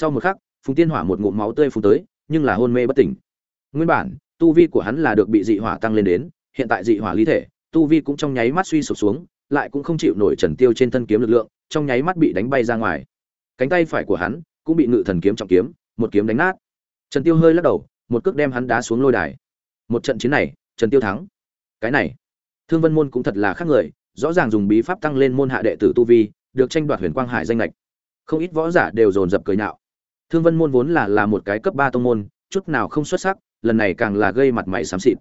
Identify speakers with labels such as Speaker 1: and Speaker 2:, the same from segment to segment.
Speaker 1: sau một khắc, phùng tiên hỏa một ngụm máu tươi phun tới, nhưng là hôn mê bất tỉnh. Nguyên bản, tu vi của hắn là được bị dị hỏa tăng lên đến, hiện tại dị hỏa lý thể, tu vi cũng trong nháy mắt suy sụp xuống, lại cũng không chịu nổi trần tiêu trên thân kiếm lực lượng, trong nháy mắt bị đánh bay ra ngoài. Cánh tay phải của hắn cũng bị ngự thần kiếm trọng kiếm, một kiếm đánh nát. Trần tiêu hơi lắc đầu, một cước đem hắn đá xuống lôi đài. Một trận chiến này, trần tiêu thắng. Cái này, thương vân môn cũng thật là khác người, rõ ràng dùng bí pháp tăng lên môn hạ đệ tử tu vi, được tranh đoạt huyền quang hải danh lệch không ít võ giả đều dồn dập cười nhạo thương vân môn vốn là là một cái cấp ba tông môn, chút nào không xuất sắc, lần này càng là gây mặt mày xám xịt.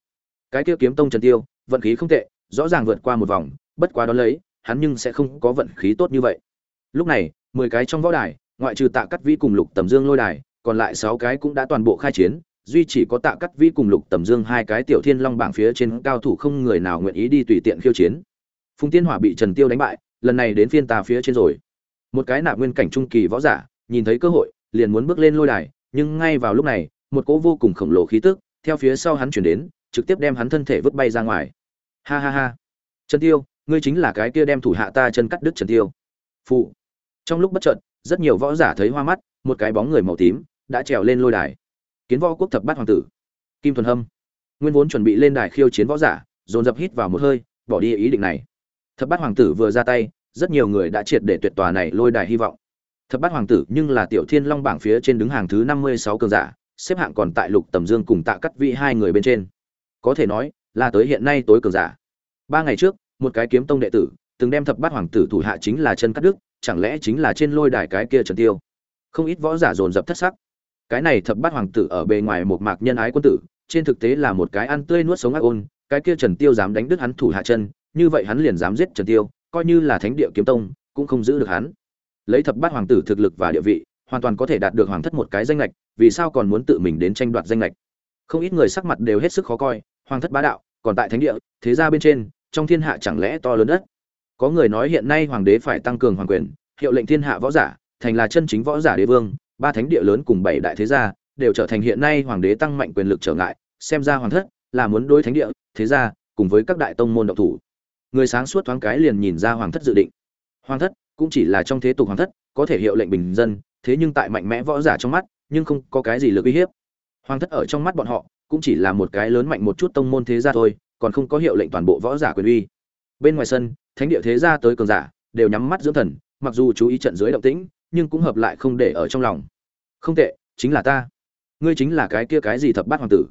Speaker 1: Cái kia kiếm tông trần tiêu, vận khí không tệ, rõ ràng vượt qua một vòng, bất quá đó lấy, hắn nhưng sẽ không có vận khí tốt như vậy. Lúc này, mười cái trong võ đài, ngoại trừ tạ cắt vĩ cùng lục tầm dương lôi đài, còn lại sáu cái cũng đã toàn bộ khai chiến, duy chỉ có tạ cắt vĩ cùng lục tầm dương hai cái tiểu thiên long bảng phía trên cao thủ không người nào nguyện ý đi tùy tiện khiêu chiến. Phùng tiên hỏa bị trần tiêu đánh bại, lần này đến phiên ta phía trên rồi. Một cái nạp nguyên cảnh trung kỳ võ giả, nhìn thấy cơ hội liền muốn bước lên lôi đài, nhưng ngay vào lúc này, một cỗ vô cùng khổng lồ khí tức theo phía sau hắn chuyển đến, trực tiếp đem hắn thân thể vứt bay ra ngoài. Ha ha ha. Trần tiêu, ngươi chính là cái kia đem thủ hạ ta chân cắt đứt trần tiêu. Phụ. Trong lúc bất chợt, rất nhiều võ giả thấy hoa mắt, một cái bóng người màu tím đã trèo lên lôi đài. Kiến võ quốc thập bát hoàng tử. Kim thuần hâm. Nguyên vốn chuẩn bị lên đài khiêu chiến võ giả, dồn dập hít vào một hơi, bỏ đi ý định này. Thập bát hoàng tử vừa ra tay, rất nhiều người đã triệt để tuyệt tòa này lôi đài hy vọng thập bát hoàng tử nhưng là tiểu thiên long bảng phía trên đứng hàng thứ năm mươi sáu cường giả, xếp hạng còn tại lục tầm dương cùng tạ cắt vị hai người bên trên. Có thể nói, là tới hiện nay tối cường giả. Ba ngày trước, một cái kiếm tông đệ tử, từng đem thập bát hoàng tử thủ hạ chính là chân cắt đức, chẳng lẽ chính là trên lôi đài cái kia trần tiêu? Không ít võ giả dồn dập thất sắc. Cái này thập bát hoàng tử ở bề ngoài một mạc nhân ái quân tử, trên thực tế là một cái ăn tươi nuốt sống ác ôn, cái kia trần tiêu dám đánh đứt hắn thủ hạ chân, như vậy hắn liền dám giết trần tiêu, coi như là thánh địa kiếm tông, cũng không giữ được hắn lấy thập bát hoàng tử thực lực và địa vị, hoàn toàn có thể đạt được hoàng thất một cái danh lệch, vì sao còn muốn tự mình đến tranh đoạt danh lệch? Không ít người sắc mặt đều hết sức khó coi, hoàng thất bá đạo, còn tại thánh địa, thế ra bên trên, trong thiên hạ chẳng lẽ to lớn đất có người nói hiện nay hoàng đế phải tăng cường hoàng quyền, hiệu lệnh thiên hạ võ giả, thành là chân chính võ giả đế vương, ba thánh địa lớn cùng bảy đại thế gia, đều trở thành hiện nay hoàng đế tăng mạnh quyền lực trở ngại, xem ra hoàng thất là muốn đối thánh địa, thế gia, cùng với các đại tông môn động thủ. Người sáng suốt thoáng cái liền nhìn ra hoàng thất dự định. Hoàng thất cũng chỉ là trong thế tục hoàng thất, có thể hiệu lệnh bình dân, thế nhưng tại mạnh mẽ võ giả trong mắt, nhưng không có cái gì lực uy hiếp. Hoàng thất ở trong mắt bọn họ, cũng chỉ là một cái lớn mạnh một chút tông môn thế gia thôi, còn không có hiệu lệnh toàn bộ võ giả quyền uy. Bên ngoài sân, thánh địa thế gia tới cường giả, đều nhắm mắt dưỡng thần, mặc dù chú ý trận dưới động tĩnh, nhưng cũng hợp lại không để ở trong lòng. Không tệ, chính là ta. Ngươi chính là cái kia cái gì thập bát hoàng tử?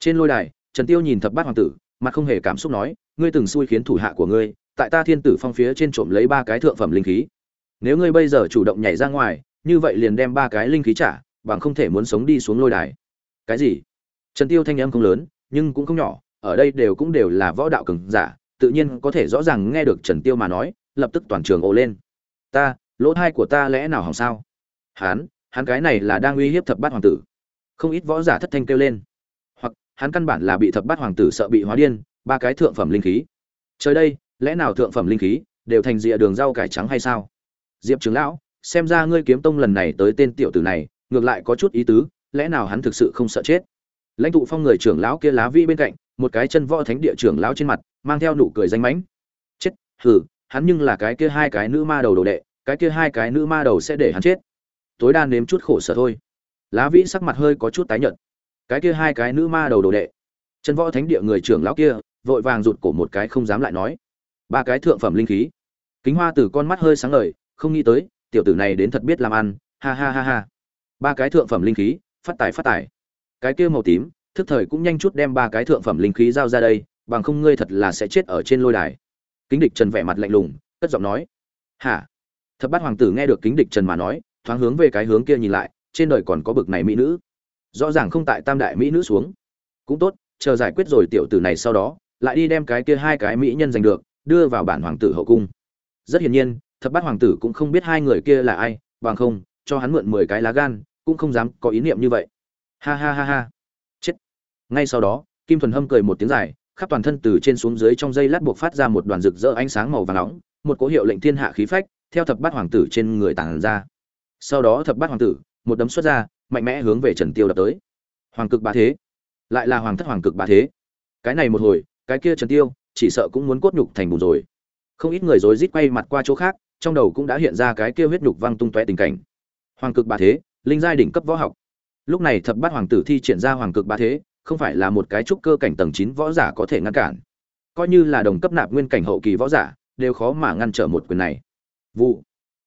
Speaker 1: Trên lôi đài, trần tiêu nhìn thập bát hoàng tử, mặt không hề cảm xúc nói, ngươi từng xui khiến thủ hạ của ngươi tại ta thiên tử phong phía trên trộm lấy ba cái thượng phẩm linh khí. Nếu ngươi bây giờ chủ động nhảy ra ngoài, như vậy liền đem ba cái linh khí trả, bằng không thể muốn sống đi xuống lôi đài. Cái gì? Trần tiêu thanh âm không lớn, nhưng cũng không nhỏ, ở đây đều cũng đều là võ đạo cường giả, tự nhiên có thể rõ ràng nghe được trần tiêu mà nói, lập tức toàn trường ồ lên. Ta, lỗ thai của ta lẽ nào hỏng sao? Hắn hắn cái này là đang uy hiếp thập bát hoàng tử. Không ít võ giả thất thanh kêu lên. Hoặc, hắn căn bản là bị thập bát hoàng tử sợ bị hóa điên, ba cái thượng phẩm linh khí. Trời đây lẽ nào thượng phẩm linh khí đều thành rìa đường rau cải trắng hay sao? Diệp trưởng lão, xem ra ngươi kiếm tông lần này tới tên tiểu tử này, ngược lại có chút ý tứ, lẽ nào hắn thực sự không sợ chết? Lãnh tụ phong người trưởng lão kia lá vi bên cạnh, một cái chân võ thánh địa trưởng lão trên mặt, mang theo nụ cười danh mãnh. Chết, hừ, hắn nhưng là cái kia hai cái nữ ma đầu đồ đệ, cái kia hai cái nữ ma đầu sẽ để hắn chết. Tối đa nếm chút khổ sở thôi. Lá vĩ sắc mặt hơi có chút tái nhợt. Cái kia hai cái nữ ma đầu đồ đệ. Chân võ thánh địa người trưởng lão kia, vội vàng rụt cổ một cái không dám lại nói ba cái thượng phẩm linh khí. Kính hoa từ con mắt hơi sáng ngời, không nghĩ tới, tiểu tử này đến thật biết làm ăn, ha ha ha ha. Ba cái thượng phẩm linh khí, phát tài phát tài. Cái kia màu tím, thức thời cũng nhanh chút đem ba cái thượng phẩm linh khí giao ra đây, bằng không ngươi thật là sẽ chết ở trên lôi đài. Kính địch trần vẻ mặt lạnh lùng, cất giọng nói. Hả? Thập bát hoàng tử nghe được kính địch trần mà nói, thoáng hướng về cái hướng kia nhìn lại, trên đời còn có bực này mỹ nữ. Rõ ràng không tại tam đại mỹ nữ xuống. Cũng tốt, chờ giải quyết rồi tiểu tử này sau đó, lại đi đem cái kia hai cái mỹ nhân giành được đưa vào bản hoàng tử hậu cung. Rất hiển nhiên, thập bát hoàng tử cũng không biết hai người kia là ai, bằng không, cho hắn mượn mười cái lá gan, cũng không dám có ý niệm như vậy. Ha ha ha ha. Chết. Ngay sau đó, kim thuần hâm cười một tiếng dài, khắp toàn thân từ trên xuống dưới trong dây lát buộc phát ra một đoàn rực rỡ ánh sáng màu vàng nóng, một cố hiệu lệnh thiên hạ khí phách, theo thập bát hoàng tử trên người tản ra. Sau đó thập bát hoàng tử, một đấm xuất ra, mạnh mẽ hướng về trần tiêu đập tới. Hoàng cực bá thế. Lại là hoàng thất hoàng cực bá thế. Cái này một hồi, cái kia trần tiêu chỉ sợ cũng muốn cốt nhục thành bùn rồi. Không ít người rối rít quay mặt qua chỗ khác, trong đầu cũng đã hiện ra cái kia huyết nhục văng tung tóe tình cảnh. Hoàng cực bá thế, linh giai đỉnh cấp võ học. Lúc này thập bát hoàng tử thi triển ra hoàng cực ba thế, không phải là một cái trúc cơ cảnh tầng chín võ giả có thể ngăn cản. Coi như là đồng cấp nạp nguyên cảnh hậu kỳ võ giả, đều khó mà ngăn trở một quyền này. Vụ.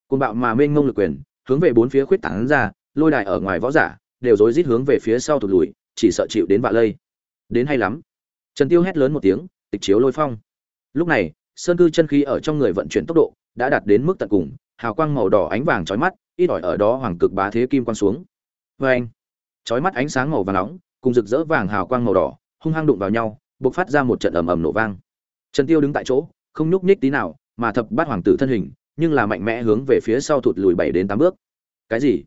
Speaker 1: Côn bạo mà mênh mông lực quyền, hướng về bốn phía khuyết tảng ra, lôi đài ở ngoài võ giả, đều rối rít hướng về phía sau thụt lùi, chỉ sợ chịu đến vạ lây. Đến hay lắm. Trần tiêu hét lớn một tiếng tịch chiếu lôi phong. Lúc này, sơn cư chân khí ở trong người vận chuyển tốc độ đã đạt đến mức tận cùng, hào quang màu đỏ ánh vàng chói mắt, ít ỏi ở đó hoàng cực bá thế kim quang xuống. Vê anh, chói mắt ánh sáng màu vàng nóng, cùng rực rỡ vàng hào quang màu đỏ, hung hăng đụng vào nhau, bộc phát ra một trận ầm ầm nổ vang. Trần tiêu đứng tại chỗ, không nhúc nhích tí nào, mà thập bát hoàng tử thân hình, nhưng là mạnh mẽ hướng về phía sau thụt lùi bảy đến tám bước. Cái gì?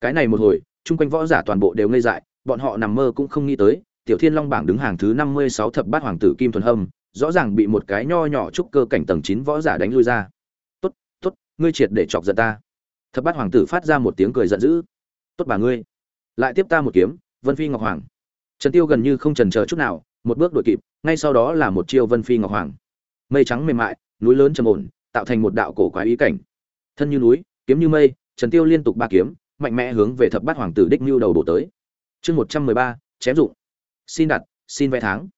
Speaker 1: Cái này một hồi, chung quanh võ giả toàn bộ đều ngây dại, bọn họ nằm mơ cũng không nghĩ tới tiểu thiên long bảng đứng hàng thứ năm mươi sáu thập bát hoàng tử kim thuần hâm, rõ ràng bị một cái nho nhỏ trúc cơ cảnh tầng chín võ giả đánh lui ra. Tốt tốt, ngươi triệt để chọc giận ta. Thập bát hoàng tử phát ra một tiếng cười giận dữ. Tốt bà ngươi, lại tiếp ta một kiếm, vân phi ngọc hoàng. Trần tiêu gần như không chần chờ chút nào, một bước đuổi kịp, ngay sau đó là một chiêu vân phi ngọc hoàng. Mây trắng mềm mại, núi lớn trầm ổn, tạo thành một đạo cổ quái ý cảnh. Thân như núi, kiếm như mây, trần tiêu liên tục ba kiếm, mạnh mẽ hướng về thập bát hoàng tử đích lưu đầu bổ tới. Chương một trăm mười ba, chém dụng xin đặt, xin vẽ tháng.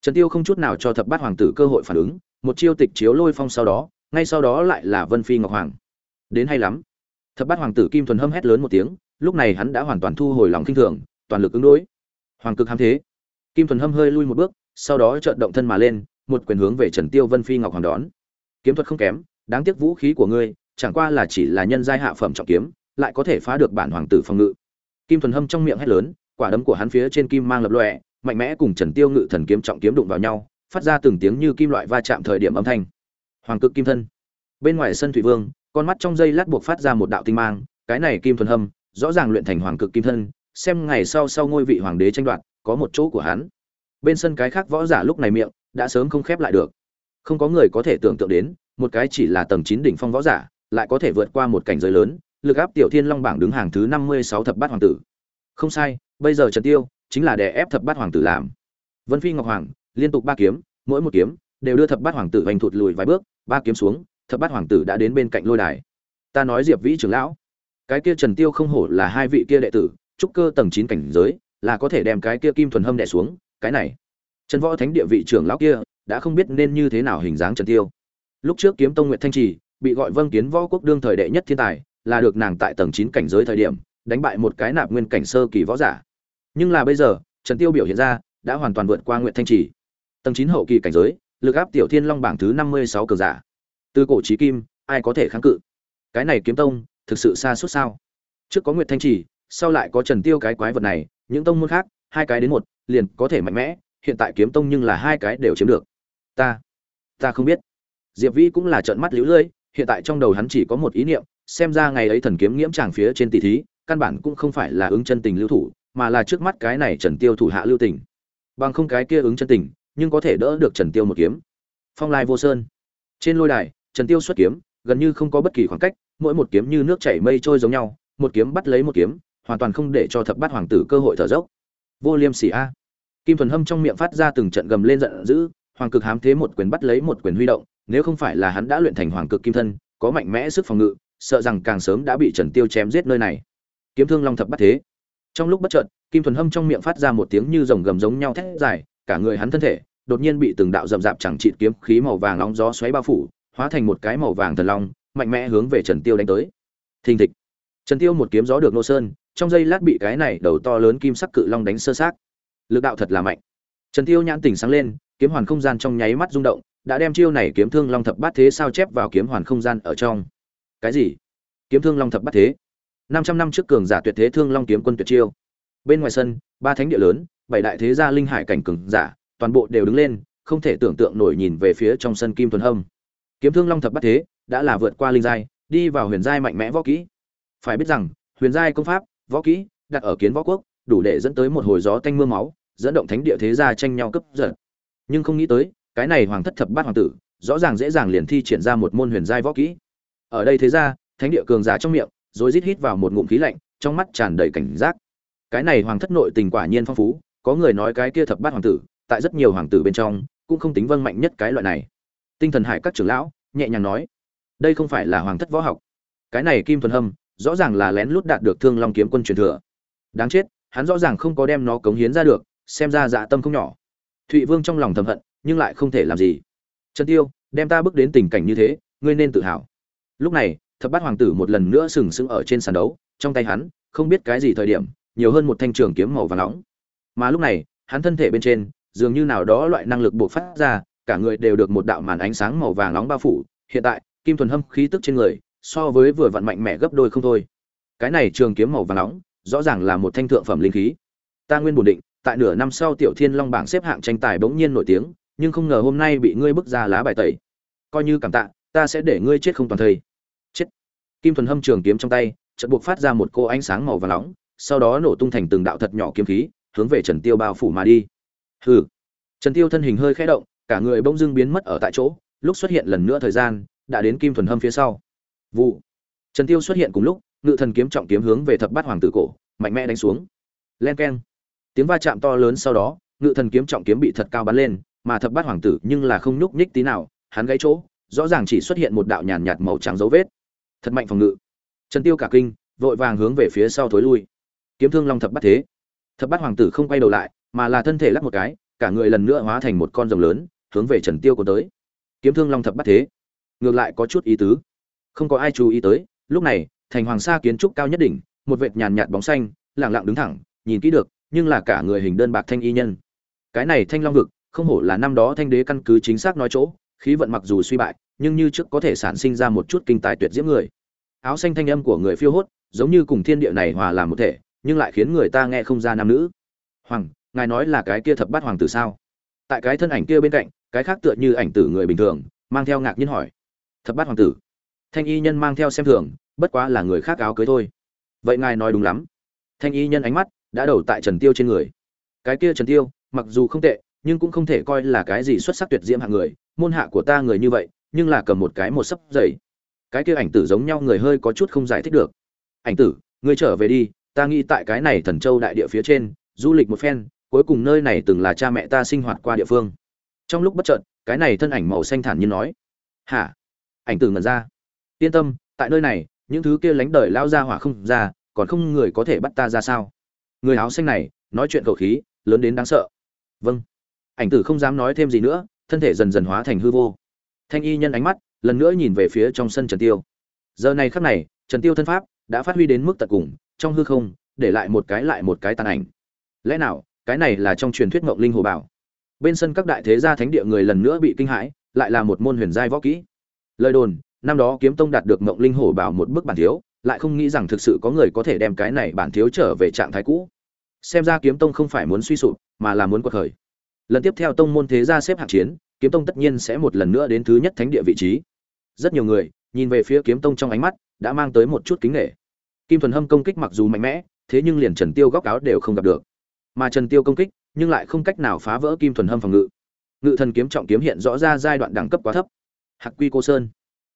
Speaker 1: Trần tiêu không chút nào cho thập bát hoàng tử cơ hội phản ứng, một chiêu tịch chiếu lôi phong sau đó, ngay sau đó lại là vân phi ngọc hoàng. Đến hay lắm. Thập bát hoàng tử kim thuần hâm hét lớn một tiếng, lúc này hắn đã hoàn toàn thu hồi lòng kinh thường, toàn lực ứng đối. Hoàng cực hám thế. Kim thuần hâm hơi lui một bước, sau đó trợn động thân mà lên, một quyền hướng về trần tiêu vân phi ngọc hoàng đón. Kiếm thuật không kém, đáng tiếc vũ khí của ngươi, chẳng qua là chỉ là nhân giai hạ phẩm trọng kiếm, lại có thể phá được bản hoàng tử phòng ngự. Kim thuần hâm trong miệng hét lớn, quả đấm của hắn phía trên kim mang lập lòe mạnh mẽ cùng trần tiêu ngự thần kiếm trọng kiếm đụng vào nhau, phát ra từng tiếng như kim loại va chạm thời điểm âm thanh. Hoàng cực kim thân. Bên ngoài sân thủy vương, con mắt trong dây lát buộc phát ra một đạo tinh mang, cái này kim thuần hâm, rõ ràng luyện thành hoàng cực kim thân, xem ngày sau sau ngôi vị hoàng đế tranh đoạt, có một chỗ của hắn. Bên sân cái khác võ giả lúc này miệng, đã sớm không khép lại được. Không có người có thể tưởng tượng đến, một cái chỉ là tầng chín đỉnh phong võ giả, lại có thể vượt qua một cảnh giới lớn, lực áp tiểu thiên long bảng đứng hàng thứ năm mươi sáu thập bát hoàng tử. Không sai, bây giờ trần tiêu chính là đè ép thập bát hoàng tử làm. Vân phi ngọc hoàng, liên tục ba kiếm, mỗi một kiếm đều đưa thập bát hoàng tử hành thụt lùi vài bước, ba kiếm xuống, thập bát hoàng tử đã đến bên cạnh lôi đài. Ta nói diệp vĩ trưởng lão, cái kia trần tiêu không hổ là hai vị kia đệ tử, trúc cơ tầng chín cảnh giới, là có thể đem cái kia kim thuần hâm đè xuống, cái này. Trần võ thánh địa vị trưởng lão kia đã không biết nên như thế nào hình dáng trần tiêu. Lúc trước kiếm tông nguyệt thanh trì, bị gọi vâng kiến võ quốc đương thời đệ nhất thiên tài, là được nàng tại tầng chín cảnh giới thời điểm, đánh bại một cái nạp nguyên cảnh sơ kỳ võ giả nhưng là bây giờ, trần tiêu biểu hiện ra, đã hoàn toàn vượt qua nguyệt thanh trì. Tầng chín hậu kỳ cảnh giới, lực áp tiểu thiên long bảng thứ năm mươi sáu cường giả. Từ cổ chí kim, ai có thể kháng cự? Cái này kiếm tông, thực sự xa suốt sao? Trước có nguyệt thanh trì, sau lại có trần tiêu cái quái vật này, những tông môn khác, hai cái đến một, liền có thể mạnh mẽ, hiện tại kiếm tông nhưng là hai cái đều chiếm được. Ta ta không biết. Diệp vĩ cũng là trợn mắt liễu lưỡi hiện tại trong đầu hắn chỉ có một ý niệm, xem ra ngày ấy thần kiếm nghiễm tràng phía trên tỷ thí, căn bản cũng không phải là ứng chân tình lưu thủ mà là trước mắt cái này trần tiêu thủ hạ lưu tình. Bằng không cái kia ứng chân tình, nhưng có thể đỡ được trần tiêu một kiếm. Phong lai vô sơn. Trên lôi đài, trần tiêu xuất kiếm, gần như không có bất kỳ khoảng cách, mỗi một kiếm như nước chảy mây trôi giống nhau, một kiếm bắt lấy một kiếm, hoàn toàn không để cho thập bát hoàng tử cơ hội thở dốc. Vô liêm sỉ a. Kim thuần hâm trong miệng phát ra từng trận gầm lên giận dữ, hoàng cực hám thế một quyền bắt lấy một quyền huy động, nếu không phải là hắn đã luyện thành hoàng cực kim thân, có mạnh mẽ sức phòng ngự, sợ rằng càng sớm đã bị trần tiêu chém giết nơi này. Kiếm thương long thập bắt thế trong lúc bất chợt, kim thuần hâm trong miệng phát ra một tiếng như rồng gầm giống nhau thét dài, cả người hắn thân thể đột nhiên bị từng đạo rậm rạp chẳng trị kiếm khí màu vàng nóng gió xoáy bao phủ, hóa thành một cái màu vàng thần long, mạnh mẽ hướng về trần tiêu đánh tới. Thình thịch. Trần tiêu một kiếm gió được nô sơn, trong giây lát bị cái này đầu to lớn kim sắc cự long đánh sơ sát lực đạo thật là mạnh. Trần tiêu nhãn tỉnh sáng lên, kiếm hoàn không gian trong nháy mắt rung động, đã đem chiêu này kiếm thương long thập bát thế sao chép vào kiếm hoàn không gian ở trong. Cái gì? Kiếm thương long thập bát thế? Năm trăm năm trước cường giả tuyệt thế thương long kiếm quân tuyệt chiêu. Bên ngoài sân, ba thánh địa lớn, bảy đại thế gia linh hải cảnh cường giả, toàn bộ đều đứng lên, không thể tưởng tượng nổi nhìn về phía trong sân kim thuần hâm. Kiếm thương long thập bát thế, đã là vượt qua linh giai, đi vào huyền giai mạnh mẽ võ kỹ. Phải biết rằng, huyền giai công pháp, võ kỹ, đặt ở kiến võ quốc, đủ để dẫn tới một hồi gió tanh mưa máu, dẫn động thánh địa thế gia tranh nhau cấp giật. Nhưng không nghĩ tới, cái này hoàng thất thập bát hoàng tử, rõ ràng dễ dàng liền thi triển ra một môn huyền giai võ kỹ. Ở đây thế gia, thánh địa cường giả trong miệng rồi rít hít vào một ngụm khí lạnh, trong mắt tràn đầy cảnh giác. Cái này hoàng thất nội tình quả nhiên phong phú, có người nói cái kia thập bát hoàng tử, tại rất nhiều hoàng tử bên trong, cũng không tính vâng mạnh nhất cái loại này. Tinh thần hải các trưởng lão, nhẹ nhàng nói, đây không phải là hoàng thất võ học. Cái này kim thuần hâm, rõ ràng là lén lút đạt được thương long kiếm quân truyền thừa. Đáng chết, hắn rõ ràng không có đem nó cống hiến ra được, xem ra dạ tâm không nhỏ. Thụy vương trong lòng thầm hận, nhưng lại không thể làm gì. Trần tiêu, đem ta bước đến tình cảnh như thế, ngươi nên tự hào. Lúc này thập bát hoàng tử một lần nữa sừng sững ở trên sàn đấu, trong tay hắn, không biết cái gì thời điểm, nhiều hơn một thanh trường kiếm màu vàng nóng. Mà lúc này, hắn thân thể bên trên, dường như nào đó loại năng lực buộc phát ra, cả người đều được một đạo màn ánh sáng màu vàng nóng bao phủ. Hiện tại, kim thuần hâm khí tức trên người, so với vừa vặn mạnh mẽ gấp đôi không thôi. Cái này trường kiếm màu vàng nóng, rõ ràng là một thanh thượng phẩm linh khí. Ta nguyên bổn định, tại nửa năm sau tiểu thiên long bảng xếp hạng tranh tài bỗng nhiên nổi tiếng, nhưng không ngờ hôm nay bị ngươi bức ra lá bài tẩy. Coi như cảm tạ, ta sẽ để ngươi chết không toàn thây kim thuần hâm trường kiếm trong tay, chợt buộc phát ra một cô ánh sáng màu vàng nóng, sau đó nổ tung thành từng đạo thật nhỏ kiếm khí, hướng về trần tiêu bao phủ mà đi. Hừ. Trần tiêu thân hình hơi khẽ động, cả người bỗng dưng biến mất ở tại chỗ, lúc xuất hiện lần nữa thời gian, đã đến kim thuần hâm phía sau. Vụ. Trần tiêu xuất hiện cùng lúc, ngự thần kiếm trọng kiếm hướng về thập bát hoàng tử cổ, mạnh mẽ đánh xuống. Len keng. Tiếng va chạm to lớn sau đó, ngự thần kiếm trọng kiếm bị thật cao bắn lên, mà thập bát hoàng tử nhưng là không nhúc nhích tí nào, hắn gãy chỗ, rõ ràng chỉ xuất hiện một đạo nhàn nhạt màu trắng dấu vết thật mạnh phòng ngự. Trần tiêu cả kinh, vội vàng hướng về phía sau thối lui. Kiếm thương long thập bát thế. Thập bát hoàng tử không quay đầu lại, mà là thân thể lắc một cái, cả người lần nữa hóa thành một con rồng lớn, hướng về trần tiêu của tới. Kiếm thương long thập bát thế. Ngược lại có chút ý tứ. Không có ai chú ý tới, lúc này, thành hoàng sa kiến trúc cao nhất đỉnh, một vệt nhàn nhạt bóng xanh lẳng lặng đứng thẳng, nhìn kỹ được, nhưng là cả người hình đơn bạc thanh y nhân. Cái này thanh long vực, không hổ là năm đó thanh đế căn cứ chính xác nói chỗ, khí vận mặc dù suy bại nhưng như trước có thể sản sinh ra một chút kinh tài tuyệt diễm người. Áo xanh thanh âm của người phiêu hốt, giống như cùng thiên địa này hòa làm một thể, nhưng lại khiến người ta nghe không ra nam nữ. Hoàng, ngài nói là cái kia thập bát hoàng tử sao? Tại cái thân ảnh kia bên cạnh, cái khác tựa như ảnh tử người bình thường, mang theo ngạc nhiên hỏi. Thập bát hoàng tử. Thanh y nhân mang theo xem thường, bất quá là người khác áo cưới thôi. Vậy ngài nói đúng lắm. Thanh y nhân ánh mắt đã đầu tại trần tiêu trên người. Cái kia trần tiêu, mặc dù không tệ, nhưng cũng không thể coi là cái gì xuất sắc tuyệt diễm hạng người. Môn hạ của ta người như vậy nhưng là cầm một cái một sấp dày cái kia ảnh tử giống nhau người hơi có chút không giải thích được. Ảnh tử, ngươi trở về đi, ta nghĩ tại cái này thần châu đại địa phía trên, du lịch một phen, cuối cùng nơi này từng là cha mẹ ta sinh hoạt qua địa phương. Trong lúc bất chợt, cái này thân ảnh màu xanh thản nhiên nói. Hả? Ảnh tử ngẩn ra. Yên tâm, tại nơi này, những thứ kia lánh đời lao ra hỏa không ra, còn không người có thể bắt ta ra sao? Người áo xanh này, nói chuyện cầu khí, lớn đến đáng sợ. Vâng. Ảnh tử không dám nói thêm gì nữa, thân thể dần dần hóa thành hư vô thanh y nhân ánh mắt, lần nữa nhìn về phía trong sân trần tiêu. Giờ này khắc này, trần tiêu thân pháp đã phát huy đến mức tận cùng, trong hư không, để lại một cái lại một cái tàn ảnh. Lẽ nào, cái này là trong truyền thuyết ngộng linh hồ bảo? Bên sân các đại thế gia thánh địa người lần nữa bị kinh hãi, lại là một môn huyền giai võ kỹ. Lời đồn, năm đó kiếm tông đạt được ngộng linh hổ bảo một bức bản thiếu, lại không nghĩ rằng thực sự có người có thể đem cái này bản thiếu trở về trạng thái cũ. Xem ra kiếm tông không phải muốn suy sụp, mà là muốn quật khởi. Lần tiếp theo tông môn thế gia xếp hạng chiến kiếm tông tất nhiên sẽ một lần nữa đến thứ nhất thánh địa vị trí. Rất nhiều người, nhìn về phía kiếm tông trong ánh mắt, đã mang tới một chút kính nghệ kim thuần hâm công kích mặc dù mạnh mẽ, thế nhưng liền trần tiêu góc áo đều không gặp được. Mà trần tiêu công kích, nhưng lại không cách nào phá vỡ kim thuần hâm phòng ngự. Ngự thần kiếm trọng kiếm hiện rõ ra giai đoạn đẳng cấp quá thấp. Hạc quy cô sơn.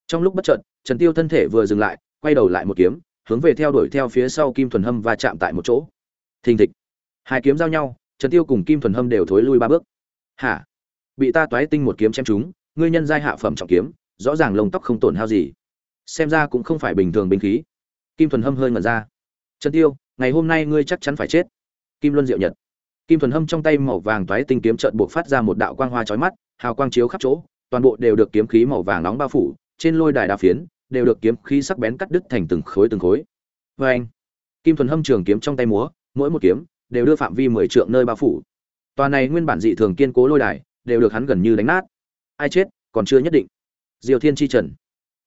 Speaker 1: Trong lúc bất chợt, trần tiêu thân thể vừa dừng lại, quay đầu lại một kiếm, hướng về theo đuổi theo phía sau kim thuần hâm và chạm tại một chỗ. Thình thịch. Hai kiếm giao nhau, trần tiêu cùng kim thuần hâm đều thối lui ba bước. Hả? Bị ta toái tinh một kiếm chém chúng, ngươi nhân giai hạ phẩm trọng kiếm, rõ ràng lông tóc không tổn hao gì. Xem ra cũng không phải bình thường binh khí. Kim thuần hâm hơi ngẩn ra. Trần tiêu, ngày hôm nay ngươi chắc chắn phải chết. Kim luân diệu nhật. Kim thuần hâm trong tay màu vàng toái tinh kiếm trợn buộc phát ra một đạo quang hoa chói mắt, hào quang chiếu khắp chỗ, toàn bộ đều được kiếm khí màu vàng nóng bao phủ, trên lôi đài đá phiến đều được kiếm khí sắc bén cắt đứt thành từng khối từng khối. Vê anh, kim thuần hâm trường kiếm trong tay múa, mỗi một kiếm đều đưa phạm vi mười trượng nơi bao phủ. Tòa này nguyên bản dị thường kiên cố lôi đài đều được hắn gần như đánh nát. Ai chết, còn chưa nhất định. Diều thiên chi trần.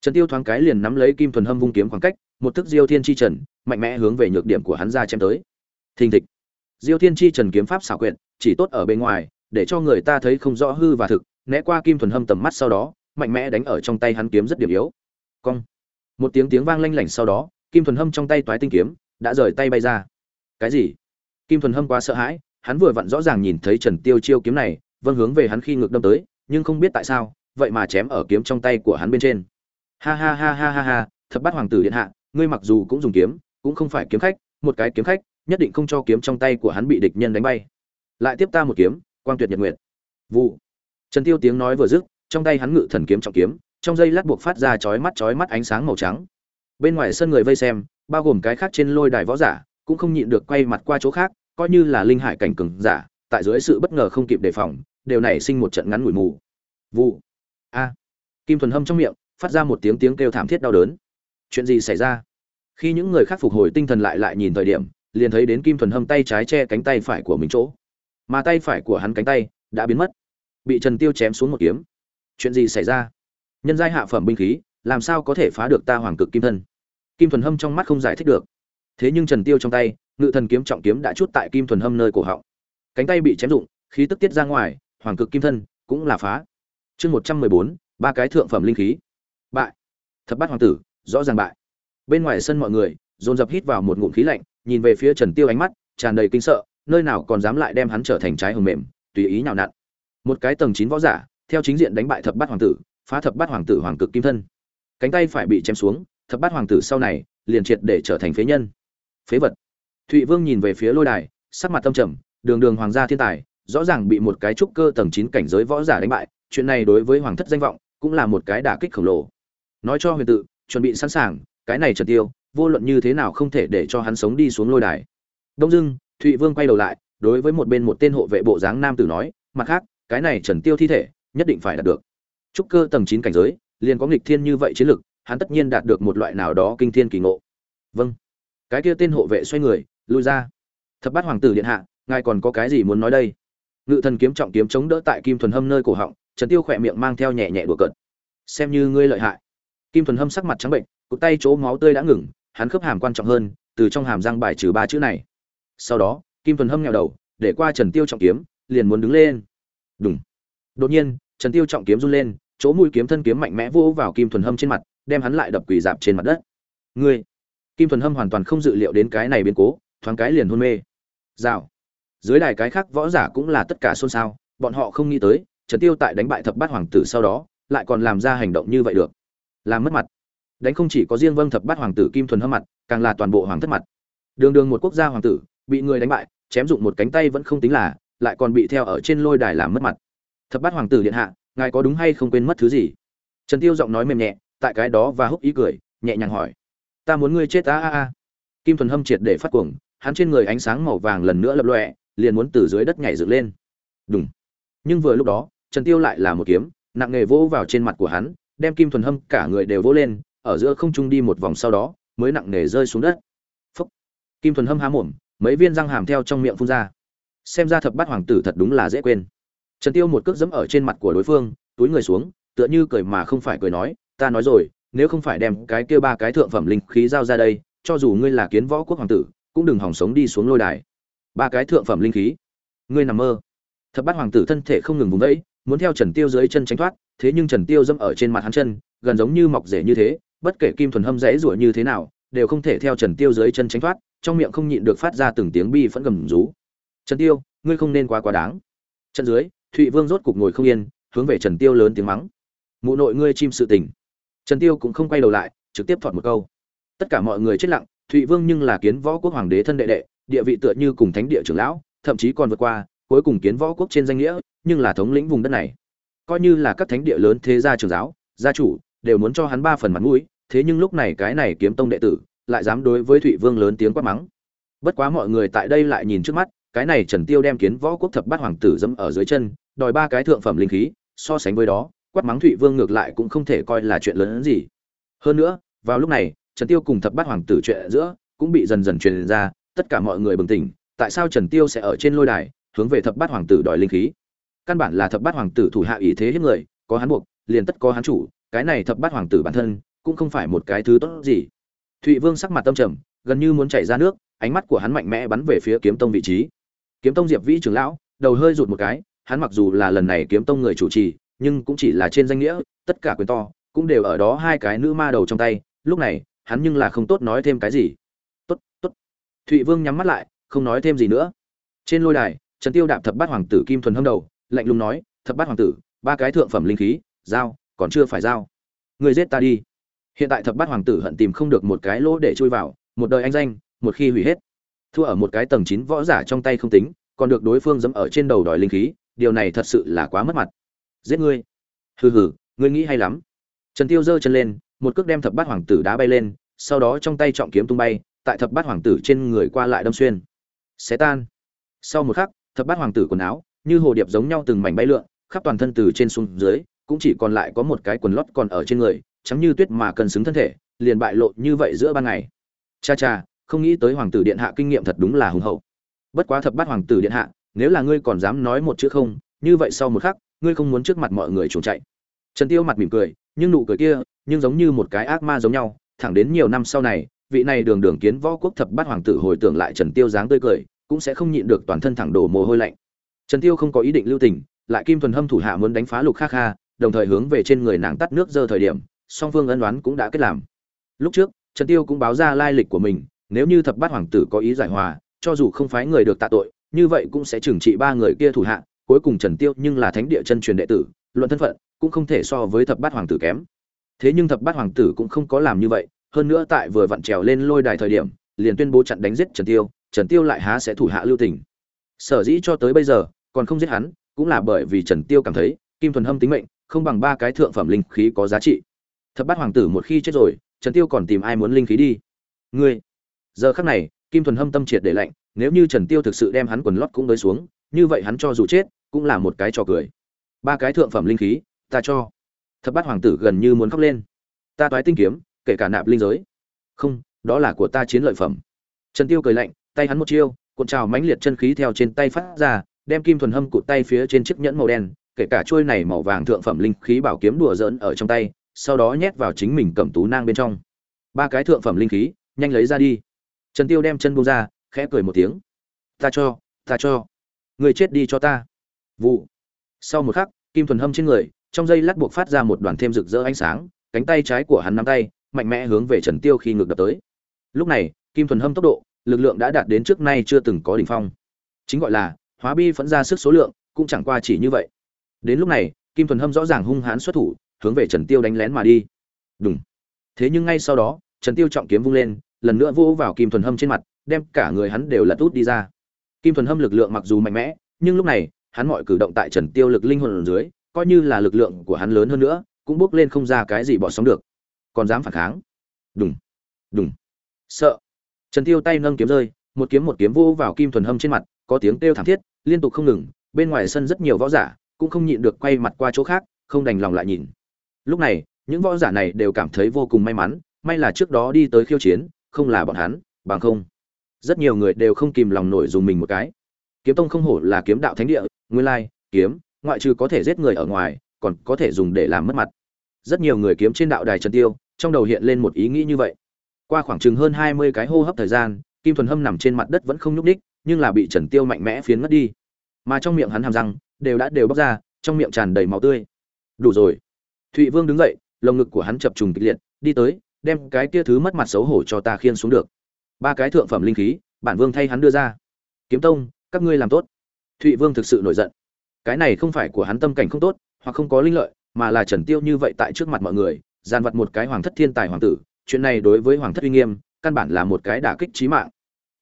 Speaker 1: Trần tiêu thoáng cái liền nắm lấy kim thuần hâm vung kiếm khoảng cách, một thức diêu thiên chi trần, mạnh mẽ hướng về nhược điểm của hắn ra chém tới. Thình thịch. Diêu thiên chi trần kiếm pháp xảo quyệt, chỉ tốt ở bên ngoài, để cho người ta thấy không rõ hư và thực, né qua kim thuần hâm tầm mắt sau đó, mạnh mẽ đánh ở trong tay hắn kiếm rất điểm yếu. Cong. Một tiếng tiếng vang lanh lảnh sau đó, kim thuần hâm trong tay toái tinh kiếm đã rời tay bay ra. Cái gì? Kim thuần hâm quá sợ hãi, hắn vừa vặn rõ ràng nhìn thấy trần tiêu chiêu kiếm này vâng hướng về hắn khi ngược đâm tới, nhưng không biết tại sao, vậy mà chém ở kiếm trong tay của hắn bên trên. Ha ha ha ha ha ha, thập bát hoàng tử điện hạ, ngươi mặc dù cũng dùng kiếm, cũng không phải kiếm khách, một cái kiếm khách, nhất định không cho kiếm trong tay của hắn bị địch nhân đánh bay. Lại tiếp ta một kiếm, quang tuyệt nhật nguyệt. Vụ. Trần tiêu tiếng nói vừa dứt, trong tay hắn ngự thần kiếm trọng kiếm, trong dây lát buộc phát ra chói mắt chói mắt ánh sáng màu trắng. Bên ngoài sân người vây xem, bao gồm cái khác trên lôi đài võ giả, cũng không nhịn được quay mặt qua chỗ khác, coi như là linh hải cảnh cường giả, tại dưới sự bất ngờ không kịp đề phòng đều nảy sinh một trận ngắn ngủi mù. Vụ. A. Kim thuần hâm trong miệng, phát ra một tiếng tiếng kêu thảm thiết đau đớn. Chuyện gì xảy ra? Khi những người khác phục hồi tinh thần lại lại nhìn thời điểm, liền thấy đến kim thuần hâm tay trái che cánh tay phải của mình chỗ. Mà tay phải của hắn cánh tay đã biến mất. Bị trần tiêu chém xuống một kiếm. Chuyện gì xảy ra? Nhân giai hạ phẩm binh khí, làm sao có thể phá được ta hoàng cực kim thân? Kim thuần hâm trong mắt không giải thích được. Thế nhưng trần tiêu trong tay, ngự thần kiếm trọng kiếm đã chút tại kim thuần hâm nơi cổ họng. Cánh tay bị chém rụng, khí tức tiết ra ngoài hoàng cực kim thân, cũng là phá. Chương một trăm mười bốn, ba cái thượng phẩm linh khí. Bại. Thập bát hoàng tử, rõ ràng bại. Bên ngoài sân mọi người, dồn dập hít vào một ngụm khí lạnh, nhìn về phía trần tiêu ánh mắt, tràn đầy kinh sợ, nơi nào còn dám lại đem hắn trở thành trái hồng mềm, tùy ý nhào nặn. Một cái tầng chín võ giả, theo chính diện đánh bại thập bát hoàng tử, phá thập bát hoàng tử hoàng cực kim thân. Cánh tay phải bị chém xuống, thập bát hoàng tử sau này, liền triệt để trở thành phế nhân. Phế vật. Thụy vương nhìn về phía lôi đài, sắc mặt tâm trầm, đường đường hoàng gia thiên tài rõ ràng bị một cái trúc cơ tầng chín cảnh giới võ giả đánh bại, chuyện này đối với hoàng thất danh vọng cũng là một cái đả kích khổng lồ. Nói cho huyền tự, chuẩn bị sẵn sàng, cái này trần tiêu, vô luận như thế nào không thể để cho hắn sống đi xuống lôi đài. Đông dưng thụy vương quay đầu lại, đối với một bên một tên hộ vệ bộ dáng nam tử nói, mặt khác, cái này trần tiêu thi thể, nhất định phải đạt được. Trúc cơ tầng chín cảnh giới, liền có nghịch thiên như vậy chiến lực, hắn tất nhiên đạt được một loại nào đó kinh thiên kỳ ngộ. Vâng. Cái kia tên hộ vệ xoay người, lui ra. Thập bát hoàng tử điện hạ, ngài còn có cái gì muốn nói đây? Ngự thần kiếm trọng kiếm chống đỡ tại kim thuần hâm nơi cổ họng, trần tiêu khỏe miệng mang theo nhẹ nhẹ đùa cợt. Xem như ngươi lợi hại. Kim thuần hâm sắc mặt trắng bệnh, cụt tay chỗ máu tươi đã ngừng, hắn khớp hàm quan trọng hơn, từ trong hàm răng bài trừ ba chữ này. Sau đó, kim thuần hâm nghèo đầu, để qua trần tiêu trọng kiếm, liền muốn đứng lên. Đúng đột nhiên, trần tiêu trọng kiếm run lên, chỗ mũi kiếm thân kiếm mạnh mẽ vô vào kim thuần hâm trên mặt, đem hắn lại đập quỳ dạp trên mặt đất. Ngươi. Kim thuần hâm hoàn toàn không dự liệu đến cái này biến cố, thoáng cái liền hôn mê. Rào dưới đài cái khác võ giả cũng là tất cả xôn xao, bọn họ không nghĩ tới, trần tiêu tại đánh bại thập bát hoàng tử sau đó, lại còn làm ra hành động như vậy được. Làm mất mặt. Đánh không chỉ có riêng vâng thập bát hoàng tử kim thuần hâm mặt, càng là toàn bộ hoàng thất mặt. Đường đường một quốc gia hoàng tử, bị người đánh bại, chém dụng một cánh tay vẫn không tính là, lại còn bị theo ở trên lôi đài làm mất mặt. Thập bát hoàng tử điện hạ, ngài có đúng hay không quên mất thứ gì? Trần tiêu giọng nói mềm nhẹ, tại cái đó và húc ý cười, nhẹ nhàng hỏi. Ta muốn ngươi chết a a a kim thuần hâm triệt để phát cuồng, hắn trên người ánh sáng màu vàng lần nữa lập lòe liền muốn từ dưới đất nhảy dựng lên. Đúng nhưng vừa lúc đó, trần tiêu lại là một kiếm, nặng nghề vỗ vào trên mặt của hắn, đem kim thuần hâm cả người đều vỗ lên, ở giữa không trung đi một vòng sau đó, mới nặng nghề rơi xuống đất. Phúc. kim thuần hâm há mồm, mấy viên răng hàm theo trong miệng phun ra. Xem ra thập bát hoàng tử thật đúng là dễ quên. Trần tiêu một cước giẫm ở trên mặt của đối phương, túi người xuống, tựa như cười mà không phải cười nói, ta nói rồi, nếu không phải đem cái kia ba cái thượng phẩm linh khí giao ra đây, cho dù ngươi là kiến võ quốc hoàng tử, cũng đừng hỏng sống đi xuống lôi đài ba cái thượng phẩm linh khí. Ngươi nằm mơ. Thập bát hoàng tử thân thể không ngừng vùng vẫy, muốn theo trần tiêu dưới chân tránh thoát, thế nhưng trần tiêu dẫm ở trên mặt hắn chân, gần giống như mọc rễ như thế, bất kể kim thuần hâm rẽ rủa như thế nào, đều không thể theo trần tiêu dưới chân tránh thoát, trong miệng không nhịn được phát ra từng tiếng bi phẫn gầm rú. Trần tiêu, ngươi không nên quá quá đáng. Chân dưới, thụy vương rốt cục ngồi không yên, hướng về trần tiêu lớn tiếng mắng. Mụ nội ngươi chim sự tình. Trần tiêu cũng không quay đầu lại, trực tiếp thọt một câu. Tất cả mọi người chết lặng, thụy vương nhưng là kiến võ quốc hoàng đế thân đệ đệ địa vị tựa như cùng thánh địa trưởng lão, thậm chí còn vượt qua cuối cùng kiến võ quốc trên danh nghĩa, nhưng là thống lĩnh vùng đất này. Coi như là các thánh địa lớn thế gia trưởng giáo, gia chủ đều muốn cho hắn ba phần mặt mũi, thế nhưng lúc này cái này kiếm tông đệ tử lại dám đối với thụy vương lớn tiếng quát mắng. Bất quá mọi người tại đây lại nhìn trước mắt, cái này trần tiêu đem kiến võ quốc thập bát hoàng tử dẫm ở dưới chân, đòi ba cái thượng phẩm linh khí, so sánh với đó, quát mắng thụy vương ngược lại cũng không thể coi là chuyện lớn hơn gì. Hơn nữa, vào lúc này, trần tiêu cùng thập bát hoàng tử chuyện giữa cũng bị dần dần truyền ra tất cả mọi người bừng tỉnh, tại sao trần tiêu sẽ ở trên lôi đài, hướng về thập bát hoàng tử đòi linh khí? Căn bản là thập bát hoàng tử thủ hạ ý thế hết người, có hắn buộc, liền tất có hắn chủ, cái này thập bát hoàng tử bản thân, cũng không phải một cái thứ tốt gì. Thụy vương sắc mặt tâm trầm, gần như muốn chảy ra nước, ánh mắt của hắn mạnh mẽ bắn về phía kiếm tông vị trí. Kiếm tông diệp vĩ trưởng lão, đầu hơi rụt một cái, hắn mặc dù là lần này kiếm tông người chủ trì, nhưng cũng chỉ là trên danh nghĩa, tất cả quyền to, cũng đều ở đó hai cái nữ ma đầu trong tay, lúc này, hắn nhưng là không tốt nói thêm cái gì. Tốt tốt thụy vương nhắm mắt lại, không nói thêm gì nữa. Trên lôi đài, trần tiêu đạp thập bát hoàng tử kim thuần hâm đầu, lạnh lùng nói, thập bát hoàng tử, ba cái thượng phẩm linh khí, giao, còn chưa phải giao. Người giết ta đi. Hiện tại thập bát hoàng tử hận tìm không được một cái lỗ để chui vào, một đời anh danh, một khi hủy hết. Thua ở một cái tầng chín võ giả trong tay không tính, còn được đối phương dẫm ở trên đầu đòi linh khí, điều này thật sự là quá mất mặt. Giết ngươi. Hừ hừ, ngươi nghĩ hay lắm. Trần tiêu giơ chân lên, một cước đem thập bát hoàng tử đá bay lên, sau đó trong tay trọng kiếm tung bay tại thập bát hoàng tử trên người qua lại đâm xuyên. Xé tan. Sau một khắc, thập bát hoàng tử quần áo như hồ điệp giống nhau từng mảnh bay lượn, khắp toàn thân từ trên xuống dưới, cũng chỉ còn lại có một cái quần lót còn ở trên người, trắng như tuyết mà cần xứng thân thể, liền bại lộ như vậy giữa ban ngày. Cha cha, không nghĩ tới hoàng tử điện hạ kinh nghiệm thật đúng là hùng hậu. Bất quá thập bát hoàng tử điện hạ, nếu là ngươi còn dám nói một chữ không, như vậy sau một khắc, ngươi không muốn trước mặt mọi người chuồng chạy. Trần tiêu mặt mỉm cười, nhưng nụ cười kia, nhưng giống như một cái ác ma giống nhau, thẳng đến nhiều năm sau này vị này đường đường kiến võ quốc thập bát hoàng tử hồi tưởng lại trần tiêu dáng tươi cười, cũng sẽ không nhịn được toàn thân thẳng đổ mồ hôi lạnh. Trần tiêu không có ý định lưu tình, lại kim thuần hâm thủ hạ muốn đánh phá lục kha kha, đồng thời hướng về trên người nàng tắt nước dơ thời điểm, song phương ân đoán cũng đã kết làm. Lúc trước, trần tiêu cũng báo ra lai lịch của mình, nếu như thập bát hoàng tử có ý giải hòa, cho dù không phái người được tạ tội, như vậy cũng sẽ trừng trị ba người kia thủ hạ, cuối cùng trần tiêu nhưng là thánh địa chân truyền đệ tử, luận thân phận, cũng không thể so với thập bát hoàng tử kém. Thế nhưng thập bát hoàng tử cũng không có làm như vậy hơn nữa tại vừa vặn trèo lên lôi đài thời điểm, liền tuyên bố chặn đánh giết trần tiêu trần tiêu lại há sẽ thủ hạ lưu tình. Sở dĩ cho tới bây giờ, còn không giết hắn, cũng là bởi vì trần tiêu cảm thấy, kim thuần hâm tính mệnh, không bằng ba cái thượng phẩm linh khí có giá trị. Thập bát hoàng tử một khi chết rồi, trần tiêu còn tìm ai muốn linh khí đi? Ngươi. Giờ khắc này, kim thuần hâm tâm triệt để lạnh, nếu như trần tiêu thực sự đem hắn quần lót cũng đới xuống, như vậy hắn cho dù chết, cũng là một cái trò cười. Ba cái thượng phẩm linh khí, ta cho. Thập bát hoàng tử gần như muốn khóc lên. Ta toái tinh kiếm kể cả nạp linh giới. Không, đó là của ta chiến lợi phẩm. Trần tiêu cười lạnh, tay hắn một chiêu, cuộn trào mãnh liệt chân khí theo trên tay phát ra, đem kim thuần hâm cụt tay phía trên chiếc nhẫn màu đen, kể cả chuôi này màu vàng thượng phẩm linh khí bảo kiếm đùa giỡn ở trong tay, sau đó nhét vào chính mình cầm tú nang bên trong. Ba cái thượng phẩm linh khí, nhanh lấy ra đi. Trần tiêu đem chân buông ra, khẽ cười một tiếng. Ta cho ta cho. Người chết đi cho ta. Vụ. Sau một khắc, kim thuần hâm trên người, trong dây lát buộc phát ra một đoàn thêm rực rỡ ánh sáng, cánh tay trái của hắn nắm tay mạnh mẽ hướng về trần tiêu khi ngược đập tới. Lúc này, kim thuần hâm tốc độ, lực lượng đã đạt đến trước nay chưa từng có đỉnh phong. Chính gọi là, hóa bi phẫn ra sức số lượng, cũng chẳng qua chỉ như vậy. Đến lúc này, kim thuần hâm rõ ràng hung hãn xuất thủ, hướng về trần tiêu đánh lén mà đi. Đùng. Thế nhưng ngay sau đó, trần tiêu trọng kiếm vung lên, lần nữa vỗ vào kim thuần hâm trên mặt, đem cả người hắn đều lật út đi ra. Kim thuần hâm lực lượng mặc dù mạnh mẽ, nhưng lúc này, hắn mọi cử động tại trần tiêu lực linh hồn dưới, coi như là lực lượng của hắn lớn hơn nữa, cũng bước lên không ra cái gì bỏ sóng được còn dám phản kháng. Đúng đúng sợ. Trần tiêu tay nâng kiếm rơi, một kiếm một kiếm vô vào kim thuần hâm trên mặt, có tiếng kêu thảm thiết, liên tục không ngừng, bên ngoài sân rất nhiều võ giả, cũng không nhịn được quay mặt qua chỗ khác, không đành lòng lại nhìn. Lúc này, những võ giả này đều cảm thấy vô cùng may mắn, may là trước đó đi tới khiêu chiến, không là bọn hắn, bằng không. Rất nhiều người đều không kìm lòng nổi dùng mình một cái. Kiếm tông không hổ là kiếm đạo thánh địa, nguyên lai, kiếm, ngoại trừ có thể giết người ở ngoài, còn có thể dùng để làm mất mặt. Rất nhiều người kiếm trên đạo đài trần tiêu trong đầu hiện lên một ý nghĩ như vậy. Qua khoảng chừng hơn hai mươi cái hô hấp thời gian, kim thuần hâm nằm trên mặt đất vẫn không nhúc ních nhưng là bị trần tiêu mạnh mẽ phiến mất đi. Mà trong miệng hắn hàm răng, đều đã đều bóc ra, trong miệng tràn đầy máu tươi. Đủ rồi. Thụy vương đứng dậy, lồng ngực của hắn chập trùng kịch liệt, đi tới, đem cái kia thứ mất mặt xấu hổ cho ta khiên xuống được. Ba cái thượng phẩm linh khí, bản vương thay hắn đưa ra. Kiếm tông, các ngươi làm tốt. Thụy vương thực sự nổi giận. Cái này không phải của hắn tâm cảnh không tốt, hoặc không có linh lợi, mà là trần tiêu như vậy tại trước mặt mọi người gian vật một cái hoàng thất thiên tài hoàng tử, chuyện này đối với hoàng thất uy nghiêm, căn bản là một cái đả kích chí mạng.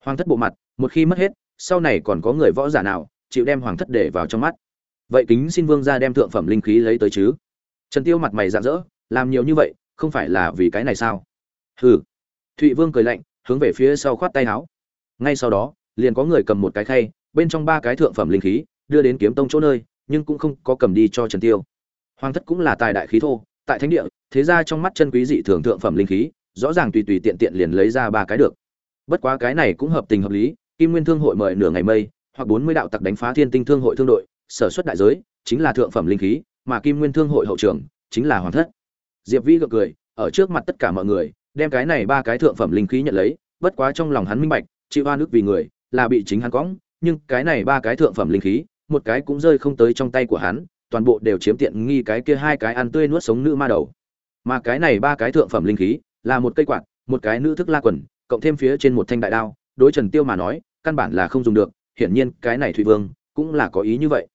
Speaker 1: Hoàng thất bộ mặt, một khi mất hết, sau này còn có người võ giả nào, chịu đem hoàng thất để vào trong mắt? Vậy kính xin vương gia đem thượng phẩm linh khí lấy tới chứ? Trần tiêu mặt mày rạng rỡ, làm nhiều như vậy, không phải là vì cái này sao? Hừ. Thụy vương cười lạnh, hướng về phía sau khoát tay áo. Ngay sau đó, liền có người cầm một cái khay, bên trong ba cái thượng phẩm linh khí, đưa đến kiếm tông chỗ nơi, nhưng cũng không có cầm đi cho trần tiêu. Hoàng thất cũng là tài đại khí thô tại thánh địa, thế ra trong mắt chân quý dị thường thượng phẩm linh khí, rõ ràng tùy tùy tiện tiện liền lấy ra ba cái được. Bất quá cái này cũng hợp tình hợp lý, kim nguyên thương hội mời nửa ngày mây, hoặc bốn mươi đạo tặc đánh phá thiên tinh thương hội thương đội, sở xuất đại giới, chính là thượng phẩm linh khí, mà kim nguyên thương hội hậu trưởng chính là hoàng thất. Diệp vĩ gật cười, ở trước mặt tất cả mọi người, đem cái này ba cái thượng phẩm linh khí nhận lấy, bất quá trong lòng hắn minh bạch, chịu oan ức vì người, là bị chính hắn cõng, nhưng cái này ba cái thượng phẩm linh khí, một cái cũng rơi không tới trong tay của hắn toàn bộ đều chiếm tiện nghi cái kia hai cái ăn tươi nuốt sống nữ ma đầu. Mà cái này ba cái thượng phẩm linh khí, là một cây quạt, một cái nữ thức la quần, cộng thêm phía trên một thanh đại đao, đối trần tiêu mà nói, căn bản là không dùng được, hiển nhiên cái này thủy vương cũng là có ý như vậy.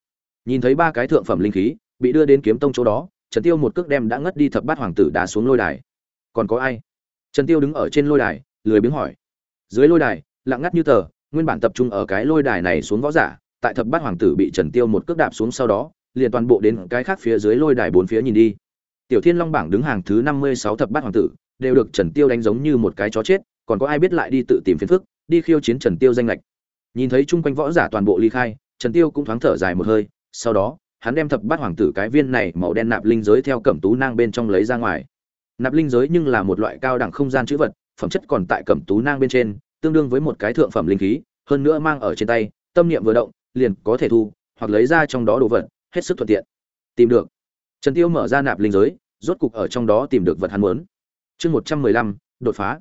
Speaker 1: Nhìn thấy ba cái thượng phẩm linh khí, bị đưa đến kiếm tông chỗ đó, trần tiêu một cước đem đã ngất đi thập bát hoàng tử đá xuống lôi đài. Còn có ai? Trần tiêu đứng ở trên lôi đài, lười biếng hỏi. Dưới lôi đài, lặng ngắt như tờ, nguyên bản tập trung ở cái lôi đài này xuống võ giả, tại thập bát hoàng tử bị trần tiêu một cước đạp xuống sau đó liền toàn bộ đến cái khác phía dưới lôi đài bốn phía nhìn đi tiểu thiên long bảng đứng hàng thứ năm mươi sáu thập bát hoàng tử đều được Trần Tiêu đánh giống như một cái chó chết, còn có ai biết lại đi tự tìm phiền phức, đi khiêu chiến Trần Tiêu danh lệch. Nhìn thấy chung quanh võ giả toàn bộ ly khai, Trần Tiêu cũng thoáng thở dài một hơi, sau đó, hắn đem thập bát hoàng tử cái viên này màu đen nạp linh giới theo cẩm tú nang bên trong lấy ra ngoài. Nạp linh giới nhưng là một loại cao đẳng không gian chữ vật, phẩm chất còn tại cẩm tú nang bên trên, tương đương với một cái thượng phẩm linh khí, hơn nữa mang ở trên tay, tâm niệm vừa động, liền có thể thu hoặc lấy ra trong đó đồ vật, hết sức thuận tiện. Tìm được. Trần Tiêu mở ra nạp linh giới, rốt cục ở trong đó tìm được vật hắn muốn. Chương 115, đột phá.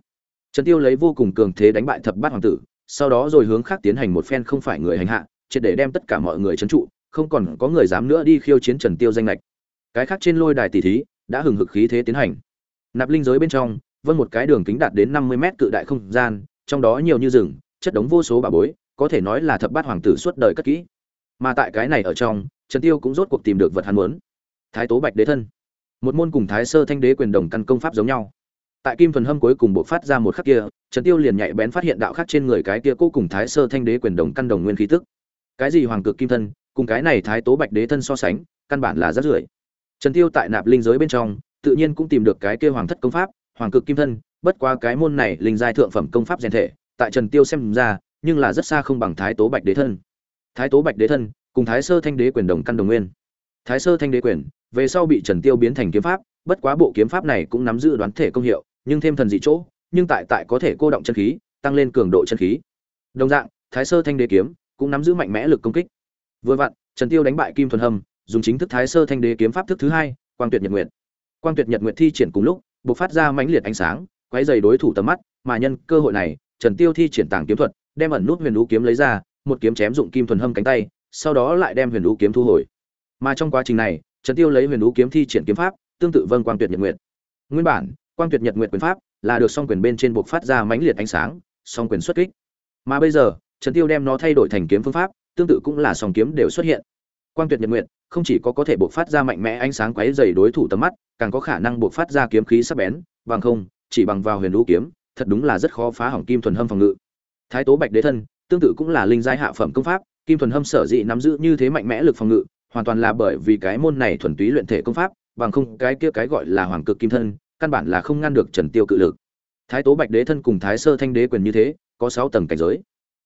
Speaker 1: Trần Tiêu lấy vô cùng cường thế đánh bại thập bát hoàng tử, sau đó rồi hướng khác tiến hành một phen không phải người hành hạ, triệt để đem tất cả mọi người trấn trụ, không còn có người dám nữa đi khiêu chiến Trần Tiêu danh lệch. Cái khác trên lôi đài tỷ thí đã hừng hực khí thế tiến hành. Nạp linh giới bên trong, vân một cái đường kính đạt đến 50 mét cự đại không gian, trong đó nhiều như rừng, chất đống vô số bà bối, có thể nói là thập bát hoàng tử suốt đời cất kỹ. Mà tại cái này ở trong, Trần Tiêu cũng rốt cuộc tìm được vật hắn muốn. Thái Tố Bạch Đế thân. Một môn cùng Thái Sơ Thanh Đế quyền đồng căn công pháp giống nhau. Tại Kim Thuần Hâm cuối cùng bộc phát ra một khắc kia, Trần Tiêu liền nhạy bén phát hiện đạo khác trên người cái kia cô cùng Thái Sơ Thanh Đế quyền đồng căn đồng nguyên khí tức. Cái gì hoàng cực kim thân, cùng cái này Thái Tố Bạch Đế thân so sánh, căn bản là rất rưởi. Trần Tiêu tại nạp linh giới bên trong, tự nhiên cũng tìm được cái kia hoàng thất công pháp, hoàng cực kim thân, bất qua cái môn này linh giai thượng phẩm công pháp rèn thể, tại Trần Tiêu xem ra, nhưng là rất xa không bằng Thái Tố Bạch Đế thân. Thái Tố Bạch Đế thân, cùng Thái Sơ Thanh Đế quyền đồng căn đồng nguyên. Thái Sơ Thanh Đế quyền, về sau bị Trần Tiêu biến thành kiếm pháp, bất quá bộ kiếm pháp này cũng nắm giữ đoán thể công hiệu, nhưng thêm thần dị chỗ, nhưng tại tại có thể cô động chân khí, tăng lên cường độ chân khí. Đồng dạng, Thái Sơ Thanh Đế kiếm cũng nắm giữ mạnh mẽ lực công kích. Vừa vặn, Trần Tiêu đánh bại Kim Thuần Hâm, dùng chính thức Thái Sơ Thanh Đế kiếm pháp thức thứ hai, Quang Tuyệt Nhật Nguyệt. Quang Tuyệt Nhật Nguyệt thi triển cùng lúc, bộc phát ra mãnh liệt ánh sáng, quấy dày đối thủ tầm mắt, mà nhân cơ hội này, Trần Tiêu thi triển tàng kiếm thuật, đem ẩn nút huyền vũ kiếm lấy ra, một kiếm chém dụng Kim Thuần Hâm cánh tay, sau đó lại đem huyền vũ kiếm thu hồi. Mà trong quá trình này, Trần Tiêu lấy huyền vũ kiếm thi triển kiếm pháp, tương tự vâng quang tuyệt nhật nguyệt. Nguyên bản, quang tuyệt nhật nguyệt quyền pháp là được song quyền bên trên buộc phát ra mãnh liệt ánh sáng, song quyền xuất kích. Mà bây giờ, Trần Tiêu đem nó thay đổi thành kiếm phương pháp, tương tự cũng là song kiếm đều xuất hiện. Quang tuyệt nhật nguyệt không chỉ có có thể buộc phát ra mạnh mẽ ánh sáng quấy dày đối thủ tầm mắt, càng có khả năng buộc phát ra kiếm khí sắc bén, bằng không, chỉ bằng vào huyền vũ kiếm, thật đúng là rất khó phá hỏng kim thuần hâm phòng ngự. Thái Tố Bạch Đế thân, tương tự cũng là linh giai hạ phẩm công pháp, kim thuần hâm sở dĩ nắm giữ như thế mạnh mẽ lực phòng ngự, hoàn toàn là bởi vì cái môn này thuần túy luyện thể công pháp, bằng không cái kia cái gọi là hoàng cực kim thân, căn bản là không ngăn được Trần Tiêu cự lực. Thái Tố Bạch Đế thân cùng Thái Sơ Thanh Đế quyền như thế, có 6 tầng cảnh giới.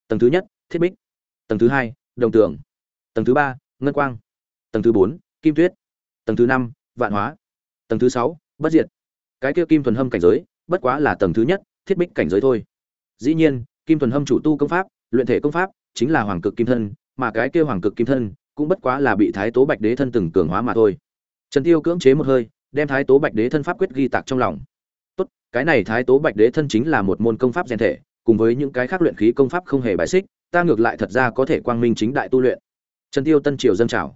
Speaker 1: Tầng thứ nhất, Thiết Bích. Tầng thứ hai, Đồng Tường. Tầng thứ ba, Ngân Quang. Tầng thứ 4, Kim Tuyết. Tầng thứ 5, Vạn Hóa. Tầng thứ 6, Bất Diệt. Cái kia Kim Thuần Hâm cảnh giới, bất quá là tầng thứ nhất, Thiết Bích cảnh giới thôi. Dĩ nhiên, Kim Thuần Hâm chủ tu công pháp, luyện thể công pháp, chính là Hoàng Cực Kim thân, mà cái kia Hoàng Cực Kim thân, cũng bất quá là bị Thái Tố Bạch Đế thân từng cường hóa mà thôi. Trần Tiêu cưỡng chế một hơi, đem Thái Tố Bạch Đế thân pháp quyết ghi tạc trong lòng. Tốt, cái này Thái Tố Bạch Đế thân chính là một môn công pháp rèn thể, cùng với những cái khác luyện khí công pháp không hề bài xích, ta ngược lại thật ra có thể quang minh chính đại tu luyện. Trần Tiêu tân triều dâng trào.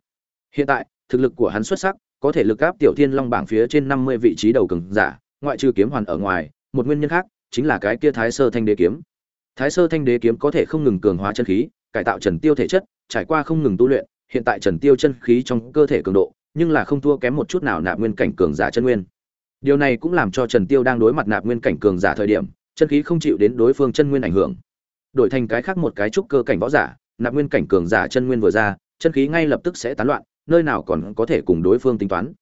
Speaker 1: Hiện tại, thực lực của hắn xuất sắc, có thể lực áp Tiểu Thiên Long bảng phía trên 50 vị trí đầu cường giả, ngoại trừ kiếm hoàn ở ngoài, một nguyên nhân khác chính là cái kia Thái Sơ Thanh Đế kiếm. Thái Sơ Thanh Đế kiếm có thể không ngừng cường hóa chân khí, cải tạo Trần Tiêu thể chất, trải qua không ngừng tu luyện, hiện tại Trần Tiêu chân khí trong cơ thể cường độ, nhưng là không thua kém một chút nào nạp nguyên cảnh cường giả chân nguyên. Điều này cũng làm cho Trần Tiêu đang đối mặt nạp nguyên cảnh cường giả thời điểm, chân khí không chịu đến đối phương chân nguyên ảnh hưởng. Đổi thành cái khác một cái trúc cơ cảnh võ giả, nạp nguyên cảnh cường giả chân nguyên vừa ra, chân khí ngay lập tức sẽ tán loạn, nơi nào còn có thể cùng đối phương tính toán.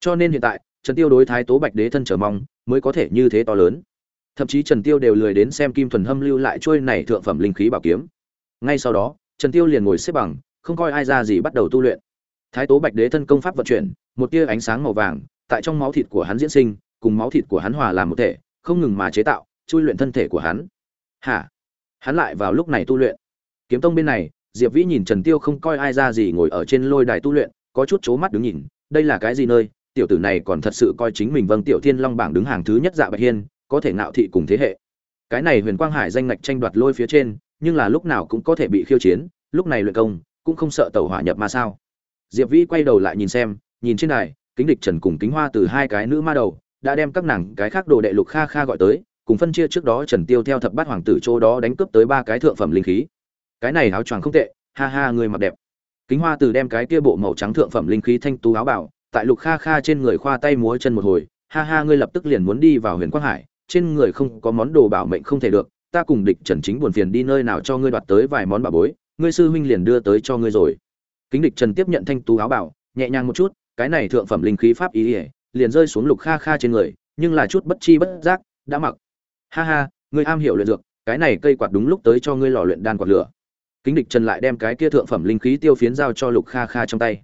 Speaker 1: Cho nên hiện tại, Trần Tiêu đối Thái Tố Bạch Đế thân trở mong, mới có thể như thế to lớn. Thậm chí Trần Tiêu đều lười đến xem Kim Thuần Hâm lưu lại chuôi này thượng phẩm linh khí bảo kiếm. Ngay sau đó, Trần Tiêu liền ngồi xếp bằng, không coi ai ra gì bắt đầu tu luyện. Thái tố bạch đế thân công pháp vận chuyển một tia ánh sáng màu vàng tại trong máu thịt của hắn diễn sinh cùng máu thịt của hắn hòa làm một thể không ngừng mà chế tạo chui luyện thân thể của hắn. Hả? Hắn lại vào lúc này tu luyện. Kiếm tông bên này diệp vĩ nhìn trần tiêu không coi ai ra gì ngồi ở trên lôi đài tu luyện có chút chố mắt đứng nhìn đây là cái gì nơi? Tiểu tử này còn thật sự coi chính mình vâng tiểu thiên long bảng đứng hàng thứ nhất dạ bạch hiên có thể ngạo thị cùng thế hệ. Cái này huyền quang hải danh ngạch tranh đoạt lôi phía trên, nhưng là lúc nào cũng có thể bị khiêu chiến, lúc này luyện công, cũng không sợ tàu hỏa nhập ma sao. Diệp vĩ quay đầu lại nhìn xem, nhìn trên này kính địch trần cùng kính hoa từ hai cái nữ ma đầu, đã đem các nàng, cái khác đồ đệ lục kha kha gọi tới, cùng phân chia trước đó trần tiêu theo thập bát hoàng tử chỗ đó đánh cướp tới ba cái thượng phẩm linh khí. Cái này áo choàng không tệ, ha ha, người mặc đẹp. Kính hoa từ đem cái kia bộ màu trắng thượng phẩm linh khí thanh tú áo bảo, tại lục kha kha trên người khoa tay múa chân một hồi, ha ha, ngươi lập tức liền muốn đi vào huyền quang hải trên người không có món đồ bảo mệnh không thể được, ta cùng địch trần chính buồn phiền đi nơi nào cho ngươi đoạt tới vài món bảo bối, ngươi sư huynh liền đưa tới cho ngươi rồi. Kính địch trần tiếp nhận thanh tú áo bảo, nhẹ nhàng một chút, cái này thượng phẩm linh khí pháp ý ỉa liền rơi xuống lục kha kha trên người, nhưng là chút bất chi bất giác, đã mặc. Ha ha, ngươi am hiểu luyện dược, cái này cây quạt đúng lúc tới cho ngươi lò luyện đan quạt lửa. Kính địch trần lại đem cái kia thượng phẩm linh khí tiêu phiến giao cho lục kha kha trong tay.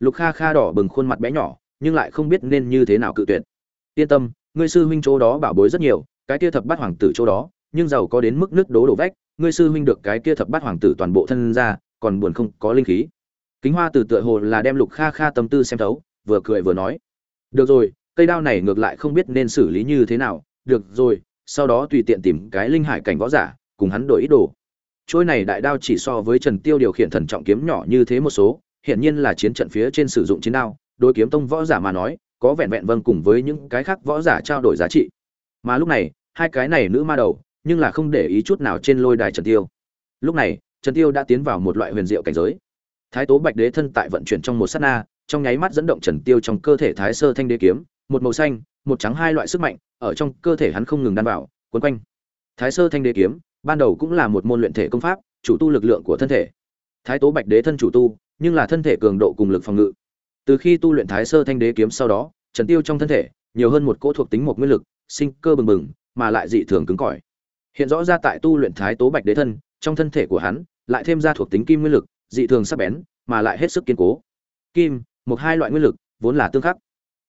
Speaker 1: Lục kha kha đỏ bừng khuôn mặt bé nhỏ, nhưng lại không biết nên như thế nào cự tuyệt. Yên tâm ngươi sư huynh chỗ đó bảo bối rất nhiều, cái kia thập bát hoàng tử chỗ đó, nhưng giàu có đến mức nước đố đổ vách, ngươi sư huynh được cái kia thập bát hoàng tử toàn bộ thân ra, còn buồn không có linh khí. Kính hoa từ tựa hồ là đem lục kha kha tâm tư xem thấu, vừa cười vừa nói, được rồi, cây đao này ngược lại không biết nên xử lý như thế nào. Được rồi, sau đó tùy tiện tìm cái linh hải cảnh võ giả, cùng hắn đổi ý đồ. Chôi này đại đao chỉ so với trần tiêu điều khiển thần trọng kiếm nhỏ như thế một số, hiển nhiên là chiến trận phía trên sử dụng chiến đao, đối kiếm tông võ giả mà nói có vẹn vẹn vâng cùng với những cái khác võ giả trao đổi giá trị. Mà lúc này, hai cái này nữ ma đầu, nhưng là không để ý chút nào trên lôi đài trần tiêu. Lúc này, trần tiêu đã tiến vào một loại huyền diệu cảnh giới. Thái tố bạch đế thân tại vận chuyển trong một sát na, trong nháy mắt dẫn động trần tiêu trong cơ thể thái sơ thanh đế kiếm, một màu xanh, một trắng hai loại sức mạnh, ở trong cơ thể hắn không ngừng đan vào quấn quanh. Thái sơ thanh đế kiếm, ban đầu cũng là một môn luyện thể công pháp, chủ tu lực lượng của thân thể. Thái tố bạch đế thân chủ tu, nhưng là thân thể cường độ cùng lực phòng ngự từ khi tu luyện thái sơ thanh đế kiếm sau đó, trần tiêu trong thân thể, nhiều hơn một cỗ thuộc tính một nguyên lực, sinh cơ bừng bừng, mà lại dị thường cứng cỏi. Hiện rõ ra tại tu luyện thái tố bạch đế thân, trong thân thể của hắn, lại thêm ra thuộc tính kim nguyên lực, dị thường sắc bén, mà lại hết sức kiên cố. Kim một hai loại nguyên lực, vốn là tương khắc.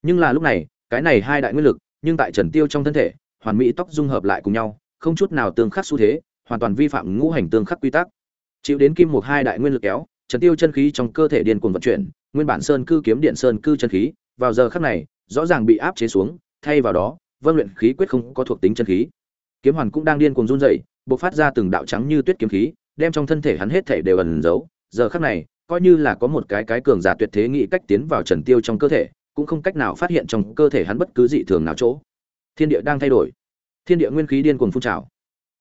Speaker 1: Nhưng là lúc này, cái này hai đại nguyên lực, nhưng tại trần tiêu trong thân thể, hoàn mỹ tóc dung hợp lại cùng nhau, không chút nào tương khắc xu thế, hoàn toàn vi phạm ngũ hành tương khắc quy tắc. Chịu đến kim một hai đại nguyên lực kéo, trần tiêu chân khí trong cơ thể điên cuồng vận chuyển nguyên bản sơn cư kiếm điện sơn cư chân khí, vào giờ khắc này, rõ ràng bị áp chế xuống, thay vào đó, vân luyện khí quyết không có thuộc tính chân khí. Kiếm hoàn cũng đang điên cuồng run rẩy, bộc phát ra từng đạo trắng như tuyết kiếm khí, đem trong thân thể hắn hết thể đều ẩn giấu. Giờ khắc này, coi như là có một cái cái cường giả tuyệt thế nghĩ cách tiến vào trần tiêu trong cơ thể, cũng không cách nào phát hiện trong cơ thể hắn bất cứ dị thường nào chỗ. Thiên địa đang thay đổi. Thiên địa nguyên khí điên cuồng phun trào.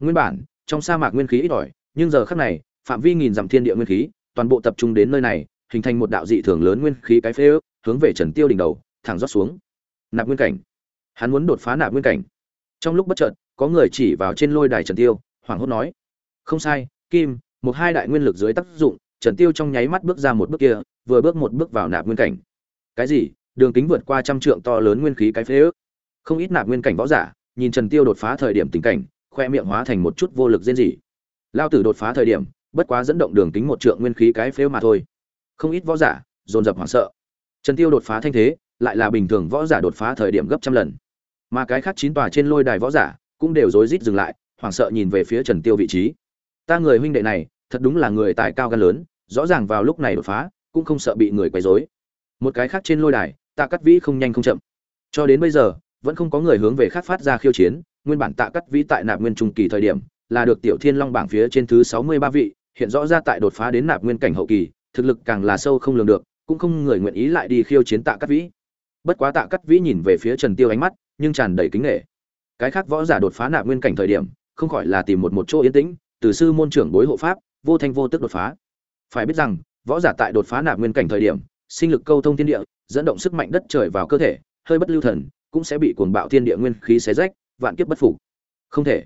Speaker 1: Nguyên bản, trong sa mạc nguyên khí ít ỏi, nhưng giờ khắc này, phạm vi nghìn dặm thiên địa nguyên khí, toàn bộ tập trung đến nơi này hình thành một đạo dị thường lớn nguyên khí cái phế ước, hướng về trần tiêu đỉnh đầu, thẳng rót xuống. Nạp nguyên cảnh. Hắn muốn đột phá nạp nguyên cảnh. Trong lúc bất chợt, có người chỉ vào trên lôi đài trần tiêu, hoảng hốt nói, không sai, kim, một hai đại nguyên lực dưới tác dụng. Trần tiêu trong nháy mắt bước ra một bước kia, vừa bước một bước vào nạp nguyên cảnh. Cái gì? Đường kính vượt qua trăm trượng to lớn nguyên khí cái phế ước? Không ít nạp nguyên cảnh võ giả nhìn trần tiêu đột phá thời điểm tình cảnh, khoe miệng hóa thành một chút vô lực rên rỉ. Lao tử đột phá thời điểm, bất quá dẫn động đường kính một trượng nguyên khí cái phế mà thôi không ít võ giả dồn dập hoảng sợ. Trần tiêu đột phá thanh thế, lại là bình thường võ giả đột phá thời điểm gấp trăm lần. Mà cái khác chín tòa trên lôi đài võ giả cũng đều rối rít dừng lại, hoảng sợ nhìn về phía trần tiêu vị trí. Ta người huynh đệ này, thật đúng là người tài cao gan lớn, rõ ràng vào lúc này đột phá, cũng không sợ bị người quấy rối. Một cái khác trên lôi đài, tạ cắt vĩ không nhanh không chậm. Cho đến bây giờ, vẫn không có người hướng về khác phát ra khiêu chiến, nguyên bản tạ cắt vĩ tại nạp nguyên trung kỳ thời điểm, là được tiểu thiên long bảng phía trên thứ sáu mươi ba vị, hiện rõ ra tại đột phá đến nạp nguyên cảnh hậu kỳ thực lực càng là sâu không lường được, cũng không người nguyện ý lại đi khiêu chiến tạ cắt vĩ. Bất quá tạ cắt vĩ nhìn về phía trần tiêu ánh mắt, nhưng tràn đầy kính nghệ cái khác võ giả đột phá nạp nguyên cảnh thời điểm, không khỏi là tìm một một chỗ yên tĩnh, từ sư môn trưởng bối hộ pháp, vô thanh vô tức đột phá. Phải biết rằng, võ giả tại đột phá nạp nguyên cảnh thời điểm, sinh lực câu thông thiên địa, dẫn động sức mạnh đất trời vào cơ thể, hơi bất lưu thần, cũng sẽ bị cuồng bạo thiên địa nguyên khí xé rách, vạn kiếp bất phục. Không thể.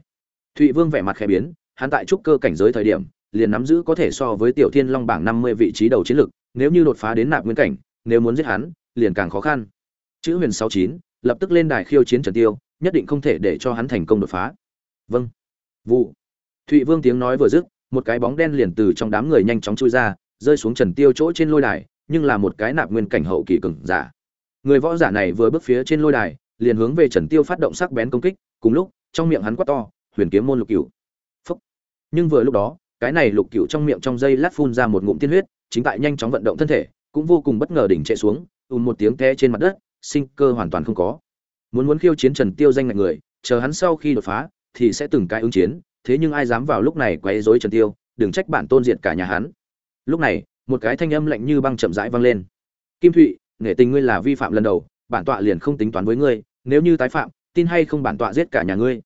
Speaker 1: Thụy vương vẻ mặt khẽ biến, hắn tại trúc cơ cảnh giới thời điểm liền nắm giữ có thể so với tiểu thiên long bảng năm mươi vị trí đầu chiến lực nếu như đột phá đến nạp nguyên cảnh, nếu muốn giết hắn, liền càng khó khăn. Chữ huyền sáu chín, lập tức lên đài khiêu chiến trần tiêu, nhất định không thể để cho hắn thành công đột phá. Vâng. Vụ. Thụy vương tiếng nói vừa dứt, một cái bóng đen liền từ trong đám người nhanh chóng chui ra, rơi xuống trần tiêu chỗ trên lôi đài, nhưng là một cái nạp nguyên cảnh hậu kỳ cường giả. Người võ giả này vừa bước phía trên lôi đài, liền hướng về trần tiêu phát động sắc bén công kích, cùng lúc, trong miệng hắn quát to, huyền kiếm môn lục cửu. Phúc. nhưng vừa lúc đó cái này lục cựu trong miệng trong dây lát phun ra một ngụm tiên huyết, chính tại nhanh chóng vận động thân thể, cũng vô cùng bất ngờ đỉnh chạy xuống ùn một tiếng té trên mặt đất, sinh cơ hoàn toàn không có. Muốn muốn khiêu chiến trần tiêu danh ngạch người, chờ hắn sau khi đột phá, thì sẽ từng cái ứng chiến, thế nhưng ai dám vào lúc này quấy rối trần tiêu, đừng trách bản tôn diệt cả nhà hắn. Lúc này, một cái thanh âm lạnh như băng chậm rãi vang lên. Kim thụy, nể tình ngươi là vi phạm lần đầu, bản tọa liền không tính toán với ngươi, nếu như tái phạm, tin hay không bản tọa giết cả nhà ngươi?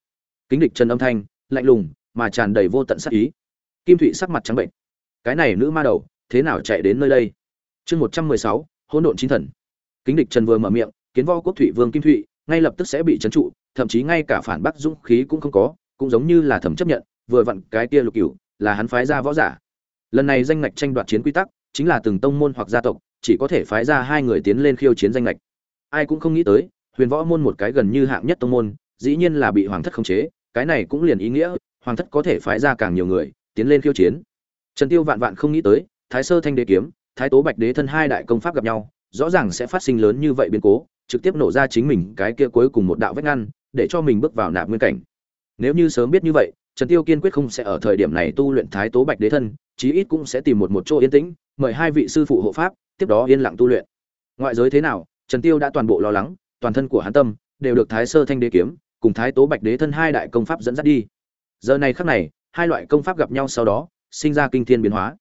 Speaker 1: Kính địch trần âm thanh, lạnh lùng, mà tràn đầy vô tận sát ý kim thụy sắc mặt trắng bệnh. Cái này nữ ma đầu, thế nào chạy đến nơi đây? Chương một trăm mười sáu, hỗn độn chín thần. Kính địch trần vừa mở miệng, kiến vo quốc thụy vương kim thụy, ngay lập tức sẽ bị trấn trụ, thậm chí ngay cả phản bác dũng khí cũng không có, cũng giống như là thẩm chấp nhận, vừa vặn cái kia lục cửu, là hắn phái ra võ giả. Lần này danh ngạch tranh đoạt chiến quy tắc, chính là từng tông môn hoặc gia tộc, chỉ có thể phái ra hai người tiến lên khiêu chiến danh ngạch. Ai cũng không nghĩ tới, huyền võ môn một cái gần như hạng nhất tông môn, dĩ nhiên là bị hoàng thất khống chế, cái này cũng liền ý nghĩa, hoàng thất có thể phái ra càng nhiều người tiến lên khiêu chiến. Trần tiêu vạn vạn không nghĩ tới, thái sơ thanh đế kiếm, thái tố bạch đế thân hai đại công pháp gặp nhau, rõ ràng sẽ phát sinh lớn như vậy biến cố, trực tiếp nổ ra chính mình cái kia cuối cùng một đạo vách ngăn, để cho mình bước vào nạp nguyên cảnh. Nếu như sớm biết như vậy, trần tiêu kiên quyết không sẽ ở thời điểm này tu luyện thái tố bạch đế thân, chí ít cũng sẽ tìm một một chỗ yên tĩnh, mời hai vị sư phụ hộ pháp, tiếp đó yên lặng tu luyện. Ngoại giới thế nào, trần tiêu đã toàn bộ lo lắng, toàn thân của hắn tâm đều được thái sơ thanh đế kiếm cùng thái tố bạch đế thân hai đại công pháp dẫn dắt đi. Giờ này khắc này hai loại công pháp gặp nhau sau đó, sinh ra kinh thiên biến hóa.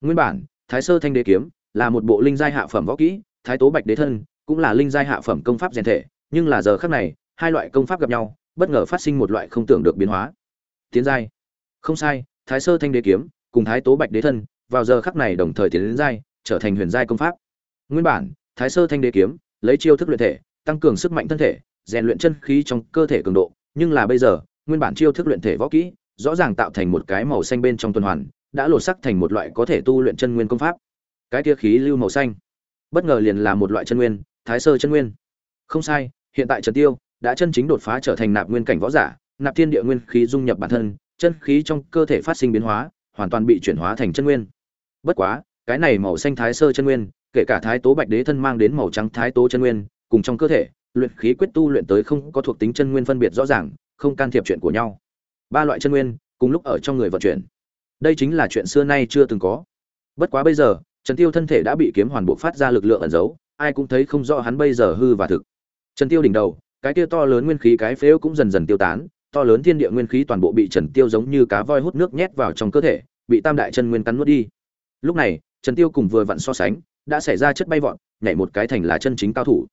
Speaker 1: Nguyên bản, thái sơ thanh đế kiếm là một bộ linh giai hạ phẩm võ kỹ, thái tố bạch đế thân cũng là linh giai hạ phẩm công pháp rèn thể, nhưng là giờ khắc này, hai loại công pháp gặp nhau, bất ngờ phát sinh một loại không tưởng được biến hóa. Tiến giai. Không sai, thái sơ thanh đế kiếm cùng thái tố bạch đế thân vào giờ khắc này đồng thời tiến đến giai, trở thành huyền giai công pháp. Nguyên bản, thái sơ thanh đế kiếm lấy chiêu thức luyện thể, tăng cường sức mạnh thân thể, rèn luyện chân khí trong cơ thể cường độ, nhưng là bây giờ, nguyên bản chiêu thức luyện thể võ kỹ rõ ràng tạo thành một cái màu xanh bên trong tuần hoàn, đã lột sắc thành một loại có thể tu luyện chân nguyên công pháp. Cái tia khí lưu màu xanh, bất ngờ liền là một loại chân nguyên, thái sơ chân nguyên. Không sai, hiện tại trần tiêu đã chân chính đột phá trở thành nạp nguyên cảnh võ giả, nạp thiên địa nguyên khí dung nhập bản thân, chân khí trong cơ thể phát sinh biến hóa, hoàn toàn bị chuyển hóa thành chân nguyên. Bất quá, cái này màu xanh thái sơ chân nguyên, kể cả thái tố bạch đế thân mang đến màu trắng thái tố chân nguyên, cùng trong cơ thể, luyện khí quyết tu luyện tới không có thuộc tính chân nguyên phân biệt rõ ràng, không can thiệp chuyện của nhau ba loại chân nguyên cùng lúc ở trong người vận chuyển. Đây chính là chuyện xưa nay chưa từng có. Bất quá bây giờ, trần tiêu thân thể đã bị kiếm hoàn bộ phát ra lực lượng ẩn giấu, ai cũng thấy không rõ hắn bây giờ hư và thực. Trần tiêu đỉnh đầu, cái kia to lớn nguyên khí cái phếu cũng dần dần tiêu tán, to lớn thiên địa nguyên khí toàn bộ bị trần tiêu giống như cá voi hút nước nhét vào trong cơ thể, bị tam đại chân nguyên cắn nuốt đi. Lúc này, trần tiêu cùng vừa vặn so sánh, đã xảy ra chất bay vọt, nhảy một cái thành là chân chính cao thủ.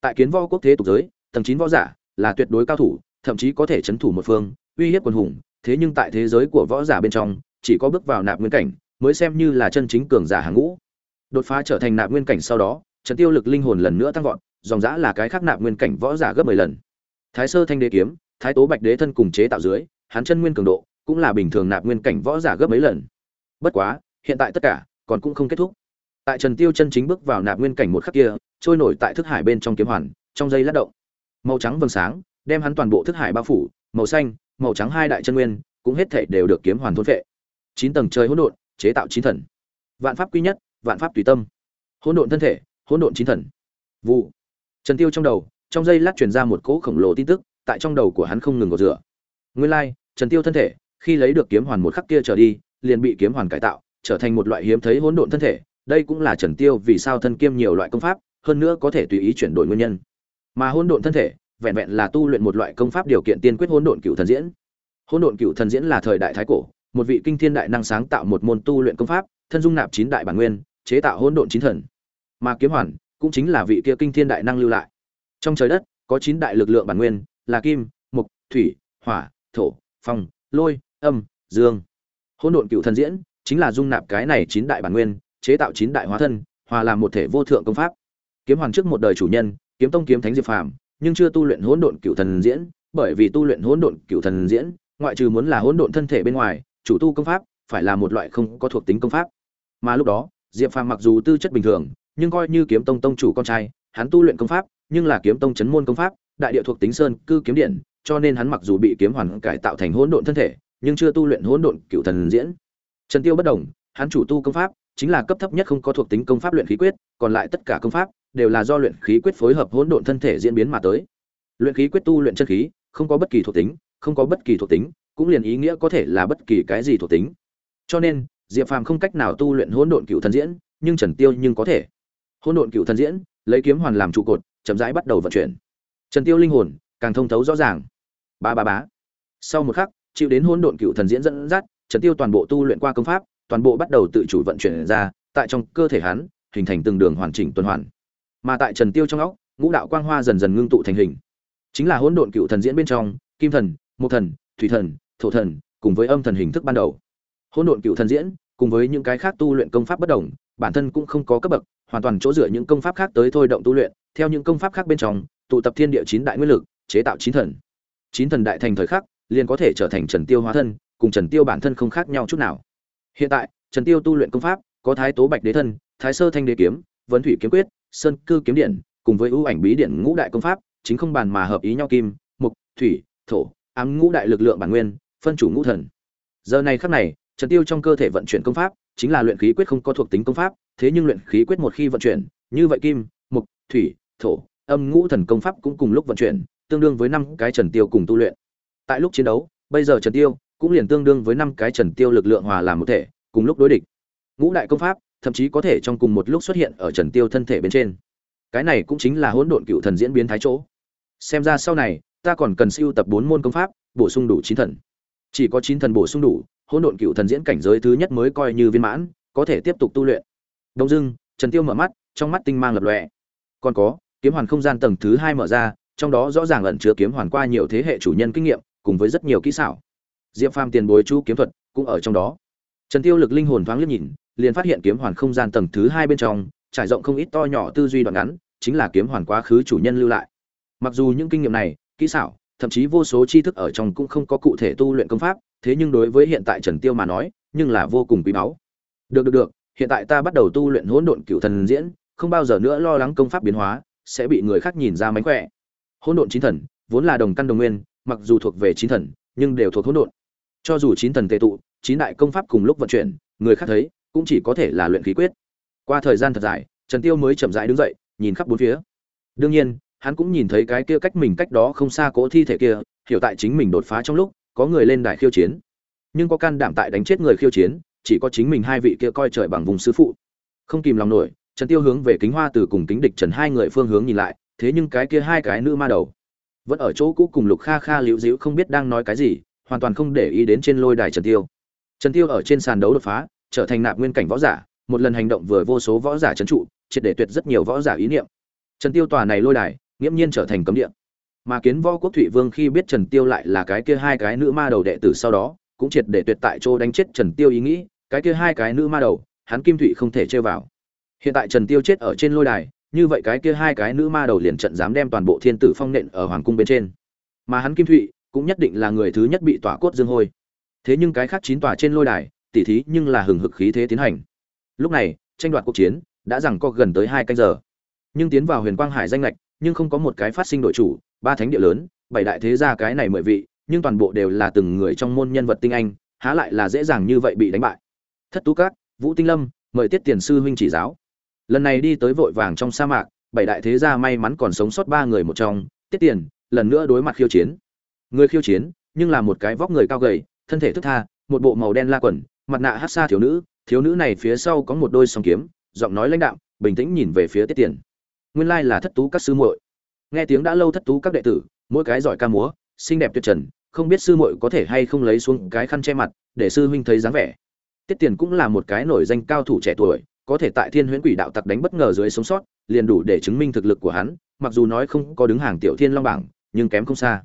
Speaker 1: Tại kiến võ quốc thế tục giới, tầng chín võ giả là tuyệt đối cao thủ, thậm chí có thể chấn thủ một phương uy hiếp quần hùng, thế nhưng tại thế giới của võ giả bên trong, chỉ có bước vào nạp nguyên cảnh mới xem như là chân chính cường giả hàng ngũ. Đột phá trở thành nạp nguyên cảnh sau đó trần tiêu lực linh hồn lần nữa tăng vọt, dòng dã là cái khác nạp nguyên cảnh võ giả gấp 10 lần. Thái sơ thanh đế kiếm, thái tố bạch đế thân cùng chế tạo dưới, hắn chân nguyên cường độ cũng là bình thường nạp nguyên cảnh võ giả gấp mấy lần. Bất quá, hiện tại tất cả còn cũng không kết thúc. Tại trần tiêu chân chính bước vào nạp nguyên cảnh một khắc kia, trôi nổi tại thức hải bên trong kiếm hoàn, trong dây lát động. Màu trắng vầng sáng, đem hắn toàn bộ thức hải bao phủ, màu xanh màu trắng hai đại chân nguyên cũng hết thể đều được kiếm hoàn thôn phệ. Chín tầng trời hỗn độn chế tạo chín thần. Vạn pháp quy nhất vạn pháp tùy tâm. Hỗn độn thân thể hỗn độn chín thần. Vụ. Trần tiêu trong đầu trong giây lát truyền ra một cỗ khổng lồ tin tức tại trong đầu của hắn không ngừng gột rửa. Nguyên lai like, trần tiêu thân thể khi lấy được kiếm hoàn một khắc kia trở đi liền bị kiếm hoàn cải tạo trở thành một loại hiếm thấy hỗn độn thân thể. Đây cũng là trần tiêu vì sao thân kiêm nhiều loại công pháp hơn nữa có thể tùy ý chuyển đổi nguyên nhân. Mà hỗn độn thân thể vẹn vẹn là tu luyện một loại công pháp điều kiện tiên quyết hỗn độn cựu thần diễn. Hỗn độn cựu thần diễn là thời đại thái cổ, một vị kinh thiên đại năng sáng tạo một môn tu luyện công pháp, thân dung nạp chín đại bản nguyên, chế tạo hỗn độn chín thần. Mà kiếm hoàn cũng chính là vị kia kinh thiên đại năng lưu lại. Trong trời đất, có chín đại lực lượng bản nguyên, là kim mục thủy, hỏa, thổ, phong, lôi, âm, dương. Hỗn độn cựu thần diễn chính là dung nạp cái này chín đại bản nguyên, chế tạo chín đại hóa thân, hòa làm một thể vô thượng công pháp. Kiếm hoàn trước một đời chủ nhân, kiếm tông kiếm thánh diệp phàm nhưng chưa tu luyện hỗn độn cựu thần diễn, bởi vì tu luyện hỗn độn cựu thần diễn, ngoại trừ muốn là hỗn độn thân thể bên ngoài, chủ tu công pháp phải là một loại không có thuộc tính công pháp. Mà lúc đó, diệp phàm mặc dù tư chất bình thường, nhưng coi như kiếm tông tông chủ con trai, hắn tu luyện công pháp, nhưng là kiếm tông chấn môn công pháp, đại địa thuộc tính sơn, cư kiếm điện, cho nên hắn mặc dù bị kiếm hoàn cải tạo thành hỗn độn thân thể, nhưng chưa tu luyện hỗn độn cựu thần diễn. Trần tiêu bất đồng, hắn chủ tu công pháp chính là cấp thấp nhất không có thuộc tính công pháp luyện khí quyết, còn lại tất cả công pháp đều là do luyện khí quyết phối hợp hỗn độn thân thể diễn biến mà tới. Luyện khí quyết tu luyện chân khí, không có bất kỳ thuộc tính, không có bất kỳ thuộc tính, cũng liền ý nghĩa có thể là bất kỳ cái gì thuộc tính. Cho nên, diệp phàm không cách nào tu luyện hỗn độn cựu thần diễn, nhưng trần tiêu nhưng có thể. Hỗn độn cựu thần diễn, lấy kiếm hoàn làm trụ cột, chậm rãi bắt đầu vận chuyển. Trần tiêu linh hồn, càng thông thấu rõ ràng. Ba ba bá sau một khắc, chịu đến hỗn độn cựu thần diễn dẫn dắt, trần tiêu toàn bộ tu luyện qua công pháp, toàn bộ bắt đầu tự chủ vận chuyển ra, tại trong cơ thể hắn, hình thành từng đường hoàn chỉnh tuần hoàn mà tại trần tiêu trong óc, ngũ đạo quang hoa dần dần ngưng tụ thành hình. Chính là hỗn độn cựu thần diễn bên trong, kim thần, mộc thần, thủy thần, thổ thần, cùng với âm thần hình thức ban đầu. Hỗn độn cựu thần diễn, cùng với những cái khác tu luyện công pháp bất đồng, bản thân cũng không có cấp bậc, hoàn toàn chỗ dựa những công pháp khác tới thôi động tu luyện. Theo những công pháp khác bên trong, tụ tập thiên địa chín đại nguyên lực, chế tạo chín thần. Chín thần đại thành thời khắc, liền có thể trở thành trần tiêu hóa thân, cùng trần tiêu bản thân không khác nhau chút nào. Hiện tại, trần tiêu tu luyện công pháp, có thái tố bạch đế thân, thái sơ thanh đế kiếm vấn thủy kiếm quyết, sơn cư kiếm điện, cùng với ưu ảnh bí điện ngũ đại công pháp, chính không bàn mà hợp ý nhau kim, mục, thủy, thổ, ám ngũ đại lực lượng bản nguyên, phân chủ ngũ thần. Giờ này khắc này, trần tiêu trong cơ thể vận chuyển công pháp, chính là luyện khí quyết không có thuộc tính công pháp, thế nhưng luyện khí quyết một khi vận chuyển, như vậy kim, mục, thủy, thổ, âm ngũ thần công pháp cũng cùng lúc vận chuyển, tương đương với năm cái trần tiêu cùng tu luyện. Tại lúc chiến đấu, bây giờ trần tiêu cũng liền tương đương với năm cái trần tiêu lực lượng hòa làm một thể, cùng lúc đối địch. Ngũ đại công pháp thậm chí có thể trong cùng một lúc xuất hiện ở trần tiêu thân thể bên trên. Cái này cũng chính là hỗn độn cựu thần diễn biến thái chỗ. Xem ra sau này, ta còn cần siêu tập bốn môn công pháp, bổ sung đủ chín thần. Chỉ có chín thần bổ sung đủ, hỗn độn cựu thần diễn cảnh giới thứ nhất mới coi như viên mãn, có thể tiếp tục tu luyện. Đông Dương, trần tiêu mở mắt, trong mắt tinh mang lập lòe. Còn có, kiếm hoàn không gian tầng thứ hai mở ra, trong đó rõ ràng ẩn chứa kiếm hoàn qua nhiều thế hệ chủ nhân kinh nghiệm, cùng với rất nhiều kỹ xảo. Diệp phàm tiền bối chú kiếm thuật cũng ở trong đó. Trần tiêu lực linh hồn thoáng liếc nhìn liền phát hiện kiếm hoàn không gian tầng thứ hai bên trong, trải rộng không ít to nhỏ tư duy đoạn ngắn, chính là kiếm hoàn quá khứ chủ nhân lưu lại. Mặc dù những kinh nghiệm này, kỹ xảo, thậm chí vô số tri thức ở trong cũng không có cụ thể tu luyện công pháp, thế nhưng đối với hiện tại trần tiêu mà nói, nhưng là vô cùng quý báu. Được được được, hiện tại ta bắt đầu tu luyện hỗn độn cửu thần diễn, không bao giờ nữa lo lắng công pháp biến hóa, sẽ bị người khác nhìn ra mánh khỏe. Hỗn độn chín thần, vốn là đồng căn đồng nguyên, mặc dù thuộc về chín thần, nhưng đều thuộc hỗn độn. Cho dù chín thần tề tụ, chín đại công pháp cùng lúc vận chuyển, người khác thấy cũng chỉ có thể là luyện khí quyết. Qua thời gian thật dài, trần tiêu mới chậm rãi đứng dậy, nhìn khắp bốn phía. Đương nhiên, hắn cũng nhìn thấy cái kia cách mình cách đó không xa cỗ thi thể kia, hiểu tại chính mình đột phá trong lúc, có người lên đài khiêu chiến. Nhưng có can đảm tại đánh chết người khiêu chiến, chỉ có chính mình hai vị kia coi trời bằng vùng sư phụ. Không kìm lòng nổi, trần tiêu hướng về kính hoa từ cùng kính địch trần hai người phương hướng nhìn lại, thế nhưng cái kia hai cái nữ ma đầu vẫn ở chỗ cũ cùng lục kha kha liễu dĩu không biết đang nói cái gì, hoàn toàn không để ý đến trên lôi đài trần tiêu. Trần tiêu ở trên sàn đấu đột phá trở thành nạp nguyên cảnh võ giả, một lần hành động vừa vô số võ giả trấn trụ, triệt để tuyệt rất nhiều võ giả ý niệm. Trần tiêu tòa này lôi đài, nghiễm nhiên trở thành cấm địa. Mà kiến võ quốc thụy vương khi biết trần tiêu lại là cái kia hai cái nữ ma đầu đệ tử sau đó, cũng triệt để tuyệt tại chỗ đánh chết trần tiêu ý nghĩ, cái kia hai cái nữ ma đầu, hắn kim thụy không thể chơi vào. Hiện tại trần tiêu chết ở trên lôi đài, như vậy cái kia hai cái nữ ma đầu liền trận dám đem toàn bộ thiên tử phong nện ở hoàng cung bên trên. Mà hắn kim thụy cũng nhất định là người thứ nhất bị tỏa cốt dương hôi. Thế nhưng cái khác chín tòa trên lôi đài tỉ thí nhưng là hừng hực khí thế tiến hành. Lúc này, tranh đoạt cuộc chiến đã rằng có gần tới hai canh giờ. Nhưng tiến vào huyền quang hải danh lệch nhưng không có một cái phát sinh đội chủ, ba thánh địa lớn, bảy đại thế gia cái này mười vị, nhưng toàn bộ đều là từng người trong môn nhân vật tinh anh, há lại là dễ dàng như vậy bị đánh bại. Thất tú cát vũ tinh lâm, mời tiết tiền sư huynh chỉ giáo. Lần này đi tới vội vàng trong sa mạc, bảy đại thế gia may mắn còn sống sót ba người một trong, tiết tiền, lần nữa đối mặt khiêu chiến. Người khiêu chiến, nhưng là một cái vóc người cao gầy, thân thể thức tha, một bộ màu đen la quần mặt nạ hát xa thiếu nữ thiếu nữ này phía sau có một đôi song kiếm, giọng nói lãnh đạm, bình tĩnh nhìn về phía tiết tiền. Nguyên lai là thất tú các sư muội. Nghe tiếng đã lâu thất tú các đệ tử, mỗi cái giỏi ca múa, xinh đẹp tuyệt trần, không biết sư muội có thể hay không lấy xuống cái khăn che mặt, để sư huynh thấy dáng vẻ. Tiết tiền cũng là một cái nổi danh cao thủ trẻ tuổi, có thể tại thiên huyễn quỷ đạo tặc đánh bất ngờ dưới sống sót, liền đủ để chứng minh thực lực của hắn, mặc dù nói không có đứng hàng tiểu thiên long bảng, nhưng kém không xa.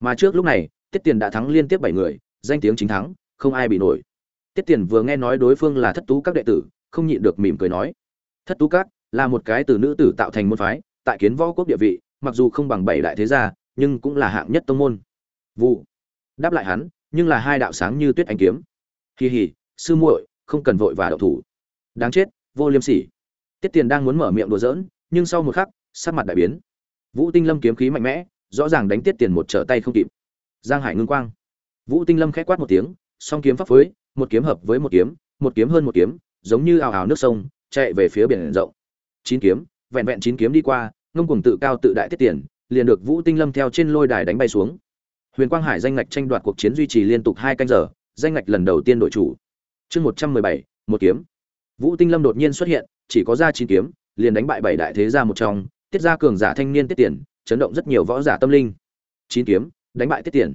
Speaker 1: Mà trước lúc này, tiết tiền đã thắng liên tiếp bảy người, danh tiếng chính thắng, không ai bị nổi tiết tiền vừa nghe nói đối phương là thất tú các đệ tử, không nhịn được mỉm cười nói. Thất tú các là một cái từ nữ tử tạo thành môn phái, tại kiến võ quốc địa vị, mặc dù không bằng bảy đại thế gia, nhưng cũng là hạng nhất tông môn. Vụ. Đáp lại hắn, nhưng là hai đạo sáng như tuyết ánh kiếm. Kỳ hỉ sư muội, không cần vội và đậu thủ. Đáng chết, vô liêm sỉ. Tiết tiền đang muốn mở miệng đùa giỡn, nhưng sau một khắc, sắc mặt đại biến. Vũ tinh lâm kiếm khí mạnh mẽ, rõ ràng đánh tiết tiền một trở tay không kịp. Giang hải ngưng quang. Vũ tinh lâm khẽ quát một tiếng, song kiếm pháp phối một kiếm hợp với một kiếm một kiếm hơn một kiếm, giống như ào ào nước sông, chạy về phía biển rộng. Chín kiếm, vẹn vẹn chín kiếm đi qua, ngông cuồng tự cao tự đại tiết tiền, liền được vũ tinh lâm theo trên lôi đài đánh bay xuống. Huyền quang hải danh ngạch tranh đoạt cuộc chiến duy trì liên tục hai canh giờ, danh ngạch lần đầu tiên đội chủ. Chương một trăm mười bảy, một kiếm. Vũ tinh lâm đột nhiên xuất hiện, chỉ có ra chín kiếm, liền đánh bại bảy đại thế gia một trong, tiết ra cường giả thanh niên tiết tiền, chấn động rất nhiều võ giả tâm linh. Chín kiếm, đánh bại tiết tiền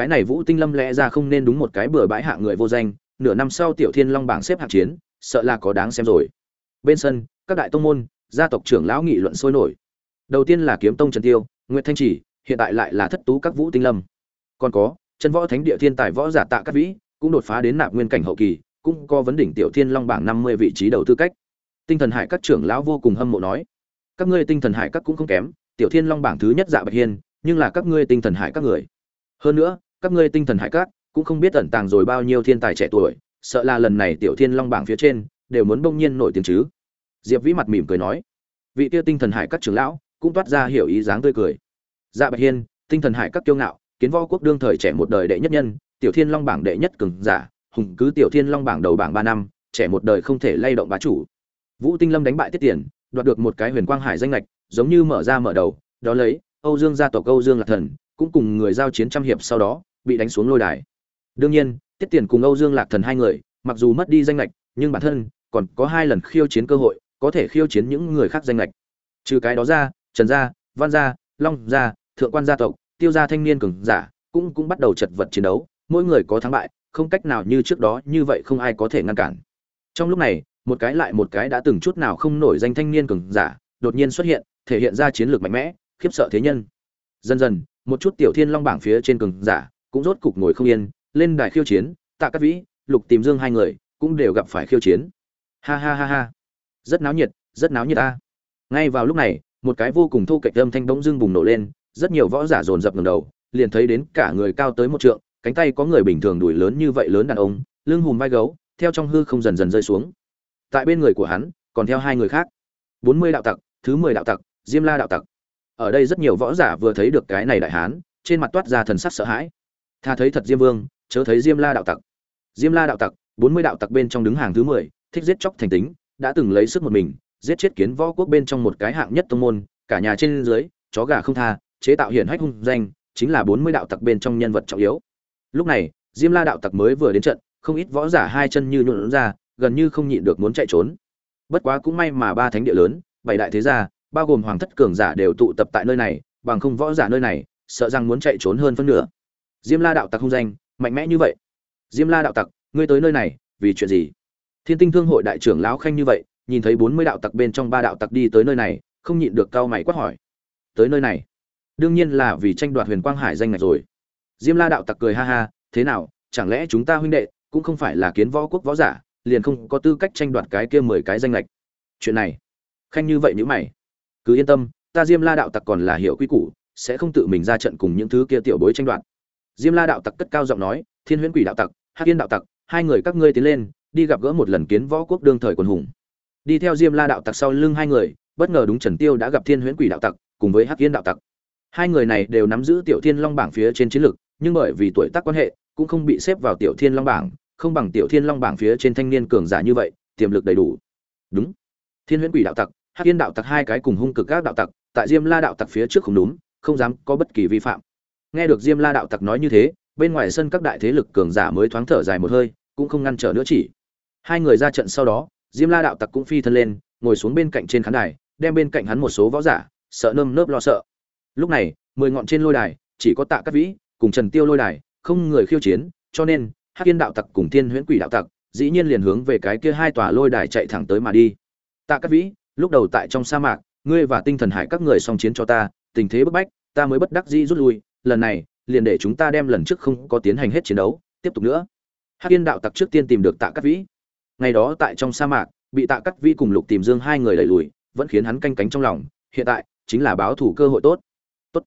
Speaker 1: cái này vũ tinh lâm lẽ ra không nên đúng một cái bừa bãi hạ người vô danh, nửa năm sau tiểu thiên long bảng xếp hạng chiến, sợ là có đáng xem rồi. Bên sân, các đại tông môn, gia tộc trưởng lão nghị luận sôi nổi. Đầu tiên là kiếm tông trần tiêu nguyễn thanh chỉ, hiện tại lại là thất tú các vũ tinh lâm. Còn có chân võ thánh địa thiên tài võ giả tạ các vĩ, cũng đột phá đến nạp nguyên cảnh hậu kỳ, cũng có vấn đỉnh tiểu thiên long bảng năm mươi vị trí đầu tư cách. Tinh thần hải các trưởng lão vô cùng hâm mộ nói, các ngươi tinh thần hải các cũng không kém, tiểu thiên long bảng thứ nhất dạ bạch hiên, nhưng là các ngươi tinh thần hải các người. Hơn nữa các ngươi tinh thần hải cát, cũng không biết ẩn tàng rồi bao nhiêu thiên tài trẻ tuổi, sợ là lần này tiểu thiên long bảng phía trên, đều muốn bỗng nhiên nổi tiếng chứ. Diệp vĩ mặt mỉm cười nói. Vị tiêu tinh thần hải các trưởng lão, cũng toát ra hiểu ý dáng tươi cười. Dạ bạch hiên, tinh thần hải các kiêu ngạo, kiến võ quốc đương thời trẻ một đời đệ nhất nhân, tiểu thiên long bảng đệ nhất cường giả, hùng cứ tiểu thiên long bảng đầu bảng ba năm, trẻ một đời không thể lay động bá chủ. Vũ tinh lâm đánh bại tiết tiền, đoạt được một cái huyền quang hải danh lệch, giống như mở ra mở đầu, đó lấy, âu dương gia tộc âu dương là thần, cũng cùng người giao chiến trăm hiệp sau đó bị đánh xuống lôi đài. Đương nhiên, tiết tiền cùng âu dương lạc thần hai người, mặc dù mất đi danh lệch nhưng bản thân còn có hai lần khiêu chiến cơ hội, có thể khiêu chiến những người khác danh lệch trừ cái đó ra, trần gia, văn gia, long gia, thượng quan gia tộc, tiêu gia thanh niên cường giả cũng cũng bắt đầu chật vật chiến đấu, mỗi người có thắng bại, không cách nào như trước đó, như vậy không ai có thể ngăn cản. Trong lúc này, một cái lại một cái đã từng chút nào không nổi danh thanh niên cường giả đột nhiên xuất hiện, thể hiện ra chiến lược mạnh mẽ, khiếp sợ thế nhân. Dần dần, một chút tiểu thiên long bảng phía trên cường giả cũng rốt cục ngồi không yên, lên đài khiêu chiến, tạ cát vĩ, lục tìm dương hai người cũng đều gặp phải khiêu chiến. Ha ha ha ha. Rất náo nhiệt, rất náo nhiệt ta ngay vào lúc này, một cái vô cùng thu kệch âm thanh bỗng dưng bùng nổ lên, rất nhiều võ giả dồn dập ngẩng đầu, liền thấy đến cả người cao tới một trượng, cánh tay có người bình thường đùi lớn như vậy lớn đàn ông, lưng hùm vai gấu, theo trong hư không dần dần rơi xuống. Tại bên người của hắn, còn theo hai người khác. Bốn mươi đạo tặc, thứ mười đạo tặc, diêm la đạo tặc. Ở đây rất nhiều võ giả vừa thấy được cái này đại hán, trên mặt toát ra thần sắc sợ hãi tha thấy thật diêm vương, chớ thấy diêm la đạo tặc. Diêm la đạo tặc, bốn mươi đạo tặc bên trong đứng hàng thứ mười, thích giết chóc thành tính, đã từng lấy sức một mình, giết chết kiến võ quốc bên trong một cái hạng nhất tông môn, cả nhà trên dưới, chó gà không tha, chế tạo hiển hách hung danh, chính là bốn mươi đạo tặc bên trong nhân vật trọng yếu. Lúc này, diêm la đạo tặc mới vừa đến trận, không ít võ giả hai chân như nhuộn ra, gần như không nhịn được muốn chạy trốn. Bất quá cũng may mà ba thánh địa lớn, bảy đại thế gia, bao gồm hoàng thất cường giả đều tụ tập tại nơi này, bằng không võ giả nơi này, sợ rằng muốn chạy trốn hơn phân nửa diêm la đạo tặc hung danh, mạnh mẽ như vậy. Diêm la đạo tặc, ngươi tới nơi này, vì chuyện gì? Thiên tinh thương hội đại trưởng lão khanh như vậy, nhìn thấy bốn mươi đạo tặc bên trong ba đạo tặc đi tới nơi này, không nhịn được cao mày quát hỏi. Tới nơi này? Đương nhiên là vì tranh đoạt huyền quang hải danh ngạch rồi. Diêm la đạo tặc cười ha ha, thế nào, chẳng lẽ chúng ta huynh đệ cũng không phải là kiến võ quốc võ giả, liền không có tư cách tranh đoạt cái kia mười cái danh lệch chuyện này, khanh như vậy nếu mày. Cứ yên tâm, ta diêm la đạo tặc còn là hiệu quy củ, sẽ không tự mình ra trận cùng những thứ kia tiểu bối tranh đoạt diêm la đạo tặc cất cao giọng nói thiên huyễn quỷ đạo tặc hắc yên đạo tặc hai người các ngươi tiến lên đi gặp gỡ một lần kiến võ quốc đương thời quần hùng. Đi theo diêm la đạo tặc sau lưng hai người bất ngờ đúng trần tiêu đã gặp thiên huyễn quỷ đạo tặc cùng với hắc yên đạo tặc. Hai người này đều nắm giữ tiểu thiên long bảng phía trên chiến lực, nhưng bởi vì tuổi tác quan hệ cũng không bị xếp vào tiểu thiên long bảng không bằng tiểu thiên long bảng phía trên thanh niên cường giả như vậy tiềm lực đầy đủ. Đúng. Thiên huyễn quỷ đạo tặc hắc yên đạo tặc hai cái cùng hung cực các đạo tặc tại diêm la đạo tặc phía trước không đúng không dám có bất kỳ vi phạm nghe được diêm la đạo tặc nói như thế, bên ngoài sân các đại thế lực cường giả mới thoáng thở dài một hơi, cũng không ngăn trở nữa chỉ. Hai người ra trận sau đó, diêm la đạo tặc cũng phi thân lên, ngồi xuống bên cạnh trên khán đài, đem bên cạnh hắn một số võ giả, sợ nơm nớp lo sợ. Lúc này, mười ngọn trên lôi đài, chỉ có tạ cát vĩ, cùng trần tiêu lôi đài, không người khiêu chiến, cho nên, hắc yên đạo tặc cùng thiên huyễn quỷ đạo tặc, dĩ nhiên liền hướng về cái kia hai tòa lôi đài chạy thẳng tới mà đi. Tạ cát vĩ, lúc đầu tại trong sa mạc, ngươi và tinh thần hải các người song chiến cho ta, tình thế bức bách, ta mới bất đắc dĩ rút lui lần này, liền để chúng ta đem lần trước không có tiến hành hết chiến đấu, tiếp tục nữa. Hắc yên đạo tặc trước tiên tìm được tạ cát vĩ. Ngày đó tại trong sa mạc, bị tạ cát vĩ cùng lục tìm dương hai người đẩy lùi, vẫn khiến hắn canh cánh trong lòng, hiện tại, chính là báo thủ cơ hội tốt. Tốt.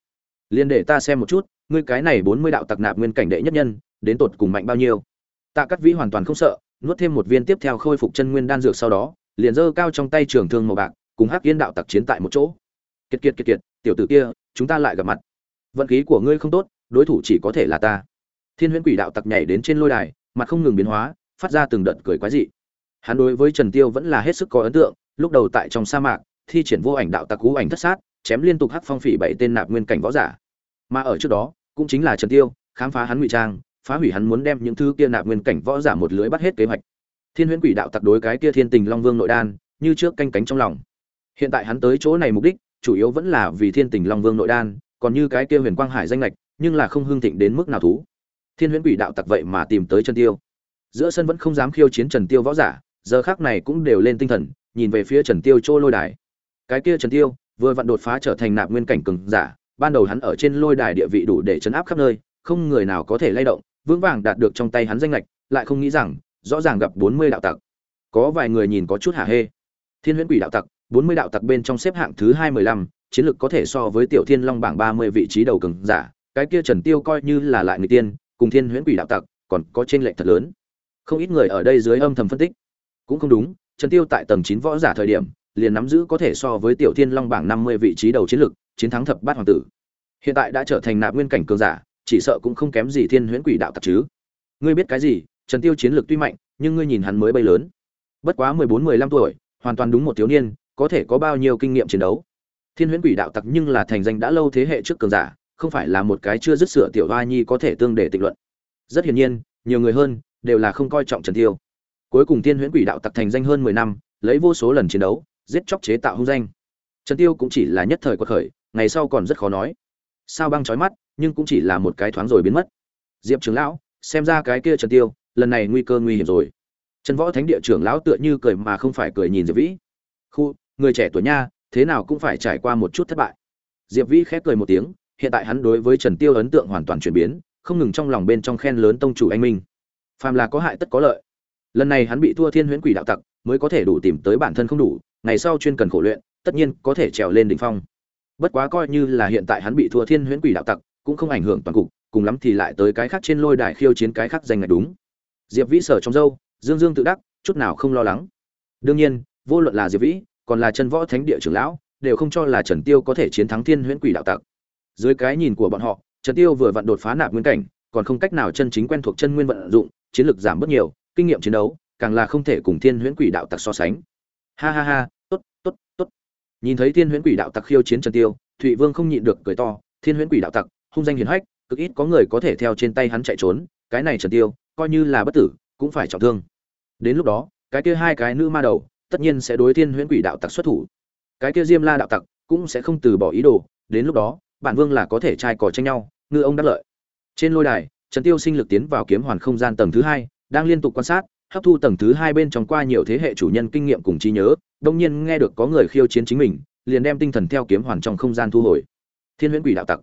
Speaker 1: Liền để ta xem một chút, ngươi cái này bốn mươi đạo tặc nạp nguyên cảnh đệ nhất nhân, đến tột cùng mạnh bao nhiêu? Tạ cát vĩ hoàn toàn không sợ, nuốt thêm một viên tiếp theo khôi phục chân nguyên đan dược sau đó, liền giơ cao trong tay trường thương màu bạc, cùng hắc yên đạo tặc chiến tại một chỗ. Kiệt kiệt kiệt kiệt, tiểu tử kia, chúng ta lại gặp mặt vận khí của ngươi không tốt, đối thủ chỉ có thể là ta. Thiên huyễn quỷ đạo tặc nhảy đến trên lôi đài, mặt không ngừng biến hóa, phát ra từng đợt cười quái dị. Hắn đối với trần tiêu vẫn là hết sức có ấn tượng, lúc đầu tại trong sa mạc, thi triển vô ảnh đạo tặc cú ảnh thất sát, chém liên tục hắc phong phỉ bảy tên nạp nguyên cảnh võ giả. Mà ở trước đó, cũng chính là trần tiêu, khám phá hắn ngụy trang, phá hủy hắn muốn đem những thứ kia nạp nguyên cảnh võ giả một lưới bắt hết kế hoạch. Thiên huyễn quỷ đạo tặc đối cái kia thiên tình long vương nội đan, như trước canh cánh trong lòng. Hiện tại hắn tới chỗ này mục đích, chủ yếu vẫn là vì thiên tình long vương nội đan còn như cái kia huyền quang hải danh lệch, nhưng là không hưng thịnh đến mức nào thú. Thiên huyễn quỷ đạo tặc vậy mà tìm tới trần tiêu. Giữa sân vẫn không dám khiêu chiến trần tiêu võ giả, giờ khác này cũng đều lên tinh thần, nhìn về phía trần tiêu chỗ lôi đài. Cái kia trần tiêu vừa vặn đột phá trở thành nạp nguyên cảnh cường giả, ban đầu hắn ở trên lôi đài địa vị đủ để chấn áp khắp nơi, không người nào có thể lay động, vững vàng đạt được trong tay hắn danh lệch, lại không nghĩ rằng, rõ ràng gặp bốn mươi đạo tặc. Có vài người nhìn có chút hả hê. Thiên huyễn quỷ đạo tặc, bốn mươi đạo tặc bên trong xếp hạng thứ hai mười lăm chiến lược có thể so với tiểu thiên long bảng ba mươi vị trí đầu cường giả, cái kia trần tiêu coi như là lại người tiên, cùng thiên huyễn quỷ đạo tặc, còn có trên lệch thật lớn. Không ít người ở đây dưới âm thầm phân tích. Cũng không đúng, trần tiêu tại tầng chín võ giả thời điểm, liền nắm giữ có thể so với tiểu thiên long bảng năm mươi vị trí đầu chiến lược, chiến thắng thập bát hoàng tử. Hiện tại đã trở thành nạp nguyên cảnh cường giả, chỉ sợ cũng không kém gì thiên huyễn quỷ đạo tặc chứ. Ngươi biết cái gì, trần tiêu chiến lược tuy mạnh, nhưng ngươi nhìn hắn mới bay lớn. Bất quá mười bốn, mười lăm tuổi, hoàn toàn đúng một thiếu niên, có thể có bao nhiêu kinh nghiệm chiến đấu thiên huyễn quỷ đạo tặc nhưng là thành danh đã lâu thế hệ trước cường giả, không phải là một cái chưa dứt sửa tiểu hoa nhi có thể tương để tịnh luận. Rất hiển nhiên, nhiều người hơn đều là không coi trọng trần tiêu cuối cùng thiên huyễn quỷ đạo tặc thành danh hơn mười năm, lấy vô số lần chiến đấu, giết chóc chế tạo hung danh. Trần tiêu cũng chỉ là nhất thời quật khởi, ngày sau còn rất khó nói. Sao băng chói mắt, nhưng cũng chỉ là một cái thoáng rồi biến mất. Diệp trưởng lão, xem ra cái kia trần tiêu lần này nguy cơ nguy hiểm rồi. Trần võ thánh địa trưởng lão tựa như cười mà không phải cười nhìn diệp vĩ. Khu, người trẻ tuổi nha thế nào cũng phải trải qua một chút thất bại. Diệp vĩ khép cười một tiếng, hiện tại hắn đối với trần tiêu ấn tượng hoàn toàn chuyển biến, không ngừng trong lòng bên trong khen lớn tông chủ anh minh. Phàm là có hại tất có lợi. Lần này hắn bị thua thiên huyễn quỷ đạo tặc, mới có thể đủ tìm tới bản thân không đủ, ngày sau chuyên cần khổ luyện, tất nhiên có thể trèo lên đỉnh phong. Bất quá coi như là hiện tại hắn bị thua thiên huyễn quỷ đạo tặc, cũng không ảnh hưởng toàn cục, cùng lắm thì lại tới cái khác trên lôi đài khiêu chiến cái khác giành ngạch đúng. Diệp vĩ sở trong dâu, dương dương tự đắc, chút nào không lo lắng. Đương nhiên, vô luận là diệp vĩ còn là chân võ thánh địa trưởng lão, đều không cho là trần tiêu có thể chiến thắng thiên huyễn quỷ đạo tặc. Dưới cái nhìn của bọn họ, trần tiêu vừa vặn đột phá nạp nguyên cảnh, còn không cách nào chân chính quen thuộc chân nguyên vận dụng, chiến lược giảm bớt nhiều, kinh nghiệm chiến đấu, càng là không thể cùng thiên huyễn quỷ đạo tặc so sánh. Ha ha ha, tốt tốt tốt. Nhìn thấy thiên huyễn quỷ đạo tặc khiêu chiến trần tiêu, thụy vương không nhịn được cười to, thiên huyễn quỷ đạo tặc, hung danh hiển hách, cực ít có người có thể theo trên tay hắn chạy trốn, cái này trần tiêu, coi như là bất tử, cũng phải trọng thương. Đến lúc đó, cái kia hai cái nữ ma đầu tất nhiên sẽ đối thiên huyễn quỷ đạo tặc xuất thủ. Cái kia diêm la đạo tặc cũng sẽ không từ bỏ ý đồ, đến lúc đó, bản vương là có thể trai cò tranh nhau, ngư ông đắc lợi. Trên lôi đài, trần tiêu sinh lực tiến vào kiếm hoàn không gian tầng thứ hai, đang liên tục quan sát, hấp thu tầng thứ hai bên trong qua nhiều thế hệ chủ nhân kinh nghiệm cùng trí nhớ đông nhiên nghe được có người khiêu chiến chính mình, liền đem tinh thần theo kiếm hoàn trong không gian thu hồi. Thiên huyễn quỷ đạo tặc.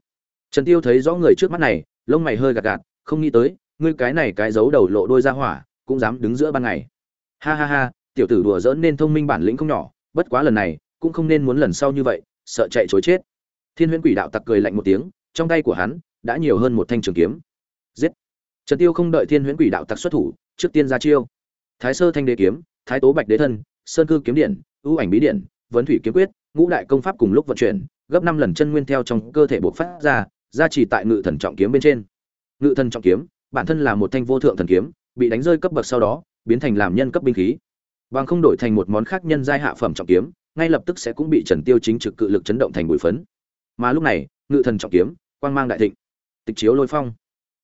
Speaker 1: Trần tiêu thấy rõ người trước mắt này, lông mày hơi gạt gạt, không nghĩ tới, ngươi cái này cái giấu đầu lộ đôi ra hỏa, cũng dám đứng giữa ban ngày. Ha ha ha tiểu tử đùa dỡn nên thông minh bản lĩnh không nhỏ, bất quá lần này, cũng không nên muốn lần sau như vậy, sợ chạy chối chết. Thiên huyễn quỷ đạo tặc cười lạnh một tiếng, trong tay của hắn, đã nhiều hơn một thanh trường kiếm. Giết! Trần tiêu không đợi thiên huyễn quỷ đạo tặc xuất thủ, trước tiên ra chiêu. Thái sơ thanh đế kiếm, thái tố bạch đế thân, sơn cư kiếm điện, ưu ảnh bí điện, vấn thủy kiếm quyết, ngũ đại công pháp cùng lúc vận chuyển, gấp năm lần chân nguyên theo trong cơ thể bộc phát ra ra chỉ tại ngự thần trọng kiếm bên trên. Ngự thần trọng kiếm, bản thân là một thanh vô thượng thần kiếm, bị đánh rơi cấp bậc sau đó, biến thành làm nhân cấp binh khí bằng không đổi thành một món khác nhân giai hạ phẩm trọng kiếm, ngay lập tức sẽ cũng bị trần tiêu chính trực cự lực chấn động thành bụi phấn. Mà lúc này, ngự thần trọng kiếm, quang mang đại thịnh, tịch chiếu lôi phong.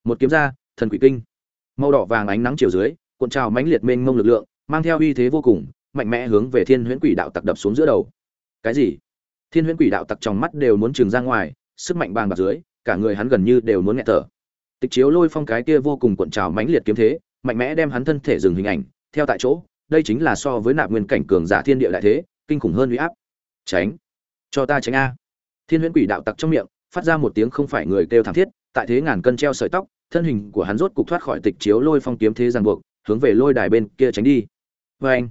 Speaker 1: Một kiếm ra, thần quỷ kinh. Màu đỏ vàng ánh nắng chiều dưới, cuộn trào mãnh liệt mênh mông lực lượng, mang theo uy thế vô cùng, mạnh mẽ hướng về thiên huyễn quỷ đạo tặc đập xuống giữa đầu. Cái gì? Thiên huyễn quỷ đạo tặc trong mắt đều muốn trường ra ngoài, sức mạnh bàng bạc dưới, cả người hắn gần như đều muốn nghẹt thở. Tịch chiếu lôi phong cái kia vô cùng cuộn trào mãnh liệt kiếm thế, mạnh mẽ đem hắn thân thể dừng hình ảnh, theo tại chỗ đây chính là so với nạp nguyên cảnh cường giả thiên địa đại thế, kinh khủng hơn uy áp. Tránh. Cho ta tránh a. Thiên huyễn quỷ đạo tặc trong miệng, phát ra một tiếng không phải người kêu thảm thiết, tại thế ngàn cân treo sợi tóc, thân hình của hắn rốt cục thoát khỏi tịch chiếu lôi phong kiếm thế ràng buộc, hướng về lôi đài bên kia tránh đi. Vê anh,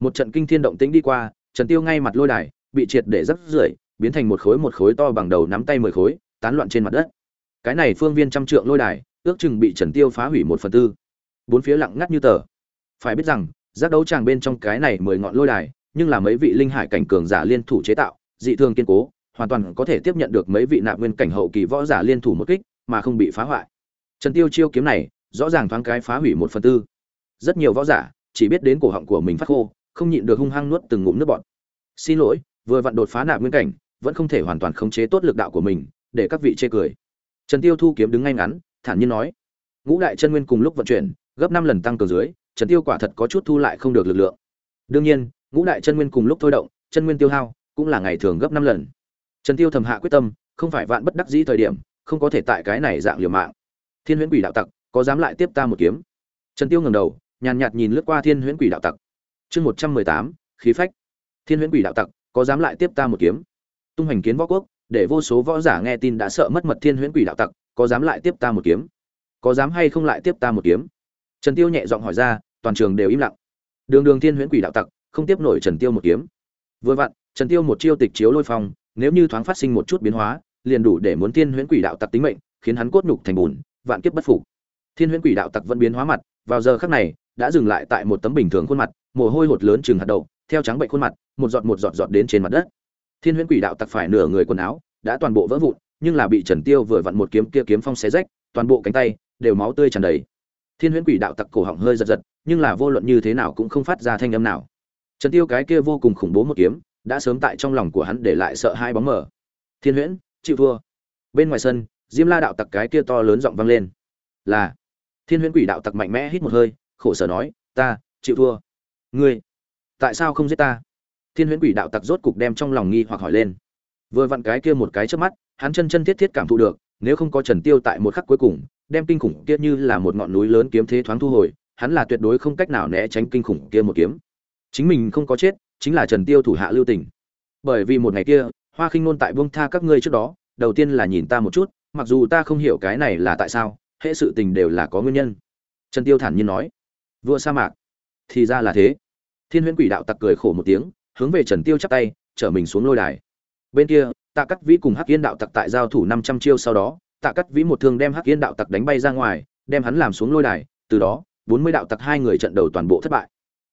Speaker 1: một trận kinh thiên động tĩnh đi qua, trần tiêu ngay mặt lôi đài, bị triệt để rắc rưởi, biến thành một khối một khối to bằng đầu nắm tay mười khối, tán loạn trên mặt đất. Cái này phương viên trăm trượng lôi đài, ước chừng bị trần tiêu phá hủy một phần tư. Bốn phía lặng ngắt như tờ. Phải biết rằng giác đấu tràng bên trong cái này mười ngọn lôi đài, nhưng là mấy vị linh hải cảnh cường giả liên thủ chế tạo, dị thường kiên cố, hoàn toàn có thể tiếp nhận được mấy vị nạp nguyên cảnh hậu kỳ võ giả liên thủ một kích, mà không bị phá hoại. Trần tiêu chiêu kiếm này, rõ ràng thoáng cái phá hủy một phần tư. Rất nhiều võ giả, chỉ biết đến cổ họng của mình phát khô, không nhịn được hung hăng nuốt từng ngụm nước bọt. Xin lỗi, vừa vặn đột phá nạp nguyên cảnh, vẫn không thể hoàn toàn khống chế tốt lực đạo của mình, để các vị chê cười. Trần tiêu thu kiếm đứng ngay ngắn, thản nhiên nói. Ngũ đại chân nguyên cùng lúc vận chuyển, gấp năm lần tăng cường dưới trần tiêu quả thật có chút thu lại không được lực lượng. Đương nhiên, ngũ đại chân nguyên cùng lúc thôi động, chân nguyên tiêu hao cũng là ngày thường gấp năm lần. Trần tiêu thầm hạ quyết tâm, không phải vạn bất đắc dĩ thời điểm, không có thể tại cái này dạng liều mạng. Thiên huyễn quỷ đạo tặc, có dám lại tiếp ta một kiếm? Trần tiêu ngẩng đầu, nhàn nhạt nhìn lướt qua thiên huyễn quỷ đạo tặc. Chương một trăm mười tám, khí phách. Thiên huyễn quỷ đạo tặc, có dám lại tiếp ta một kiếm? Tung hành kiến võ quốc, để vô số võ giả nghe tin đã sợ mất mật thiên huyễn quỷ đạo tặc, có dám lại tiếp ta một kiếm? Có dám hay không lại tiếp ta một kiếm? Trần tiêu nhẹ giọng hỏi ra toàn trường đều im lặng. Đường đường thiên huyễn quỷ đạo tặc không tiếp nổi trần tiêu một kiếm. Vừa vặn, trần tiêu một chiêu tịch chiếu lôi phong, nếu như thoáng phát sinh một chút biến hóa, liền đủ để muốn thiên huyễn quỷ đạo tặc tính mệnh, khiến hắn cốt nhục thành bùn, vạn kiếp bất phục. Thiên huyễn quỷ đạo tặc vẫn biến hóa mặt, vào giờ khắc này, đã dừng lại tại một tấm bình thường khuôn mặt, mồ hôi hột lớn chừng hạt đậu, theo trắng bệnh khuôn mặt, một giọt một giọt giọt đến trên mặt đất. Thiên huyễn quỷ đạo tặc phải nửa người quần áo, đã toàn bộ vỡ vụn, nhưng là bị trần tiêu vừa vặn một kiếm kia kiếm phong xé rách, toàn bộ cánh tay đều máu tươi tràn đầy thiên huyễn quỷ đạo tặc cổ họng hơi giật giật, nhưng là vô luận như thế nào cũng không phát ra thanh âm nào. Trần tiêu cái kia vô cùng khủng bố một kiếm, đã sớm tại trong lòng của hắn để lại sợ hai bóng mờ. Thiên huyễn, chịu thua. Bên ngoài sân, diêm la đạo tặc cái kia to lớn giọng vang lên. Là, thiên huyễn quỷ đạo tặc mạnh mẽ hít một hơi, khổ sở nói, ta, chịu thua. Ngươi, tại sao không giết ta? Thiên huyễn quỷ đạo tặc rốt cục đem trong lòng nghi hoặc hỏi lên. Vừa vặn cái kia một cái trước mắt, hắn chân chân thiết thiết cảm thụ được, nếu không có trần tiêu tại một khắc cuối cùng đem kinh khủng kia như là một ngọn núi lớn kiếm thế thoáng thu hồi, hắn là tuyệt đối không cách nào né tránh kinh khủng kia một kiếm. Chính mình không có chết, chính là trần tiêu thủ hạ lưu tình. Bởi vì một ngày kia, hoa khinh nôn tại buông tha các ngươi trước đó, đầu tiên là nhìn ta một chút, mặc dù ta không hiểu cái này là tại sao, hệ sự tình đều là có nguyên nhân. Trần tiêu thản nhiên nói, vua sa mạc, thì ra là thế. Thiên huyễn quỷ đạo tặc cười khổ một tiếng, hướng về trần tiêu chắp tay trở mình xuống lôi đài. Bên kia, tạ cắt vĩ cùng hắc yên đạo tặc tại giao thủ năm trăm chiêu sau đó tạ cắt vĩ một thương đem hắc yên đạo tặc đánh bay ra ngoài, đem hắn làm xuống lôi đài, từ đó, bốn mươi đạo tặc hai người trận đầu toàn bộ thất bại.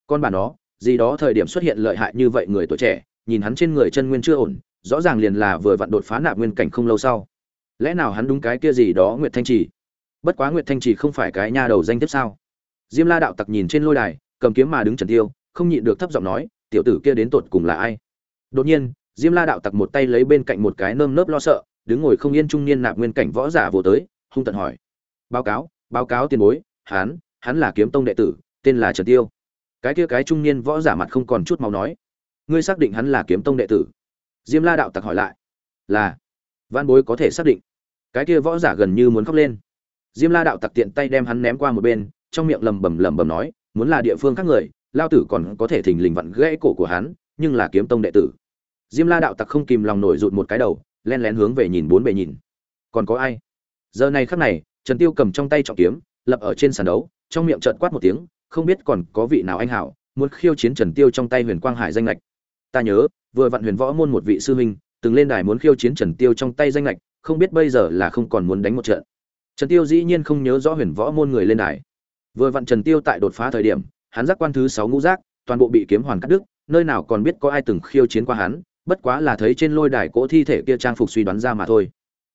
Speaker 1: Con bà nó, gì đó thời điểm xuất hiện lợi hại như vậy người tuổi trẻ, nhìn hắn trên người chân nguyên chưa ổn, rõ ràng liền là vừa vặn đột phá nạp nguyên cảnh không lâu sau. Lẽ nào hắn đúng cái kia gì đó nguyệt thanh trì? Bất quá nguyệt thanh trì không phải cái nha đầu danh tiếp sao? Diêm la đạo tặc nhìn trên lôi đài, cầm kiếm mà đứng trần tiêu, không nhịn được thấp giọng nói, tiểu tử kia đến tột cùng là ai? Đột nhiên, diêm la đạo tặc một tay lấy bên cạnh một cái nơm nớp lo sợ đứng ngồi không yên trung niên nạp nguyên cảnh võ giả vô tới, hung tận hỏi. Báo cáo báo cáo tiền bối, hắn hắn là kiếm tông đệ tử, tên là trần tiêu. Cái kia cái trung niên võ giả mặt không còn chút máu nói. Ngươi xác định hắn là kiếm tông đệ tử? Diêm la đạo tặc hỏi lại. Là. Văn bối có thể xác định. Cái kia võ giả gần như muốn khóc lên. Diêm la đạo tặc tiện tay đem hắn ném qua một bên, trong miệng lầm bầm lầm bầm nói, muốn là địa phương khác người, lao tử còn có thể thình lình vặn gãy cổ của hắn, nhưng là kiếm tông đệ tử. Diêm la đạo tặc không kìm lòng nổi rụt một cái đầu len lén hướng về nhìn bốn bề nhìn. Còn có ai? Giờ này khắc này, trần tiêu cầm trong tay trọng kiếm, lập ở trên sàn đấu, trong miệng trợn quát một tiếng, không biết còn có vị nào anh hảo, muốn khiêu chiến trần tiêu trong tay huyền quang hải danh lệch ta nhớ, vừa vặn huyền võ môn một vị sư huynh, từng lên đài muốn khiêu chiến trần tiêu trong tay danh lệch không biết bây giờ là không còn muốn đánh một trận. Trần tiêu dĩ nhiên không nhớ rõ huyền võ môn người lên đài. Vừa vặn trần tiêu tại đột phá thời điểm, hắn giác quan thứ sáu ngũ giác, toàn bộ bị kiếm hoàn cắt đứt, nơi nào còn biết có ai từng khiêu chiến qua hắn bất quá là thấy trên lôi đài cỗ thi thể kia trang phục suy đoán ra mà thôi.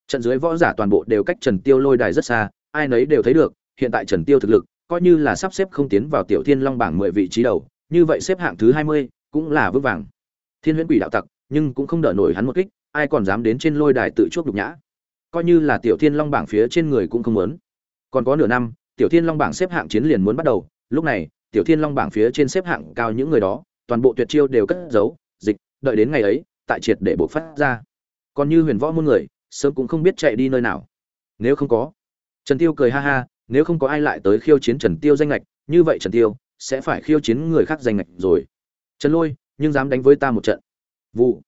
Speaker 1: Trận dưới võ giả toàn bộ đều cách trần tiêu lôi đài rất xa, ai nấy đều thấy được, hiện tại trần tiêu thực lực coi như là sắp xếp không tiến vào tiểu thiên long bảng mười vị trí đầu, như vậy xếp hạng thứ hai mươi cũng là vững vàng. Thiên huyễn quỷ đạo tặc, nhưng cũng không đỡ nổi hắn một kích, ai còn dám đến trên lôi đài tự chuốc nhục nhã? Coi như là tiểu thiên long bảng phía trên người cũng không muốn. Còn có nửa năm, tiểu thiên long bảng xếp hạng chiến liền muốn bắt đầu, lúc này, tiểu thiên long bảng phía trên xếp hạng cao những người đó, toàn bộ tuyệt chiêu đều cất giấu, dịch đợi đến ngày ấy, tại triệt để bộc phát ra. Còn như huyền võ muôn người, sớm cũng không biết chạy đi nơi nào. Nếu không có, trần tiêu cười ha ha, nếu không có ai lại tới khiêu chiến trần tiêu danh lệch như vậy trần tiêu sẽ phải khiêu chiến người khác danh lệch rồi. Trần lôi, nhưng dám đánh với ta một trận. Vụ.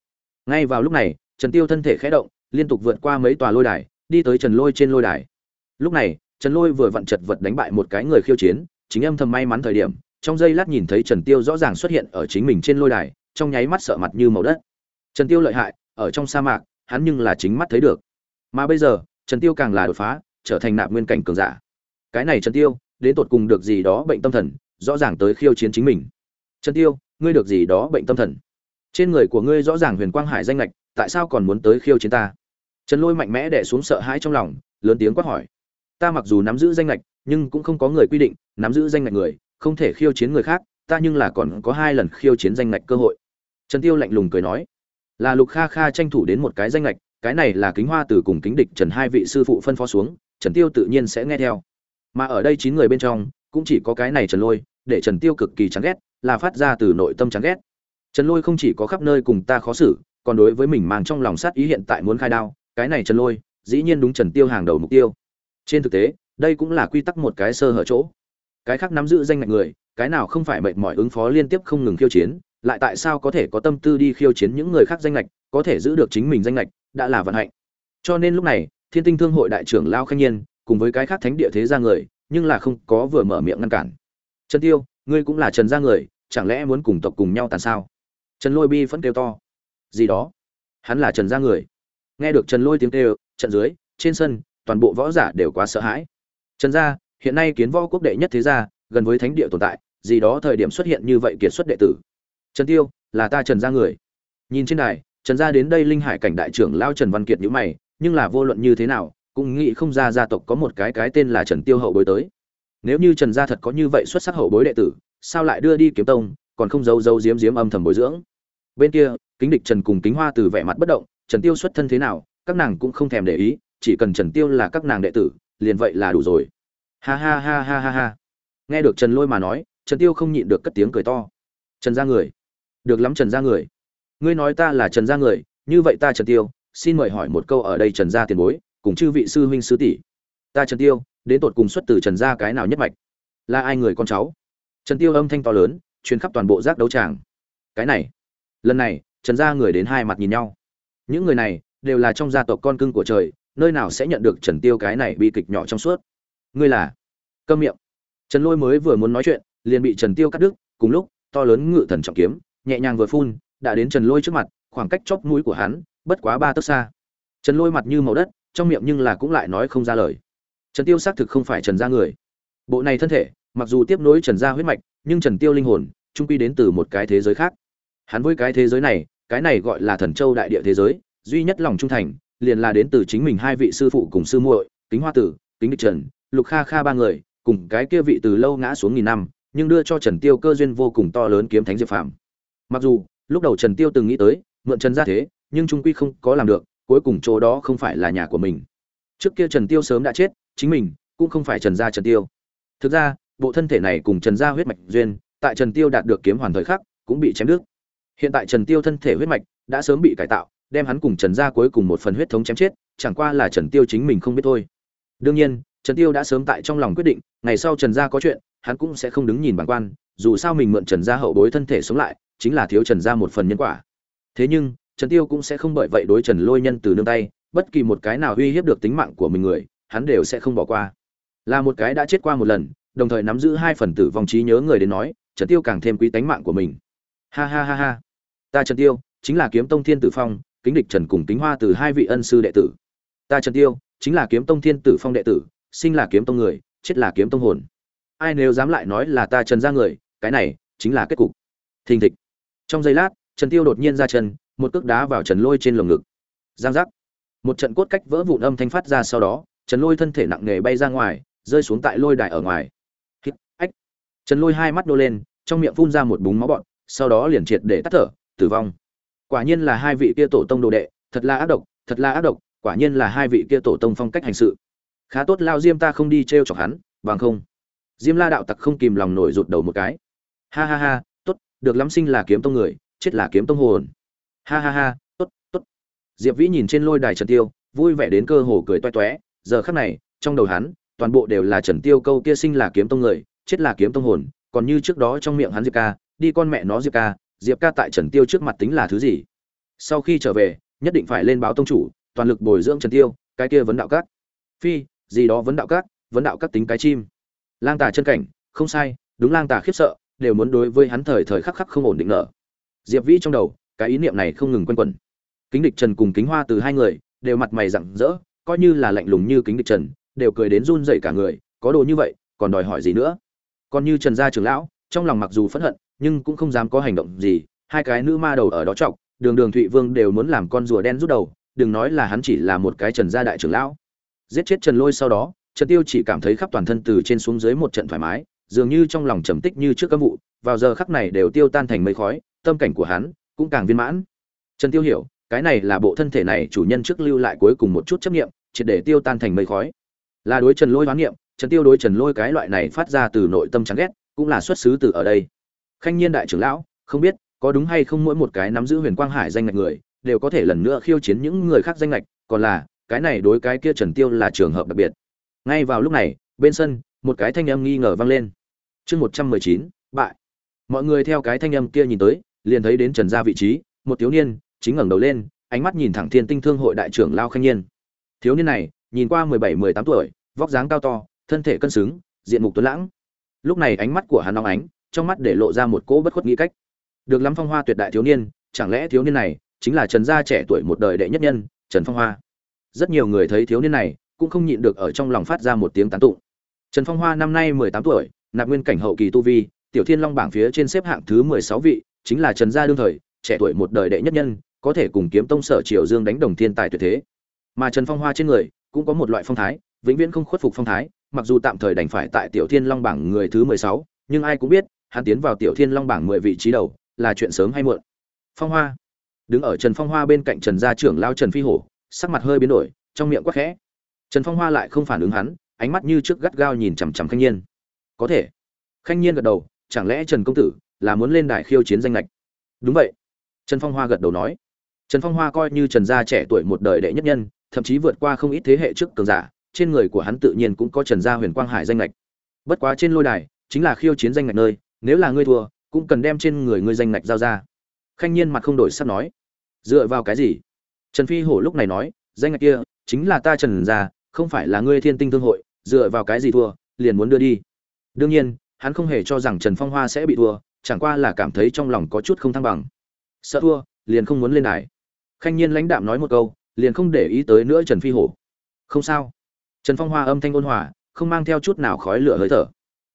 Speaker 1: Ngay vào lúc này, trần tiêu thân thể khẽ động, liên tục vượt qua mấy tòa lôi đài, đi tới trần lôi trên lôi đài. Lúc này, trần lôi vừa vặn chật vật đánh bại một cái người khiêu chiến, chính âm thầm may mắn thời điểm, trong giây lát nhìn thấy trần tiêu rõ ràng xuất hiện ở chính mình trên lôi đài trong nháy mắt sợ mặt như màu đất. Trần tiêu lợi hại, ở trong sa mạc, hắn nhưng là chính mắt thấy được. Mà bây giờ, trần tiêu càng là đột phá, trở thành nạp nguyên cảnh cường giả. Cái này trần tiêu, đến tột cùng được gì đó bệnh tâm thần, rõ ràng tới khiêu chiến chính mình. Trần tiêu, ngươi được gì đó bệnh tâm thần? Trên người của ngươi rõ ràng huyền quang hải danh lệch tại sao còn muốn tới khiêu chiến ta? Trần lôi mạnh mẽ đè xuống sợ hãi trong lòng, lớn tiếng quát hỏi. Ta mặc dù nắm giữ danh lệch nhưng cũng không có người quy định, nắm giữ danh lệch người, không thể khiêu chiến người khác, ta nhưng là còn có hai lần khiêu chiến danh lệch cơ hội trần tiêu lạnh lùng cười nói, là lục kha kha tranh thủ đến một cái danh lệch, cái này là kính hoa từ cùng kính địch trần hai vị sư phụ phân phó xuống, trần tiêu tự nhiên sẽ nghe theo. Mà ở đây chín người bên trong, cũng chỉ có cái này trần lôi, để trần tiêu cực kỳ chán ghét, là phát ra từ nội tâm chán ghét. Trần lôi không chỉ có khắp nơi cùng ta khó xử, còn đối với mình mang trong lòng sát ý hiện tại muốn khai đao, cái này trần lôi, dĩ nhiên đúng trần tiêu hàng đầu mục tiêu. Trên thực tế, đây cũng là quy tắc một cái sơ hở chỗ. Cái khác nắm giữ danh ngạch người, cái nào không phải mệt mỏi ứng phó liên tiếp không ngừng khiêu chiến lại tại sao có thể có tâm tư đi khiêu chiến những người khác danh lệch, có thể giữ được chính mình danh lệch, đã là vận hạnh. Cho nên lúc này, thiên tinh thương hội đại trưởng lao khanh nhiên, cùng với cái khác thánh địa thế gia người, nhưng là không có vừa mở miệng ngăn cản. Trần tiêu, ngươi cũng là trần gia người, chẳng lẽ muốn cùng tộc cùng nhau tàn sao? Trần lôi bi vẫn kêu to. Gì đó? Hắn là trần gia người. Nghe được trần lôi tiếng kêu, trận dưới, trên sân, toàn bộ võ giả đều quá sợ hãi. Trần gia, hiện nay kiến võ quốc đệ nhất thế gia, gần với thánh địa tồn tại, gì đó thời điểm xuất hiện như vậy kiệt xuất đệ tử trần tiêu, là ta trần gia người. Nhìn trên đài, trần gia đến đây linh hải cảnh đại trưởng lao trần văn kiệt nhíu mày, nhưng là vô luận như thế nào, cũng nghĩ không ra gia tộc có một cái cái tên là trần tiêu hậu bối tới. Nếu như trần gia thật có như vậy xuất sắc hậu bối đệ tử, sao lại đưa đi kiếm tông, còn không giấu giấu diếm diếm âm thầm bồi dưỡng? Bên kia, kính địch trần cùng kính hoa từ vẻ mặt bất động, trần tiêu xuất thân thế nào, các nàng cũng không thèm để ý, chỉ cần trần tiêu là các nàng đệ tử, liền vậy là đủ rồi. Ha ha ha ha ha ha. Nghe được trần lôi mà nói, trần tiêu không nhịn được cất tiếng cười to. Trần gia người được lắm trần gia người. Ngươi nói ta là trần gia người, như vậy ta trần tiêu, xin mời hỏi một câu ở đây trần gia tiền bối, cùng chư vị sư huynh sư tỷ. Ta trần tiêu, đến tột cùng xuất từ trần gia cái nào nhất mạch? Là ai người con cháu? Trần tiêu âm thanh to lớn, truyền khắp toàn bộ giác đấu tràng. Cái này, lần này, trần gia người đến hai mặt nhìn nhau. Những người này, đều là trong gia tộc con cưng của trời, nơi nào sẽ nhận được trần tiêu cái này bi kịch nhỏ trong suốt? Ngươi là? Câm miệng. Trần lôi mới vừa muốn nói chuyện, liền bị trần tiêu cắt đứt, cùng lúc, to lớn ngự thần trọng kiếm nhẹ nhàng vừa phun, đã đến trần lôi trước mặt, khoảng cách chóp mũi của hắn bất quá ba tấc xa. Trần lôi mặt như màu đất, trong miệng nhưng là cũng lại nói không ra lời. Trần tiêu xác thực không phải trần gia người. Bộ này thân thể, mặc dù tiếp nối trần gia huyết mạch, nhưng trần tiêu linh hồn trung quy đến từ một cái thế giới khác. Hắn với cái thế giới này, cái này gọi là thần châu đại địa thế giới, duy nhất lòng trung thành, liền là đến từ chính mình hai vị sư phụ cùng sư muội, kính hoa tử, kính địch trần, lục kha kha ba người, cùng cái kia vị từ lâu ngã xuống nghìn năm, nhưng đưa cho trần tiêu cơ duyên vô cùng to lớn kiếm thánh diệp phàm mặc dù, lúc đầu trần tiêu từng nghĩ tới, mượn trần gia thế, nhưng trung quy không có làm được, cuối cùng chỗ đó không phải là nhà của mình. Trước kia trần tiêu sớm đã chết, chính mình cũng không phải trần gia trần tiêu. Thực ra, bộ thân thể này cùng trần gia huyết mạch duyên, tại trần tiêu đạt được kiếm hoàn thời khắc, cũng bị chém đứt. Hiện tại trần tiêu thân thể huyết mạch đã sớm bị cải tạo, đem hắn cùng trần gia cuối cùng một phần huyết thống chém chết, chẳng qua là trần tiêu chính mình không biết thôi. Đương nhiên, trần tiêu đã sớm tại trong lòng quyết định, ngày sau trần gia có chuyện, hắn cũng sẽ không đứng nhìn bằng quan, dù sao mình mượn trần gia hậu bối thân thể sống lại chính là thiếu trần gia một phần nhân quả. Thế nhưng, trần tiêu cũng sẽ không bởi vậy đối trần lôi nhân từ nương tay, bất kỳ một cái nào uy hiếp được tính mạng của mình người, hắn đều sẽ không bỏ qua. Là một cái đã chết qua một lần, đồng thời nắm giữ hai phần tử vong trí nhớ người đến nói, trần tiêu càng thêm quý tánh mạng của mình. Ha ha ha ha. Ta trần tiêu, chính là kiếm tông thiên tử phong, kính địch trần cùng tính hoa từ hai vị ân sư đệ tử. Ta trần tiêu, chính là kiếm tông thiên tử phong đệ tử, sinh là kiếm tông người, chết là kiếm tông hồn. Ai nếu dám lại nói là ta trần gia người, cái này chính là kết cục. Thình thịch trong giây lát, trần tiêu đột nhiên ra chân, một cước đá vào trần lôi trên lồng ngực. Giang giác. Một trận cốt cách vỡ vụn âm thanh phát ra sau đó, trần lôi thân thể nặng nề bay ra ngoài, rơi xuống tại lôi đài ở ngoài. Hít, ách. Trần lôi hai mắt đô lên, trong miệng phun ra một búng máu bọn sau đó liền triệt để tắt thở, tử vong. Quả nhiên là hai vị kia tổ tông đồ đệ, thật là ác độc, thật là ác độc, quả nhiên là hai vị kia tổ tông phong cách hành sự. Khá tốt lao diêm ta không đi t r e o chọc hắn, bằng không. Diêm la đạo tặc không kìm lòng nổi rụt đầu một cái. Ha ha ha được lắm sinh là kiếm tông người, chết là kiếm tông hồn. Ha ha ha, tốt tốt. Diệp vĩ nhìn trên lôi đài trần tiêu, vui vẻ đến cơ hồ cười toe toé. Giờ khắc này, trong đầu hắn, toàn bộ đều là trần tiêu câu kia sinh là kiếm tông người, chết là kiếm tông hồn. Còn như trước đó trong miệng hắn diệp ca, đi con mẹ nó diệp ca diệp ca tại trần tiêu trước mặt tính là thứ gì? Sau khi trở về, nhất định phải lên báo tông chủ, toàn lực bồi dưỡng trần tiêu, cái kia vấn đạo các. Phi, gì đó vấn đạo các, vấn đạo các tính cái chim. Lang tà chân cảnh, không sai, đúng lang tà khiếp sợ đều muốn đối với hắn thời thời khắc khắc không ổn định nở diệp vĩ trong đầu, cái ý niệm này không ngừng quanh quẩn. Kính địch trần cùng kính hoa từ hai người, đều mặt mày rặng rỡ, coi như là lạnh lùng như kính địch trần, đều cười đến run rẩy cả người, có đồ như vậy, còn đòi hỏi gì nữa? Còn như trần gia trưởng lão, trong lòng mặc dù phẫn hận, nhưng cũng không dám có hành động gì, hai cái nữ ma đầu ở đó trọng đường đường thụy vương đều muốn làm con rùa đen rút đầu, đừng nói là hắn chỉ là một cái trần gia đại trưởng lão. Giết chết trần lôi sau đó, trần tiêu chỉ cảm thấy khắp toàn thân từ trên xuống dưới một trận thoải mái dường như trong lòng trầm tích như trước các vụ, vào giờ khắc này đều tiêu tan thành mây khói, tâm cảnh của hắn cũng càng viên mãn. Trần tiêu hiểu, cái này là bộ thân thể này chủ nhân trước lưu lại cuối cùng một chút chấp niệm, triệt để tiêu tan thành mây khói. Là đối trần lôi hoán niệm, trần tiêu đối trần lôi cái loại này phát ra từ nội tâm chán ghét, cũng là xuất xứ từ ở đây. Khanh nhiên đại trưởng lão, không biết có đúng hay không mỗi một cái nắm giữ huyền quang hải danh ngạch người, đều có thể lần nữa khiêu chiến những người khác danh ngạch, còn là, cái này đối cái kia trần tiêu là trường hợp đặc biệt. Ngay vào lúc này, bên sân một cái thanh âm nghi ngờ vang lên. Chương một trăm mười chín, bại. Mọi người theo cái thanh âm kia nhìn tới, liền thấy đến trần gia vị trí, một thiếu niên, chính ngẩng đầu lên, ánh mắt nhìn thẳng thiên tinh thương hội đại trưởng lao khanh nhiên. Thiếu niên này, nhìn qua mười bảy, mười tám tuổi, vóc dáng cao to, thân thể cân xứng, diện mục tuấn lãng. Lúc này ánh mắt của hắn nóng ánh, trong mắt để lộ ra một cỗ bất khuất nghĩ cách. Được lắm phong hoa tuyệt đại thiếu niên, chẳng lẽ thiếu niên này chính là trần gia trẻ tuổi một đời đệ nhất nhân, trần phong hoa? Rất nhiều người thấy thiếu niên này, cũng không nhịn được ở trong lòng phát ra một tiếng tán tụng trần phong hoa năm nay mười tám tuổi, nạp nguyên cảnh hậu kỳ tu vi, tiểu thiên long bảng phía trên xếp hạng thứ mười sáu vị, chính là trần gia đương thời, trẻ tuổi một đời đệ nhất nhân, có thể cùng kiếm tông sở triều dương đánh đồng thiên tài tuyệt thế. Mà trần phong hoa trên người, cũng có một loại phong thái, vĩnh viễn không khuất phục phong thái, mặc dù tạm thời đành phải tại tiểu thiên long bảng người thứ mười sáu, nhưng ai cũng biết, hắn tiến vào tiểu thiên long bảng mười vị trí đầu, là chuyện sớm hay muộn. Phong hoa. Đứng ở trần phong hoa bên cạnh trần gia trưởng lao trần phi hổ, sắc mặt hơi biến đổi, trong miệng quắc khẽ. Trần phong hoa lại không phản ứng hắn ánh mắt như trước gắt gao nhìn chằm chằm khanh nhiên. Có thể. Khanh nhiên gật đầu, chẳng lẽ trần công tử là muốn lên đài khiêu chiến danh lệch? Đúng vậy. Trần phong hoa gật đầu nói. Trần phong hoa coi như trần gia trẻ tuổi một đời đệ nhất nhân, thậm chí vượt qua không ít thế hệ trước cường giả, trên người của hắn tự nhiên cũng có trần gia huyền quang hải danh lệch. Bất quá trên lôi đài, chính là khiêu chiến danh lệch nơi, nếu là ngươi thua, cũng cần đem trên người ngươi danh lệch giao ra. Khanh nhiên mặt không đổi sắp nói. Dựa vào cái gì? Trần phi hổ lúc này nói, danh lệch kia chính là ta trần gia, không phải là ngươi thiên tinh thương hội dựa vào cái gì thua, liền muốn đưa đi. Đương nhiên, hắn không hề cho rằng trần phong hoa sẽ bị thua, chẳng qua là cảm thấy trong lòng có chút không thăng bằng. Sợ thua, liền không muốn lên đài. Khanh nhiên lãnh đạm nói một câu, liền không để ý tới nữa trần phi hổ. Không sao. Trần phong hoa âm thanh ôn hòa, không mang theo chút nào khói lửa hơi thở.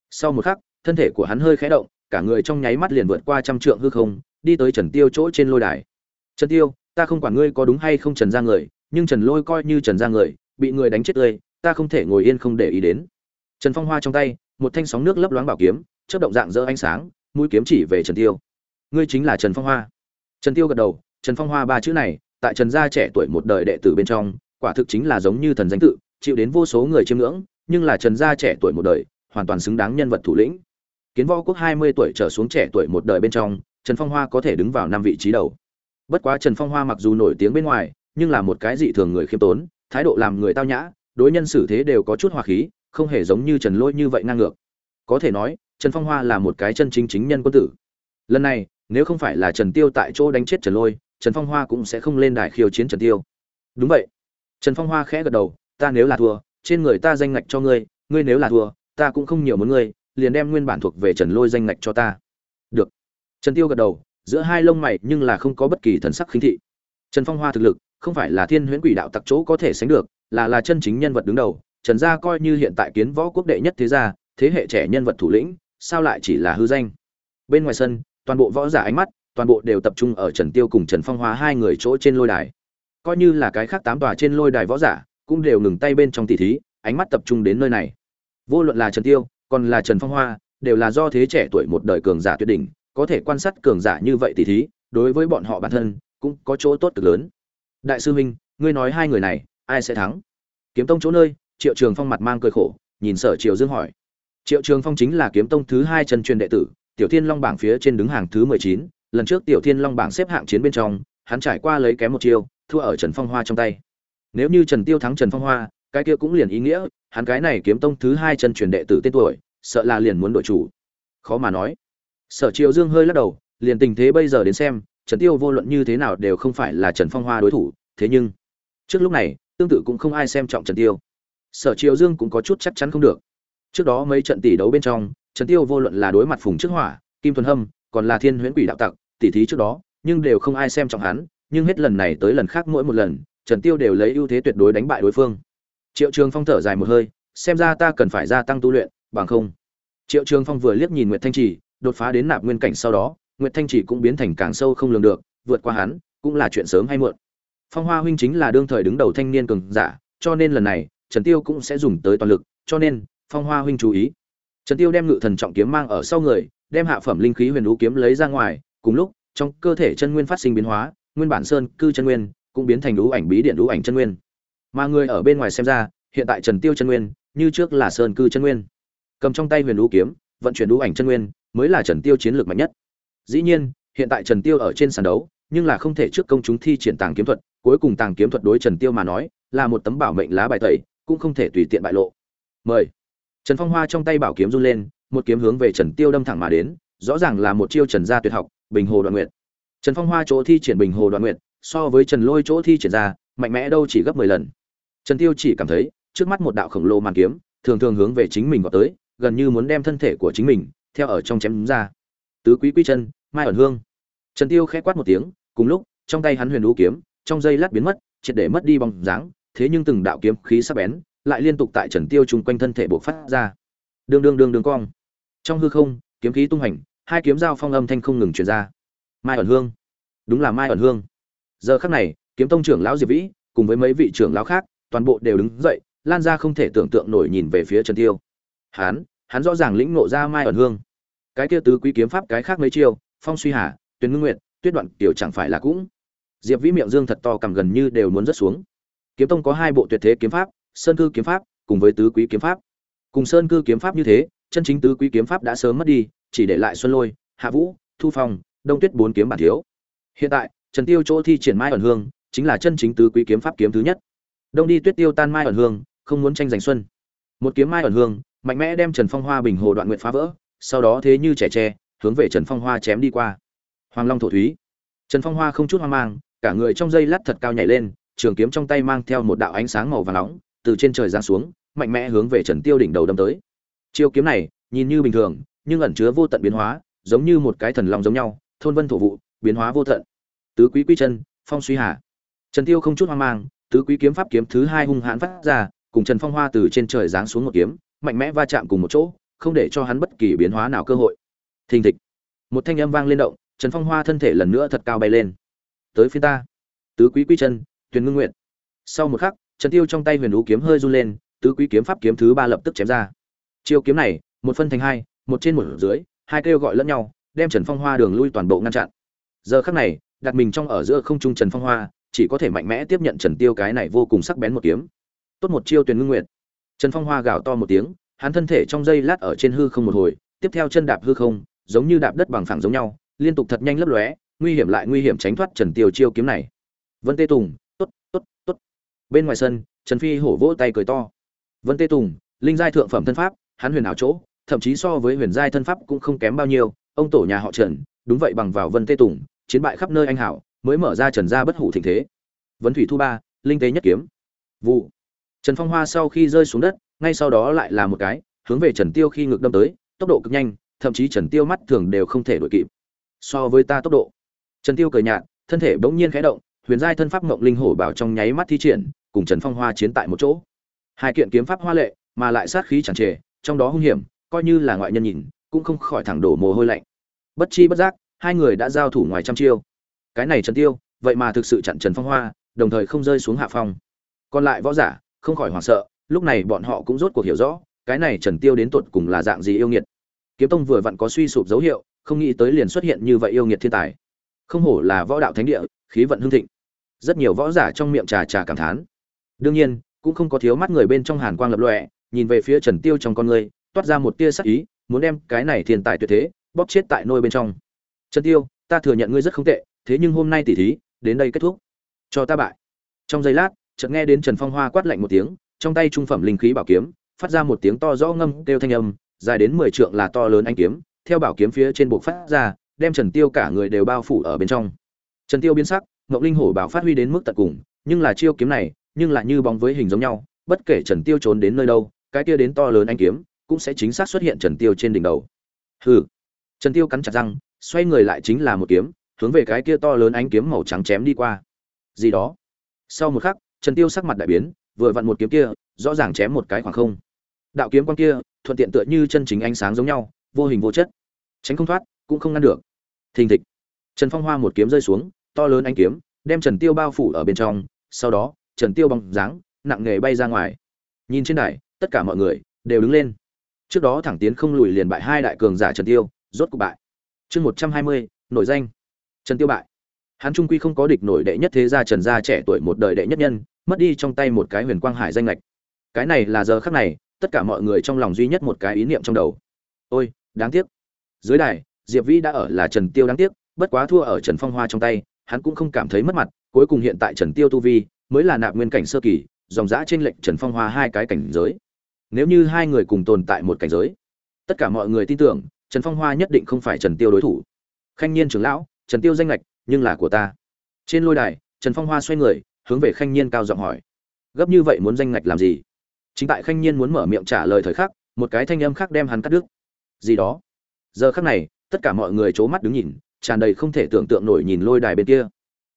Speaker 1: Sau một khắc, thân thể của hắn hơi khẽ động, cả người trong nháy mắt liền vượt qua trăm trượng hư không, đi tới trần tiêu chỗ trên lôi đài. Trần tiêu, ta không quản ngươi có đúng hay không trần ra người, nhưng trần lôi coi như trần ra người, bị người đánh chết tươi ta không thể ngồi yên không để ý đến. Trần phong hoa trong tay, một thanh sóng nước lấp loáng bảo kiếm, chớp động dạng dỡ ánh sáng, mũi kiếm chỉ về trần tiêu. Ngươi chính là trần phong hoa. Trần tiêu gật đầu, trần phong hoa ba chữ này, tại trần gia trẻ tuổi một đời đệ tử bên trong, quả thực chính là giống như thần danh tự, chịu đến vô số người chiêm ngưỡng, nhưng là trần gia trẻ tuổi một đời, hoàn toàn xứng đáng nhân vật thủ lĩnh. Kiến võ quốc hai mươi tuổi trở xuống trẻ tuổi một đời bên trong, trần phong hoa có thể đứng vào năm vị trí đầu. Bất quá trần phong hoa mặc dù nổi tiếng bên ngoài, nhưng là một cái dị thường người khiêm tốn, thái độ làm người tao nhã đối nhân xử thế đều có chút hòa khí, không hề giống như trần lôi như vậy ngang ngược. Có thể nói, trần phong hoa là một cái chân chính chính nhân quân tử. Lần này, nếu không phải là trần tiêu tại chỗ đánh chết trần lôi, trần phong hoa cũng sẽ không lên đài khiêu chiến trần tiêu. Đúng vậy. Trần phong hoa khẽ gật đầu, ta nếu là thua, trên người ta danh ngạch cho ngươi ngươi nếu là thua, ta cũng không nhiều muốn ngươi, liền đem nguyên bản thuộc về trần lôi danh ngạch cho ta. Được. Trần tiêu gật đầu, giữa hai lông mày nhưng là không có bất kỳ thần sắc khinh thị. Trần phong hoa thực lực, không phải là thiên huyễn quỷ đạo tặc chỗ có thể sánh được là là chân chính nhân vật đứng đầu, trần gia coi như hiện tại kiến võ quốc đệ nhất thế gia, thế hệ trẻ nhân vật thủ lĩnh, sao lại chỉ là hư danh? Bên ngoài sân, toàn bộ võ giả ánh mắt, toàn bộ đều tập trung ở trần tiêu cùng trần phong hoa hai người chỗ trên lôi đài. Coi như là cái khác tám tòa trên lôi đài võ giả, cũng đều ngừng tay bên trong tỷ thí, ánh mắt tập trung đến nơi này. Vô luận là trần tiêu, còn là trần phong hoa, đều là do thế trẻ tuổi một đời cường giả tuyệt đỉnh, có thể quan sát cường giả như vậy tỷ thí, đối với bọn họ bản thân, cũng có chỗ tốt cực lớn. Đại sư huynh ngươi nói hai người này ai sẽ thắng? Kiếm tông chỗ nơi, triệu trường phong mặt mang cười khổ, nhìn sở triều dương hỏi. Triệu trường phong chính là kiếm tông thứ hai chân truyền đệ tử, tiểu thiên long bảng phía trên đứng hàng thứ mười chín, lần trước tiểu thiên long bảng xếp hạng chiến bên trong, hắn trải qua lấy kém một chiêu, thua ở trần phong hoa trong tay. Nếu như trần tiêu thắng trần phong hoa, cái kia cũng liền ý nghĩa, hắn cái này kiếm tông thứ hai chân truyền đệ tử tên tuổi, sợ là liền muốn đổi chủ. Khó mà nói. Sở triều dương hơi lắc đầu, liền tình thế bây giờ đến xem, trần tiêu vô luận như thế nào đều không phải là trần phong hoa đối thủ, thế nhưng, trước lúc này tương tự cũng không ai xem trọng trần tiêu. Sở triều dương cũng có chút chắc chắn không được. Trước đó mấy trận tỷ đấu bên trong, trần tiêu vô luận là đối mặt phùng trước hỏa, kim thuần hâm, còn là thiên huyễn quỷ đạo tặc, tỷ thí trước đó, nhưng đều không ai xem trọng hắn, nhưng hết lần này tới lần khác mỗi một lần, trần tiêu đều lấy ưu thế tuyệt đối đánh bại đối phương. Triệu trường phong thở dài một hơi, xem ra ta cần phải gia tăng tu luyện, bằng không. Triệu trường phong vừa liếc nhìn nguyệt thanh trì, đột phá đến nạp nguyên cảnh sau đó, nguyệt thanh trì cũng biến thành càng sâu không lường được, vượt qua hắn, cũng là chuyện sớm hay muộn phong hoa huynh chính là đương thời đứng đầu thanh niên cường giả, cho nên lần này, trần tiêu cũng sẽ dùng tới toàn lực, cho nên, phong hoa huynh chú ý. Trần tiêu đem ngự thần trọng kiếm mang ở sau người, đem hạ phẩm linh khí huyền đũ kiếm lấy ra ngoài, cùng lúc, trong cơ thể chân nguyên phát sinh biến hóa, nguyên bản sơn cư chân nguyên, cũng biến thành đũ ảnh bí điện đũ ảnh chân nguyên. Mà người ở bên ngoài xem ra, hiện tại trần tiêu chân nguyên, như trước là sơn cư chân nguyên. Cầm trong tay huyền đũ kiếm, vận chuyển đũ ảnh chân nguyên, mới là trần tiêu chiến lược mạnh nhất. Dĩ nhiên, hiện tại trần tiêu ở trên sàn đấu nhưng là không thể trước công chúng thi triển tàng kiếm thuật, cuối cùng tàng kiếm thuật đối trần tiêu mà nói, là một tấm bảo mệnh lá bài tẩy, cũng không thể tùy tiện bại lộ. Mời. Trần phong hoa trong tay bảo kiếm run lên, một kiếm hướng về trần tiêu đâm thẳng mà đến, rõ ràng là một chiêu trần gia tuyệt học, bình hồ đoạn nguyệt. Trần phong hoa chỗ thi triển bình hồ đoạn nguyệt, so với trần lôi chỗ thi triển ra, mạnh mẽ đâu chỉ gấp mười lần. Trần tiêu chỉ cảm thấy, trước mắt một đạo khổng lồ màn kiếm, thường thường hướng về chính mình vào tới, gần như muốn đem thân thể của chính mình, theo ở trong chém ra. Tứ quý quy chân, mai ẩn hương. Trần tiêu khẽ quát một tiếng cùng lúc, trong tay hắn huyền đũ kiếm, trong dây lát biến mất, triệt để mất đi bóng dáng, thế nhưng từng đạo kiếm khí sắc bén, lại liên tục tại trần tiêu chung quanh thân thể bộc phát ra. Đương đương đương đương cong. Trong hư không, kiếm khí tung hành, hai kiếm dao phong âm thanh không ngừng truyền ra. Mai ẩn hương. Đúng là mai ẩn hương. Giờ khắc này, kiếm tông trưởng lão diệp vĩ, cùng với mấy vị trưởng lão khác, toàn bộ đều đứng dậy, lan ra không thể tưởng tượng nổi nhìn về phía trần tiêu. Hắn hắn rõ ràng lĩnh ngộ ra mai ẩn hương. Cái kia tứ quý kiếm pháp cái khác mấy chiêu, phong suy hà, tuyền ngưng nguyệt tuyết đoạn tiểu chẳng phải là cũng. Diệp vĩ miệng dương thật to cầm gần như đều muốn rớt xuống. Kiếm tông có hai bộ tuyệt thế kiếm pháp, sơn cư kiếm pháp cùng với tứ quý kiếm pháp. Cùng sơn cư kiếm pháp như thế, chân chính tứ quý kiếm pháp đã sớm mất đi, chỉ để lại xuân lôi, hạ vũ, thu phong, đông tuyết bốn kiếm bản thiếu. Hiện tại, trần tiêu chỗ thi triển mai ẩn hương chính là chân chính tứ quý kiếm pháp kiếm thứ nhất. Đông đi tuyết tiêu tan mai ẩn hương, không muốn tranh giành xuân. Một kiếm mai ẩn hương, mạnh mẽ đem trần phong hoa bình hồ đoạn nguyện phá vỡ, sau đó thế như trẻ tre, hướng về trần phong hoa chém đi qua hoàng long thổ thúy. Trần phong hoa không chút hoang mang, cả người trong dây lát thật cao nhảy lên, trường kiếm trong tay mang theo một đạo ánh sáng màu vàng nóng, từ trên trời giáng xuống, mạnh mẽ hướng về trần tiêu đỉnh đầu đâm tới. Chiêu kiếm này, nhìn như bình thường, nhưng ẩn chứa vô tận biến hóa, giống như một cái thần long giống nhau, thôn vân thổ vụ, biến hóa vô tận. Tứ quý quy chân, phong suy hà. Trần tiêu không chút hoang mang, tứ quý kiếm pháp kiếm thứ hai hung hãn phát ra, cùng trần phong hoa từ trên trời giáng xuống một kiếm, mạnh mẽ va chạm cùng một chỗ, không để cho hắn bất kỳ biến hóa nào cơ hội. Thình thịch. Một thanh âm vang lên động trần phong hoa thân thể lần nữa thật cao bay lên. Tới phía ta. Tứ quý quy chân tuyền ngưng nguyện sau một khắc, trần tiêu trong tay huyền đũ kiếm hơi run lên, tứ quý kiếm pháp kiếm thứ ba lập tức chém ra. Chiêu kiếm này, một phân thành hai, một trên một dưới, hai kêu gọi lẫn nhau, đem trần phong hoa đường lui toàn bộ ngăn chặn. Giờ khắc này, đặt mình trong ở giữa không trung trần phong hoa, chỉ có thể mạnh mẽ tiếp nhận trần tiêu cái này vô cùng sắc bén một kiếm. Tốt một chiêu tuyền ngưng nguyện trần phong hoa gào to một tiếng, hắn thân thể trong dây lát ở trên hư không một hồi, tiếp theo chân đạp hư không, giống như đạp đất bằng phẳng giống nhau liên tục thật nhanh lấp lóe, nguy hiểm lại nguy hiểm tránh thoát trần tiêu chiêu kiếm này. Vân tê tùng, tốt tốt tốt. Bên ngoài sân, trần phi hổ vỗ tay cười to. Vân tê tùng, linh giai thượng phẩm thân pháp, hắn huyền ảo chỗ, thậm chí so với huyền giai thân pháp cũng không kém bao nhiêu. Ông tổ nhà họ trần, đúng vậy bằng vào vân tê tùng, chiến bại khắp nơi anh hảo, mới mở ra trần gia bất hủ thịnh thế. Vấn thủy thu ba, linh tế nhất kiếm. Vụ. Trần phong hoa sau khi rơi xuống đất, ngay sau đó lại là một cái, hướng về trần tiêu khi ngược đâm tới, tốc độ cực nhanh, thậm chí trần tiêu mắt thường đều không thể đuổi kịp so với ta tốc độ. Trần tiêu cười nhạt, thân thể bỗng nhiên khẽ động, huyền giai thân pháp ngộng linh hổ bảo trong nháy mắt thi triển, cùng trần phong hoa chiến tại một chỗ. Hai kiện kiếm pháp hoa lệ, mà lại sát khí chẳng trề, trong đó hung hiểm, coi như là ngoại nhân nhìn, cũng không khỏi thẳng đổ mồ hôi lạnh. Bất chi bất giác, hai người đã giao thủ ngoài trăm chiêu. Cái này trần tiêu, vậy mà thực sự chặn trần phong hoa, đồng thời không rơi xuống hạ phong. Còn lại võ giả, không khỏi hoảng sợ, lúc này bọn họ cũng rốt cuộc hiểu rõ, cái này trần tiêu đến tột cùng là dạng gì yêu nghiệt. Kiếm tông vừa vặn có suy sụp dấu hiệu không nghĩ tới liền xuất hiện như vậy yêu nghiệt thiên tài. Không hổ là võ đạo thánh địa, khí vận hưng thịnh. Rất nhiều võ giả trong miệng trà trà cảm thán. Đương nhiên, cũng không có thiếu mắt người bên trong hàn quang lập lọe nhìn về phía trần tiêu trong con người, toát ra một tia sắc ý, muốn đem cái này thiên tài tuyệt thế, bóp chết tại nôi bên trong. Trần tiêu, ta thừa nhận ngươi rất không tệ, thế nhưng hôm nay tỉ thí, đến đây kết thúc. Cho ta bại. Trong giây lát, chợt nghe đến trần phong hoa quát lạnh một tiếng, trong tay trung phẩm linh khí bảo kiếm, phát ra một tiếng to rõ ngâm kêu thanh âm, dài đến mười trượng là to lớn anh kiếm theo bảo kiếm phía trên buộc phát ra, đem trần tiêu cả người đều bao phủ ở bên trong. Trần tiêu biến sắc, ngọc linh hổ bảo phát huy đến mức tận cùng, nhưng là chiêu kiếm này, nhưng lại như bóng với hình giống nhau, bất kể trần tiêu trốn đến nơi đâu, cái kia đến to lớn anh kiếm, cũng sẽ chính xác xuất hiện trần tiêu trên đỉnh đầu. Hừ. Trần tiêu cắn chặt răng, xoay người lại chính là một kiếm, hướng về cái kia to lớn ánh kiếm màu trắng chém đi qua. Gì đó? Sau một khắc, trần tiêu sắc mặt đại biến, vừa vặn một kiếm kia, rõ ràng chém một cái khoảng không. Đạo kiếm quan kia, thuận tiện tựa như chân chính ánh sáng giống nhau, vô hình vô chất tránh không thoát, cũng không ngăn được. Thình thịch. Trần phong hoa một kiếm rơi xuống, to lớn ánh kiếm, đem trần tiêu bao phủ ở bên trong, sau đó, trần tiêu bóng dáng, nặng nghề bay ra ngoài. Nhìn trên đài, tất cả mọi người đều đứng lên. Trước đó thẳng tiến không lùi liền bại hai đại cường giả trần tiêu, rốt cục bại. Chương một trăm hai mươi, nổi danh. Trần tiêu bại. Hắn trung quy không có địch nổi đệ nhất thế gia trần gia trẻ tuổi một đời đệ nhất nhân, mất đi trong tay một cái huyền quang hải danh lệch cái này là giờ khắc này, tất cả mọi người trong lòng duy nhất một cái ý niệm trong đầu. Ôi, đáng tiếc dưới đài, diệp vĩ đã ở là trần tiêu đáng tiếc, bất quá thua ở trần phong hoa trong tay, hắn cũng không cảm thấy mất mặt, cuối cùng hiện tại trần tiêu tu vi mới là nạp nguyên cảnh sơ kỳ, dòng dã trên lệnh trần phong hoa hai cái cảnh giới. Nếu như hai người cùng tồn tại một cảnh giới, tất cả mọi người tin tưởng, trần phong hoa nhất định không phải trần tiêu đối thủ. Khanh nhiên trưởng lão, trần tiêu danh lệch nhưng là của ta. Trên lôi đài, trần phong hoa xoay người, hướng về khanh nhiên cao giọng hỏi. Gấp như vậy muốn danh ngạch làm gì? Chính tại khanh nhiên muốn mở miệng trả lời thời khắc, một cái thanh âm khác đem hắn cắt đứt. Gì đó? Giờ khắc này, tất cả mọi người c h ố mắt đứng nhìn, tràn đầy không thể tưởng tượng nổi nhìn lôi đài bên kia.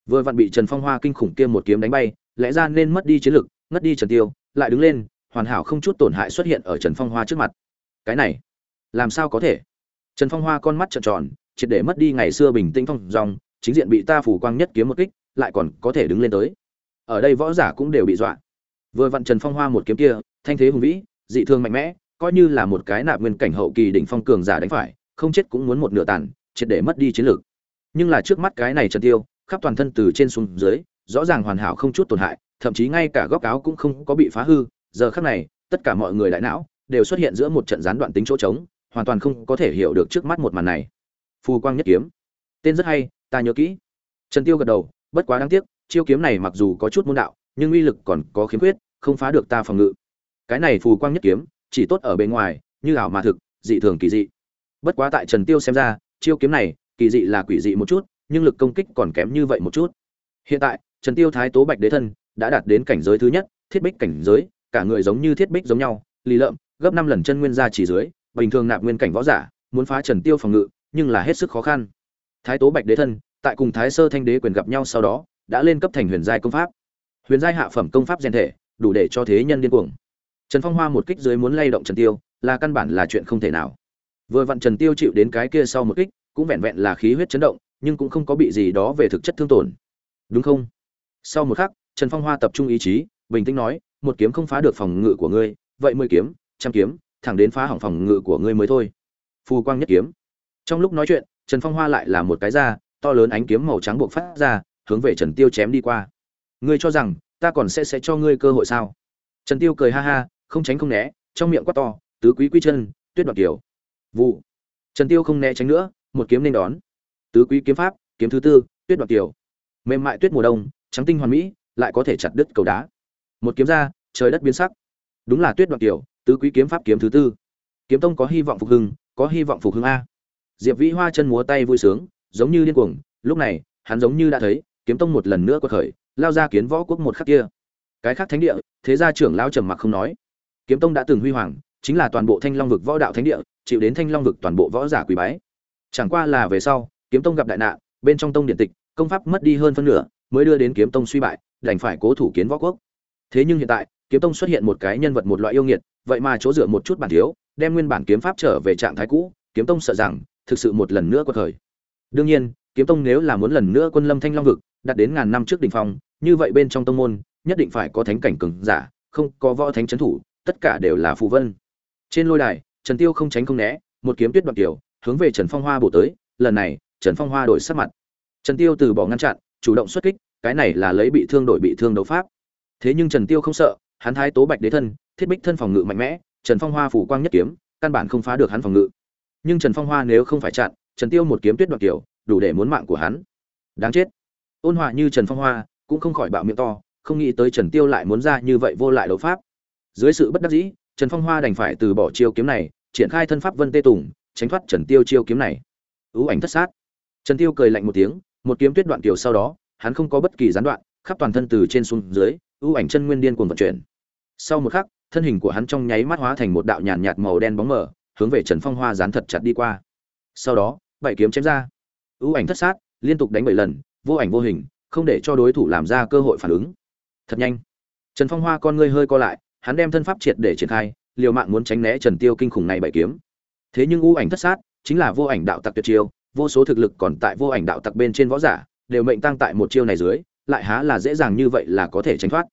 Speaker 1: Vừa vặn bị trần phong hoa kinh khủng kia một kiếm đánh bay, lẽ ra nên mất đi chiến lực, ngất đi trần tiêu, lại đứng lên, hoàn hảo không chút tổn hại xuất hiện ở trần phong hoa trước mặt. Cái này, làm sao có thể? Trần phong hoa con mắt trợn tròn, triệt để mất đi ngày xưa bình tĩnh phong dòng, chính diện bị ta phủ quang nhất kiếm một kích, lại còn có thể đứng lên tới. Ở đây võ giả cũng đều bị dọa. Vừa vặn trần phong hoa một kiếm kia, thanh thế hùng vĩ, dị thương mạnh mẽ, coi như là một cái nạp nguyên cảnh hậu kỳ đỉnh phong cường giả đánh phải không chết cũng muốn một nửa tàn, triệt để mất đi chiến lược. Nhưng là trước mắt cái này trần tiêu, khắp toàn thân từ trên xuống dưới, rõ ràng hoàn hảo không chút tổn hại, thậm chí ngay cả góc áo cũng không có bị phá hư. Giờ khắc này, tất cả mọi người đại não đều xuất hiện giữa một trận gián đoạn tính chỗ trống, hoàn toàn không có thể hiểu được trước mắt một màn này. Phù quang nhất kiếm. Tên rất hay, ta nhớ kỹ. Trần tiêu gật đầu, bất quá đáng tiếc, chiêu kiếm này mặc dù có chút môn đạo, nhưng uy lực còn có khiếm khuyết, không phá được ta phòng ngự. Cái này phù quang nhất kiếm, chỉ tốt ở bên ngoài, như ảo mà thực, dị thường kỳ dị bất quá tại trần tiêu xem ra, chiêu kiếm này, kỳ dị là quỷ dị một chút, nhưng lực công kích còn kém như vậy một chút. Hiện tại, trần tiêu thái tố bạch đế thân, đã đạt đến cảnh giới thứ nhất, thiết bích cảnh giới, cả người giống như thiết bích giống nhau, lì lợm, gấp năm lần chân nguyên ra chỉ dưới, bình thường nạp nguyên cảnh võ giả, muốn phá trần tiêu phòng ngự, nhưng là hết sức khó khăn. Thái tố bạch đế thân, tại cùng thái sơ thanh đế quyền gặp nhau sau đó, đã lên cấp thành huyền giai công pháp. Huyền giai hạ phẩm công pháp rèn thể, đủ để cho thế nhân điên cuồng. Trần phong hoa một kích dưới muốn lay động trần tiêu, là căn bản là chuyện không thể nào vừa vặn trần tiêu chịu đến cái kia sau một kích, cũng vẹn vẹn là khí huyết chấn động, nhưng cũng không có bị gì đó về thực chất thương tổn. Đúng không? Sau một khắc, trần phong hoa tập trung ý chí, bình tĩnh nói, một kiếm không phá được phòng ngự của ngươi, vậy mười kiếm, trăm kiếm, thẳng đến phá hỏng phòng ngự của ngươi mới thôi. Phù quang nhất kiếm. Trong lúc nói chuyện, trần phong hoa lại là một cái da, to lớn ánh kiếm màu trắng buộc phát ra, hướng về trần tiêu chém đi qua. Ngươi cho rằng, ta còn sẽ sẽ cho ngươi cơ hội sao? Trần tiêu cười ha ha, không tránh không né, trong miệng quát to, tứ quý quy chân, tuyết đoạt kiểu vụ. Trần tiêu không né tránh nữa, một kiếm nên đón. Tứ quý kiếm pháp, kiếm thứ tư, tuyết đoạn tiểu. Mềm mại tuyết mùa đông, trắng tinh hoàn mỹ, lại có thể chặt đứt cầu đá. Một kiếm ra, trời đất biến sắc. Đúng là tuyết đoạn tiểu, tứ quý kiếm pháp kiếm thứ tư. Kiếm tông có hy vọng phục hưng, có hy vọng phục hưng a. Diệp vĩ hoa chân múa tay vui sướng, giống như điên cuồng. Lúc này, hắn giống như đã thấy, kiếm tông một lần nữa quật khởi, lao ra kiến võ quốc một khắc kia. Cái khác thánh địa, thế gia trưởng lao trầm mặc không nói. Kiếm tông đã từng huy hoàng, chính là toàn bộ thanh long vực võ đạo thánh địa chịu đến thanh long vực toàn bộ võ giả quỳ bái. Chẳng qua là về sau, kiếm tông gặp đại nạn, bên trong tông điện tịch, công pháp mất đi hơn phân nửa, mới đưa đến kiếm tông suy bại, đành phải cố thủ kiến võ quốc. Thế nhưng hiện tại, kiếm tông xuất hiện một cái nhân vật một loại yêu nghiệt, vậy mà chỗ dựa một chút bản thiếu, đem nguyên bản kiếm pháp trở về trạng thái cũ, kiếm tông sợ rằng, thực sự một lần nữa quật khởi. Đương nhiên, kiếm tông nếu là muốn lần nữa quân lâm thanh long vực, đạt đến ngàn năm trước đỉnh phong, như vậy bên trong tông môn, nhất định phải có thánh cảnh cường giả, không có võ thánh trấn thủ, tất cả đều là phù vân. Trên lôi đài trần tiêu không tránh không né một kiếm tuyết đoạn tiểu hướng về trần phong hoa bổ tới lần này trần phong hoa đổi sắc mặt. Trần tiêu từ bỏ ngăn chặn chủ động xuất kích cái này là lấy bị thương đổi bị thương đấu pháp. Thế nhưng trần tiêu không sợ hắn thái tố bạch đế thân thiết bích thân phòng ngự mạnh mẽ trần phong hoa phủ quang nhất kiếm căn bản không phá được hắn phòng ngự. Nhưng trần phong hoa nếu không phải chặn trần tiêu một kiếm tuyết đoạt tiểu, đủ để muốn mạng của hắn. Đáng chết. Ôn hòa như trần phong hoa cũng không khỏi bạo miệng to không nghĩ tới trần tiêu lại muốn ra như vậy vô lại đấu pháp. Dưới sự bất đắc dĩ trần phong hoa đành phải từ bỏ chiêu kiếm này, triển khai thân pháp vân tê tùng, tránh thoát trần tiêu chiêu kiếm này. Ưu ảnh thất sát. Trần tiêu cười lạnh một tiếng, một kiếm tuyết đoạn tiểu sau đó, hắn không có bất kỳ gián đoạn, khắp toàn thân từ trên xuống dưới ưu ảnh chân nguyên điên cuồng vận chuyển. Sau một khắc, thân hình của hắn trong nháy mắt hóa thành một đạo nhàn nhạt màu đen bóng mờ, hướng về trần phong hoa dán thật chặt đi qua. Sau đó, bảy kiếm chém ra. Ưu ảnh thất sát, liên tục đánh bảy lần, vô ảnh vô hình, không để cho đối thủ làm ra cơ hội phản ứng. Thật nhanh. Trần phong hoa con ngươi hơi co lại hắn đem thân pháp triệt để triển khai, liều mạng muốn tránh né trần tiêu kinh khủng này bảy kiếm. Thế nhưng ưu ảnh thất sát, chính là vô ảnh đạo tặc tuyệt chiêu, vô số thực lực còn tại vô ảnh đạo tặc bên trên võ giả, đều mệnh tăng tại một chiêu này dưới, lại há là dễ dàng như vậy là có thể tránh thoát.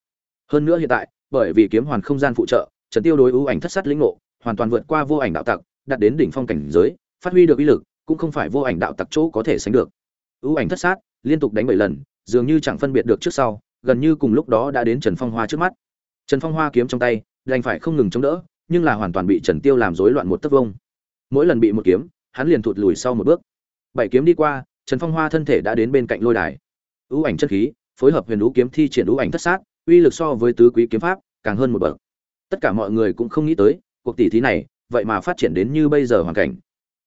Speaker 1: Hơn nữa hiện tại, bởi vì kiếm hoàn không gian phụ trợ, trần tiêu đối ưu ảnh thất sát lĩnh ngộ, hoàn toàn vượt qua vô ảnh đạo tặc, đạt đến đỉnh phong cảnh giới, phát huy được uy lực, cũng không phải vô ảnh đạo tặc chỗ có thể sánh được. U ảnh thất sát, liên tục đánh bảy lần, dường như chẳng phân biệt được trước sau, gần như cùng lúc đó đã đến trần phong hoa trước mắt trần phong hoa kiếm trong tay, đành phải không ngừng chống đỡ, nhưng là hoàn toàn bị trần tiêu làm rối loạn một tấc vông. Mỗi lần bị một kiếm, hắn liền thụt lùi sau một bước. Bảy kiếm đi qua, trần phong hoa thân thể đã đến bên cạnh lôi đài. U ảnh chân khí, phối hợp huyền ú kiếm thi triển u ảnh thất sát, uy lực so với tứ quý kiếm pháp, càng hơn một bậc. Tất cả mọi người cũng không nghĩ tới, cuộc tỷ thí này, vậy mà phát triển đến như bây giờ hoàn cảnh.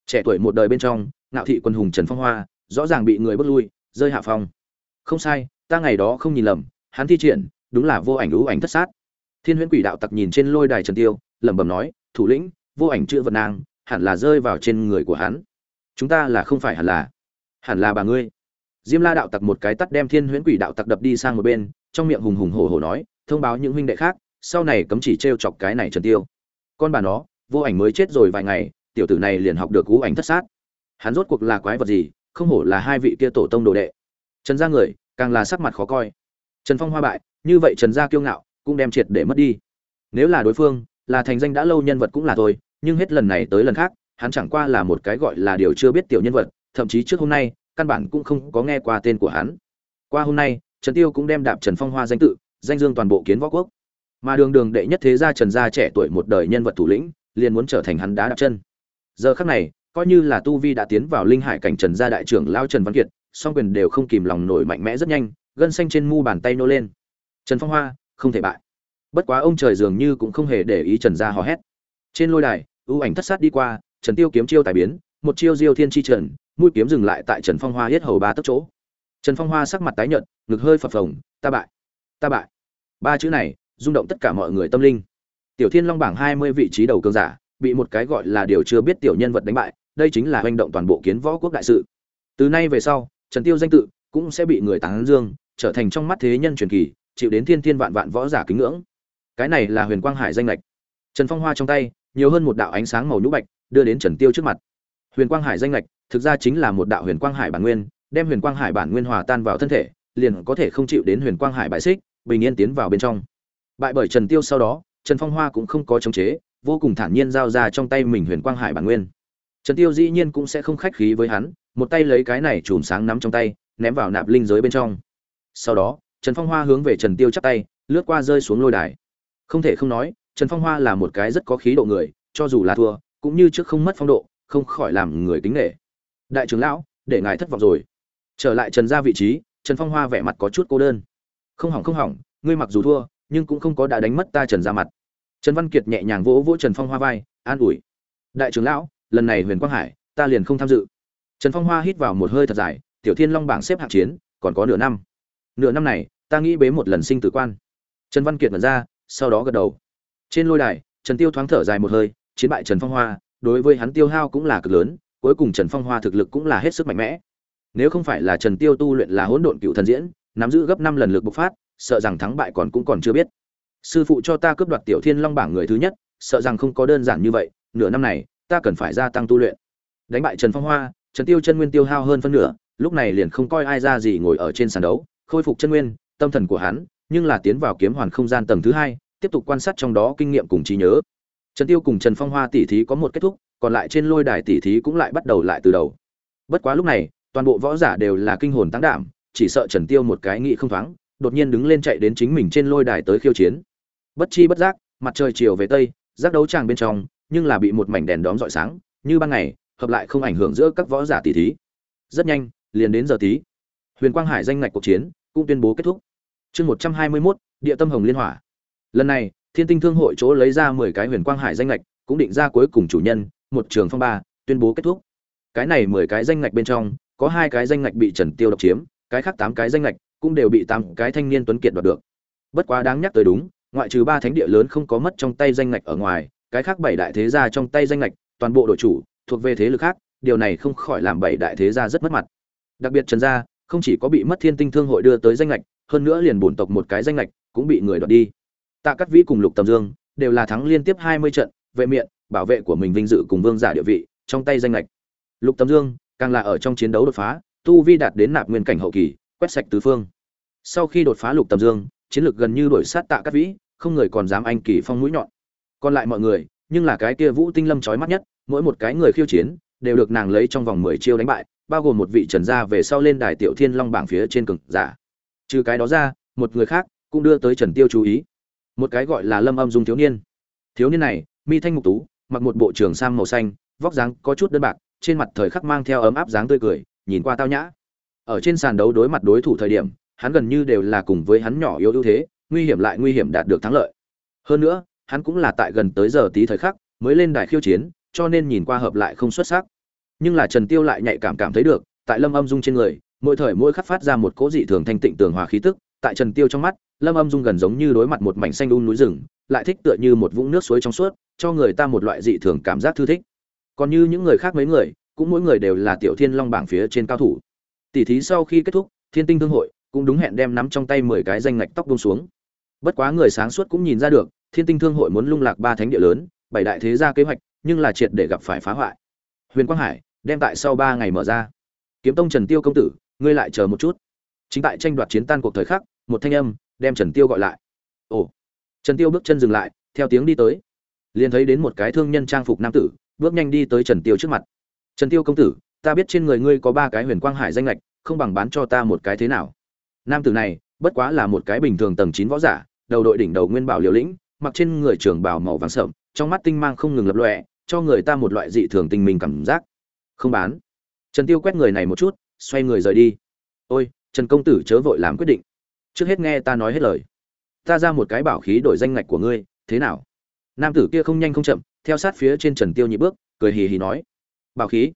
Speaker 1: Trẻ tuổi một đời bên trong, ngạo thị quân hùng trần phong hoa, rõ ràng bị người bước lui, rơi hạ phong. Không sai, ta ngày đó không nhìn lầm, hắn thi triển, đúng là vô ảnh u ảnh thất sát thiên huyễn quỷ đạo tặc nhìn trên lôi đài trần tiêu, lẩm bẩm nói, thủ lĩnh, vô ảnh chữ vật nàng, hẳn là rơi vào trên người của hắn. Chúng ta là không phải hẳn là hẳn là bà ngươi. Diêm la đạo tặc một cái tắt đem thiên huyễn quỷ đạo tặc đập đi sang một bên, trong miệng hùng hùng hổ hổ nói, thông báo những huynh đệ khác, sau này cấm chỉ trêu chọc cái này trần tiêu. Con bà nó, vô ảnh mới chết rồi vài ngày, tiểu tử này liền học được cú ảnh thất sát. Hắn rốt cuộc là quái vật gì, không hổ là hai vị kia tổ tông đồ đệ. Trần gia người, càng là sắc mặt khó coi. Trần phong hoa bại, như vậy trần gia kiêu ngạo cũng đem triệt để mất đi. Nếu là đối phương, là thành danh đã lâu nhân vật cũng là thôi nhưng hết lần này tới lần khác, hắn chẳng qua là một cái gọi là điều chưa biết tiểu nhân vật, thậm chí trước hôm nay, căn bản cũng không có nghe qua tên của hắn. Qua hôm nay, trần tiêu cũng đem đạp trần phong hoa danh tự, danh dương toàn bộ kiến võ quốc. Mà đường đường đệ nhất thế gia trần gia trẻ tuổi một đời nhân vật thủ lĩnh, liền muốn trở thành hắn đá đạp chân. Giờ khắc này, coi như là tu vi đã tiến vào linh hải cảnh trần gia đại trưởng lao trần văn kiệt, song quyền đều không kìm lòng nổi mạnh mẽ rất nhanh, gân xanh trên mu bàn tay nô lên. Trần phong hoa không thể bại. Bất quá ông trời dường như cũng không hề để ý trần gia hò hét. Trên lôi đài, ưu ảnh thất sát đi qua, trần tiêu kiếm chiêu tài biến, một chiêu diêu thiên chi trần, mũi kiếm dừng lại tại trần phong hoa hết hầu ba tấc chỗ. Trần phong hoa sắc mặt tái nhợt, ngực hơi phập phồng, ta bại ta bại. Ba chữ này, rung động tất cả mọi người tâm linh. Tiểu thiên long bảng hai mươi vị trí đầu cương giả, bị một cái gọi là điều chưa biết tiểu nhân vật đánh bại, đây chính là hành động toàn bộ kiến võ quốc đại sự. Từ nay về sau, trần tiêu danh tự cũng sẽ bị người tán dương, trở thành trong mắt thế nhân truyền kỳ chịu đến thiên thiên vạn vạn võ giả kính ngưỡng. Cái này là huyền quang hải danh lệch. Trần phong hoa trong tay, nhiều hơn một đạo ánh sáng màu nhũ bạch, đưa đến trần tiêu trước mặt. Huyền quang hải danh lệch, thực ra chính là một đạo huyền quang hải bản nguyên, đem huyền quang hải bản nguyên hòa tan vào thân thể, liền có thể không chịu đến huyền quang hải bại xích, bình yên tiến vào bên trong. Bại bởi trần tiêu sau đó, trần phong hoa cũng không có chống chế, vô cùng thản nhiên giao ra trong tay mình huyền quang hải bản nguyên. Trần tiêu dĩ nhiên cũng sẽ không khách khí với hắn, một tay lấy cái này chùm sáng nắm trong tay, ném vào nạp linh giới bên trong. Sau đó trần phong hoa hướng về trần tiêu chắp tay, lướt qua rơi xuống lôi đài. Không thể không nói, trần phong hoa là một cái rất có khí độ người, cho dù là thua, cũng như trước không mất phong độ, không khỏi làm người kính nể. Đại trưởng lão, để ngài thất vọng rồi. Trở lại trần gia vị trí, trần phong hoa vẻ mặt có chút cô đơn. Không hỏng không hỏng, ngươi mặc dù thua, nhưng cũng không có đã đánh mất ta trần gia mặt. Trần văn kiệt nhẹ nhàng vỗ vỗ trần phong hoa vai, an ủi. Đại trưởng lão, lần này huyền quang hải, ta liền không tham dự. Trần phong hoa hít vào một hơi thật dài, tiểu thiên long bảng xếp hạng chiến, còn có nửa năm nửa năm này, ta nghĩ bế một lần sinh tử quan. Trần văn kiệt mật ra, sau đó gật đầu. Trên lôi đài, trần tiêu thoáng thở dài một hơi, chiến bại trần phong hoa, đối với hắn tiêu hao cũng là cực lớn, cuối cùng trần phong hoa thực lực cũng là hết sức mạnh mẽ. Nếu không phải là trần tiêu tu luyện là hỗn độn cựu thần diễn, nắm giữ gấp năm lần lực bộc phát, sợ rằng thắng bại còn cũng còn chưa biết. Sư phụ cho ta cướp đoạt tiểu thiên long bảng người thứ nhất, sợ rằng không có đơn giản như vậy, nửa năm này, ta cần phải gia tăng tu luyện. Đánh bại trần phong hoa, trần tiêu chân nguyên tiêu hao hơn phân nửa, lúc này liền không coi ai ra gì ngồi ở trên sàn đấu khôi phục chân nguyên, tâm thần của hắn, nhưng là tiến vào kiếm hoàn không gian tầng thứ hai, tiếp tục quan sát trong đó kinh nghiệm cùng trí nhớ. Trần tiêu cùng trần phong hoa tỷ thí có một kết thúc, còn lại trên lôi đài tỷ thí cũng lại bắt đầu lại từ đầu. Bất quá lúc này, toàn bộ võ giả đều là kinh hồn tăng đảm, chỉ sợ trần tiêu một cái nghị không thoáng, đột nhiên đứng lên chạy đến chính mình trên lôi đài tới khiêu chiến. Bất chi bất giác, mặt trời chiều về tây, giác đấu tràng bên trong, nhưng là bị một mảnh đèn đóm rọi sáng, như ban ngày, hợp lại không ảnh hưởng giữa các võ giả tỷ thí. Rất nhanh, liền đến giờ tí. Huyền quang hải danh ngạch cuộc chiến cũng tuyên bố kết thúc. Chương một trăm hai mươi 121, địa tâm hồng liên hỏa. Lần này thiên tinh thương hội chỗ lấy ra mười cái huyền quang hải danh ngạch cũng định ra cuối cùng chủ nhân một trường phong ba tuyên bố kết thúc. Cái này mười cái danh ngạch bên trong có hai cái danh ngạch bị trần tiêu độc chiếm cái khác tám cái danh ngạch cũng đều bị tám cái thanh niên tuấn kiệt đoạt được. Bất quá đáng nhắc tới đúng ngoại trừ ba thánh địa lớn không có mất trong tay danh ngạch ở ngoài cái khác bảy đại thế gia trong tay danh ngạch toàn bộ đội chủ thuộc về thế lực khác điều này không khỏi làm bảy đại thế gia rất mất mặt. Đặc biệt trần gia không chỉ có bị mất thiên tinh thương hội đưa tới danh lệch hơn nữa liền bổn tộc một cái danh lệch cũng bị người đoạt đi. Tạ cát vĩ cùng lục tầm dương đều là thắng liên tiếp hai mươi trận, vệ miện bảo vệ của mình vinh dự cùng vương giả địa vị, trong tay danh lệch lục tầm dương càng là ở trong chiến đấu đột phá, tu vi đạt đến nạp nguyên cảnh hậu kỳ, quét sạch tứ phương. Sau khi đột phá lục tầm dương, chiến lược gần như đuổi sát tạ cát vĩ, không người còn dám anh kỳ phong mũi nhọn. Còn lại mọi người, nhưng là cái kia vũ tinh lâm chói mắt nhất, mỗi một cái người khiêu chiến đều được nàng lấy trong vòng mười chiêu đánh bại bao gồm một vị trần gia về sau lên đài tiểu thiên long bảng phía trên cực giả. Trừ cái đó ra, một người khác cũng đưa tới trần tiêu chú ý. Một cái gọi là lâm âm dung thiếu niên. Thiếu niên này, mi thanh mục tú, mặc một bộ trường sam màu xanh, vóc dáng có chút đơn bạc, trên mặt thời khắc mang theo ấm áp dáng tươi cười, nhìn qua tao nhã. Ở trên sàn đấu đối mặt đối thủ thời điểm, hắn gần như đều là cùng với hắn nhỏ yếu ưu thế, nguy hiểm lại nguy hiểm đạt được thắng lợi. Hơn nữa, hắn cũng là tại gần tới giờ tí thời khắc mới lên đài khiêu chiến, cho nên nhìn qua hợp lại không xuất sắc nhưng là trần tiêu lại nhạy cảm cảm thấy được, tại lâm âm dung trên người, mỗi thời mỗi khắc phát ra một cỗ dị thường thanh tịnh tường hòa khí tức, tại trần tiêu trong mắt, lâm âm dung gần giống như đối mặt một mảnh xanh đun núi rừng, lại thích tựa như một vũng nước suối trong suốt, cho người ta một loại dị thường cảm giác thư thích. Còn như những người khác mấy người, cũng mỗi người đều là tiểu thiên long bảng phía trên cao thủ. Tỷ thí sau khi kết thúc, thiên tinh thương hội cũng đúng hẹn đem nắm trong tay mười cái danh ngạch tóc buông xuống. Bất quá người sáng suốt cũng nhìn ra được, thiên tinh thương hội muốn lung lạc ba thánh địa lớn, bảy đại thế gia kế hoạch, nhưng là triệt để gặp phải phá hoại. Huyền quang hải đem tại sau ba ngày mở ra. Kiếm tông trần tiêu công tử, ngươi lại chờ một chút. Chính tại tranh đoạt chiến tan cuộc thời khắc, một thanh âm đem trần tiêu gọi lại. Ồ. Trần tiêu bước chân dừng lại, theo tiếng đi tới. Liền thấy đến một cái thương nhân trang phục nam tử, bước nhanh đi tới trần tiêu trước mặt. Trần tiêu công tử, ta biết trên người ngươi có ba cái huyền quang hải danh lệch, không bằng bán cho ta một cái thế nào? Nam tử này, bất quá là một cái bình thường tầng chín võ giả, đầu đội đỉnh đầu nguyên bảo liều lĩnh, mặc trên người trường bào màu vàng sậm, trong mắt tinh mang không ngừng lập lòe, cho người ta một loại dị thường tinh minh cảm giác không bán. Trần tiêu quét người này một chút, xoay người rời đi. Ôi, trần công tử chớ vội làm quyết định. Trước hết nghe ta nói hết lời. Ta ra một cái bảo khí đổi danh ngạch của ngươi, thế nào? Nam tử kia không nhanh không chậm, theo sát phía trên trần tiêu nhị bước, cười hì hì nói. Bảo khí.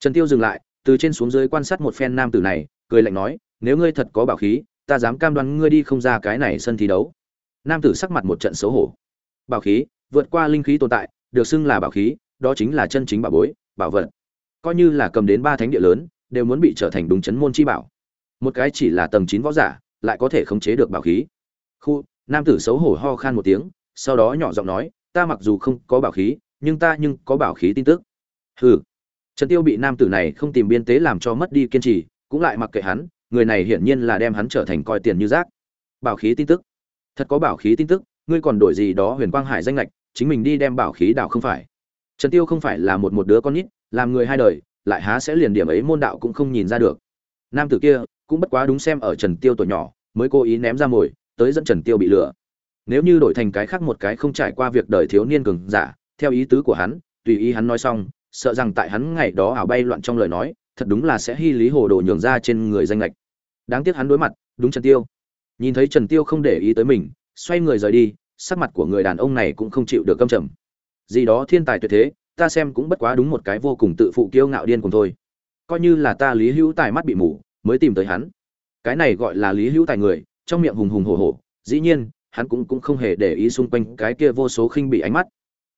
Speaker 1: Trần tiêu dừng lại, từ trên xuống dưới quan sát một phen nam tử này, cười lạnh nói, nếu ngươi thật có bảo khí, ta dám cam đoan ngươi đi không ra cái này sân thi đấu. Nam tử sắc mặt một trận xấu hổ. Bảo khí, vượt qua linh khí tồn tại, được xưng là bảo khí, đó chính là chân chính bảo bối, bảo vật coi như là cầm đến ba thánh địa lớn, đều muốn bị trở thành đúng chấn môn chi bảo. Một cái chỉ là tầng chín võ giả, lại có thể khống chế được bảo khí. Khu, nam tử xấu hổ ho khan một tiếng, sau đó nhỏ giọng nói, ta mặc dù không có bảo khí, nhưng ta nhưng có bảo khí tin tức. Hừ. Trần tiêu bị nam tử này không tìm biên tế làm cho mất đi kiên trì, cũng lại mặc kệ hắn, người này hiển nhiên là đem hắn trở thành coi tiền như rác. Bảo khí tin tức. Thật có bảo khí tin tức, ngươi còn đổi gì đó huyền quang hải danh lệch chính mình đi đem bảo khí đảo không phải. Trần tiêu không phải là một một đứa con nít làm người hai đời, lại há sẽ liền điểm ấy môn đạo cũng không nhìn ra được. Nam tử kia cũng bất quá đúng xem ở trần tiêu tuổi nhỏ, mới cố ý ném ra mồi, tới dẫn trần tiêu bị lừa. Nếu như đổi thành cái khác một cái không trải qua việc đời thiếu niên cường giả, theo ý tứ của hắn, tùy ý hắn nói xong, sợ rằng tại hắn ngày đó ảo bay loạn trong lời nói, thật đúng là sẽ hy lý hồ đồ nhường ra trên người danh lệch đáng tiếc hắn đối mặt, đúng trần tiêu. Nhìn thấy trần tiêu không để ý tới mình, xoay người rời đi, sắc mặt của người đàn ông này cũng không chịu được căm trầm. Gì đó thiên tài tuyệt thế ta xem cũng bất quá đúng một cái vô cùng tự phụ kiêu ngạo điên cùng thôi. Coi như là ta lý hữu tài mắt bị mù, mới tìm tới hắn. Cái này gọi là lý hữu tài người, trong miệng hùng hùng hổ hổ, dĩ nhiên, hắn cũng cũng không hề để ý xung quanh cái kia vô số khinh bị ánh mắt.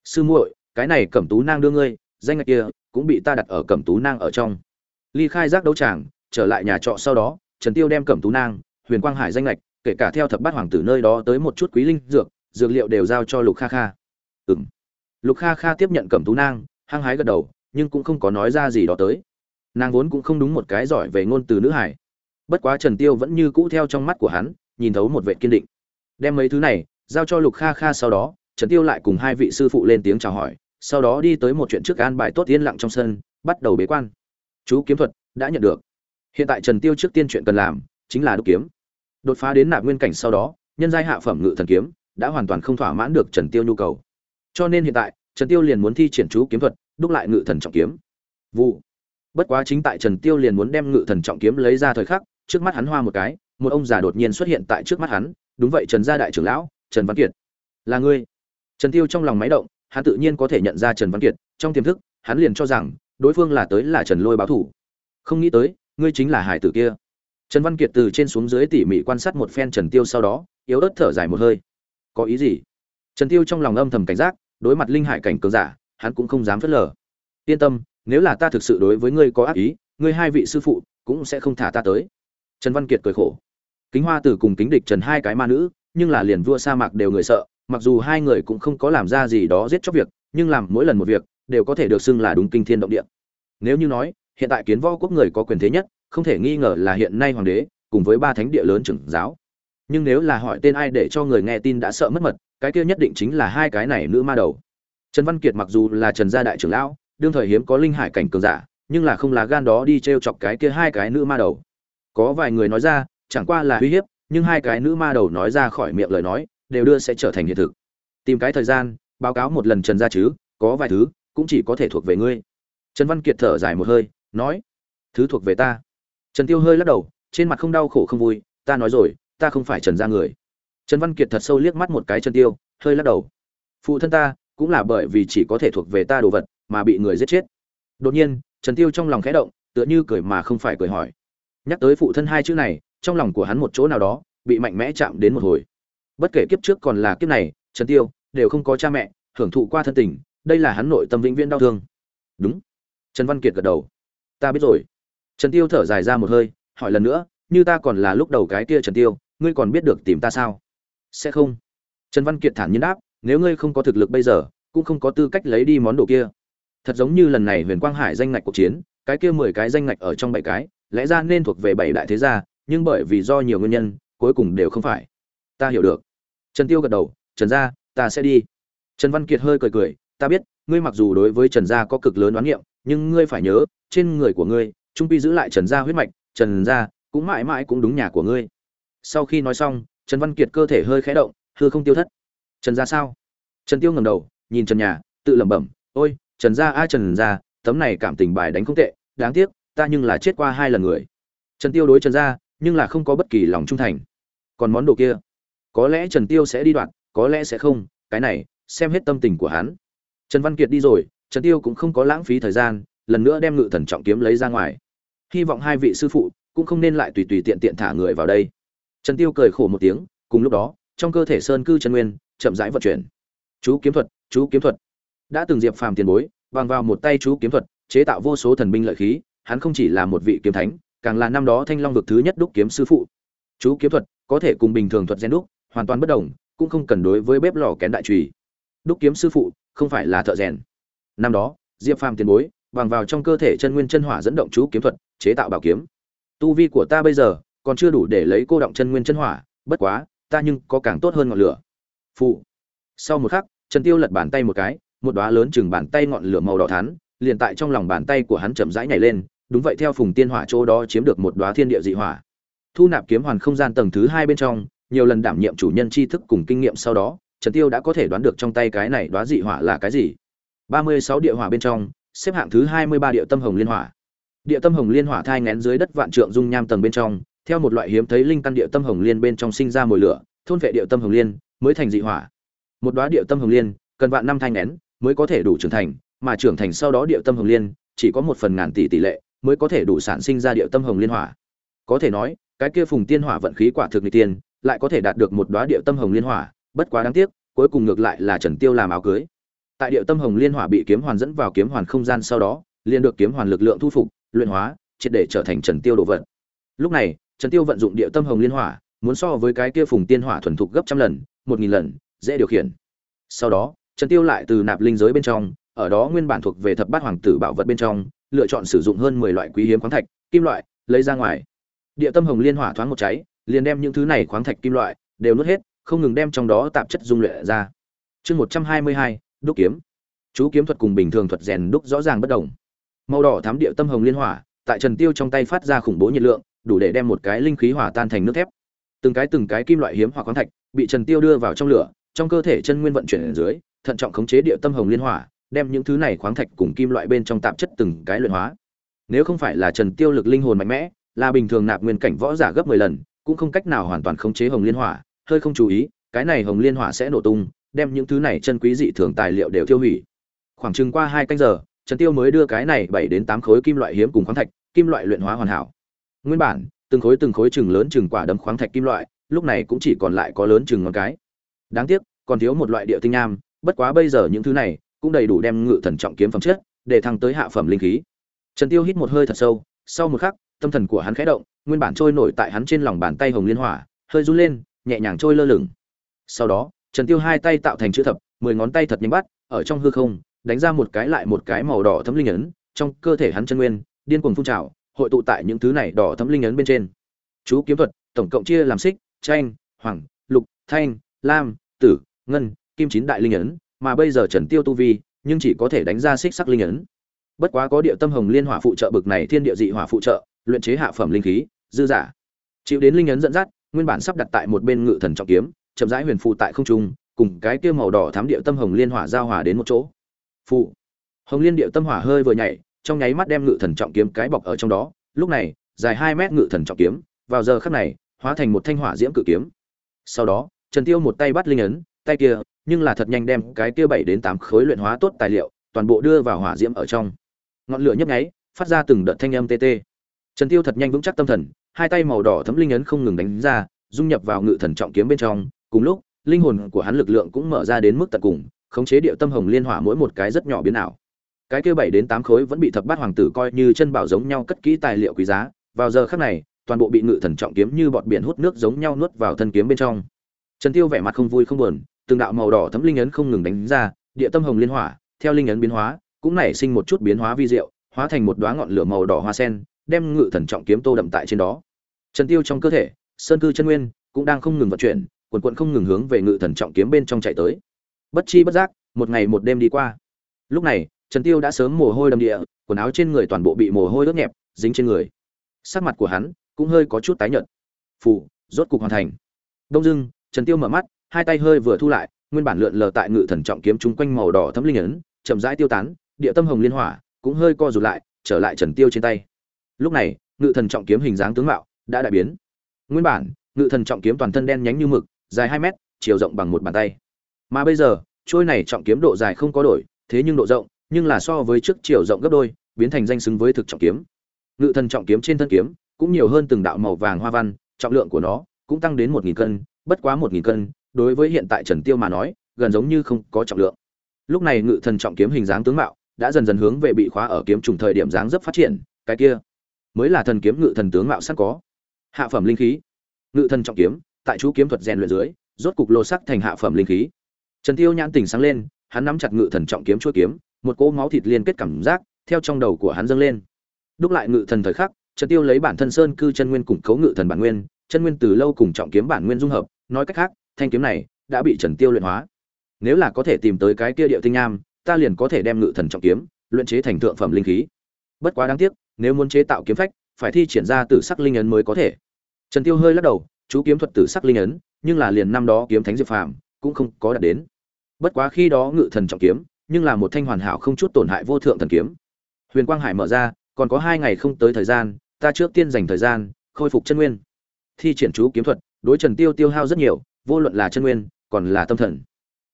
Speaker 1: Sư muội, cái này cẩm tú nang đưa ngươi, danh ngạch kia cũng bị ta đặt ở cẩm tú nang ở trong. Ly khai giác đấu tràng, trở lại nhà trọ sau đó, trần tiêu đem cẩm tú nang, huyền quang hải danh ngạch, kể cả theo thập bát hoàng tử nơi đó tới một chút quý linh dược dược liệu đều giao cho lục kha kha. Ừm lục kha kha tiếp nhận cẩm tú nang, hăng hái gật đầu, nhưng cũng không có nói ra gì đó tới. Nàng vốn cũng không đúng một cái giỏi về ngôn từ nữ hải bất quá trần tiêu vẫn như cũ theo trong mắt của hắn, nhìn thấu một vệ kiên định. Đem mấy thứ này, giao cho lục kha kha sau đó, trần tiêu lại cùng hai vị sư phụ lên tiếng chào hỏi, sau đó đi tới một chuyện trước an bài tốt yên lặng trong sân, bắt đầu bế quan. Chú kiếm thuật, đã nhận được. Hiện tại trần tiêu trước tiên chuyện cần làm, chính là đúc kiếm. Đột phá đến nạp nguyên cảnh sau đó, nhân giai hạ phẩm ngự thần kiếm, đã hoàn toàn không thỏa mãn được trần tiêu nhu cầu cho nên hiện tại, trần tiêu liền muốn thi triển chú kiếm thuật, đúc lại ngự thần trọng kiếm. Vụ. Bất quá chính tại trần tiêu liền muốn đem ngự thần trọng kiếm lấy ra thời khắc, trước mắt hắn hoa một cái, một ông già đột nhiên xuất hiện tại trước mắt hắn, đúng vậy trần gia đại trưởng lão, trần văn kiệt. Là ngươi. Trần tiêu trong lòng máy động, hắn tự nhiên có thể nhận ra trần văn kiệt, trong tiềm thức, hắn liền cho rằng, đối phương là tới là trần lôi báo thủ. Không nghĩ tới, ngươi chính là hải tử kia. Trần văn kiệt từ trên xuống dưới tỉ mỉ quan sát một phen trần tiêu sau đó, yếu ớt thở dài một hơi. Có ý gì? Trần tiêu trong lòng âm thầm cảnh giác đối mặt linh hải cảnh cường giả, hắn cũng không dám phớt lờ. Yên tâm, nếu là ta thực sự đối với ngươi có ác ý, ngươi hai vị sư phụ cũng sẽ không thả ta tới. Trần văn kiệt cười khổ. Kính hoa tử cùng kính địch trần hai cái ma nữ, nhưng là liền vua sa mạc đều người sợ, mặc dù hai người cũng không có làm ra gì đó giết chóc việc, nhưng làm mỗi lần một việc, đều có thể được xưng là đúng kinh thiên động địa. Nếu như nói, hiện tại kiến võ quốc người có quyền thế nhất, không thể nghi ngờ là hiện nay hoàng đế, cùng với ba thánh địa lớn trưởng giáo. Nhưng nếu là hỏi tên ai để cho người nghe tin đã sợ mất mật cái kia nhất định chính là hai cái này nữ ma đầu. Trần văn kiệt mặc dù là trần gia đại trưởng lão, đương thời hiếm có linh hải cảnh cường giả, nhưng là không là gan đó đi t r e o chọc cái kia hai cái nữ ma đầu. Có vài người nói ra, chẳng qua là uy hiếp, nhưng hai cái nữ ma đầu nói ra khỏi miệng lời nói, đều đưa sẽ trở thành hiện thực. Tìm cái thời gian, báo cáo một lần trần gia chứ, có vài thứ, cũng chỉ có thể thuộc về ngươi. Trần văn kiệt thở dài một hơi, nói, thứ thuộc về ta. Trần tiêu hơi lắc đầu, trên mặt không đau khổ không vui, ta nói rồi, ta không phải trần gia người trần văn kiệt thật sâu liếc mắt một cái trần tiêu, hơi lắc đầu. Phụ thân ta, cũng là bởi vì chỉ có thể thuộc về ta đồ vật, mà bị người giết chết. Đột nhiên, trần tiêu trong lòng khẽ động, tựa như cười mà không phải cười hỏi. Nhắc tới phụ thân hai chữ này, trong lòng của hắn một chỗ nào đó, bị mạnh mẽ chạm đến một hồi. Bất kể kiếp trước còn là kiếp này, trần tiêu đều không có cha mẹ, hưởng thụ qua thân tình, đây là hắn nội tâm vĩnh viễn đau thương. Đúng. Trần văn kiệt gật đầu. Ta biết rồi. Trần tiêu thở dài ra một hơi, hỏi lần nữa, như ta còn là lúc đầu cái kia trần tiêu, ngươi còn biết được tìm ta sao? Sẽ không. Trần văn kiệt thản nhiên đáp nếu ngươi không có thực lực bây giờ cũng không có tư cách lấy đi món đồ kia. Thật giống như lần này huyền quang hải danh ngạch cuộc chiến cái kia mười cái danh ngạch ở trong bảy cái lẽ ra nên thuộc về bảy đại thế gia nhưng bởi vì do nhiều nguyên nhân cuối cùng đều không phải. Ta hiểu được. Trần tiêu gật đầu trần gia ta sẽ đi. Trần văn kiệt hơi cười cười ta biết ngươi mặc dù đối với trần gia có cực lớn đoán nghiệm, nhưng ngươi phải nhớ trên người của ngươi trung pi giữ lại trần gia huyết mạch trần gia cũng mãi mãi cũng đúng nhà của ngươi. Sau khi nói xong trần văn kiệt cơ thể hơi khẽ động, hư không tiêu thất. Trần gia sao? Trần tiêu ngầm đầu, nhìn trần nhà, tự lẩm bẩm, ôi, trần gia a, trần gia, tấm này cảm tình bài đánh không tệ, đáng tiếc, ta nhưng là chết qua hai lần người. Trần tiêu đối trần gia, nhưng là không có bất kỳ lòng trung thành. Còn món đồ kia? Có lẽ trần tiêu sẽ đi đoạn, có lẽ sẽ không, cái này, xem hết tâm tình của hắn. Trần văn kiệt đi rồi, trần tiêu cũng không có lãng phí thời gian, lần nữa đem ngự thần trọng kiếm lấy ra ngoài. Hy vọng hai vị sư phụ cũng không nên lại tùy tùy tiện tiện thả người vào đây trần tiêu cười khổ một tiếng, cùng lúc đó, trong cơ thể sơn cư chân nguyên chậm rãi vận chuyển. Chú kiếm thuật, chú kiếm thuật. Đã từng diệp phàm tiền bối, bằng vào một tay chú kiếm thuật, chế tạo vô số thần binh lợi khí, hắn không chỉ là một vị kiếm thánh, càng là năm đó thanh long vực thứ nhất đúc kiếm sư phụ. Chú kiếm thuật có thể cùng bình thường thuật gen đúc, hoàn toàn bất đồng, cũng không cần đối với bếp lò kén đại trùy. Đúc kiếm sư phụ, không phải là thợ rèn. Năm đó, diệp phàm tiền bối, bằng vào trong cơ thể chân nguyên chân hỏa dẫn động chú kiếm thuật, chế tạo bảo kiếm. Tu vi của ta bây giờ còn chưa đủ để lấy cô động chân nguyên chân hỏa, bất quá, ta nhưng có càng tốt hơn ngọn lửa. Phụ. Sau một khắc, trần tiêu lật bàn tay một cái, một đóa lớn chừng bàn tay ngọn lửa màu đỏ thắm liền tại trong lòng bàn tay của hắn chậm rãi nhảy lên, đúng vậy theo phùng tiên hỏa chỗ đó chiếm được một đóa thiên địa dị hỏa. Thu nạp kiếm hoàn không gian tầng thứ hai bên trong, nhiều lần đảm nhiệm chủ nhân tri thức cùng kinh nghiệm sau đó, trần tiêu đã có thể đoán được trong tay cái này đóa dị hỏa là cái gì. Ba mươi sáu địa hỏa bên trong, xếp hạng thứ hai mươi ba địa tâm hồng liên hỏa. Địa tâm hồng liên hỏa thai ngén dưới đất vạn trượng dung nham tầng bên trong theo một loại hiếm thấy linh căn địa tâm hồng liên bên trong sinh ra mùi lửa, thôn vệ địa tâm hồng liên mới thành dị hỏa. Một đóa địa tâm hồng liên, cần vạn năm thanh nén, mới có thể đủ trưởng thành, mà trưởng thành sau đó địa tâm hồng liên, chỉ có một phần ngàn tỷ tỷ lệ, mới có thể đủ sản sinh ra địa tâm hồng liên hỏa. Có thể nói, cái kia phùng tiên hỏa vận khí quả thực n tiên, lại có thể đạt được một đóa địa tâm hồng liên hỏa, bất quá đáng tiếc, cuối cùng ngược lại là trần tiêu làm áo cưới. Tại địa tâm hồng liên hỏa bị kiếm hoàn dẫn vào kiếm hoàn không gian sau đó, liền được kiếm hoàn lực lượng thu phục, luyện hóa, triệt để trở thành trần tiêu đồ vật. Lúc này trần tiêu vận dụng địa tâm hồng liên hỏa, muốn so với cái kia phùng tiên hỏa thuần thục gấp trăm lần, một nghìn lần, dễ điều khiển. Sau đó, trần tiêu lại từ nạp linh giới bên trong, ở đó nguyên bản thuộc về thập bát hoàng tử bảo vật bên trong, lựa chọn sử dụng hơn mười loại quý hiếm khoáng thạch, kim loại, lấy ra ngoài. Địa tâm hồng liên hỏa thoáng một cháy, liền đem những thứ này khoáng thạch kim loại đều nuốt hết, không ngừng đem trong đó tạp chất dung luyện ra. Chương một trăm hai mươi hai, đúc kiếm. Chú kiếm thuật cùng bình thường thuật rèn đúc rõ ràng bất đồng. Màu đỏ thắm địa tâm hồng liên hỏa, tại trần tiêu trong tay phát ra khủng bố nhiệt lượng đủ để đem một cái linh khí hỏa tan thành nước thép. Từng cái từng cái kim loại hiếm hoặc khoáng thạch bị trần tiêu đưa vào trong lửa, trong cơ thể chân nguyên vận chuyển ở dưới, thận trọng khống chế địa tâm hồng liên hỏa đem những thứ này khoáng thạch cùng kim loại bên trong tạp chất từng cái luyện hóa. Nếu không phải là trần tiêu lực linh hồn mạnh mẽ, là bình thường nạp nguyên cảnh võ giả gấp 10 lần, cũng không cách nào hoàn toàn khống chế hồng liên hỏa hơi không chú ý, cái này hồng liên hỏa sẽ nổ tung, đem những thứ này chân quý dị thường tài liệu đều tiêu hủy. Khoảng chừng qua hai canh giờ, trần tiêu mới đưa cái này bảy đến tám khối kim loại hiếm cùng khoáng thạch, kim loại luyện hóa hoàn hảo nguyên bản, từng khối từng khối chừng lớn chừng quả đấm khoáng thạch kim loại, lúc này cũng chỉ còn lại có lớn chừng ngón cái. Đáng tiếc, còn thiếu một loại địa tinh nham, bất quá bây giờ những thứ này cũng đầy đủ đem ngự thần trọng kiếm phẩm chất, để thăng tới hạ phẩm linh khí. Trần tiêu hít một hơi thật sâu, sau một khắc, tâm thần của hắn khẽ động, nguyên bản trôi nổi tại hắn trên lòng bàn tay hồng liên hỏa, hơi run lên, nhẹ nhàng trôi lơ lửng. Sau đó, trần tiêu hai tay tạo thành chữ thập, mười ngón tay thật nhanh bắt, ở trong hư không, đánh ra một cái lại một cái màu đỏ thấm linh ấn, trong cơ thể hắn chân nguyên, điên cuồng phun trào hội tụ tại những thứ này đỏ thấm linh ấn bên trên. Chú kiếm thuật, tổng cộng chia làm xích tranh hoàng, lục, thanh, lam, tử, ngân, kim chín đại linh ấn, mà bây giờ trần tiêu tu vi, nhưng chỉ có thể đánh ra xích sắc linh ấn. Bất quá có địa tâm hồng liên hỏa phụ trợ bực này thiên địa dị hỏa phụ trợ, luyện chế hạ phẩm linh khí, dư giả. Chịu đến linh ấn dẫn dắt, nguyên bản sắp đặt tại một bên ngự thần trọng kiếm, chậm rãi huyền phụ tại không trung, cùng cái kia màu đỏ thám địa tâm hồng liên hỏa giao hòa đến một chỗ. Phụ hồng liên địa tâm hỏa hơi vừa nhảy trong nháy mắt đem ngự thần trọng kiếm cái bọc ở trong đó. Lúc này, dài hai mét ngự thần trọng kiếm, vào giờ khắc này, hóa thành một thanh hỏa diễm cự kiếm. Sau đó, trần tiêu một tay bắt linh ấn, tay kia, nhưng là thật nhanh đem cái kia bảy đến tám khối luyện hóa tốt tài liệu, toàn bộ đưa vào hỏa diễm ở trong. Ngọn lửa nhấp nháy, phát ra từng đợt thanh âm tê tê. Trần tiêu thật nhanh vững chắc tâm thần, hai tay màu đỏ thấm linh ấn không ngừng đánh ra, dung nhập vào ngự thần trọng kiếm bên trong. Cùng lúc, linh hồn của hắn lực lượng cũng mở ra đến mức tận cùng, khống chế địa tâm hồng liên hỏa mỗi một cái rất nhỏ biến ảo cái kia bảy đến tám khối vẫn bị thập bát hoàng tử coi như chân bảo giống nhau cất kỹ tài liệu quý giá, vào giờ khắc này, toàn bộ bị ngự thần trọng kiếm như bọt biển hút nước giống nhau nuốt vào thân kiếm bên trong. Trần tiêu vẻ mặt không vui không buồn, từng đạo màu đỏ thấm linh ấn không ngừng đánh ra, địa tâm hồng liên hỏa, theo linh ấn biến hóa, cũng nảy sinh một chút biến hóa vi diệu, hóa thành một đóa ngọn lửa màu đỏ hoa sen, đem ngự thần trọng kiếm tô đậm tại trên đó. Trần tiêu trong cơ thể, sơn cư chân nguyên, cũng đang không ngừng vận chuyển, quần quận không ngừng hướng về ngự thần trọng kiếm bên trong chạy tới. Bất chi bất giác, một ngày một đêm đi qua. Lúc này trần tiêu đã sớm mồ hôi đầm địa quần áo trên người toàn bộ bị mồ hôi ướt nhẹp dính trên người. Sắc mặt của hắn cũng hơi có chút tái nhợt. Phù rốt cục hoàn thành. Đông Dương, trần tiêu mở mắt hai tay hơi vừa thu lại nguyên bản lượn lờ tại ngự thần trọng kiếm trung quanh màu đỏ thấm linh ấn chậm rãi tiêu tán địa tâm hồng liên hỏa cũng hơi co rụt lại trở lại trần tiêu trên tay. Lúc này ngự thần trọng kiếm hình dáng tướng mạo đã đại biến. Nguyên bản ngự thần trọng kiếm toàn thân đen nhánh như mực dài hai mét chiều rộng bằng một bàn tay. Mà bây giờ trôi này trọng kiếm độ dài không có đổi thế nhưng độ rộng nhưng là so với trước chiều rộng gấp đôi, biến thành danh xứng với thực trọng kiếm. Ngự thần trọng kiếm trên thân kiếm cũng nhiều hơn từng đạo màu vàng hoa văn, trọng lượng của nó cũng tăng đến một nghìn cân, bất quá một nghìn cân, đối với hiện tại trần tiêu mà nói, gần giống như không có trọng lượng. Lúc này ngự thần trọng kiếm hình dáng tướng mạo đã dần dần hướng về bị khóa ở kiếm trùng thời điểm dáng dấp phát triển, cái kia mới là thần kiếm ngự thần tướng mạo sẵn có. Hạ phẩm linh khí. Ngự thần trọng kiếm, tại chú kiếm thuật rèn luyện dưới, rốt cục lô sắc thành hạ phẩm linh khí. Trần tiêu nhãn tỉnh sáng lên, hắn nắm chặt ngự thần trọng kiếm chuôi kiếm một cỗ máu thịt liên kết cảm giác theo trong đầu của hắn dâng lên. Đúc lại ngự thần thời khắc, trần tiêu lấy bản thân sơn cư chân nguyên củng cấu ngự thần bản nguyên, chân nguyên từ lâu cùng trọng kiếm bản nguyên dung hợp, nói cách khác, thanh kiếm này đã bị trần tiêu luyện hóa. Nếu là có thể tìm tới cái kia địa tinh nham, ta liền có thể đem ngự thần trọng kiếm luyện chế thành thượng phẩm linh khí. Bất quá đáng tiếc, nếu muốn chế tạo kiếm phách, phải thi triển ra tử sắc linh ấn mới có thể. Trần tiêu hơi lắc đầu, chú kiếm thuật tử sắc linh ấn, nhưng là liền năm đó kiếm thánh diệp phàm cũng không có đạt đến. Bất quá khi đó ngự thần trọng kiếm nhưng là một thanh hoàn hảo không chút tổn hại vô thượng thần kiếm. Huyền quang hải mở ra, còn có hai ngày không tới thời gian, ta trước tiên dành thời gian, khôi phục chân nguyên. Thi triển chú kiếm thuật, đối trần tiêu tiêu hao rất nhiều, vô luận là chân nguyên, còn là tâm thần.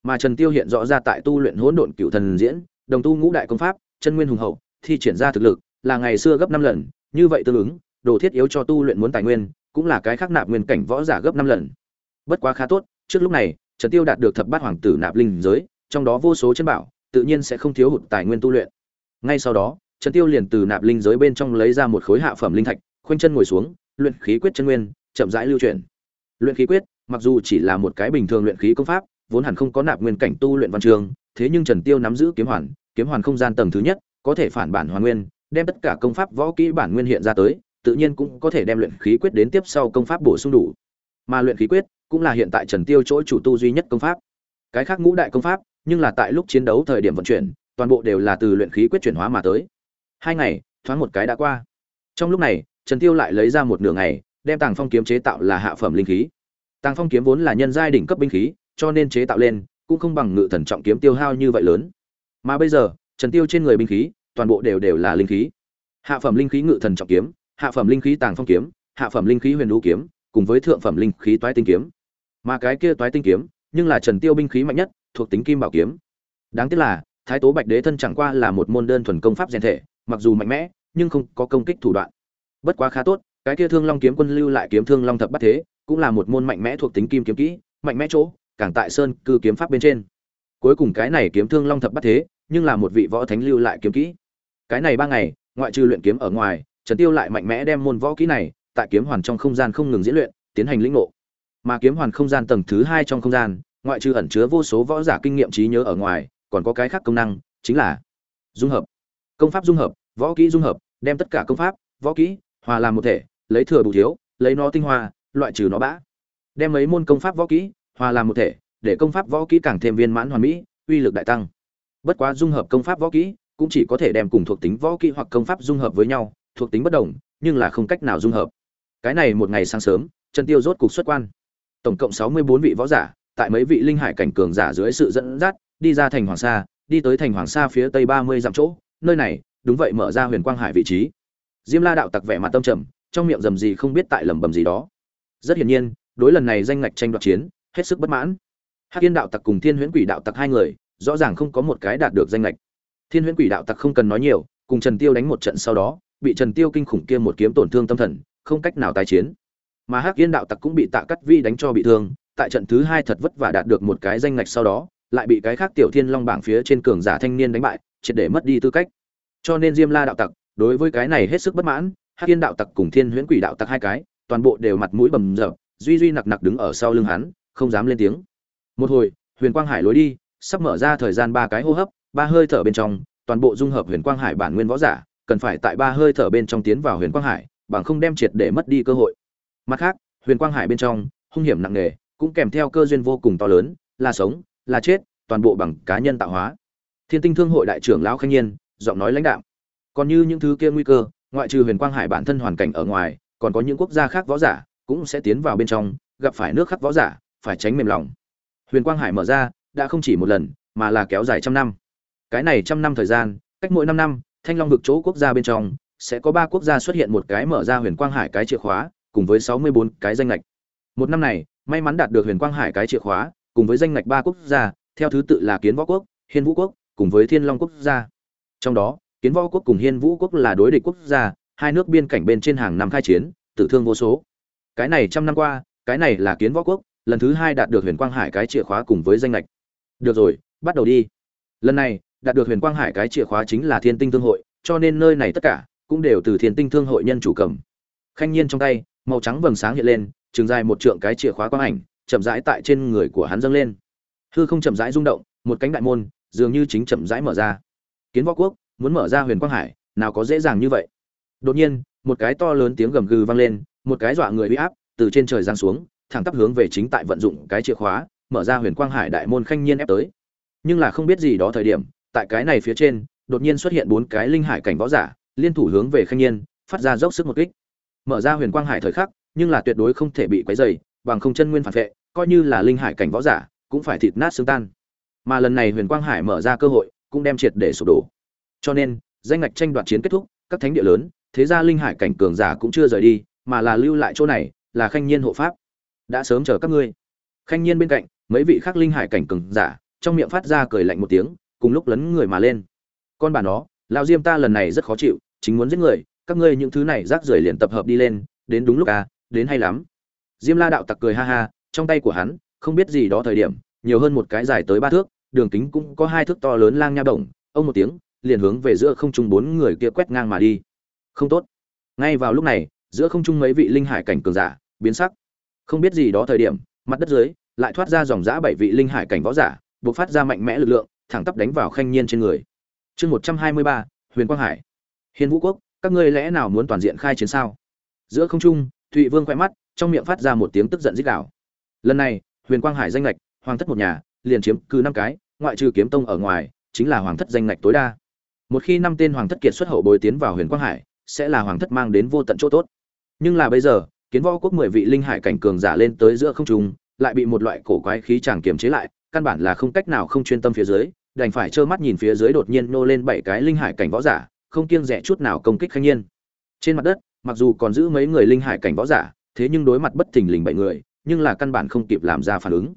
Speaker 1: Mà trần tiêu hiện rõ ra tại tu luyện hỗn độn cựu thần diễn, đồng tu ngũ đại công pháp, chân nguyên hùng hậu, thi triển ra thực lực, là ngày xưa gấp năm lần, như vậy tương ứng, đồ thiết yếu cho tu luyện muốn tài nguyên, cũng là cái khác nạp nguyên cảnh võ giả gấp năm lần. Bất quá khá tốt, trước lúc này, trần tiêu đạt được thập bát hoàng tử nạp linh giới, trong đó vô số chân bảo tự nhiên sẽ không thiếu hụt tài nguyên tu luyện. Ngay sau đó, trần tiêu liền từ nạp linh giới bên trong lấy ra một khối hạ phẩm linh thạch, khoanh chân ngồi xuống, luyện khí quyết chân nguyên, chậm rãi lưu chuyển luyện khí quyết, mặc dù chỉ là một cái bình thường luyện khí công pháp, vốn hẳn không có nạp nguyên cảnh tu luyện văn trường, thế nhưng trần tiêu nắm giữ kiếm hoàn kiếm hoàn không gian tầng thứ nhất, có thể phản bản hoàn nguyên, đem tất cả công pháp võ kỹ bản nguyên hiện ra tới, tự nhiên cũng có thể đem luyện khí quyết đến tiếp sau công pháp bổ sung đủ. Mà luyện khí quyết cũng là hiện tại trần tiêu chỗ chủ tu duy nhất công pháp. Cái khác ngũ đại công pháp nhưng là tại lúc chiến đấu thời điểm vận chuyển, toàn bộ đều là từ luyện khí quyết chuyển hóa mà tới. Hai ngày, thoáng một cái đã qua. Trong lúc này, trần tiêu lại lấy ra một nửa ngày, đem tàng phong kiếm chế tạo là hạ phẩm linh khí. Tàng phong kiếm vốn là nhân giai đỉnh cấp binh khí, cho nên chế tạo lên, cũng không bằng ngự thần trọng kiếm tiêu hao như vậy lớn. Mà bây giờ, trần tiêu trên người binh khí, toàn bộ đều đều là linh khí. Hạ phẩm linh khí ngự thần trọng kiếm, hạ phẩm linh khí tàng phong kiếm, hạ phẩm linh khí huyền Vũ kiếm, cùng với thượng phẩm linh khí toái tinh kiếm. Mà cái kia toái tinh kiếm, nhưng là trần tiêu binh khí mạnh nhất thuộc tính kim bảo kiếm. Đáng tiếc là, thái tố bạch đế thân chẳng qua là một môn đơn thuần công pháp rèn thể, mặc dù mạnh mẽ, nhưng không có công kích thủ đoạn. Bất quá khá tốt, cái kia thương long kiếm quân lưu lại kiếm thương long thập bắt thế, cũng là một môn mạnh mẽ thuộc tính kim kiếm kỹ, mạnh mẽ chỗ, càng tại sơn cư kiếm pháp bên trên. Cuối cùng cái này kiếm thương long thập bắt thế, nhưng là một vị võ thánh lưu lại kiếm kỹ. Cái này ba ngày, ngoại trừ luyện kiếm ở ngoài, trần tiêu lại mạnh mẽ đem môn võ kỹ này, tại kiếm hoàn trong không gian không ngừng diễn luyện, tiến hành lĩnh ngộ. Mà kiếm hoàn không gian tầng thứ hai trong không gian ngoại trừ ẩn chứa vô số võ giả kinh nghiệm trí nhớ ở ngoài, còn có cái khác công năng, chính là dung hợp. Công pháp dung hợp, võ kỹ dung hợp, đem tất cả công pháp, võ kỹ, hòa làm một thể, lấy thừa bù thiếu, lấy nó tinh hoa, loại trừ nó bã. Đem mấy môn công pháp võ kỹ, hòa làm một thể, để công pháp võ kỹ càng thêm viên mãn hoàn mỹ, uy lực đại tăng. Bất quá dung hợp công pháp võ kỹ, cũng chỉ có thể đem cùng thuộc tính võ kỹ hoặc công pháp dung hợp với nhau, thuộc tính bất đồng, nhưng là không cách nào dung hợp. Cái này một ngày sáng sớm, trần tiêu rốt cục xuất quan. Tổng cộng sáu mươi bốn vị võ giả tại mấy vị linh hải cảnh cường giả dưới sự dẫn dắt, đi ra thành hoàng sa, đi tới thành hoàng sa phía tây ba mươi dặm chỗ, nơi này, đúng vậy mở ra huyền quang hải vị trí. Diêm la đạo tặc vẻ mặt tâm trầm, trong miệng rầm gì không biết tại lẩm bẩm gì đó. Rất hiển nhiên, đối lần này danh ngạch tranh đoạt chiến, hết sức bất mãn. Hắc Tiên đạo tặc cùng thiên huyễn quỷ đạo tặc hai người, rõ ràng không có một cái đạt được danh ngạch. Thiên huyễn quỷ đạo tặc không cần nói nhiều, cùng trần tiêu đánh một trận sau đó, bị trần tiêu kinh khủng kia một kiếm tổn thương tâm thần, không cách nào tái chiến. Mà hắc yên đạo tặc cũng bị tạ cắt vi đánh cho bị thương tại trận thứ hai thật vất vả đạt được một cái danh ngạch sau đó, lại bị cái khác tiểu thiên long bảng phía trên cường giả thanh niên đánh bại, triệt để mất đi tư cách. Cho nên diêm la đạo tặc, đối với cái này hết sức bất mãn, hắc yên đạo tặc cùng thiên huyễn quỷ đạo tặc hai cái, toàn bộ đều mặt mũi bầm dập, duy duy nặc nặc đứng ở sau lưng hắn, không dám lên tiếng. Một hồi, huyền quang hải lối đi, sắp mở ra thời gian ba cái hô hấp, ba hơi thở bên trong, toàn bộ dung hợp huyền quang hải bản nguyên võ giả, cần phải tại ba hơi thở bên trong tiến vào huyền quang hải, bằng không đem triệt để mất đi cơ hội. Mặt khác, huyền quang hải bên trong, hung hiểm nặng nề cũng kèm theo cơ duyên vô cùng to lớn, là sống, là chết, toàn bộ bằng cá nhân tạo hóa. Thiên tinh thương hội đại trưởng lão khanh nhiên, giọng nói lãnh đạo còn như những thứ kia nguy cơ, ngoại trừ huyền quang hải bản thân hoàn cảnh ở ngoài, còn có những quốc gia khác võ giả cũng sẽ tiến vào bên trong, gặp phải nước khắc võ giả, phải tránh mềm lòng. Huyền quang hải mở ra, đã không chỉ một lần, mà là kéo dài trăm năm. Cái này trăm năm thời gian, cách mỗi năm năm, thanh long vực chỗ quốc gia bên trong, sẽ có ba quốc gia xuất hiện một cái mở ra huyền quang hải cái chìa khóa, cùng với sáu mươi bốn cái danh lệch một năm này may mắn đạt được huyền quang hải cái chìa khóa, cùng với danh ngạch ba quốc gia, theo thứ tự là kiến võ quốc, hiên vũ quốc, cùng với thiên long quốc gia. Trong đó, kiến võ quốc cùng hiên vũ quốc là đối địch quốc gia, hai nước biên cảnh bên trên hàng năm khai chiến, tử thương vô số. Cái này trăm năm qua, cái này là kiến võ quốc, lần thứ hai đạt được huyền quang hải cái chìa khóa cùng với danh lệch được rồi, bắt đầu đi. Lần này, đạt được huyền quang hải cái chìa khóa chính là thiên tinh thương hội, cho nên nơi này tất cả cũng đều từ thiên tinh thương hội nhân chủ cầm. Khanh nhiên trong tay, màu trắng vầng sáng hiện lên trường dài một trượng cái chìa khóa quang ảnh, chậm rãi tại trên người của hắn dâng lên. Hư không chậm rãi rung động, một cánh đại môn dường như chính chậm rãi mở ra. Kiến võ quốc, muốn mở ra huyền quang hải, nào có dễ dàng như vậy. Đột nhiên, một cái to lớn tiếng gầm gừ vang lên, một cái dọa người uy áp từ trên trời giáng xuống, thẳng tắp hướng về chính tại vận dụng cái chìa khóa, mở ra huyền quang hải đại môn khanh nhiên ép tới. Nhưng là không biết gì đó thời điểm, tại cái này phía trên, đột nhiên xuất hiện bốn cái linh hải cảnh võ giả, liên thủ hướng về khanh nhiên, phát ra dốc sức một kích. Mở ra huyền quang hải thời khắc nhưng là tuyệt đối không thể bị quấy dày bằng không chân nguyên phản vệ, coi như là linh hải cảnh võ giả, cũng phải thịt nát xương tan. Mà lần này huyền quang hải mở ra cơ hội, cũng đem triệt để sụp đổ. Cho nên, danh ngạch tranh đoạt chiến kết thúc, các thánh địa lớn, thế ra linh hải cảnh cường giả cũng chưa rời đi, mà là lưu lại chỗ này, là khanh nhiên hộ pháp. Đã sớm chờ các ngươi. Khanh nhiên bên cạnh, mấy vị khác linh hải cảnh cường giả, trong miệng phát ra cười lạnh một tiếng, cùng lúc lấn người mà lên. Con bà nó lao diêm ta lần này rất khó chịu, chính muốn giết người, các ngươi những thứ này rác rưởi liền tập hợp đi lên, đến đúng lúc à đến hay lắm. Diêm la đạo tặc cười ha ha, trong tay của hắn, không biết gì đó thời điểm, nhiều hơn một cái dài tới ba thước, đường kính cũng có hai thước to lớn lang nha động ông một tiếng, liền hướng về giữa không trung bốn người kia quét ngang mà đi. Không tốt. Ngay vào lúc này, giữa không trung mấy vị linh hải cảnh cường giả, biến sắc. Không biết gì đó thời điểm, mặt đất dưới, lại thoát ra dòng dã bảy vị linh hải cảnh võ giả, buộc phát ra mạnh mẽ lực lượng, thẳng tắp đánh vào khanh nhiên trên người. Chương một trăm hai mươi ba, huyền quang hải. Hiền vũ quốc, các ngươi lẽ nào muốn toàn diện khai chiến sao? Giữa không trung thụy vương quay mắt, trong miệng phát ra một tiếng tức giận dích đạo lần này, huyền quang hải danh lệch, hoàng thất một nhà, liền chiếm cứ năm cái, ngoại trừ kiếm tông ở ngoài, chính là hoàng thất danh lệch tối đa. Một khi năm tên hoàng thất kiệt xuất hậu bồi tiến vào huyền quang hải, sẽ là hoàng thất mang đến vô tận chỗ tốt. Nhưng là bây giờ, kiến võ quốc mười vị linh hải cảnh cường giả lên tới giữa không trung, lại bị một loại cổ quái khí chàng kiềm chế lại, căn bản là không cách nào không chuyên tâm phía dưới, đành phải trơ mắt nhìn phía dưới đột nhiên nô lên bảy cái linh hải cảnh võ giả, không kiêng dè chút nào công kích khanh nhiên. Trên mặt đất mặc dù còn giữ mấy người linh hải cảnh võ giả, thế nhưng đối mặt bất thình lình bảy người, nhưng là căn bản không kịp làm ra phản ứng.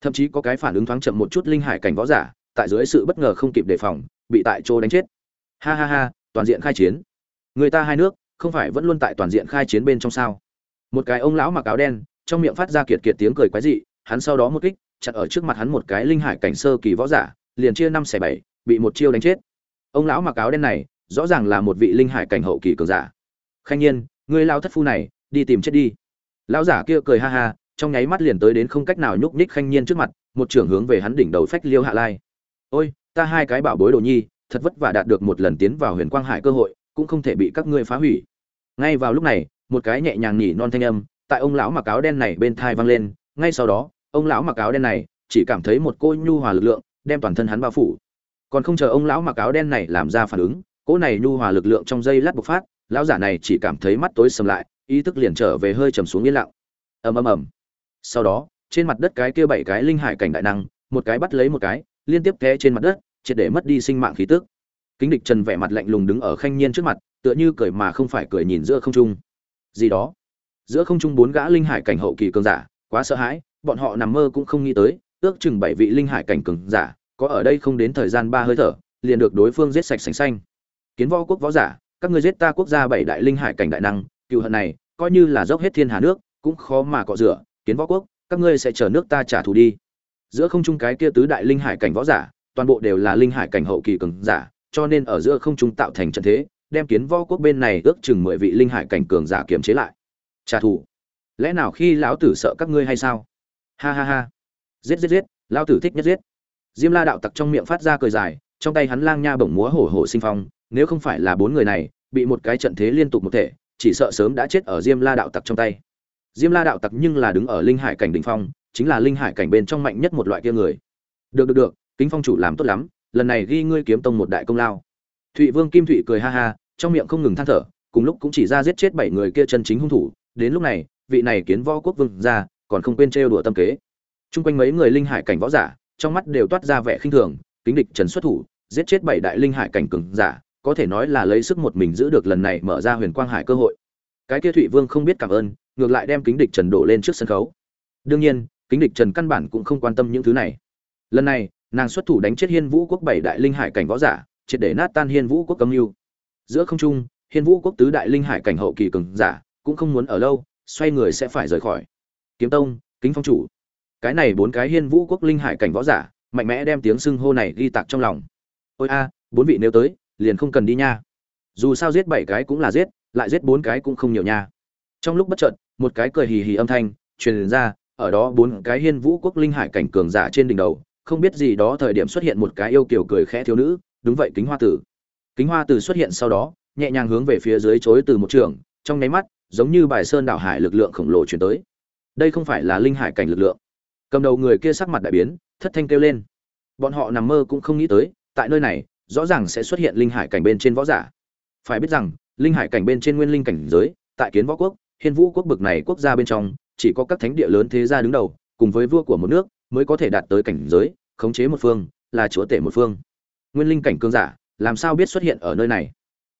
Speaker 1: Thậm chí có cái phản ứng thoáng chậm một chút linh hải cảnh võ giả, tại dưới sự bất ngờ không kịp đề phòng, bị tại chỗ đánh chết. Ha ha ha, toàn diện khai chiến. Người ta hai nước, không phải vẫn luôn tại toàn diện khai chiến bên trong sao? Một cái ông lão mặc áo đen, trong miệng phát ra kiệt kiệt tiếng cười quái dị, hắn sau đó một kích, chặt ở trước mặt hắn một cái linh hải cảnh sơ kỳ võ giả, liền chia năm xẻ bảy, bị một chiêu đánh chết. Ông lão mặc áo đen này, rõ ràng là một vị linh hải cảnh hậu kỳ cường giả khanh nhiên, ngươi lao thất phu này, đi tìm chết đi. Lão giả kia cười ha ha, trong nháy mắt liền tới đến không cách nào nhúc nhích khanh nhiên trước mặt, một trưởng hướng về hắn đỉnh đầu phách liêu hạ lai. Ôi, ta hai cái bảo bối đồ nhi, thật vất vả đạt được một lần tiến vào huyền quang hải cơ hội, cũng không thể bị các ngươi phá hủy. Ngay vào lúc này, một cái nhẹ nhàng nhỉ non thanh âm, tại ông lão mặc áo đen này bên thai vang lên. Ngay sau đó, ông lão mặc áo đen này chỉ cảm thấy một cô nhu hòa lực lượng đem toàn thân hắn bao phủ. Còn không chờ ông lão mặc áo đen này làm ra phản ứng, cỗ này nhu hòa lực lượng trong dây lát bộc phát lão giả này chỉ cảm thấy mắt tối sầm lại, ý thức liền trở về hơi trầm xuống yên lặng. Ầm ầm ầm. Sau đó, trên mặt đất cái kia bảy cái linh hải cảnh đại năng, một cái bắt lấy một cái, liên tiếp té trên mặt đất, triệt để mất đi sinh mạng khí tức. Kính địch trần vẻ mặt lạnh lùng đứng ở khanh nhiên trước mặt, tựa như cười mà không phải cười nhìn giữa không trung. Gì đó? Giữa không trung bốn gã linh hải cảnh hậu kỳ cường giả, quá sợ hãi, bọn họ nằm mơ cũng không nghĩ tới, ước chừng bảy vị linh hải cảnh cường giả, có ở đây không đến thời gian ba hơi thở, liền được đối phương giết sạch sành xanh. Kiến võ quốc võ giả các ngươi giết ta quốc gia bảy đại linh hải cảnh đại năng cựu hận này, coi như là dốc hết thiên hà nước, cũng khó mà cọ rửa, kiến võ quốc, các ngươi sẽ chờ nước ta trả thù đi. Giữa không trung cái kia tứ đại linh hải cảnh võ giả, toàn bộ đều là linh hải cảnh hậu kỳ cường giả, cho nên ở giữa không trung tạo thành trận thế, đem kiến võ quốc bên này ước chừng mười vị linh hải cảnh cường giả kiềm chế lại. Trả thù. Lẽ nào khi lão tử sợ các ngươi hay sao? Ha ha ha. Giết giết giết, lão tử thích nhất giết. Diêm la đạo tặc trong miệng phát ra cười dài, trong tay hắn lang nha bổng múa hổ hổ sinh phong nếu không phải là bốn người này, bị một cái trận thế liên tục một thể, chỉ sợ sớm đã chết ở diêm la đạo tặc trong tay. Diêm la đạo tặc nhưng là đứng ở linh hải cảnh đỉnh phong, chính là linh hải cảnh bên trong mạnh nhất một loại kia người. Được được được, kính phong chủ làm tốt lắm, lần này ghi ngươi kiếm tông một đại công lao. Thụy vương kim thụy cười ha ha, trong miệng không ngừng than thở, cùng lúc cũng chỉ ra giết chết bảy người kia chân chính hung thủ, đến lúc này, vị này kiến võ quốc vương ra còn không quên trêu đùa tâm kế. Chung quanh mấy người linh hải cảnh võ giả, trong mắt đều toát ra vẻ khinh thường, kính địch trần xuất thủ, giết chết bảy đại linh hải cảnh cường giả có thể nói là lấy sức một mình giữ được lần này mở ra huyền quang hải cơ hội. Cái kia thụy vương không biết cảm ơn, ngược lại đem kính địch trần đổ lên trước sân khấu. Đương nhiên, kính địch trần căn bản cũng không quan tâm những thứ này. Lần này, nàng xuất thủ đánh chết hiên vũ quốc bảy đại linh hải cảnh võ giả, triệt để nát tan hiên vũ quốc âm mưu. Giữa không trung, hiên vũ quốc tứ đại linh hải cảnh hậu kỳ cường giả, cũng không muốn ở lâu, xoay người sẽ phải rời khỏi. Kiếm tông, kính phong chủ. Cái này bốn cái hiên vũ quốc linh hải cảnh võ giả, mạnh mẽ đem tiếng xưng hô này ghi tạc trong lòng. Ôi a, bốn vị nếu tới liền không cần đi nha. Dù sao giết bảy cái cũng là giết, lại giết bốn cái cũng không nhiều nha. Trong lúc bất chợt, một cái cười hì hì âm thanh truyền ra, ở đó bốn cái hiên vũ quốc linh hải cảnh cường giả trên đỉnh đầu, không biết gì đó thời điểm xuất hiện một cái yêu kiều cười khẽ thiếu nữ, đúng vậy, kính hoa tử. Kính hoa tử xuất hiện sau đó, nhẹ nhàng hướng về phía dưới chối từ một trường, trong nháy mắt, giống như bài sơn đảo hải lực lượng khổng lồ chuyển tới. Đây không phải là linh hải cảnh lực lượng. Cầm đầu người kia sắc mặt đại biến, thất thanh kêu lên. Bọn họ nằm mơ cũng không nghĩ tới, tại nơi này rõ ràng sẽ xuất hiện linh hải cảnh bên trên võ giả. Phải biết rằng, linh hải cảnh bên trên nguyên linh cảnh giới, tại kiến võ quốc, hiên vũ quốc bực này quốc gia bên trong, chỉ có các thánh địa lớn thế gia đứng đầu, cùng với vua của một nước, mới có thể đạt tới cảnh giới, khống chế một phương, là chúa tể một phương. Nguyên linh cảnh cường giả, làm sao biết xuất hiện ở nơi này?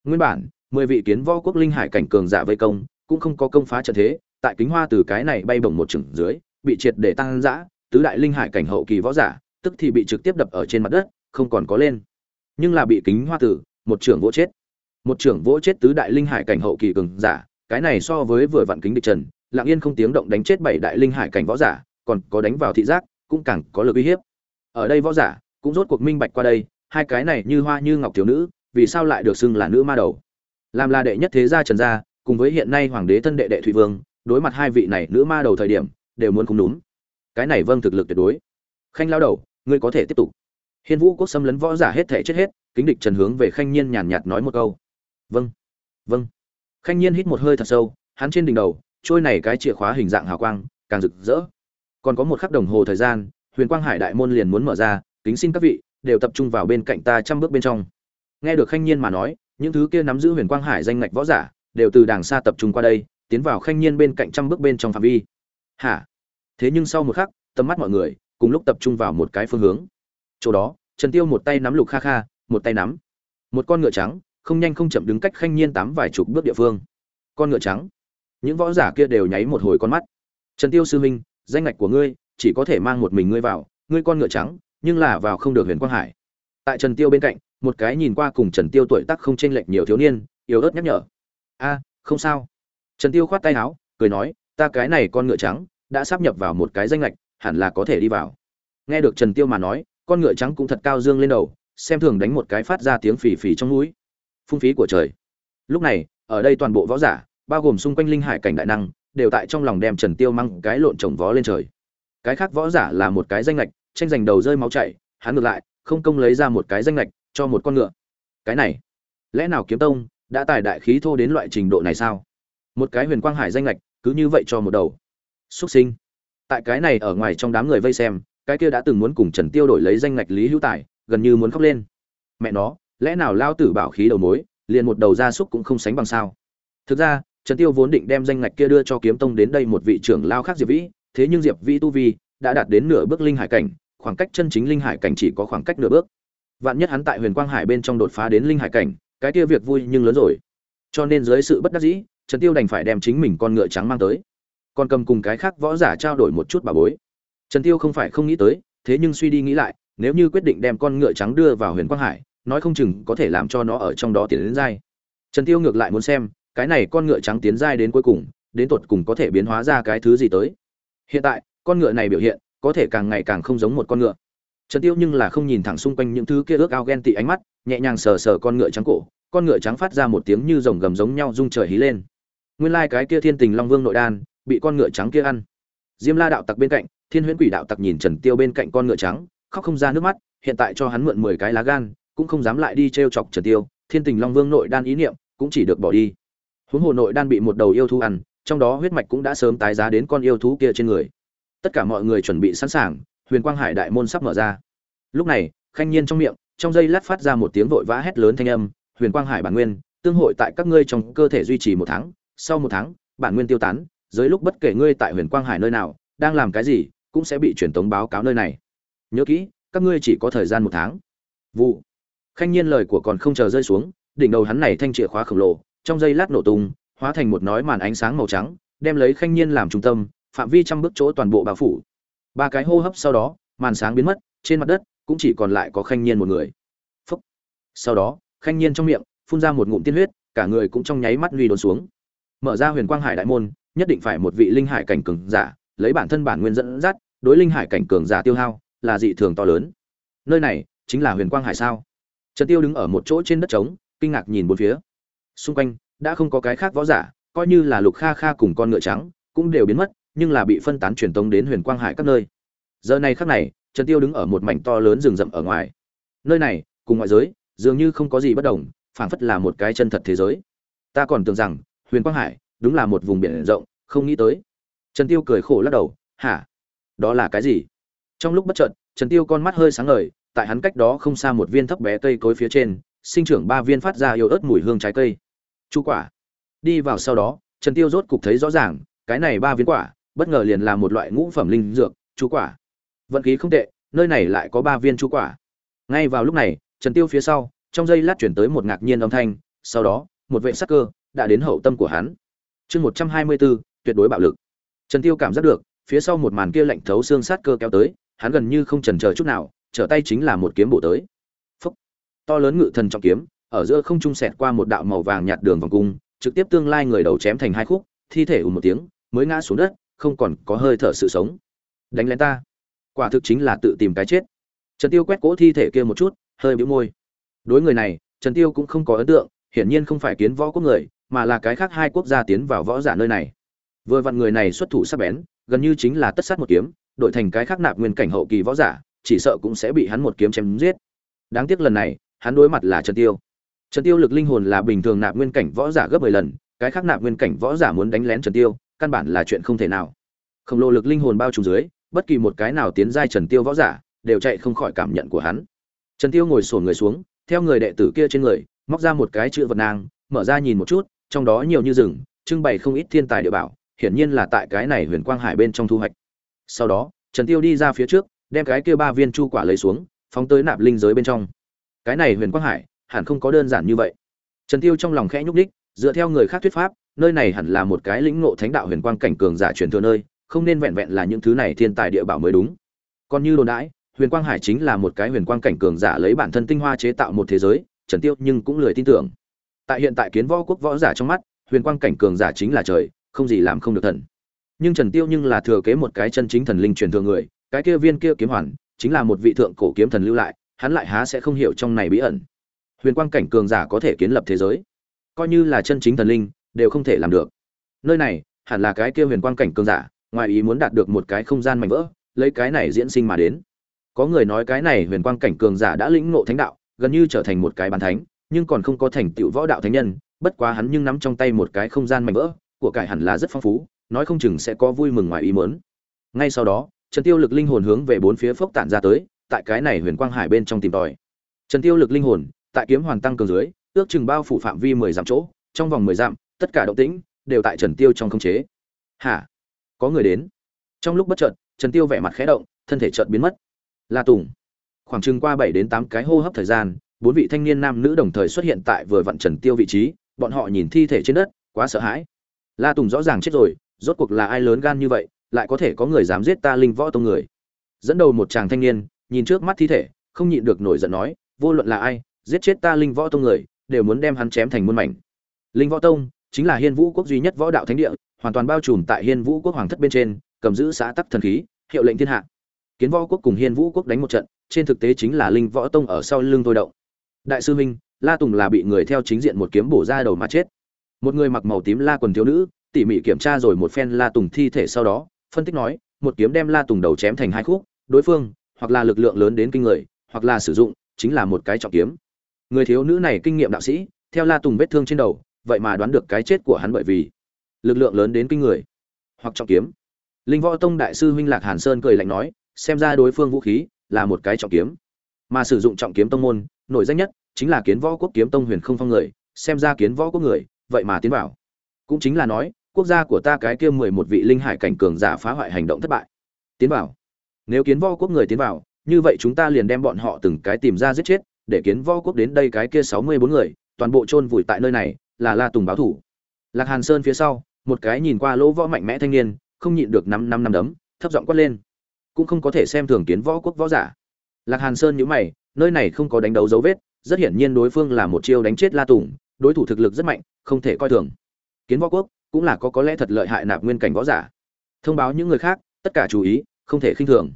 Speaker 1: Nguyên bản, mười vị kiến võ quốc linh hải cảnh cường giả vây công, cũng không có công phá trận thế, tại kính hoa từ cái này bay bổng một chừng dưới, bị triệt để tăng dã, tứ đại linh hải cảnh hậu kỳ võ giả, tức thì bị trực tiếp đập ở trên mặt đất, không còn có lên nhưng là bị kính hoa tử, một trưởng vỗ chết. Một trưởng vỗ chết tứ đại linh hải cảnh hậu kỳ cường giả, cái này so với vừa vặn kính địch trần, lặng yên không tiếng động đánh chết bảy đại linh hải cảnh võ giả, còn có đánh vào thị giác, cũng càng có lực uy hiếp. Ở đây võ giả cũng rốt cuộc minh bạch qua đây, hai cái này như hoa như ngọc thiếu nữ, vì sao lại được xưng là nữ ma đầu? Làm là đệ nhất thế gia trần gia, cùng với hiện nay hoàng đế thân đệ đệ thụy vương, đối mặt hai vị này nữ ma đầu thời điểm, đều muốn không đúng. Cái này vâng thực lực tuyệt đối. Khanh lao đầu, ngươi có thể tiếp tục hiên vũ quốc xâm lấn võ giả hết thể chết hết, kính địch trần hướng về khanh nhiên nhàn nhạt nói một câu. Vâng vâng. Khanh nhiên hít một hơi thật sâu, hắn trên đỉnh đầu, trôi này cái chìa khóa hình dạng hào quang, càng rực rỡ. Còn có một khắc đồng hồ thời gian, huyền quang hải đại môn liền muốn mở ra, kính xin các vị, đều tập trung vào bên cạnh ta trăm bước bên trong. Nghe được khanh nhiên mà nói, những thứ kia nắm giữ huyền quang hải danh ngạch võ giả, đều từ đàng xa tập trung qua đây, tiến vào khanh nhiên bên cạnh trăm bước bên trong phạm vi. Hả? Thế nhưng sau một khắc, tầm mắt mọi người, cùng lúc tập trung vào một cái phương hướng chỗ đó, trần tiêu một tay nắm lục kha kha, một tay nắm. Một con ngựa trắng, không nhanh không chậm đứng cách khanh nhiên tám vài chục bước địa phương. Con ngựa trắng. Những võ giả kia đều nháy một hồi con mắt. Trần tiêu sư minh danh ngạch của ngươi chỉ có thể mang một mình ngươi vào, ngươi con ngựa trắng, nhưng là vào không được huyền quang hải. Tại trần tiêu bên cạnh, một cái nhìn qua cùng trần tiêu tuổi tác không chênh lệch nhiều thiếu niên, yếu ớt nhắc nhở. A, không sao. Trần tiêu khoát tay áo, cười nói, ta cái này con ngựa trắng, đã sắp nhập vào một cái danh lệch hẳn là có thể đi vào. Nghe được trần tiêu mà nói con ngựa trắng cũng thật cao dương lên đầu, xem thường đánh một cái phát ra tiếng phì phì trong núi. Phung phí của trời. Lúc này, ở đây toàn bộ võ giả, bao gồm xung quanh linh hải cảnh đại năng, đều tại trong lòng đem trần tiêu mang cái lộn trồng vó lên trời. Cái khác võ giả là một cái danh lệch, tranh giành đầu rơi máu chảy, hắn ngược lại, không công lấy ra một cái danh lệch cho một con ngựa. Cái này, lẽ nào kiếm tông đã tài đại khí thô đến loại trình độ này sao? Một cái huyền quang hải danh lệch, cứ như vậy cho một đầu. Xuất sinh. Tại cái này ở ngoài trong đám người vây xem cái kia đã từng muốn cùng trần tiêu đổi lấy danh ngạch lý hữu tài, gần như muốn khóc lên. Mẹ nó, lẽ nào lao tử bảo khí đầu mối, liền một đầu gia súc cũng không sánh bằng sao? Thực ra, trần tiêu vốn định đem danh ngạch kia đưa cho kiếm tông đến đây một vị trưởng lao khác diệp vĩ, thế nhưng diệp vĩ tu vi đã đạt đến nửa bước linh hải cảnh, khoảng cách chân chính linh hải cảnh chỉ có khoảng cách nửa bước. Vạn nhất hắn tại huyền quang hải bên trong đột phá đến linh hải cảnh, cái kia việc vui nhưng lớn rồi. Cho nên dưới sự bất đắc dĩ, trần tiêu đành phải đem chính mình con ngựa trắng mang tới. Còn cầm cùng cái khác võ giả trao đổi một chút bà bối trần tiêu không phải không nghĩ tới, thế nhưng suy đi nghĩ lại, nếu như quyết định đem con ngựa trắng đưa vào huyền quang hải, nói không chừng có thể làm cho nó ở trong đó tiến đến giai. trần tiêu ngược lại muốn xem, cái này con ngựa trắng tiến giai đến cuối cùng, đến tột cùng có thể biến hóa ra cái thứ gì tới. Hiện tại, con ngựa này biểu hiện, có thể càng ngày càng không giống một con ngựa. Trần tiêu nhưng là không nhìn thẳng xung quanh những thứ kia ước ao ghen tị ánh mắt, nhẹ nhàng sờ sờ con ngựa trắng cổ, con ngựa trắng phát ra một tiếng như rồng gầm giống nhau rung trời hí lên. Nguyên lai like cái kia thiên tình long vương nội đan, bị con ngựa trắng kia ăn. Diêm la đạo tặc bên cạnh thiên huyễn quỷ đạo tặc nhìn trần tiêu bên cạnh con ngựa trắng, khóc không ra nước mắt, hiện tại cho hắn mượn mười cái lá gan, cũng không dám lại đi trêu chọc trần tiêu, thiên tình long vương nội đan ý niệm cũng chỉ được bỏ đi. Huống hồ nội đan bị một đầu yêu thú ăn, trong đó huyết mạch cũng đã sớm tái giá đến con yêu thú kia trên người. Tất cả mọi người chuẩn bị sẵn sàng, huyền quang hải đại môn sắp mở ra. Lúc này, khanh nhiên trong miệng, trong giây lát phát ra một tiếng vội vã hét lớn thanh âm, huyền quang hải bản nguyên, tương hội tại các ngươi trong cơ thể duy trì một tháng, sau một tháng, bản nguyên tiêu tán dưới lúc bất kể ngươi tại huyền quang hải nơi nào, đang làm cái gì cũng sẽ bị truyền tống báo cáo nơi này. Nhớ kỹ, các ngươi chỉ có thời gian một tháng. Vụ. Khanh nhiên lời của còn không chờ rơi xuống, đỉnh đầu hắn này thanh chìa khóa khổng lồ, trong giây lát nổ tung, hóa thành một nói màn ánh sáng màu trắng, đem lấy khanh nhiên làm trung tâm, phạm vi trăm bước chỗ toàn bộ bao phủ. Ba cái hô hấp sau đó, màn sáng biến mất, trên mặt đất cũng chỉ còn lại có khanh nhiên một người. Phúc. sau đó, khanh nhiên trong miệng phun ra một ngụm tiên huyết, cả người cũng trong nháy mắt nguy đốn xuống. Mở ra huyền quang hải đại môn, nhất định phải một vị linh hải cảnh cường giả, lấy bản thân bản nguyên dẫn dắt đối linh hải cảnh cường giả tiêu hao là dị thường to lớn. Nơi này chính là huyền quang hải sao? Trần tiêu đứng ở một chỗ trên đất trống, kinh ngạc nhìn bốn phía. Xung quanh đã không có cái khác võ giả, coi như là lục kha kha cùng con ngựa trắng cũng đều biến mất, nhưng là bị phân tán truyền tống đến huyền quang hải các nơi. Giờ này khắc này, trần tiêu đứng ở một mảnh to lớn rừng rậm ở ngoài. Nơi này, cùng ngoại giới, dường như không có gì bất đồng, phảng phất là một cái chân thật thế giới. Ta còn tưởng rằng, huyền quang hải đúng là một vùng biển rộng, không nghĩ tới. Trần tiêu cười khổ lắc đầu, hả? Đó là cái gì? Trong lúc bất chợt, trần tiêu con mắt hơi sáng ngời, tại hắn cách đó không xa một viên thấp bé cây cối phía trên, sinh trưởng ba viên phát ra yếu ớt mùi hương trái cây. Chu quả. Đi vào sau đó, trần tiêu rốt cục thấy rõ ràng, cái này ba viên quả, bất ngờ liền là một loại ngũ phẩm linh dược, chu quả. Vận khí không tệ, nơi này lại có ba viên chu quả. Ngay vào lúc này, trần tiêu phía sau, trong giây lát chuyển tới một ngạc nhiên âm thanh, sau đó, một vệ sắc cơ đã đến hậu tâm của hắn. Chương một trăm hai mươi bốn, tuyệt đối bạo lực. Trần tiêu cảm giác được phía sau một màn kia lạnh thấu xương sát cơ kéo tới, hắn gần như không chần chờ chút nào, trở tay chính là một kiếm bổ tới. Phúc. to lớn ngự thần trọng kiếm, ở giữa không trung xẹt qua một đạo màu vàng nhạt đường vòng cung, trực tiếp tương lai người đầu chém thành hai khúc, thi thể ù một tiếng, mới ngã xuống đất, không còn có hơi thở sự sống. Đánh lén ta. Quả thực chính là tự tìm cái chết. Trần tiêu quét cỗ thi thể kia một chút, hơi bĩu môi. Đối người này, trần tiêu cũng không có ấn tượng, hiển nhiên không phải kiến võ quốc người, mà là cái khác hai quốc gia tiến vào võ giả nơi này. Vừa vặn người này xuất thủ sắc bén gần như chính là tất sát một kiếm, đổi thành cái khác nạp nguyên cảnh hậu kỳ võ giả, chỉ sợ cũng sẽ bị hắn một kiếm chém giết. Đáng tiếc lần này, hắn đối mặt là trần tiêu. Trần tiêu lực linh hồn là bình thường nạp nguyên cảnh võ giả gấp 10 lần, cái khác nạp nguyên cảnh võ giả muốn đánh lén trần tiêu, căn bản là chuyện không thể nào. Không lô lực linh hồn bao trùm dưới, bất kỳ một cái nào tiến giai trần tiêu võ giả, đều chạy không khỏi cảm nhận của hắn. Trần tiêu ngồi xổm người xuống, theo người đệ tử kia trên người, móc ra một cái chữ vật nang mở ra nhìn một chút, trong đó nhiều như rừng, trưng bày không ít thiên tài địa bảo hiển nhiên là tại cái này huyền quang hải bên trong thu hoạch. Sau đó, trần tiêu đi ra phía trước, đem cái kia ba viên chu quả lấy xuống, phóng tới nạp linh giới bên trong. Cái này huyền quang hải, hẳn không có đơn giản như vậy. Trần tiêu trong lòng khẽ nhúc đích dựa theo người khác thuyết pháp, nơi này hẳn là một cái lĩnh ngộ thánh đạo huyền quang cảnh cường giả truyền thừa nơi, không nên vẹn vẹn là những thứ này thiên tài địa bảo mới đúng. Còn như đồn đãi, huyền quang hải chính là một cái huyền quang cảnh cường giả lấy bản thân tinh hoa chế tạo một thế giới, trần tiêu nhưng cũng lười tin tưởng. Tại hiện tại kiến võ quốc võ giả trong mắt, huyền quang cảnh cường giả chính là trời không gì làm không được thần. Nhưng trần tiêu nhưng là thừa kế một cái chân chính thần linh truyền thừa người, cái kia viên kia kiếm hoàn, chính là một vị thượng cổ kiếm thần lưu lại, hắn lại há sẽ không hiểu trong này bí ẩn. Huyền quang cảnh cường giả có thể kiến lập thế giới, coi như là chân chính thần linh, đều không thể làm được. Nơi này, hẳn là cái kia huyền quang cảnh cường giả, ngoài ý muốn đạt được một cái không gian mảnh vỡ, lấy cái này diễn sinh mà đến. Có người nói cái này huyền quang cảnh cường giả đã lĩnh ngộ thánh đạo, gần như trở thành một cái bàn thánh, nhưng còn không có thành tựu võ đạo thánh nhân, bất quá hắn nhưng nắm trong tay một cái không gian mảnh vỡ của cải hẳn là rất phong phú, nói không chừng sẽ có vui mừng ngoài ý muốn. Ngay sau đó, trần tiêu lực linh hồn hướng về bốn phía phốc tản ra tới, tại cái này huyền quang hải bên trong tìm tòi. Trần tiêu lực linh hồn, tại kiếm hoàn tăng cường dưới, ước chừng bao phủ phạm vi mười dặm chỗ, trong vòng mười dặm, tất cả động tĩnh đều tại trần tiêu trong khống chế. Hả? Có người đến. Trong lúc bất chợt, trần tiêu vẻ mặt khẽ động, thân thể chợt biến mất. La tùng. Khoảng chừng qua bảy đến tám cái hô hấp thời gian, bốn vị thanh niên nam nữ đồng thời xuất hiện tại vừa vặn trần tiêu vị trí, bọn họ nhìn thi thể trên đất, quá sợ hãi la tùng rõ ràng chết rồi, rốt cuộc là ai lớn gan như vậy, lại có thể có người dám giết ta linh võ tông người? Dẫn đầu một chàng thanh niên, nhìn trước mắt thi thể, không nhịn được nổi giận nói, vô luận là ai, giết chết ta linh võ tông người, đều muốn đem hắn chém thành muôn mảnh. Linh võ tông chính là hiên vũ quốc duy nhất võ đạo thánh địa, hoàn toàn bao trùm tại hiên vũ quốc hoàng thất bên trên, cầm giữ xã tắc thần khí, hiệu lệnh thiên hạ. Kiến võ quốc cùng hiên vũ quốc đánh một trận, trên thực tế chính là linh võ tông ở sau lưng thôi động. Đại sư minh, la tùng là bị người theo chính diện một kiếm bổ ra đầu mà chết một người mặc màu tím la quần thiếu nữ, tỉ mỉ kiểm tra rồi một phen la tùng thi thể sau đó, phân tích nói, một kiếm đem la tùng đầu chém thành hai khúc, đối phương, hoặc là lực lượng lớn đến kinh người, hoặc là sử dụng, chính là một cái trọng kiếm. Người thiếu nữ này kinh nghiệm đạo sĩ, theo la tùng vết thương trên đầu, vậy mà đoán được cái chết của hắn bởi vì lực lượng lớn đến kinh người, hoặc trọng kiếm. Linh võ tông đại sư huynh lạc hàn sơn cười lạnh nói, xem ra đối phương vũ khí là một cái trọng kiếm. Mà sử dụng trọng kiếm tông môn, nổi danh nhất chính là kiến võ quốc kiếm tông huyền không phong người, xem ra kiến võ quốc người vậy mà tiến vào. Cũng chính là nói, quốc gia của ta cái kia mười một vị linh hải cảnh cường giả phá hoại hành động thất bại. Tiến vào. Nếu kiến võ quốc người tiến vào, như vậy chúng ta liền đem bọn họ từng cái tìm ra giết chết, để kiến võ quốc đến đây cái kia sáu mươi bốn người, toàn bộ chôn vùi tại nơi này, là la tùng báo thủ. Lạc hàn sơn phía sau, một cái nhìn qua lỗ võ mạnh mẽ thanh niên, không nhịn được năm năm năm đấm, thấp giọng quát lên. Cũng không có thể xem thường kiến võ quốc võ giả. Lạc hàn sơn nhữ mày, nơi này không có đánh đấu dấu vết, rất hiển nhiên đối phương là một chiêu đánh chết la tùng đối thủ thực lực rất mạnh, không thể coi thường. Kiến võ quốc cũng là có có lẽ thật lợi hại nạp nguyên cảnh võ giả. Thông báo những người khác, tất cả chú ý, không thể khinh thường.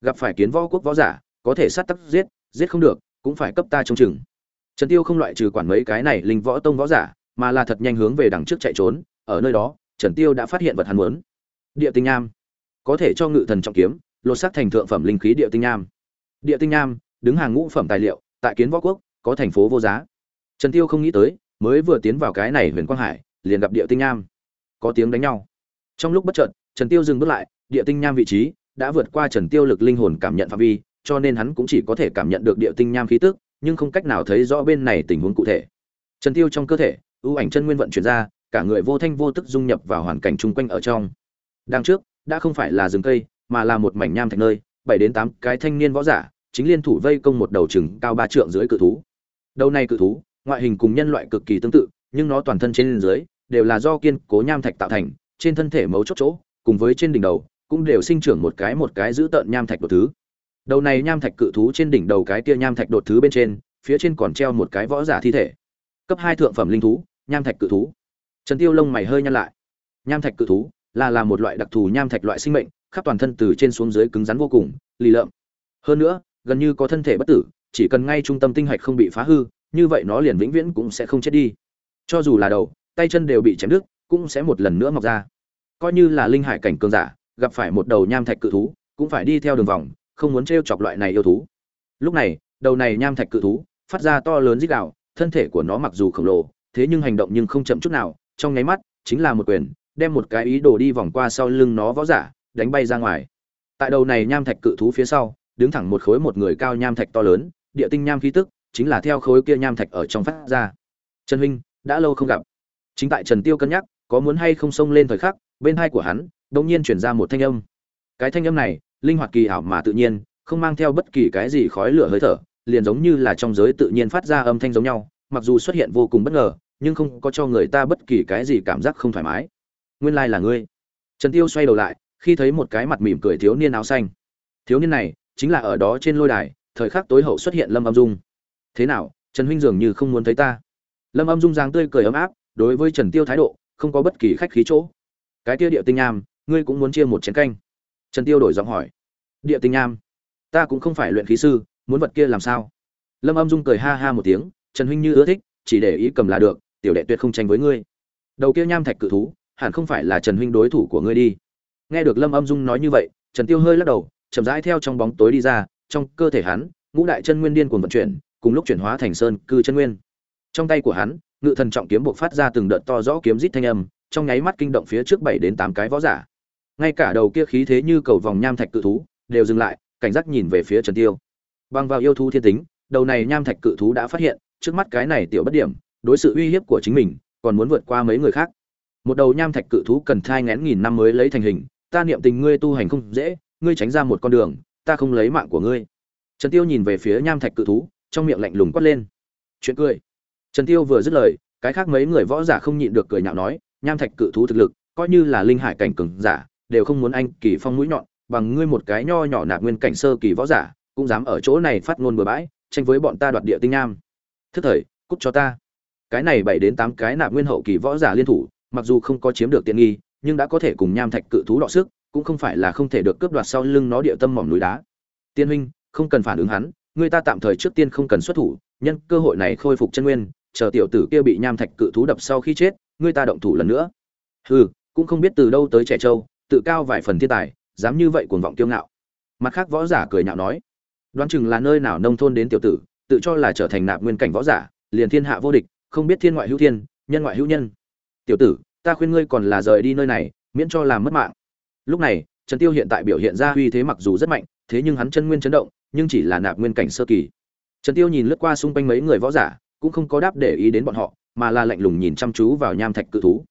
Speaker 1: Gặp phải kiến võ quốc võ giả, có thể sát tắc giết giết không được, cũng phải cấp ta trông chừng. Trần tiêu không loại trừ quản mấy cái này linh võ tông võ giả, mà là thật nhanh hướng về đằng trước chạy trốn, ở nơi đó, trần tiêu đã phát hiện vật hắn muốn. Địa tinh nham. Có thể cho ngự thần trọng kiếm, lột xác thành thượng phẩm linh khí địa tinh nham. Địa tinh nham, đứng hàng ngũ phẩm tài liệu, tại kiến võ quốc, có thành phố vô giá trần tiêu không nghĩ tới, mới vừa tiến vào cái này huyền quang hải, liền gặp địa tinh nham. Có tiếng đánh nhau. Trong lúc bất chợt, trần tiêu dừng bước lại, địa tinh nham vị trí đã vượt qua trần tiêu lực linh hồn cảm nhận phạm vi, cho nên hắn cũng chỉ có thể cảm nhận được địa tinh nham khí tức, nhưng không cách nào thấy rõ bên này tình huống cụ thể. Trần tiêu trong cơ thể, ưu ảnh chân nguyên vận chuyển ra, cả người vô thanh vô tức dung nhập vào hoàn cảnh chung quanh ở trong. Đằng trước, đã không phải là rừng cây, mà là một mảnh nham thạch nơi, bảy đến tám cái thanh niên võ giả, chính liên thủ vây công một đầu chừng cao ba trượng dưới cự thú. Đầu này cự thú ngoại hình cùng nhân loại cực kỳ tương tự, nhưng nó toàn thân trên dưới đều là do kiên cố nham thạch tạo thành, trên thân thể mấu chốt chỗ, cùng với trên đỉnh đầu, cũng đều sinh trưởng một cái một cái giữ tợn nham thạch đột thứ. Đầu này nham thạch cự thú trên đỉnh đầu cái kia nham thạch đột thứ bên trên, phía trên còn treo một cái võ giả thi thể. Cấp hai thượng phẩm linh thú, nham thạch cự thú. Trần tiêu lông mày hơi nhăn lại. Nham thạch cự thú, là là một loại đặc thù nham thạch loại sinh mệnh, khắp toàn thân từ trên xuống dưới cứng rắn vô cùng, lì lợm. Hơn nữa, gần như có thân thể bất tử, chỉ cần ngay trung tâm tinh hạch không bị phá hư như vậy nó liền vĩnh viễn cũng sẽ không chết đi. Cho dù là đầu, tay chân đều bị chém đứt, cũng sẽ một lần nữa mọc ra. Coi như là linh hải cảnh cường giả, gặp phải một đầu nham thạch cự thú, cũng phải đi theo đường vòng, không muốn t chọc loại này yêu thú. Lúc này, đầu này nham thạch cự thú, phát ra to lớn dích đạo thân thể của nó mặc dù khổng lồ, thế nhưng hành động nhưng không chậm chút nào, trong nháy mắt, chính là một quyền, đem một cái ý đồ đi vòng qua sau lưng nó võ giả, đánh bay ra ngoài. Tại đầu này nham thạch cự thú phía sau, đứng thẳng một khối một người cao nham thạch to lớn, địa tinh nham khí tức chính là theo khối kia nham thạch ở trong phát ra. Trần huynh, đã lâu không gặp. Chính tại trần tiêu cân nhắc, có muốn hay không xông lên thời khắc, bên hai của hắn, đột nhiên chuyển ra một thanh âm. Cái thanh âm này, linh hoạt kỳ ảo mà tự nhiên, không mang theo bất kỳ cái gì khói lửa hơi thở, liền giống như là trong giới tự nhiên phát ra âm thanh giống nhau, mặc dù xuất hiện vô cùng bất ngờ, nhưng không có cho người ta bất kỳ cái gì cảm giác không thoải mái. Nguyên lai là ngươi. Trần tiêu xoay đầu lại, khi thấy một cái mặt mỉm cười thiếu niên áo xanh. Thiếu niên này, chính là ở đó trên lôi đài, thời khắc tối hậu xuất hiện lâm âm dung thế nào, trần huynh dường như không muốn thấy ta. Lâm âm dung dáng tươi cười ấm áp, đối với trần tiêu thái độ, không có bất kỳ khách khí chỗ. Cái kia địa tinh nham, ngươi cũng muốn chia một chén canh? Trần tiêu đổi giọng hỏi. Địa tinh nham? Ta cũng không phải luyện khí sư, muốn vật kia làm sao? Lâm âm dung cười ha ha một tiếng, trần huynh như ưa thích, chỉ để ý cầm là được, tiểu đệ tuyệt không tranh với ngươi. Đầu kia nham thạch cự thú, hẳn không phải là trần huynh đối thủ của ngươi đi. Nghe được lâm âm dung nói như vậy, trần tiêu hơi lắc đầu, chậm rãi theo trong bóng tối đi ra, trong cơ thể hắn, ngũ đại chân nguyên điên cuồng vận chuyển cùng lúc chuyển hóa thành sơn cư chân nguyên. Trong tay của hắn, ngự thần trọng kiếm buộc phát ra từng đợt to rõ kiếm rít thanh âm, trong nháy mắt kinh động phía trước bảy đến tám cái võ giả. Ngay cả đầu kia khí thế như cầu vòng nham thạch cự thú, đều dừng lại, cảnh giác nhìn về phía trần tiêu. Bằng vào yêu thú thiên tính, đầu này nham thạch cự thú đã phát hiện, trước mắt cái này tiểu bất điểm, đối sự uy hiếp của chính mình, còn muốn vượt qua mấy người khác. Một đầu nham thạch cự thú cần thai ngén nghìn năm mới lấy thành hình, ta niệm tình ngươi tu hành không dễ, ngươi tránh ra một con đường, ta không lấy mạng của ngươi. Trần tiêu nhìn về phía nham thạch cự thú trong miệng lạnh lùng quát lên. Chuyện cười. Trần tiêu vừa dứt lời, cái khác mấy người võ giả không nhịn được cười nhạo nói, nham thạch cự thú thực lực, coi như là linh hải cảnh cường giả, đều không muốn anh kỳ phong mũi nhọn, bằng ngươi một cái nho nhỏ nạp nguyên cảnh sơ kỳ võ giả, cũng dám ở chỗ này phát ngôn bừa bãi, tranh với bọn ta đoạt địa tinh nham thức thời, cút cho ta. Cái này bảy đến tám cái nạp nguyên hậu kỳ võ giả liên thủ, mặc dù không có chiếm được tiện nghi, nhưng đã có thể cùng nham thạch cự thú đọ sức, cũng không phải là không thể được cướp đoạt sau lưng nó địa tâm mỏm núi đá. Tiên huynh, không cần phản ứng hắn người ta tạm thời trước tiên không cần xuất thủ, nhân cơ hội này khôi phục chân nguyên, chờ tiểu tử kia bị nham thạch cự thú đập sau khi chết, người ta động thủ lần nữa. Hừ, cũng không biết từ đâu tới trẻ trâu, tự cao vài phần thiên tài, dám như vậy cuồng vọng kiêu ngạo. Mặt khác võ giả cười nhạo nói, đoán chừng là nơi nào nông thôn đến tiểu tử, tự cho là trở thành nạp nguyên cảnh võ giả, liền thiên hạ vô địch, không biết thiên ngoại hữu thiên, nhân ngoại hữu nhân. Tiểu tử, ta khuyên ngươi còn là rời đi nơi này, miễn cho làm mất mạng. Lúc này, trần tiêu hiện tại biểu hiện ra uy thế mặc dù rất mạnh thế nhưng hắn chân nguyên chấn động, nhưng chỉ là nạp nguyên cảnh sơ kỳ. Trần tiêu nhìn lướt qua xung quanh mấy người võ giả, cũng không có đáp để ý đến bọn họ, mà là lạnh lùng nhìn chăm chú vào nham thạch cự thú.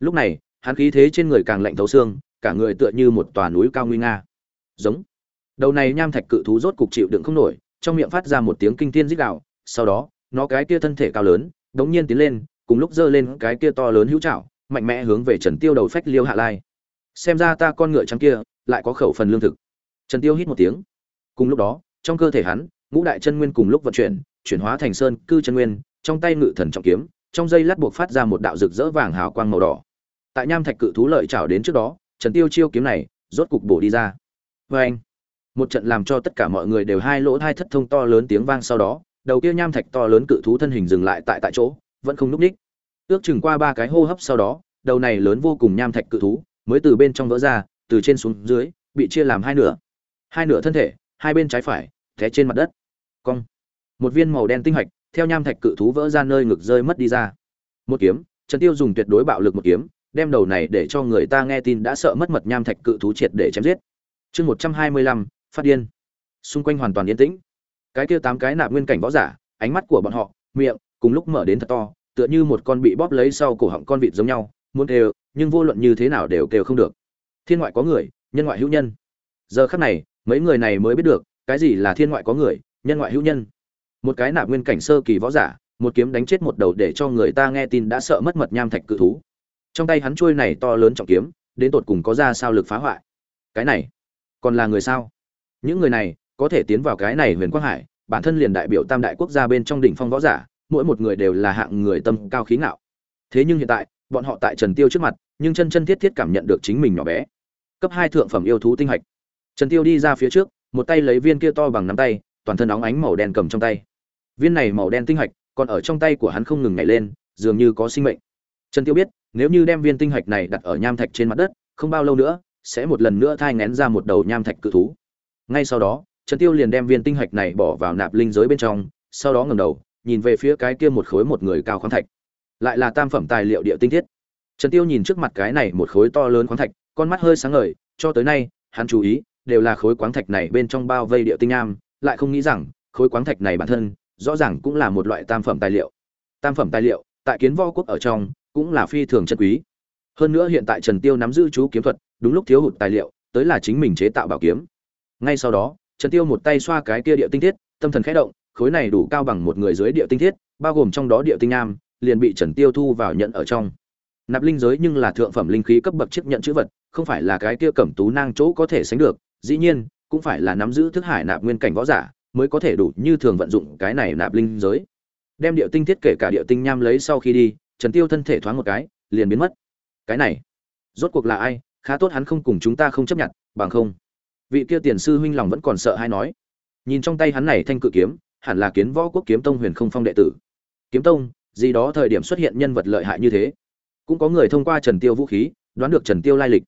Speaker 1: Lúc này, hắn khí thế trên người càng lạnh thấu xương, cả người tựa như một tòa núi cao nguy nga. Giống. Đầu này nham thạch cự thú rốt cục chịu đựng không nổi, trong miệng phát ra một tiếng kinh thiên rít gào, sau đó, nó cái kia thân thể cao lớn, đống nhiên tiến lên, cùng lúc giơ lên cái kia to lớn hữu trảo, mạnh mẽ hướng về trần tiêu đầu phách liêu hạ lai. Xem ra ta con ngựa trắng kia, lại có khẩu phần lương thực trần tiêu hít một tiếng. Cùng lúc đó, trong cơ thể hắn, ngũ đại chân nguyên cùng lúc vận chuyển chuyển hóa thành sơn cư chân nguyên, trong tay ngự thần trọng kiếm, trong dây lát buộc phát ra một đạo rực rỡ vàng hào quang màu đỏ. Tại nham thạch cự thú lợi chảo đến trước đó, trần tiêu chiêu kiếm này rốt cục bổ đi ra. Và anh một trận làm cho tất cả mọi người đều hai lỗ hai thất thông to lớn tiếng vang sau đó, đầu kia nham thạch to lớn cự thú thân hình dừng lại tại tại chỗ, vẫn không lúc ních. Ước chừng qua ba cái hô hấp sau đó, đầu này lớn vô cùng nham thạch cự thú mới từ bên trong vỡ ra, từ trên xuống dưới, bị chia làm hai nửa hai nửa thân thể, hai bên trái phải, té trên mặt đất. Cong. Một viên màu đen tinh hạch, theo nham thạch cự thú vỡ ra nơi ngực rơi mất đi ra. Một kiếm, trần tiêu dùng tuyệt đối bạo lực một kiếm, đem đầu này để cho người ta nghe tin đã sợ mất mật nham thạch cự thú triệt để chém giết. Chương một trăm hai mươi lăm, phát điên. Xung quanh hoàn toàn yên tĩnh. Cái kia tám cái nạp nguyên cảnh võ giả, ánh mắt của bọn họ, miệng, cùng lúc mở đến thật to, tựa như một con bị bóp lấy sau cổ họng con vịt giống nhau, muốn kêu nhưng vô luận như thế nào đều kêu không được. Thiên ngoại có người, nhân ngoại hữu nhân. Giờ khắc này mấy người này mới biết được, cái gì là thiên ngoại có người, nhân ngoại hữu nhân. Một cái nạp nguyên cảnh sơ kỳ võ giả, một kiếm đánh chết một đầu để cho người ta nghe tin đã sợ mất mật nham thạch cự thú. Trong tay hắn chuôi này to lớn trọng kiếm, đến tột cùng có ra sao lực phá hoại. Cái này, còn là người sao? Những người này, có thể tiến vào cái này huyền quang hải, bản thân liền đại biểu tam đại quốc gia bên trong đỉnh phong võ giả, mỗi một người đều là hạng người tâm cao khí ngạo. Thế nhưng hiện tại, bọn họ tại trần tiêu trước mặt, nhưng chân chân thiết thiết cảm nhận được chính mình nhỏ bé. Cấp hai thượng phẩm yêu thú tinh hạch trần tiêu đi ra phía trước, một tay lấy viên kia to bằng nắm tay, toàn thân óng ánh màu đen cầm trong tay. Viên này màu đen tinh hạch còn ở trong tay của hắn không ngừng nhảy lên, dường như có sinh mệnh. Trần tiêu biết, nếu như đem viên tinh hạch này đặt ở nham thạch trên mặt đất, không bao lâu nữa, sẽ một lần nữa thai ngén ra một đầu nham thạch cự thú. Ngay sau đó, trần tiêu liền đem viên tinh hạch này bỏ vào nạp linh giới bên trong, sau đó ngẩng đầu, nhìn về phía cái kia một khối một người cao khoáng thạch. Lại là tam phẩm tài liệu địa tinh thiết. Trần tiêu nhìn trước mặt cái này một khối to lớn khoáng thạch, con mắt hơi sáng ngời, cho tới nay, hắn chú ý đều là khối khoáng thạch này bên trong bao vây địa tinh nham lại không nghĩ rằng, khối khoáng thạch này bản thân, rõ ràng cũng là một loại tam phẩm tài liệu. Tam phẩm tài liệu, tại kiến võ quốc ở trong, cũng là phi thường chân quý. Hơn nữa hiện tại trần tiêu nắm giữ chú kiếm thuật, đúng lúc thiếu hụt tài liệu, tới là chính mình chế tạo bảo kiếm. Ngay sau đó, trần tiêu một tay xoa cái kia địa tinh thiết, tâm thần khẽ động, khối này đủ cao bằng một người dưới địa tinh thiết, bao gồm trong đó địa tinh nham liền bị trần tiêu thu vào nhận ở trong. Nạp linh giới nhưng là thượng phẩm linh khí cấp bậc chấp nhận chữ vật, không phải là cái kia cẩm tú nang chỗ có thể sánh được dĩ nhiên, cũng phải là nắm giữ thức hải nạp nguyên cảnh võ giả, mới có thể đủ như thường vận dụng cái này nạp linh giới. Đem điệu tinh thiết kể cả điệu tinh nham lấy sau khi đi, trần tiêu thân thể thoáng một cái, liền biến mất. Cái này, rốt cuộc là ai? Khá tốt hắn không cùng chúng ta không chấp nhận, bằng không. Vị kia tiền sư huynh lòng vẫn còn sợ hay nói. Nhìn trong tay hắn này thanh cự kiếm, hẳn là kiến võ quốc kiếm tông huyền không phong đệ tử. Kiếm tông, gì đó thời điểm xuất hiện nhân vật lợi hại như thế. Cũng có người thông qua trần tiêu vũ khí, đoán được trần tiêu lai lịch.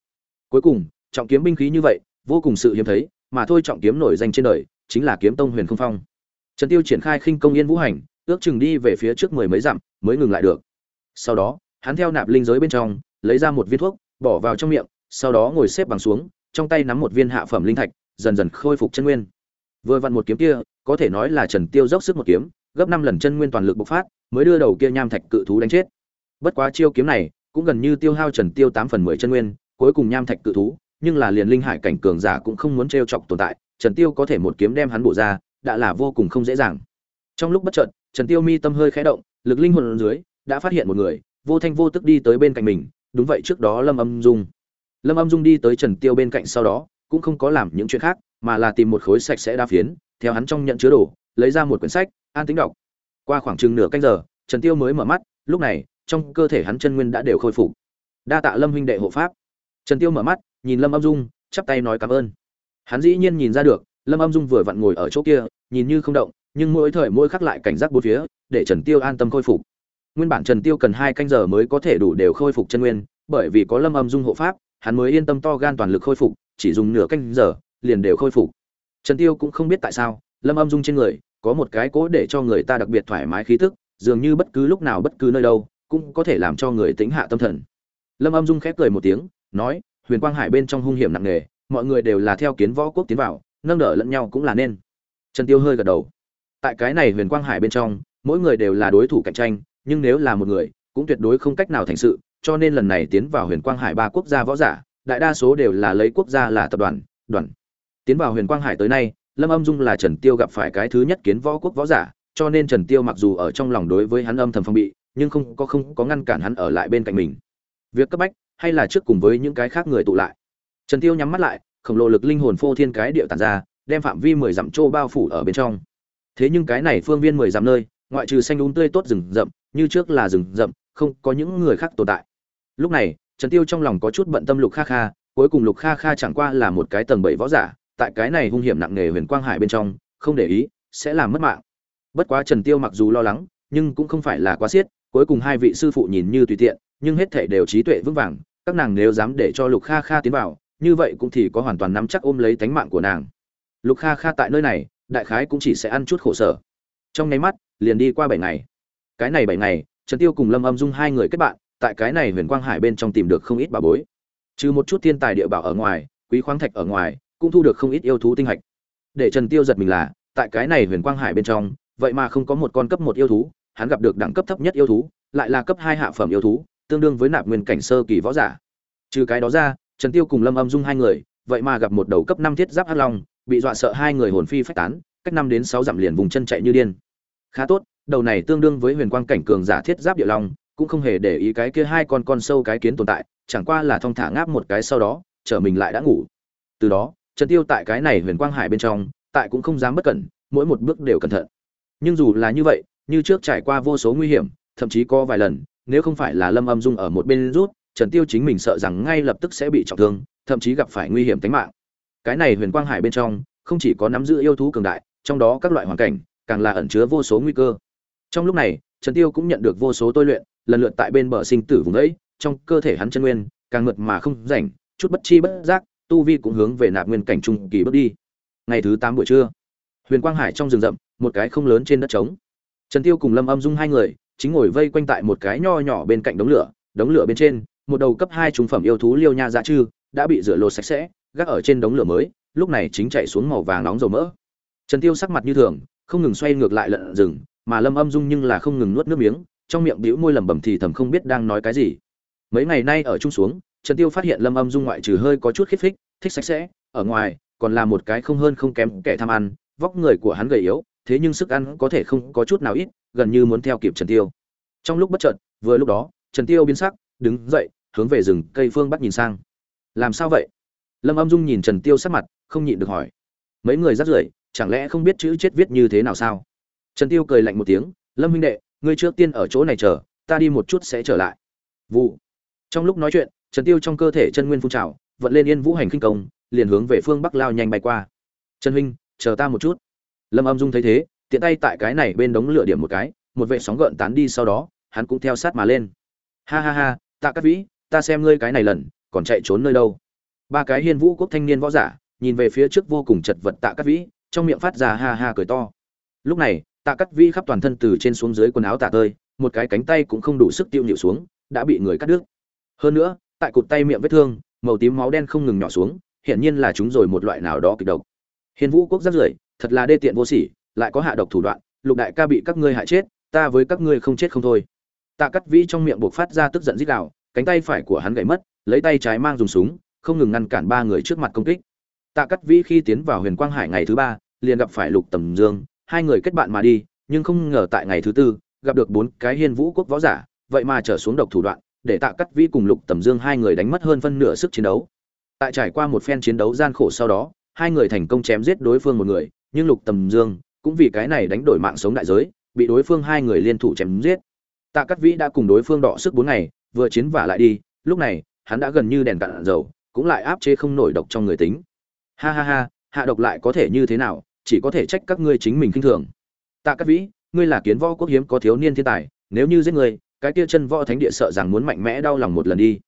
Speaker 1: Cuối cùng, trọng kiếm binh khí như vậy vô cùng sự hiếm thấy, mà thôi trọng kiếm nổi danh trên đời chính là kiếm tông huyền không phong. Trần tiêu triển khai khinh công yên vũ hành, ước chừng đi về phía trước mười mấy dặm mới ngừng lại được. Sau đó, hắn theo nạp linh giới bên trong, lấy ra một viên thuốc, bỏ vào trong miệng, sau đó ngồi xếp bằng xuống, trong tay nắm một viên hạ phẩm linh thạch, dần dần khôi phục chân nguyên. Vừa vặn một kiếm kia, có thể nói là trần tiêu dốc sức một kiếm, gấp năm lần chân nguyên toàn lực bộc phát, mới đưa đầu kia nham thạch cự thú đánh chết. Bất quá chiêu kiếm này, cũng gần như tiêu hao trần tiêu tám phần mười chân nguyên, cuối cùng nham thạch cự thú nhưng là liền linh hải cảnh cường giả cũng không muốn trêu chọc tồn tại, trần tiêu có thể một kiếm đem hắn bổ ra, đã là vô cùng không dễ dàng. Trong lúc bất chợt, trần tiêu mi tâm hơi khẽ động, lực linh hồn dưới, đã phát hiện một người, vô thanh vô tức đi tới bên cạnh mình, đúng vậy trước đó lâm âm dung. Lâm âm dung đi tới trần tiêu bên cạnh sau đó, cũng không có làm những chuyện khác, mà là tìm một khối sạch sẽ đa phiến, theo hắn trong nhận chứa đồ, lấy ra một quyển sách, an tính đọc. Qua khoảng chừng nửa canh giờ, trần tiêu mới mở mắt, lúc này, trong cơ thể hắn chân nguyên đã đều khôi phục. Đa tạ lâm huynh đệ hộ pháp. Trần tiêu mở mắt nhìn lâm âm dung, chắp tay nói cảm ơn. Hắn dĩ nhiên nhìn ra được, lâm âm dung vừa vặn ngồi ở chỗ kia, nhìn như không động, nhưng mỗi thời mỗi khắc lại cảnh giác bốn phía, để trần tiêu an tâm khôi phục. Nguyên bản trần tiêu cần hai canh giờ mới có thể đủ đều khôi phục chân nguyên, bởi vì có lâm âm dung hộ pháp, hắn mới yên tâm to gan toàn lực khôi phục, chỉ dùng nửa canh giờ, liền đều khôi phục. Trần tiêu cũng không biết tại sao, lâm âm dung trên người, có một cái cố để cho người ta đặc biệt thoải mái khí tức, dường như bất cứ lúc nào bất cứ nơi đâu, cũng có thể làm cho người tính hạ tâm thần. Lâm âm dung khép cười một tiếng, nói huyền quang hải bên trong hung hiểm nặng nề, mọi người đều là theo kiến võ quốc tiến vào, nâng đỡ lẫn nhau cũng là nên. Trần tiêu hơi gật đầu. Tại cái này huyền quang hải bên trong, mỗi người đều là đối thủ cạnh tranh, nhưng nếu là một người, cũng tuyệt đối không cách nào thành sự, cho nên lần này tiến vào huyền quang hải ba quốc gia võ giả, đại đa số đều là lấy quốc gia là tập đoàn đoàn. Tiến vào huyền quang hải tới nay, lâm âm dung là trần tiêu gặp phải cái thứ nhất kiến võ quốc võ giả, cho nên trần tiêu mặc dù ở trong lòng đối với hắn âm thầm phong bị, nhưng không có không có ngăn cản hắn ở lại bên cạnh mình. Việc cấp bách hay là trước cùng với những cái khác người tụ lại. Trần tiêu nhắm mắt lại, khổng lồ lực linh hồn phô thiên cái điệu tản ra, đem phạm vi mười dặm trô bao phủ ở bên trong. Thế nhưng cái này phương viên mười dặm nơi, ngoại trừ xanh đúng tươi tốt rừng rậm, như trước là rừng rậm, không có những người khác tồn tại. Lúc này, trần tiêu trong lòng có chút bận tâm lục kha kha, cuối cùng lục kha kha chẳng qua là một cái tầng bảy võ giả, tại cái này hung hiểm nặng nề huyền quang hải bên trong, không để ý, sẽ làm mất mạng. Bất quá trần tiêu mặc dù lo lắng, nhưng cũng không phải là quá xiết cuối cùng hai vị sư phụ nhìn như tùy tiện, nhưng hết thể đều trí tuệ vững vàng, các nàng nếu dám để cho lục kha kha tiến vào, như vậy cũng thì có hoàn toàn nắm chắc ôm lấy tánh mạng của nàng. Lục kha kha tại nơi này, đại khái cũng chỉ sẽ ăn chút khổ sở. Trong nháy mắt, liền đi qua bảy ngày. Cái này bảy ngày, trần tiêu cùng lâm âm dung hai người kết bạn, tại cái này huyền quang hải bên trong tìm được không ít bà bối. Trừ một chút thiên tài địa bảo ở ngoài, quý khoáng thạch ở ngoài, cũng thu được không ít yêu thú tinh hạch. Để trần tiêu giật mình là, tại cái này huyền quang hải bên trong, vậy mà không có một con cấp một yêu thú hắn gặp được đẳng cấp thấp nhất yêu thú, lại là cấp hai hạ phẩm yêu thú, tương đương với nạp nguyên cảnh sơ kỳ võ giả. Trừ cái đó ra, trần tiêu cùng lâm âm dung hai người, vậy mà gặp một đầu cấp năm thiết giáp hắc long, bị dọa sợ hai người hồn phi phách tán, cách năm đến sáu dặm liền vùng chân chạy như điên. Khá tốt, đầu này tương đương với huyền quang cảnh cường giả thiết giáp địa long, cũng không hề để ý cái kia hai con con sâu cái kiến tồn tại, chẳng qua là thong thả ngáp một cái sau đó trở mình lại đã ngủ. Từ đó, trần tiêu tại cái này huyền quang hải bên trong, tại cũng không dám bất cẩn, mỗi một bước đều cẩn thận. Nhưng dù là như vậy như trước trải qua vô số nguy hiểm, thậm chí có vài lần, nếu không phải là lâm âm dung ở một bên rút, trần tiêu chính mình sợ rằng ngay lập tức sẽ bị trọng thương, thậm chí gặp phải nguy hiểm tính mạng. Cái này huyền quang hải bên trong, không chỉ có nắm giữ yêu thú cường đại, trong đó các loại hoàn cảnh, càng là ẩn chứa vô số nguy cơ. Trong lúc này, trần tiêu cũng nhận được vô số tôi luyện, lần lượt tại bên bờ sinh tử vùng ấy, trong cơ thể hắn chân nguyên, càng mượt mà không rảnh, chút bất chi bất giác, tu vi cũng hướng về nạp nguyên cảnh trung kỳ bước đi. Ngày thứ tám buổi trưa, huyền quang hải trong rừng rậm, một cái không lớn trên đất trống trần tiêu cùng lâm âm dung hai người chính ngồi vây quanh tại một cái nho nhỏ bên cạnh đống lửa đống lửa bên trên, một đầu cấp hai trung phẩm yêu thú liêu nha dạ trư đã bị rửa lột sạch sẽ, gác ở trên đống lửa mới, lúc này chính chạy xuống màu vàng nóng dầu mỡ. Trần tiêu sắc mặt như thường, không ngừng xoay ngược lại lợn rừng, mà lâm âm dung nhưng là không ngừng nuốt nước miếng, trong miệng bĩu môi lẩm bẩm thì thầm không biết đang nói cái gì. Mấy ngày nay ở chung xuống, trần tiêu phát hiện lâm âm dung ngoại trừ hơi có chút khiết phích thích sạch sẽ, ở ngoài còn là một cái không hơn không kém kẻ tham ăn, vóc người của hắn gầy yếu thế nhưng sức ăn có thể không có chút nào ít, gần như muốn theo kịp trần tiêu. Trong lúc bất chợt, vừa lúc đó, trần tiêu biến sắc, đứng dậy, hướng về rừng cây phương bắc nhìn sang. Làm sao vậy? Lâm âm dung nhìn trần tiêu sắc mặt, không nhịn được hỏi. Mấy người rắt rưởi, chẳng lẽ không biết chữ chết viết như thế nào sao? Trần tiêu cười lạnh một tiếng, lâm huynh đệ, ngươi trước tiên ở chỗ này chờ, ta đi một chút sẽ trở lại. Vụ. Trong lúc nói chuyện, trần tiêu trong cơ thể chân nguyên phun trào, vận lên yên vũ hành khinh công, liền hướng về phương bắc lao nhanh bay qua. Trần huynh, chờ ta một chút lâm âm dung thấy thế, tiện tay tại cái này bên đống lửa điểm một cái, một vệ sóng gợn tán đi sau đó, hắn cũng theo sát mà lên. Ha ha ha, tạ cát vĩ, ta xem ngươi cái này lần, còn chạy trốn nơi đâu? Ba cái hiên vũ quốc thanh niên võ giả, nhìn về phía trước vô cùng chật vật tạ cát vĩ, trong miệng phát ra ha ha cười to. Lúc này, tạ cát vĩ khắp toàn thân từ trên xuống dưới quần áo tạ tơi, một cái cánh tay cũng không đủ sức tiêu nhịu xuống, đã bị người cắt đứt. Hơn nữa, tại cụt tay miệng vết thương, màu tím máu đen không ngừng nhỏ xuống, hiển nhiên là chúng rồi một loại nào đó kịch độc. Hiên vũ quốc rất rưởi thật là đê tiện vô sỉ, lại có hạ độc thủ đoạn, lục đại ca bị các ngươi hại chết, ta với các ngươi không chết không thôi. Tạ cắt vĩ trong miệng buộc phát ra tức giận dích đạo cánh tay phải của hắn gãy mất, lấy tay trái mang dùng súng, không ngừng ngăn cản ba người trước mặt công kích. Tạ cắt vĩ khi tiến vào huyền quang hải ngày thứ ba, liền gặp phải lục tầm dương, hai người kết bạn mà đi, nhưng không ngờ tại ngày thứ tư, gặp được bốn cái hiên vũ quốc võ giả, vậy mà trở xuống độc thủ đoạn, để tạ cắt vĩ cùng lục tầm dương hai người đánh mất hơn phân nửa sức chiến đấu. Tại trải qua một phen chiến đấu gian khổ sau đó, hai người thành công chém giết đối phương một người nhưng lục tầm dương cũng vì cái này đánh đổi mạng sống đại giới, bị đối phương hai người liên thủ chém giết. Tạ cắt vĩ đã cùng đối phương đọ sức bốn ngày, vừa chiến vả lại đi, lúc này, hắn đã gần như đèn cạn dầu, cũng lại áp chế không nổi độc trong người tính. Ha ha ha, hạ độc lại có thể như thế nào, chỉ có thể trách các ngươi chính mình kinh thường. Tạ cắt vĩ, ngươi là kiến võ quốc hiếm có thiếu niên thiên tài, nếu như giết ngươi, cái kia chân võ thánh địa sợ rằng muốn mạnh mẽ đau lòng một lần đi.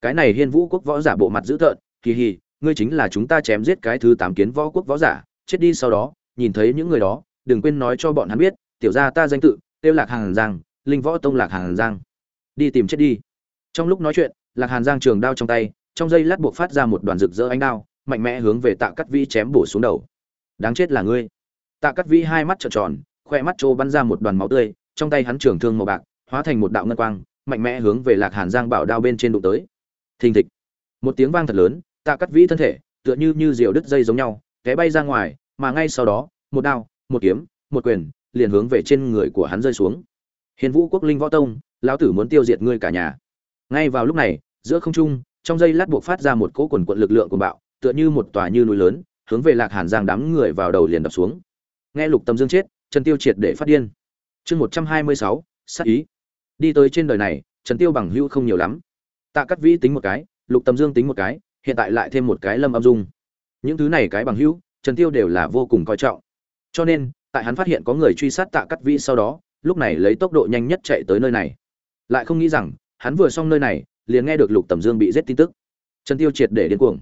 Speaker 1: Cái này hiên vũ quốc võ giả bộ mặt dữ tợn, kỳ hì, ngươi chính là chúng ta chém giết cái thứ tám kiến võ quốc võ giả chết đi sau đó, nhìn thấy những người đó, đừng quên nói cho bọn hắn biết, tiểu gia ta danh tự, tiêu lạc hàng giang, linh võ tông lạc hàn giang. Đi tìm chết đi. Trong lúc nói chuyện, lạc hàn giang trường đao trong tay, trong giây lát buộc phát ra một đoàn rực rỡ ánh đao, mạnh mẽ hướng về tạ cắt vi chém bổ xuống đầu. Đáng chết là ngươi. Tạ cắt vi hai mắt trợn tròn, khoe mắt trô bắn ra một đoàn máu tươi, trong tay hắn trường thương màu bạc, hóa thành một đạo ngân quang, mạnh mẽ hướng về lạc hàn giang bảo đao bên trên đụng tới. Thình thịch. Một tiếng vang thật lớn, tạ cắt vĩ thân thể, tựa như như diều đứt dây giống nhau té bay ra ngoài, mà ngay sau đó, một đao, một kiếm, một quyền liền hướng về trên người của hắn rơi xuống. Hiền vũ quốc linh võ tông, lão tử muốn tiêu diệt ngươi cả nhà. Ngay vào lúc này, giữa không trung, trong giây lát buộc phát ra một cỗ quần quật lực lượng của bạo, tựa như một tòa như núi lớn, hướng về lạc hàn giang đám người vào đầu liền đập xuống. Nghe lục tâm dương chết, trần tiêu triệt để phát điên. Chương một trăm hai mươi sáu, sát ý. Đi tới trên đời này, trần tiêu bằng hữu không nhiều lắm. Tạ cát vĩ tính một cái, lục tâm dương tính một cái, hiện tại lại thêm một cái lâm âm dung những thứ này cái bằng hữu, trần tiêu đều là vô cùng coi trọng. Cho nên, tại hắn phát hiện có người truy sát tạ cắt vĩ sau đó, lúc này lấy tốc độ nhanh nhất chạy tới nơi này. Lại không nghĩ rằng, hắn vừa xong nơi này, liền nghe được lục tầm dương bị giết tin tức. Trần tiêu triệt để điên cuồng.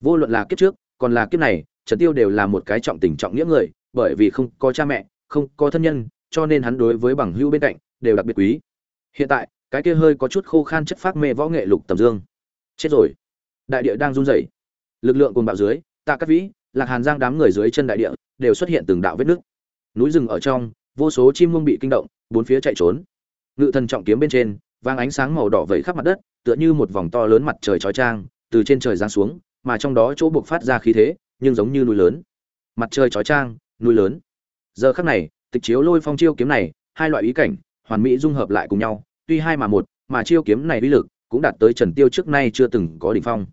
Speaker 1: Vô luận là kiếp trước, còn là kiếp này, trần tiêu đều là một cái trọng tình trọng nghĩa người, bởi vì không có cha mẹ, không có thân nhân, cho nên hắn đối với bằng hữu bên cạnh đều đặc biệt quý. Hiện tại, cái kia hơi có chút khô khan chất phát mê võ nghệ lục tầm dương. Chết rồi. Đại địa đang run rẩy. Lực lượng cùng bạo dưới tạ cát vĩ, lạc hàn giang đám người dưới chân đại địa đều xuất hiện từng đạo vết nước núi rừng ở trong, vô số chim muông bị kinh động, bốn phía chạy trốn. Ngự thần trọng kiếm bên trên, vang ánh sáng màu đỏ vẩy khắp mặt đất, tựa như một vòng to lớn mặt trời chói chang từ trên trời giáng xuống, mà trong đó chỗ buộc phát ra khí thế, nhưng giống như núi lớn. Mặt trời chói chang núi lớn. Giờ khắc này, tịch chiếu lôi phong chiêu kiếm này, hai loại ý cảnh, hoàn mỹ dung hợp lại cùng nhau, tuy hai mà một, mà chiêu kiếm này uy lực cũng đạt tới trần tiêu trước nay chưa từng có đỉnh phong.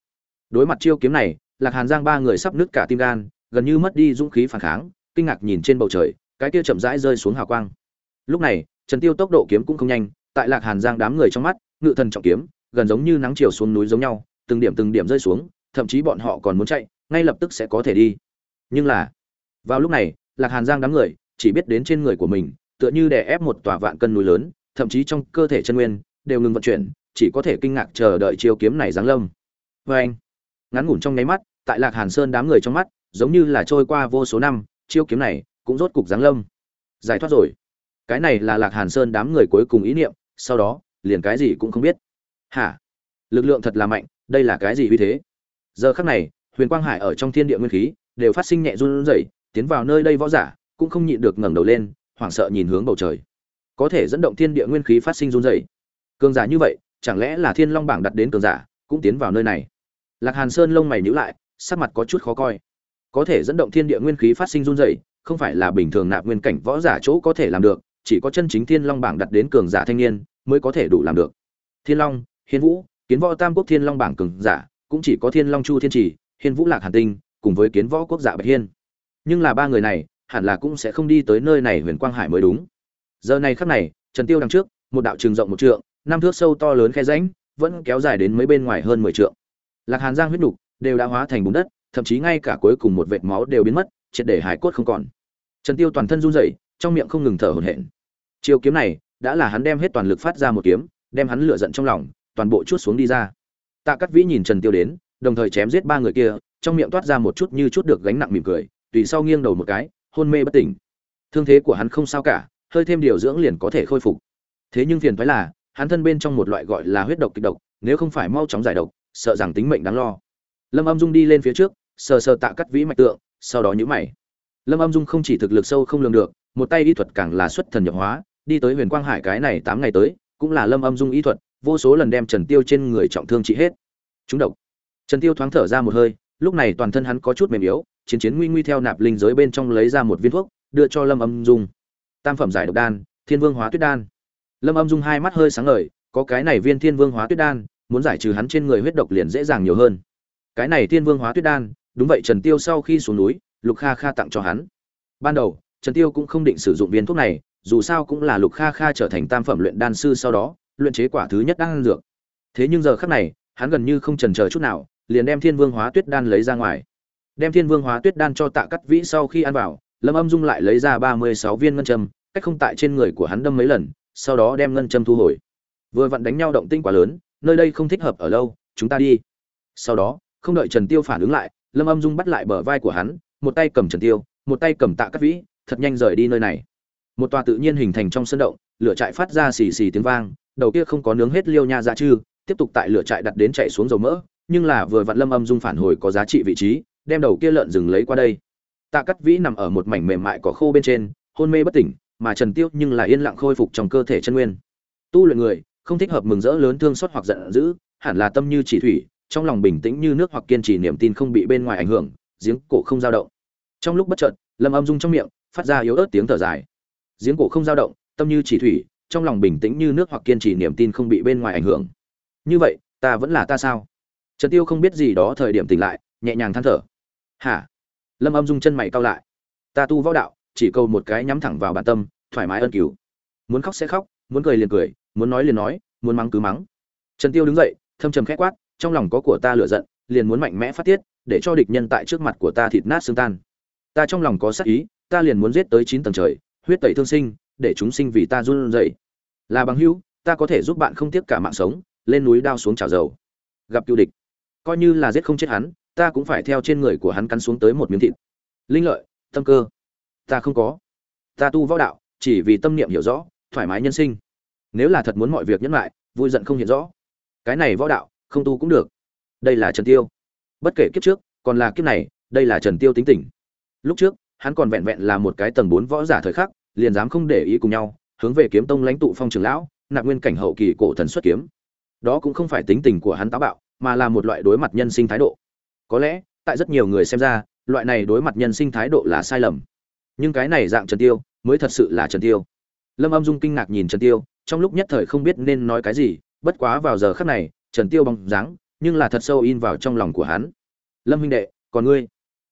Speaker 1: Đối mặt chiêu kiếm này lạc hàn giang ba người sắp nứt cả tim gan, gần như mất đi dũng khí phản kháng, kinh ngạc nhìn trên bầu trời, cái kia chậm rãi rơi xuống hào quang. Lúc này, trần tiêu tốc độ kiếm cũng không nhanh, tại lạc hàn giang đám người trong mắt, ngự thần trọng kiếm, gần giống như nắng chiều xuống núi giống nhau, từng điểm từng điểm rơi xuống, thậm chí bọn họ còn muốn chạy, ngay lập tức sẽ có thể đi. Nhưng là, vào lúc này, lạc hàn giang đám người, chỉ biết đến trên người của mình, tựa như đè ép một tòa vạn cân núi lớn, thậm chí trong cơ thể chân nguyên, đều ngừng vận chuyển, chỉ có thể kinh ngạc chờ đợi chiêu kiếm này giáng lâm. Vê anh. Ngắn ngủn trong nháy mắt tại lạc hàn sơn đám người trong mắt, giống như là trôi qua vô số năm, chiêu kiếm này cũng rốt cục giáng lâm. Giải thoát rồi. Cái này là lạc hàn sơn đám người cuối cùng ý niệm, sau đó, liền cái gì cũng không biết. Hả? Lực lượng thật là mạnh, đây là cái gì uy thế? Giờ khắc này, huyền quang hải ở trong thiên địa nguyên khí, đều phát sinh nhẹ run rẩy, tiến vào nơi đây võ giả, cũng không nhịn được ngẩng đầu lên, hoảng sợ nhìn hướng bầu trời. Có thể dẫn động thiên địa nguyên khí phát sinh run rẩy. Cường giả như vậy, chẳng lẽ là thiên long bảng đặt đến cường giả, cũng tiến vào nơi này? Lạc hàn sơn lông mày nhíu lại sắc mặt có chút khó coi. Có thể dẫn động thiên địa nguyên khí phát sinh run rẩy, không phải là bình thường nạp nguyên cảnh võ giả chỗ có thể làm được, chỉ có chân chính thiên long bảng đặt đến cường giả thanh niên mới có thể đủ làm được. Thiên long, hiên vũ, kiến võ tam quốc thiên long bảng cường giả, cũng chỉ có thiên long chu thiên trì, hiên vũ lạc hàn tinh, cùng với kiến võ quốc giả bạch hiên. Nhưng là ba người này, hẳn là cũng sẽ không đi tới nơi này huyền quang hải mới đúng. Giờ này khắc này, trần tiêu đằng trước, một đạo trường rộng một trượng, năm thước sâu to lớn khe rãnh, vẫn kéo dài đến mấy bên ngoài hơn mười trượng. Lạc hàn giang huyết nục đều đã hóa thành bùn đất, thậm chí ngay cả cuối cùng một vệt máu đều biến mất, triệt để hải cốt không còn. Trần tiêu toàn thân run rẩy, trong miệng không ngừng thở hổn hển. Chiêu kiếm này, đã là hắn đem hết toàn lực phát ra một kiếm, đem hắn lửa giận trong lòng, toàn bộ chuốt xuống đi ra. Tạ cắt vĩ nhìn trần tiêu đến, đồng thời chém giết ba người kia, trong miệng toát ra một chút như chút được gánh nặng mỉm cười, tùy sau nghiêng đầu một cái, hôn mê bất tỉnh. Thương thế của hắn không sao cả, hơi thêm điều dưỡng liền có thể khôi phục. Thế nhưng phiền phải là, hắn thân bên trong một loại gọi là huyết độc kịch độc, nếu không phải mau chóng giải độc, sợ rằng tính mệnh đáng lo lâm âm dung đi lên phía trước, sờ sờ tạ cắt vĩ mạch tượng, sau đó nhữ mày. Lâm âm dung không chỉ thực lực sâu không lường được, một tay y thuật càng là xuất thần nhập hóa, đi tới huyền quang hải cái này tám ngày tới, cũng là lâm âm dung y thuật, vô số lần đem trần tiêu trên người trọng thương trị hết. Chúng độc. Trần tiêu thoáng thở ra một hơi, lúc này toàn thân hắn có chút mềm yếu, chiến chiến nguy nguy theo nạp linh giới bên trong lấy ra một viên thuốc, đưa cho lâm âm dung. Tam phẩm giải độc đan, thiên vương hóa tuyết đan. Lâm âm dung hai mắt hơi sáng ngời, có cái này viên thiên vương hóa tuyết đan, muốn giải trừ hắn trên người huyết độc liền dễ dàng nhiều hơn cái này thiên vương hóa tuyết đan, đúng vậy trần tiêu sau khi xuống núi, lục kha kha tặng cho hắn. Ban đầu, trần tiêu cũng không định sử dụng viên thuốc này, dù sao cũng là lục kha kha trở thành tam phẩm luyện đan sư sau đó, luyện chế quả thứ nhất đan dược. Thế nhưng giờ khắc này, hắn gần như không chần chờ chút nào, liền đem thiên vương hóa tuyết đan lấy ra ngoài. Đem thiên vương hóa tuyết đan cho tạ cắt vĩ sau khi ăn vào, lâm âm dung lại lấy ra ba mươi sáu viên ngân châm, cách không tại trên người của hắn đâm mấy lần, sau đó đem ngân châm thu hồi. Vừa vặn đánh nhau động tinh quá lớn, nơi đây không thích hợp ở lâu, chúng ta đi. Sau đó không đợi trần tiêu phản ứng lại, lâm âm dung bắt lại bờ vai của hắn, một tay cầm trần tiêu, một tay cầm tạ cắt vĩ, thật nhanh rời đi nơi này. Một tòa tự nhiên hình thành trong sân động, lửa trại phát ra xì xì tiếng vang, đầu kia không có nướng hết liêu nha ra dạ chư, tiếp tục tại lửa trại đặt đến chạy xuống dầu mỡ, nhưng là vừa vặn lâm âm dung phản hồi có giá trị vị trí, đem đầu kia lợn rừng lấy qua đây. Tạ cắt vĩ nằm ở một mảnh mềm mại cỏ khô bên trên, hôn mê bất tỉnh, mà trần tiêu nhưng là yên lặng khôi phục trong cơ thể chân nguyên. Tu luyện người, không thích hợp mừng rỡ lớn thương xót hoặc giận dữ, hẳn là tâm như chỉ thủy trong lòng bình tĩnh như nước hoặc kiên trì niềm tin không bị bên ngoài ảnh hưởng, giếng cổ không dao động. Trong lúc bất chợt, lâm âm dung trong miệng, phát ra yếu ớt tiếng thở dài. Giếng cổ không dao động, tâm như chỉ thủy, trong lòng bình tĩnh như nước hoặc kiên trì niềm tin không bị bên ngoài ảnh hưởng. Như vậy, ta vẫn là ta sao? Trần tiêu không biết gì đó thời điểm tỉnh lại, nhẹ nhàng than thở. Hả? Lâm âm dung chân mày cau lại. Ta tu võ đạo, chỉ câu một cái nhắm thẳng vào bản tâm, thoải mái ân cứu. Muốn khóc sẽ khóc, muốn cười liền cười, muốn nói liền nói, muốn mắng cứ mắng. Trần tiêu đứng dậy, thâm trầm khẽ quát trong lòng có của ta lửa giận, liền muốn mạnh mẽ phát tiết, để cho địch nhân tại trước mặt của ta thịt nát xương tan. Ta trong lòng có sát ý, ta liền muốn giết tới chín tầng trời, huyết tẩy thương sinh, để chúng sinh vì ta run rẩy. Là bằng hữu, ta có thể giúp bạn không tiếc cả mạng sống, lên núi đao xuống chảo dầu. Gặp cựu địch. Coi như là giết không chết hắn, ta cũng phải theo trên người của hắn cắn xuống tới một miếng thịt. Linh lợi, tâm cơ. Ta không có. Ta tu võ đạo, chỉ vì tâm niệm hiểu rõ, thoải mái nhân sinh. Nếu là thật muốn mọi việc nhẫn lại, vui giận không hiện rõ. Cái này võ đạo không tu cũng được. Đây là trần tiêu. Bất kể kiếp trước, còn là kiếp này, đây là trần tiêu tính tình. Lúc trước, hắn còn vẹn vẹn là một cái tầng bốn võ giả thời khắc, liền dám không để ý cùng nhau, hướng về kiếm tông lãnh tụ phong trưởng lão, nạp nguyên cảnh hậu kỳ cổ thần xuất kiếm. Đó cũng không phải tính tình của hắn táo bạo, mà là một loại đối mặt nhân sinh thái độ. Có lẽ, tại rất nhiều người xem ra, loại này đối mặt nhân sinh thái độ là sai lầm. Nhưng cái này dạng trần tiêu, mới thật sự là trần tiêu. Lâm âm dung kinh ngạc nhìn trần tiêu, trong lúc nhất thời không biết nên nói cái gì, bất quá vào giờ khắc này trần tiêu bóng dáng, nhưng là thật sâu in vào trong lòng của hắn. Lâm huynh đệ, còn ngươi?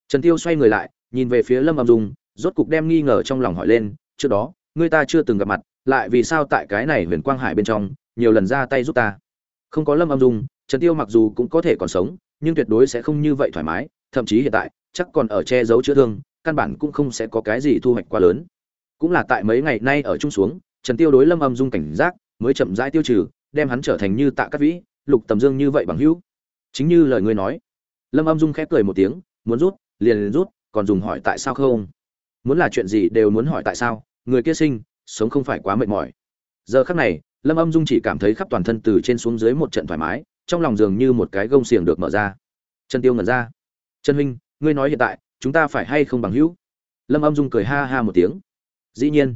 Speaker 1: Trần tiêu xoay người lại, nhìn về phía lâm âm dung, rốt cục đem nghi ngờ trong lòng hỏi lên, trước đó, ngươi ta chưa từng gặp mặt, lại vì sao tại cái này huyền quang hải bên trong, nhiều lần ra tay giúp ta? Không có lâm âm dung, trần tiêu mặc dù cũng có thể còn sống, nhưng tuyệt đối sẽ không như vậy thoải mái, thậm chí hiện tại, chắc còn ở che giấu chữa thương, căn bản cũng không sẽ có cái gì thu hoạch quá lớn. Cũng là tại mấy ngày nay ở chung xuống, trần tiêu đối lâm âm dung cảnh giác, mới chậm rãi tiêu trừ, đem hắn trở thành như tạ cát vĩ lục tầm dương như vậy bằng hữu. Chính như lời ngươi nói. Lâm âm dung khép cười một tiếng, muốn rút, liền rút, còn dùng hỏi tại sao không? Muốn là chuyện gì đều muốn hỏi tại sao, người kia sinh, sống không phải quá mệt mỏi. Giờ khắc này, lâm âm dung chỉ cảm thấy khắp toàn thân từ trên xuống dưới một trận thoải mái, trong lòng dường như một cái gông xiềng được mở ra. Trần tiêu ngẩn ra. Trần huynh, ngươi nói hiện tại, chúng ta phải hay không bằng hữu? Lâm âm dung cười ha ha một tiếng. Dĩ nhiên.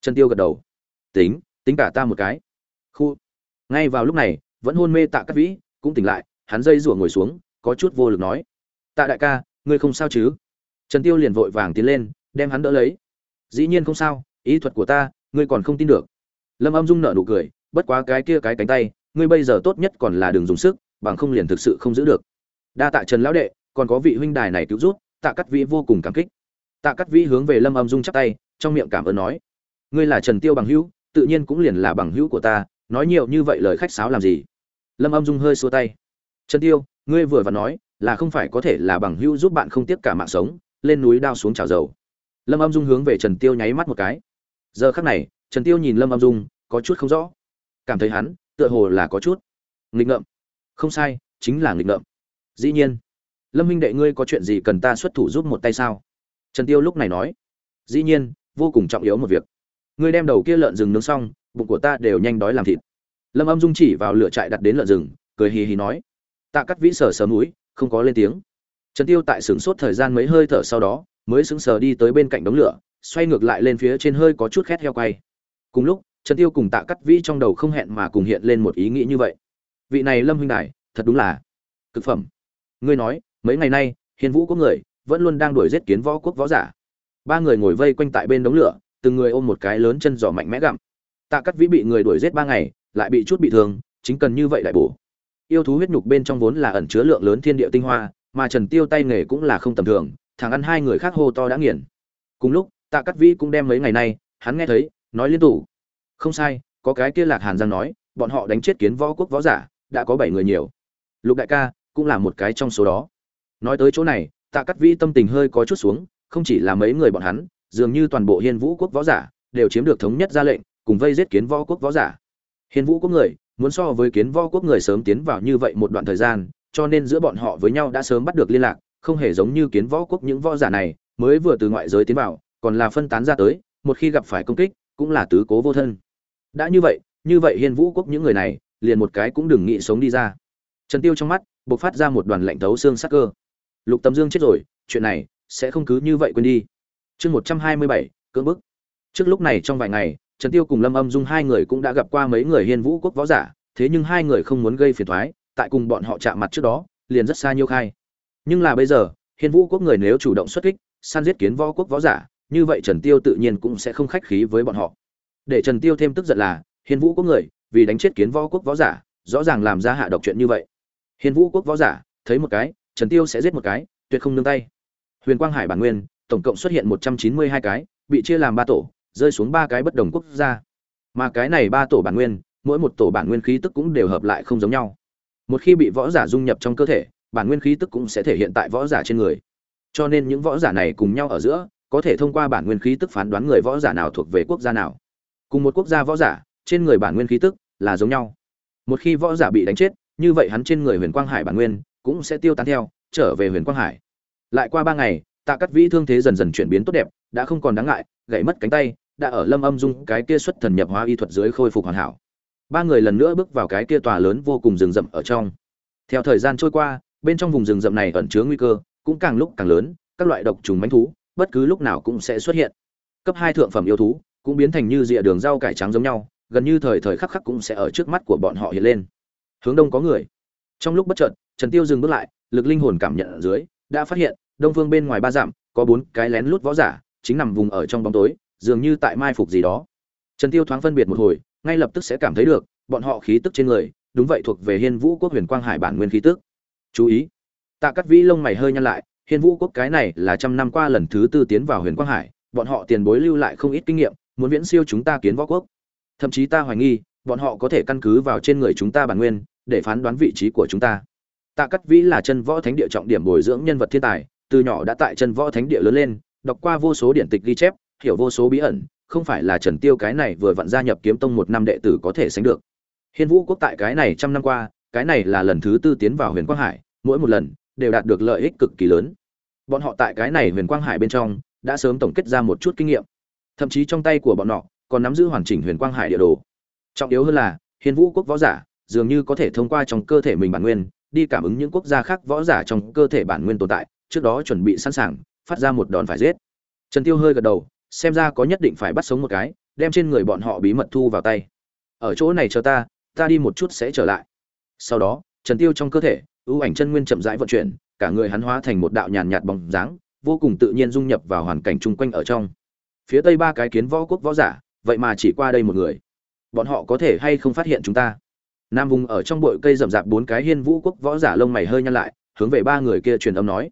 Speaker 1: Trần tiêu gật đầu. Tính tính cả ta một cái. Khu. Ngay vào lúc này vẫn hôn mê tạ cát vĩ, cũng tỉnh lại, hắn dây rủa ngồi xuống, có chút vô lực nói, tạ đại ca, ngươi không sao chứ? Trần tiêu liền vội vàng tiến lên, đem hắn đỡ lấy. Dĩ nhiên không sao, ý thuật của ta, ngươi còn không tin được. Lâm âm dung nở nụ cười, bất quá cái kia cái cánh tay, ngươi bây giờ tốt nhất còn là đừng dùng sức, bằng không liền thực sự không giữ được. Đa tạ trần lão đệ, còn có vị huynh đài này cứu rút tạ cắt vĩ vô cùng cảm kích. Tạ cắt vĩ hướng về lâm âm dung chắp tay, trong miệng cảm ơn nói, ngươi là trần tiêu bằng hữu, tự nhiên cũng liền là bằng hữu của ta nói nhiều như vậy lời khách sáo làm gì? Lâm âm dung hơi xua tay. Trần tiêu, ngươi vừa và nói là không phải có thể là bằng hữu giúp bạn không tiếc cả mạng sống, lên núi đao xuống trào dầu. Lâm âm dung hướng về trần tiêu nháy mắt một cái. Giờ khắc này, trần tiêu nhìn lâm âm dung, có chút không rõ. Cảm thấy hắn, tựa hồ là có chút nghịch ngợm. Không sai, chính là nghịch ngợm. Dĩ nhiên. Lâm huynh đệ ngươi có chuyện gì cần ta xuất thủ giúp một tay sao? Trần tiêu lúc này nói. Dĩ nhiên, vô cùng trọng yếu một việc. Ngươi đem đầu kia lợn rừng nướng xong bụng của ta đều nhanh đói làm thịt. Lâm âm dung chỉ vào lửa trại đặt đến lợn rừng, cười hì hì nói. Tạ cắt vĩ sờ sờ mũi, không có lên tiếng. Trần tiêu tại sửng sốt thời gian mấy hơi thở sau đó, mới sững sờ đi tới bên cạnh đống lửa, xoay ngược lại lên phía trên hơi có chút khét heo quay. Cùng lúc, trần tiêu cùng tạ cắt vĩ trong đầu không hẹn mà cùng hiện lên một ý nghĩ như vậy. Vị này lâm huynh đài, thật đúng là cực phẩm. Ngươi nói, mấy ngày nay, hiền vũ có người, vẫn luôn đang đuổi giết kiến võ quốc võ giả. Ba người ngồi vây quanh tại bên đống lửa, từng người ôm một cái lớn chân giò mạnh mẽ gặm tạ Cát vĩ bị người đuổi giết ba ngày, lại bị chút bị thương, chính cần như vậy lại bổ. Yêu thú huyết nhục bên trong vốn là ẩn chứa lượng lớn thiên địa tinh hoa, mà trần tiêu tay nghề cũng là không tầm thường, thằng ăn hai người khác hô to đã nghiền. Cùng lúc, tạ Cát vĩ cũng đem mấy ngày nay, hắn nghe thấy, nói liên tục. Không sai, có cái kia lạc hàn giang nói, bọn họ đánh chết kiến võ quốc võ giả, đã có bảy người nhiều. Lục đại ca, cũng là một cái trong số đó. Nói tới chỗ này, tạ Cát vĩ tâm tình hơi có chút xuống, không chỉ là mấy người bọn hắn, dường như toàn bộ hiên vũ quốc võ giả, đều chiếm được thống nhất ra lệnh cùng vây giết kiến võ quốc võ giả. Hiên vũ quốc người, muốn so với kiến võ quốc người sớm tiến vào như vậy một đoạn thời gian, cho nên giữa bọn họ với nhau đã sớm bắt được liên lạc, không hề giống như kiến võ quốc những võ giả này, mới vừa từ ngoại giới tiến vào, còn là phân tán ra tới, một khi gặp phải công kích, cũng là tứ cố vô thân. Đã như vậy như vậy hiên vũ quốc những người này, liền một cái cũng đừng nghĩ sống đi ra. Trần tiêu trong mắt, bộc phát ra một đoàn lạnh thấu xương sắc cơ. Lục tâm dương chết rồi, chuyện này sẽ không cứ như vậy quên đi. Chương một trăm hai mươi bảy, cưỡng bức. Trước lúc này trong vài ngày trần tiêu cùng lâm âm dung hai người cũng đã gặp qua mấy người hiên vũ quốc võ giả thế nhưng hai người không muốn gây phiền toái, tại cùng bọn họ chạm mặt trước đó liền rất xa nhiêu khai. Nhưng là bây giờ hiên vũ quốc người nếu chủ động xuất kích săn giết kiến võ quốc võ giả như vậy trần tiêu tự nhiên cũng sẽ không khách khí với bọn họ. Để trần tiêu thêm tức giận là hiên vũ quốc người vì đánh chết kiến võ quốc võ giả rõ ràng làm ra hạ độc chuyện như vậy. Hiên vũ quốc võ giả thấy một cái trần tiêu sẽ giết một cái tuyệt không nương tay. Huyền quang hải bản nguyên tổng cộng xuất hiện một trăm chín mươi hai cái bị chia làm ba tổ rơi xuống ba cái bất đồng quốc gia. Mà cái này ba tổ bản nguyên, mỗi một tổ bản nguyên khí tức cũng đều hợp lại không giống nhau. Một khi bị võ giả dung nhập trong cơ thể, bản nguyên khí tức cũng sẽ thể hiện tại võ giả trên người. Cho nên những võ giả này cùng nhau ở giữa, có thể thông qua bản nguyên khí tức phán đoán người võ giả nào thuộc về quốc gia nào. Cùng một quốc gia võ giả, trên người bản nguyên khí tức là giống nhau. Một khi võ giả bị đánh chết, như vậy hắn trên người huyền quang hải bản nguyên cũng sẽ tiêu tán theo, trở về huyền quang hải. Lại qua ba ngày, tạ cắt vĩ thương thế dần dần chuyển biến tốt đẹp đã không còn đáng ngại, gãy mất cánh tay, đã ở lâm âm dung cái kia xuất thần nhập hóa y thuật dưới khôi phục hoàn hảo. Ba người lần nữa bước vào cái kia tòa lớn vô cùng rừng rậm ở trong. Theo thời gian trôi qua, bên trong vùng rừng rậm này ẩn chứa nguy cơ cũng càng lúc càng lớn, các loại độc trùng mánh thú, bất cứ lúc nào cũng sẽ xuất hiện. Cấp hai thượng phẩm yêu thú cũng biến thành như rìa đường rau cải trắng giống nhau, gần như thời thời khắc khắc cũng sẽ ở trước mắt của bọn họ hiện lên. Hướng đông có người. Trong lúc bất chợt, trần tiêu dừng bước lại, lực linh hồn cảm nhận ở dưới, đã phát hiện, đông phương bên ngoài ba dặm, có bốn cái lén lút võ giả chính nằm vùng ở trong bóng tối, dường như tại mai phục gì đó. Trần tiêu thoáng phân biệt một hồi, ngay lập tức sẽ cảm thấy được, bọn họ khí tức trên người, đúng vậy thuộc về hiên vũ quốc huyền quang hải bản nguyên khí tức. Chú ý, tạ cắt vĩ lông mày hơi nhăn lại, hiên vũ quốc cái này là trăm năm qua lần thứ tư tiến vào huyền quang hải, bọn họ tiền bối lưu lại không ít kinh nghiệm, muốn viễn siêu chúng ta kiến võ quốc. Thậm chí ta hoài nghi, bọn họ có thể căn cứ vào trên người chúng ta bản nguyên, để phán đoán vị trí của chúng ta. Tạ cắt vĩ là chân võ thánh địa trọng điểm bồi dưỡng nhân vật thiên tài, từ nhỏ đã tại chân võ thánh địa lớn lên đọc qua vô số điển tịch ghi chép, hiểu vô số bí ẩn, không phải là trần tiêu cái này vừa vặn gia nhập kiếm tông một năm đệ tử có thể sánh được. Hiên vũ quốc tại cái này trăm năm qua, cái này là lần thứ tư tiến vào huyền quang hải, mỗi một lần đều đạt được lợi ích cực kỳ lớn. Bọn họ tại cái này huyền quang hải bên trong đã sớm tổng kết ra một chút kinh nghiệm. Thậm chí trong tay của bọn họ còn nắm giữ hoàn chỉnh huyền quang hải địa đồ. Trọng yếu hơn là, hiên vũ quốc võ giả dường như có thể thông qua trong cơ thể mình bản nguyên, đi cảm ứng những quốc gia khác võ giả trong cơ thể bản nguyên tồn tại, trước đó chuẩn bị sẵn sàng phát ra một đòn phải giết. Trần tiêu hơi gật đầu, xem ra có nhất định phải bắt sống một cái, đem trên người bọn họ bí mật thu vào tay. Ở chỗ này chờ ta ta đi một chút sẽ trở lại. Sau đó, trần tiêu trong cơ thể, ưu ảnh chân nguyên chậm rãi vận chuyển, cả người hắn hóa thành một đạo nhàn nhạt bóng dáng, vô cùng tự nhiên dung nhập vào hoàn cảnh chung quanh ở trong. Phía tây ba cái kiến võ quốc võ giả, vậy mà chỉ qua đây một người. Bọn họ có thể hay không phát hiện chúng ta? Nam vùng ở trong bụi cây rậm rạp bốn cái hiên vũ quốc võ giả lông mày hơi nhăn lại, hướng về ba người kia truyền âm nói.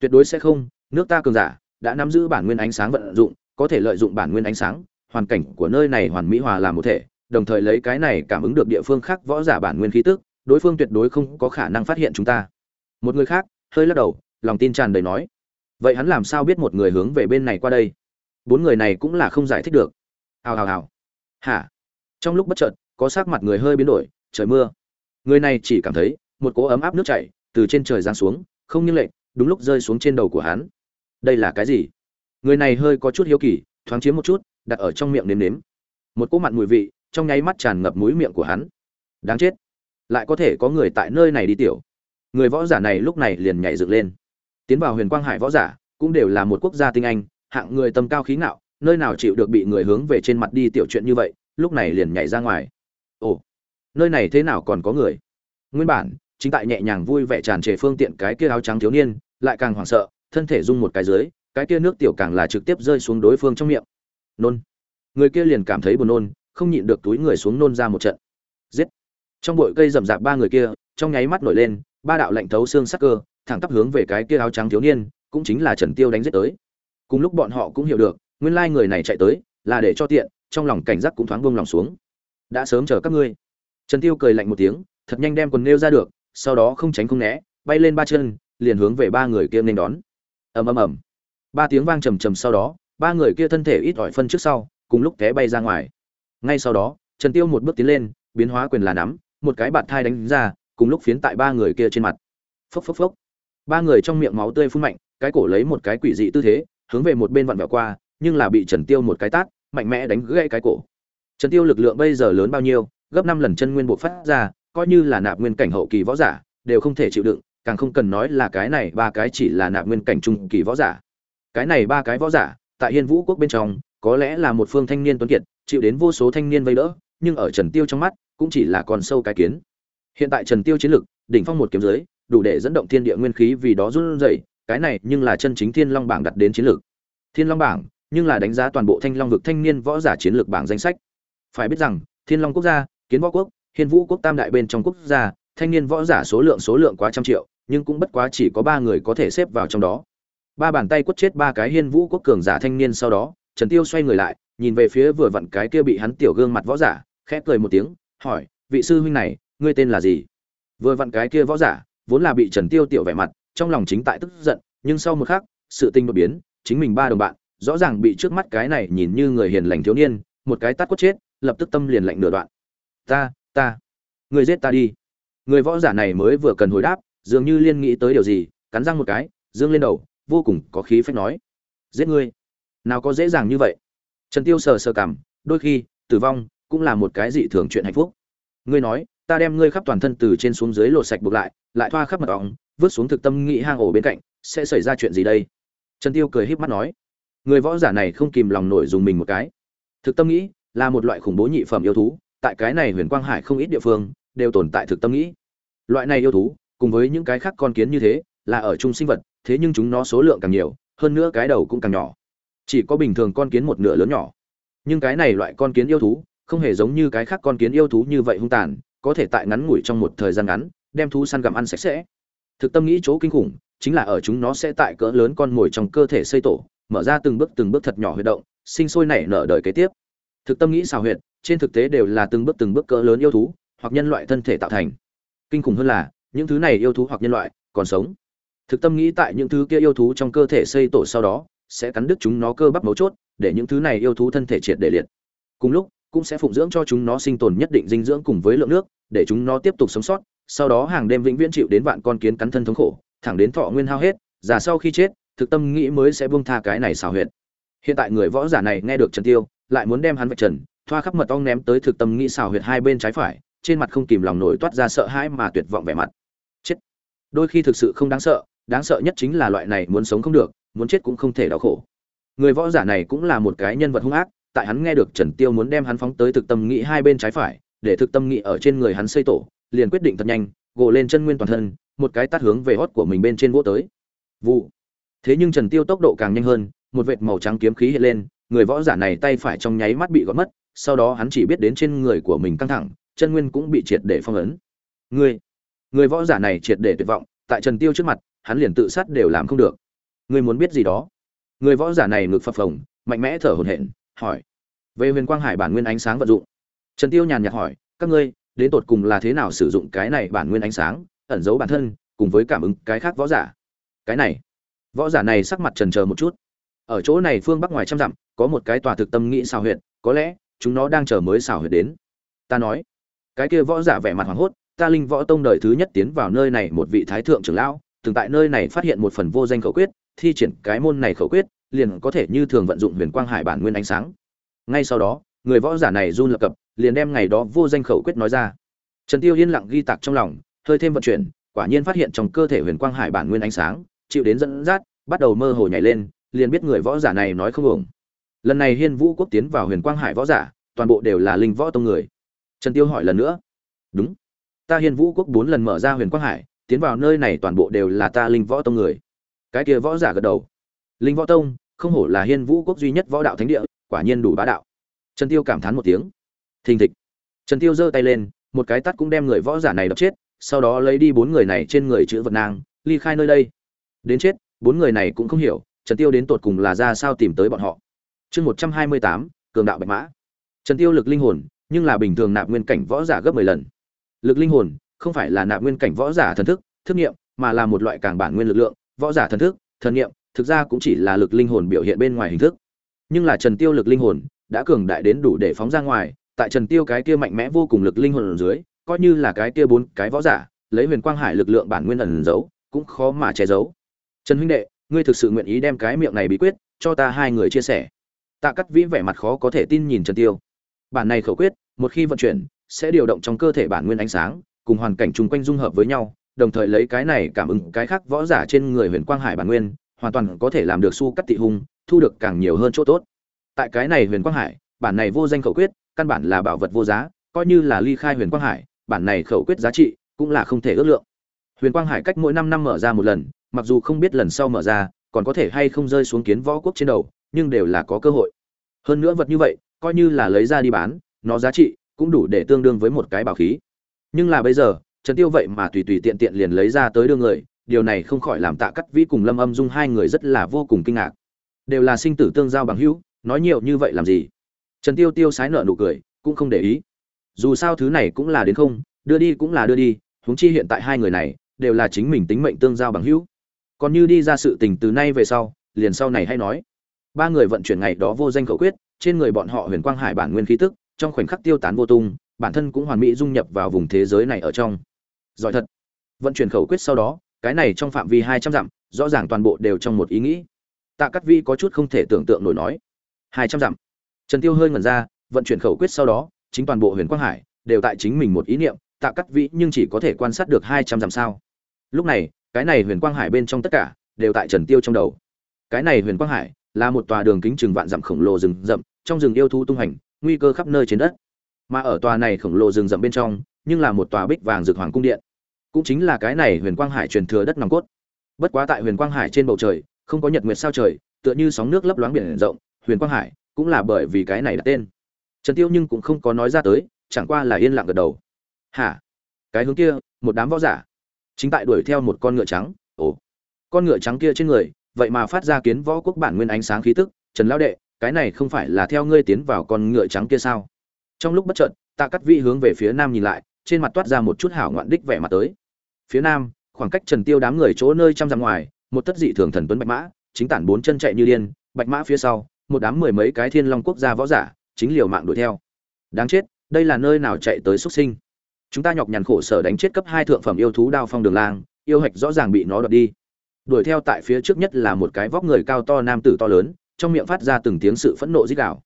Speaker 1: Tuyệt đối sẽ không nước ta cường giả đã nắm giữ bản nguyên ánh sáng vận dụng, có thể lợi dụng bản nguyên ánh sáng, hoàn cảnh của nơi này hoàn mỹ hòa làm một thể, đồng thời lấy cái này cảm ứng được địa phương khác võ giả bản nguyên khí tức, đối phương tuyệt đối không có khả năng phát hiện chúng ta. Một người khác, hơi lắc đầu, lòng tin tràn đầy nói, vậy hắn làm sao biết một người hướng về bên này qua đây? Bốn người này cũng là không giải thích được. Hào hào hào. Hả? Trong lúc bất chợt, có sắc mặt người hơi biến đổi, trời mưa. Người này chỉ cảm thấy một cỗ ấm áp nước chảy từ trên trời giáng xuống, không như lệnh đúng lúc rơi xuống trên đầu của hắn đây là cái gì? Người này hơi có chút hiếu kỳ, thoáng chiếm một chút, đặt ở trong miệng nếm nếm. Một cỗ mặn mùi vị, trong nháy mắt tràn ngập mũi miệng của hắn. Đáng chết. Lại có thể có người tại nơi này đi tiểu. Người võ giả này lúc này liền nhảy dựng lên. Tiến vào huyền quang hải võ giả, cũng đều là một quốc gia tinh anh, hạng người tầm cao khí ngạo, nơi nào chịu được bị người hướng về trên mặt đi tiểu chuyện như vậy, lúc này liền nhảy ra ngoài. Ồ, nơi này thế nào còn có người? Nguyên bản, chính tại nhẹ nhàng vui vẻ tràn trề phương tiện cái kia áo trắng thiếu niên, lại càng hoảng sợ thân thể rung một cái dưới, cái kia nước tiểu càng là trực tiếp rơi xuống đối phương trong miệng. Nôn. Người kia liền cảm thấy buồn nôn, không nhịn được túi người xuống nôn ra một trận. Giết. Trong bụi cây rậm rạp ba người kia, trong nháy mắt nổi lên, ba đạo lạnh thấu xương sắc cơ, thẳng tắp hướng về cái kia áo trắng thiếu niên, cũng chính là trần tiêu đánh giết tới. Cùng lúc bọn họ cũng hiểu được, nguyên lai người này chạy tới, là để cho tiện, trong lòng cảnh giác cũng thoáng buông lòng xuống. Đã sớm chờ các ngươi. Trần tiêu cười lạnh một tiếng, thật nhanh đem quần nêu ra được, sau đó không tránh không né, bay lên ba chân, liền hướng về ba người kia nên đón ầm ầm ầm. Ba tiếng vang trầm trầm sau đó, ba người kia thân thể ít ỏi phân trước sau, cùng lúc té bay ra ngoài. Ngay sau đó, trần tiêu một bước tiến lên, biến hóa quyền là nắm, một cái bạt thai đánh ra, cùng lúc phiến tại ba người kia trên mặt. Phốc phốc phốc. Ba người trong miệng máu tươi phun mạnh, cái cổ lấy một cái quỷ dị tư thế, hướng về một bên vặn vẹo qua, nhưng là bị trần tiêu một cái tát, mạnh mẽ đánh gãy cái cổ. Trần tiêu lực lượng bây giờ lớn bao nhiêu, gấp năm lần chân nguyên bộ phát ra, coi như là nạp nguyên cảnh hậu kỳ võ giả, đều không thể chịu đựng càng không cần nói là cái này ba cái chỉ là nạp nguyên cảnh trung kỳ võ giả. Cái này ba cái võ giả, tại hiên vũ quốc bên trong, có lẽ là một phương thanh niên tuấn kiệt, chịu đến vô số thanh niên vây đỡ, nhưng ở trần tiêu trong mắt, cũng chỉ là con sâu cái kiến. Hiện tại trần tiêu chiến lực, đỉnh phong một kiếm giới đủ để dẫn động thiên địa nguyên khí vì đó run rẩy, cái này nhưng là chân chính thiên long bảng đặt đến chiến lược thiên long bảng, nhưng là đánh giá toàn bộ thanh long vực thanh niên võ giả chiến lược bảng danh sách. Phải biết rằng, thiên long quốc gia, kiến võ quốc, hiên vũ quốc tam đại bên trong quốc gia, thanh niên võ giả số lượng số lượng quá trăm triệu nhưng cũng bất quá chỉ có ba người có thể xếp vào trong đó. Ba bàn tay quất chết ba cái hiên vũ quốc cường giả thanh niên sau đó, trần tiêu xoay người lại, nhìn về phía vừa vặn cái kia bị hắn tiểu gương mặt võ giả, khẽ cười một tiếng, hỏi, vị sư huynh này, ngươi tên là gì? Vừa vặn cái kia võ giả, vốn là bị trần tiêu tiểu vẻ mặt, trong lòng chính tại tức giận, nhưng sau một khắc, sự tình đột biến, chính mình ba đồng bạn, rõ ràng bị trước mắt cái này nhìn như người hiền lành thiếu niên, một cái tát quất chết, lập tức tâm liền lạnh nửa đoạn. Ta ta người giết ta đi. Người võ giả này mới vừa cần hồi đáp dường như liên nghĩ tới điều gì, cắn răng một cái, dương lên đầu, vô cùng có khí phách nói, giết ngươi. Nào có dễ dàng như vậy. Trần tiêu sờ sờ cảm đôi khi, tử vong cũng là một cái dị thường chuyện hạnh phúc. Ngươi nói, ta đem ngươi khắp toàn thân từ trên xuống dưới lột sạch buộc lại lại thoa khắp mặt ống, vứt xuống thực tâm nghĩ hang ổ bên cạnh, sẽ xảy ra chuyện gì đây? Trần tiêu cười híp mắt nói, người võ giả này không kìm lòng nổi dùng mình một cái. Thực tâm nghĩ là một loại khủng bố nhị phẩm yêu thú, tại cái này huyền quang hải không ít địa phương đều tồn tại thực tâm nghĩ. Loại này yêu thú cùng với những cái khác con kiến như thế, là ở chung sinh vật, thế nhưng chúng nó số lượng càng nhiều, hơn nữa cái đầu cũng càng nhỏ. Chỉ có bình thường con kiến một nửa lớn nhỏ. Nhưng cái này loại con kiến yêu thú, không hề giống như cái khác con kiến yêu thú như vậy hung tàn, có thể tại ngắn ngủi trong một thời gian ngắn, đem thú săn gặm ăn sạch sẽ. Thực tâm nghĩ chỗ kinh khủng, chính là ở chúng nó sẽ tại cỡ lớn con mồi trong cơ thể xây tổ, mở ra từng bước từng bước thật nhỏ huy động, sinh sôi nảy nở đời kế tiếp. Thực tâm nghĩ xào huyệt, trên thực tế đều là từng bước từng bước cỡ lớn yêu thú, hoặc nhân loại thân thể tạo thành. Kinh khủng hơn là những thứ này yêu thú hoặc nhân loại còn sống. Thực tâm nghĩ tại những thứ kia yêu thú trong cơ thể xây tổ sau đó, sẽ cắn đứt chúng nó cơ bắp mấu chốt, để những thứ này yêu thú thân thể triệt để liệt. Cùng lúc, cũng sẽ phụng dưỡng cho chúng nó sinh tồn nhất định dinh dưỡng cùng với lượng nước, để chúng nó tiếp tục sống sót, sau đó hàng đêm vĩnh viễn chịu đến vạn con kiến cắn thân thống khổ, thẳng đến thọ nguyên hao hết giả sau khi chết, thực tâm nghĩ mới sẽ buông tha cái này xào huyệt. Hiện tại người võ giả này nghe được trần tiêu, lại muốn đem hắn vạch trần, thoa khắp mật ong ném tới thực tâm nghĩ xào huyệt hai bên trái phải, trên mặt không kìm lòng nổi toát ra sợ hãi mà tuyệt vọng vẻ mặt đôi khi thực sự không đáng sợ đáng sợ nhất chính là loại này muốn sống không được, muốn chết cũng không thể đau khổ. Người võ giả này cũng là một cái nhân vật hung ác, tại hắn nghe được trần tiêu muốn đem hắn phóng tới thực tâm nghĩ hai bên trái phải, để thực tâm nghĩ ở trên người hắn xây tổ, liền quyết định thật nhanh, gồ lên chân nguyên toàn thân, một cái tát hướng về hót của mình bên trên vỗ tới. Vụ. Thế nhưng trần tiêu tốc độ càng nhanh hơn, một vệt màu trắng kiếm khí hiện lên, người võ giả này tay phải trong nháy mắt bị gọt mất, sau đó hắn chỉ biết đến trên người của mình căng thẳng, chân nguyên cũng bị triệt để phong ấn. Người người võ giả này triệt để tuyệt vọng, tại trần tiêu trước mặt, hắn liền tự sát đều làm không được. Người muốn biết gì đó? Người võ giả này ngực phập phồng, mạnh mẽ thở hổn hển, hỏi. Về huyền quang hải bản nguyên ánh sáng vận dụng. Trần tiêu nhàn nhạt hỏi, các ngươi, đến tột cùng là thế nào sử dụng cái này bản nguyên ánh sáng, ẩn giấu bản thân, cùng với cảm ứng cái khác võ giả? Cái này. Võ giả này sắc mặt trần chờ một chút. Ở chỗ này phương bắc ngoài trăm dặm, có một cái tòa thực tâm nghĩ xào huyệt, có lẽ, chúng nó đang chờ mới xào huyệt đến. Ta nói. Cái kia võ giả vẻ mặt hoảng hốt ta linh võ tông đời thứ nhất tiến vào nơi này một vị thái thượng trưởng lão, từng tại nơi này phát hiện một phần vô danh khẩu quyết, thi triển cái môn này khẩu quyết, liền có thể như thường vận dụng huyền quang hải bản nguyên ánh sáng. Ngay sau đó, người võ giả này run lập cập, liền đem ngày đó vô danh khẩu quyết nói ra. Trần tiêu yên lặng ghi tạc trong lòng, hơi thêm vận chuyển, quả nhiên phát hiện trong cơ thể huyền quang hải bản nguyên ánh sáng, chịu đến dẫn dắt, bắt đầu mơ hồ nhảy lên, liền biết người võ giả này nói không ổng lần này hiên vũ quốc tiến vào huyền quang hải võ giả, toàn bộ đều là linh võ tông người. Trần tiêu hỏi lần nữa. Đúng ta hiên vũ quốc bốn lần mở ra huyền quang hải, tiến vào nơi này toàn bộ đều là ta linh võ tông người. Cái kia võ giả gật đầu. Linh võ tông, không hổ là hiên vũ quốc duy nhất võ đạo thánh địa, quả nhiên đủ bá đạo. Trần tiêu cảm thán một tiếng. Thình thịch. Trần tiêu giơ tay lên, một cái tát cũng đem người võ giả này đập chết, sau đó lấy đi bốn người này trên người chữ vật nang ly khai nơi đây. Đến chết, bốn người này cũng không hiểu, trần tiêu đến tột cùng là ra sao tìm tới bọn họ. Chương một trăm hai mươi tám, cường đạo bạch mã. Trần tiêu lực linh hồn, nhưng là bình thường nạp nguyên cảnh võ giả gấp mười lần lực linh hồn, không phải là nạp nguyên cảnh võ giả thần thức thức nghiệm, mà là một loại càng bản nguyên lực lượng, võ giả thần thức, thần nghiệm, thực ra cũng chỉ là lực linh hồn biểu hiện bên ngoài hình thức. Nhưng là trần tiêu lực linh hồn, đã cường đại đến đủ để phóng ra ngoài, tại trần tiêu cái kia mạnh mẽ vô cùng lực linh hồn ở dưới, coi như là cái kia bốn cái võ giả, lấy huyền quang hải lực lượng bản nguyên ẩn giấu, cũng khó mà che giấu. Trần huynh đệ, ngươi thực sự nguyện ý đem cái miệng này bí quyết, cho ta hai người chia sẻ. Tạ cắt vĩ vẻ mặt khó có thể tin nhìn trần tiêu. Bản này khẩu quyết, một khi vận chuyển sẽ điều động trong cơ thể bản nguyên ánh sáng, cùng hoàn cảnh chung quanh dung hợp với nhau, đồng thời lấy cái này cảm ứng cái khác võ giả trên người huyền quang hải bản nguyên, hoàn toàn có thể làm được su cắt tị hung, thu được càng nhiều hơn chỗ tốt. Tại cái này huyền quang hải, bản này vô danh khẩu quyết, căn bản là bảo vật vô giá, coi như là ly khai huyền quang hải, bản này khẩu quyết giá trị cũng là không thể ước lượng. Huyền quang hải cách mỗi năm năm mở ra một lần, mặc dù không biết lần sau mở ra, còn có thể hay không rơi xuống kiến võ quốc trên đầu, nhưng đều là có cơ hội. Hơn nữa vật như vậy, coi như là lấy ra đi bán, nó giá trị cũng đủ để tương đương với một cái bảo khí. Nhưng là bây giờ, trần tiêu vậy mà tùy tùy tiện tiện liền lấy ra tới đưa người, điều này không khỏi làm tạ cắt vĩ cùng lâm âm dung hai người rất là vô cùng kinh ngạc. Đều là sinh tử tương giao bằng hữu, nói nhiều như vậy làm gì? Trần tiêu tiêu sái nợ nụ cười, cũng không để ý. Dù sao thứ này cũng là đến không, đưa đi cũng là đưa đi, huống chi hiện tại hai người này, đều là chính mình tính mệnh tương giao bằng hữu. Còn như đi ra sự tình từ nay về sau, liền sau này hay nói. Ba người vận chuyển ngày đó vô danh khẩu quyết, trên người bọn họ huyền quang hải bản nguyên khí tức trong khoảnh khắc tiêu tán vô tung, bản thân cũng hoàn mỹ dung nhập vào vùng thế giới này ở trong. Giỏi thật. Vận chuyển khẩu quyết sau đó, cái này trong phạm vi hai trăm dặm, rõ ràng toàn bộ đều trong một ý nghĩ. Tạ cắt vi có chút không thể tưởng tượng nổi nói. Hai trăm dặm. Trần tiêu hơi ngẩn ra, vận chuyển khẩu quyết sau đó, chính toàn bộ huyền quang hải đều tại chính mình một ý niệm, tạ cắt Vi nhưng chỉ có thể quan sát được hai trăm dặm sao. Lúc này, cái này huyền quang hải bên trong tất cả đều tại trần tiêu trong đầu. Cái này huyền quang hải là một tòa đường kính chừng vạn dặm khổng lồ rừng rậm, trong rừng yêu thú tung hành nguy cơ khắp nơi trên đất. Mà ở tòa này khổng lồ rừng rậm bên trong, nhưng là một tòa bích vàng rực hoàng cung điện. Cũng chính là cái này huyền quang hải truyền thừa đất nòng cốt. Bất quá tại huyền quang hải trên bầu trời, không có nhật nguyệt sao trời, tựa như sóng nước lấp loáng biển rộng, huyền quang hải cũng là bởi vì cái này đặt tên. Trần tiêu nhưng cũng không có nói ra tới, chẳng qua là yên lặng gật đầu. Hả? Cái hướng kia, một đám võ giả. Chính tại đuổi theo một con ngựa trắng. Ồ. Con ngựa trắng kia trên người, vậy mà phát ra kiến võ quốc bản nguyên ánh sáng khí tức, trần lão đệ cái này không phải là theo ngươi tiến vào con ngựa trắng kia sao? Trong lúc bất chợt, tạ cắt vi hướng về phía nam nhìn lại, trên mặt toát ra một chút hảo ngoạn đích vẻ mặt tới. Phía nam, khoảng cách trần tiêu đám người chỗ nơi trăm dặm ngoài, một tất dị thường thần tuấn bạch mã, chính tản bốn chân chạy như điên. Bạch mã phía sau, một đám mười mấy cái thiên long quốc gia võ giả, chính liều mạng đuổi theo. Đáng chết, đây là nơi nào chạy tới xuất sinh? Chúng ta nhọc nhằn khổ sở đánh chết cấp hai thượng phẩm yêu thú đao phong đường lang, yêu hạch rõ ràng bị nó đoạt đi. Đuổi theo tại phía trước nhất là một cái vóc người cao to nam tử to lớn trong miệng phát ra từng tiếng sự phẫn nộ rít gào.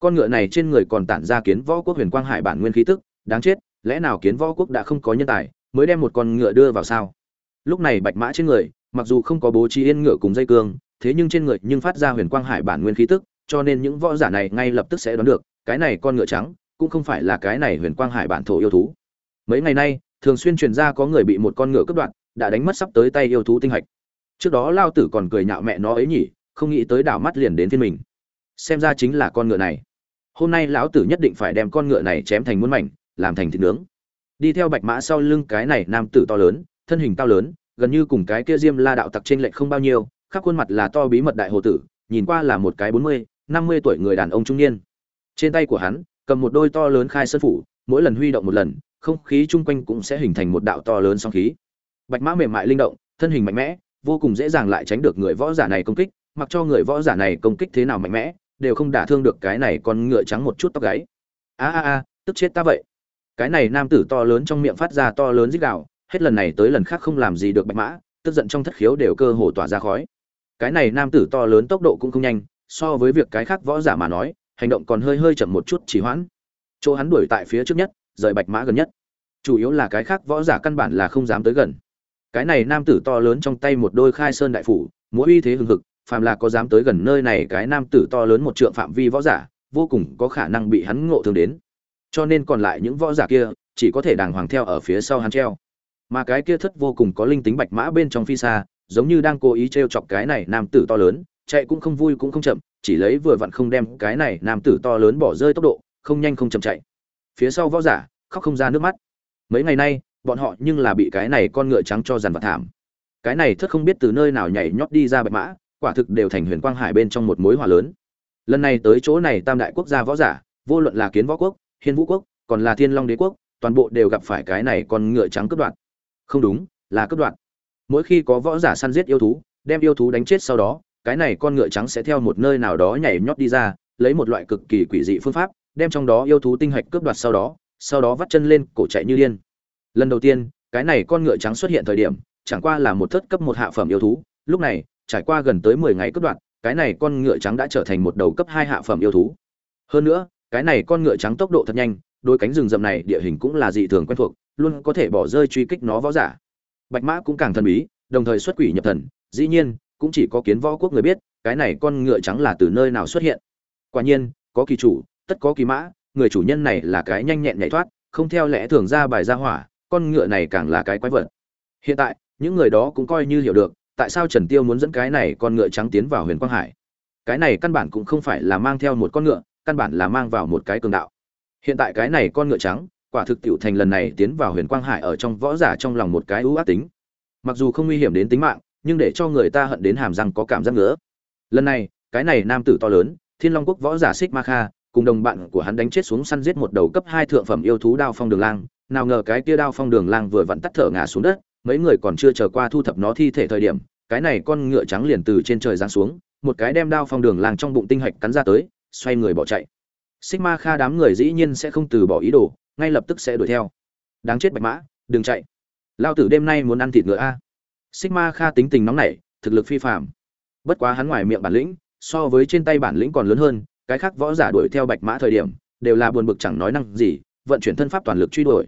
Speaker 1: Con ngựa này trên người còn tản ra kiến võ quốc huyền quang hải bản nguyên khí tức, đáng chết, lẽ nào kiến võ quốc đã không có nhân tài, mới đem một con ngựa đưa vào sao? Lúc này bạch mã trên người, mặc dù không có bố trí yên ngựa cùng dây cương, thế nhưng trên người nhưng phát ra huyền quang hải bản nguyên khí tức, cho nên những võ giả này ngay lập tức sẽ đoán được, cái này con ngựa trắng, cũng không phải là cái này huyền quang hải bản thổ yêu thú. Mấy ngày nay, thường xuyên truyền ra có người bị một con ngựa cướp đoạt, đã đánh mất sắp tới tay yêu thú tinh hạch. Trước đó lao tử còn cười nhạo mẹ nó ấy nhỉ không nghĩ tới đảo mắt liền đến phiên mình. Xem ra chính là con ngựa này. Hôm nay lão tử nhất định phải đem con ngựa này chém thành muôn mảnh, làm thành thịt nướng. Đi theo bạch mã sau lưng cái này nam tử to lớn, thân hình cao lớn, gần như cùng cái kia diêm la đạo tặc trên lệnh không bao nhiêu, khắp khuôn mặt là to bí mật đại hồ tử, nhìn qua là một cái bốn mươi, năm mươi tuổi người đàn ông trung niên. Trên tay của hắn, cầm một đôi to lớn khai sơn phủ, mỗi lần huy động một lần, không khí chung quanh cũng sẽ hình thành một đạo to lớn song khí. Bạch mã mềm mại linh động, thân hình mạnh mẽ, vô cùng dễ dàng lại tránh được người võ giả này công kích mặc cho người võ giả này công kích thế nào mạnh mẽ, đều không đả thương được cái này còn ngựa trắng một chút tóc gáy. A a a, tức chết ta vậy. Cái này nam tử to lớn trong miệng phát ra to lớn rít gào, hết lần này tới lần khác không làm gì được bạch mã, tức giận trong thất khiếu đều cơ hồ tỏa ra khói. Cái này nam tử to lớn tốc độ cũng không nhanh, so với việc cái khác võ giả mà nói, hành động còn hơi hơi chậm một chút chỉ hoãn. Chỗ hắn đuổi tại phía trước nhất, rời bạch mã gần nhất. Chủ yếu là cái khác võ giả căn bản là không dám tới gần. Cái này nam tử to lớn trong tay một đôi khai sơn đại phủ, múa uy thế hừng hực phàm là có dám tới gần nơi này cái nam tử to lớn một trượng phạm vi võ giả, vô cùng có khả năng bị hắn ngộ thương đến. Cho nên còn lại những võ giả kia, chỉ có thể đàng hoàng theo ở phía sau hắn treo. Mà cái kia thất vô cùng có linh tính bạch mã bên trong phi xa, giống như đang cố ý trêu chọc cái này nam tử to lớn, chạy cũng không vui cũng không chậm, chỉ lấy vừa vặn không đem cái này nam tử to lớn bỏ rơi tốc độ, không nhanh không chậm chạy. Phía sau võ giả, khóc không ra nước mắt. Mấy ngày nay, bọn họ nhưng là bị cái này con ngựa trắng cho dằn vặt thảm. Cái này thất không biết từ nơi nào nhảy nhót đi ra bạch mã quả thực đều thành huyền quang hải bên trong một mối hòa lớn. Lần này tới chỗ này tam đại quốc gia võ giả, vô luận là kiến võ quốc, hiên vũ quốc, còn là thiên long đế quốc, toàn bộ đều gặp phải cái này con ngựa trắng cướp đoạn không đúng, là cướp đoạn mỗi khi có võ giả săn giết yêu thú, đem yêu thú đánh chết sau đó, cái này con ngựa trắng sẽ theo một nơi nào đó nhảy nhót đi ra, lấy một loại cực kỳ quỷ dị phương pháp, đem trong đó yêu thú tinh hạch cướp đoạt sau đó sau đó vắt chân lên cổ chạy như điên. Lần đầu tiên, cái này con ngựa trắng xuất hiện thời điểm, chẳng qua là một thất cấp một hạ phẩm yêu thú, lúc này trải qua gần tới mười ngày cướp đoạt cái này con ngựa trắng đã trở thành một đầu cấp hai hạ phẩm yêu thú. Hơn nữa, cái này con ngựa trắng tốc độ thật nhanh, đôi cánh rừng rậm này địa hình cũng là dị thường quen thuộc, luôn có thể bỏ rơi truy kích nó võ giả. Bạch mã cũng càng thần bí, đồng thời xuất quỷ nhập thần, dĩ nhiên, cũng chỉ có kiến võ quốc người biết, cái này con ngựa trắng là từ nơi nào xuất hiện. Quả nhiên, có kỳ chủ, tất có kỳ mã, người chủ nhân này là cái nhanh nhẹn nhảy thoát, không theo lẽ thường ra bài ra hỏa, con ngựa này càng là cái quái vật. Hiện tại, những người đó cũng coi như hiểu được tại sao trần tiêu muốn dẫn cái này con ngựa trắng tiến vào huyền quang hải? Cái này căn bản cũng không phải là mang theo một con ngựa, căn bản là mang vào một cái cường đạo. Hiện tại cái này con ngựa trắng, quả thực tiểu thành lần này tiến vào huyền quang hải ở trong võ giả trong lòng một cái ưu ác tính. Mặc dù không nguy hiểm đến tính mạng, nhưng để cho người ta hận đến hàm răng có cảm giác ngứa. Lần này, cái này nam tử to lớn, thiên long quốc võ giả xích ma kha, cùng đồng bạn của hắn đánh chết xuống săn giết một đầu cấp hai thượng phẩm yêu thú đao phong đường lang. Nào ngờ cái kia đao phong đường lang vừa vặn tắt thở ngã xuống đất mấy người còn chưa chờ qua thu thập nó thi thể thời điểm cái này con ngựa trắng liền từ trên trời giáng xuống một cái đem đao phong đường làng trong bụng tinh hạch cắn ra tới xoay người bỏ chạy Sigma Kha đám người dĩ nhiên sẽ không từ bỏ ý đồ, ngay lập tức sẽ đuổi theo. Đáng chết bạch mã, đừng chạy. Lao tử đêm nay muốn ăn thịt ngựa a. Sigma Kha tính tình nóng nảy, thực lực phi phàm. Bất quá hắn ngoài miệng bản lĩnh, so với trên tay bản lĩnh còn lớn hơn, cái khác võ giả đuổi theo bạch mã thời điểm, đều là buồn bực chẳng nói năng gì, vận chuyển thân pháp toàn lực truy đuổi.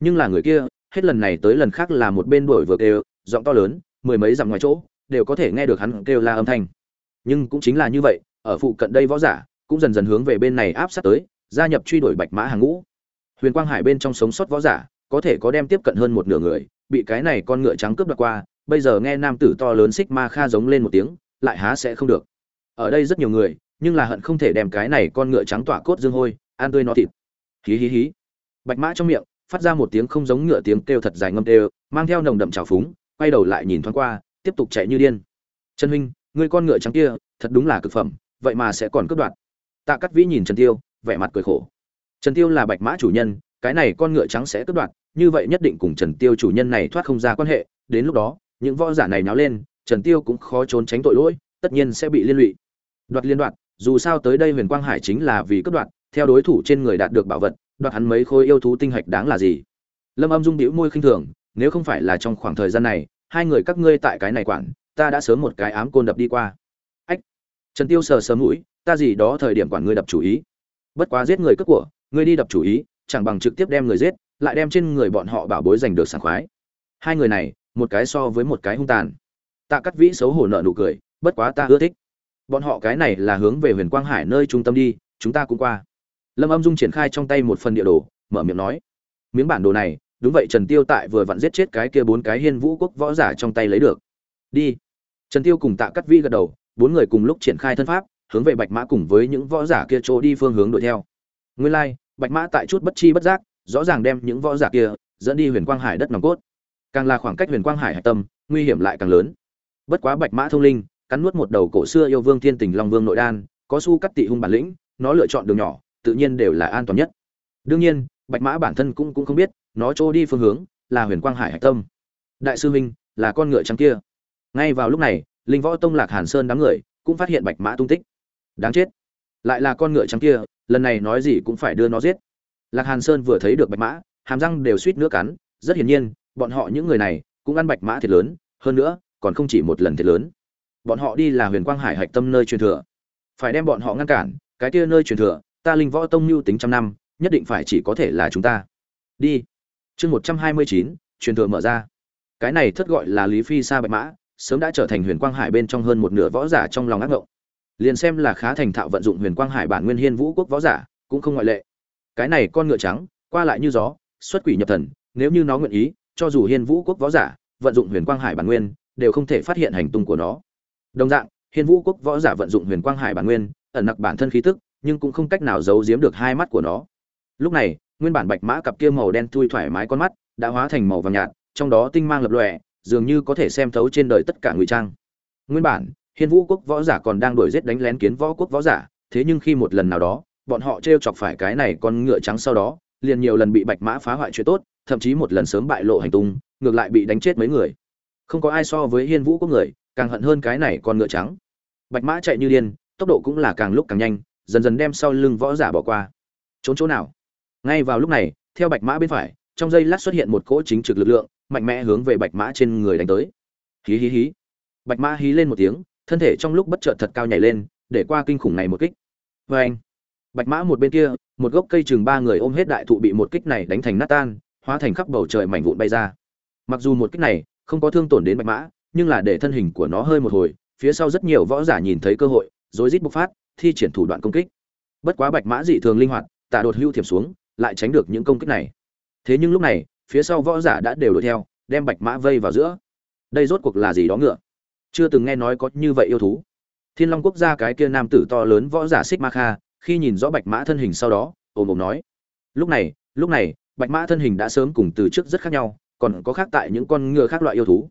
Speaker 1: Nhưng là người kia, hết lần này tới lần khác là một bên đuổi vừa kêu, giọng to lớn, mười mấy dặm ngoài chỗ, đều có thể nghe được hắn kêu la âm thanh. Nhưng cũng chính là như vậy, ở phụ cận đây võ giả, cũng dần dần hướng về bên này áp sát tới, gia nhập truy đuổi Bạch Mã hàng ngũ. Huyền Quang Hải bên trong sống sót võ giả, có thể có đem tiếp cận hơn một nửa người, bị cái này con ngựa trắng cướp đoạt qua, bây giờ nghe nam tử to lớn xích ma kha giống lên một tiếng, lại há sẽ không được. Ở đây rất nhiều người, nhưng là hận không thể đem cái này con ngựa trắng tỏa cốt dương hôi, ăn tươi nó thịt. Hí hí hí. Bạch Mã trong miệng phát ra một tiếng không giống ngựa tiếng kêu thật dài ngâm kêu, mang theo nồng đậm trào phúng, quay đầu lại nhìn thoáng qua, tiếp tục chạy như điên. Trần huynh, người con ngựa trắng kia, thật đúng là cực phẩm, vậy mà sẽ còn cướp đoạt. Tạ Cát vĩ nhìn trần tiêu vẻ mặt cười khổ. Trần tiêu là bạch mã chủ nhân cái này con ngựa trắng sẽ cướp đoạt như vậy nhất định cùng trần tiêu chủ nhân này thoát không ra quan hệ đến lúc đó những võ giả này náo lên trần tiêu cũng khó trốn tránh tội lỗi tất nhiên sẽ bị liên lụy. Đoạt liên đoạt dù sao tới đây huyền quang hải chính là vì cướp đoạt theo đối thủ trên người đạt được bảo vật đoạt hắn mấy khối yêu thú tinh hạch đáng là gì? Lâm âm dung bĩu môi khinh thường, nếu không phải là trong khoảng thời gian này, hai người các ngươi tại cái này quản, ta đã sớm một cái ám côn đập đi qua. Ách! Trần tiêu sờ sờ mũi, ta gì đó thời điểm quản ngươi đập chủ ý. Bất quá giết người cướp của, ngươi đi đập chủ ý, chẳng bằng trực tiếp đem người giết, lại đem trên người bọn họ bảo bối giành được sảng khoái. Hai người này, một cái so với một cái hung tàn. Tạ cắt vĩ xấu hổ nợ nụ cười, bất quá ta ưa thích. Bọn họ cái này là hướng về huyền quang hải nơi trung tâm đi, chúng ta cũng qua lâm âm dung triển khai trong tay một phần địa đồ mở miệng nói miếng bản đồ này đúng vậy trần tiêu tại vừa vặn giết chết cái kia bốn cái hiên vũ quốc võ giả trong tay lấy được. Đi. Trần tiêu cùng tạ cắt Vi gật đầu bốn người cùng lúc triển khai thân pháp hướng về bạch mã cùng với những võ giả kia chỗ đi phương hướng đuổi theo. Nguyên lai like, bạch mã tại chút bất chi bất giác rõ ràng đem những võ giả kia dẫn đi huyền quang hải đất nòng cốt. Càng là khoảng cách huyền quang hải hải tâm nguy hiểm lại càng lớn. Bất quá bạch mã thông linh cắn nuốt một đầu cổ xưa yêu vương thiên tình long vương nội đan có su cắt tị hung bản lĩnh nó lựa chọn đường nhỏ tự nhiên đều là an toàn nhất. Đương nhiên, bạch mã bản thân cũng cũng không biết, nó trôi đi phương hướng là huyền quang hải Hạch tâm. Đại sư huynh, là con ngựa trắng kia. Ngay vào lúc này, linh võ tông lạc hàn sơn đám người cũng phát hiện bạch mã tung tích. Đáng chết. Lại là con ngựa trắng kia, lần này nói gì cũng phải đưa nó giết. Lạc hàn sơn vừa thấy được bạch mã, hàm răng đều suýt nữa cắn. Rất hiển nhiên, bọn họ những người này cũng ăn bạch mã thiệt lớn, hơn nữa còn không chỉ một lần thiệt lớn. Bọn họ đi là huyền quang hải hạch tâm nơi truyền thừa. Phải đem bọn họ ngăn cản, cái kia nơi truyền thừa ta linh võ tông mưu tính trăm năm, nhất định phải chỉ có thể là chúng ta. Đi. Chương một trăm hai mươi chín, truyền thừa mở ra. Cái này thất gọi là lý phi sa bạch mã, sớm đã trở thành huyền quang hải bên trong hơn một nửa võ giả trong lòng ác ngộng. Liền xem là khá thành thạo vận dụng huyền quang hải bản nguyên hiên vũ quốc võ giả, cũng không ngoại lệ. Cái này con ngựa trắng, qua lại như gió, xuất quỷ nhập thần, nếu như nó nguyện ý, cho dù hiên vũ quốc võ giả, vận dụng huyền quang hải bản nguyên, đều không thể phát hiện hành tung của nó. Đồng dạng, hiên vũ quốc võ giả vận dụng huyền quang hải bản nguyên, ẩn nặc bản thân khí tức nhưng cũng không cách nào giấu giếm được hai mắt của nó. Lúc này, nguyên bản bạch mã cặp kia màu đen thui thoải mái con mắt đã hóa thành màu vàng nhạt, trong đó tinh mang lập lòe, dường như có thể xem thấu trên đời tất cả ngụy trang. Nguyên bản, hiên vũ quốc võ giả còn đang đuổi giết đánh lén kiến võ quốc võ giả, thế nhưng khi một lần nào đó, bọn họ t chọc phải cái này con ngựa trắng sau đó, liền nhiều lần bị bạch mã phá hoại chuyện tốt, thậm chí một lần sớm bại lộ hành tung, ngược lại bị đánh chết mấy người. Không có ai so với hiên vũ quốc người, càng hận hơn cái này con ngựa trắng. Bạch mã chạy như điên, tốc độ cũng là càng lúc càng nhanh dần dần đem sau lưng võ giả bỏ qua. Trốn chỗ nào? Ngay vào lúc này, theo bạch mã bên phải, trong giây lát xuất hiện một cỗ chính trực lực lượng, mạnh mẽ hướng về bạch mã trên người đánh tới. Hí hí hí. Bạch mã hí lên một tiếng, thân thể trong lúc bất chợt thật cao nhảy lên, để qua kinh khủng này một kích. Vê anh bạch mã một bên kia, một gốc cây chừng ba người ôm hết đại thụ bị một kích này đánh thành nát tan, hóa thành khắp bầu trời mảnh vụn bay ra. Mặc dù một kích này không có thương tổn đến bạch mã, nhưng là để thân hình của nó hơi một hồi, phía sau rất nhiều võ giả nhìn thấy cơ hội, rối rít bộc phát thi triển thủ đoạn công kích. Bất quá bạch mã dị thường linh hoạt tạ đột hưu thiểm xuống, lại tránh được những công kích này. Thế nhưng lúc này, phía sau võ giả đã đều đuổi theo, đem bạch mã vây vào giữa. Đây rốt cuộc là gì đó ngựa? Chưa từng nghe nói có như vậy yêu thú. Thiên long quốc gia cái kia nam tử to lớn võ giả xích ma kha, khi nhìn rõ bạch mã thân hình sau đó, ồm ồm nói. Lúc này lúc này, bạch mã thân hình đã sớm cùng từ trước rất khác nhau, còn có khác tại những con ngựa khác loại yêu thú.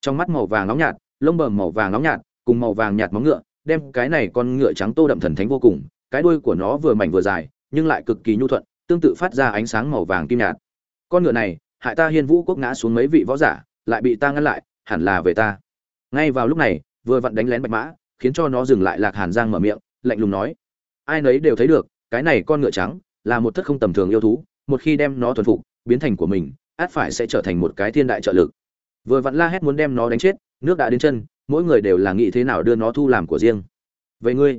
Speaker 1: Trong mắt màu vàng nóng nhạt, lông bờm màu vàng nóng nhạt, cùng màu vàng nhạt móng ngựa đem cái này con ngựa trắng tô đậm thần thánh vô cùng, cái đuôi của nó vừa mảnh vừa dài, nhưng lại cực kỳ nhu thuận, tương tự phát ra ánh sáng màu vàng kim nhạt. Con ngựa này, hại ta hiên vũ quốc ngã xuống mấy vị võ giả, lại bị ta ngăn lại, hẳn là về ta. Ngay vào lúc này, vừa vặn đánh lén bạch mã, khiến cho nó dừng lại lạc hàn giang mở miệng, lạnh lùng nói, ai nấy đều thấy được, cái này con ngựa trắng là một thất không tầm thường yêu thú, một khi đem nó thuần phục, biến thành của mình, át phải sẽ trở thành một cái thiên đại trợ lực. Vừa vặn la hét muốn đem nó đánh chết, nước đã đến chân mỗi người đều là nghĩ thế nào đưa nó thu làm của riêng. Vậy ngươi?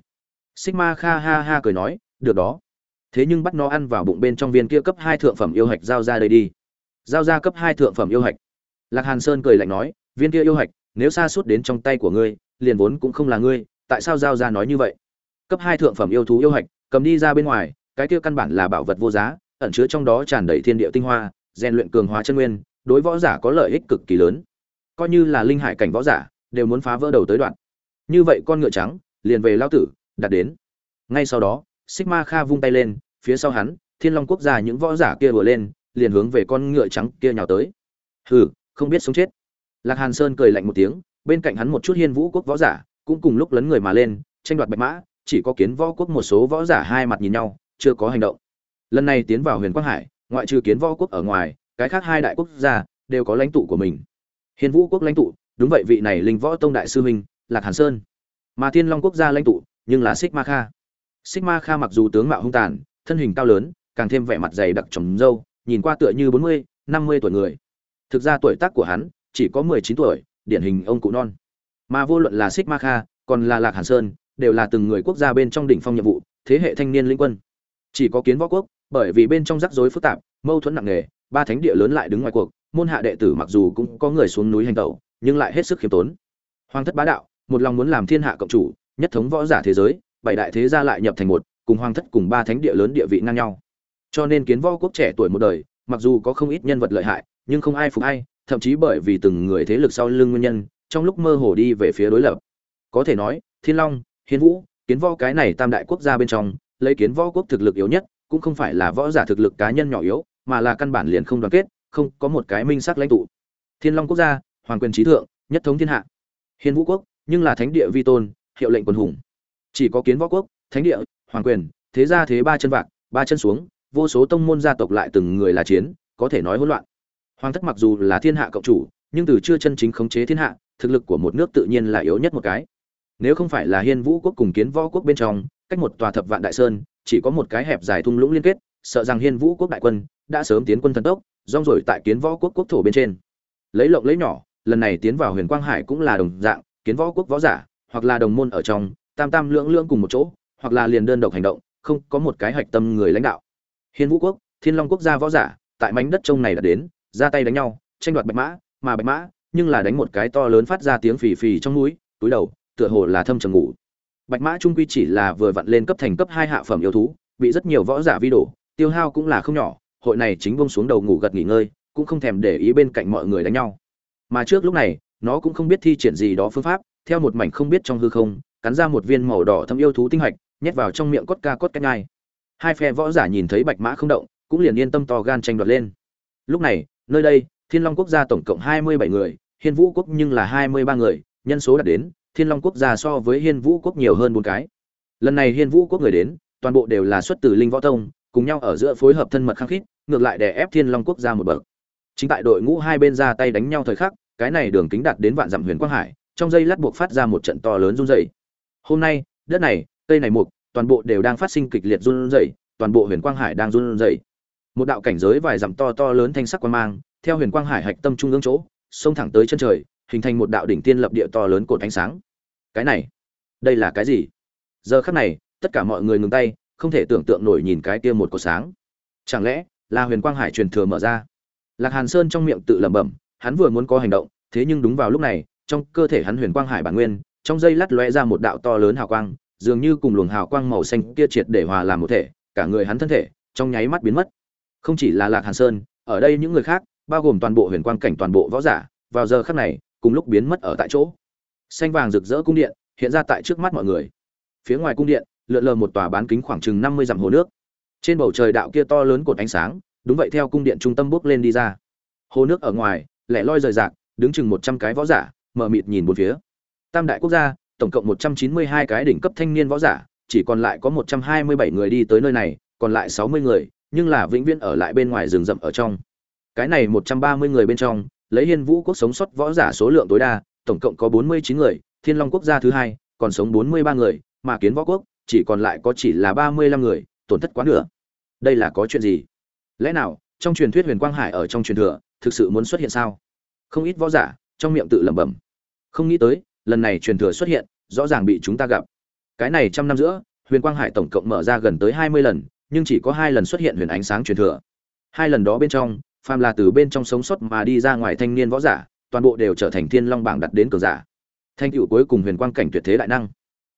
Speaker 1: Sigma kha ha ha cười nói, được đó. Thế nhưng bắt nó ăn vào bụng bên trong viên kia cấp hai thượng phẩm yêu hạch giao ra đây đi. Giao ra cấp hai thượng phẩm yêu hạch. Lạc hàn sơn cười lạnh nói, viên kia yêu hạch, nếu xa suốt đến trong tay của ngươi, liền vốn cũng không là ngươi, tại sao giao ra nói như vậy? Cấp hai thượng phẩm yêu thú yêu hạch, cầm đi ra bên ngoài, cái kia căn bản là bảo vật vô giá, ẩn chứa trong đó tràn đầy thiên địa tinh hoa, rèn luyện cường hóa chân nguyên, đối võ giả có lợi ích cực kỳ lớn. Coi như là linh hải cảnh võ giả đều muốn phá vỡ đầu tới đoạn. Như vậy con ngựa trắng, liền về lao tử, đặt đến. Ngay sau đó, sigma kha vung tay lên, phía sau hắn, thiên long quốc gia những võ giả kia vừa lên, liền hướng về con ngựa trắng kia nhào tới. Hừ, không biết sống chết. Lạc hàn sơn cười lạnh một tiếng, bên cạnh hắn một chút hiên vũ quốc võ giả, cũng cùng lúc lấn người mà lên, tranh đoạt bạch mã, chỉ có kiến võ quốc một số võ giả hai mặt nhìn nhau, chưa có hành động. Lần này tiến vào huyền quang hải, ngoại trừ kiến võ quốc ở ngoài, cái khác hai đại quốc gia, đều có lãnh tụ của mình. Hiên vũ quốc lãnh tụ đúng vậy, vị này linh võ tông đại sư huynh, lạc hàn sơn. Mà thiên long quốc gia lãnh tụ, nhưng là xích ma kha. Xích ma kha mặc dù tướng mạo hung tàn, thân hình cao lớn, càng thêm vẻ mặt dày đặc trồng râu nhìn qua tựa như bốn mươi, năm mươi tuổi người. Thực ra tuổi tác của hắn chỉ có mười chín tuổi, điển hình ông cụ non. Mà vô luận là xích ma kha, còn là lạc hàn sơn, đều là từng người quốc gia bên trong đỉnh phong nhiệm vụ, thế hệ thanh niên linh quân. Chỉ có kiến võ quốc, bởi vì bên trong rắc rối phức tạp, mâu thuẫn nặng nề, ba thánh địa lớn lại đứng ngoài cuộc, môn hạ đệ tử mặc dù cũng có người xuống núi hành tẩu nhưng lại hết sức khiêm tốn. Hoàng thất bá đạo, một lòng muốn làm thiên hạ cộng chủ, nhất thống võ giả thế giới, bảy đại thế gia lại nhập thành một, cùng hoàng thất cùng ba thánh địa lớn địa vị ngang nhau. Cho nên kiến võ quốc trẻ tuổi một đời, mặc dù có không ít nhân vật lợi hại, nhưng không ai phục ai, thậm chí bởi vì từng người thế lực sau lưng nguyên nhân, trong lúc mơ hồ đi về phía đối lập. Có thể nói, thiên long hiến vũ, kiến võ cái này tam đại quốc gia bên trong, lấy kiến võ quốc thực lực yếu nhất, cũng không phải là võ giả thực lực cá nhân nhỏ yếu, mà là căn bản liền không đoàn kết, không có một cái minh sắc lãnh tụ. Thiên long quốc gia hoàng quyền trí thượng, nhất thống thiên hạ. Hiến vũ quốc, nhưng là thánh địa vi tôn, hiệu lệnh quân hùng. Chỉ có kiến võ quốc, thánh địa, hoàng quyền, thế gia thế ba chân vạc, ba chân xuống, vô số tông môn gia tộc lại từng người là chiến, có thể nói hỗn loạn. Hoàng thất mặc dù là thiên hạ cộng chủ, nhưng từ chưa chân chính khống chế thiên hạ, thực lực của một nước tự nhiên là yếu nhất một cái. Nếu không phải là hiên vũ quốc cùng kiến võ quốc bên trong, cách một tòa thập vạn đại sơn, chỉ có một cái hẹp dài thung lũng liên kết, sợ rằng hiên vũ quốc đại quân đã sớm tiến quân thần tốc, rong rồi tại kiến võ quốc quốc thổ bên trên. Lấy lộng lấy nhỏ lần này tiến vào huyền quang hải cũng là đồng dạng, kiến võ quốc võ giả, hoặc là đồng môn ở trong, tam tam lưỡng lưỡng cùng một chỗ, hoặc là liền đơn độc hành động, không có một cái hạch tâm người lãnh đạo. Hiến vũ quốc, thiên long quốc gia võ giả, tại mảnh đất trông này đã đến, ra tay đánh nhau, tranh đoạt bạch mã, mà bạch mã, nhưng là đánh một cái to lớn phát ra tiếng phì phì trong núi, túi đầu, tựa hồ là thâm trầm ngủ. Bạch mã trung quy chỉ là vừa vặn lên cấp thành cấp hai hạ phẩm yêu thú, bị rất nhiều võ giả vi đổ, tiêu hao cũng là không nhỏ, hội này chính bông xuống đầu ngủ gật nghỉ ngơi, cũng không thèm để ý bên cạnh mọi người đánh nhau mà trước lúc này, nó cũng không biết thi triển gì đó phương pháp, theo một mảnh không biết trong hư không, cắn ra một viên màu đỏ thâm yêu thú tinh hạch, nhét vào trong miệng cốt ca cốt cách ngay. Hai phe võ giả nhìn thấy bạch mã không động, cũng liền yên tâm to gan tranh đoạt lên. Lúc này, nơi đây, thiên long quốc gia tổng cộng hai mươi bảy người, hiên vũ quốc nhưng là hai mươi ba người, nhân số đạt đến, thiên long quốc gia so với hiên vũ quốc nhiều hơn bốn cái. Lần này hiên vũ quốc người đến, toàn bộ đều là xuất từ linh võ tông, cùng nhau ở giữa phối hợp thân mật khăng khít, ngược lại để ép thiên long quốc gia một bậc chính tại đội ngũ hai bên ra tay đánh nhau thời khắc, cái này đường kính đạt đến vạn dặm huyền quang hải, trong giây lát buộc phát ra một trận to lớn run dày hôm nay, đất này, cây này mục, toàn bộ đều đang phát sinh kịch liệt run dày toàn bộ huyền quang hải đang run dày một đạo cảnh giới vài dặm to to lớn thanh sắc quang mang, theo huyền quang hải hạch tâm trung ương chỗ, xông thẳng tới chân trời, hình thành một đạo đỉnh tiên lập địa to lớn cột ánh sáng. Cái này, đây là cái gì? Giờ khắc này, tất cả mọi người ngừng tay, không thể tưởng tượng nổi nhìn cái kia một cột sáng. Chẳng lẽ là huyền quang hải truyền thừa mở ra? Lạc hàn sơn trong miệng tự lẩm bẩm, hắn vừa muốn có hành động, thế nhưng đúng vào lúc này, trong cơ thể hắn huyền quang hải bản nguyên, trong dây lát lóe ra một đạo to lớn hào quang, dường như cùng luồng hào quang màu xanh kia triệt để hòa làm một thể, cả người hắn thân thể, trong nháy mắt biến mất. Không chỉ là lạc hàn sơn, ở đây những người khác, bao gồm toàn bộ huyền quang cảnh toàn bộ võ giả, vào giờ khắc này, cùng lúc biến mất ở tại chỗ. Xanh vàng rực rỡ cung điện, hiện ra tại trước mắt mọi người. Phía ngoài cung điện, lượn lờ một tòa bán kính khoảng chừng năm mươi dặm hồ nước. Trên bầu trời đạo kia to lớn cột ánh sáng đúng vậy theo cung điện trung tâm bước lên đi ra. Hồ nước ở ngoài, lẻ loi rời rạc, đứng chừng một trăm cái võ giả mờ mịt nhìn bốn phía. Tam đại quốc gia, tổng cộng một trăm chín mươi hai cái đỉnh cấp thanh niên võ giả, chỉ còn lại có một trăm hai mươi bảy người đi tới nơi này, còn lại sáu mươi người, nhưng là vĩnh viễn ở lại bên ngoài rừng rậm ở trong. Cái này một trăm ba mươi người bên trong, lấy hiên vũ quốc sống sót võ giả số lượng tối đa, tổng cộng có bốn mươi chín người, thiên long quốc gia thứ hai, còn sống bốn mươi ba người mà kiến võ quốc, chỉ còn lại có chỉ là ba mươi lăm người, tổn thất quá nửa. Đây là có chuyện gì? Lẽ nào, trong truyền thuyết huyền quang hải ở trong truyền thừa, thực sự muốn xuất hiện sao? Không ít võ giả, trong miệng tự lẩm bẩm. Không nghĩ tới, lần này truyền thừa xuất hiện, rõ ràng bị chúng ta gặp. Cái này trăm năm giữa, huyền quang hải tổng cộng mở ra gần tới hai mươi lần, nhưng chỉ có hai lần xuất hiện huyền ánh sáng truyền thừa. Hai lần đó bên trong, phàm là từ bên trong sống sót mà đi ra ngoài thanh niên võ giả, toàn bộ đều trở thành thiên long bảng đặt đến cờ giả. Thanh cựu cuối cùng huyền quang cảnh tuyệt thế đại năng.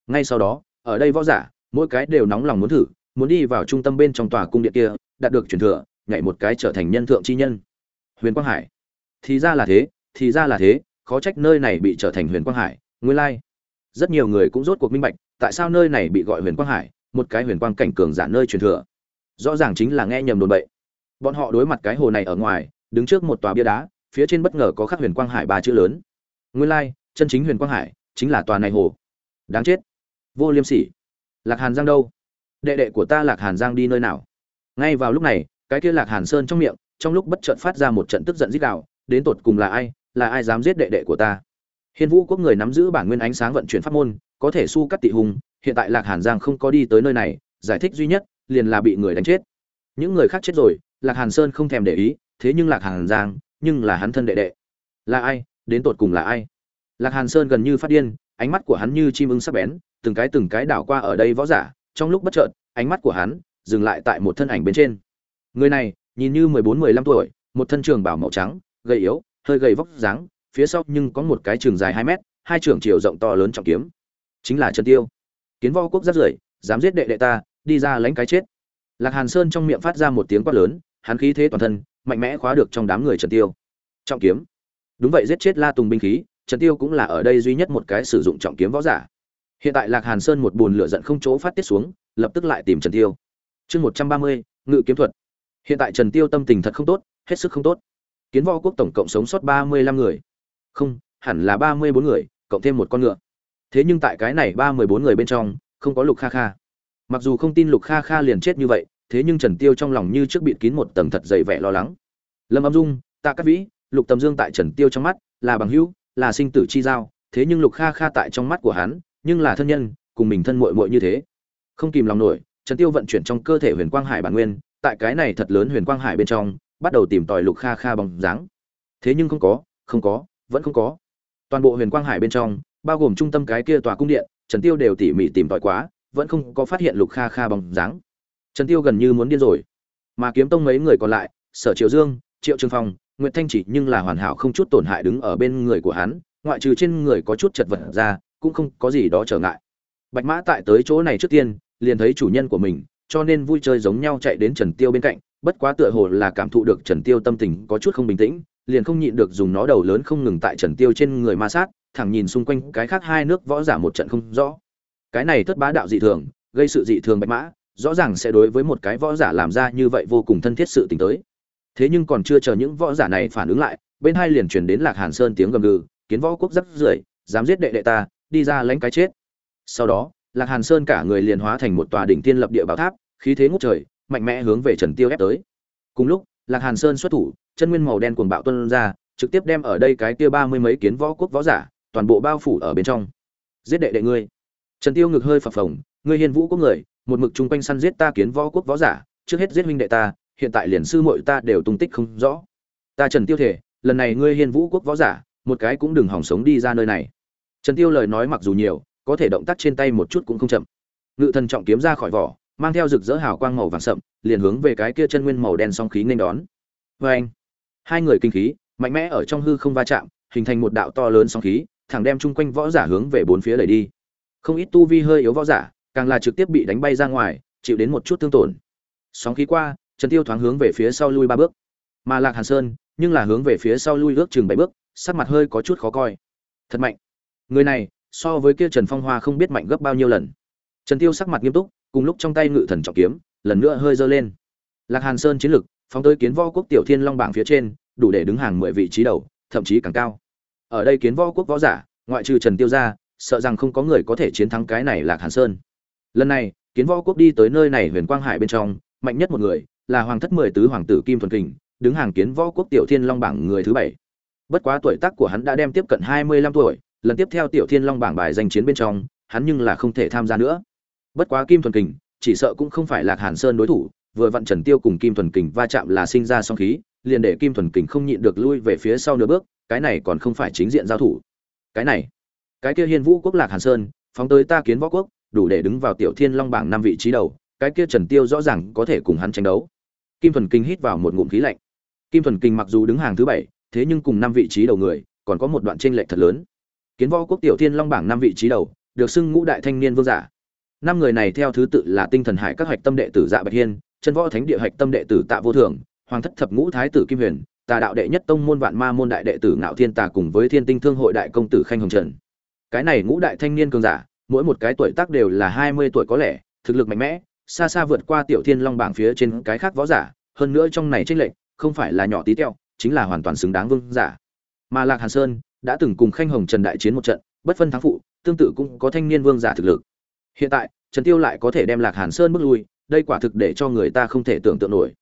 Speaker 1: Ngay sau đó, ở đây võ giả, mỗi cái đều nóng lòng muốn thử, muốn đi vào trung tâm bên trong tòa cung điện kia, đạt được truyền thừa nhảy một cái trở thành nhân thượng chi nhân. Huyền quang hải. Thì ra là thế, thì ra là thế, khó trách nơi này bị trở thành huyền quang hải, nguyên lai. Rất nhiều người cũng rốt cuộc minh bạch, tại sao nơi này bị gọi huyền quang hải, một cái huyền quang cảnh cường giả nơi truyền thừa. Rõ ràng chính là nghe nhầm đồn bậy. Bọn họ đối mặt cái hồ này ở ngoài, đứng trước một tòa bia đá, phía trên bất ngờ có khắc huyền quang hải ba chữ lớn. Nguyên lai, chân chính huyền quang hải chính là tòa này hồ. Đáng chết. Vô liêm sỉ. Lạc hàn giang đâu? Đệ đệ của ta lạc hàn giang đi nơi nào? Ngay vào lúc này cái kia lạc hàn sơn trong miệng, trong lúc bất chợt phát ra một trận tức giận dích đạo đến tột cùng là ai là ai dám giết đệ đệ của ta? Hiên vũ quốc người nắm giữ bản nguyên ánh sáng vận chuyển pháp môn, có thể su cắt tị hùng, hiện tại lạc hàn giang không có đi tới nơi này, giải thích duy nhất, liền là bị người đánh chết. Những người khác chết rồi, lạc hàn sơn không thèm để ý, thế nhưng lạc hàn giang, nhưng là hắn thân đệ đệ. Là ai, đến tột cùng là ai? Lạc hàn sơn gần như phát điên, ánh mắt của hắn như chim ưng sắc bén, từng cái từng cái đảo qua ở đây võ giả, trong lúc bất chợt, ánh mắt của hắn dừng lại tại một thân ảnh bên trên người này, nhìn như mười bốn, mười lăm tuổi, một thân trường bảo màu trắng, gầy yếu, hơi gầy vóc dáng, phía sau nhưng có một cái trường dài hai mét, hai trường chiều rộng to lớn trọng kiếm. Chính là trần tiêu. Kiến võ quốc rất rưởi, dám giết đệ đệ ta, đi ra lãnh cái chết. Lạc hàn sơn trong miệng phát ra một tiếng quát lớn, hắn khí thế toàn thân, mạnh mẽ khóa được trong đám người trần tiêu. Trọng kiếm. Đúng vậy, giết chết la tùng binh khí, trần tiêu cũng là ở đây duy nhất một cái sử dụng trọng kiếm võ giả. Hiện tại lạc hàn sơn một buồn lửa giận không chỗ phát tiết xuống, lập tức lại tìm trần tiêu. Chương một trăm ba mươi, ngự kiếm thuật hiện tại trần tiêu tâm tình thật không tốt, hết sức không tốt. Kiến võ quốc tổng cộng sống sót ba mươi lăm người. Không, hẳn là ba mươi bốn người, cộng thêm một con ngựa. Thế nhưng tại cái này ba mươi bốn người bên trong, không có lục kha kha. Mặc dù không tin lục kha kha liền chết như vậy, thế nhưng trần tiêu trong lòng như trước bịt kín một tầng thật dày vẻ lo lắng. Lâm âm dung, tạ cát vĩ, lục tầm dương tại trần tiêu trong mắt là bằng hữu, là sinh tử chi giao, thế nhưng lục kha kha tại trong mắt của hắn, nhưng là thân nhân, cùng mình thân muội muội như thế. Không kìm lòng nổi, trần tiêu vận chuyển trong cơ thể huyền quang hải bản nguyên tại cái này thật lớn huyền quang hải bên trong, bắt đầu tìm tòi lục kha kha bóng dáng. Thế nhưng không có không có, vẫn không có. Toàn bộ huyền quang hải bên trong, bao gồm trung tâm cái kia tòa cung điện, trần tiêu đều tỉ mỉ tìm tòi quá, vẫn không có phát hiện lục kha kha bóng dáng. Trần tiêu gần như muốn điên rồi. Mà kiếm tông mấy người còn lại, sở triệu dương, triệu trường phong, nguyệt thanh chỉ nhưng là hoàn hảo không chút tổn hại đứng ở bên người của hắn, ngoại trừ trên người có chút chật vật ra, cũng không có gì đó trở ngại. Bạch mã tại tới chỗ này trước tiên, liền thấy chủ nhân của mình cho nên vui chơi giống nhau chạy đến trần tiêu bên cạnh, bất quá tựa hồ là cảm thụ được trần tiêu tâm tình có chút không bình tĩnh, liền không nhịn được dùng nó đầu lớn không ngừng tại trần tiêu trên người ma sát, thẳng nhìn xung quanh cái khác hai nước võ giả một trận không rõ. Cái này thất bá đạo dị thường, gây sự dị thường bạch mã, rõ ràng sẽ đối với một cái võ giả làm ra như vậy vô cùng thân thiết sự tình tới. Thế nhưng còn chưa chờ những võ giả này phản ứng lại, bên hai liền truyền đến lạc hàn sơn tiếng gầm gừ, kiến võ quốc rất rưởi, dám giết đệ đệ ta, đi ra lãnh cái chết. Sau đó lạc hàn sơn cả người liền hóa thành một tòa đỉnh tiên lập địa bảo tháp, khí thế ngút trời, mạnh mẽ hướng về trần tiêu ép tới. Cùng lúc, lạc hàn sơn xuất thủ, chân nguyên màu đen cuồng bạo tuôn ra, trực tiếp đem ở đây cái kia ba mươi mấy kiến võ quốc võ giả, toàn bộ bao phủ ở bên trong. Giết đệ đệ ngươi. Trần tiêu ngực hơi phập phồng, ngươi hiên vũ quốc người, một mực chung quanh săn giết ta kiến võ quốc võ giả, trước hết giết huynh đệ ta, hiện tại liền sư muội ta đều tung tích không rõ. Ta trần tiêu thể, lần này ngươi hiên vũ quốc võ giả, một cái cũng đừng hỏng sống đi ra nơi này. Trần tiêu lời nói mặc dù nhiều có thể động tác trên tay một chút cũng không chậm. Ngự thần trọng kiếm ra khỏi vỏ, mang theo rực rỡ hào quang màu vàng sậm, liền hướng về cái kia chân nguyên màu đen song khí nên đón. Vê anh hai người kinh khí, mạnh mẽ ở trong hư không va chạm, hình thành một đạo to lớn sóng khí, thẳng đem chung quanh võ giả hướng về bốn phía đẩy đi. Không ít tu vi hơi yếu võ giả, càng là trực tiếp bị đánh bay ra ngoài, chịu đến một chút thương tổn. Sóng khí qua, trần tiêu thoáng hướng về phía sau lui ba bước. Mà lạc hàn sơn, nhưng là hướng về phía sau lui ước chừng bảy bước, sắc mặt hơi có chút khó coi. Thật mạnh. Người này so với kia trần phong hoa không biết mạnh gấp bao nhiêu lần. Trần tiêu sắc mặt nghiêm túc, cùng lúc trong tay ngự thần trọng kiếm, lần nữa hơi dơ lên. Lạc hàn sơn chiến lực, phóng tới kiến võ quốc tiểu thiên long bảng phía trên, đủ để đứng hàng mười vị trí đầu, thậm chí càng cao. Ở đây kiến võ quốc võ giả, ngoại trừ trần tiêu ra, sợ rằng không có người có thể chiến thắng cái này lạc hàn sơn. Lần này, kiến võ quốc đi tới nơi này huyền quang hải bên trong, mạnh nhất một người, là hoàng thất mười tứ hoàng tử kim thuần kình, đứng hàng kiến võ quốc tiểu thiên long bảng người thứ bảy. Bất quá tuổi tác của hắn đã đem tiếp cận hai mươi lăm tuổi lần tiếp theo tiểu thiên long bảng bài danh chiến bên trong, hắn nhưng là không thể tham gia nữa. Bất quá kim thuần kình, chỉ sợ cũng không phải lạc hàn sơn đối thủ, vừa vặn trần tiêu cùng kim thuần kình va chạm là sinh ra song khí, liền để kim thuần kình không nhịn được lui về phía sau nửa bước, cái này còn không phải chính diện giao thủ. Cái này, cái kia hiên vũ quốc lạc hàn sơn, phóng tới ta kiến võ quốc, đủ để đứng vào tiểu thiên long bảng năm vị trí đầu, cái kia trần tiêu rõ ràng có thể cùng hắn tranh đấu. Kim thuần kinh hít vào một ngụm khí lạnh. Kim thuần kinh mặc dù đứng hàng thứ bảy, thế nhưng cùng năm vị trí đầu người, còn có một đoạn tranh lệch thật lớn kiến võ quốc tiểu thiên long bảng năm vị trí đầu, được xưng ngũ đại thanh niên vương giả. Năm người này theo thứ tự là tinh thần hải các hạch tâm đệ tử dạ bạch hiên, chân võ thánh địa hạch tâm đệ tử tạ vô thường, hoàng thất thập ngũ thái tử kim huyền, tà đạo đệ nhất tông môn vạn ma môn đại đệ tử ngạo thiên tà cùng với thiên tinh thương hội đại công tử khanh hồng trần. Cái này ngũ đại thanh niên cường giả, mỗi một cái tuổi tác đều là hai mươi tuổi có lẽ thực lực mạnh mẽ, xa xa vượt qua tiểu thiên long bảng phía trên cái khác võ giả, hơn nữa trong này tranh lệch, không phải là nhỏ tí teo, chính là hoàn toàn xứng đáng vương giả. Mà lạc hàn sơn đã từng cùng khanh hồng trần đại chiến một trận, bất phân thắng phụ, tương tự cũng có thanh niên vương giả thực lực. Hiện tại, trần tiêu lại có thể đem lạc hàn sơn bước lui, đây quả thực để cho người ta không thể tưởng tượng nổi.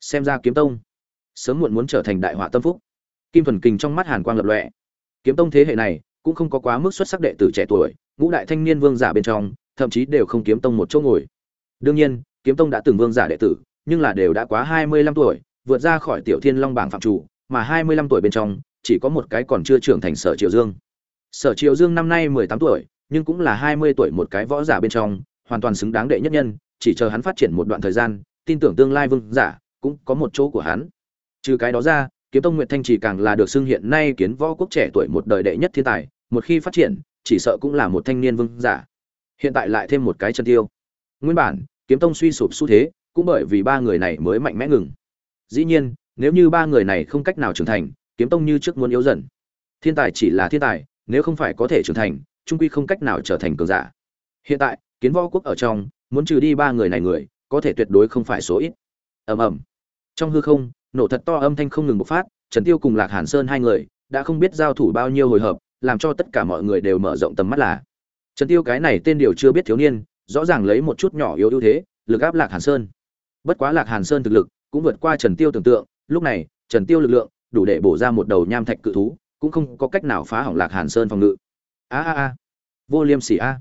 Speaker 1: Xem ra kiếm tông sớm muộn muốn trở thành đại họa tâm phúc. Kim thuần kình trong mắt hàn quang lập lọe kiếm tông thế hệ này cũng không có quá mức xuất sắc đệ tử trẻ tuổi, ngũ đại thanh niên vương giả bên trong, thậm chí đều không kiếm tông một chỗ ngồi. Đương nhiên, kiếm tông đã từng vương giả đệ tử, nhưng là đều đã quá hai mươi lăm tuổi, vượt ra khỏi tiểu thiên long bảng phạm chủ, mà hai mươi lăm tuổi bên trong chỉ có một cái còn chưa trưởng thành sở triều dương. Sở triều dương năm nay mười tám tuổi, nhưng cũng là hai mươi tuổi một cái võ giả bên trong, hoàn toàn xứng đáng đệ nhất nhân, chỉ chờ hắn phát triển một đoạn thời gian, tin tưởng tương lai vương giả cũng có một chỗ của hắn. Trừ cái đó ra, kiếm tông nguyệt thanh chỉ càng là được xưng hiện nay kiến võ quốc trẻ tuổi một đời đệ nhất thiên tài, một khi phát triển, chỉ sợ cũng là một thanh niên vương giả. Hiện tại lại thêm một cái chân tiêu. Nguyên bản, kiếm tông suy sụp xu thế, cũng bởi vì ba người này mới mạnh mẽ ngừng. Dĩ nhiên, nếu như ba người này không cách nào trưởng thành kiếm tông như trước muốn yếu dần. Thiên tài chỉ là thiên tài, nếu không phải có thể trưởng thành, trung quy không cách nào trở thành cường giả. Hiện tại, kiến võ quốc ở trong, muốn trừ đi ba người này người, có thể tuyệt đối không phải số ít. Ầm ầm. Trong hư không, nổ thật to âm thanh không ngừng bộc phát, trần tiêu cùng lạc hàn sơn hai người, đã không biết giao thủ bao nhiêu hồi hợp, làm cho tất cả mọi người đều mở rộng tầm mắt là. Trần tiêu cái này tên điều chưa biết thiếu niên, rõ ràng lấy một chút nhỏ yếu ưu thế, lực áp lạc hàn sơn. Bất quá lạc hàn sơn thực lực cũng vượt qua trần tiêu tưởng tượng, lúc này, trần tiêu lực lượng đủ để bổ ra một đầu nham thạch cự thú, cũng không có cách nào phá hỏng lạc hàn sơn phòng ngự. A a a. Vô liêm sỉ a.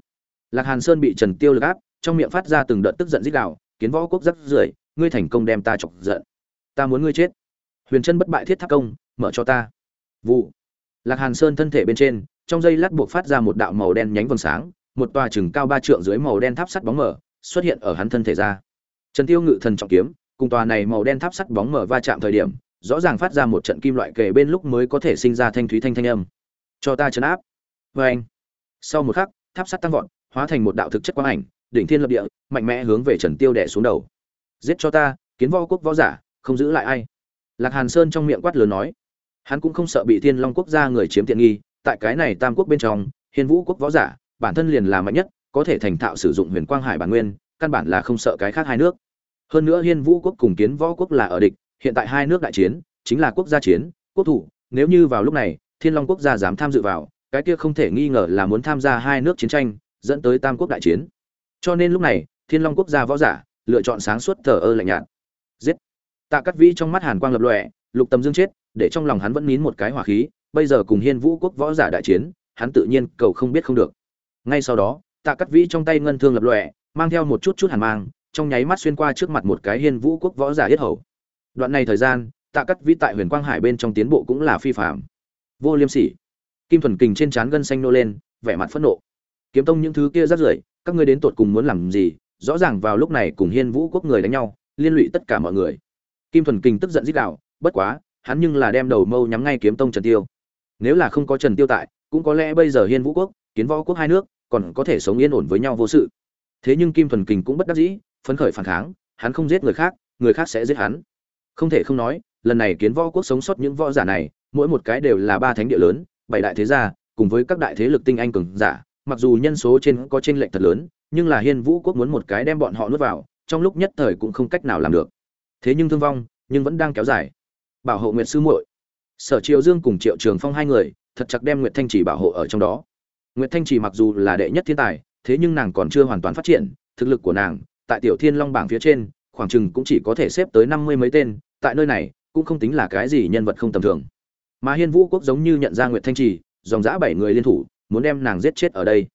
Speaker 1: Lạc hàn sơn bị trần tiêu lực áp, trong miệng phát ra từng đợt tức giận dích đạo kiến võ quốc rất rưởi, ngươi thành công đem ta chọc giận. Ta muốn ngươi chết. Huyền chân bất bại thiết tháp công, mở cho ta. Vụ. Lạc hàn sơn thân thể bên trên, trong dây lát buộc phát ra một đạo màu đen nhánh vầng sáng, một tòa chừng cao ba trượng dưới màu đen tháp sắt bóng mở, xuất hiện ở hắn thân thể ra. Trần tiêu ngự thần trọng kiếm, cùng tòa này màu đen tháp sắt bóng mở va chạm thời điểm rõ ràng phát ra một trận kim loại kề bên lúc mới có thể sinh ra thanh thúy thanh thanh âm. Cho ta chấn áp. Vê anh. Sau một khắc, tháp sắt tăng vọt, hóa thành một đạo thực chất quang ảnh, đỉnh thiên lập địa, mạnh mẽ hướng về trần tiêu đẻ xuống đầu. Giết cho ta, kiến võ quốc võ giả, không giữ lại ai. Lạc hàn sơn trong miệng quát lớn nói. Hắn cũng không sợ bị thiên long quốc gia người chiếm tiện nghi, tại cái này tam quốc bên trong, hiên vũ quốc võ giả, bản thân liền là mạnh nhất, có thể thành thạo sử dụng huyền quang hải bản nguyên, căn bản là không sợ cái khác hai nước. Hơn nữa hiên vũ quốc cùng kiến võ quốc là ở địch hiện tại hai nước đại chiến, chính là quốc gia chiến, quốc thủ. Nếu như vào lúc này, thiên long quốc gia dám tham dự vào, cái kia không thể nghi ngờ là muốn tham gia hai nước chiến tranh, dẫn tới tam quốc đại chiến. Cho nên lúc này, thiên long quốc gia võ giả, lựa chọn sáng suốt thờ ơ lạnh nhạt. Giết. Tạ cắt vĩ trong mắt hàn quang lập lọe lục tầm dương chết, để trong lòng hắn vẫn nín một cái hỏa khí. Bây giờ cùng hiên vũ quốc võ giả đại chiến, hắn tự nhiên cầu không biết không được. Ngay sau đó, tạ cắt vĩ trong tay ngân thương lập lọe mang theo một chút chút hàn mang, trong nháy mắt xuyên qua trước mặt một cái hiên vũ quốc võ giả yết hầu đoạn này thời gian, tạ cắt vĩ tại huyền quang hải bên trong tiến bộ cũng là phi phạm vô liêm sỉ. Kim thuần kình trên trán gân xanh nô lên, vẻ mặt phẫn nộ. Kiếm tông những thứ kia rắt rưởi, các ngươi đến tột cùng muốn làm gì? Rõ ràng vào lúc này cùng hiên vũ quốc người đánh nhau, liên lụy tất cả mọi người. Kim thuần kình tức giận dích đạo, bất quá, hắn nhưng là đem đầu mâu nhắm ngay kiếm tông trần tiêu. Nếu là không có trần tiêu tại, cũng có lẽ bây giờ hiên vũ quốc, kiến võ quốc hai nước, còn có thể sống yên ổn với nhau vô sự. Thế nhưng kim thuần kình cũng bất đắc dĩ, phấn khởi phản kháng, hắn không giết người khác người khác sẽ giết hắn không thể không nói, lần này kiến võ quốc sống sót những võ giả này, mỗi một cái đều là ba thánh địa lớn, bảy đại thế gia, cùng với các đại thế lực tinh anh cường giả. Mặc dù nhân số trên có chênh lệch thật lớn, nhưng là hiên vũ quốc muốn một cái đem bọn họ nuốt vào, trong lúc nhất thời cũng không cách nào làm được. Thế nhưng thương vong, nhưng vẫn đang kéo dài. Bảo hộ nguyệt sư muội. Sở triệu dương cùng triệu trường phong hai người, thật chặt đem nguyệt thanh chỉ bảo hộ ở trong đó. Nguyệt thanh chỉ mặc dù là đệ nhất thiên tài, thế nhưng nàng còn chưa hoàn toàn phát triển, thực lực của nàng, tại tiểu thiên long bảng phía trên khoảng chừng cũng chỉ có thể xếp tới năm mươi mấy tên, tại nơi này, cũng không tính là cái gì nhân vật không tầm thường. Mà hiên vũ quốc giống như nhận ra nguyệt thanh trì, dòng dã bảy người liên thủ, muốn đem nàng giết chết ở đây.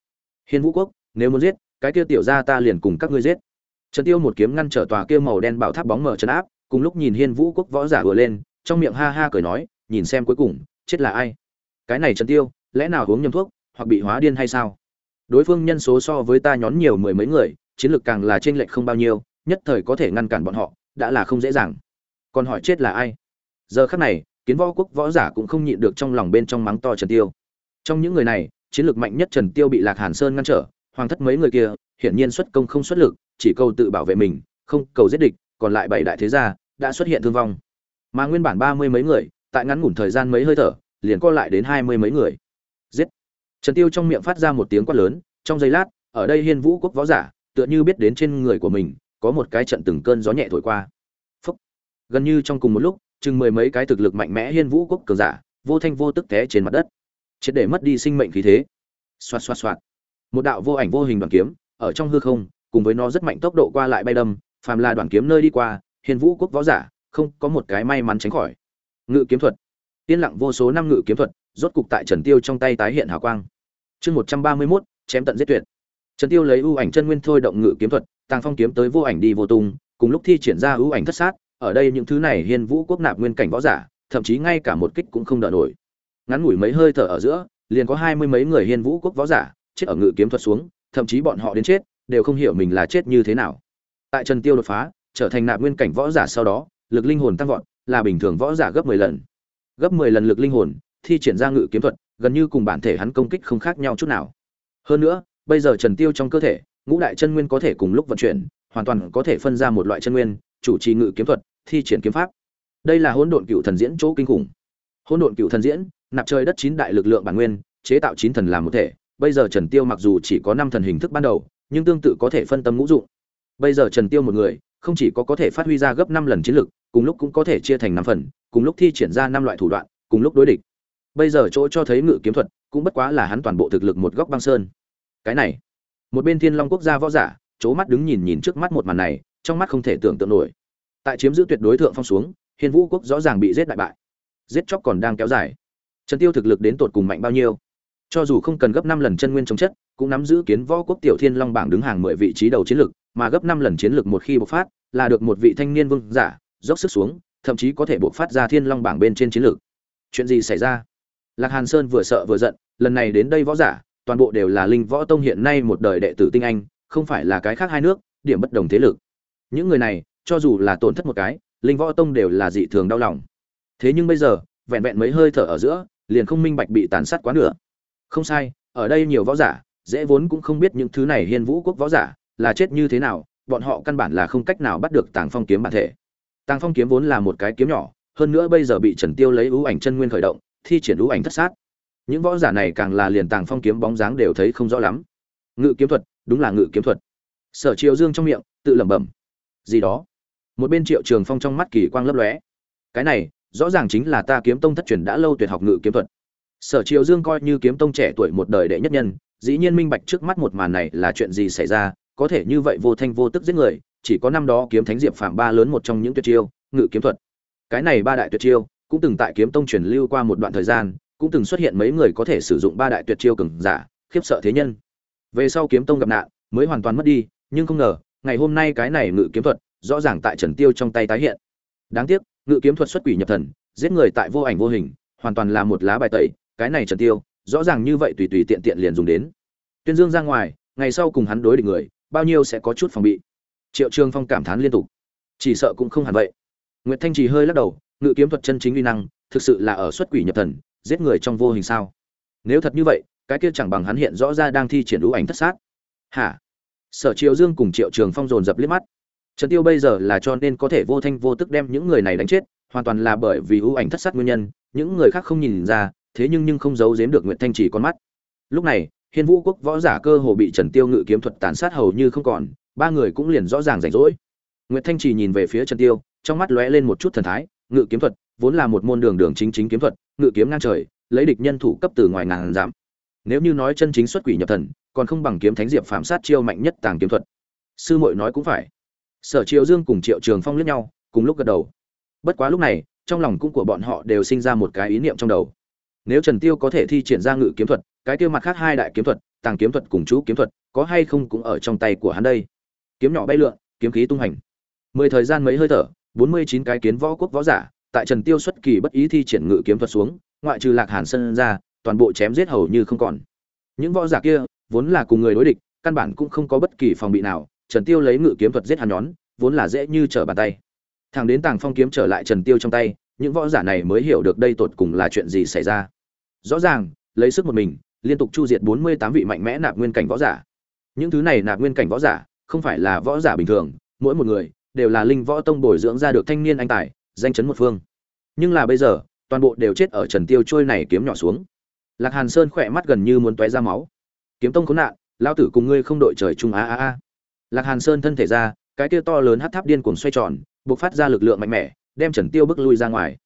Speaker 1: Hiên vũ quốc, nếu muốn giết, cái kia tiểu ra ta liền cùng các ngươi giết. Trần tiêu một kiếm ngăn trở tòa kia màu đen bảo tháp bóng mờ trấn áp, cùng lúc nhìn hiên vũ quốc võ giả vừa lên, trong miệng ha ha cười nói, nhìn xem cuối cùng, chết là ai? Cái này trần tiêu, lẽ nào uống nhầm thuốc, hoặc bị hóa điên hay sao? Đối phương nhân số so với ta nhón nhiều mười mấy người, chiến lược càng là trên lệch không bao nhiêu nhất thời có thể ngăn cản bọn họ, đã là không dễ dàng. Còn hỏi chết là ai? Giờ khắc này, kiến võ quốc võ giả cũng không nhịn được trong lòng bên trong mắng to trần tiêu. Trong những người này, chiến lược mạnh nhất trần tiêu bị lạc hàn sơn ngăn trở, hoàng thất mấy người kia, hiển nhiên xuất công không xuất lực, chỉ cầu tự bảo vệ mình, không cầu giết địch, còn lại bảy đại thế gia đã xuất hiện thương vong. Mà nguyên bản ba mươi mấy người, tại ngắn ngủn thời gian mấy hơi thở, liền co lại đến hai mươi mấy người. Giết! Trần tiêu trong miệng phát ra một tiếng quát lớn, trong giây lát, ở đây hiên vũ quốc võ giả, tựa như biết đến trên người của mình có một cái trận từng cơn gió nhẹ thổi qua. Phúc. gần như trong cùng một lúc chừng mười mấy cái thực lực mạnh mẽ hiên vũ quốc cường giả vô thanh vô tức té trên mặt đất. Triệt để mất đi sinh mệnh khí thế. Xoạt xoạt xoạt. Một đạo vô ảnh vô hình đoàn kiếm ở trong hư không cùng với nó rất mạnh tốc độ qua lại bay đâm phàm là đoàn kiếm nơi đi qua hiên vũ quốc võ giả không có một cái may mắn tránh khỏi. Ngự kiếm thuật. Tiên lặng vô số năm ngự kiếm thuật rốt cục tại trần tiêu trong tay tái hiện hào quang. Chương một trăm ba mươi 131, chém tận giết tuyệt. Trần tiêu lấy ưu ảnh chân nguyên thôi động ngự kiếm thuật tàng phong kiếm tới vô ảnh đi vô tung, cùng lúc thi triển ra ưu ảnh thất sát, ở đây những thứ này hiên vũ quốc nạp nguyên cảnh võ giả, thậm chí ngay cả một kích cũng không đỡ nổi. Ngắn ngủi mấy hơi thở ở giữa, liền có hai mươi mấy người hiên vũ quốc võ giả, chết ở ngự kiếm thuật xuống, thậm chí bọn họ đến chết, đều không hiểu mình là chết như thế nào. Tại trần tiêu đột phá, trở thành nạp nguyên cảnh võ giả sau đó, lực linh hồn tăng vọt, là bình thường võ giả gấp 10 lần. Gấp 10 lần lực linh hồn, thi triển ra ngự kiếm thuật, gần như cùng bản thể hắn công kích không khác nhau chút nào. Hơn nữa, bây giờ trần tiêu trong cơ thể ngũ đại chân nguyên có thể cùng lúc vận chuyển, hoàn toàn có thể phân ra một loại chân nguyên, chủ trì ngự kiếm thuật, thi triển kiếm pháp. Đây là hỗn độn cựu thần diễn chỗ kinh khủng. Hỗn độn cựu thần diễn, nạp trời đất chín đại lực lượng bản nguyên, chế tạo chín thần làm một thể. Bây giờ trần tiêu mặc dù chỉ có năm thần hình thức ban đầu, nhưng tương tự có thể phân tâm ngũ dụng. Bây giờ trần tiêu một người, không chỉ có có thể phát huy ra gấp năm lần chiến lực, cùng lúc cũng có thể chia thành năm phần, cùng lúc thi triển ra năm loại thủ đoạn, cùng lúc đối địch. Bây giờ chỗ cho thấy ngự kiếm thuật, cũng bất quá là hắn toàn bộ thực lực một góc băng sơn. Cái này một bên thiên long quốc gia võ giả, c mắt đứng nhìn nhìn trước mắt một màn này, trong mắt không thể tưởng tượng nổi. Tại chiếm giữ tuyệt đối thượng phong xuống hiền vũ quốc rõ ràng bị giết đại bại. Giết chóc còn đang kéo dài. Trần tiêu thực lực đến tột cùng mạnh bao nhiêu? Cho dù không cần gấp năm lần chân nguyên chống chất, cũng nắm giữ kiến võ quốc tiểu thiên long bảng đứng hàng mười vị trí đầu chiến lực, mà gấp năm lần chiến lực một khi bộc phát, là được một vị thanh niên vương giả, dốc sức xuống, thậm chí có thể bộc phát ra thiên long bảng bên trên chiến lược chuyện gì xảy ra? Lạc hàn sơn vừa sợ vừa giận, lần này đến đây võ giả toàn bộ đều là linh võ tông hiện nay một đời đệ tử tinh anh, không phải là cái khác hai nước, điểm bất đồng thế lực. Những người này, cho dù là tổn thất một cái, linh võ tông đều là dị thường đau lòng. Thế nhưng bây giờ, vẹn vẹn mấy hơi thở ở giữa, liền không minh bạch bị tàn sát quá nửa. Không sai, ở đây nhiều võ giả, dễ vốn cũng không biết những thứ này hiên vũ quốc võ giả là chết như thế nào, bọn họ căn bản là không cách nào bắt được tàng phong kiếm bản thể. Tàng phong kiếm vốn là một cái kiếm nhỏ, hơn nữa bây giờ bị trần tiêu lấy ưu ảnh chân nguyên khởi động, thi triển ưu ảnh thất sát những võ giả này càng là liền tàng phong kiếm bóng dáng đều thấy không rõ lắm. Ngự kiếm thuật, đúng là ngự kiếm thuật. Sở triệu dương trong miệng, tự lẩm bẩm. Gì đó? Một bên triệu trường phong trong mắt kỳ quang lấp lóe. Cái này, rõ ràng chính là ta kiếm tông thất truyền đã lâu tuyệt học ngự kiếm thuật. Sở triệu dương coi như kiếm tông trẻ tuổi một đời đệ nhất nhân, dĩ nhiên minh bạch trước mắt một màn này là chuyện gì xảy ra, có thể như vậy vô thanh vô tức giết người, chỉ có năm đó kiếm thánh diệp phạm ba lớn một trong những tuyệt chiêu, ngự kiếm thuật. Cái này ba đại tuyệt chiêu, cũng từng tại kiếm tông truyền lưu qua một đoạn thời gian cũng từng xuất hiện mấy người có thể sử dụng ba đại tuyệt chiêu cường giả, khiếp sợ thế nhân. Về sau kiếm tông gặp nạn, mới hoàn toàn mất đi, nhưng không ngờ, ngày hôm nay cái này ngự kiếm thuật, rõ ràng tại trần tiêu trong tay tái hiện. Đáng tiếc, ngự kiếm thuật xuất quỷ nhập thần, giết người tại vô ảnh vô hình, hoàn toàn là một lá bài tẩy, cái này trần tiêu, rõ ràng như vậy tùy tùy tiện tiện liền dùng đến. Tuyên dương ra ngoài, ngày sau cùng hắn đối địch người, bao nhiêu sẽ có chút phòng bị. Triệu trường phong cảm thán liên tục. Chỉ sợ cũng không hẳn vậy. Nguyệt thanh trì hơi lắc đầu, ngự kiếm thuật chân chính uy năng, thực sự là ở xuất quỷ nhập thần giết người trong vô hình sao? Nếu thật như vậy, cái kia chẳng bằng hắn hiện rõ ra đang thi triển ưu ảnh thất sát. Hả? Sở triệu dương cùng triệu trường phong dồn dập liếc mắt. Trần tiêu bây giờ là cho nên có thể vô thanh vô tức đem những người này đánh chết, hoàn toàn là bởi vì ưu ảnh thất sát nguyên nhân, những người khác không nhìn ra, thế nhưng nhưng không giấu giếm được nguyệt thanh chỉ con mắt. Lúc này, hiên vũ quốc võ giả cơ hồ bị trần tiêu ngự kiếm thuật tàn sát hầu như không còn, ba người cũng liền rõ ràng rảnh rỗi. Nguyệt thanh chỉ nhìn về phía trần tiêu, trong mắt lóe lên một chút thần thái, ngự kiếm thuật vốn là một môn đường đường chính chính kiếm thuật ngự kiếm ngang trời, lấy địch nhân thủ cấp từ ngoài ngàn giảm. Nếu như nói chân chính xuất quỷ nhập thần, còn không bằng kiếm thánh diệp phạm sát chiêu mạnh nhất tàng kiếm thuật. Sư muội nói cũng phải. Sở triệu dương cùng triệu trường phong liếc nhau, cùng lúc gật đầu. Bất quá lúc này, trong lòng cũng của bọn họ đều sinh ra một cái ý niệm trong đầu. Nếu trần tiêu có thể thi triển ra ngự kiếm thuật, cái tiêu mặt khác hai đại kiếm thuật, tàng kiếm thuật cùng chú kiếm thuật, có hay không cũng ở trong tay của hắn đây. Kiếm nhỏ bay lượn, kiếm khí tung hành. Mười thời gian mấy hơi thở, bốn mươi chín cái kiến võ quốc võ giả tại trần tiêu xuất kỳ bất ý thi triển ngự kiếm thuật xuống, ngoại trừ lạc hàn sơn ra, toàn bộ chém giết hầu như không còn. Những võ giả kia, vốn là cùng người đối địch, căn bản cũng không có bất kỳ phòng bị nào, trần tiêu lấy ngự kiếm thuật giết hắn nhón, vốn là dễ như trở bàn tay. Thẳng đến tàng phong kiếm trở lại trần tiêu trong tay, những võ giả này mới hiểu được đây tột cùng là chuyện gì xảy ra. Rõ ràng, lấy sức một mình, liên tục chu diệt 48 vị mạnh mẽ nạp nguyên cảnh võ giả. Những thứ này nạp nguyên cảnh võ giả, không phải là võ giả bình thường, mỗi một người, đều là linh võ tông bồi dưỡng ra được thanh niên anh tài danh chấn một phương. Nhưng là bây giờ, toàn bộ đều chết ở trần tiêu trôi này kiếm nhỏ xuống. Lạc hàn sơn khỏe mắt gần như muốn tóe ra máu. Kiếm tông khốn nạn lao tử cùng ngươi không đội trời chung a a a lạc hàn sơn thân thể ra, cái kia to lớn hắt tháp điên cuồng xoay tròn buộc phát ra lực lượng mạnh mẽ, đem trần tiêu bước lui ra ngoài.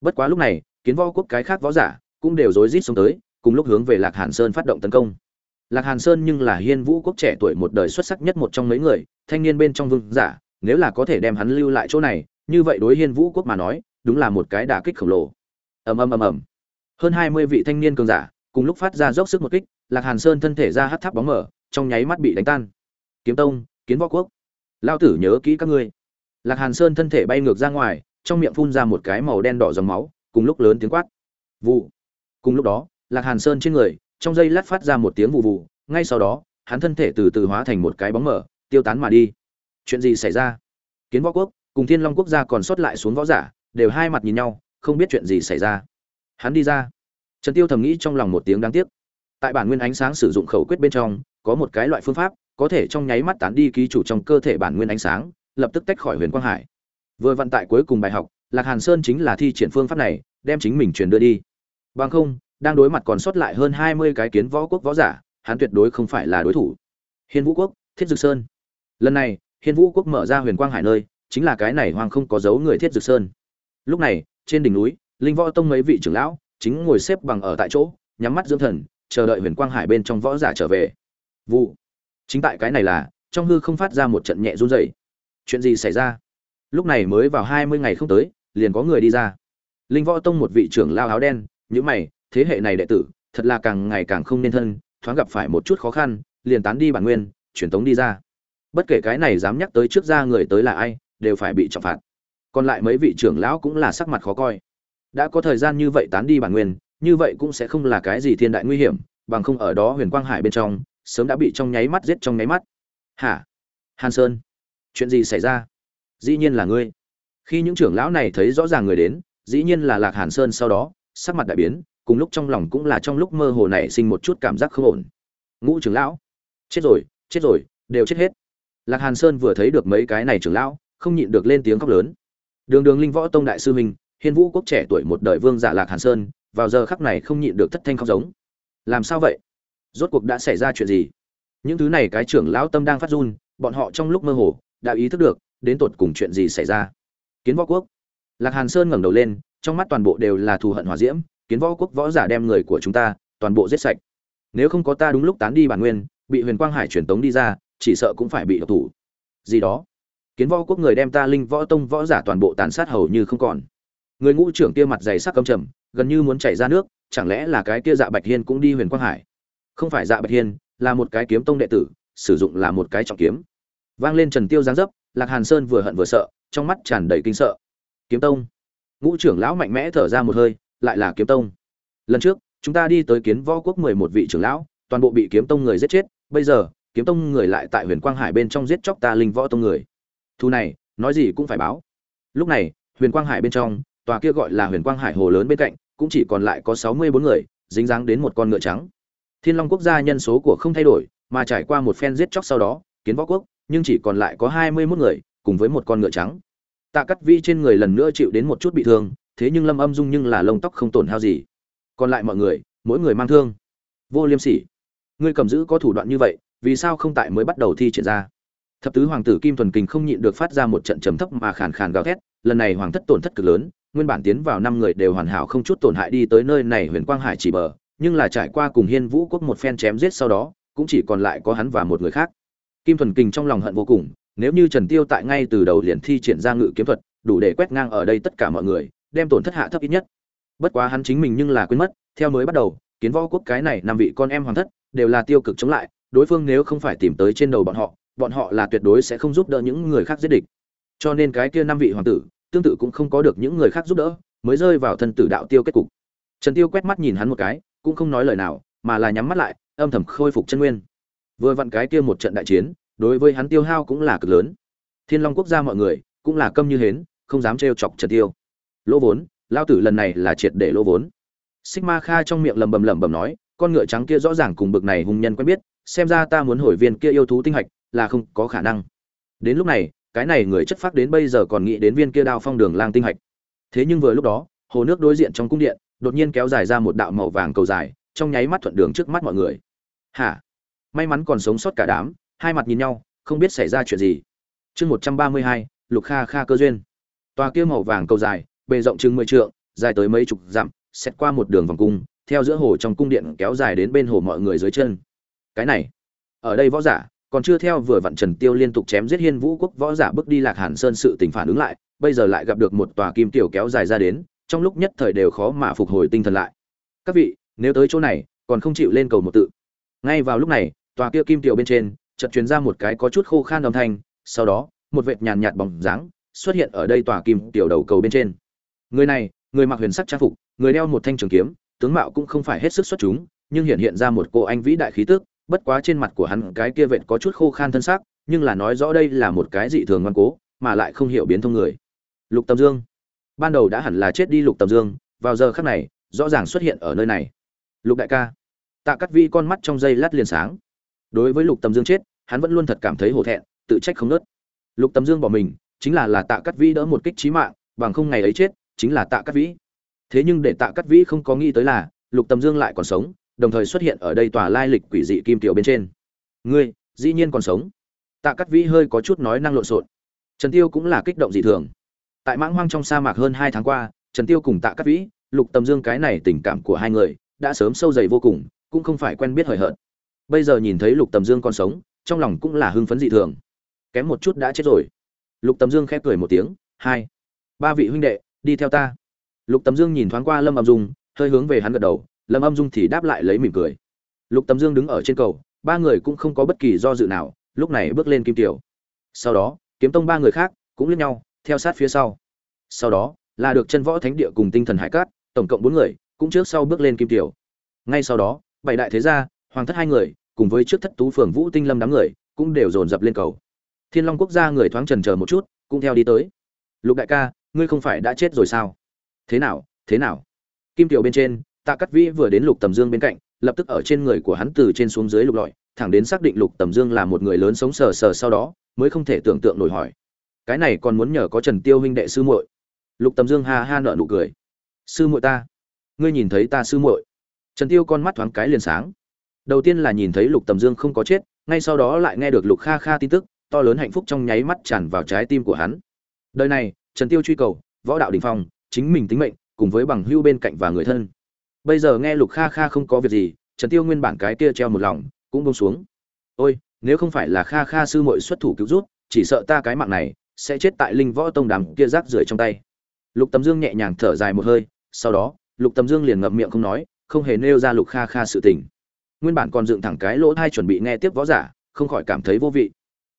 Speaker 1: Bất quá lúc này, kiến võ quốc cái khác võ giả cũng đều rối rít xuống tới, cùng lúc hướng về lạc hàn sơn phát động tấn công. Lạc hàn sơn nhưng là hiên vũ quốc trẻ tuổi một đời xuất sắc nhất một trong mấy người, thanh niên bên trong vương giả, nếu là có thể đem hắn lưu lại chỗ này như vậy đối hiên vũ quốc mà nói, đúng là một cái đả kích khổng lồ. Ầm ầm ầm ầm. Hơn hai mươi vị thanh niên cường giả, cùng lúc phát ra dốc sức một kích, lạc hàn sơn thân thể ra hắt tháp bóng mở trong nháy mắt bị đánh tan. Kiếm tông, kiến võ quốc. Lao tử nhớ kỹ các ngươi. Lạc hàn sơn thân thể bay ngược ra ngoài, trong miệng phun ra một cái màu đen đỏ dòng máu, cùng lúc lớn tiếng quát. Vụ. Cùng lúc đó, lạc hàn sơn trên người, trong dây lát phát ra một tiếng vụ vụ, ngay sau đó, hắn thân thể từ từ hóa thành một cái bóng mở tiêu tán mà đi. Chuyện gì xảy ra? Kiến võ quốc cùng thiên long quốc gia còn sót lại xuống võ giả, đều hai mặt nhìn nhau, không biết chuyện gì xảy ra. Hắn đi ra. Trần tiêu thầm nghĩ trong lòng một tiếng đáng tiếc. Tại bản nguyên ánh sáng sử dụng khẩu quyết bên trong, có một cái loại phương pháp, có thể trong nháy mắt tán đi ký chủ trong cơ thể bản nguyên ánh sáng, lập tức tách khỏi huyền quang hải. Vừa vận tại cuối cùng bài học, lạc hàn sơn chính là thi triển phương pháp này, đem chính mình truyền đưa đi. Bằng không, đang đối mặt còn sót lại hơn hai mươi cái kiến võ quốc võ giả, hắn tuyệt đối không phải là đối thủ. Hiên vũ quốc, thiết dực sơn. Lần này, hiên vũ quốc mở ra huyền quang hải nơi chính là cái này hoang không có dấu người thiết dược sơn. Lúc này, trên đỉnh núi, linh võ tông mấy vị trưởng lão, chính ngồi xếp bằng ở tại chỗ, nhắm mắt dưỡng thần, chờ đợi huyền quang hải bên trong võ giả trở về. Vụ. Chính tại cái này là, trong hư không phát ra một trận nhẹ run rẩy. Chuyện gì xảy ra? Lúc này mới vào hai mươi ngày không tới, liền có người đi ra. Linh võ tông một vị trưởng lao áo đen những mày, thế hệ này đệ tử, thật là càng ngày càng không nên thân, thoáng gặp phải một chút khó khăn, liền tán đi bản nguyên, truyền tống đi ra. Bất kể cái này dám nhắc tới trước ra người tới là ai đều phải bị trọng phạt. Còn lại mấy vị trưởng lão cũng là sắc mặt khó coi. Đã có thời gian như vậy tán đi bản nguyên, như vậy cũng sẽ không là cái gì thiên đại nguy hiểm, bằng không ở đó huyền quang hải bên trong, sớm đã bị trong nháy mắt giết trong nháy mắt. Hả? Hàn sơn, chuyện gì xảy ra? Dĩ nhiên là ngươi. Khi những trưởng lão này thấy rõ ràng người đến, dĩ nhiên là lạc hàn sơn sau đó, sắc mặt đại biến, cùng lúc trong lòng cũng là trong lúc mơ hồ này sinh một chút cảm giác không ổn. Ngũ trưởng lão, chết rồi chết rồi, đều chết hết. Lạc hàn sơn vừa thấy được mấy cái này trưởng lão không nhịn được lên tiếng khóc lớn. Đường đường linh võ tông đại sư mình, hiên vũ quốc trẻ tuổi một đời vương giả lạc hàn sơn vào giờ khắc này không nhịn được thất thanh khóc giống. Làm sao vậy? Rốt cuộc đã xảy ra chuyện gì? Những thứ này cái trưởng lão tâm đang phát run bọn họ trong lúc mơ hồ đã ý thức được đến tột cùng chuyện gì xảy ra. Kiến võ quốc. Lạc hàn sơn ngẩng đầu lên trong mắt toàn bộ đều là thù hận hòa diễm kiến võ quốc võ giả đem người của chúng ta toàn bộ giết sạch. Nếu không có ta đúng lúc tán đi bản nguyên bị huyền quang hải truyền tống đi ra chỉ sợ cũng phải bị độc thủ. Gì đó kiến võ quốc người đem ta linh võ tông võ giả toàn bộ tàn sát hầu như không còn. Người ngũ trưởng kia mặt dày sắc căm trầm, gần như muốn chảy ra nước, chẳng lẽ là cái kia dạ bạch hiên cũng đi huyền quang hải? Không phải dạ bạch hiên, là một cái kiếm tông đệ tử, sử dụng là một cái trọng kiếm. Vang lên trần tiêu giáng dấp, lạc hàn sơn vừa hận vừa sợ, trong mắt tràn đầy kinh sợ. Kiếm tông. Ngũ trưởng lão mạnh mẽ thở ra một hơi, lại là kiếm tông. Lần trước, chúng ta đi tới kiến võ quốc mười một vị trưởng lão, toàn bộ bị kiếm tông người giết chết, bây giờ, kiếm tông người lại tại huyền quang hải bên trong giết chóc ta linh võ tông người thu này, nói gì cũng phải báo. Lúc này, huyền quang hải bên trong, tòa kia gọi là huyền quang hải hồ lớn bên cạnh, cũng chỉ còn lại có sáu mươi bốn người, dính dáng đến một con ngựa trắng. Thiên long quốc gia nhân số của không thay đổi, mà trải qua một phen giết chóc sau đó, kiến võ quốc, nhưng chỉ còn lại có hai mươi mốt người, cùng với một con ngựa trắng. Tạ cắt vi trên người lần nữa chịu đến một chút bị thương, thế nhưng lâm âm dung nhưng là lông tóc không tổn hao gì. Còn lại mọi người, mỗi người mang thương. Vô liêm sỉ, ngươi cầm giữ có thủ đoạn như vậy, vì sao không tại mới bắt đầu thi triển ra? Thập tứ hoàng tử kim thuần kình không nhịn được phát ra một trận trầm thấp mà khàn khàn gào thét, lần này hoàng thất tổn thất cực lớn, nguyên bản tiến vào năm người đều hoàn hảo không chút tổn hại đi tới nơi này huyền quang hải chỉ bờ, nhưng là trải qua cùng hiên vũ quốc một phen chém giết sau đó, cũng chỉ còn lại có hắn và một người khác. Kim thuần kình trong lòng hận vô cùng, nếu như trần tiêu tại ngay từ đầu liền thi triển ra ngự kiếm thuật, đủ để quét ngang ở đây tất cả mọi người, đem tổn thất hạ thấp ít nhất. Bất quá hắn chính mình nhưng là quên mất, theo mới bắt đầu, kiến võ quốc cái này năm vị con em hoàng thất, đều là tiêu cực chống lại, đối phương nếu không phải tìm tới trên đầu bọn họ bọn họ là tuyệt đối sẽ không giúp đỡ những người khác giết địch. Cho nên cái kia năm vị hoàng tử, tương tự cũng không có được những người khác giúp đỡ, mới rơi vào thân tử đạo tiêu kết cục. Trần tiêu quét mắt nhìn hắn một cái, cũng không nói lời nào, mà là nhắm mắt lại, âm thầm khôi phục chân nguyên. Vừa vặn cái kia một trận đại chiến, đối với hắn tiêu hao cũng là cực lớn. Thiên long quốc gia mọi người, cũng là câm như hến, không dám trêu chọc trần tiêu. Lỗ vốn, lao tử lần này là triệt để lỗ vốn. Sigma kha trong miệng lầm bầm lầm bầm nói, con ngựa trắng kia rõ ràng cùng bực này hùng nhân quen biết, xem ra ta muốn hồi viên kia yêu thú tinh hạch là không có khả năng. Đến lúc này, cái này người chất phác đến bây giờ còn nghĩ đến viên kia đao phong đường lang tinh hạch. Thế nhưng vừa lúc đó, hồ nước đối diện trong cung điện, đột nhiên kéo dài ra một đạo màu vàng cầu dài, trong nháy mắt thuận đường trước mắt mọi người. Hả? May mắn còn sống sót cả đám, hai mặt nhìn nhau, không biết xảy ra chuyện gì. Chương một trăm ba mươi hai, lục kha kha cơ duyên. Tòa kia màu vàng cầu dài, bề rộng chừng mười trượng, dài tới mấy chục dặm xét qua một đường vòng cung, theo giữa hồ trong cung điện kéo dài đến bên hồ mọi người dưới chân. Cái này, ở đây võ giả còn chưa theo vừa vặn Trần Tiêu liên tục chém giết Hiên Vũ quốc võ giả bước đi Lạc Hàn Sơn sự tình phản ứng lại, bây giờ lại gặp được một tòa kim tiểu kéo dài ra đến, trong lúc nhất thời đều khó mà phục hồi tinh thần lại. Các vị, nếu tới chỗ này, còn không chịu lên cầu một tự. Ngay vào lúc này, tòa kia kim tiểu bên trên, chợt truyền ra một cái có chút khô khan âm thanh, sau đó, một vệt nhàn nhạt bóng dáng xuất hiện ở đây tòa kim tiểu đầu cầu bên trên. Người này, người mặc huyền sắc trang phục, người đeo một thanh trường kiếm, tướng mạo cũng không phải hết sức xuất chúng, nhưng hiện hiện ra một cô anh vĩ đại khí tức, bất quá trên mặt của hắn cái kia vệt có chút khô khan thân xác, nhưng là nói rõ đây là một cái dị thường ngoan cố, mà lại không hiểu biến thông người. Lục Tầm Dương, ban đầu đã hẳn là chết đi Lục Tầm Dương, vào giờ khắc này, rõ ràng xuất hiện ở nơi này. Lục đại ca, Tạ cắt Vi con mắt trong dây lát liền sáng. Đối với Lục Tầm Dương chết, hắn vẫn luôn thật cảm thấy hổ thẹn, tự trách không nớt. Lục Tầm Dương bỏ mình, chính là là Tạ cắt Vi đỡ một kích chí mạng, bằng không ngày ấy chết, chính là Tạ cắt Vĩ. Thế nhưng để Tạ cắt Vĩ không có nghĩ tới là, Lục Tầm Dương lại còn sống, đồng thời xuất hiện ở đây tòa lai lịch quỷ dị kim tiểu bên trên. Ngươi, dĩ nhiên còn sống. Tạ cắt vĩ hơi có chút nói năng lộn xộn. Trần tiêu cũng là kích động dị thường. Tại mãng hoang trong sa mạc hơn hai tháng qua, trần tiêu cùng tạ cắt vĩ, lục tầm dương cái này tình cảm của hai người đã sớm sâu dày vô cùng, cũng không phải quen biết hời hợt. Bây giờ nhìn thấy lục tầm dương còn sống, trong lòng cũng là hưng phấn dị thường. Kém một chút đã chết rồi. Lục tầm dương khép cười một tiếng, hai, ba vị huynh đệ, đi theo ta. Lục tầm dương nhìn thoáng qua lâm âm dung, hơi hướng về hắn gật đầu lâm âm dung thì đáp lại lấy mỉm cười. Lục tầm dương đứng ở trên cầu, ba người cũng không có bất kỳ do dự nào, lúc này bước lên kim tiểu. Sau đó, kiếm tông ba người khác cũng lướt nhau, theo sát phía sau. Sau đó, là được chân võ thánh địa cùng tinh thần hải cát, tổng cộng bốn người, cũng trước sau bước lên kim tiểu. Ngay sau đó, bảy đại thế gia, hoàng thất hai người, cùng với trước thất tú phường vũ tinh lâm đám người, cũng đều dồn dập lên cầu. Thiên long quốc gia người thoáng trần chờ một chút, cũng theo đi tới. Lục đại ca, ngươi không phải đã chết rồi sao? Thế nào thế nào? Kim tiểu bên trên tạ cắt vĩ vừa đến lục tầm dương bên cạnh, lập tức ở trên người của hắn từ trên xuống dưới lục lọi, thẳng đến xác định lục tầm dương là một người lớn sống sờ sờ sau đó, mới không thể tưởng tượng nổi hỏi. Cái này còn muốn nhờ có trần tiêu huynh đệ sư muội. Lục tầm dương ha ha nở nụ cười. Sư muội ta? Ngươi nhìn thấy ta sư muội? Trần tiêu con mắt thoáng cái liền sáng. Đầu tiên là nhìn thấy lục tầm dương không có chết, ngay sau đó lại nghe được lục kha kha tin tức, to lớn hạnh phúc trong nháy mắt tràn vào trái tim của hắn. Đời này, trần tiêu truy cầu, võ đạo đình phong, chính mình tính mệnh, cùng với bằng hưu bên cạnh và người thân bây giờ nghe lục kha kha không có việc gì, trần tiêu nguyên bản cái kia treo một lòng, cũng bông xuống. Ôi, nếu không phải là kha kha sư muội xuất thủ cứu rút chỉ sợ ta cái mạng này sẽ chết tại linh võ tông đàm kia rác rưởi trong tay. Lục tầm dương nhẹ nhàng thở dài một hơi, sau đó, lục tầm dương liền ngậm miệng không nói, không hề nêu ra lục kha kha sự tình. Nguyên bản còn dựng thẳng cái lỗ thai chuẩn bị nghe tiếp võ giả, không khỏi cảm thấy vô vị.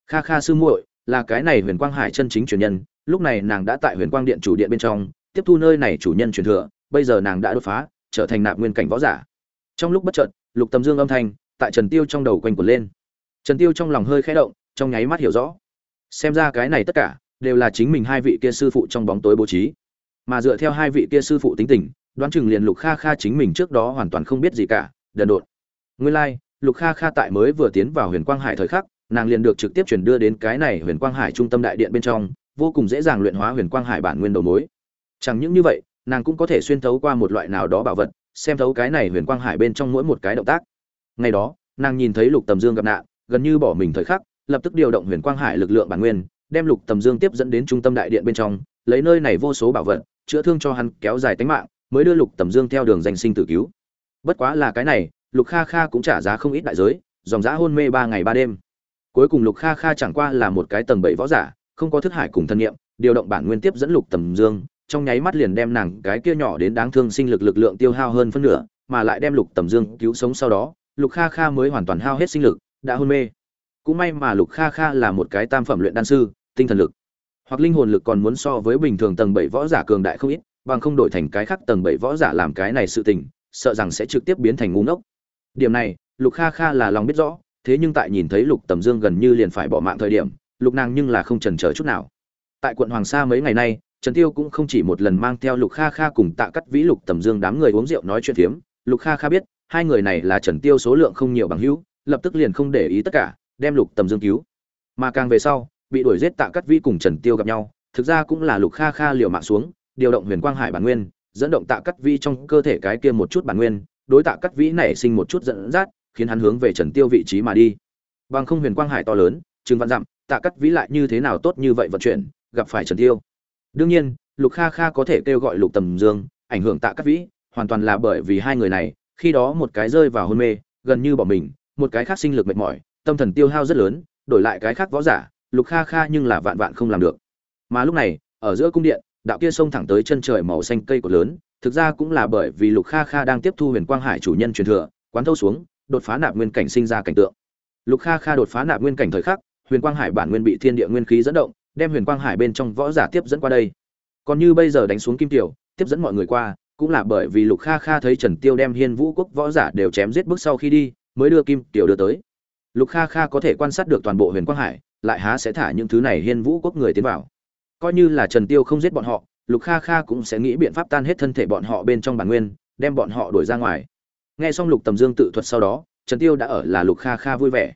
Speaker 1: Kha kha sư muội, là cái này huyền quang hải chân chính truyền nhân, lúc này nàng đã tại huyền quang điện chủ điện bên trong, tiếp thu nơi này chủ nhân truyền thừa, bây giờ nàng đã đột phá trở thành nạp nguyên cảnh võ giả. Trong lúc bất chợt lục tầm dương âm thanh tại trần tiêu trong đầu quanh quẩn lên. Trần tiêu trong lòng hơi khẽ động trong nháy mắt hiểu rõ. Xem ra cái này tất cả đều là chính mình hai vị kia sư phụ trong bóng tối bố trí. Mà dựa theo hai vị kia sư phụ tính tình đoán chừng liền lục kha kha chính mình trước đó hoàn toàn không biết gì cả đần độn. Nguyên lai、like, lục kha kha tại mới vừa tiến vào huyền quang hải thời khắc nàng liền được trực tiếp chuyển đưa đến cái này huyền quang hải trung tâm đại điện bên trong vô cùng dễ dàng luyện hóa huyền quang hải bản nguyên đầu mối. Chẳng những như vậy nàng cũng có thể xuyên thấu qua một loại nào đó bảo vật, xem thấu cái này huyền quang hải bên trong mỗi một cái động tác. Ngày đó, nàng nhìn thấy lục tầm dương gặp nạn, gần như bỏ mình thời khắc, lập tức điều động huyền quang hải lực lượng bản nguyên, đem lục tầm dương tiếp dẫn đến trung tâm đại điện bên trong, lấy nơi này vô số bảo vật, chữa thương cho hắn, kéo dài tính mạng, mới đưa lục tầm dương theo đường danh sinh tử cứu. Bất quá là cái này, lục kha kha cũng trả giá không ít đại giới, dòng giã hôn mê ba ngày ba đêm. Cuối cùng lục kha kha chẳng qua là một cái tầng bảy võ giả, không có thức hải cùng thân nhiệm điều động bản nguyên tiếp dẫn lục tầm dương trong nháy mắt liền đem nàng cái kia nhỏ đến đáng thương sinh lực lực lượng tiêu hao hơn phân nửa, mà lại đem lục tầm dương cứu sống sau đó, lục kha kha mới hoàn toàn hao hết sinh lực, đã hôn mê. Cũng may mà lục kha kha là một cái tam phẩm luyện đan sư, tinh thần lực. Hoặc linh hồn lực còn muốn so với bình thường tầng bảy võ giả cường đại không ít, bằng không đổi thành cái khác tầng bảy võ giả làm cái này sự tình, sợ rằng sẽ trực tiếp biến thành ngu ngốc. Điểm này, lục kha kha là lòng biết rõ, thế nhưng tại nhìn thấy lục tầm dương gần như liền phải bỏ mạng thời điểm, lục nàng nhưng là không chần chờ chút nào. Tại quận hoàng sa mấy ngày nay trần tiêu cũng không chỉ một lần mang theo lục kha kha cùng tạ cắt vĩ, lục tầm dương đám người uống rượu nói chuyện phiếm. Lục kha kha biết, hai người này là trần tiêu số lượng không nhiều bằng hữu, lập tức liền không để ý tất cả, đem lục tầm dương cứu. Mà càng về sau, bị đuổi giết tạ cắt vĩ cùng trần tiêu gặp nhau, thực ra cũng là lục kha kha liều mạng xuống, điều động huyền quang hải bản nguyên, dẫn động tạ cắt vĩ trong cơ thể cái kia một chút bản nguyên, đối tạ cắt vĩ nảy sinh một chút giận dắt, khiến hắn hướng về trần tiêu vị trí mà đi. Bằng không huyền quang hải to lớn Trừng vạn dặm, tạ cắt vĩ lại như thế nào tốt như vậy vận chuyển, gặp phải trần tiêu đương nhiên, lục kha kha có thể kêu gọi lục tầm dương, ảnh hưởng tạ cắt vĩ, hoàn toàn là bởi vì hai người này, khi đó một cái rơi vào hôn mê, gần như bỏ mình, một cái khác sinh lực mệt mỏi, tâm thần tiêu hao rất lớn, đổi lại cái khác võ giả, lục kha kha nhưng là vạn vạn không làm được. Mà lúc này, ở giữa cung điện, đạo kia sông thẳng tới chân trời màu xanh cây cột lớn, thực ra cũng là bởi vì lục kha kha đang tiếp thu huyền quang hải chủ nhân truyền thừa, quán thâu xuống, đột phá nạp nguyên cảnh sinh ra cảnh tượng. Lục kha kha đột phá nạp nguyên cảnh thời khắc, huyền quang hải bản nguyên bị thiên địa nguyên khí dẫn động đem huyền quang hải bên trong võ giả tiếp dẫn qua đây. Còn như bây giờ đánh xuống kim tiểu, tiếp dẫn mọi người qua, cũng là bởi vì lục kha kha thấy trần tiêu đem hiên vũ quốc võ giả đều chém giết bước sau khi đi, mới đưa kim tiểu đưa tới. Lục kha kha có thể quan sát được toàn bộ huyền quang hải, lại há sẽ thả những thứ này hiên vũ quốc người tiến vào. Coi như là trần tiêu không giết bọn họ, lục kha kha cũng sẽ nghĩ biện pháp tan hết thân thể bọn họ bên trong bản nguyên, đem bọn họ đuổi ra ngoài. Nghe xong lục tầm dương tự thuật sau đó, trần tiêu đã ở là lục kha kha vui vẻ.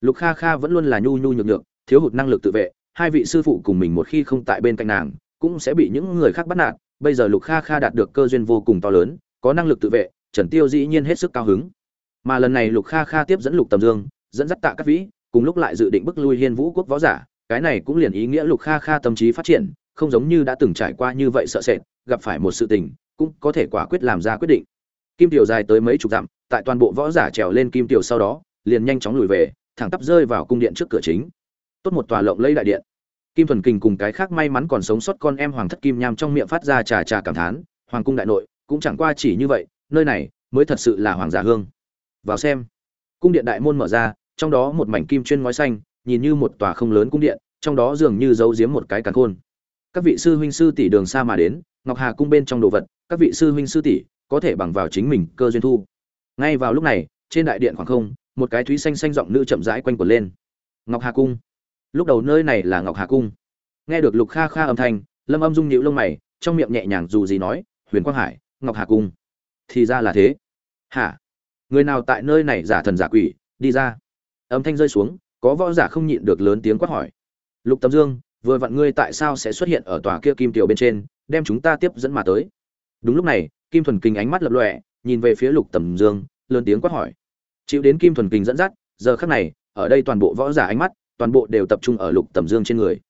Speaker 1: Lục kha kha vẫn luôn là nhu nhu nhược nhược, thiếu hụt năng lực tự vệ hai vị sư phụ cùng mình một khi không tại bên cạnh nàng, cũng sẽ bị những người khác bắt nạt. Bây giờ lục kha kha đạt được cơ duyên vô cùng to lớn, có năng lực tự vệ, trần tiêu dĩ nhiên hết sức cao hứng. Mà lần này lục kha kha tiếp dẫn lục tầm dương, dẫn dắt tạ các vĩ, cùng lúc lại dự định bức lui hiên vũ quốc võ giả, cái này cũng liền ý nghĩa lục kha kha tâm trí phát triển, không giống như đã từng trải qua như vậy sợ sệt, gặp phải một sự tình, cũng có thể quả quyết làm ra quyết định. Kim tiểu dài tới mấy chục dặm, tại toàn bộ võ giả trèo lên kim tiểu sau đó, liền nhanh chóng lùi về, thẳng tắp rơi vào cung điện trước cửa chính tốt một tòa lộng lẫy đại điện. Kim thuần kình cùng cái khác may mắn còn sống sót con em hoàng thất kim nham trong miệng phát ra trà trà cảm thán, hoàng cung đại nội, cũng chẳng qua chỉ như vậy, nơi này mới thật sự là hoàng giả hương. Vào xem, cung điện đại môn mở ra, trong đó một mảnh kim chuyên ngói xanh, nhìn như một tòa không lớn cung điện, trong đó dường như giấu giếm một cái càn khôn. Các vị sư huynh sư tỷ đường xa mà đến, ngọc hà cung bên trong đồ vật, các vị sư huynh sư tỷ có thể bằng vào chính mình cơ duyên thu. Ngay vào lúc này, trên đại điện khoảng không, một cái thúy xanh xanh giọng nữ chậm rãi quanh quẩn lên. Ngọc hà cung lúc đầu nơi này là ngọc hà cung. Nghe được lục kha kha âm thanh, lâm âm dung nhịu lông mày, trong miệng nhẹ nhàng dù gì nói, huyền quang hải, ngọc hà cung. Thì ra là thế. Hả? Người nào tại nơi này giả thần giả quỷ, đi ra? Âm thanh rơi xuống, có võ giả không nhịn được lớn tiếng quát hỏi. Lục tầm dương, vừa vặn ngươi tại sao sẽ xuất hiện ở tòa kia kim tiểu bên trên, đem chúng ta tiếp dẫn mà tới? Đúng lúc này, kim thuần kinh ánh mắt lập lọe nhìn về phía lục tầm dương, lớn tiếng quát hỏi. Chịu đến kim thuần kinh dẫn dắt, giờ khắc này, ở đây toàn bộ võ giả ánh mắt toàn bộ đều tập trung ở lục tầm dương trên người.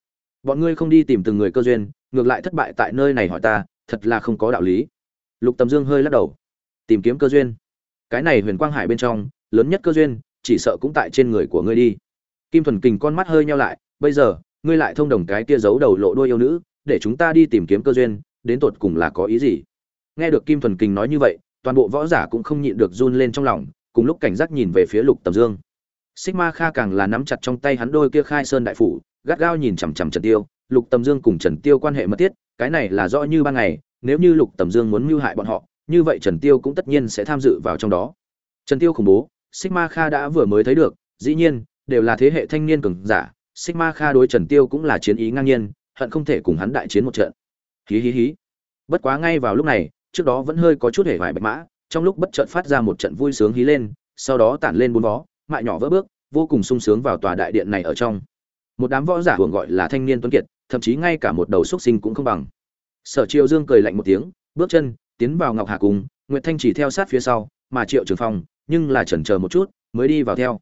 Speaker 1: Bọn ngươi không đi tìm từng người cơ duyên, ngược lại thất bại tại nơi này hỏi ta, thật là không có đạo lý. Lục tầm dương hơi lắc đầu. Tìm kiếm cơ duyên. Cái này huyền quang hải bên trong, lớn nhất cơ duyên, chỉ sợ cũng tại trên người của ngươi đi. Kim thuần kình con mắt hơi nhau lại, bây giờ, ngươi lại thông đồng cái kia giấu đầu lộ đôi yêu nữ, để chúng ta đi tìm kiếm cơ duyên, đến tột cùng là có ý gì? Nghe được kim thuần kình nói như vậy, toàn bộ võ giả cũng không nhịn được run lên trong lòng, cùng lúc cảnh giác nhìn về phía lục tầm dương. Sigma Kha càng là nắm chặt trong tay hắn đôi kia khai sơn đại phủ, gắt gao nhìn chằm chằm Trần Tiêu, Lục Tầm Dương cùng Trần Tiêu quan hệ mật thiết, cái này là rõ như ban ngày, nếu như Lục Tầm Dương muốn mưu hại bọn họ, như vậy Trần Tiêu cũng tất nhiên sẽ tham dự vào trong đó. Trần Tiêu khủng bố, Sigma Kha đã vừa mới thấy được, dĩ nhiên, đều là thế hệ thanh niên cường giả, Sigma Kha đối Trần Tiêu cũng là chiến ý ngang nhiên, hận không thể cùng hắn đại chiến một trận. Hí hí hí. Bất quá ngay vào lúc này, trước đó vẫn hơi có chút hề vải bạch mã trong lúc bất chợt phát ra một trận vui sướng hí lên sau đó tản lên bốn vó mại nhỏ vỡ bước, vô cùng sung sướng vào tòa đại điện này ở trong. Một đám võ giả hưởng gọi là thanh niên tuấn kiệt, thậm chí ngay cả một đầu xuất sinh cũng không bằng. Sở triều dương cười lạnh một tiếng, bước chân, tiến vào ngọc hà cung, nguyệt thanh chỉ theo sát phía sau, mà triệu trường phong, nhưng là chần chờ một chút, mới đi vào theo.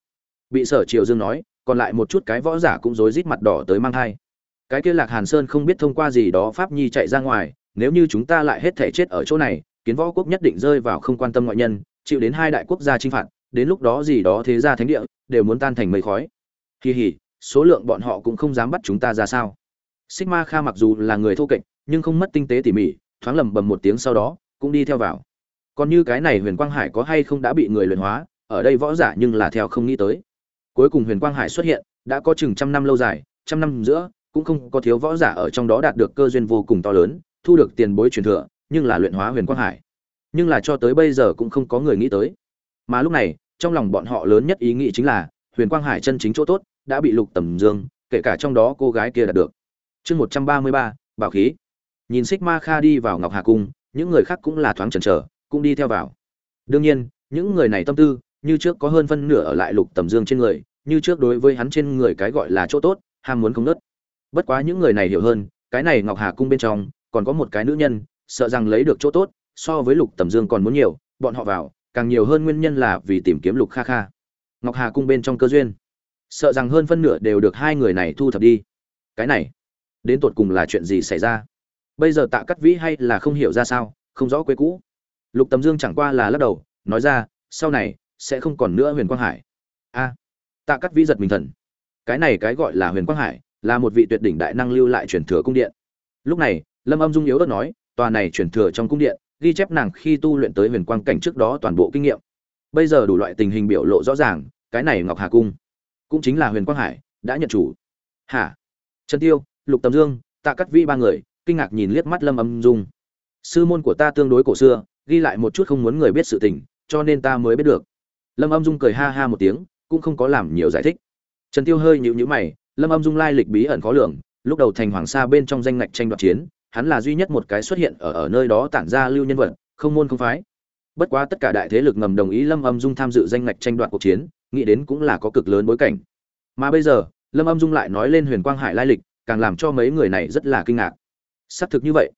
Speaker 1: Bị sở triều dương nói, còn lại một chút cái võ giả cũng rối rít mặt đỏ tới mang thai. Cái kia lạc hàn sơn không biết thông qua gì đó pháp nhi chạy ra ngoài, nếu như chúng ta lại hết thể chết ở chỗ này, kiến võ quốc nhất định rơi vào không quan tâm ngoại nhân, chịu đến hai đại quốc gia chinh phạt đến lúc đó gì đó thế ra thánh địa đều muốn tan thành mây khói. Kỳ hỉ, số lượng bọn họ cũng không dám bắt chúng ta ra sao. Sigma kha mặc dù là người thô kệch, nhưng không mất tinh tế tỉ mỉ, thoáng lầm bầm một tiếng sau đó, cũng đi theo vào. Còn như cái này huyền quang hải có hay không đã bị người luyện hóa, ở đây võ giả nhưng là theo không nghĩ tới. Cuối cùng huyền quang hải xuất hiện, đã có chừng trăm năm lâu dài, trăm năm giữa, cũng không có thiếu võ giả ở trong đó đạt được cơ duyên vô cùng to lớn, thu được tiền bối truyền thừa, nhưng là luyện hóa huyền quang hải. Nhưng là cho tới bây giờ cũng không có người nghĩ tới mà lúc này, trong lòng bọn họ lớn nhất ý nghĩ chính là, huyền quang hải chân chính chỗ tốt, đã bị lục tầm dương, kể cả trong đó cô gái kia đạt được. Chương một trăm ba mươi ba, bảo khí. Nhìn xích ma kha đi vào ngọc hà cung, những người khác cũng là thoáng chần chờ, cũng đi theo vào. Đương nhiên, những người này tâm tư, như trước có hơn phân nửa ở lại lục tầm dương trên người, như trước đối với hắn trên người cái gọi là chỗ tốt, ham muốn không nớt bất quá những người này hiểu hơn, cái này ngọc hà cung bên trong, còn có một cái nữ nhân, sợ rằng lấy được chỗ tốt, so với lục tầm dương còn muốn nhiều, bọn họ vào càng nhiều hơn nguyên nhân là vì tìm kiếm lục kha kha. Ngọc hà cung bên trong cơ duyên. Sợ rằng hơn phân nửa đều được hai người này thu thập đi. Cái này, đến tột cùng là chuyện gì xảy ra? Bây giờ tạ cắt vĩ hay là không hiểu ra sao, không rõ quê cũ. Lục tầm dương chẳng qua là lắc đầu, nói ra, sau này, sẽ không còn nữa huyền quang hải. A, tạ cắt vĩ giật mình thần. Cái này cái gọi là huyền quang hải, là một vị tuyệt đỉnh đại năng lưu lại truyền thừa cung điện. Lúc này, lâm âm dung yếu đất nói, tòa này truyền thừa trong cung điện ghi chép nàng khi tu luyện tới huyền quang cảnh trước đó toàn bộ kinh nghiệm. Bây giờ đủ loại tình hình biểu lộ rõ ràng, cái này ngọc hà cung cũng chính là huyền quang hải, đã nhận chủ. Hả? Trần tiêu, lục tầm dương, tạ cắt vi ba người, kinh ngạc nhìn liếc mắt lâm âm dung. Sư môn của ta tương đối cổ xưa, ghi lại một chút không muốn người biết sự tình, cho nên ta mới biết được. Lâm âm dung cười ha ha một tiếng, cũng không có làm nhiều giải thích. Trần tiêu hơi nhịu nhữ mày, lâm âm dung lai lịch bí ẩn khó lường, lúc đầu thành hoàng sa bên trong danh ngạch tranh đoạt chiến hắn là duy nhất một cái xuất hiện ở ở nơi đó tản ra lưu nhân vật, không môn không phái. Bất quá tất cả đại thế lực ngầm đồng ý lâm âm dung tham dự danh ngạch tranh đoạt cuộc chiến, nghĩ đến cũng là có cực lớn bối cảnh. Mà bây giờ, lâm âm dung lại nói lên huyền quang hải lai lịch, càng làm cho mấy người này rất là kinh ngạc. Xác thực như vậy.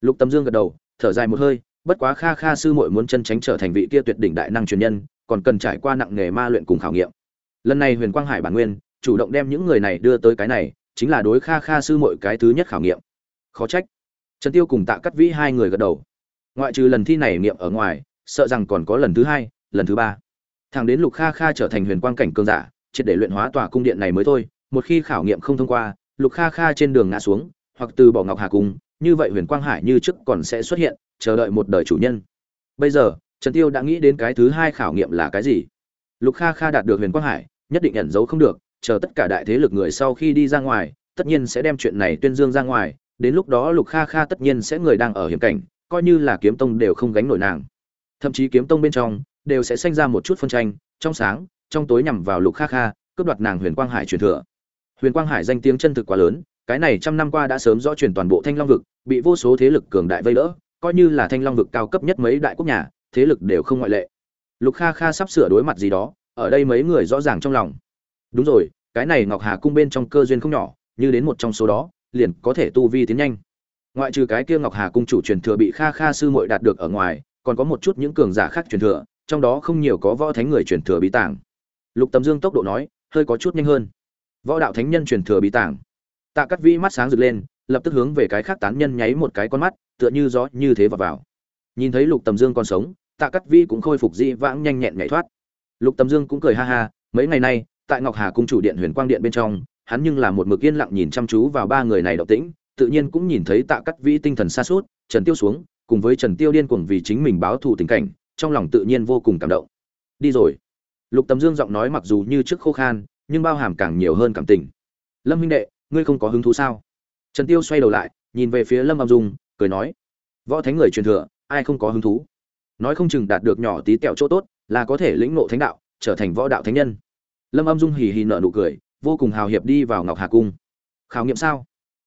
Speaker 1: Lục tâm dương gật đầu, thở dài một hơi, bất quá kha kha sư muội muốn chân tránh trở thành vị kia tuyệt đỉnh đại năng truyền nhân, còn cần trải qua nặng nghề ma luyện cùng khảo nghiệm. Lần này huyền quang hải bản nguyên, chủ động đem những người này đưa tới cái này, chính là đối kha kha sư muội cái thứ nhất khảo nghiệm. Khó trách trần tiêu cùng tạ cắt vĩ hai người gật đầu. Ngoại trừ lần thi này nghiệm ở ngoài, sợ rằng còn có lần thứ hai, lần thứ ba. Thằng đến lục kha kha trở thành huyền quang cảnh cường giả, triệt để luyện hóa tòa cung điện này mới thôi, một khi khảo nghiệm không thông qua, lục kha kha trên đường ngã xuống, hoặc từ bỏ ngọc hà cung như vậy huyền quang hải như trước còn sẽ xuất hiện, chờ đợi một đời chủ nhân. Bây giờ, trần tiêu đã nghĩ đến cái thứ hai khảo nghiệm là cái gì? Lục kha kha đạt được huyền quang hải, nhất định ẩn giấu không được, chờ tất cả đại thế lực người sau khi đi ra ngoài, tất nhiên sẽ đem chuyện này tuyên dương ra ngoài đến lúc đó lục kha kha tất nhiên sẽ người đang ở hiểm cảnh, coi như là kiếm tông đều không gánh nổi nàng. Thậm chí kiếm tông bên trong đều sẽ sinh ra một chút phân tranh, trong sáng, trong tối nhằm vào lục kha kha, cướp đoạt nàng huyền quang hải truyền thừa. Huyền quang hải danh tiếng chân thực quá lớn, cái này trăm năm qua đã sớm rõ truyền toàn bộ thanh long vực, bị vô số thế lực cường đại vây đỡ, coi như là thanh long vực cao cấp nhất mấy đại quốc nhà, thế lực đều không ngoại lệ. Lục kha kha sắp sửa đối mặt gì đó, ở đây mấy người rõ ràng trong lòng. Đúng rồi, cái này ngọc hà cung bên trong cơ duyên không nhỏ, như đến một trong số đó liền có thể tu vi tiến nhanh. Ngoại trừ cái kia ngọc hà cung chủ truyền thừa bị kha kha sư muội đạt được ở ngoài, còn có một chút những cường giả khác truyền thừa, trong đó không nhiều có võ thánh người truyền thừa bí tàng. Lục tầm dương tốc độ nói, hơi có chút nhanh hơn. Võ đạo thánh nhân truyền thừa bí tàng. Tạ cắt vĩ mắt sáng rực lên, lập tức hướng về cái khác tán nhân nháy một cái con mắt, tựa như gió như thế vào vào. Nhìn thấy lục tầm dương còn sống, tạ cắt vĩ cũng khôi phục dị vãng nhanh nhẹn nhảy thoát. Lục tầm dương cũng cười ha ha, mấy ngày nay, tại ngọc hà cung chủ điện huyền quang điện bên trong hắn nhưng là một mực yên lặng nhìn chăm chú vào ba người này động tĩnh tự nhiên cũng nhìn thấy tạ cắt vĩ tinh thần xa sút, trần tiêu xuống cùng với trần tiêu điên cuồng vì chính mình báo thù tình cảnh trong lòng tự nhiên vô cùng cảm động. Đi rồi. Lục tầm dương giọng nói mặc dù như trước khô khan nhưng bao hàm càng nhiều hơn cảm tình. Lâm huynh đệ ngươi không có hứng thú sao? Trần tiêu xoay đầu lại nhìn về phía lâm âm dung cười nói võ thánh người truyền thừa ai không có hứng thú? Nói không chừng đạt được nhỏ tí tẹo chỗ tốt là có thể lĩnh ngộ thánh đạo trở thành võ đạo thánh nhân. Lâm âm dung hì hì nở nụ cười vô cùng hào hiệp đi vào ngọc hà cung. Khảo nghiệm sao?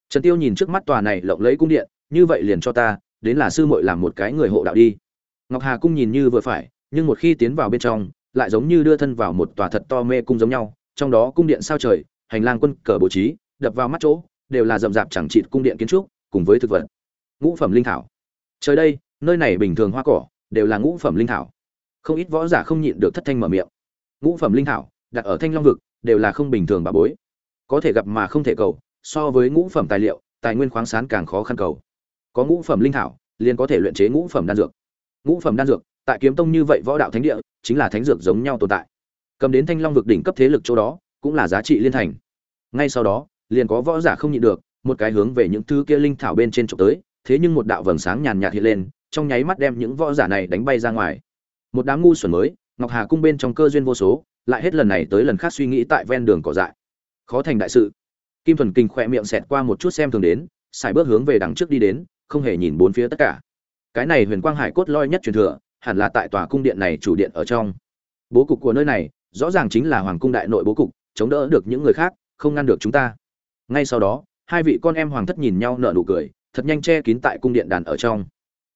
Speaker 1: Trần tiêu nhìn trước mắt tòa này lộng lẫy cung điện, như vậy liền cho ta, đến là sư muội làm một cái người hộ đạo đi. Ngọc hà cung nhìn như vừa phải, nhưng một khi tiến vào bên trong, lại giống như đưa thân vào một tòa thật to mê cung giống nhau, trong đó cung điện sao trời, hành lang quân cờ bố trí, đập vào mắt chỗ, đều là rậm rạp chẳng trị cung điện kiến trúc, cùng với thực vật. Ngũ phẩm linh thảo. Trời đây, nơi này bình thường hoa cỏ, đều là ngũ phẩm linh thảo. Không ít võ giả không nhịn được thất thanh mở miệng. Ngũ phẩm linh thảo, đặt ở thanh long vực đều là không bình thường bà bối. Có thể gặp mà không thể cầu, so với ngũ phẩm tài liệu, tài nguyên khoáng sản càng khó khăn cầu. Có ngũ phẩm linh thảo, liền có thể luyện chế ngũ phẩm đan dược. Ngũ phẩm đan dược, tại kiếm tông như vậy võ đạo thánh địa, chính là thánh dược giống nhau tồn tại. Cầm đến thanh long vực đỉnh cấp thế lực chỗ đó, cũng là giá trị liên thành. Ngay sau đó, liền có võ giả không nhịn được, một cái hướng về những thứ kia linh thảo bên trên trộm tới, thế nhưng một đạo vầng sáng nhàn nhạt hiện lên, trong nháy mắt đem những võ giả này đánh bay ra ngoài. Một đám ngu xuẩn mới, ngọc hà cung bên trong cơ duyên vô số lại hết lần này tới lần khác suy nghĩ tại ven đường cỏ dại. Khó thành đại sự. Kim thuần kinh khỏe miệng xẹt qua một chút xem thường đến xài bước hướng về đằng trước đi đến, không hề nhìn bốn phía tất cả. Cái này huyền quang hải cốt loi nhất truyền thừa, hẳn là tại tòa cung điện này chủ điện ở trong. Bố cục của nơi này, rõ ràng chính là hoàng cung đại nội bố cục, chống đỡ được những người khác, không ngăn được chúng ta. Ngay sau đó, hai vị con em hoàng thất nhìn nhau nở nụ cười, thật nhanh che kín tại cung điện đàn ở trong.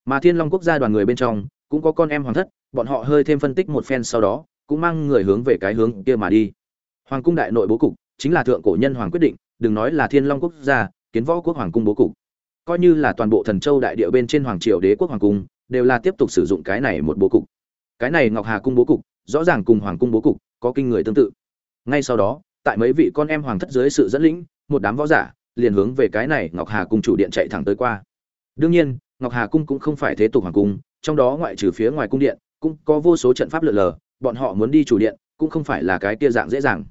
Speaker 1: Mà thiên long quốc gia đoàn người bên trong, cũng có con em hoàng thất, bọn họ hơi thêm phân tích một phen sau đó cũng mang người hướng về cái hướng kia mà đi. Hoàng cung đại nội bố cục chính là thượng cổ nhân hoàng quyết định, đừng nói là thiên long quốc gia, kiến võ quốc hoàng cung bố cục. Coi như là toàn bộ thần châu đại địa bên trên hoàng triều đế quốc hoàng cung, đều là tiếp tục sử dụng cái này một bố cục. Cái này ngọc hà cung bố cục, rõ ràng cùng hoàng cung bố cục có kinh người tương tự. Ngay sau đó, tại mấy vị con em hoàng thất dưới sự dẫn lĩnh, một đám võ giả liền hướng về cái này ngọc hà cung chủ điện chạy thẳng tới qua. Đương nhiên, ngọc hà cung cũng không phải thế tục hoàng cung, trong đó ngoại trừ phía ngoài cung điện, cũng có vô số trận pháp lượn lờ bọn họ muốn đi chủ điện, cũng không phải là cái kia dạng dễ dàng.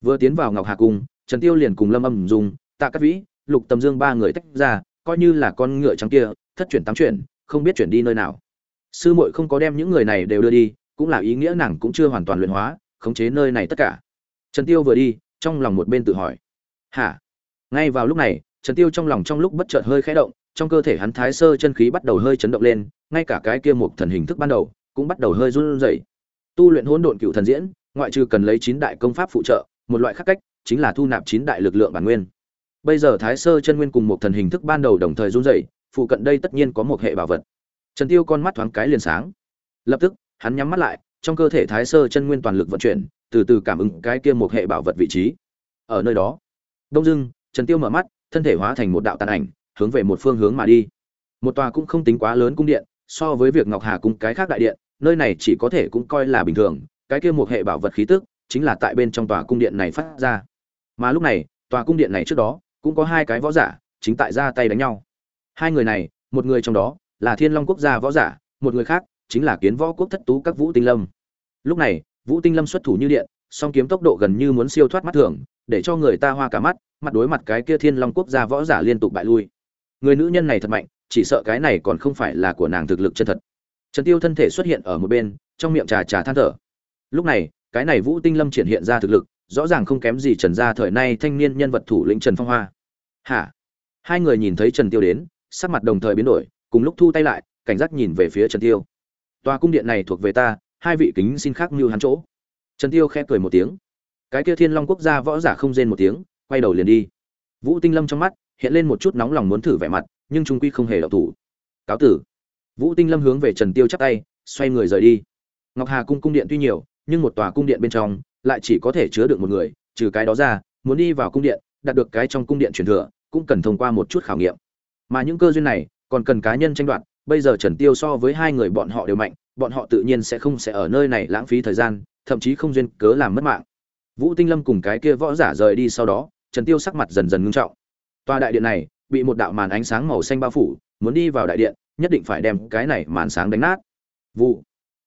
Speaker 1: Vừa tiến vào ngọc hà cung, trần tiêu liền cùng lâm âm dùng, tạ cát vĩ, lục tầm dương ba người tách ra, coi như là con ngựa trắng kia, thất chuyển tám chuyển, không biết chuyển đi nơi nào. Sư muội không có đem những người này đều đưa đi, cũng là ý nghĩa nàng cũng chưa hoàn toàn luyện hóa, khống chế nơi này tất cả. Trần tiêu vừa đi, trong lòng một bên tự hỏi. Hả? Ngay vào lúc này, trần tiêu trong lòng trong lúc bất chợt hơi khẽ động, trong cơ thể hắn thái sơ chân khí bắt đầu hơi chấn động lên, ngay cả cái kia một thần hình thức ban đầu, cũng bắt đầu hơi run rẩy tu luyện hỗn độn cựu thần diễn, ngoại trừ cần lấy chín đại công pháp phụ trợ, một loại khác cách chính là thu nạp chín đại lực lượng bản nguyên. Bây giờ thái sơ chân nguyên cùng một thần hình thức ban đầu đồng thời run rẩy, phụ cận đây tất nhiên có một hệ bảo vật. Trần tiêu con mắt thoáng cái liền sáng. Lập tức, hắn nhắm mắt lại, trong cơ thể thái sơ chân nguyên toàn lực vận chuyển, từ từ cảm ứng cái kia một hệ bảo vật vị trí. Ở nơi đó, đông dưng, trần tiêu mở mắt, thân thể hóa thành một đạo tàn ảnh, hướng về một phương hướng mà đi. Một tòa cũng không tính quá lớn cung điện, so với việc ngọc hà cung cái khác đại điện nơi này chỉ có thể cũng coi là bình thường, cái kia một hệ bảo vật khí tức chính là tại bên trong tòa cung điện này phát ra. Mà lúc này, tòa cung điện này trước đó cũng có hai cái võ giả chính tại ra tay đánh nhau. Hai người này, một người trong đó là thiên long quốc gia võ giả, một người khác chính là kiến võ quốc thất tú các vũ tinh lâm. Lúc này, vũ tinh lâm xuất thủ như điện, song kiếm tốc độ gần như muốn siêu thoát mắt thường, để cho người ta hoa cả mắt, mặt đối mặt cái kia thiên long quốc gia võ giả liên tục bại lui. Người nữ nhân này thật mạnh, chỉ sợ cái này còn không phải là của nàng thực lực chân thật trần tiêu thân thể xuất hiện ở một bên, trong miệng trà trà than thở. Lúc này, cái này vũ tinh lâm triển hiện ra thực lực, rõ ràng không kém gì trần gia thời nay thanh niên nhân vật thủ lĩnh trần phong hoa. Hả? Hai người nhìn thấy trần tiêu đến, sắc mặt đồng thời biến đổi, cùng lúc thu tay lại, cảnh giác nhìn về phía trần tiêu. Tòa cung điện này thuộc về ta, hai vị kính xin khác mưu hắn chỗ. Trần tiêu khẽ cười một tiếng. Cái kia thiên long quốc gia võ giả không rên một tiếng, quay đầu liền đi. Vũ tinh lâm trong mắt, hiện lên một chút nóng lòng muốn thử vẻ mặt, nhưng trung quy không hề động thủ. Cáo tử vũ tinh lâm hướng về trần tiêu chắp tay, xoay người rời đi. Ngọc hà cung cung điện tuy nhiều, nhưng một tòa cung điện bên trong lại chỉ có thể chứa được một người, trừ cái đó ra, muốn đi vào cung điện, đạt được cái trong cung điện truyền thừa, cũng cần thông qua một chút khảo nghiệm. Mà những cơ duyên này, còn cần cá nhân tranh đoạt, bây giờ trần tiêu so với hai người bọn họ đều mạnh, bọn họ tự nhiên sẽ không sẽ ở nơi này lãng phí thời gian, thậm chí không duyên cớ làm mất mạng. Vũ tinh lâm cùng cái kia võ giả rời đi sau đó, trần tiêu sắc mặt dần dần ngưng trọng. Tòa đại điện này bị một đạo màn ánh sáng màu xanh bao phủ, muốn đi vào đại điện nhất định phải đem cái này màn sáng đánh nát. Vụ.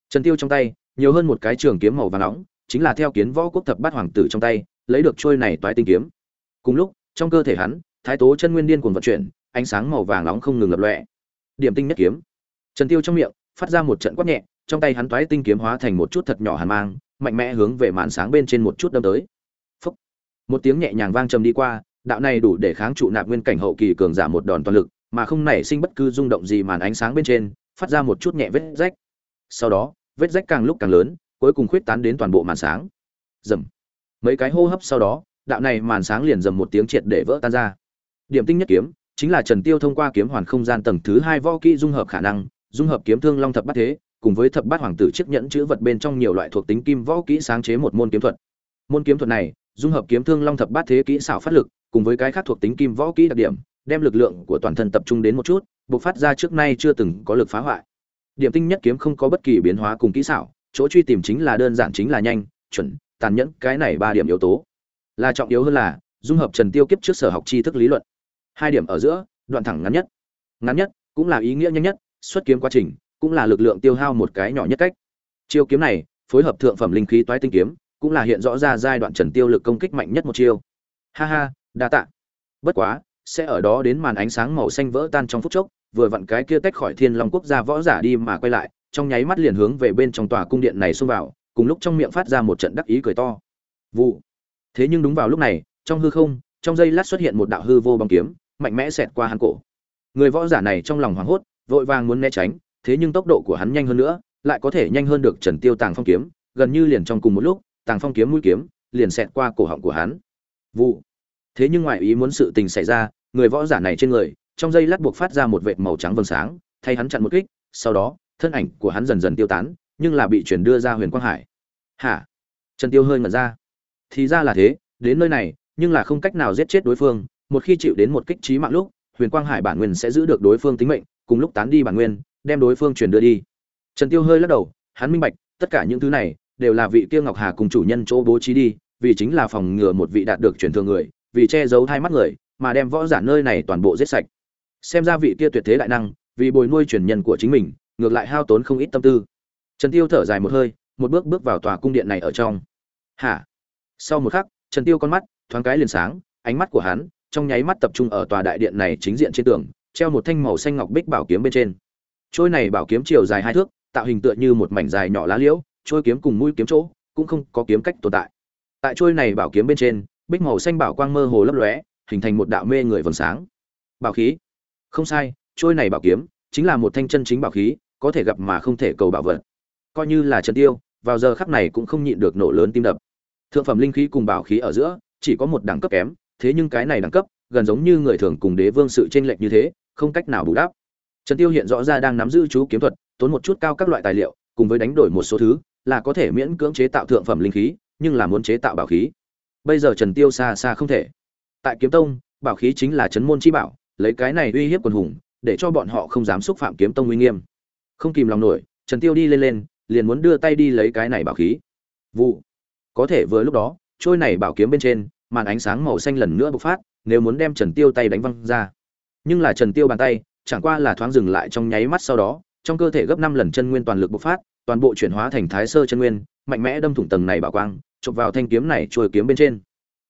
Speaker 1: Trần tiêu trong tay, nhiều hơn một cái trường kiếm màu vàng nóng, chính là theo kiến võ quốc thập bát hoàng tử trong tay, lấy được trôi này toái tinh kiếm. Cùng lúc, trong cơ thể hắn, thái tố chân nguyên điên cuồng vận chuyển, ánh sáng màu vàng nóng không ngừng lập lọe điểm tinh nhất kiếm. Trần tiêu trong miệng, phát ra một trận quát nhẹ, trong tay hắn toái tinh kiếm hóa thành một chút thật nhỏ hàn mang, mạnh mẽ hướng về màn sáng bên trên một chút đâm tới. Phúc. một tiếng nhẹ nhàng vang trầm đi qua, đạo này đủ để kháng trụ nạp nguyên cảnh hậu kỳ cường giả một đòn toàn lực mà không nảy sinh bất cứ rung động gì màn ánh sáng bên trên phát ra một chút nhẹ vết rách. Sau đó vết rách càng lúc càng lớn cuối cùng khuyết tán đến toàn bộ màn sáng. Dầm. Mấy cái hô hấp sau đó đạo này màn sáng liền dầm một tiếng triệt để vỡ tan ra. Điểm tinh nhất kiếm chính là Trần Tiêu thông qua kiếm hoàn không gian tầng thứ hai võ kỹ dung hợp khả năng, dung hợp kiếm thương long thập bát thế, cùng với thập bát hoàng tử chiếc nhẫn chữ vật bên trong nhiều loại thuộc tính kim võ kỹ sáng chế một môn kiếm thuật. Môn kiếm thuật này, dung hợp kiếm thương long thập bát thế kỹ xảo phát lực, cùng với cái khác thuộc tính kim võ kỹ đặc điểm, đem lực lượng của toàn thân tập trung đến một chút, bộc phát ra trước nay chưa từng có lực phá hoại. Điểm tinh nhất kiếm không có bất kỳ biến hóa cùng kỹ xảo, chỗ truy tìm chính là đơn giản chính là nhanh, chuẩn, tàn nhẫn, cái này ba điểm yếu tố. Là trọng yếu hơn là dung hợp Trần Tiêu kiếp trước sở học tri thức lý luận. Hai điểm ở giữa, đoạn thẳng ngắn nhất. Ngắn nhất cũng là ý nghĩa nhanh nhất, xuất kiếm quá trình cũng là lực lượng tiêu hao một cái nhỏ nhất cách. Chiêu kiếm này, phối hợp thượng phẩm linh khí toái tinh kiếm, cũng là hiện rõ ra giai đoạn Trần Tiêu lực công kích mạnh nhất một chiêu. Ha ha, đa tạ. Bất quá, sẽ ở đó đến màn ánh sáng màu xanh vỡ tan trong phút chốc, vừa vặn cái kia tách khỏi Thiên Long quốc gia võ giả đi mà quay lại, trong nháy mắt liền hướng về bên trong tòa cung điện này xông vào, cùng lúc trong miệng phát ra một trận đắc ý cười to. Vụ. Thế nhưng đúng vào lúc này, trong hư không, trong giây lát xuất hiện một đạo hư vô bóng kiếm, mạnh mẽ xẹt qua hắn cổ. Người võ giả này trong lòng hoảng hốt, vội vàng muốn né tránh, thế nhưng tốc độ của hắn nhanh hơn nữa, lại có thể nhanh hơn được Trần Tiêu Tàng Phong kiếm, gần như liền trong cùng một lúc, Tàng Phong kiếm mũi kiếm liền xẹt qua cổ họng của hắn. Vụ. Thế nhưng ngoài ý muốn sự tình xảy ra, người võ giả này trên người, trong giây lát buộc phát ra một vệt màu trắng vầng sáng, thay hắn chặn một kích, sau đó, thân ảnh của hắn dần dần tiêu tán, nhưng là bị chuyển đưa ra Huyền Quang Hải. Hả? Trần Tiêu hơi ngẩn ra. Thì ra là thế, đến nơi này, nhưng là không cách nào giết chết đối phương, một khi chịu đến một kích chí mạng lúc, Huyền Quang Hải bản nguyên sẽ giữ được đối phương tính mệnh, cùng lúc tán đi bản nguyên, đem đối phương chuyển đưa đi. Trần Tiêu hơi lắc đầu, hắn minh bạch, tất cả những thứ này đều là vị kia Ngọc Hà cùng chủ nhân chỗ bố trí đi, vì chính là phòng ngừa một vị đạt được chuyển thừa người, vì che giấu thai mắt người, mà đem võ giả nơi này toàn bộ giết sạch. Xem ra vị kia tuyệt thế đại năng, vì bồi nuôi truyền nhân của chính mình, ngược lại hao tốn không ít tâm tư. Trần Tiêu thở dài một hơi, một bước bước vào tòa cung điện này ở trong. Hả? Sau một khắc, Trần Tiêu con mắt thoáng cái liền sáng, ánh mắt của hắn trong nháy mắt tập trung ở tòa đại điện này chính diện trên tường, treo một thanh màu xanh ngọc bích bảo kiếm bên trên. Trôi này bảo kiếm chiều dài hai thước, tạo hình tựa như một mảnh dài nhỏ lá liễu, trôi kiếm cùng mũi kiếm chỗ cũng không có kiếm cách tồn tại. Tại trôi này bảo kiếm bên trên, bích màu xanh bảo quang mơ hồ lấp lóe, hình thành một đạo mê người vầng sáng. Bảo khí. Không sai, trôi này bảo kiếm chính là một thanh chân chính bảo khí, có thể gặp mà không thể cầu bảo vật. Coi như là Trần Tiêu, vào giờ khắc này cũng không nhịn được nổ lớn tim đập. Thượng phẩm linh khí cùng bảo khí ở giữa, chỉ có một đẳng cấp kém, thế nhưng cái này đẳng cấp gần giống như người thường cùng đế vương sự chênh lệch như thế, không cách nào bù đắp. Trần Tiêu hiện rõ ra đang nắm giữ chú kiếm thuật, tốn một chút cao các loại tài liệu, cùng với đánh đổi một số thứ, là có thể miễn cưỡng chế tạo thượng phẩm linh khí, nhưng là muốn chế tạo bảo khí. Bây giờ Trần Tiêu xa xa không thể. Tại Kiếm Tông, bảo khí chính là chấn môn chi bảo, lấy cái này uy hiếp quần hùng, để cho bọn họ không dám xúc phạm Kiếm Tông uy nghiêm. Không kìm lòng nổi, Trần Tiêu đi lên lên, liền muốn đưa tay đi lấy cái này bảo khí. Vụ. Có thể vừa lúc đó, trôi này bảo kiếm bên trên, màn ánh sáng màu xanh lần nữa bộc phát, nếu muốn đem Trần Tiêu tay đánh văng ra. Nhưng là Trần Tiêu bàn tay, chẳng qua là thoáng dừng lại trong nháy mắt sau đó, trong cơ thể gấp 5 lần chân nguyên toàn lực bộc phát, toàn bộ chuyển hóa thành Thái Sơ chân nguyên, mạnh mẽ đâm thủng tầng này bảo quang, chụp vào thanh kiếm này trôi kiếm bên trên.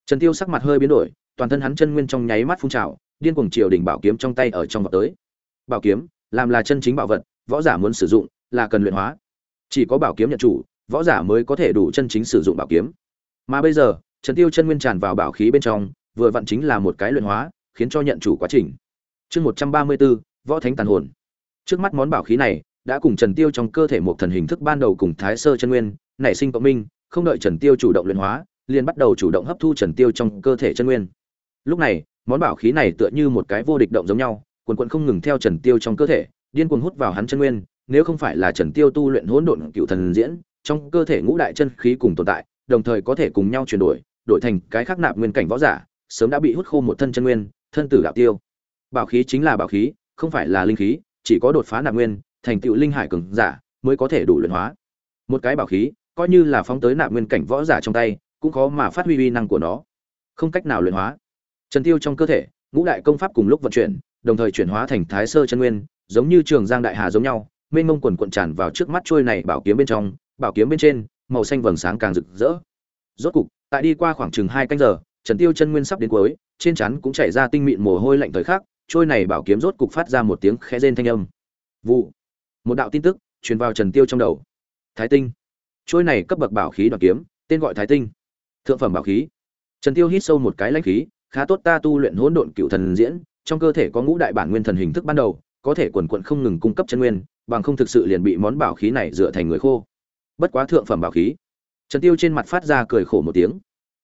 Speaker 1: Trần Tiêu sắc mặt hơi biến đổi, toàn thân hắn chân nguyên trong nháy mắt phun trào, điên cuồng triều đỉnh bảo kiếm trong tay ở trong vọt tới. Bảo kiếm, làm là chân chính bảo vật, võ giả muốn sử dụng, là cần luyện hóa. Chỉ có bảo kiếm nhận chủ, võ giả mới có thể đủ chân chính sử dụng bảo kiếm. Mà bây giờ, Trần Tiêu chân nguyên tràn vào bảo khí bên trong, vừa vặn chính là một cái luyện hóa, khiến cho nhận chủ quá trình. Chương 134, Võ Thánh tàn hồn. Trước mắt món bảo khí này đã cùng Trần Tiêu trong cơ thể một thần hình thức ban đầu cùng Thái Sơ chân nguyên, nảy sinh cộng minh, không đợi Trần Tiêu chủ động luyện hóa, liền bắt đầu chủ động hấp thu Trần Tiêu trong cơ thể chân nguyên. Lúc này, món bảo khí này tựa như một cái vô địch động giống nhau, quần quần không ngừng theo Trần Tiêu trong cơ thể, điên cuồng hút vào hắn chân nguyên, nếu không phải là Trần Tiêu tu luyện hỗn độn cựu thần diễn, trong cơ thể ngũ đại chân khí cùng tồn tại, đồng thời có thể cùng nhau chuyển đổi, đổi thành cái khác nạp nguyên cảnh võ giả, sớm đã bị hút khô một thân chân nguyên, thân tử đạo tiêu. Bảo khí chính là bảo khí, không phải là linh khí, chỉ có đột phá nạp nguyên, thành tựu linh hải cường giả mới có thể đủ luyện hóa. Một cái bảo khí, coi như là phóng tới nạp nguyên cảnh võ giả trong tay, cũng khó mà phát huy uy năng của nó. Không cách nào luyện hóa. Trần Tiêu trong cơ thể, ngũ đại công pháp cùng lúc vận chuyển, đồng thời chuyển hóa thành Thái Sơ chân nguyên, giống như trường giang đại hà giống nhau, mênh mông quần cuộn tràn vào trước mắt trôi này bảo kiếm bên trong, bảo kiếm bên trên, màu xanh vầng sáng càng rực rỡ. Rốt cục, tại đi qua khoảng chừng hai canh giờ, Trần Tiêu chân nguyên sắp đến cuối, trên trán cũng chảy ra tinh mịn mồ hôi lạnh thời khắc, trôi này bảo kiếm rốt cục phát ra một tiếng khẽ rên thanh âm. Vụ. Một đạo tin tức truyền vào Trần Tiêu trong đầu. Thái tinh. Chuôi này cấp bậc bảo khí đoạt kiếm, tên gọi Thái tinh. Thượng phẩm bảo khí. Trần Tiêu hít sâu một cái lãnh khí, khá tốt ta tu luyện hỗn độn cựu thần diễn, trong cơ thể có ngũ đại bản nguyên thần hình thức ban đầu, có thể quần quần không ngừng cung cấp chân nguyên, bằng không thực sự liền bị món bảo khí này dựa thành người khô. Bất quá thượng phẩm bảo khí. Trần Tiêu trên mặt phát ra cười khổ một tiếng.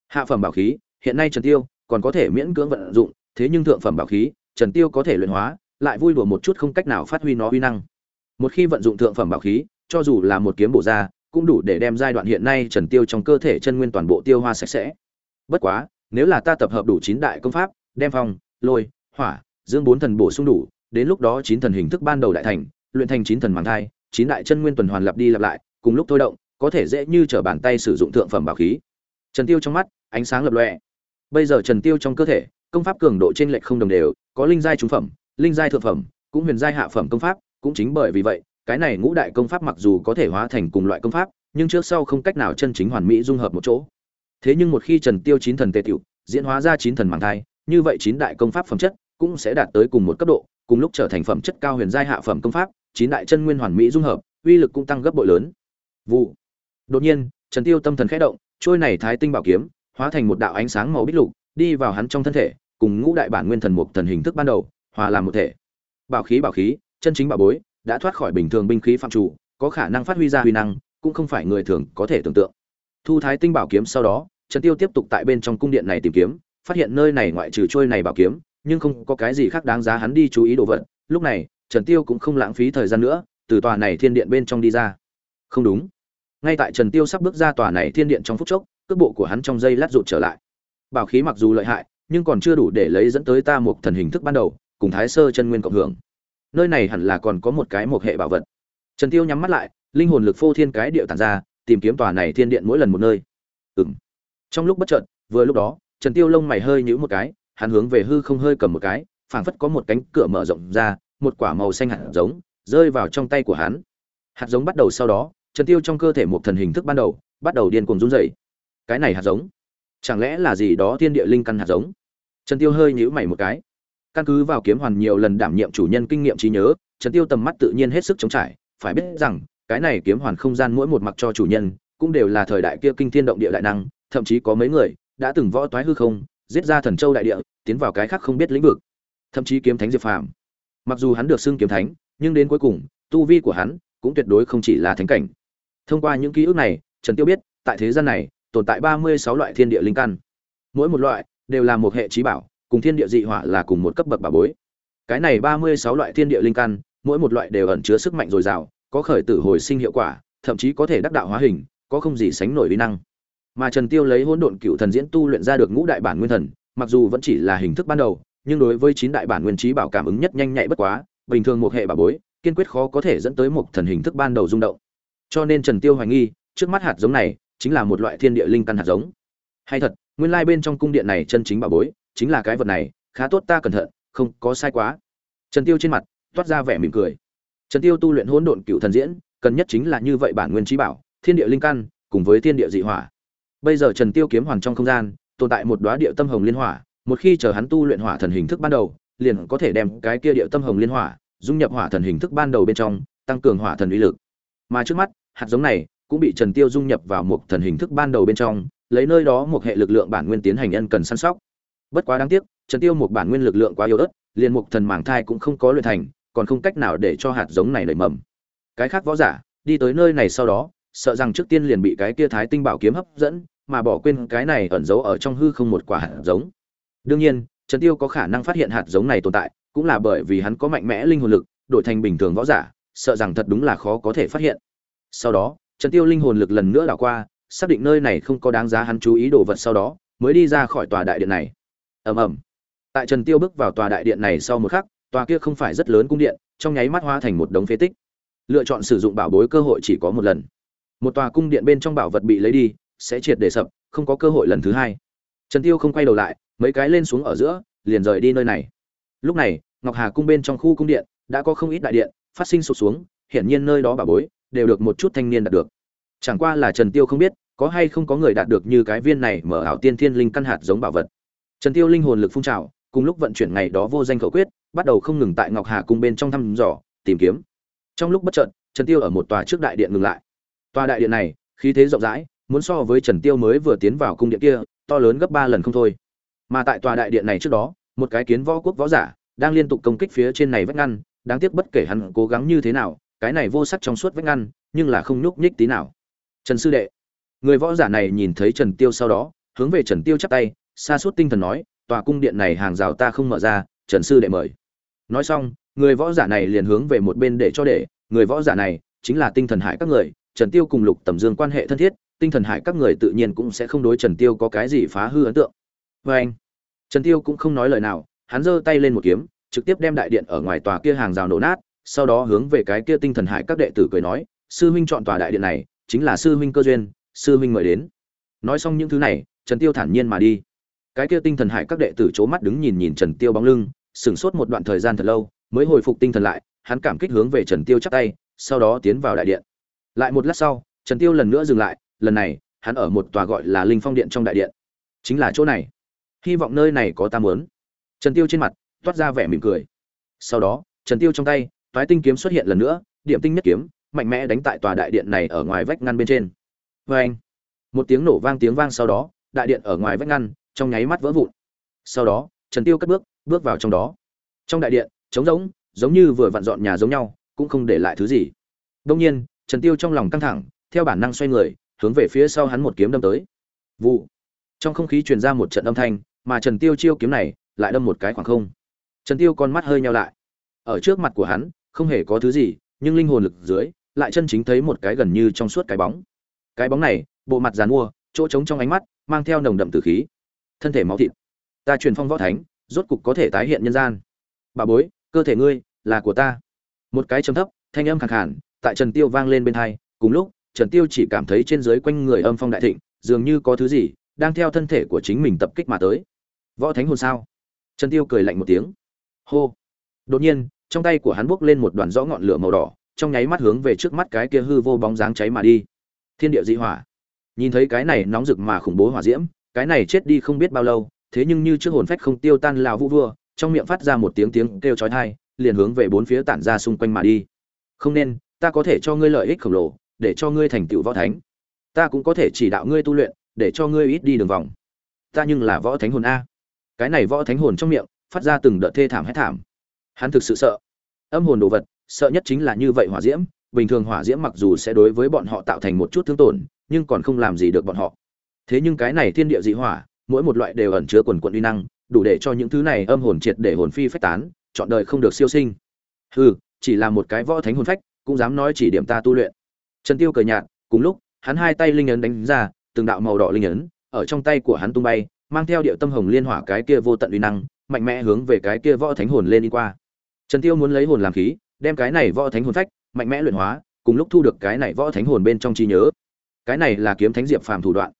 Speaker 1: Hạ phẩm bảo khí, hiện nay Trần Tiêu còn có thể miễn cưỡng vận dụng, thế nhưng thượng phẩm bảo khí Trần Tiêu có thể luyện hóa, lại vui đùa một chút không cách nào phát huy nó uy năng. Một khi vận dụng thượng phẩm bảo khí, cho dù là một kiếm bổ ra, cũng đủ để đem giai đoạn hiện nay Trần Tiêu trong cơ thể chân nguyên toàn bộ tiêu hoa sạch sẽ. Bất quá, nếu là ta tập hợp đủ chín đại công pháp, đem phong, lôi, hỏa, dương bốn thần bổ sung đủ, đến lúc đó chín thần hình thức ban đầu đại thành, luyện thành chín thần màng thai, chín đại chân nguyên tuần hoàn lặp đi lặp lại, cùng lúc thôi động, có thể dễ như trở bàn tay sử dụng thượng phẩm bảo khí. Trần Tiêu trong mắt, ánh sáng lập lòe. Bây giờ Trần Tiêu trong cơ thể, công pháp cường độ trên lệch không đồng đều, có linh giai trung phẩm, linh giai thượng phẩm, cũng huyền giai hạ phẩm công pháp, cũng chính bởi vì vậy, cái này ngũ đại công pháp mặc dù có thể hóa thành cùng loại công pháp, nhưng trước sau không cách nào chân chính hoàn mỹ dung hợp một chỗ. Thế nhưng một khi Trần Tiêu chín thần tề tiểu, diễn hóa ra chín thần màng thai, như vậy chín đại công pháp phẩm chất cũng sẽ đạt tới cùng một cấp độ, cùng lúc trở thành phẩm chất cao huyền giai hạ phẩm công pháp, chín đại chân nguyên hoàn mỹ dung hợp, uy lực cũng tăng gấp bội lớn. Vụ. Đột nhiên, Trần Tiêu tâm thần khẽ động, trôi này thái tinh bảo kiếm, hóa thành một đạo ánh sáng màu bích lục, đi vào hắn trong thân thể, cùng ngũ đại bản nguyên thần mục thần hình thức ban đầu, hòa làm một thể. Bảo khí bảo khí, chân chính bảo bối, đã thoát khỏi bình thường binh khí phạm chủ, có khả năng phát huy ra huy năng, cũng không phải người thường có thể tưởng tượng. Thu thái tinh bảo kiếm sau đó, Trần Tiêu tiếp tục tại bên trong cung điện này tìm kiếm, phát hiện nơi này ngoại trừ trôi này bảo kiếm, nhưng không có cái gì khác đáng giá hắn đi chú ý đồ vật. Lúc này, Trần Tiêu cũng không lãng phí thời gian nữa, từ tòa này thiên điện bên trong đi ra. Không đúng. Ngay tại Trần Tiêu sắp bước ra tòa này thiên điện trong phút chốc, cước bộ của hắn trong giây lát rụt trở lại. Bảo khí mặc dù lợi hại, nhưng còn chưa đủ để lấy dẫn tới ta một thần hình thức ban đầu, cùng Thái Sơ chân nguyên cộng hưởng. Nơi này hẳn là còn có một cái một hệ bảo vật. Trần Tiêu nhắm mắt lại, linh hồn lực phô thiên cái điệu tản ra, tìm kiếm tòa này thiên điện mỗi lần một nơi. Ừm. Trong lúc bất chợt, vừa lúc đó, Trần Tiêu lông mày hơi nhíu một cái, hắn hướng về hư không hơi cầm một cái, phảng phất có một cánh cửa mở rộng ra, một quả màu xanh hạt giống rơi vào trong tay của hắn. Hạt giống bắt đầu sau đó, Trần Tiêu trong cơ thể một thần hình thức ban đầu, bắt đầu điên cuồng run rẩy. Cái này hạt giống, chẳng lẽ là gì đó thiên địa linh căn hạt giống? Trần Tiêu hơi nhíu mày một cái. Căn cứ vào kiếm hoàn nhiều lần đảm nhiệm chủ nhân kinh nghiệm trí nhớ, Trần Tiêu tầm mắt tự nhiên hết sức chống trải, phải biết rằng, cái này kiếm hoàn không gian mỗi một mặc cho chủ nhân, cũng đều là thời đại kia kinh thiên động địa đại năng, thậm chí có mấy người đã từng võ toái hư không, giết ra thần châu đại địa, tiến vào cái khác không biết lĩnh vực. Thậm chí kiếm thánh Diệp Phàm. Mặc dù hắn được xưng kiếm thánh, nhưng đến cuối cùng, tu vi của hắn cũng tuyệt đối không chỉ là thánh cảnh. Thông qua những ký ức này, Trần Tiêu biết, tại thế gian này, tồn tại 36 loại thiên địa linh căn. Mỗi một loại đều là một hệ trí bảo, cùng thiên địa dị hỏa là cùng một cấp bậc bà bối. Cái này 36 loại thiên địa linh căn, mỗi một loại đều ẩn chứa sức mạnh dồi dào, có khởi tử hồi sinh hiệu quả, thậm chí có thể đắc đạo hóa hình, có không gì sánh nổi uy năng. Mà Trần Tiêu lấy hỗn độn cựu thần diễn tu luyện ra được ngũ đại bản nguyên thần, mặc dù vẫn chỉ là hình thức ban đầu, nhưng đối với chín đại bản nguyên trí bảo cảm ứng nhất nhanh nhạy bất quá, bình thường một hệ bà bối, kiên quyết khó có thể dẫn tới một thần hình thức ban đầu rung động. Cho nên Trần Tiêu hoài nghi, trước mắt hạt giống này chính là một loại thiên địa linh căn hạt giống. Hay thật, nguyên lai bên trong cung điện này chân chính bảo bối, chính là cái vật này, khá tốt ta cẩn thận, không có sai quá. Trần Tiêu trên mặt toát ra vẻ mỉm cười. Trần Tiêu tu luyện hỗn độn cựu thần diễn, cần nhất chính là như vậy bản nguyên trí bảo, thiên địa linh căn, cùng với thiên địa dị hỏa. Bây giờ Trần Tiêu kiếm hoàn trong không gian, tồn tại một đóa địa tâm hồng liên hỏa, một khi chờ hắn tu luyện hỏa thần hình thức ban đầu, liền có thể đem cái kia địa tâm hồng liên hỏa dung nhập hỏa thần hình thức ban đầu bên trong, tăng cường hỏa thần uy lực. Mà trước mắt, hạt giống này cũng bị Trần Tiêu dung nhập vào một thần hình thức ban đầu bên trong, lấy nơi đó một hệ lực lượng bản nguyên tiến hành ân cần săn sóc. Bất quá đáng tiếc, Trần Tiêu một bản nguyên lực lượng quá yếu ớt, liền một thần màng thai cũng không có luyện thành, còn không cách nào để cho hạt giống này nảy mầm. Cái khác võ giả, đi tới nơi này sau đó, sợ rằng trước tiên liền bị cái kia thái tinh bảo kiếm hấp dẫn, mà bỏ quên cái này ẩn giấu ở trong hư không một quả hạt giống. Đương nhiên, Trần Tiêu có khả năng phát hiện hạt giống này tồn tại, cũng là bởi vì hắn có mạnh mẽ linh hồn lực, đổi thành bình thường võ giả, sợ rằng thật đúng là khó có thể phát hiện. Sau đó, Trần Tiêu linh hồn lực lần nữa đảo qua, xác định nơi này không có đáng giá hắn chú ý đồ vật sau đó, mới đi ra khỏi tòa đại điện này. Ầm ầm. Tại Trần Tiêu bước vào tòa đại điện này sau một khắc, tòa kia không phải rất lớn cung điện, trong nháy mắt hóa thành một đống phế tích. Lựa chọn sử dụng bảo bối cơ hội chỉ có một lần. Một tòa cung điện bên trong bảo vật bị lấy đi, sẽ triệt để sập, không có cơ hội lần thứ hai. Trần Tiêu không quay đầu lại, mấy cái lên xuống ở giữa, liền rời đi nơi này. Lúc này, Ngọc Hà cung bên trong khu cung điện đã có không ít đại điện phát sinh sụp xuống, hiển nhiên nơi đó bảo bối đều được một chút thanh niên đạt được. Chẳng qua là Trần Tiêu không biết, có hay không có người đạt được như cái viên này mở ảo tiên thiên linh căn hạt giống bảo vật. Trần Tiêu linh hồn lực phun trào, cùng lúc vận chuyển ngày đó vô danh khẩu quyết, bắt đầu không ngừng tại Ngọc Hà cung bên trong thăm dò, tìm kiếm. Trong lúc bất chợt, Trần Tiêu ở một tòa trước đại điện ngừng lại. Tòa đại điện này, khí thế rộng rãi, muốn so với Trần Tiêu mới vừa tiến vào cung điện kia, to lớn gấp 3 lần không thôi. Mà tại tòa đại điện này trước đó, một cái kiến võ quốc võ giả đang liên tục công kích phía trên này vách ngăn, đáng tiếc bất kể hắn cố gắng như thế nào, cái này vô sắc trong suốt vách ngăn, nhưng là không nhúc nhích tí nào. Trần sư đệ, người võ giả này nhìn thấy Trần Tiêu sau đó, hướng về Trần Tiêu chắp tay, xa suốt tinh thần nói, tòa cung điện này hàng rào ta không mở ra, trần sư đệ mời. Nói xong người võ giả này liền hướng về một bên để cho để. Người võ giả này chính là tinh thần hải các người trần tiêu cùng lục tầm dương quan hệ thân thiết tinh thần hải các người tự nhiên cũng sẽ không đối trần tiêu có cái gì phá hư ấn tượng. Với anh trần tiêu cũng không nói lời nào hắn giơ tay lên một kiếm trực tiếp đem đại điện ở ngoài tòa kia hàng rào nổ nát sau đó hướng về cái kia tinh thần hải các đệ tử cười nói sư huynh chọn tòa đại điện này chính là sư huynh cơ duyên sư huynh mời đến. Nói xong những thứ này trần tiêu thản nhiên mà đi cái kia tinh thần hải các đệ tử c mắt đứng nhìn nhìn trần tiêu bóng lưng, sửng sốt một đoạn thời gian thật lâu, mới hồi phục tinh thần lại, hắn cảm kích hướng về trần tiêu chắp tay, sau đó tiến vào đại điện. Lại một lát sau, trần tiêu lần nữa dừng lại, lần này, hắn ở một tòa gọi là linh phong điện trong đại điện. Chính là chỗ này. Hy vọng nơi này có ta muốn. Trần tiêu trên mặt, toát ra vẻ mỉm cười. Sau đó, trần tiêu trong tay, toái tinh kiếm xuất hiện lần nữa, điểm tinh nhất kiếm, mạnh mẽ đánh tại tòa đại điện này ở ngoài vách ngăn bên trên. Vê anh một tiếng nổ vang tiếng vang sau đó, đại điện ở ngoài vách ngăn trong nháy mắt vỡ vụn. Sau đó, trần tiêu cất bước bước vào trong đó. Trong đại điện, trống rỗng, giống như vừa vặn dọn nhà giống nhau, cũng không để lại thứ gì. Đông nhiên, trần tiêu trong lòng căng thẳng, theo bản năng xoay người, hướng về phía sau hắn một kiếm đâm tới. Vụ. Trong không khí truyền ra một trận âm thanh, mà trần tiêu chiêu kiếm này lại đâm một cái khoảng không. Trần tiêu con mắt hơi nheo lại. Ở trước mặt của hắn, không hề có thứ gì, nhưng linh hồn lực dưới, lại chân chính thấy một cái gần như trong suốt cái bóng. Cái bóng này, bộ mặt dàn mua, chỗ trống trong ánh mắt, mang theo nồng đậm tử khí thân thể máu thịt. Ta truyền phong võ thánh, rốt cục có thể tái hiện nhân gian. Bà bối, cơ thể ngươi là của ta. Một cái trầm thấp, thanh âm khẳng khản tại trần tiêu vang lên bên hai. Cùng lúc, trần tiêu chỉ cảm thấy trên dưới quanh người âm phong đại thịnh, dường như có thứ gì đang theo thân thể của chính mình tập kích mà tới. Võ thánh hồn sao? Trần tiêu cười lạnh một tiếng. Hô. Đột nhiên, trong tay của hắn bốc lên một đoàn rõ ngọn lửa màu đỏ, trong nháy mắt hướng về trước mắt cái kia hư vô bóng dáng cháy mà đi. Thiên địa dị hỏa. Nhìn thấy cái này nóng rực mà khủng bố hỏa diễm cái này chết đi không biết bao lâu, thế nhưng như trước hồn phách không tiêu tan lao vũ vua, trong miệng phát ra một tiếng tiếng kêu chói tai, liền hướng về bốn phía tản ra xung quanh mà đi. Không nên, ta có thể cho ngươi lợi ích khổng lồ, để cho ngươi thành tựu võ thánh. Ta cũng có thể chỉ đạo ngươi tu luyện, để cho ngươi ít đi đường vòng. Ta nhưng là võ thánh hồn a. Cái này võ thánh hồn trong miệng, phát ra từng đợt thê thảm hết thảm. Hắn thực sự sợ. Âm hồn đồ vật, sợ nhất chính là như vậy hỏa diễm, bình thường hỏa diễm mặc dù sẽ đối với bọn họ tạo thành một chút thương tổn, nhưng còn không làm gì được bọn họ thế nhưng cái này thiên địa dị hỏa, mỗi một loại đều ẩn chứa quần quận uy năng, đủ để cho những thứ này âm hồn triệt để hồn phi phách tán, chọn đời không được siêu sinh. Hừ, chỉ là một cái võ thánh hồn phách, cũng dám nói chỉ điểm ta tu luyện. Trần tiêu cười nhạt, cùng lúc, hắn hai tay linh ấn đánh ra, từng đạo màu đỏ linh ấn, ở trong tay của hắn tung bay, mang theo điệu tâm hồng liên hỏa cái kia vô tận uy năng, mạnh mẽ hướng về cái kia võ thánh hồn lên đi qua. Trần tiêu muốn lấy hồn làm khí, đem cái này võ thánh hồn phách, mạnh mẽ luyện hóa, cùng lúc thu được cái này võ thánh hồn bên trong trí nhớ. Cái này là kiếm thánh diệp phàm thủ đoạn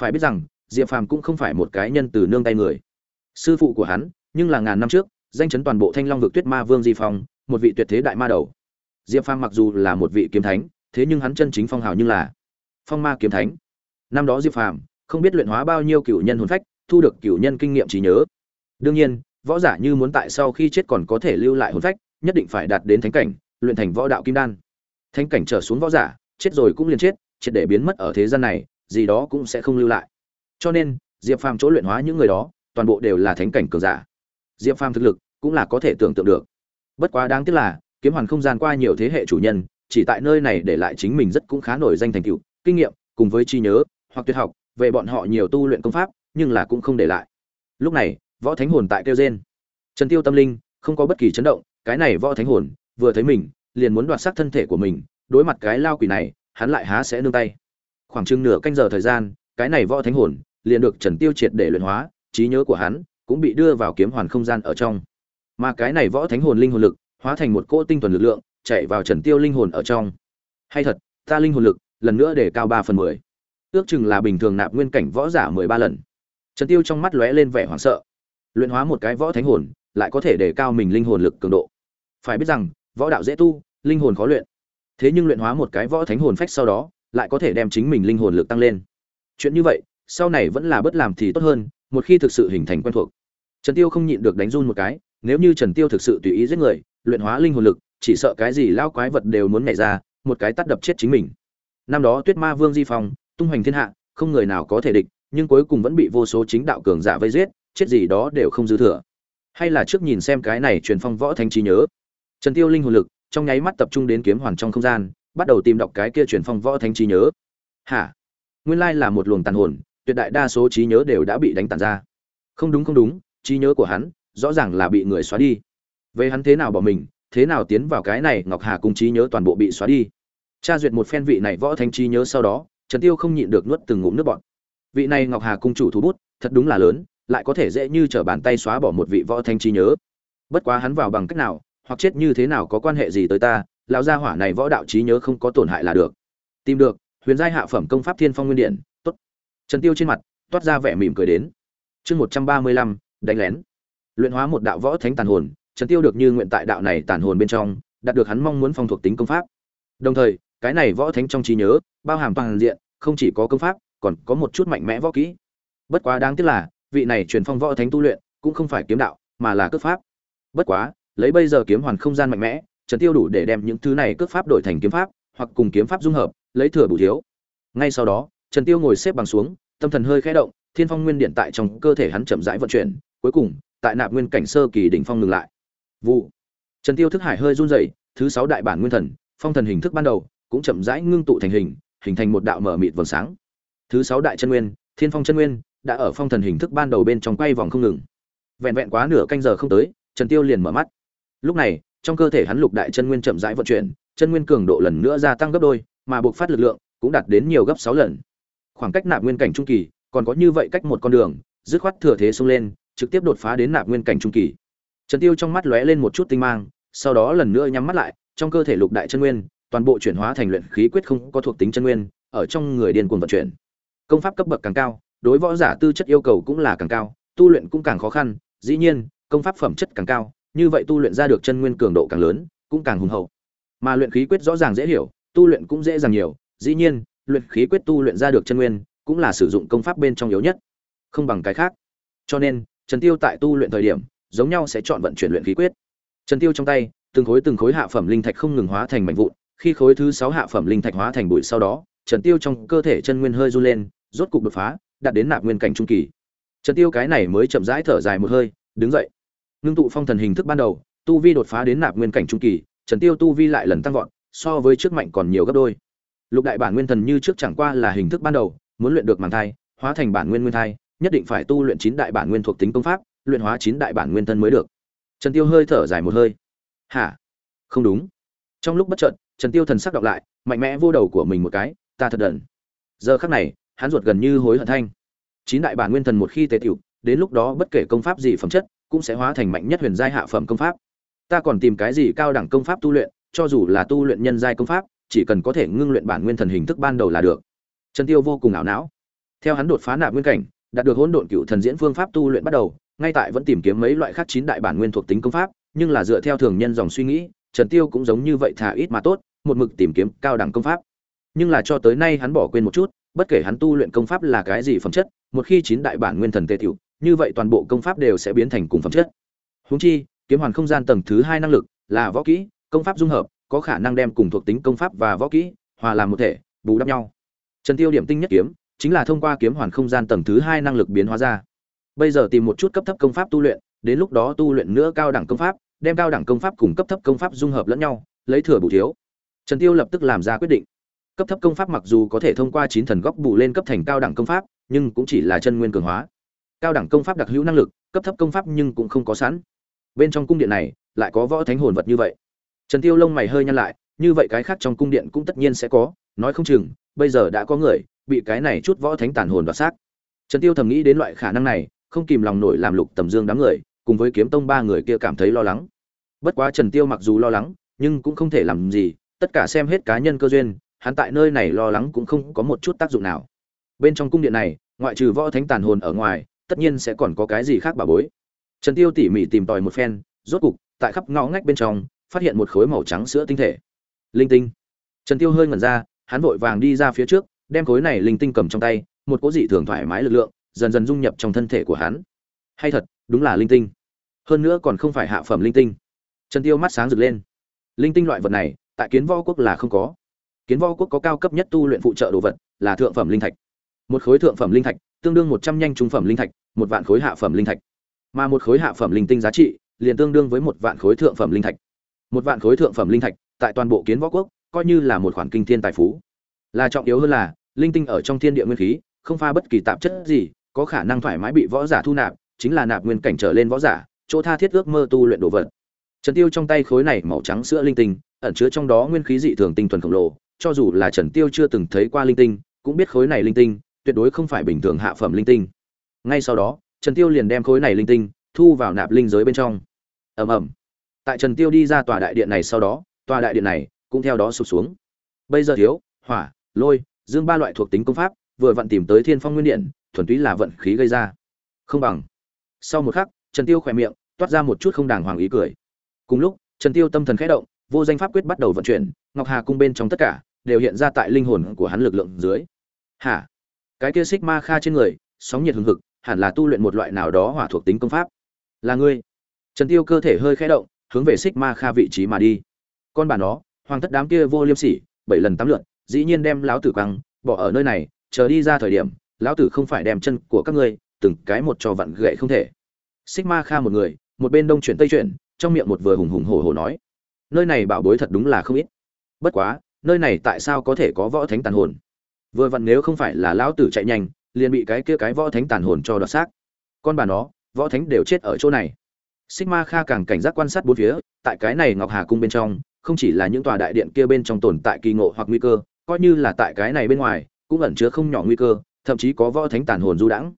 Speaker 1: phải biết rằng, diệp phàm cũng không phải một cái nhân từ nương tay người. Sư phụ của hắn, nhưng là ngàn năm trước, danh chấn toàn bộ thanh long vực tuyết ma vương di phong, một vị tuyệt thế đại ma đầu. Diệp phàm mặc dù là một vị kiếm thánh, thế nhưng hắn chân chính phong hào như là phong ma kiếm thánh. Năm đó diệp phàm không biết luyện hóa bao nhiêu cựu nhân hồn phách, thu được cựu nhân kinh nghiệm trí nhớ. Đương nhiên, võ giả như muốn tại sau khi chết còn có thể lưu lại hồn phách, nhất định phải đạt đến thánh cảnh, luyện thành võ đạo kim đan. Thánh cảnh trở xuống võ giả, chết rồi cũng liền chết, triệt để biến mất ở thế gian này gì đó cũng sẽ không lưu lại. Cho nên, diệp phàm chỗ luyện hóa những người đó, toàn bộ đều là thánh cảnh cường giả. Diệp phàm thực lực cũng là có thể tưởng tượng được. Bất quá đáng tiếc là, kiếm hoàn không gian qua nhiều thế hệ chủ nhân, chỉ tại nơi này để lại chính mình rất cũng khá nổi danh thành tựu, kinh nghiệm, cùng với trí nhớ, hoặc tuyệt học, về bọn họ nhiều tu luyện công pháp, nhưng là cũng không để lại. Lúc này, võ thánh hồn tại kêu gen trần tiêu tâm linh, không có bất kỳ chấn động, cái này võ thánh hồn, vừa thấy mình, liền muốn đoạt xác thân thể của mình, đối mặt cái lao quỷ này, hắn lại há sẽ nương tay khoảng chừng nửa canh giờ thời gian, cái này võ thánh hồn liền được trần tiêu triệt để luyện hóa, trí nhớ của hắn cũng bị đưa vào kiếm hoàn không gian ở trong. Mà cái này võ thánh hồn linh hồn lực hóa thành một cỗ tinh thuần lực lượng, chạy vào trần tiêu linh hồn ở trong. Hay thật, ta linh hồn lực lần nữa để cao ba phần mười. Ước chừng là bình thường nạp nguyên cảnh võ giả mười ba lần. Trần tiêu trong mắt lóe lên vẻ hoảng sợ. Luyện hóa một cái võ thánh hồn lại có thể để cao mình linh hồn lực cường độ. Phải biết rằng, võ đạo dễ tu, linh hồn khó luyện. Thế nhưng luyện hóa một cái võ thánh hồn phách sau đó lại có thể đem chính mình linh hồn lực tăng lên. Chuyện như vậy, sau này vẫn là bất làm thì tốt hơn, một khi thực sự hình thành quen thuộc. Trần tiêu không nhịn được đánh run một cái, nếu như trần tiêu thực sự tùy ý giết người, luyện hóa linh hồn lực, chỉ sợ cái gì lao quái vật đều muốn nhảy ra, một cái tắt đập chết chính mình. Năm đó tuyết ma vương di phong, tung hoành thiên hạ, không người nào có thể địch, nhưng cuối cùng vẫn bị vô số chính đạo cường giả vây giết, chết gì đó đều không dư thừa. Hay là trước nhìn xem cái này truyền phong võ thánh trí nhớ. Trần tiêu linh hồn lực, trong nháy mắt tập trung đến kiếm hoàn trong không gian bắt đầu tìm đọc cái kia truyền phong võ thánh trí nhớ. Hả? Nguyên lai là một luồng tàn hồn, tuyệt đại đa số trí nhớ đều đã bị đánh tàn ra. Không đúng không đúng, trí nhớ của hắn rõ ràng là bị người xóa đi. Về hắn thế nào bỏ mình, thế nào tiến vào cái này ngọc hà cung trí nhớ toàn bộ bị xóa đi. Tra duyệt một phen vị này võ thánh trí nhớ sau đó, trần tiêu không nhịn được nuốt từng ngụm nước bọt. Vị này ngọc hà cung chủ thú bút, thật đúng là lớn, lại có thể dễ như trở bàn tay xóa bỏ một vị võ thánh trí nhớ. Bất quá hắn vào bằng cách nào, hoặc chết như thế nào có quan hệ gì tới ta lão gia hỏa này võ đạo trí nhớ không có tổn hại là được. Tìm được, huyền giai hạ phẩm công pháp thiên phong nguyên điện tốt. Trần tiêu trên mặt, toát ra vẻ mỉm cười đến. Chương một trăm ba mươi lăm, đánh lén. Luyện hóa một đạo võ thánh tàn hồn, trần tiêu được như nguyện tại đạo này tàn hồn bên trong, đạt được hắn mong muốn phong thuộc tính công pháp. Đồng thời, cái này võ thánh trong trí nhớ, bao hàm toàn diện, không chỉ có công pháp, còn có một chút mạnh mẽ võ kỹ. Bất quá đáng tiếc là, vị này truyền phong võ thánh tu luyện, cũng không phải kiếm đạo, mà là cước pháp. Bất quá, lấy bây giờ kiếm hoàn không gian mạnh mẽ trần tiêu đủ để đem những thứ này cước pháp đổi thành kiếm pháp, hoặc cùng kiếm pháp dung hợp, lấy thừa bù thiếu. Ngay sau đó, trần tiêu ngồi xếp bằng xuống, tâm thần hơi khẽ động, thiên phong nguyên điện tại trong cơ thể hắn chậm rãi vận chuyển, cuối cùng, tại nạp nguyên cảnh sơ kỳ đỉnh phong ngừng lại. Vụ. Trần tiêu thức hải hơi run rẩy, thứ sáu đại bản nguyên thần, phong thần hình thức ban đầu, cũng chậm rãi ngưng tụ thành hình hình thành một đạo mở mịt vầng sáng. Thứ sáu đại chân nguyên, thiên phong chân nguyên, đã ở phong thần hình thức ban đầu bên trong quay vòng không ngừng. Vẹn vẹn quá nửa canh giờ không tới, trần tiêu liền mở mắt. Lúc này trong cơ thể hắn lục đại chân nguyên chậm rãi vận chuyển, chân nguyên cường độ lần nữa gia tăng gấp đôi, mà buộc phát lực lượng cũng đạt đến nhiều gấp sáu lần. Khoảng cách nạp nguyên cảnh trung kỳ còn có như vậy cách một con đường, dứt khoát thừa thế xông lên, trực tiếp đột phá đến nạp nguyên cảnh trung kỳ. Trần tiêu trong mắt lóe lên một chút tinh mang, sau đó lần nữa nhắm mắt lại, trong cơ thể lục đại chân nguyên toàn bộ chuyển hóa thành luyện khí quyết không có thuộc tính chân nguyên, ở trong người điên cuồng vận chuyển. Công pháp cấp bậc càng cao, đối võ giả tư chất yêu cầu cũng là càng cao, tu luyện cũng càng khó khăn, dĩ nhiên, công pháp phẩm chất càng cao như vậy tu luyện ra được chân nguyên cường độ càng lớn, cũng càng hùng hậu. Mà luyện khí quyết rõ ràng dễ hiểu, tu luyện cũng dễ dàng nhiều, dĩ nhiên, luyện khí quyết tu luyện ra được chân nguyên, cũng là sử dụng công pháp bên trong yếu nhất, không bằng cái khác. Cho nên, trần tiêu tại tu luyện thời điểm, giống nhau sẽ chọn vận chuyển luyện khí quyết. Trần tiêu trong tay, từng khối từng khối hạ phẩm linh thạch không ngừng hóa thành mảnh vụn, khi khối thứ sáu hạ phẩm linh thạch hóa thành bụi sau đó, trần tiêu trong cơ thể chân nguyên hơi run lên, rốt cục đột phá, đạt đến nạp nguyên cảnh trung kỳ. Trần tiêu cái này mới chậm rãi thở dài một hơi, đứng dậy ngưng tụ phong thần hình thức ban đầu, tu vi đột phá đến nạp nguyên cảnh trung kỳ, trần tiêu tu vi lại lần tăng vọt, so với trước mạnh còn nhiều gấp đôi. Lục đại bản nguyên thần như trước chẳng qua là hình thức ban đầu, muốn luyện được màng thai, hóa thành bản nguyên nguyên thai, nhất định phải tu luyện chín đại bản nguyên thuộc tính công pháp, luyện hóa chín đại bản nguyên thân mới được. Trần tiêu hơi thở dài một hơi. Hả? Không đúng. Trong lúc bất chợt, trần tiêu thần sắc đọc lại, mạnh mẽ vô đầu của mình một cái, ta thật đần. Giờ khắc này, hắn ruột gần như hối hận thanh. Chín đại bản nguyên thần một khi tề tiểu, đến lúc đó bất kể công pháp gì phẩm chất cũng sẽ hóa thành mạnh nhất huyền giai hạ phẩm công pháp. Ta còn tìm cái gì cao đẳng công pháp tu luyện, cho dù là tu luyện nhân giai công pháp, chỉ cần có thể ngưng luyện bản nguyên thần hình thức ban đầu là được. Trần tiêu vô cùng ảo não. Theo hắn đột phá nạp nguyên cảnh, đạt được hỗn độn cựu thần diễn phương pháp tu luyện bắt đầu, ngay tại vẫn tìm kiếm mấy loại khác chín đại bản nguyên thuộc tính công pháp, nhưng là dựa theo thường nhân dòng suy nghĩ, trần tiêu cũng giống như vậy thả ít mà tốt, một mực tìm kiếm cao đẳng công pháp. Nhưng là cho tới nay hắn bỏ quên một chút, bất kể hắn tu luyện công pháp là cái gì phẩm chất, một khi chín đại bản nguyên thần tê tiểu như vậy toàn bộ công pháp đều sẽ biến thành cùng phẩm chất. Huống chi, kiếm hoàn không gian tầng thứ hai năng lực là võ kỹ, công pháp dung hợp, có khả năng đem cùng thuộc tính công pháp và võ kỹ hòa làm một thể, bù đắp nhau. Trần tiêu điểm tinh nhất kiếm, chính là thông qua kiếm hoàn không gian tầng thứ hai năng lực biến hóa ra. Bây giờ tìm một chút cấp thấp công pháp tu luyện, đến lúc đó tu luyện nữa cao đẳng công pháp, đem cao đẳng công pháp cùng cấp thấp công pháp dung hợp lẫn nhau, lấy thừa bù thiếu. Trần tiêu lập tức làm ra quyết định. Cấp thấp công pháp mặc dù có thể thông qua chín thần góc bù lên cấp thành cao đẳng công pháp, nhưng cũng chỉ là chân nguyên cường hóa cao đẳng công pháp đặc hữu năng lực, cấp thấp công pháp nhưng cũng không có sẵn. Bên trong cung điện này, lại có võ thánh hồn vật như vậy. Trần tiêu lông mày hơi nhăn lại, như vậy cái khác trong cung điện cũng tất nhiên sẽ có, nói không chừng, bây giờ đã có người bị cái này chút võ thánh tàn hồn đoạt xác. Trần tiêu thầm nghĩ đến loại khả năng này, không kìm lòng nổi làm lục tầm dương đám người, cùng với kiếm tông ba người kia cảm thấy lo lắng. Bất quá trần tiêu mặc dù lo lắng, nhưng cũng không thể làm gì, tất cả xem hết cá nhân cơ duyên, hắn tại nơi này lo lắng cũng không có một chút tác dụng nào. Bên trong cung điện này, ngoại trừ võ thánh tàn hồn ở ngoài tất nhiên sẽ còn có cái gì khác bà bối. Trần tiêu tỉ mỉ tìm tòi một phen, rốt cục, tại khắp ngõ ngách bên trong, phát hiện một khối màu trắng sữa tinh thể. Linh tinh. Trần tiêu hơi ngẩn ra, hắn vội vàng đi ra phía trước, đem khối này linh tinh cầm trong tay, một cỗ dị thường thoải mái lực lượng, dần dần dung nhập trong thân thể của hắn. Hay thật, đúng là linh tinh. Hơn nữa còn không phải hạ phẩm linh tinh. Trần tiêu mắt sáng rực lên. Linh tinh loại vật này, tại kiến võ quốc là không có. Kiến võ quốc có cao cấp nhất tu luyện phụ trợ đồ vật là thượng phẩm linh thạch. Một khối thượng phẩm linh thạch, tương đương một trăm nhanh trung phẩm linh thạch một vạn khối hạ phẩm linh thạch. Mà một khối hạ phẩm linh tinh giá trị liền tương đương với một vạn khối thượng phẩm linh thạch. Một vạn khối thượng phẩm linh thạch tại toàn bộ kiến võ quốc coi như là một khoản kinh thiên tài phú. Là trọng yếu hơn là, linh tinh ở trong thiên địa nguyên khí không pha bất kỳ tạp chất gì, có khả năng thoải mái bị võ giả thu nạp, chính là nạp nguyên cảnh trở lên võ giả, chỗ tha thiết ước mơ tu luyện đồ vật. Trần tiêu trong tay khối này màu trắng sữa linh tinh, ẩn chứa trong đó nguyên khí dị thường tinh thuần khổng lồ, cho dù là trần tiêu chưa từng thấy qua linh tinh, cũng biết khối này linh tinh tuyệt đối không phải bình thường hạ phẩm linh tinh ngay sau đó, trần tiêu liền đem khối này linh tinh thu vào nạp linh giới bên trong. Ầm ầm. Tại trần tiêu đi ra tòa đại điện này sau đó, tòa đại điện này cũng theo đó sụp xuống. Bây giờ thiếu, hỏa, lôi, dương ba loại thuộc tính công pháp, vừa vặn tìm tới thiên phong nguyên điện, thuần túy là vận khí gây ra. Không bằng. Sau một khắc, trần tiêu khỏe miệng toát ra một chút không đàng hoàng ý cười. Cùng lúc, trần tiêu tâm thần khẽ động, vô danh pháp quyết bắt đầu vận chuyển, ngọc hà cung bên trong tất cả đều hiện ra tại linh hồn của hắn lực lượng dưới. Hả? Cái kia xích ma kha trên người, sóng nhiệt hừng hực hẳn là tu luyện một loại nào đó hỏa thuộc tính công pháp. Là ngươi. Trần tiêu cơ thể hơi khẽ động, hướng về xích ma kha vị trí mà đi. Con bà nó, hoàng thất đám kia vô liêm sỉ, bảy lần tám lượn dĩ nhiên đem lão tử quăng, bỏ ở nơi này, chờ đi ra thời điểm, lão tử không phải đem chân của các ngươi, từng cái một cho vặn gậy không thể. Xích ma kha một người, một bên đông chuyển tây chuyển, trong miệng một vừa hùng hùng hổ hổ nói, nơi này bảo bối thật đúng là không ít. Bất quá, nơi này tại sao có thể có võ thánh tàn hồn? Vừa vặn nếu không phải là lão tử chạy nhanh liền bị cái kia cái võ thánh tàn hồn cho đoạt xác. Con bà nó, võ thánh đều chết ở chỗ này. Sigma kha càng cảnh giác quan sát bốn phía, tại cái này ngọc hà cung bên trong, không chỉ là những tòa đại điện kia bên trong tồn tại kỳ ngộ hoặc nguy cơ, coi như là tại cái này bên ngoài, cũng ẩn chứa không nhỏ nguy cơ, thậm chí có võ thánh tàn hồn du đãng.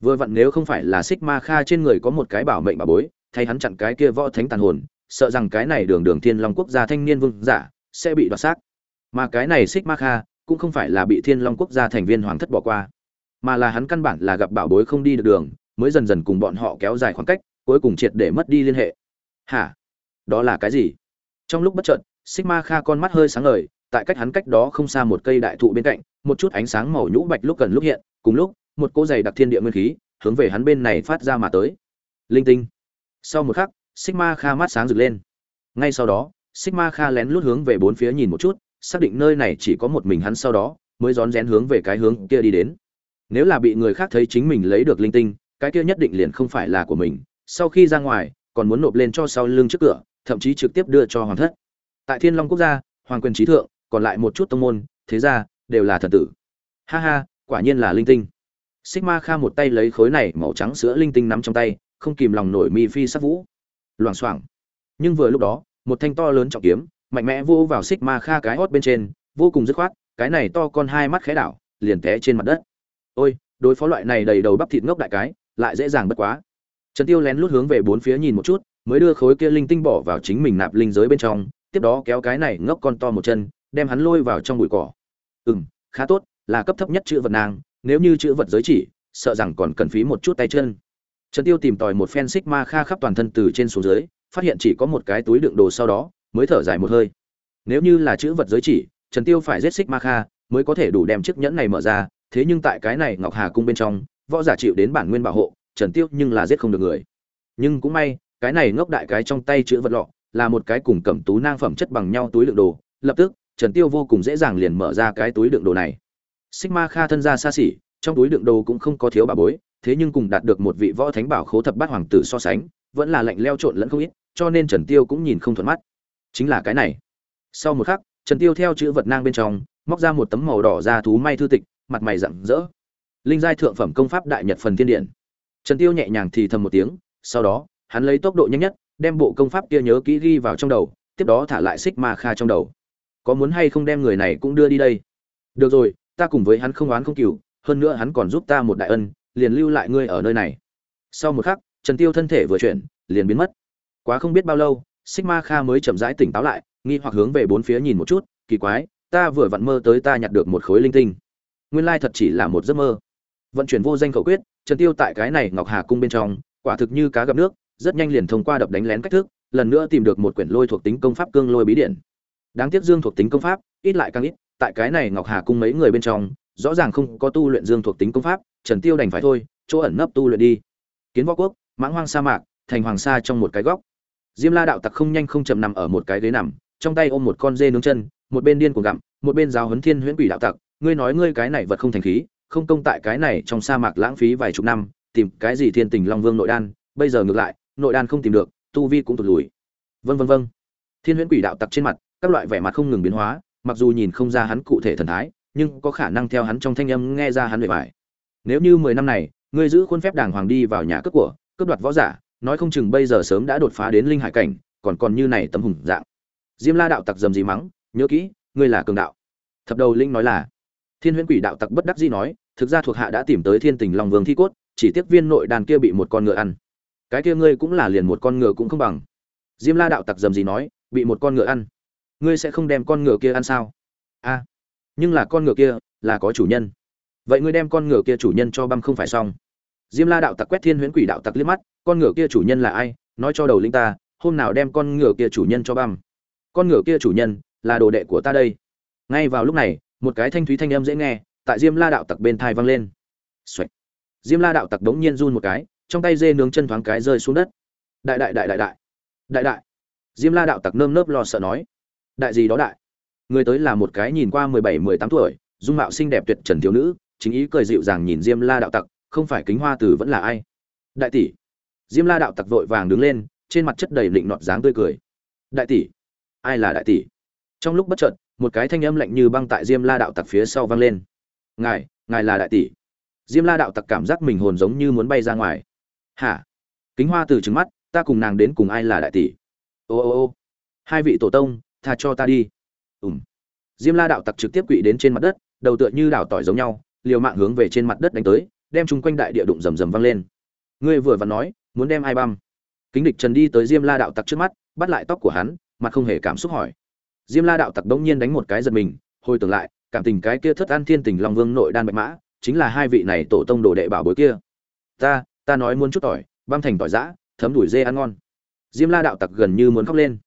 Speaker 1: Vừa vặn nếu không phải là sigma kha trên người có một cái bảo mệnh bà bối, thay hắn chặn cái kia võ thánh tàn hồn, sợ rằng cái này đường đường thiên long quốc gia thanh niên vương giả sẽ bị đoạt xác. Mà cái này sigma kha cũng không phải là bị thiên long quốc gia thành viên hoàng thất bỏ qua mà là hắn căn bản là gặp bảo bối không đi được đường, mới dần dần cùng bọn họ kéo dài khoảng cách, cuối cùng triệt để mất đi liên hệ. Hả? Đó là cái gì? Trong lúc bất chợt, sigma kha con mắt hơi sáng ngời, tại cách hắn cách đó không xa một cây đại thụ bên cạnh, một chút ánh sáng màu nhũ bạch lúc gần lúc hiện, cùng lúc, một cỗ dày đặc thiên địa nguyên khí, hướng về hắn bên này phát ra mà tới. Linh tinh. Sau một khắc, sigma kha mắt sáng rực lên. Ngay sau đó, sigma kha lén lút hướng về bốn phía nhìn một chút, xác định nơi này chỉ có một mình hắn sau đó, mới rón rén hướng về cái hướng kia đi đến nếu là bị người khác thấy chính mình lấy được linh tinh, cái kia nhất định liền không phải là của mình. Sau khi ra ngoài, còn muốn nộp lên cho sau lưng trước cửa, thậm chí trực tiếp đưa cho hoàng thất. Tại thiên long quốc gia, hoàng quyền trí thượng, còn lại một chút tông môn, thế ra đều là thần tử. Ha ha, quả nhiên là linh tinh. Sigma kha một tay lấy khối này màu trắng sữa linh tinh nắm trong tay, không kìm lòng nổi mi phi sắc vũ. Loảng xoảng. Nhưng vừa lúc đó, một thanh to lớn trọng kiếm, mạnh mẽ vô vào sigma kha cái hót bên trên, vô cùng dứt khoát, cái này to con hai mắt khẽ đảo, liền té trên mặt đất ôi, đối phó loại này đầy đầu bắp thịt ngốc đại cái, lại dễ dàng bất quá. Trần tiêu lén lút hướng về bốn phía nhìn một chút, mới đưa khối kia linh tinh bỏ vào chính mình nạp linh giới bên trong, tiếp đó kéo cái này ngốc con to một chân, đem hắn lôi vào trong bụi cỏ. Ừm, khá tốt, là cấp thấp nhất chữ vật nàng, nếu như chữ vật giới chỉ, sợ rằng còn cần phí một chút tay chân. Trần tiêu tìm tòi một phen xích ma kha khắp toàn thân từ trên xuống dưới, phát hiện chỉ có một cái túi đựng đồ sau đó, mới thở dài một hơi. Nếu như là chữ vật giới chỉ, trần tiêu phải giết xích ma kha, mới có thể đủ đem chiếc nhẫn này mở ra thế nhưng tại cái này ngọc hà cung bên trong, võ giả chịu đến bản nguyên bảo hộ, trần tiêu nhưng là giết không được người. Nhưng cũng may, cái này ngốc đại cái trong tay chữ vật lọ, là một cái cùng cẩm tú nang phẩm chất bằng nhau túi đựng đồ, lập tức, trần tiêu vô cùng dễ dàng liền mở ra cái túi đựng đồ này. Sigma kha thân ra xa xỉ, trong túi đựng đồ cũng không có thiếu bà bối, thế nhưng cùng đạt được một vị võ thánh bảo khố thập bát hoàng tử so sánh, vẫn là lạnh leo trộn lẫn không ít, cho nên trần tiêu cũng nhìn không thuận mắt. Chính là cái này. Sau một khắc, trần tiêu theo chữ vật nang bên trong, móc ra một tấm màu đỏ ra thú may thư tịch mặt mày rạng rỡ. Linh giai thượng phẩm công pháp đại nhật phần thiên điện. Trần tiêu nhẹ nhàng thì thầm một tiếng, sau đó, hắn lấy tốc độ nhanh nhất, đem bộ công pháp kia nhớ kỹ ghi vào trong đầu, tiếp đó thả lại xích ma kha trong đầu. Có muốn hay không đem người này cũng đưa đi đây? Được rồi, ta cùng với hắn không oán không cừu, hơn nữa hắn còn giúp ta một đại ân, liền lưu lại ngươi ở nơi này. Sau một khắc, trần tiêu thân thể vừa chuyển, liền biến mất. Quá không biết bao lâu sigma kha mới chậm rãi tỉnh táo lại, nghi hoặc hướng về bốn phía nhìn một chút, kỳ quái, ta vừa vặn mơ tới ta nhặt được một khối linh tinh nguyên lai thật chỉ là một giấc mơ. Vận chuyển vô danh khẩu quyết, trần tiêu tại cái này ngọc hà cung bên trong, quả thực như cá gặp nước, rất nhanh liền thông qua đập đánh lén cách thức, lần nữa tìm được một quyển lôi thuộc tính công pháp cương lôi bí điển. Đáng tiếc dương thuộc tính công pháp, ít lại càng ít, tại cái này ngọc hà cung mấy người bên trong, rõ ràng không có tu luyện dương thuộc tính công pháp, trần tiêu đành phải thôi, chỗ ẩn nấp tu luyện đi. Kiến võ quốc, mãng hoang sa mạc, thành hoàng sa trong một cái góc. Diêm la đạo tặc không nhanh không chậm nằm ở một cái ghế nằm, trong tay ôm một con dê nướng chân, một bên điên cuồng gặm, một bên giáo huấn thiên huyễn quỷ đạo tặc ngươi nói ngươi cái này vật không thành khí, không công tại cái này trong sa mạc lãng phí vài chục năm, tìm cái gì thiên tình long vương nội đan, bây giờ ngược lại, nội đan không tìm được, tu vi cũng tụt lùi. Vân vân vân thiên huyễn quỷ đạo tặc trên mặt, các loại vẻ mặt không ngừng biến hóa, mặc dù nhìn không ra hắn cụ thể thần thái, nhưng có khả năng theo hắn trong thanh âm nghe ra hắn bề bài nếu như mười năm này, ngươi giữ khuôn phép đàng hoàng đi vào nhà cướp của, cướp đoạt võ giả, nói không chừng bây giờ sớm đã đột phá đến linh hải cảnh, còn còn như này tấm hùng dạng. Diêm la đạo tặc dầm gì mắng, nhớ kỹ, ngươi là cường đạo. Thập đầu linh nói là thiên huyễn quỷ đạo tặc bất đắc dĩ nói, thực ra thuộc hạ đã tìm tới thiên tình long vương thi cốt, chỉ tiếc viên nội đàn kia bị một con ngựa ăn. Cái kia ngươi cũng là liền một con ngựa cũng không bằng. Diêm la đạo tặc dầm gì nói, bị một con ngựa ăn? Ngươi sẽ không đem con ngựa kia ăn sao? A, nhưng là con ngựa kia là có chủ nhân. Vậy ngươi đem con ngựa kia chủ nhân cho băm không phải xong. Diêm la đạo tặc quét thiên huyễn quỷ đạo tặc liếc mắt, con ngựa kia chủ nhân là ai? Nói cho đầu linh ta, hôm nào đem con ngựa kia chủ nhân cho băm? Con ngựa kia chủ nhân là đồ đệ của ta đây. Ngay vào lúc này một cái thanh thúy thanh âm dễ nghe, tại diêm la đạo tặc bên thai vang lên. Xoạch. diêm la đạo tặc đống nhiên run một cái, trong tay dê nướng chân thoáng cái rơi xuống đất. Đại đại đại đại đại. Đại đại. Diêm la đạo tặc nơm nớp lo sợ nói. Đại gì đó đại. Người tới là một cái nhìn qua mười bảy, mười tám tuổi, dung mạo xinh đẹp tuyệt trần thiếu nữ, chính ý cười dịu dàng nhìn diêm la đạo tặc, không phải kính hoa tử vẫn là ai. Đại tỷ. Diêm la đạo tặc vội vàng đứng lên, trên mặt chất đầy định nọt dáng tươi cười. Đại tỷ. Ai là đại tỷ? Trong lúc bất chợt một cái thanh âm lạnh như băng tại diêm la đạo tặc phía sau vang lên. Ngài ngài là đại tỷ. Diêm la đạo tặc cảm giác mình hồn giống như muốn bay ra ngoài. Hả? Kính hoa từ trứng mắt, ta cùng nàng đến cùng ai là đại tỷ? Ô ô ô, hai vị tổ tông, tha cho ta đi. Ùm. Diêm la đạo tặc trực tiếp quỵ đến trên mặt đất, đầu tựa như đảo tỏi giống nhau, liều mạng hướng về trên mặt đất đánh tới, đem chung quanh đại địa đụng rầm rầm vang lên. Ngươi vừa vặn nói, muốn đem ai băm? Kính địch trần đi tới diêm la đạo tặc trước mắt, bắt lại tóc của hắn, mặt không hề cảm xúc hỏi diêm la đạo tặc đống nhiên đánh một cái giật mình, hồi tưởng lại, cảm tình cái kia thất an thiên tình long vương nội đan bạch mã, chính là hai vị này tổ tông đồ đệ bảo bối kia. Ta ta nói muốn chút tỏi, băm thành tỏi giã, thấm đuổi dê ăn ngon. Diêm la đạo tặc gần như muốn khóc lên.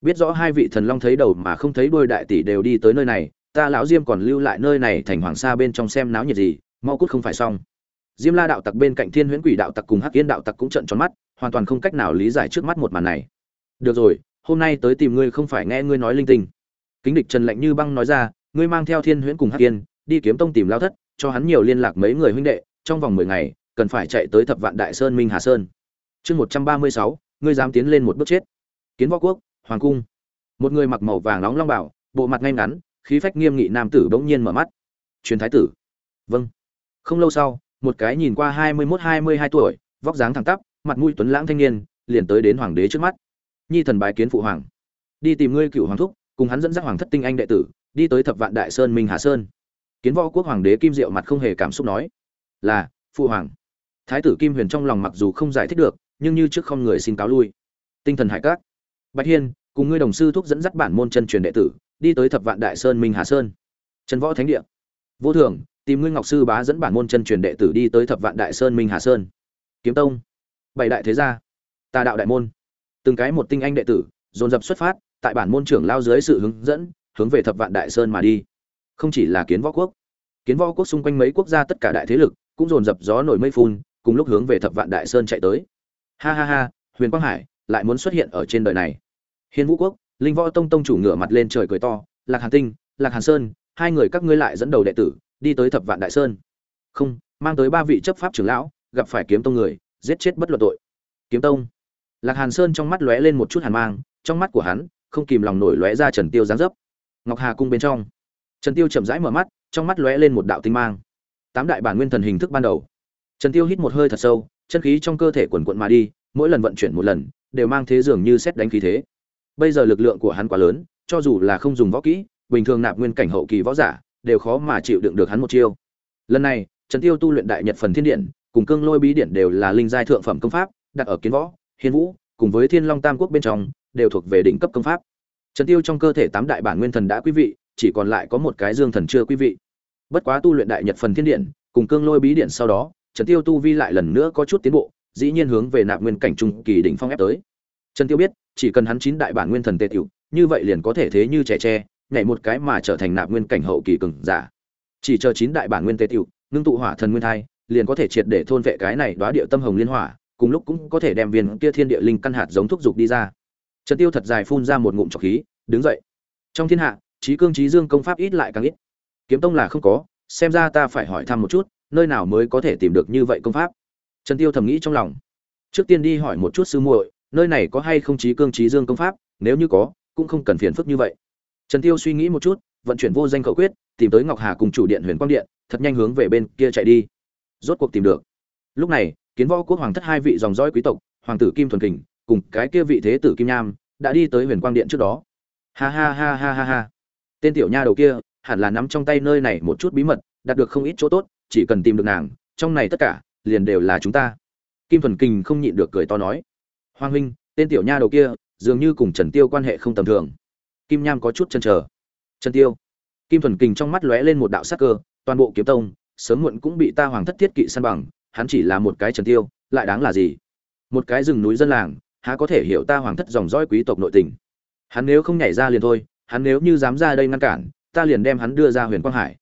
Speaker 1: Biết rõ hai vị thần long thấy đầu mà không thấy đuôi đại tỷ đều đi tới nơi này, ta lão diêm còn lưu lại nơi này thành hoàng sa bên trong xem náo nhiệt gì, mau cút không phải xong. Diêm la đạo tặc bên cạnh thiên huyễn quỷ đạo tặc cùng hắc yên đạo tặc cũng trận tròn mắt, hoàn toàn không cách nào lý giải trước mắt một màn này. Được rồi hôm nay tới tìm ngươi không phải nghe ngươi nói linh tinh. Kính địch trần lạnh như băng nói ra, ngươi mang theo thiên huyễn cùng hắc yên, đi kiếm tông tìm lao thất, cho hắn nhiều liên lạc mấy người huynh đệ, trong vòng mười ngày, cần phải chạy tới thập vạn đại sơn minh hà sơn. Chương một trăm ba mươi sáu, ngươi dám tiến lên một bước chết. Kiến võ quốc, hoàng cung. Một người mặc màu vàng nóng long bảo, bộ mặt ngay ngắn, khí phách nghiêm nghị nam tử bỗng nhiên mở mắt. Truyền thái tử. Vâng. Không lâu sau, một cái nhìn qua hai mươi mốt, hai mươi hai tuổi, vóc dáng thẳng tắp, mặt mũi tuấn lãng thanh niên, liền tới đến hoàng đế trước mắt nhi thần bái kiến phụ hoàng. Đi tìm ngươi cựu hoàng thúc cùng hắn dẫn dắt hoàng thất tinh anh đệ tử đi tới thập vạn đại sơn minh hà sơn. Kiến võ quốc hoàng đế kim diệu mặt không hề cảm xúc nói là phụ hoàng. Thái tử kim huyền trong lòng mặc dù không giải thích được nhưng như trước không người xin cáo lui. Tinh thần hải cát, bạch hiên cùng ngươi đồng sư thúc dẫn dắt bản môn chân truyền đệ tử đi tới thập vạn đại sơn minh hà sơn. Trần võ thánh địa. Vô thường tìm ngươi ngọc sư bá dẫn bản môn chân truyền đệ tử đi tới thập vạn đại sơn minh hà sơn. Kiếm tông. Bảy đại thế gia tà đạo đại môn từng cái một tinh anh đệ tử, dồn dập xuất phát, tại bản môn trưởng lao dưới sự hướng dẫn, hướng về thập vạn đại sơn mà đi. Không chỉ là kiến võ quốc, kiến võ quốc xung quanh mấy quốc gia tất cả đại thế lực cũng dồn dập gió nổi mây phun, cùng lúc hướng về thập vạn đại sơn chạy tới. Ha ha ha, huyền quang hải lại muốn xuất hiện ở trên đời này. Hiên vũ quốc, linh võ tông tông chủ ngửa mặt lên trời cười to, lạc hàn tinh, lạc hàn sơn, hai người các ngươi lại dẫn đầu đệ tử, đi tới thập vạn đại sơn. Không, mang tới ba vị chấp pháp trưởng lão, gặp phải kiếm tông người, giết chết bất luận tội. Kiếm tông? Lạc hàn sơn trong mắt lóe lên một chút hàn mang, trong mắt của hắn không kìm lòng nổi lóe ra trần tiêu dáng dấp. Ngọc hà cung bên trong. Trần tiêu chậm rãi mở mắt, trong mắt lóe lên một đạo tinh mang. Tám đại bản nguyên thần hình thức ban đầu. Trần tiêu hít một hơi thật sâu, chân khí trong cơ thể quần quận mà đi, mỗi lần vận chuyển một lần, đều mang thế dường như xét đánh khí thế. Bây giờ lực lượng của hắn quá lớn, cho dù là không dùng võ kỹ, bình thường nạp nguyên cảnh hậu kỳ võ giả, đều khó mà chịu đựng được hắn một chiêu. Lần này, trần tiêu tu luyện đại nhật phần thiên điện cùng cương lôi bí điện đều là linh giai thượng phẩm công pháp, đặt ở kiến võ hiên vũ, cùng với thiên long tam quốc bên trong, đều thuộc về đỉnh cấp công pháp. Trần tiêu trong cơ thể tám đại bản nguyên thần đã quý vị, chỉ còn lại có một cái dương thần chưa quý vị. Bất quá tu luyện đại nhật phần thiên điện, cùng cương lôi bí điện sau đó, trần tiêu tu vi lại lần nữa có chút tiến bộ, dĩ nhiên hướng về nạp nguyên cảnh trung kỳ đỉnh phong ép tới. Trần tiêu biết, chỉ cần hắn chín đại bản nguyên thần tê tiểu như vậy liền có thể thế như trẻ tre, nhảy một cái mà trở thành nạp nguyên cảnh hậu kỳ cường giả. Chỉ chờ chín đại bản nguyên tê tiểu ngưng tụ hỏa thần nguyên thai, liền có thể triệt để thôn vệ cái này đóa địa tâm hồng liên hỏa cùng lúc cũng có thể đem viên kia thiên địa linh căn hạt giống thúc dục đi ra. Trần tiêu thật dài phun ra một ngụm trọc khí, đứng dậy. Trong thiên hạ, trí cương trí dương công pháp ít lại càng ít. Kiếm tông là không có, xem ra ta phải hỏi thăm một chút, nơi nào mới có thể tìm được như vậy công pháp? Trần tiêu thầm nghĩ trong lòng. Trước tiên đi hỏi một chút sư muội, nơi này có hay không trí cương trí dương công pháp? Nếu như có, cũng không cần phiền phức như vậy. Trần tiêu suy nghĩ một chút, vận chuyển vô danh khẩu quyết, tìm tới ngọc hà cùng chủ điện huyền quang điện, thật nhanh hướng về bên kia chạy đi. Rốt cuộc tìm được. Lúc này kiến võ quốc hoàng thất hai vị dòng dõi quý tộc, hoàng tử kim thuần kình, cùng cái kia vị thế tử kim nham, đã đi tới huyền quang điện trước đó. Ha ha ha ha ha ha. Tên tiểu nha đầu kia, hẳn là nắm trong tay nơi này một chút bí mật, đạt được không ít chỗ tốt, chỉ cần tìm được nàng, trong này tất cả, liền đều là chúng ta. Kim thuần kình không nhịn được cười to nói. Hoàng huynh, tên tiểu nha đầu kia, dường như cùng trần tiêu quan hệ không tầm thường. Kim nham có chút chần chờ. Trần tiêu. Kim thuần kình trong mắt lóe lên một đạo sắc cơ, toàn bộ kiếm tông, sớm muộn cũng bị ta hoàng thất thiết kỵ săn bằng hắn chỉ là một cái trần tiêu, lại đáng là gì? Một cái rừng núi dân làng, há có thể hiểu ta hoàng thất dòng dõi quý tộc nội tình? Hắn nếu không nhảy ra liền thôi, hắn nếu như dám ra đây ngăn cản, ta liền đem hắn đưa ra huyền quang hải.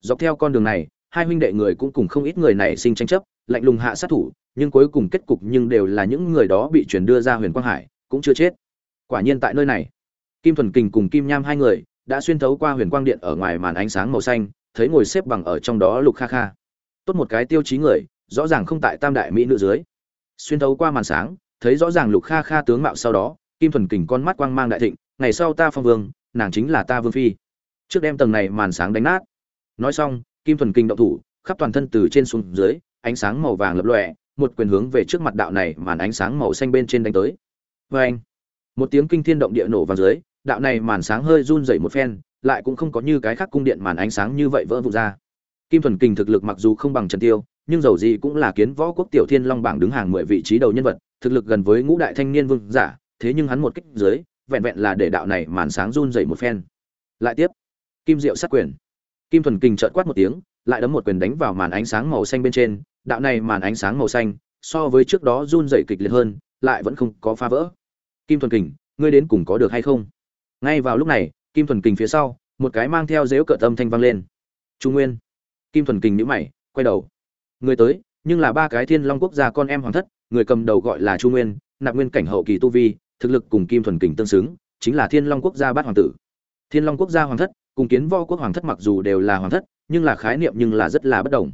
Speaker 1: Dọc theo con đường này, hai huynh đệ người cũng cùng không ít người này sinh tranh chấp, lạnh lùng hạ sát thủ, nhưng cuối cùng kết cục nhưng đều là những người đó bị chuyển đưa ra huyền quang hải, cũng chưa chết. Quả nhiên tại nơi này, kim thuần kình cùng kim nham hai người đã xuyên thấu qua huyền quang điện ở ngoài màn ánh sáng màu xanh, thấy ngồi xếp bằng ở trong đó lục kha kha. Tốt một cái tiêu chí người rõ ràng không tại tam đại mỹ nữ dưới. Xuyên thấu qua màn sáng, thấy rõ ràng lục kha kha tướng mạo sau đó, kim thuần kình con mắt quang mang đại thịnh, ngày sau ta phong vương, nàng chính là ta vương phi. Trước đem tầng này màn sáng đánh nát. Nói xong, kim thuần kình động thủ, khắp toàn thân từ trên xuống dưới, ánh sáng màu vàng lập lòe, một quyền hướng về trước mặt đạo này màn ánh sáng màu xanh bên trên đánh tới. Vê anh, một tiếng kinh thiên động địa nổ vào dưới, đạo này màn sáng hơi run rẩy một phen, lại cũng không có như cái khác cung điện màn ánh sáng như vậy vỡ vụn ra. Kim thuần kình thực lực mặc dù không bằng trần tiêu nhưng dầu gì cũng là kiến võ quốc tiểu thiên long bảng đứng hàng mười vị trí đầu nhân vật, thực lực gần với ngũ đại thanh niên vương giả, thế nhưng hắn một kích dưới, vẹn vẹn là để đạo này màn sáng run rẩy một phen. Lại tiếp, kim diệu sát quyền. Kim thuần kình trợn quát một tiếng, lại đấm một quyền đánh vào màn ánh sáng màu xanh bên trên, đạo này màn ánh sáng màu xanh, so với trước đó run rẩy kịch liệt hơn, lại vẫn không có phá vỡ. Kim thuần kình, ngươi đến cùng có được hay không? Ngay vào lúc này, kim thuần kình phía sau, một cái mang theo dếu cợt âm thanh vang lên. Trung nguyên. Kim thuần kình nhíu mày, quay đầu người tới, nhưng là ba cái thiên long quốc gia con em hoàng thất, người cầm đầu gọi là chu nguyên, nạp nguyên cảnh hậu kỳ tu vi, thực lực cùng kim thuần kình tương xứng, chính là thiên long quốc gia bát hoàng tử. Thiên long quốc gia hoàng thất cùng kiến võ quốc hoàng thất mặc dù đều là hoàng thất, nhưng là khái niệm nhưng là rất là bất đồng.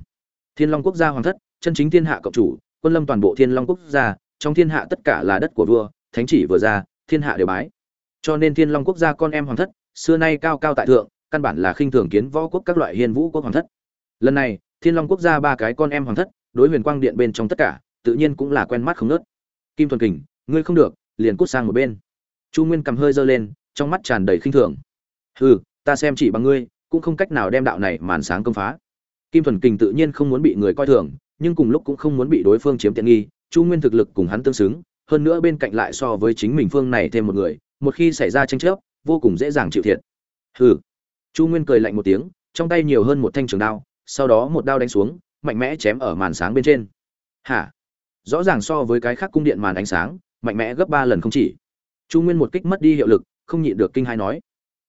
Speaker 1: Thiên long quốc gia hoàng thất, chân chính thiên hạ cộng chủ, quân lâm toàn bộ thiên long quốc gia, trong thiên hạ tất cả là đất của vua, thánh chỉ vừa ra, thiên hạ đều bái. Cho nên thiên long quốc gia con em hoàng thất, xưa nay cao cao tại thượng, căn bản là khinh thường kiến võ quốc các loại hiền vũ quốc hoàng thất. Lần này thiên long quốc gia ba cái con em hoàng thất, đối huyền quang điện bên trong tất cả, tự nhiên cũng là quen mắt không nớt kim thuần kình, ngươi không được, liền cút sang một bên. Chu nguyên cầm hơi giơ lên, trong mắt tràn đầy khinh thường. Hừ, ta xem chỉ bằng ngươi, cũng không cách nào đem đạo này màn sáng công phá. Kim thuần kình tự nhiên không muốn bị người coi thường, nhưng cùng lúc cũng không muốn bị đối phương chiếm tiện nghi, chu nguyên thực lực cùng hắn tương xứng, hơn nữa bên cạnh lại so với chính mình phương này thêm một người, một khi xảy ra tranh chấp, vô cùng dễ dàng chịu thiệt. Hừ. Chu nguyên cười lạnh một tiếng, trong tay nhiều hơn một thanh trường đao sau đó một đao đánh xuống, mạnh mẽ chém ở màn sáng bên trên. Hả? Rõ ràng so với cái khác cung điện màn ánh sáng, mạnh mẽ gấp ba lần không chỉ. Chu nguyên một kích mất đi hiệu lực, không nhịn được kinh hai nói,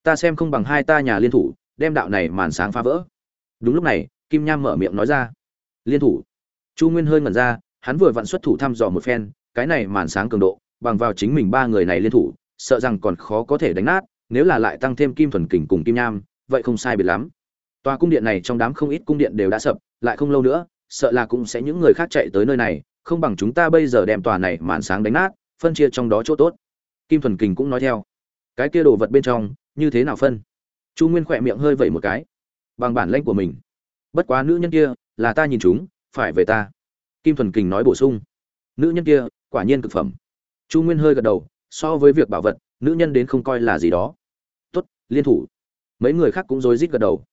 Speaker 1: ta xem không bằng hai ta nhà liên thủ, đem đạo này màn sáng phá vỡ. Đúng lúc này, kim nham mở miệng nói ra, liên thủ. Chu nguyên hơi ngẩn ra, hắn vừa vặn xuất thủ thăm dò một phen, cái này màn sáng cường độ, bằng vào chính mình ba người này liên thủ, sợ rằng còn khó có thể đánh nát, nếu là lại tăng thêm kim thuần kình cùng kim nham, vậy không sai biệt lắm tòa cung điện này trong đám không ít cung điện đều đã sập, lại không lâu nữa, sợ là cũng sẽ những người khác chạy tới nơi này, không bằng chúng ta bây giờ đem tòa này màn sáng đánh nát, phân chia trong đó chỗ tốt. Kim thuần kình cũng nói theo. Cái kia đồ vật bên trong, như thế nào phân? Chu nguyên khỏe miệng hơi vẩy một cái. Bằng bản lãnh của mình. Bất quá nữ nhân kia, là ta nhìn chúng, phải về ta. Kim thuần kình nói bổ sung. Nữ nhân kia, quả nhiên cực phẩm. Chu nguyên hơi gật đầu, so với việc bảo vật, nữ nhân đến không coi là gì đó. Tốt, liên thủ. Mấy người khác cũng rối rít gật đầu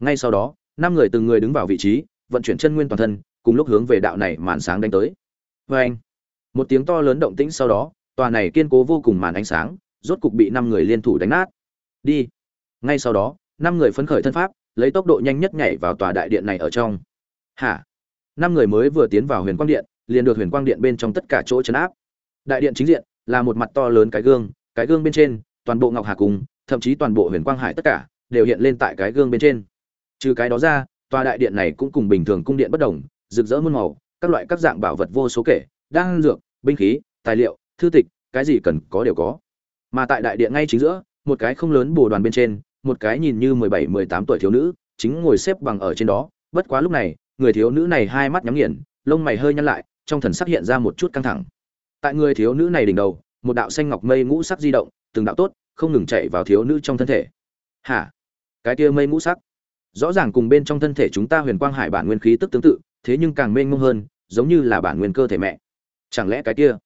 Speaker 1: ngay sau đó, năm người từng người đứng vào vị trí, vận chuyển chân nguyên toàn thân, cùng lúc hướng về đạo này màn sáng đánh tới. Vê anh, một tiếng to lớn động tĩnh sau đó, tòa này kiên cố vô cùng màn ánh sáng, rốt cục bị năm người liên thủ đánh nát. Đi. Ngay sau đó, năm người phấn khởi thân pháp, lấy tốc độ nhanh nhất nhảy vào tòa đại điện này ở trong. Hả? Năm người mới vừa tiến vào huyền quang điện, liền được huyền quang điện bên trong tất cả chỗ chấn áp. Đại điện chính diện là một mặt to lớn cái gương cái gương bên trên, toàn bộ ngọc hà cùng, thậm chí toàn bộ huyền quang hải tất cả, đều hiện lên tại cái gương bên trên trừ cái đó ra, tòa đại điện này cũng cùng bình thường cung điện bất đồng, rực rỡ muôn màu, các loại các dạng bảo vật vô số kể, đan dược, binh khí, tài liệu, thư tịch, cái gì cần có đều có. Mà tại đại điện ngay chính giữa, một cái không lớn bồ đoàn bên trên, một cái nhìn như mười bảy, mười tám tuổi thiếu nữ, chính ngồi xếp bằng ở trên đó. Bất quá lúc này, người thiếu nữ này hai mắt nhắm nghiền, lông mày hơi nhăn lại, trong thần sắc hiện ra một chút căng thẳng. Tại người thiếu nữ này đỉnh đầu, một đạo xanh ngọc mây ngũ sắc di động, từng đạo tốt, không ngừng chạy vào thiếu nữ trong thân thể. Hả? Cái kia mây ngũ sắc? Rõ ràng cùng bên trong thân thể chúng ta huyền quang hải bản nguyên khí tức tương tự, thế nhưng càng mênh mông hơn, giống như là bản nguyên cơ thể mẹ. Chẳng lẽ cái kia?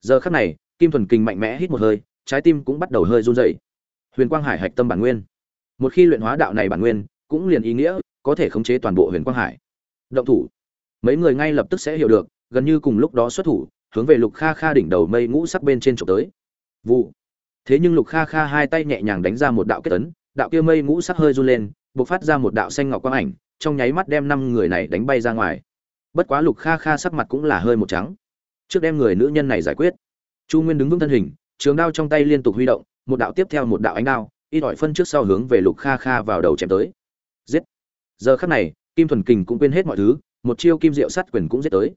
Speaker 1: Giờ khắc này, kim thuần kinh mạnh mẽ hít một hơi, trái tim cũng bắt đầu hơi run rẩy. Huyền quang hải hạch tâm bản nguyên. Một khi luyện hóa đạo này bản nguyên, cũng liền ý nghĩa, có thể khống chế toàn bộ huyền quang hải. Động thủ. Mấy người ngay lập tức sẽ hiểu được, gần như cùng lúc đó xuất thủ, hướng về lục kha kha đỉnh đầu mây ngũ sắc bên trên trộm tới. Vụ. Thế nhưng lục kha kha hai tay nhẹ nhàng đánh ra một đạo kết tấn đạo kia mây ngũ sắc hơi run lên bộc phát ra một đạo xanh ngọc quang ảnh, trong nháy mắt đem năm người này đánh bay ra ngoài. Bất quá lục kha kha sắc mặt cũng là hơi một trắng. Trước đem người nữ nhân này giải quyết, chu nguyên đứng vững thân hình, trường đao trong tay liên tục huy động, một đạo tiếp theo một đạo ánh đao, y đòi phân trước sau hướng về lục kha kha vào đầu chém tới. Giết! Giờ khắc này, kim thuần kình cũng quên hết mọi thứ, một chiêu kim diệu sắt quyền cũng giết tới.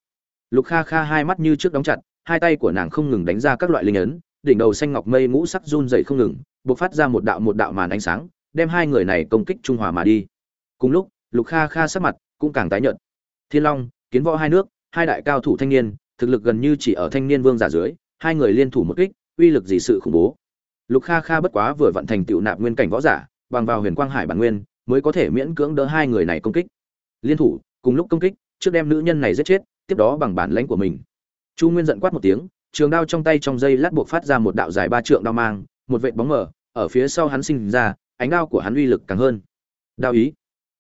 Speaker 1: Lục kha kha hai mắt như trước đóng chặt, hai tay của nàng không ngừng đánh ra các loại linh ấn, đỉnh đầu xanh ngọc mây ngũ sắc run rẩy không ngừng bộc phát ra một đạo một đạo màn ánh sáng đem hai người này công kích trung hòa mà đi. Cùng lúc, lục kha kha sắc mặt cũng càng tái nhợt. Thiên long, kiến võ hai nước, hai đại cao thủ thanh niên, thực lực gần như chỉ ở thanh niên vương giả dưới, hai người liên thủ một kích, uy lực gì sự khủng bố. Lục kha kha bất quá vừa vận thành tựu nạp nguyên cảnh võ giả, bằng vào huyền quang hải bản nguyên, mới có thể miễn cưỡng đỡ hai người này công kích. Liên thủ, cùng lúc công kích, trước đem nữ nhân này giết chết, tiếp đó bằng bản lãnh của mình. Chu nguyên giận quát một tiếng, trường đao trong tay trong dây lát buộc phát ra một đạo dài ba trượng đao mang, một vệt bóng mờ, ở phía sau hắn sinh ra ánh đao của hắn uy lực càng hơn. Đao ý.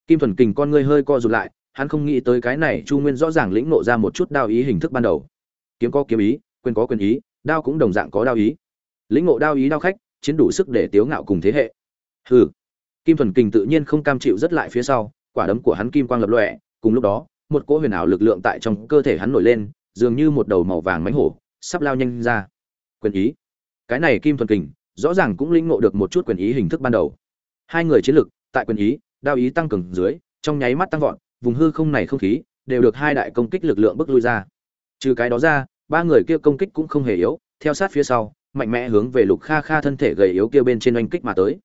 Speaker 1: Kim thuần kình con ngươi hơi co rụt lại, hắn không nghĩ tới cái này chu nguyên rõ ràng lĩnh nộ ra một chút đao ý hình thức ban đầu. Kiếm có kiếm ý, quyền có quyền ý, đao cũng đồng dạng có đao ý. Lĩnh ngộ đao ý đao khách, chiến đủ sức để tiếu ngạo cùng thế hệ. Hừ. Kim thuần kình tự nhiên không cam chịu rất lại phía sau, quả đấm của hắn kim quang lập lọe cùng lúc đó, một cỗ huyền ảo lực lượng tại trong cơ thể hắn nổi lên, dường như một đầu màu vàng mánh hổ, sắp lao nhanh ra. Quyền ý. Cái này kim thuần kình, rõ ràng cũng lĩnh ngộ được một chút quyền ý hình thức ban đầu hai người chiến lực, tại quyền ý, đao ý tăng cường dưới, trong nháy mắt tăng vọt, vùng hư không này không khí đều được hai đại công kích lực lượng bức lui ra. Trừ cái đó ra, ba người kia công kích cũng không hề yếu, theo sát phía sau, mạnh mẽ hướng về lục kha kha thân thể gầy yếu kia bên trên oanh kích mà tới.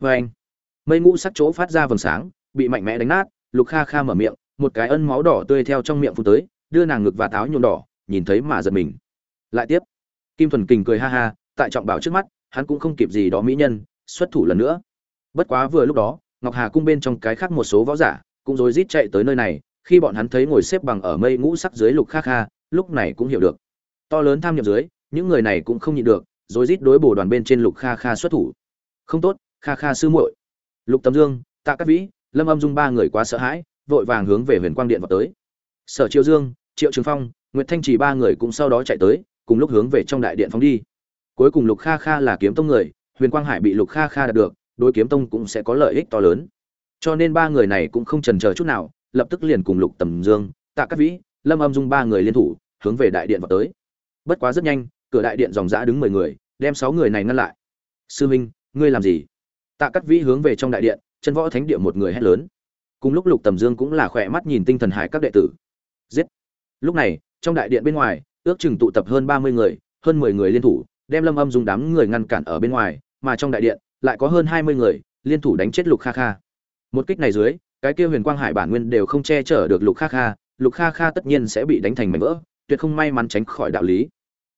Speaker 1: Vê anh mây ngũ sắc chỗ phát ra vầng sáng, bị mạnh mẽ đánh nát, lục kha kha mở miệng, một cái ân máu đỏ tươi theo trong miệng phụ tới, đưa nàng ngực và táo nhuộm đỏ, nhìn thấy mà giật mình. Lại tiếp, kim thuần kình cười ha ha, tại trọng bảo trước mắt, hắn cũng không kịp gì đó mỹ nhân, xuất thủ lần nữa bất quá vừa lúc đó, ngọc hà cung bên trong cái khác một số võ giả cũng rối rít chạy tới nơi này, khi bọn hắn thấy ngồi xếp bằng ở mây ngũ sắc dưới lục kha kha, lúc này cũng hiểu được. To lớn tham nhập dưới, những người này cũng không nhịn được, rối rít đối bổ đoàn bên trên lục kha kha xuất thủ. Không tốt, kha kha sư muội. Lục tầm dương, tạ cát vĩ, lâm âm dung ba người quá sợ hãi, vội vàng hướng về huyền quang điện vào tới. Sở triệu dương, triệu trường phong, nguyệt thanh trì ba người cũng sau đó chạy tới, cùng lúc hướng về trong đại điện phóng đi. Cuối cùng lục kha kha là kiếm tông người, huyền quang hải bị lục kha kha đạt được đối kiếm tông cũng sẽ có lợi ích to lớn. Cho nên ba người này cũng không chần chờ chút nào, lập tức liền cùng lục tầm dương, tạ cát vĩ, lâm âm dung ba người liên thủ, hướng về đại điện vào tới. Bất quá rất nhanh, cửa đại điện dòng dã đứng mười người, đem sáu người này ngăn lại. Sư minh, ngươi làm gì? Tạ cát vĩ hướng về trong đại điện, chân võ thánh địa một người hét lớn. Cùng lúc lục tầm dương cũng là khỏe mắt nhìn tinh thần hải các đệ tử. Giết! Lúc này, trong đại điện bên ngoài, ước chừng tụ tập hơn ba mươi người, hơn mười người liên thủ, đem lâm âm dùng đám người ngăn cản ở bên ngoài, mà trong đại điện lại có hơn hai mươi người, liên thủ đánh chết lục kha kha. Một kích này dưới, cái kia huyền quang hải bản nguyên đều không che chở được lục kha kha, lục kha kha tất nhiên sẽ bị đánh thành mảnh vỡ, tuyệt không may mắn tránh khỏi đạo lý.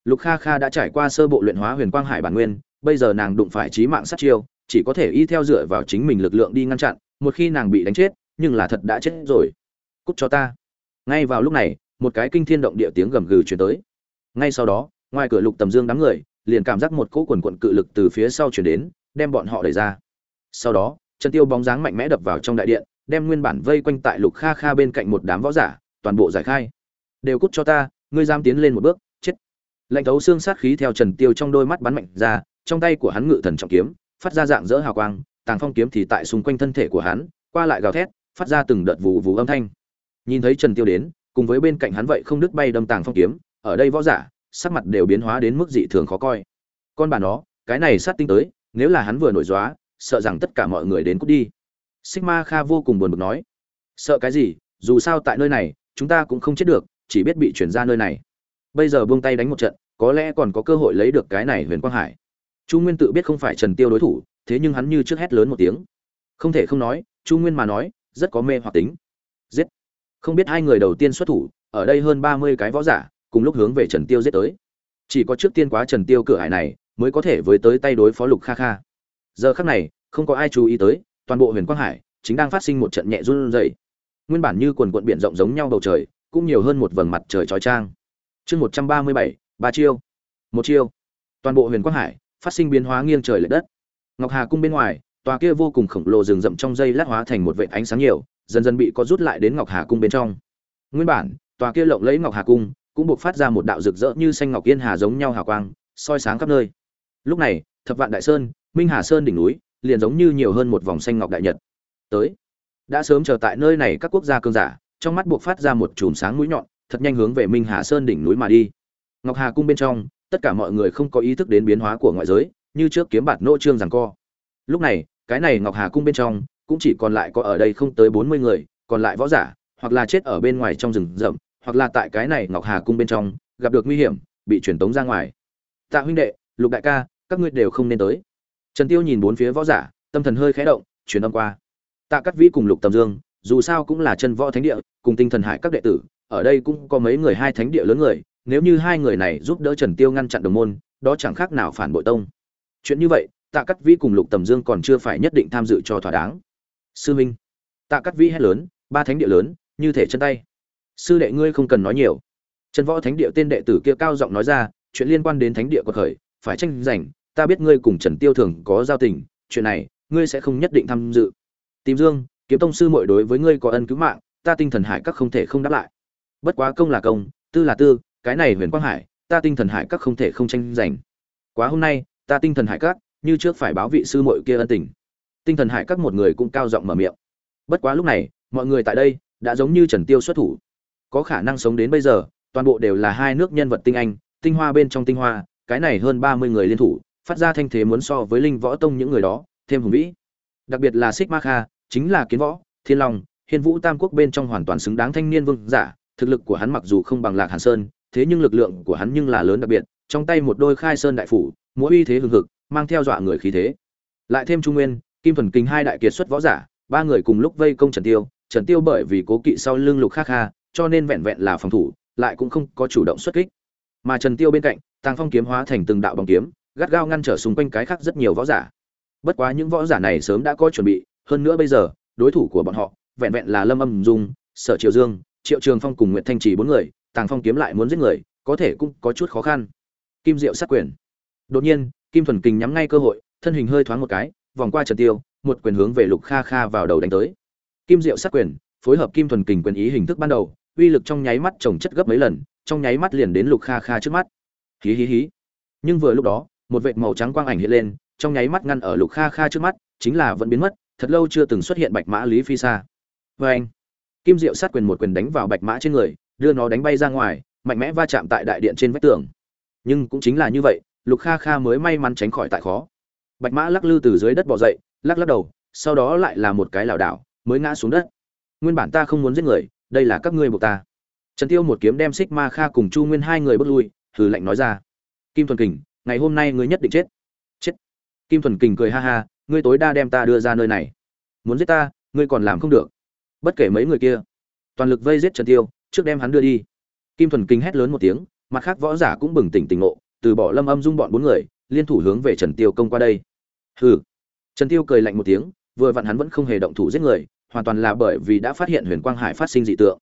Speaker 1: Lục kha kha đã trải qua sơ bộ luyện hóa huyền quang hải bản nguyên, bây giờ nàng đụng phải trí mạng sát chiêu, chỉ có thể y theo dựa vào chính mình lực lượng đi ngăn chặn, một khi nàng bị đánh chết, nhưng là thật đã chết rồi. Cút cho ta. Ngay vào lúc này, một cái kinh thiên động địa tiếng gầm gừ truyền tới. Ngay sau đó, ngoài cửa lục tầm dương đám người, liền cảm giác một cỗ quần quận cự lực từ phía sau chuyển đến đem bọn họ đẩy ra. Sau đó, Trần tiêu bóng dáng mạnh mẽ đập vào trong đại điện, đem nguyên bản vây quanh tại lục kha kha bên cạnh một đám võ giả, toàn bộ giải khai. Đều cút cho ta, ngươi dám tiến lên một bước, chết. Lạnh thấu xương sát khí theo trần tiêu trong đôi mắt bắn mạnh ra, trong tay của hắn ngự thần trọng kiếm, phát ra dạng dỡ hào quang, tàng phong kiếm thì tại xung quanh thân thể của hắn, qua lại gào thét, phát ra từng đợt vù vù âm thanh. Nhìn thấy trần tiêu đến, cùng với bên cạnh hắn vậy không đứt bay đâm tàng phong kiếm, ở đây võ giả, sắc mặt đều biến hóa đến mức dị thường khó coi. Con bà nó, cái này sát tinh tới nếu là hắn vừa nổi dóa, sợ rằng tất cả mọi người đến cút đi. Sigma kha vô cùng buồn bực nói, sợ cái gì? Dù sao tại nơi này, chúng ta cũng không chết được, chỉ biết bị chuyển ra nơi này. Bây giờ buông tay đánh một trận, có lẽ còn có cơ hội lấy được cái này huyền quang hải. Chu nguyên tự biết không phải trần tiêu đối thủ, thế nhưng hắn như trước hét lớn một tiếng. Không thể không nói, chu nguyên mà nói, rất có mê hoặc tính. Giết! Không biết hai người đầu tiên xuất thủ, ở đây hơn ba mươi cái võ giả, cùng lúc hướng về trần tiêu giết tới. Chỉ có trước tiên quá trần tiêu cửa hải này mới có thể với tới tay đối phó lục kha kha. Giờ khắc này, không có ai chú ý tới, toàn bộ huyền quang hải chính đang phát sinh một trận nhẹ run rẩy. Nguyên bản như quần quận biển rộng giống nhau bầu trời, cũng nhiều hơn một vầng mặt trời trói trang. Chương một trăm ba mươi bảy, ba chiêu. Một chiêu. Toàn bộ huyền quang hải phát sinh biến hóa nghiêng trời lệch đất. Ngọc hà cung bên ngoài, tòa kia vô cùng khổng lồ rừng rậm trong dây lát hóa thành một vệt ánh sáng nhiều, dần dần bị có rút lại đến ngọc hà cung bên trong. Nguyên bản, tòa kia lộng lấy ngọc hà cung cũng buộc phát ra một đạo rực rỡ như xanh ngọc yên hà giống nhau hào quang, soi sáng khắp nơi lúc này, thập vạn đại sơn, minh hà sơn đỉnh núi, liền giống như nhiều hơn một vòng xanh ngọc đại nhật. Tới. Đã sớm chờ tại nơi này các quốc gia cương giả, trong mắt buộc phát ra một chùm sáng mũi nhọn, thật nhanh hướng về minh hà sơn đỉnh núi mà đi. Ngọc hà cung bên trong, tất cả mọi người không có ý thức đến biến hóa của ngoại giới, như trước kiếm bạt nô trương rằng co. Lúc này, cái này ngọc hà cung bên trong, cũng chỉ còn lại có ở đây không tới bốn mươi người, còn lại võ giả, hoặc là chết ở bên ngoài trong rừng rậm, hoặc là tại cái này ngọc hà cung bên trong, gặp được nguy hiểm, bị truyền tống ra ngoài. Tạ huynh đệ lục đại ca, các ngươi đều không nên tới. Trần tiêu nhìn bốn phía võ giả, tâm thần hơi khẽ động, truyền âm qua. Tạ cắt vĩ cùng lục tầm dương, dù sao cũng là chân võ thánh địa, cùng tinh thần hải các đệ tử, ở đây cũng có mấy người hai thánh địa lớn người, nếu như hai người này giúp đỡ trần tiêu ngăn chặn đồng môn, đó chẳng khác nào phản bội tông. Chuyện như vậy, tạ cắt vĩ cùng lục tầm dương còn chưa phải nhất định tham dự cho thỏa đáng. Sư minh. Tạ cắt vĩ hét lớn, ba thánh địa lớn, như thể chân tay. Sư đệ ngươi không cần nói nhiều. Trần võ thánh địa tên đệ tử kia cao giọng nói ra, chuyện liên quan đến thánh địa của khởi phải tranh giành, ta biết ngươi cùng trần tiêu thường có giao tình, chuyện này, ngươi sẽ không nhất định tham dự. Tìm dương, kiếm tông sư muội đối với ngươi có ân cứu mạng, ta tinh thần hải các không thể không đáp lại. Bất quá công là công, tư là tư, cái này huyền quang hải, ta tinh thần hải các không thể không tranh giành. Quá hôm nay, ta tinh thần hải các, như trước phải báo vị sư muội kia ân tình. Tinh thần hải các một người cũng cao giọng mở miệng. Bất quá lúc này, mọi người tại đây, đã giống như trần tiêu xuất thủ. Có khả năng sống đến bây giờ, toàn bộ đều là hai nước nhân vật tinh anh, tinh hoa bên trong tinh hoa cái này hơn ba mươi người liên thủ, phát ra thanh thế muốn so với linh võ tông những người đó, thêm hùng vĩ. Đặc biệt là xích ma kha, chính là kiến võ, thiên long, hiên vũ tam quốc bên trong hoàn toàn xứng đáng thanh niên vương giả, thực lực của hắn mặc dù không bằng lạc hàn sơn, thế nhưng lực lượng của hắn nhưng là lớn đặc biệt, trong tay một đôi khai sơn đại phủ mỗi uy thế hừng hực, mang theo dọa người khí thế. Lại thêm trung nguyên, kim thuần kinh hai đại kiệt xuất võ giả, ba người cùng lúc vây công trần tiêu trần tiêu bởi vì cố kỵ sau lưng lục Khắc kha, cho nên vẹn vẹn là phòng thủ, lại cũng không có chủ động xuất kích. Mà trần tiêu bên cạnh tàng phong kiếm hóa thành từng đạo bóng kiếm, gắt gao ngăn trở xung quanh cái khác rất nhiều võ giả. Bất quá những võ giả này sớm đã có chuẩn bị, hơn nữa bây giờ, đối thủ của bọn họ, vẹn vẹn là lâm âm dung, sở triều dương, triệu trường phong cùng nguyễn thanh trì bốn người, tàng phong kiếm lại muốn giết người, có thể cũng có chút khó khăn. Kim diệu sát quyền. Đột nhiên, kim thuần kình nhắm ngay cơ hội, thân hình hơi thoáng một cái, vòng qua trần tiêu, một quyền hướng về lục kha kha vào đầu đánh tới. Kim diệu sát quyền, phối hợp kim thuần kình quyền ý hình thức ban đầu, uy lực trong nháy mắt trồng chất gấp mấy lần, trong nháy mắt liền đến lục kha kha trước mắt hí hí hí. Nhưng vừa lúc đó, một vệt màu trắng quang ảnh hiện lên, trong nháy mắt ngăn ở lục kha kha trước mắt, chính là vẫn biến mất, thật lâu chưa từng xuất hiện bạch mã lý phi xa vê anh, kim diệu sát quyền một quyền đánh vào bạch mã trên người, đưa nó đánh bay ra ngoài, mạnh mẽ va chạm tại đại điện trên vách tường. Nhưng cũng chính là như vậy, lục kha kha mới may mắn tránh khỏi tại khó. Bạch mã lắc lư từ dưới đất bỏ dậy, lắc lắc đầu, sau đó lại là một cái lảo đảo, mới ngã xuống đất. Nguyên bản ta không muốn giết người, đây là các ngươi buộc ta. Trần tiêu một kiếm đem xích ma kha cùng chu nguyên hai người bước lui hừ lạnh nói ra. Kim thuần kình, ngày hôm nay ngươi nhất định chết. Chết. Kim thuần kình cười ha ha, ngươi tối đa đem ta đưa ra nơi này. Muốn giết ta, ngươi còn làm không được. Bất kể mấy người kia. Toàn lực vây giết trần tiêu, trước đem hắn đưa đi. Kim thuần kình hét lớn một tiếng, mặt khác võ giả cũng bừng tỉnh tỉnh ngộ, từ bỏ lâm âm dung bọn bốn người, liên thủ hướng về trần tiêu công qua đây. Hừ. Trần tiêu cười lạnh một tiếng, vừa vặn hắn vẫn không hề động thủ giết người, hoàn toàn là bởi vì đã phát hiện huyền quang hải phát sinh dị tượng.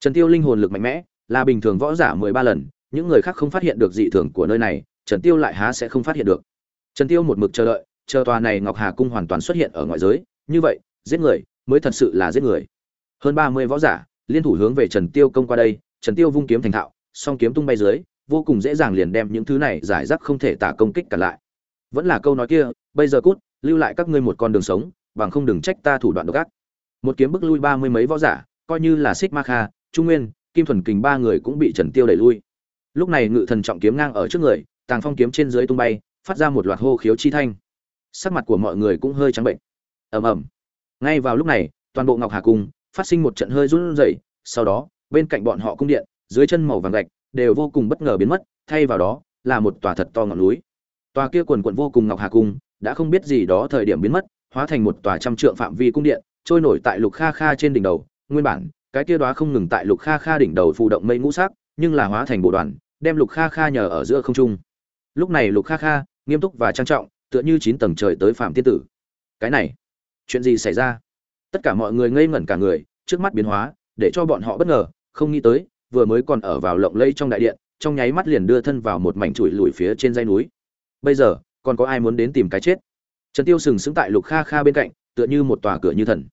Speaker 1: Trần tiêu linh hồn lực mạnh mẽ, là bình thường võ giả mười ba lần những người khác không phát hiện được dị thường của nơi này, trần tiêu lại há sẽ không phát hiện được. Trần tiêu một mực chờ đợi, chờ tòa này ngọc hà cung hoàn toàn xuất hiện ở ngoại giới, như vậy, giết người, mới thật sự là giết người. Hơn ba mươi võ giả, liên thủ hướng về trần tiêu công qua đây, trần tiêu vung kiếm thành thạo, song kiếm tung bay dưới, vô cùng dễ dàng liền đem những thứ này giải rác không thể tả công kích cả lại. Vẫn là câu nói kia, bây giờ cút, lưu lại các ngươi một con đường sống, bằng không đừng trách ta thủ đoạn độc ác. Một kiếm bức lui ba mươi mấy võ giả, coi như là xích ma kha, trung nguyên, kim thuần kình ba người cũng bị trần tiêu đẩy lui lúc này ngự thần trọng kiếm ngang ở trước người, tàng phong kiếm trên dưới tung bay, phát ra một loạt hô khiếu chi thanh. Sắc mặt của mọi người cũng hơi trắng bệnh. Ầm ầm. Ngay vào lúc này, toàn bộ ngọc hà cung phát sinh một trận hơi run rẩy, sau đó, bên cạnh bọn họ cung điện, dưới chân màu vàng gạch, đều vô cùng bất ngờ biến mất, thay vào đó, là một tòa thật to ngọn núi. Tòa kia quần quận vô cùng ngọc hà cung, đã không biết gì đó thời điểm biến mất, hóa thành một tòa trăm trượng phạm vi cung điện, trôi nổi tại lục kha kha trên đỉnh đầu. Nguyên bản, cái kia đóa không ngừng tại lục kha kha đỉnh đầu phụ động mây ngũ sắc nhưng là hóa thành bộ đoàn, đem lục kha kha nhờ ở giữa không trung. Lúc này lục kha kha, nghiêm túc và trang trọng, tựa như chín tầng trời tới phạm tiên tử. Cái này, chuyện gì xảy ra? Tất cả mọi người ngây ngẩn cả người, trước mắt biến hóa, để cho bọn họ bất ngờ, không nghĩ tới, vừa mới còn ở vào lộng lây trong đại điện, trong nháy mắt liền đưa thân vào một mảnh chuỗi lùi phía trên dãy núi. Bây giờ, còn có ai muốn đến tìm cái chết? Trần tiêu sừng sững tại lục kha kha bên cạnh, tựa như một tòa cửa như thần.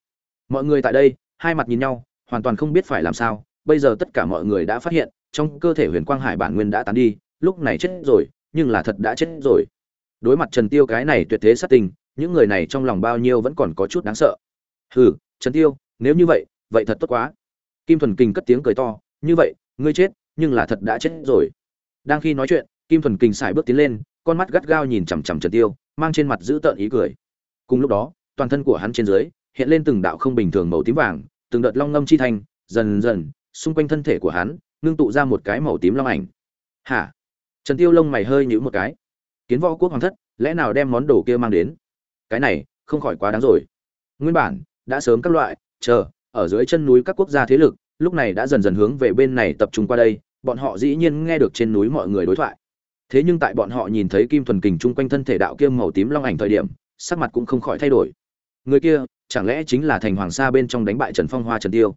Speaker 1: Mọi người tại đây, hai mặt nhìn nhau, hoàn toàn không biết phải làm sao, bây giờ tất cả mọi người đã phát hiện trong cơ thể huyền quang hải bản nguyên đã tán đi, lúc này chết rồi, nhưng là thật đã chết rồi. Đối mặt trần tiêu cái này tuyệt thế sát tình, những người này trong lòng bao nhiêu vẫn còn có chút đáng sợ. Hừ, trần tiêu, nếu như vậy vậy thật tốt quá. Kim thuần kình cất tiếng cười to, như vậy, ngươi chết, nhưng là thật đã chết rồi. Đang khi nói chuyện, kim thuần kình xài bước tiến lên, con mắt gắt gao nhìn chằm chằm trần tiêu, mang trên mặt giữ tợn ý cười. Cùng lúc đó, toàn thân của hắn trên dưới, hiện lên từng đạo không bình thường màu tím vàng, từng đợt long ngâm chi thành dần dần, xung quanh thân thể của hắn ngưng tụ ra một cái màu tím long ảnh. Hả? Trần tiêu lông mày hơi nhíu một cái. Kiến võ quốc hoàng thất, lẽ nào đem món đồ kia mang đến? Cái này, không khỏi quá đáng rồi. Nguyên bản, đã sớm các loại, chờ, ở dưới chân núi các quốc gia thế lực, lúc này đã dần dần hướng về bên này tập trung qua đây, bọn họ dĩ nhiên nghe được trên núi mọi người đối thoại. Thế nhưng tại bọn họ nhìn thấy kim thuần kình chung quanh thân thể đạo kiêm màu tím long ảnh thời điểm, sắc mặt cũng không khỏi thay đổi. Người kia, chẳng lẽ chính là thành hoàng sa bên trong đánh bại trần phong hoa trần tiêu?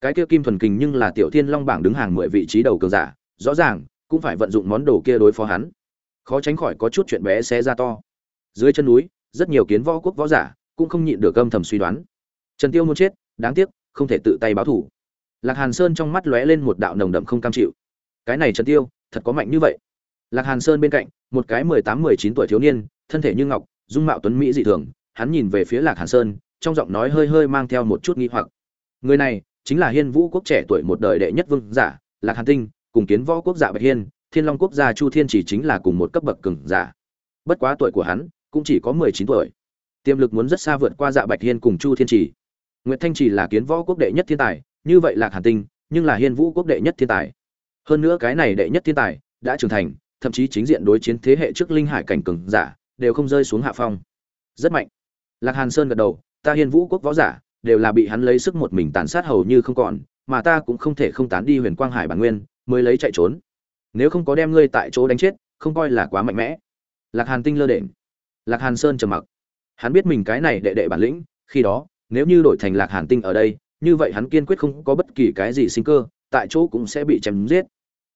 Speaker 1: Cái kia kim thuần kình nhưng là tiểu thiên long bảng đứng hàng mười vị trí đầu cường giả, rõ ràng, cũng phải vận dụng món đồ kia đối phó hắn. Khó tránh khỏi có chút chuyện bé xé ra to. Dưới chân núi, rất nhiều kiến võ quốc võ giả cũng không nhịn được âm thầm suy đoán. Trần tiêu muốn chết, đáng tiếc, không thể tự tay báo thủ. Lạc hàn sơn trong mắt lóe lên một đạo nồng đậm không cam chịu. Cái này trần tiêu, thật có mạnh như vậy. Lạc hàn sơn bên cạnh, một cái mười tám, mười chín tuổi thiếu niên, thân thể như ngọc, dung mạo tuấn mỹ dị thường, hắn nhìn về phía lạc hàn sơn, trong giọng nói hơi hơi mang theo một chút nghi hoặc. Người này chính là hiên vũ quốc trẻ tuổi một đời đệ nhất vương giả, lạc hàn tinh, cùng kiến võ quốc giả bạch hiên, thiên long quốc gia chu thiên chỉ chính là cùng một cấp bậc cường giả. Bất quá tuổi của hắn cũng chỉ có mười chín tuổi. Tiềm lực muốn rất xa vượt qua dạ bạch hiên cùng chu thiên chỉ. Nguyễn thanh chỉ là kiến võ quốc đệ nhất thiên tài, như vậy lạc hàn tinh, nhưng là hiên vũ quốc đệ nhất thiên tài. Hơn nữa cái này đệ nhất thiên tài đã trưởng thành, thậm chí chính diện đối chiến thế hệ trước linh hải cảnh cường giả, đều không rơi xuống hạ phong. Rất mạnh. Lạc hàn sơn gật đầu, ta hiên vũ quốc võ giả đều là bị hắn lấy sức một mình tàn sát hầu như không còn, mà ta cũng không thể không tán đi huyền quang hải bản nguyên, mới lấy chạy trốn. Nếu không có đem ngươi tại chỗ đánh chết, không coi là quá mạnh mẽ. Lạc hàn tinh lơ đễnh. Lạc hàn sơn trầm mặc. Hắn biết mình cái này đệ đệ bản lĩnh, khi đó, nếu như đổi thành lạc hàn tinh ở đây, như vậy hắn kiên quyết không có bất kỳ cái gì sinh cơ, tại chỗ cũng sẽ bị chém giết.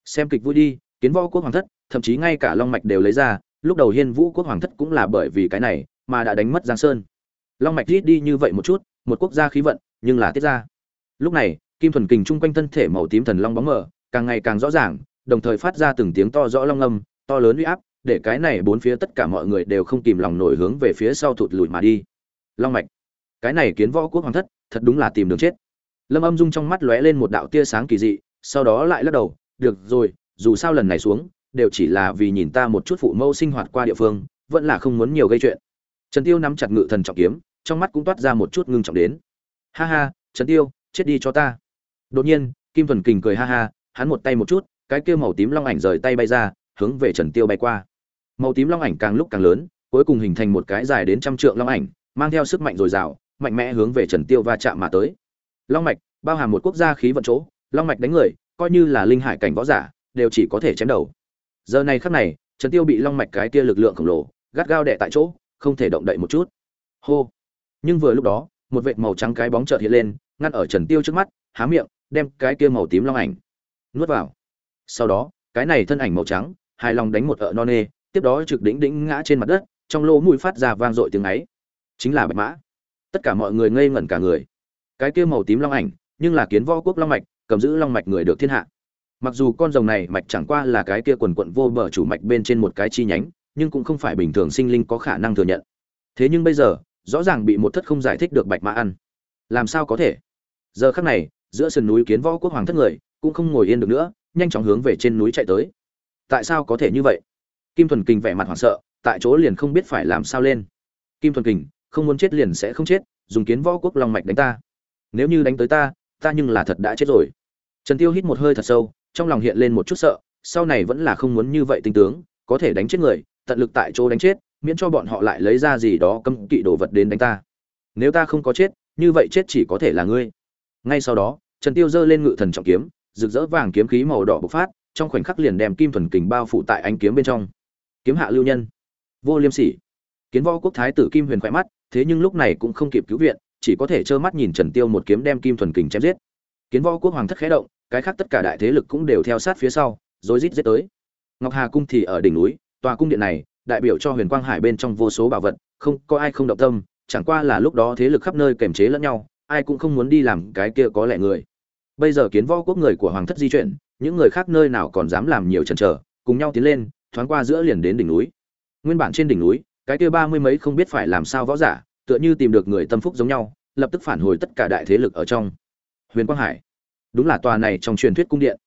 Speaker 1: Xem kịch vui đi, kiến võ quốc hoàng thất, thậm chí ngay cả long mạch đều lấy ra, lúc đầu hiên vũ quốc hoàng thất cũng là bởi vì cái này mà đã đánh mất giang sơn. Long mạch rít đi như vậy một chút một quốc gia khí vận, nhưng là tiết ra. Lúc này, kim thuần kình chung quanh thân thể màu tím thần long bóng mờ, càng ngày càng rõ ràng, đồng thời phát ra từng tiếng to rõ long âm, to lớn uy áp, để cái này bốn phía tất cả mọi người đều không kìm lòng nổi hướng về phía sau thụt lùi mà đi. Long mạch. Cái này kiến võ quốc hoàng thất, thật đúng là tìm đường chết. Lâm âm dung trong mắt lóe lên một đạo tia sáng kỳ dị, sau đó lại lắc đầu, được rồi, dù sao lần này xuống, đều chỉ là vì nhìn ta một chút phụ mâu sinh hoạt qua địa phương, vẫn là không muốn nhiều gây chuyện. Trần tiêu nắm chặt ngự thần trọng kiếm trong mắt cũng toát ra một chút ngưng trọng đến. Ha ha, trần tiêu, chết đi cho ta. Đột nhiên, kim thuần kình cười ha ha, hắn một tay một chút, cái kia màu tím long ảnh rời tay bay ra, hướng về trần tiêu bay qua. Màu tím long ảnh càng lúc càng lớn, cuối cùng hình thành một cái dài đến trăm trượng long ảnh, mang theo sức mạnh dồi dào, mạnh mẽ hướng về trần tiêu va chạm mà tới. Long mạch, bao hàm một quốc gia khí vận chỗ, long mạch đánh người, coi như là linh hải cảnh võ giả, đều chỉ có thể chém đầu. Giờ này khắc này, trần tiêu bị long mạch cái kia lực lượng khổng lồ, gắt gao đè tại chỗ, không thể động đậy một chút. Hô nhưng vừa lúc đó, một vệt màu trắng cái bóng chợt hiện lên, ngăn ở trần tiêu trước mắt, há miệng, đem cái kia màu tím long ảnh nuốt vào. Sau đó, cái này thân ảnh màu trắng, hài lòng đánh một ợ non nê, tiếp đó trực đỉnh đỉnh ngã trên mặt đất, trong lỗ mũi phát ra vang dội tiếng ấy. Chính là bạch mã. Tất cả mọi người ngây ngẩn cả người. Cái kia màu tím long ảnh, nhưng là kiến võ quốc long mạch, cầm giữ long mạch người được thiên hạ. Mặc dù con rồng này mạch chẳng qua là cái kia quần quận vô bờ chủ mạch bên trên một cái chi nhánh, nhưng cũng không phải bình thường sinh linh có khả năng thừa nhận. Thế nhưng bây giờ rõ ràng bị một thất không giải thích được bạch mã ăn. Làm sao có thể? Giờ khắc này, giữa sườn núi kiến võ quốc hoàng thất người, cũng không ngồi yên được nữa, nhanh chóng hướng về trên núi chạy tới. Tại sao có thể như vậy? Kim thuần kình vẻ mặt hoảng sợ, tại chỗ liền không biết phải làm sao lên. Kim thuần kình, không muốn chết liền sẽ không chết, dùng kiến võ quốc long mạch đánh ta. Nếu như đánh tới ta ta nhưng là thật đã chết rồi. Trần tiêu hít một hơi thật sâu, trong lòng hiện lên một chút sợ, sau này vẫn là không muốn như vậy tinh tướng, có thể đánh chết người, tận lực tại chỗ đánh chết miễn cho bọn họ lại lấy ra gì đó cấm kỵ đồ vật đến đánh ta. Nếu ta không có chết, như vậy chết chỉ có thể là ngươi. Ngay sau đó, trần tiêu giơ lên ngự thần trọng kiếm, rực rỡ vàng kiếm khí màu đỏ bộc phát, trong khoảnh khắc liền đem kim thuần kình bao phủ tại ánh kiếm bên trong. Kiếm hạ lưu nhân. Vô liêm sỉ. Kiến võ quốc thái tử kim huyền khỏe mắt, thế nhưng lúc này cũng không kịp cứu viện, chỉ có thể trơ mắt nhìn trần tiêu một kiếm đem kim thuần kình chém giết. Kiến võ quốc hoàng thất khẽ động, cái khác tất cả đại thế lực cũng đều theo sát phía sau, rối rít giết tới. Ngọc hà cung thì ở đỉnh núi, tòa cung điện này đại biểu cho huyền quang hải bên trong vô số bảo vật, không, có ai không động tâm, chẳng qua là lúc đó thế lực khắp nơi kềm chế lẫn nhau, ai cũng không muốn đi làm cái kia có lẽ người. Bây giờ kiến võ quốc người của hoàng thất di chuyển, những người khác nơi nào còn dám làm nhiều chần chờ, cùng nhau tiến lên, thoáng qua giữa liền đến đỉnh núi. Nguyên bản trên đỉnh núi, cái kia ba mươi mấy không biết phải làm sao võ giả, tựa như tìm được người tâm phúc giống nhau, lập tức phản hồi tất cả đại thế lực ở trong. Huyền quang hải. Đúng là tòa này trong truyền thuyết cung điện.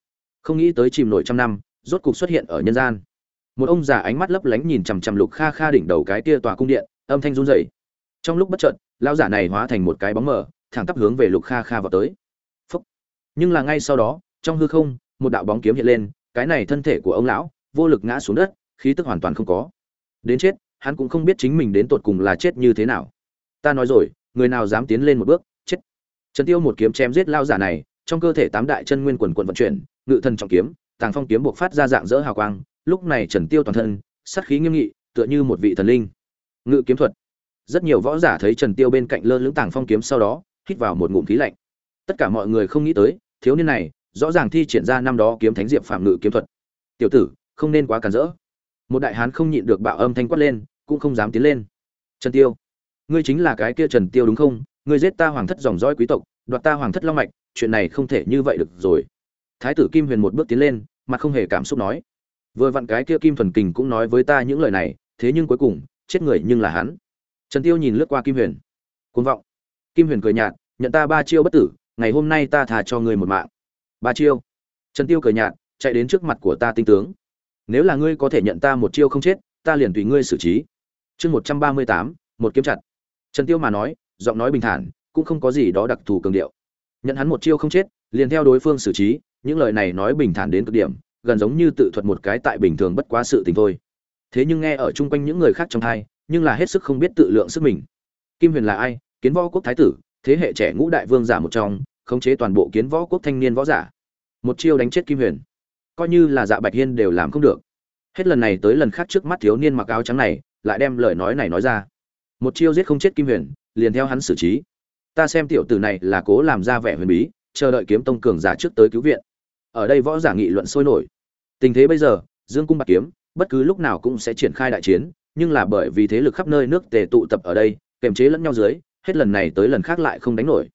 Speaker 1: Không nghĩ tới chìm nổi trăm năm, rốt cục xuất hiện ở nhân gian một ông già ánh mắt lấp lánh nhìn chằm chằm lục kha kha đỉnh đầu cái kia tòa cung điện, âm thanh run rẩy. Trong lúc bất chợt, lão giả này hóa thành một cái bóng mờ, thẳng tắp hướng về lục kha kha vào tới. Phúc. nhưng là ngay sau đó, trong hư không, một đạo bóng kiếm hiện lên, cái này thân thể của ông lão, vô lực ngã xuống đất, khí tức hoàn toàn không có. Đến chết, hắn cũng không biết chính mình đến tột cùng là chết như thế nào. Ta nói rồi, người nào dám tiến lên một bước, chết. Trần tiêu một kiếm chém giết lao giả này, trong cơ thể tám đại chân nguyên quần quần vận chuyển, ngự thần trọng kiếm, tàng phong kiếm buộc phát ra dạng dỡ hào quang lúc này trần tiêu toàn thân, sát khí nghiêm nghị, tựa như một vị thần linh. Ngự kiếm thuật. Rất nhiều võ giả thấy trần tiêu bên cạnh lơ lửng tàng phong kiếm sau đó, hít vào một ngụm khí lạnh. Tất cả mọi người không nghĩ tới, thiếu niên này, rõ ràng thi triển ra năm đó kiếm thánh diệp phạm ngự kiếm thuật. Tiểu tử, không nên quá cản rỡ. Một đại hán không nhịn được bạo âm thanh quát lên, cũng không dám tiến lên. Trần tiêu, ngươi chính là cái kia trần tiêu đúng không? Ngươi giết ta hoàng thất dòng dõi quý tộc, đoạt ta hoàng thất long mạch, chuyện này không thể như vậy được rồi. Thái tử kim huyền một bước tiến lên, mặt không hề cảm xúc nói vừa vặn cái kia kim thuần kình cũng nói với ta những lời này, thế nhưng cuối cùng, chết người nhưng là hắn. Trần tiêu nhìn lướt qua kim huyền. Côn vọng. Kim huyền cười nhạt, nhận ta ba chiêu bất tử, ngày hôm nay ta thà cho ngươi một mạng. Ba chiêu. Trần tiêu cười nhạt, chạy đến trước mặt của ta tinh tướng. Nếu là ngươi có thể nhận ta một chiêu không chết, ta liền tùy ngươi xử trí. Chương một trăm ba mươi tám, một kiếm chặt. Trần tiêu mà nói, giọng nói bình thản, cũng không có gì đó đặc thù cường điệu. Nhận hắn một chiêu không chết, liền theo đối phương xử trí, những lời này nói bình thản đến cực điểm gần giống như tự thuật một cái tại bình thường bất quá sự tình thôi. Thế nhưng nghe ở chung quanh những người khác trong thai, nhưng là hết sức không biết tự lượng sức mình. Kim huyền là ai? Kiến võ quốc thái tử, thế hệ trẻ ngũ đại vương giả một trong, khống chế toàn bộ kiến võ quốc thanh niên võ giả. Một chiêu đánh chết kim huyền. Coi như là dạ bạch hiên đều làm không được. Hết lần này tới lần khác trước mắt thiếu niên mặc áo trắng này, lại đem lời nói này nói ra. Một chiêu giết không chết kim huyền, liền theo hắn xử trí. Ta xem tiểu tử này là cố làm ra vẻ huyền bí, chờ đợi kiếm tông cường giả trước tới cứu viện. Ở đây võ giả nghị luận sôi nổi tình thế bây giờ, dương cung bạc kiếm, bất cứ lúc nào cũng sẽ triển khai đại chiến, nhưng là bởi vì thế lực khắp nơi nước tề tụ tập ở đây, kềm chế lẫn nhau dưới, hết lần này tới lần khác lại không đánh nổi.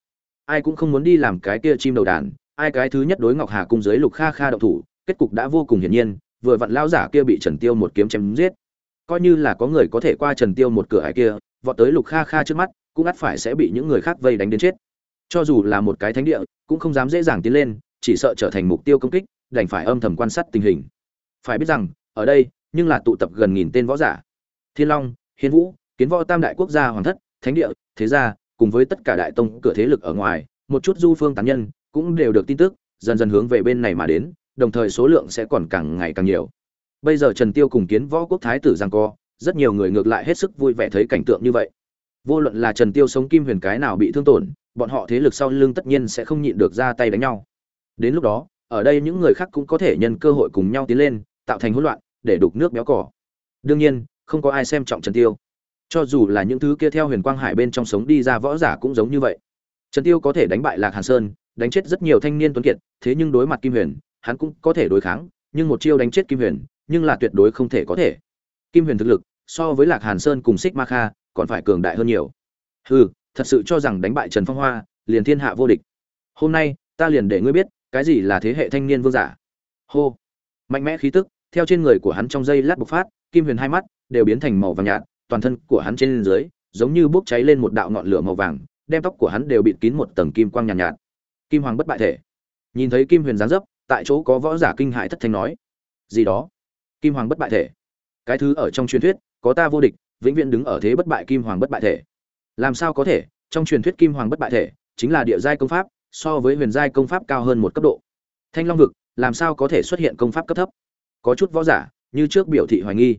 Speaker 1: Ai cũng không muốn đi làm cái kia chim đầu đàn, ai cái thứ nhất đối ngọc hà cung dưới lục kha kha động thủ, kết cục đã vô cùng hiển nhiên, vừa vặn lao giả kia bị trần tiêu một kiếm chém giết. Coi như là có người có thể qua trần tiêu một cửa hải kia, vọt tới lục kha kha trước mắt, cũng ắt phải sẽ bị những người khác vây đánh đến chết. Cho dù là một cái thánh địa, cũng không dám dễ dàng tiến lên, chỉ sợ trở thành mục tiêu công kích đành phải âm thầm quan sát tình hình. Phải biết rằng, ở đây, nhưng là tụ tập gần nghìn tên võ giả. Thiên long, hiến vũ, kiến võ tam đại quốc gia hoàng thất, thánh địa, thế gia, cùng với tất cả đại tông cửa thế lực ở ngoài, một chút du phương tán nhân cũng đều được tin tức, dần dần hướng về bên này mà đến, đồng thời số lượng sẽ còn càng ngày càng nhiều. Bây giờ trần tiêu cùng kiến võ quốc thái tử giang co, rất nhiều người ngược lại hết sức vui vẻ thấy cảnh tượng như vậy. Vô luận là trần tiêu sống kim huyền cái nào bị thương tổn, bọn họ thế lực sau lưng tất nhiên sẽ không nhịn được ra tay đánh nhau. Đến lúc đó ở đây những người khác cũng có thể nhân cơ hội cùng nhau tiến lên, tạo thành hỗn loạn, để đục nước béo cỏ. Đương nhiên, không có ai xem trọng trần tiêu. Cho dù là những thứ kia theo huyền quang hải bên trong sống đi ra võ giả cũng giống như vậy. Trần tiêu có thể đánh bại lạc hàn sơn, đánh chết rất nhiều thanh niên tuấn kiệt, thế nhưng đối mặt kim huyền, hắn cũng có thể đối kháng, nhưng một chiêu đánh chết kim huyền, nhưng là tuyệt đối không thể có thể. Kim huyền thực lực, so với lạc hàn sơn cùng xích ma kha, còn phải cường đại hơn nhiều. Hừ, thật sự cho rằng đánh bại trần phong hoa, liền thiên hạ vô địch. Hôm nay, ta liền để ngươi biết cái gì là thế hệ thanh niên vương giả? Hô. Mạnh mẽ khí tức theo trên người của hắn trong dây lát bộc phát kim huyền hai mắt đều biến thành màu vàng nhạt toàn thân của hắn trên dưới giống như bốc cháy lên một đạo ngọn lửa màu vàng đem tóc của hắn đều bịt kín một tầng kim quang nhàn nhạt, nhạt. Kim hoàng bất bại thể. Nhìn thấy kim huyền giáng dấp tại chỗ có võ giả kinh hại thất thanh nói gì đó? Kim hoàng bất bại thể? Cái thứ ở trong truyền thuyết có ta vô địch vĩnh viễn đứng ở thế bất bại kim hoàng bất bại thể. Làm sao có thể? Trong truyền thuyết kim hoàng bất bại thể chính là địa giai công pháp so với huyền giai công pháp cao hơn một cấp độ. Thanh long vực, làm sao có thể xuất hiện công pháp cấp thấp? Có chút võ giả, như trước biểu thị hoài nghi.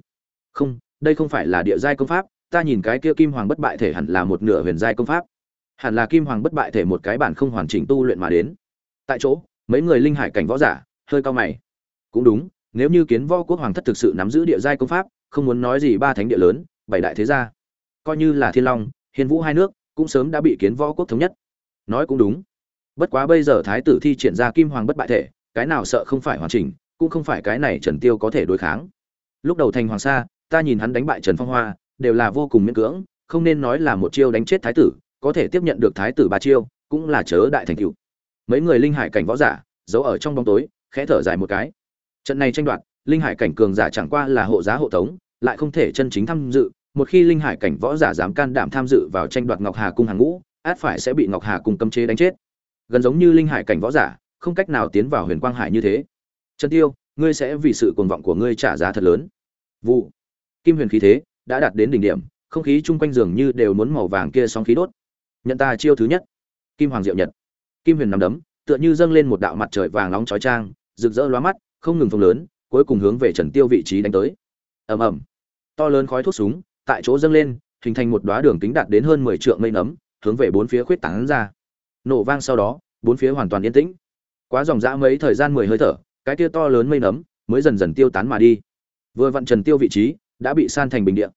Speaker 1: Không, đây không phải là địa giai công pháp, ta nhìn cái kia kim hoàng bất bại thể hẳn là một nửa huyền giai công pháp. Hẳn là kim hoàng bất bại thể một cái bản không hoàn chỉnh tu luyện mà đến. Tại chỗ, mấy người linh hải cảnh võ giả, hơi cao mày. Cũng đúng, nếu như kiến võ quốc hoàng thất thực sự nắm giữ địa giai công pháp, không muốn nói gì ba thánh địa lớn, bảy đại thế gia. Coi như là thiên long hiền vũ hai nước, cũng sớm đã bị kiến võ quốc thống nhất. Nói cũng đúng bất quá bây giờ thái tử thi triển ra kim hoàng bất bại thể, cái nào sợ không phải hoàn chỉnh, cũng không phải cái này trần tiêu có thể đối kháng. Lúc đầu thành hoàng sa, ta nhìn hắn đánh bại trần phong hoa, đều là vô cùng miễn cưỡng, không nên nói là một chiêu đánh chết thái tử, có thể tiếp nhận được thái tử ba chiêu, cũng là chớ đại thành cựu mấy người linh hải cảnh võ giả, giấu ở trong bóng tối, khẽ thở dài một cái. Trận này tranh đoạt, linh hải cảnh cường giả chẳng qua là hộ giá hộ tống, lại không thể chân chính tham dự, một khi linh hải cảnh võ giả dám can đảm tham dự vào tranh đoạt ngọc hà cung hàng ngũ, át phải sẽ bị ngọc hà cung cấm chế đánh chết gần giống như linh hải cảnh võ giả, không cách nào tiến vào huyền quang hải như thế. Trần tiêu, ngươi sẽ vì sự cuồng vọng của ngươi trả giá thật lớn. Vụ. Kim huyền khí thế đã đạt đến đỉnh điểm, không khí chung quanh giường như đều muốn màu vàng kia sóng khí đốt. Nhận ta chiêu thứ nhất. Kim hoàng diệu nhật. Kim huyền nằm đấm, tựa như dâng lên một đạo mặt trời vàng nóng chói chang, rực rỡ lóa mắt, không ngừng phồng lớn, cuối cùng hướng về trần tiêu vị trí đánh tới. Ầm ầm. To lớn khói thuốc súng, tại chỗ dâng lên, hình thành một đóa đường kính đạt đến hơn 10 trượng mây nấm, hướng về bốn phía khuyết tán ra nổ vang sau đó, bốn phía hoàn toàn yên tĩnh. Quá dòng dã mấy thời gian mười hơi thở, cái kia to lớn mây nấm mới dần dần tiêu tán mà đi. Vừa vặn trần tiêu vị trí đã bị san thành bình địa.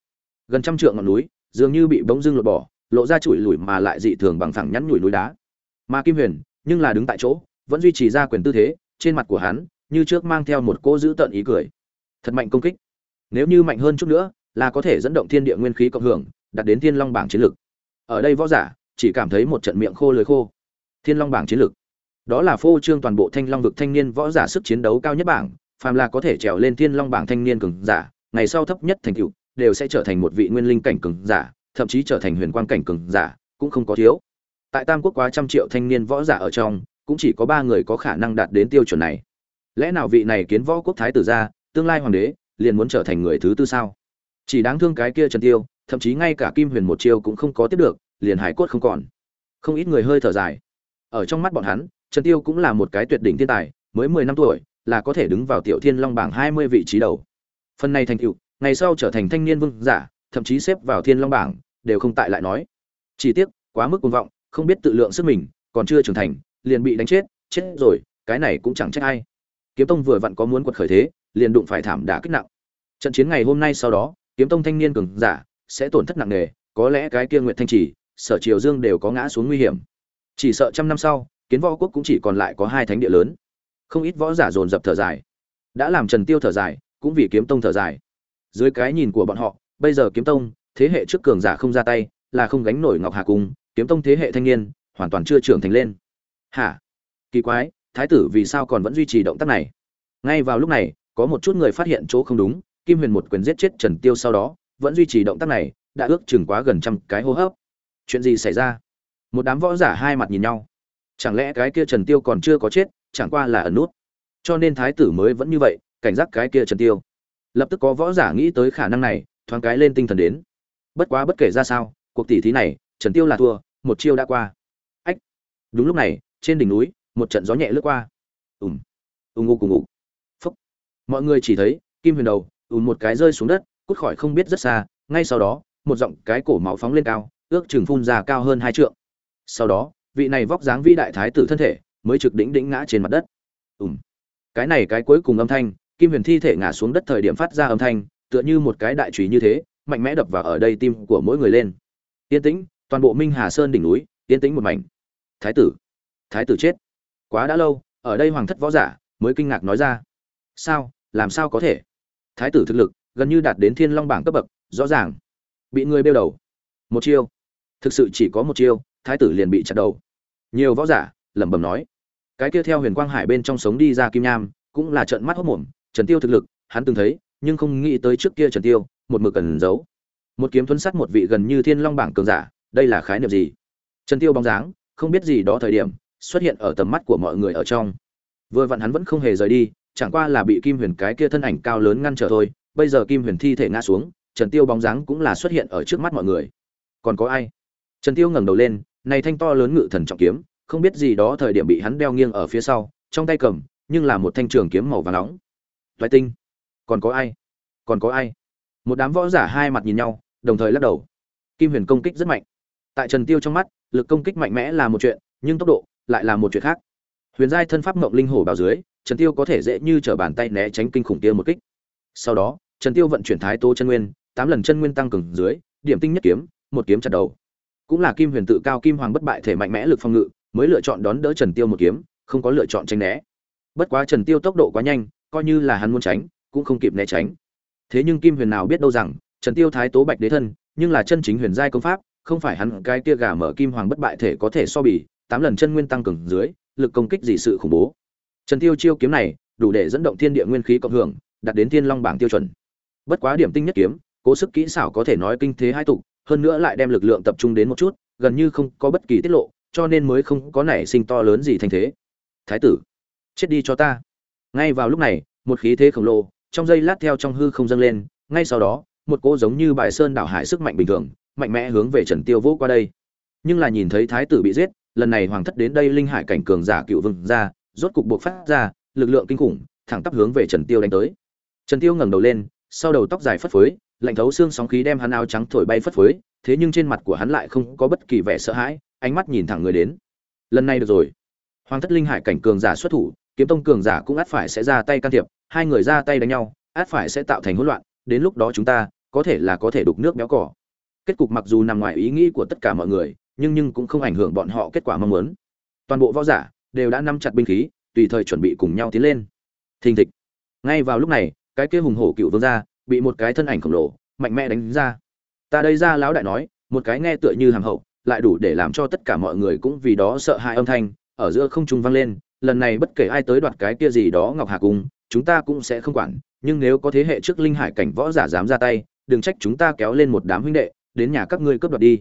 Speaker 1: Gần trăm trượng ngọn núi, dường như bị bỗng dưng lột bỏ, lộ ra chùi lủi mà lại dị thường bằng thẳng nhắn nhủi núi đá. Mà kim huyền nhưng là đứng tại chỗ, vẫn duy trì ra quyền tư thế, trên mặt của hắn như trước mang theo một cô giữ tận ý cười. Thật mạnh công kích. Nếu như mạnh hơn chút nữa, là có thể dẫn động thiên địa nguyên khí cộng hưởng, đạt đến thiên long bảng chiến lực ở đây võ giả chỉ cảm thấy một trận miệng khô lưới khô thiên long bảng chiến lược, đó là phô trương toàn bộ thanh long vực thanh niên võ giả sức chiến đấu cao nhất bảng phàm là có thể trèo lên thiên long bảng thanh niên cường giả ngày sau thấp nhất thành cựu, đều sẽ trở thành một vị nguyên linh cảnh cường giả thậm chí trở thành huyền quang cảnh cường giả cũng không có thiếu. Tại tam quốc quá trăm triệu thanh niên võ giả ở trong cũng chỉ có ba người có khả năng đạt đến tiêu chuẩn này. Lẽ nào vị này kiến võ quốc thái tử ra tương lai hoàng đế liền muốn trở thành người thứ tư sao? Chỉ đáng thương cái kia trần tiêu thậm chí ngay cả kim huyền một chiêu cũng không có tiếp được liền hải cốt không còn. Không ít người hơi thở dài ở trong mắt bọn hắn, trần tiêu cũng là một cái tuyệt đỉnh thiên tài, mới mười năm tuổi, là có thể đứng vào tiểu thiên long bảng hai mươi vị trí đầu. Phần này thành tựu, ngày sau trở thành thanh niên vương giả, thậm chí xếp vào thiên long bảng, đều không tại lại nói. Chỉ tiếc, quá mức cuồng vọng, không biết tự lượng sức mình, còn chưa trưởng thành, liền bị đánh chết chết rồi, cái này cũng chẳng trách ai. Kiếm tông vừa vặn có muốn quật khởi thế, liền đụng phải thảm đả kích nặng. Trận chiến ngày hôm nay sau đó, kiếm tông thanh niên cường giả, sẽ tổn thất nặng nề, có lẽ cái kia nguyệt thanh trì, sở triều dương đều có ngã xuống nguy hiểm chỉ sợ trăm năm sau, kiến võ quốc cũng chỉ còn lại có hai thánh địa lớn. Không ít võ giả dồn dập thở dài. Đã làm trần tiêu thở dài, cũng vì kiếm tông thở dài. Dưới cái nhìn của bọn họ, bây giờ kiếm tông, thế hệ trước cường giả không ra tay, là không gánh nổi ngọc hà cung, kiếm tông thế hệ thanh niên, hoàn toàn chưa trưởng thành lên. Hả? Kỳ quái, thái tử vì sao còn vẫn duy trì động tác này? Ngay vào lúc này, có một chút người phát hiện chỗ không đúng, kim huyền một quyền giết chết trần tiêu sau đó, vẫn duy trì động tác này, đã ước chừng quá gần trăm cái hô hấp. Chuyện gì xảy ra? Một đám võ giả hai mặt nhìn nhau. Chẳng lẽ cái kia trần tiêu còn chưa có chết, chẳng qua là ẩn nút? Cho nên thái tử mới vẫn như vậy, cảnh giác cái kia trần tiêu. Lập tức có võ giả nghĩ tới khả năng này, thoáng cái lên tinh thần đến. Bất quá bất kể ra sao, cuộc tỷ thí này, trần tiêu là thua, một chiêu đã qua. Ách! Đúng lúc này, trên đỉnh núi, một trận gió nhẹ lướt qua. Ùm! Ù ngụ cùng ngủ. phúc! Mọi người chỉ thấy, kim huyền đầu, ùm một cái rơi xuống đất, cút khỏi không biết rất xa, ngay sau đó, một giọng cái cổ máu phóng lên cao, ước chừng phun ra cao hơn hai trượng sau đó, vị này vóc dáng vĩ đại thái tử thân thể mới trực đỉnh đỉnh ngã trên mặt đất. Ùm. Cái này cái cuối cùng âm thanh, kim huyền thi thể ngã xuống đất thời điểm phát ra âm thanh, tựa như một cái đại trùy như thế, mạnh mẽ đập vào ở đây tim của mỗi người lên. Yên tĩnh, toàn bộ minh hà sơn đỉnh núi, yên tĩnh một mảnh. Thái tử. Thái tử chết. Quá đã lâu, ở đây hoàng thất võ giả mới kinh ngạc nói ra. Sao, làm sao có thể? Thái tử thực lực gần như đạt đến thiên long bảng cấp bậc, rõ ràng. Bị người bêu đầu. Một chiêu. Thực sự chỉ có một chiêu thái tử liền bị chặt đầu. Nhiều võ giả, lẩm bẩm nói, cái kia theo huyền quang hải bên trong sống đi ra kim nham, cũng là trận mắt hốc mồm, trần tiêu thực lực, hắn từng thấy, nhưng không nghĩ tới trước kia trần tiêu, một mực cần giấu. Một kiếm thuấn sát một vị gần như thiên long bảng cường giả, đây là khái niệm gì? Trần tiêu bóng dáng, không biết gì đó thời điểm, xuất hiện ở tầm mắt của mọi người ở trong. Vừa vặn hắn vẫn không hề rời đi, chẳng qua là bị kim huyền cái kia thân ảnh cao lớn ngăn trở thôi, bây giờ kim huyền thi thể ngã xuống, trần tiêu bóng dáng cũng là xuất hiện ở trước mắt mọi người. Còn có ai? Trần tiêu ngẩng đầu lên này thanh to lớn ngự thần trọng kiếm, không biết gì đó thời điểm bị hắn đeo nghiêng ở phía sau, trong tay cầm, nhưng là một thanh trường kiếm màu vàng nóng. Toái tinh, còn có ai? Còn có ai? Một đám võ giả hai mặt nhìn nhau, đồng thời lắc đầu. Kim huyền công kích rất mạnh. Tại trần tiêu trong mắt, lực công kích mạnh mẽ là một chuyện, nhưng tốc độ lại là một chuyện khác. Huyền giai thân pháp ngộng linh hổ bào dưới, trần tiêu có thể dễ như trở bàn tay né tránh kinh khủng kia một kích. Sau đó, trần tiêu vận chuyển thái tô chân nguyên, tám lần chân nguyên tăng cường dưới, điểm tinh nhất kiếm, một kiếm chặt đầu cũng là kim huyền tự cao kim hoàng bất bại thể mạnh mẽ lực phòng ngự, mới lựa chọn đón đỡ trần tiêu một kiếm, không có lựa chọn tránh né. Bất quá trần tiêu tốc độ quá nhanh, coi như là hắn muốn tránh, cũng không kịp né tránh. Thế nhưng kim huyền nào biết đâu rằng, trần tiêu thái tố bạch đế thân, nhưng là chân chính huyền giai công pháp, không phải hắn cái tia gà mở kim hoàng bất bại thể có thể so bì, tám lần chân nguyên tăng cường dưới, lực công kích gì sự khủng bố. Trần tiêu chiêu kiếm này, đủ để dẫn động thiên địa nguyên khí cộng hưởng, đạt đến thiên long bảng tiêu chuẩn. Bất quá điểm tinh nhất kiếm, cố sức kỹ xảo có thể nói kinh thế hai tục hơn nữa lại đem lực lượng tập trung đến một chút, gần như không có bất kỳ tiết lộ, cho nên mới không có nảy sinh to lớn gì thành thế. Thái tử, chết đi cho ta. Ngay vào lúc này, một khí thế khổng lồ, trong giây lát theo trong hư không dâng lên, ngay sau đó, một cỗ giống như bài sơn đảo hải sức mạnh bình thường, mạnh mẽ hướng về trần tiêu vỗ qua đây. Nhưng là nhìn thấy thái tử bị giết, lần này hoàng thất đến đây linh hải cảnh cường giả cựu vương ra, rốt cục buộc phát ra, lực lượng kinh khủng, thẳng tắp hướng về trần tiêu đánh tới. Trần tiêu ngẩng đầu lên, sau đầu tóc dài phất phới lạnh thấu xương sóng khí đem hắn áo trắng thổi bay phất phới, thế nhưng trên mặt của hắn lại không có bất kỳ vẻ sợ hãi, ánh mắt nhìn thẳng người đến. Lần này được rồi. Hoàng thất linh hải cảnh cường giả xuất thủ, kiếm tông cường giả cũng át phải sẽ ra tay can thiệp, hai người ra tay đánh nhau, át phải sẽ tạo thành hỗn loạn, đến lúc đó chúng ta, có thể là có thể đục nước béo cỏ. Kết cục mặc dù nằm ngoài ý nghĩ của tất cả mọi người, nhưng nhưng cũng không ảnh hưởng bọn họ kết quả mong muốn. Toàn bộ võ giả đều đã nắm chặt binh khí, tùy thời chuẩn bị cùng nhau tiến lên. Thình thịch. Ngay vào lúc này, cái kia hùng hổ cựu vương gia bị một cái thân ảnh khổng lồ, mạnh mẽ đánh ra. Ta đây ra lão đại nói, một cái nghe tựa như hàng hậu, lại đủ để làm cho tất cả mọi người cũng vì đó sợ hãi âm thanh, ở giữa không trung vang lên, lần này bất kể ai tới đoạt cái kia gì đó ngọc hà cung, chúng ta cũng sẽ không quản, nhưng nếu có thế hệ trước linh hải cảnh võ giả dám ra tay, đừng trách chúng ta kéo lên một đám huynh đệ, đến nhà các ngươi cướp đoạt đi.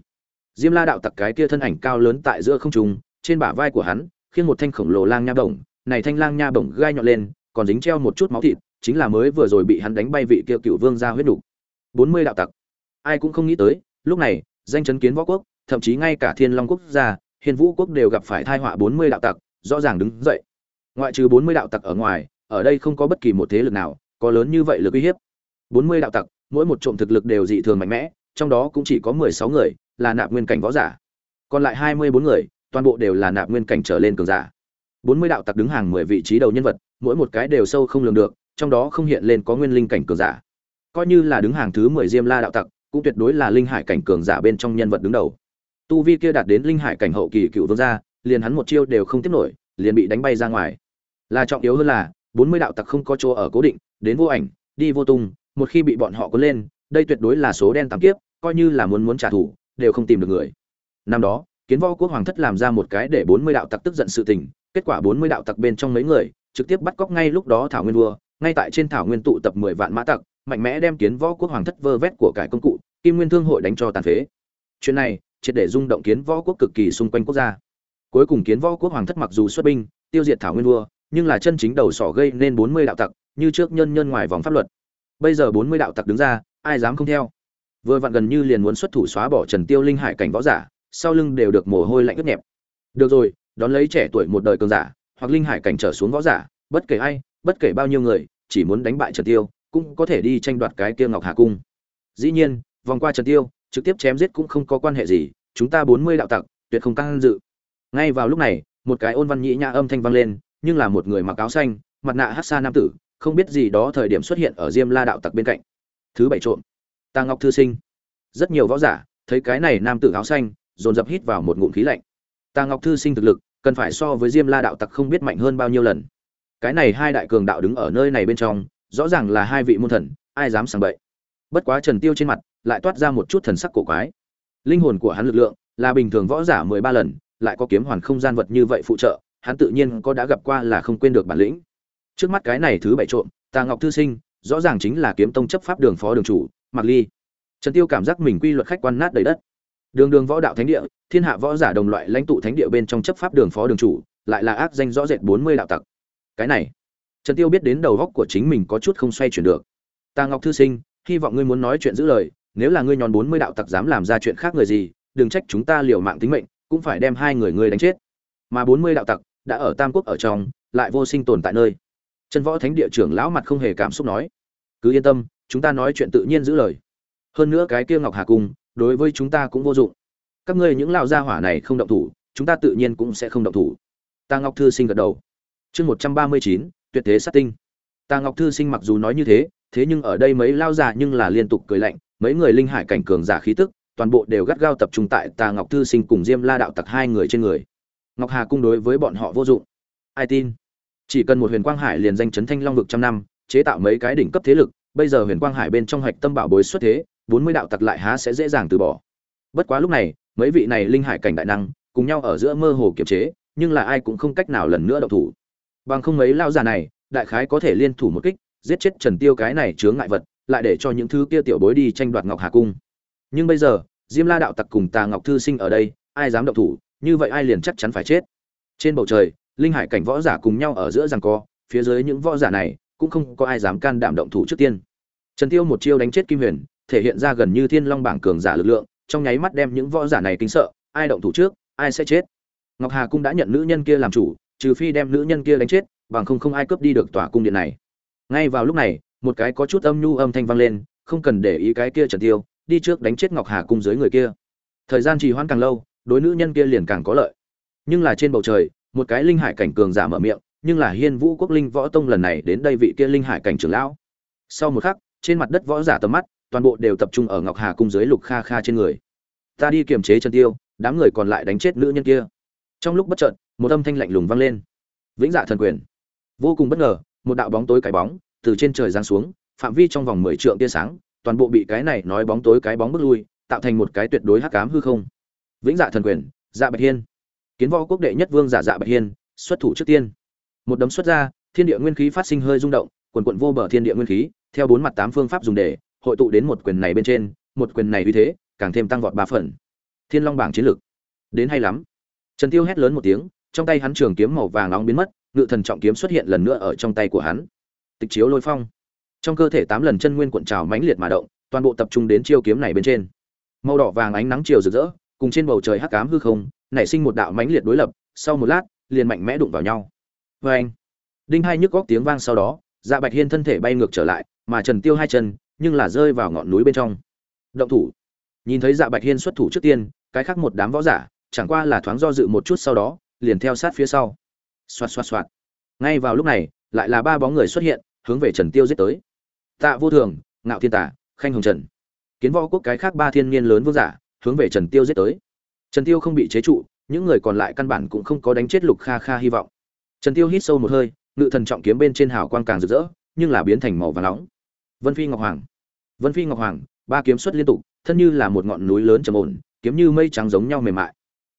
Speaker 1: Diêm la đạo tặc cái kia thân ảnh cao lớn tại giữa không trung, trên bả vai của hắn, khiêng một thanh khổng lồ lang nha bổng, này thanh lang nha bổng gai nhọn lên, còn dính treo một chút máu thịt chính là mới vừa rồi bị hắn đánh bay vị kia cựu vương ra huyết đủ. bốn mươi đạo tặc. Ai cũng không nghĩ tới, lúc này, danh chấn kiến võ quốc, thậm chí ngay cả thiên long quốc gia hiền vũ quốc đều gặp phải tai họa bốn mươi đạo tặc, rõ ràng đứng dậy. Ngoại trừ bốn mươi đạo tặc ở ngoài, ở đây không có bất kỳ một thế lực nào, có lớn như vậy lực uy hiếp. bốn mươi đạo tặc, mỗi một trộm thực lực đều dị thường mạnh mẽ, trong đó cũng chỉ có mười sáu người là nạp nguyên cảnh võ giả. Còn lại hai mươi bốn người, toàn bộ đều là nạp nguyên cảnh trở lên cường giả. bốn mươi đạo tặc đứng hàng mười vị trí đầu nhân vật, mỗi một cái đều sâu không lường được trong đó không hiện lên có nguyên linh cảnh cường giả. Coi như là đứng hàng thứ mười diêm la đạo tặc, cũng tuyệt đối là linh hải cảnh cường giả bên trong nhân vật đứng đầu. Tu vi kia đạt đến linh hải cảnh hậu kỳ cựu vương gia, liền hắn một chiêu đều không tiếp nổi, liền bị đánh bay ra ngoài. Là trọng yếu hơn là, bốn mươi đạo tặc không có chỗ ở cố định, đến vô ảnh, đi vô tung, một khi bị bọn họ cuốn lên, đây tuyệt đối là số đen tám kiếp, coi như là muốn muốn trả thù, đều không tìm được người. Năm đó, kiến võ quốc hoàng thất làm ra một cái để bốn mươi đạo tặc tức giận sự tình, kết quả bốn mươi đạo tặc bên trong mấy người, trực tiếp bắt cóc ngay lúc đó thảo nguyên vua ngay tại trên thảo nguyên tụ tập mười vạn mã tặc, mạnh mẽ đem kiến võ quốc hoàng thất vơ vét của cải công cụ, kim nguyên thương hội đánh cho tàn phế. Chuyện này, triệt để rung động kiến võ quốc cực kỳ xung quanh quốc gia. Cuối cùng kiến võ quốc hoàng thất mặc dù xuất binh, tiêu diệt thảo nguyên vua, nhưng là chân chính đầu sỏ gây nên bốn mươi đạo tặc, như trước nhân nhân ngoài vòng pháp luật. Bây giờ bốn mươi đạo tặc đứng ra, ai dám không theo? Vừa vặn gần như liền muốn xuất thủ xóa bỏ trần tiêu linh hải cảnh võ giả, sau lưng đều được mồ hôi lạnh ướt nhẹp. Được rồi, đón lấy trẻ tuổi một đời cường giả, hoặc linh hải cảnh trở xuống võ giả, bất kể ai bất kể bao nhiêu người, chỉ muốn đánh bại trần tiêu, cũng có thể đi tranh đoạt cái kia ngọc hà cung. Dĩ nhiên, vòng qua trần tiêu, trực tiếp chém giết cũng không có quan hệ gì, chúng ta bốn mươi đạo tặc, tuyệt không căng dự. Ngay vào lúc này, một cái ôn văn nhĩ nhã âm thanh vang lên, nhưng là một người mặc áo xanh, mặt nạ hát xa nam tử, không biết gì đó thời điểm xuất hiện ở diêm la đạo tặc bên cạnh. Thứ bảy trộm. Ta ngọc thư sinh. Rất nhiều võ giả, thấy cái này nam tử áo xanh, dồn dập hít vào một ngụm khí lạnh. Ta ngọc thư sinh thực lực, cần phải so với diêm la đạo tặc không biết mạnh hơn bao nhiêu lần cái này hai đại cường đạo đứng ở nơi này bên trong, rõ ràng là hai vị môn thần, ai dám sàng bậy? Bất quá trần tiêu trên mặt lại toát ra một chút thần sắc cổ quái. Linh hồn của hắn lực lượng là bình thường võ giả mười ba lần, lại có kiếm hoàn không gian vật như vậy phụ trợ, hắn tự nhiên có đã gặp qua là không quên được bản lĩnh. Trước mắt cái này thứ bảy trộm, tà ngọc thư sinh, rõ ràng chính là kiếm tông chấp pháp đường phó đường chủ, mạc ly. Trần tiêu cảm giác mình quy luật khách quan nát đầy đất. Đường đường võ đạo thánh địa, thiên hạ võ giả đồng loại lãnh tụ thánh địa bên trong chấp pháp đường phó đường chủ, lại là ác danh rõ rệt bốn mươi đạo tặc cái này. Trần tiêu biết đến đầu góc của chính mình có chút không xoay chuyển được. Ta ngọc thư sinh, hy vọng ngươi muốn nói chuyện giữ lời, nếu là ngươi nhòn bốn mươi đạo tặc dám làm ra chuyện khác người gì, đừng trách chúng ta liều mạng tính mệnh, cũng phải đem hai người ngươi đánh chết. Mà bốn mươi đạo tặc đã ở tam quốc ở trong, lại vô sinh tồn tại nơi. Chân võ thánh địa trưởng lão mặt không hề cảm xúc nói, cứ yên tâm, chúng ta nói chuyện tự nhiên giữ lời. Hơn nữa cái kia ngọc hà cung, đối với chúng ta cũng vô dụng. Các ngươi những lão gia hỏa này không động thủ, chúng ta tự nhiên cũng sẽ không động thủ. Ta ngọc thư sinh gật đầu chương một trăm ba mươi chín, tuyệt thế sát tinh. Ta ngọc thư sinh mặc dù nói như thế thế nhưng ở đây mấy lao giả nhưng là liên tục cười lạnh, mấy người linh hải cảnh cường giả khí tức, toàn bộ đều gắt gao tập trung tại tà ngọc thư sinh cùng diêm la đạo tặc hai người trên người. Ngọc hà cung đối với bọn họ vô dụng. Ai tin? Chỉ cần một huyền quang hải liền danh chấn thanh long vực trăm năm, chế tạo mấy cái đỉnh cấp thế lực, bây giờ huyền quang hải bên trong hạch tâm bảo bối xuất thế, bốn mươi đạo tặc lại há sẽ dễ dàng từ bỏ. Bất quá lúc này, mấy vị này linh hải cảnh đại năng, cùng nhau ở giữa mơ hồ kiềm chế, nhưng là ai cũng không cách nào lần nữa động thủ bằng không mấy lao già này, đại khái có thể liên thủ một kích, giết chết trần tiêu cái này chướng ngại vật, lại để cho những thứ kia tiểu bối đi tranh đoạt ngọc hà cung. Nhưng bây giờ, diêm la đạo tặc cùng tà ngọc thư sinh ở đây, ai dám động thủ, như vậy ai liền chắc chắn phải chết. Trên bầu trời, linh hải cảnh võ giả cùng nhau ở giữa rằng co, phía dưới những võ giả này cũng không có ai dám can đảm động thủ trước tiên. Trần tiêu một chiêu đánh chết kim huyền, thể hiện ra gần như thiên long bảng cường giả lực lượng, trong nháy mắt đem những võ giả này kinh sợ, ai động thủ trước, ai sẽ chết. Ngọc hà cung đã nhận nữ nhân kia làm chủ trừ phi đem nữ nhân kia đánh chết, bằng không không ai cướp đi được tòa cung điện này. Ngay vào lúc này, một cái có chút âm nhu âm thanh vang lên, không cần để ý cái kia trần tiêu, đi trước đánh chết ngọc hà cung dưới người kia. Thời gian trì hoãn càng lâu, đối nữ nhân kia liền càng có lợi. Nhưng là trên bầu trời, một cái linh hải cảnh cường giả mở miệng, nhưng là hiên vũ quốc linh võ tông lần này đến đây vị kia linh hải cảnh trưởng lão. Sau một khắc, trên mặt đất võ giả tầm mắt, toàn bộ đều tập trung ở ngọc hà cung dưới lục kha kha trên người. Ta đi kiềm chế trần tiêu, đám người còn lại đánh chết nữ nhân kia. Trong lúc bất chợt một âm thanh lạnh lùng vang lên. Vĩnh dạ thần quyền. Vô cùng bất ngờ, một đạo bóng tối cái bóng từ trên trời giáng xuống, phạm vi trong vòng mười trượng tia sáng, toàn bộ bị cái này nói bóng tối cái bóng bước lui, tạo thành một cái tuyệt đối hắc ám hư không. Vĩnh dạ thần quyền dạ bạch hiên. Kiến võ quốc đệ nhất vương giả dạ bạch hiên, xuất thủ trước tiên. Một đấm xuất ra, thiên địa nguyên khí phát sinh hơi rung động, quần quận vô bờ thiên địa nguyên khí, theo bốn mặt tám phương pháp dùng để, hội tụ đến một quyền này bên trên, một quyền này uy thế, càng thêm tăng vọt ba phần. Thiên long bảng chiến lực đến hay lắm. Trần tiêu hét lớn một tiếng trong tay hắn trường kiếm màu vàng nóng biến mất, ngự thần trọng kiếm xuất hiện lần nữa ở trong tay của hắn. Tịch chiếu lôi phong. Trong cơ thể tám lần chân nguyên cuộn trào mãnh liệt mà động, toàn bộ tập trung đến chiêu kiếm này bên trên. Màu đỏ vàng ánh nắng chiều rực rỡ, cùng trên bầu trời hắc ám hư không, nảy sinh một đạo mãnh liệt đối lập, sau một lát, liền mạnh mẽ đụng vào nhau. Vê anh, đinh hai nhức góc tiếng vang sau đó dạ bạch hiên thân thể bay ngược trở lại, mà trần tiêu hai chân, nhưng là rơi vào ngọn núi bên trong. Động thủ. Nhìn thấy dạ bạch hiên xuất thủ trước tiên, cái khác một đám võ giả, chẳng qua là thoáng do dự một chút sau đó liền theo sát phía sau. Xoạt xoạt xoạt. Ngay vào lúc này, lại là ba bóng người xuất hiện, hướng về trần tiêu giết tới. Tạ vô thường, ngạo thiên tả, khanh hồng trần. Kiến võ quốc cái khác ba thiên niên lớn vương giả, hướng về trần tiêu giết tới. Trần tiêu không bị chế trụ, những người còn lại căn bản cũng không có đánh chết lục kha kha hy vọng. Trần tiêu hít sâu một hơi, ngự thần trọng kiếm bên trên hào quang càng rực rỡ, nhưng là biến thành màu vàng nóng. Vân phi ngọc hoàng. Vân phi ngọc hoàng, ba kiếm xuất liên tục, thân như là một ngọn núi lớn trầm ổn, kiếm như mây trắng giống nhau mềm mại.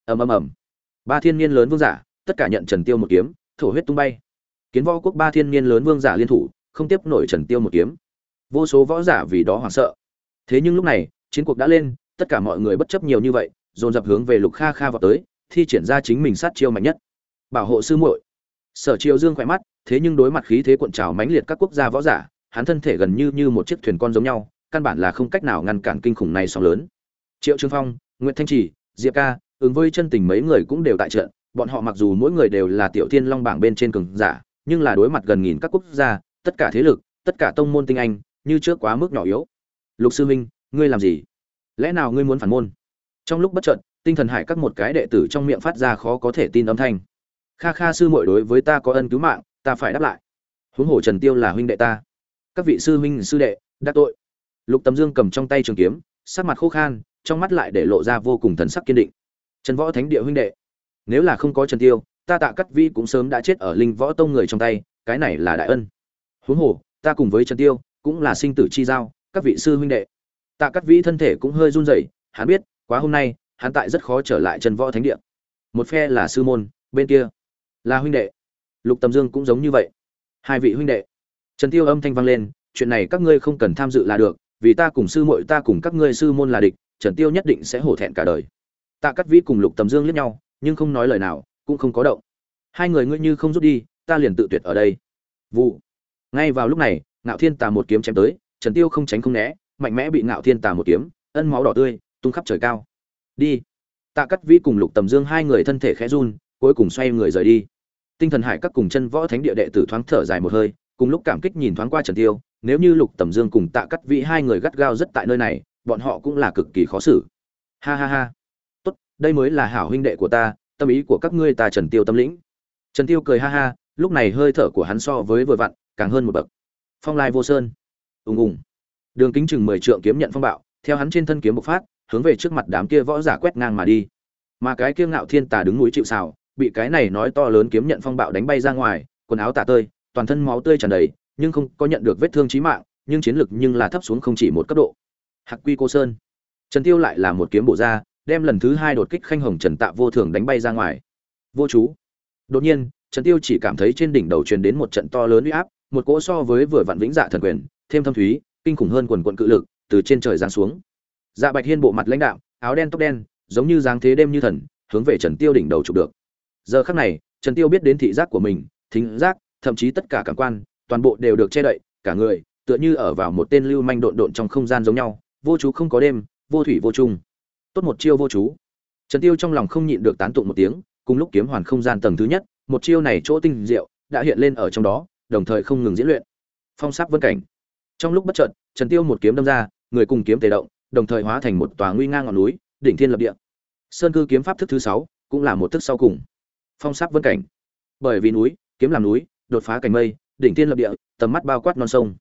Speaker 1: Ầm ầm ầm ba thiên niên lớn vương giả, tất cả nhận trần tiêu một kiếm, thổ huyết tung bay. Kiến võ quốc ba thiên niên lớn vương giả liên thủ, không tiếp nổi trần tiêu một kiếm. Vô số võ giả vì đó hoảng sợ. Thế nhưng lúc này, chiến cuộc đã lên, tất cả mọi người bất chấp nhiều như vậy, dồn dập hướng về lục kha kha vào tới, thi triển ra chính mình sát chiêu mạnh nhất. Bảo hộ sư muội. Sở triều dương khỏe mắt, thế nhưng đối mặt khí thế cuộn trào mãnh liệt các quốc gia võ giả, hắn thân thể gần như như một chiếc thuyền con giống nhau, căn bản là không cách nào ngăn cản kinh khủng này sóng lớn. Triệu trương phong nguyễn thanh trì, diệp ca ứng với chân tình mấy người cũng đều tại trận bọn họ mặc dù mỗi người đều là tiểu thiên long bảng bên trên cường giả nhưng là đối mặt gần nghìn các quốc gia tất cả thế lực tất cả tông môn tinh anh như trước quá mức nhỏ yếu. Lục sư minh ngươi làm gì? Lẽ nào ngươi muốn phản môn? Trong lúc bất trận, tinh thần hải các một cái đệ tử trong miệng phát ra khó có thể tin âm thanh. Kha kha sư muội đối với ta có ân cứu mạng ta phải đáp lại. Huống hồ trần tiêu là huynh đệ ta. Các vị sư huynh sư đệ đắc tội. Lục tầm dương cầm trong tay trường kiếm sắc mặt khô khan trong mắt lại để lộ ra vô cùng thần sắc kiên định trần võ thánh địa huynh đệ. Nếu là không có trần tiêu, ta tạ cắt vi cũng sớm đã chết ở linh võ tông người trong tay, cái này là đại ân. Huống hồ, ta cùng với trần tiêu cũng là sinh tử chi giao, các vị sư huynh đệ. Tạ cắt vĩ thân thể cũng hơi run rẩy, hắn biết, quá hôm nay, hắn tại rất khó trở lại trần võ thánh địa. Một phe là sư môn, bên kia là huynh đệ. Lục tầm dương cũng giống như vậy. Hai vị huynh đệ. Trần tiêu âm thanh vang lên, chuyện này các ngươi không cần tham dự là được, vì ta cùng sư muội ta cùng các ngươi sư môn là địch, trần tiêu nhất định sẽ hổ thẹn cả đời tạ cắt vĩ cùng lục tầm dương liếc nhau, nhưng không nói lời nào, cũng không có động. Hai người ngươi như không rút đi, ta liền tự tuyệt ở đây. Vụ. Ngay vào lúc này, ngạo thiên tà một kiếm chém tới, trần tiêu không tránh không né, mạnh mẽ bị ngạo thiên tà một kiếm, ân máu đỏ tươi, tung khắp trời cao. Đi. Tạ cắt vĩ cùng lục tầm dương hai người thân thể khẽ run, cuối cùng xoay người rời đi. Tinh thần hải các cùng chân võ thánh địa đệ tử thoáng thở dài một hơi, cùng lúc cảm kích nhìn thoáng qua trần tiêu, nếu như lục tầm dương cùng tạ cắt vĩ hai người gắt gao rất tại nơi này, bọn họ cũng là cực kỳ khó xử. Ha ha ha đây mới là hảo huynh đệ của ta, tâm ý của các ngươi ta trần tiêu tâm lĩnh. Trần tiêu cười ha ha, lúc này hơi thở của hắn so với vừa vặn, càng hơn một bậc. Phong lai vô sơn. Ùng ùng. Đường kính chừng mười trượng kiếm nhận phong bạo, theo hắn trên thân kiếm bộc phát, hướng về trước mặt đám kia võ giả quét ngang mà đi. Mà cái kia ngạo thiên tà đứng núi chịu sào, bị cái này nói to lớn kiếm nhận phong bạo đánh bay ra ngoài, quần áo tả tơi, toàn thân máu tươi tràn đầy, nhưng không có nhận được vết thương chí mạng, nhưng chiến lực nhưng là thấp xuống không chỉ một cấp độ. Hạc quy cô sơn. Trần tiêu lại là một kiếm bổ ra đem lần thứ hai đột kích khanh hồng trần tạ vô thường đánh bay ra ngoài. Vô chú. Đột nhiên, trần tiêu chỉ cảm thấy trên đỉnh đầu truyền đến một trận to lớn uy áp, một cỗ so với vừa vặn vĩnh dạ thần quyền, thêm thâm thúy, kinh khủng hơn quần quận cự lực, từ trên trời giáng xuống. Dạ bạch hiên bộ mặt lãnh đạo áo đen tóc đen, giống như dáng thế đêm như thần, hướng về trần tiêu đỉnh đầu chụp được. Giờ khắc này, trần tiêu biết đến thị giác của mình, thính giác, thậm chí tất cả cảm quan, toàn bộ đều được che đậy, cả người, tựa như ở vào một tên lưu manh độn độn trong không gian giống nhau, vô chú không có đêm, vô thủy vô chung tốt một chiêu vô chú. Trần tiêu trong lòng không nhịn được tán tụng một tiếng, cùng lúc kiếm hoàn không gian tầng thứ nhất, một chiêu này chỗ tinh diệu, đã hiện lên ở trong đó, đồng thời không ngừng diễn luyện. Phong sắc vân cảnh. Trong lúc bất chợt, trần tiêu một kiếm đâm ra, người cùng kiếm tề động, đồng thời hóa thành một tòa nguy ngang ngọn núi, đỉnh thiên lập địa. Sơn cư kiếm pháp thức thứ sáu, cũng là một thức sau cùng. Phong sắc vân cảnh. Bởi vì núi, kiếm làm núi, đột phá cảnh mây, đỉnh thiên lập địa, tầm mắt bao quát non sông.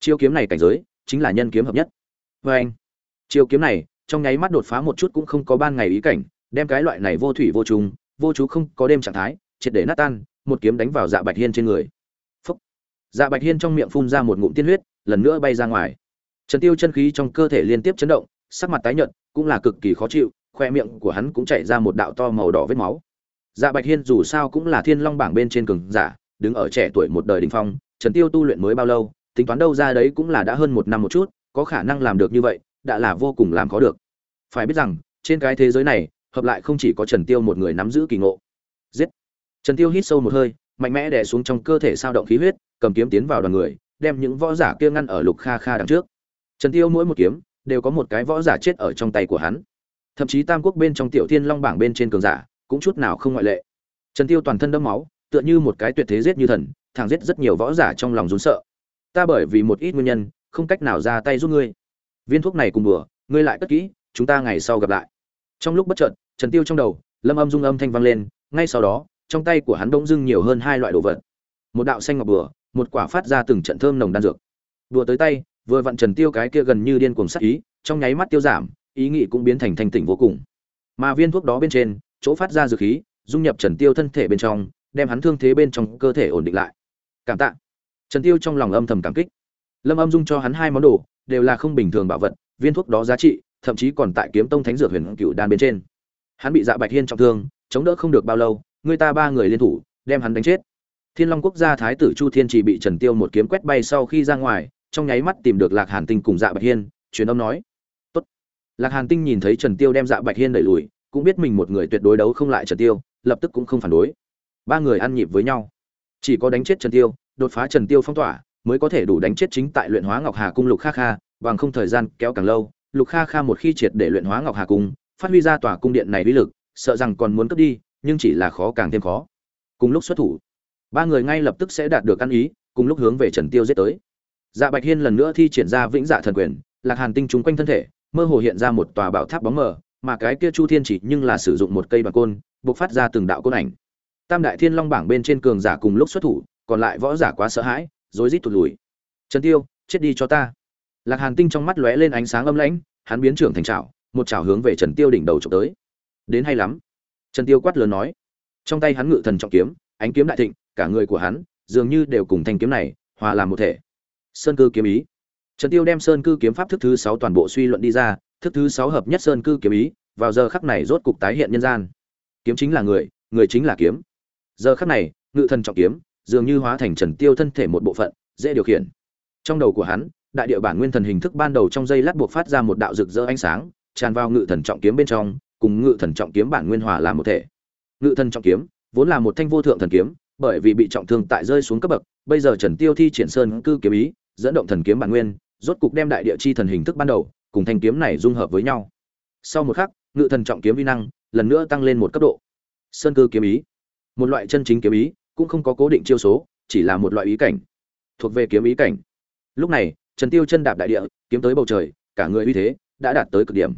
Speaker 1: Chiêu kiếm này cảnh giới, chính là nhân kiếm hợp nhất. Vê anh chiêu kiếm này trong nháy mắt đột phá một chút cũng không có ban ngày ý cảnh, đem cái loại này vô thủy vô trùng, vô chú không có đêm trạng thái, triệt để nát tan, một kiếm đánh vào dạ bạch hiên trên người. Phúc. Dạ bạch hiên trong miệng phun ra một ngụm tiên huyết, lần nữa bay ra ngoài. Trần tiêu chân khí trong cơ thể liên tiếp chấn động, sắc mặt tái nhợt, cũng là cực kỳ khó chịu, khoe miệng của hắn cũng chảy ra một đạo to màu đỏ vết máu. Dạ bạch hiên dù sao cũng là thiên long bảng bên trên cường giả, đứng ở trẻ tuổi một đời đỉnh phong, trần tiêu tu luyện mới bao lâu, tính toán đâu ra đấy cũng là đã hơn một năm một chút, có khả năng làm được như vậy đã là vô cùng làm khó được. Phải biết rằng, trên cái thế giới này, hợp lại không chỉ có trần tiêu một người nắm giữ kỳ ngộ. Giết! Trần tiêu hít sâu một hơi, mạnh mẽ đè xuống trong cơ thể sao động khí huyết, cầm kiếm tiến vào đoàn người, đem những võ giả kia ngăn ở lục kha kha đằng trước. Trần tiêu mỗi một kiếm, đều có một cái võ giả chết ở trong tay của hắn. Thậm chí tam quốc bên trong tiểu thiên long bảng bên trên cường giả, cũng chút nào không ngoại lệ. Trần tiêu toàn thân đẫm máu, tựa như một cái tuyệt thế giết như thần, thẳng giết rất nhiều võ giả trong lòng run sợ. Ta bởi vì một ít nguyên nhân, không cách nào ra tay giúp ngươi viên thuốc này cùng bừa ngươi lại cất kỹ chúng ta ngày sau gặp lại. Trong lúc bất chợt trần tiêu trong đầu lâm âm dung âm thanh vang lên ngay sau đó trong tay của hắn bỗng dưng nhiều hơn hai loại đồ vật. Một đạo xanh ngọc bừa, một quả phát ra từng trận thơm nồng đan dược. Bừa tới tay vừa vặn trần tiêu cái kia gần như điên cuồng sắc ý trong nháy mắt tiêu giảm ý nghĩ cũng biến thành thanh tỉnh vô cùng. Mà viên thuốc đó bên trên chỗ phát ra dược khí dung nhập trần tiêu thân thể bên trong đem hắn thương thế bên trong cơ thể ổn định lại. Cảm tạ. Trần tiêu trong lòng âm thầm cảm kích. Lâm âm dung cho hắn hai món đồ đều là không bình thường bảo vật, viên thuốc đó giá trị, thậm chí còn tại kiếm tông thánh dược huyền cựu đan bên trên. Hắn bị dạ bạch hiên trọng thương, chống đỡ không được bao lâu, người ta ba người liên thủ, đem hắn đánh chết. Thiên long quốc gia thái tử chu thiên chỉ bị trần tiêu một kiếm quét bay sau khi ra ngoài, trong nháy mắt tìm được lạc hàn tinh cùng dạ bạch hiên, truyền âm nói, tốt. Lạc hàn tinh nhìn thấy trần tiêu đem dạ bạch hiên đẩy lùi, cũng biết mình một người tuyệt đối đấu không lại trần tiêu, lập tức cũng không phản đối. Ba người ăn nhịp với nhau. Chỉ có đánh chết trần tiêu, đột phá trần tiêu phong tỏa mới có thể đủ đánh chết chính tại luyện hóa ngọc hà cung lục kha kha, bằng không thời gian kéo càng lâu, lục kha kha một khi triệt để luyện hóa ngọc hà cung, phát huy ra tòa cung điện này uy lực, sợ rằng còn muốn cướp đi, nhưng chỉ là khó càng thêm khó. Cùng lúc xuất thủ, ba người ngay lập tức sẽ đạt được ăn ý, cùng lúc hướng về trần tiêu giết tới. Dạ bạch hiên lần nữa thi triển ra vĩnh dạ thần quyền, lạc hàn tinh trúng quanh thân thể, mơ hồ hiện ra một tòa bảo tháp bóng mờ, mà cái kia chu thiên chỉ nhưng là sử dụng một cây bằng côn, buộc phát ra từng đạo côn ảnh. Tam đại thiên long bảng bên trên cường giả cùng lúc xuất thủ, còn lại võ giả quá sợ hãi rối rít thụt lùi. Trần tiêu chết đi cho ta. Lạc hàn tinh trong mắt lóe lên ánh sáng âm lãnh hắn biến trưởng thành trảo, một trảo hướng về trần tiêu đỉnh đầu chụp tới. Đến hay lắm. Trần tiêu quát lớn nói. Trong tay hắn ngự thần trọng kiếm ánh kiếm đại thịnh cả người của hắn dường như đều cùng thanh kiếm này hòa làm một thể. Sơn cư kiếm ý. Trần tiêu đem sơn cư kiếm pháp thức thứ sáu toàn bộ suy luận đi ra thức thứ sáu hợp nhất sơn cư kiếm ý vào giờ khắc này rốt cục tái hiện nhân gian. Kiếm chính là người người chính là kiếm. Giờ khắc này ngự thần trọng kiếm dường như hóa thành trần tiêu thân thể một bộ phận, dễ điều khiển. Trong đầu của hắn, đại địa bản nguyên thần hình thức ban đầu trong dây lát buộc phát ra một đạo rực rỡ ánh sáng, tràn vào ngự thần trọng kiếm bên trong, cùng ngự thần trọng kiếm bản nguyên hòa làm một thể. Ngự thần trọng kiếm, vốn là một thanh vô thượng thần kiếm, bởi vì bị trọng thương tại rơi xuống cấp bậc, bây giờ trần tiêu thi triển sơn cư kiếm ý, dẫn động thần kiếm bản nguyên, rốt cục đem đại địa chi thần hình thức ban đầu, cùng thanh kiếm này dung hợp với nhau. Sau một khắc, ngự thần trọng kiếm vi năng lần nữa tăng lên một cấp độ. Sơn cư kiếm ý, một loại chân chính kiếm ý cũng không có cố định chiêu số, chỉ là một loại ý cảnh, thuộc về kiếm ý cảnh. Lúc này, trần tiêu chân đạp đại địa, kiếm tới bầu trời, cả người uy thế đã đạt tới cực điểm.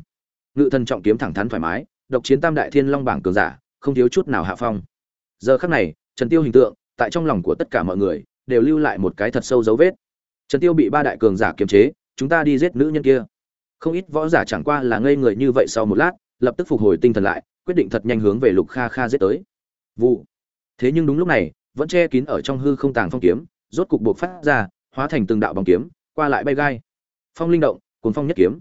Speaker 1: Ngự thần trọng kiếm thẳng thắn thoải mái, độc chiến tam đại thiên long bảng cường giả, không thiếu chút nào hạ phong. Giờ khắc này, trần tiêu hình tượng, tại trong lòng của tất cả mọi người, đều lưu lại một cái thật sâu dấu vết. Trần tiêu bị ba đại cường giả kiềm chế, chúng ta đi giết nữ nhân kia. Không ít võ giả chẳng qua là ngây người như vậy sau một lát, lập tức phục hồi tinh thần lại, quyết định thật nhanh hướng về lục kha kha giết tới. Vụ thế nhưng đúng lúc này, vẫn che kín ở trong hư không tàng phong kiếm, rốt cục buộc phát ra, hóa thành từng đạo bóng kiếm, qua lại bay gai. Phong linh động cuốn phong nhất kiếm.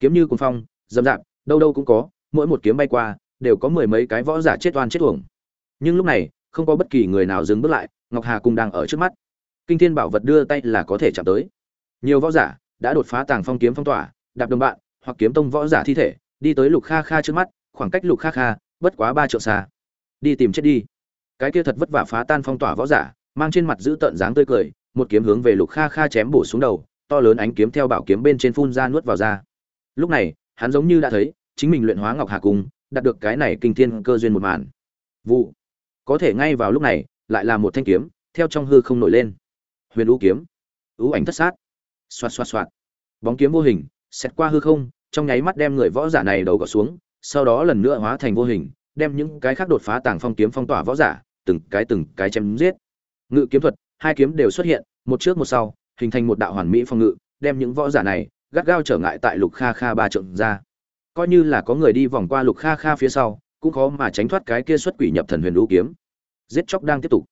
Speaker 1: Kiếm như cuốn phong dầm dạp đâu đâu cũng có, mỗi một kiếm bay qua, đều có mười mấy cái võ giả chết oan chết uổng. Nhưng lúc này, không có bất kỳ người nào dừng bước lại, ngọc hà cung đang ở trước mắt. Kinh thiên bảo vật đưa tay là có thể chạm tới. Nhiều võ giả đã đột phá tàng phong kiếm phong tỏa, đạp đồng bạn, hoặc kiếm tông võ giả thi thể, đi tới lục kha kha trước mắt, khoảng cách lục kha kha bất quá ba triệu xa. Đi tìm chết đi cái kia thật vất vả phá tan phong tỏa võ giả, mang trên mặt giữ tợn dáng tươi cười, một kiếm hướng về lục kha kha chém bổ xuống đầu, to lớn ánh kiếm theo bảo kiếm bên trên phun ra nuốt vào ra lúc này, hắn giống như đã thấy, chính mình luyện hóa ngọc hà cung, đạt được cái này kinh thiên cơ duyên một màn. Vụ. Có thể ngay vào lúc này, lại là một thanh kiếm, theo trong hư không nổi lên. Huyền ú kiếm. Ú ảnh thất sát. Xoạt xoạt xoạt. Bóng kiếm vô hình xét qua hư không, trong nháy mắt đem người võ giả này đầu gọt xuống, sau đó lần nữa hóa thành vô hình đem những cái khác đột phá tàng phong kiếm phong tỏa võ giả, từng cái từng cái chém giết. Ngự kiếm thuật, hai kiếm đều xuất hiện, một trước một sau, hình thành một đạo hoàn mỹ phong ngự, đem những võ giả này gắt gao trở ngại tại lục kha kha ba trượng ra. Coi như là có người đi vòng qua lục kha kha phía sau, cũng khó mà tránh thoát cái kia xuất quỷ nhập thần huyền lũ kiếm. Giết chóc đang tiếp tục.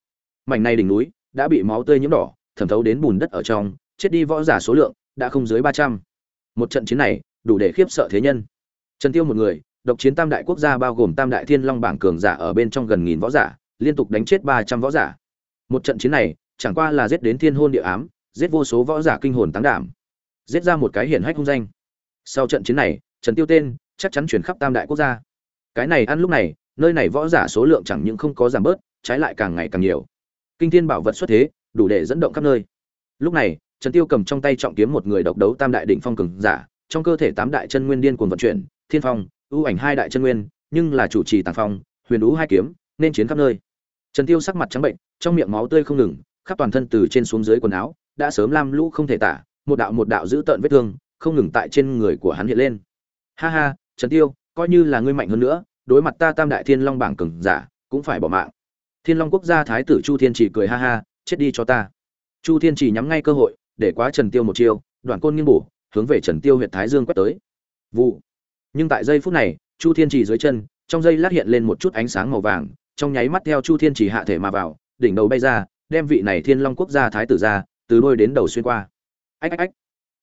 Speaker 1: Mảnh này đỉnh núi đã bị máu tươi nhiễm đỏ, thẩm thấu đến bùn đất ở trong, chết đi võ giả số lượng đã không dưới ba trăm. Một trận chiến này đủ để khiếp sợ thế nhân. Trần tiêu một người độc chiến tam đại quốc gia bao gồm tam đại thiên long bảng cường giả ở bên trong gần nghìn võ giả, liên tục đánh chết ba trăm võ giả. Một trận chiến này, chẳng qua là giết đến thiên hôn địa ám, giết vô số võ giả kinh hồn táng đảm. Giết ra một cái hiển hách hung danh. Sau trận chiến này, trần tiêu tên chắc chắn chuyển khắp tam đại quốc gia. Cái này ăn lúc này, nơi này võ giả số lượng chẳng những không có giảm bớt, trái lại càng ngày càng nhiều. Kinh thiên bảo vật xuất thế, đủ để dẫn động khắp nơi. Lúc này, trần tiêu cầm trong tay trọng kiếm một người độc đấu tam đại đỉnh phong cường giả, trong cơ thể tám đại chân nguyên điên cuồng vận chuyển, thiên phong ưu ảnh hai đại chân nguyên, nhưng là chủ trì tàng phong, huyền ú hai kiếm, nên chiến khắp nơi. Trần tiêu sắc mặt trắng bệnh, trong miệng máu tươi không ngừng, khắp toàn thân từ trên xuống dưới quần áo, đã sớm lam lũ không thể tả, một đạo một đạo giữ tợn vết thương, không ngừng tại trên người của hắn hiện lên. Ha ha, trần tiêu, coi như là ngươi mạnh hơn nữa, đối mặt ta tam đại thiên long bảng cường giả, cũng phải bỏ mạng. Thiên long quốc gia thái tử chu thiên chỉ cười ha ha, chết đi cho ta. Chu thiên chỉ nhắm ngay cơ hội, để quá trần tiêu một chiêu, đoạn côn nghiêng bổ, hướng về trần tiêu huyện thái dương quét tới. Vụ nhưng tại giây phút này, chu thiên chỉ dưới chân, trong giây lát hiện lên một chút ánh sáng màu vàng, trong nháy mắt theo chu thiên chỉ hạ thể mà vào, đỉnh đầu bay ra, đem vị này thiên long quốc gia thái tử ra, từ đôi đến đầu xuyên qua. Ách ách ách.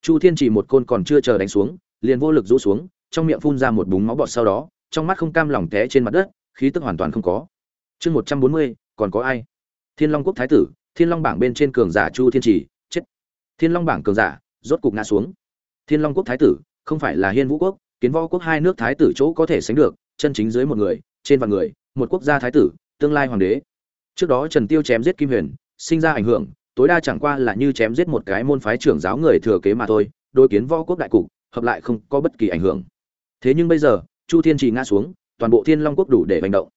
Speaker 1: Chu thiên chỉ một côn còn chưa chờ đánh xuống, liền vô lực rũ xuống, trong miệng phun ra một búng máu bọt sau đó, trong mắt không cam lòng té trên mặt đất, khí tức hoàn toàn không có. Chương một trăm bốn mươi, còn có ai? Thiên long quốc thái tử, thiên long bảng bên trên cường giả chu thiên trì, chết. Thiên long bảng cường giả, rốt cục ngã xuống. Thiên long quốc thái tử, không phải là hiên vũ quốc kiến võ quốc hai nước thái tử chỗ có thể sánh được, chân chính dưới một người, trên vạn người, một quốc gia thái tử, tương lai hoàng đế. Trước đó trần tiêu chém giết kim huyền, sinh ra ảnh hưởng, tối đa chẳng qua là như chém giết một cái môn phái trưởng giáo người thừa kế mà thôi đôi kiến võ quốc đại cục, hợp lại không có bất kỳ ảnh hưởng. Thế nhưng bây giờ, chu thiên trì ngã xuống, toàn bộ thiên long quốc đủ để hành động.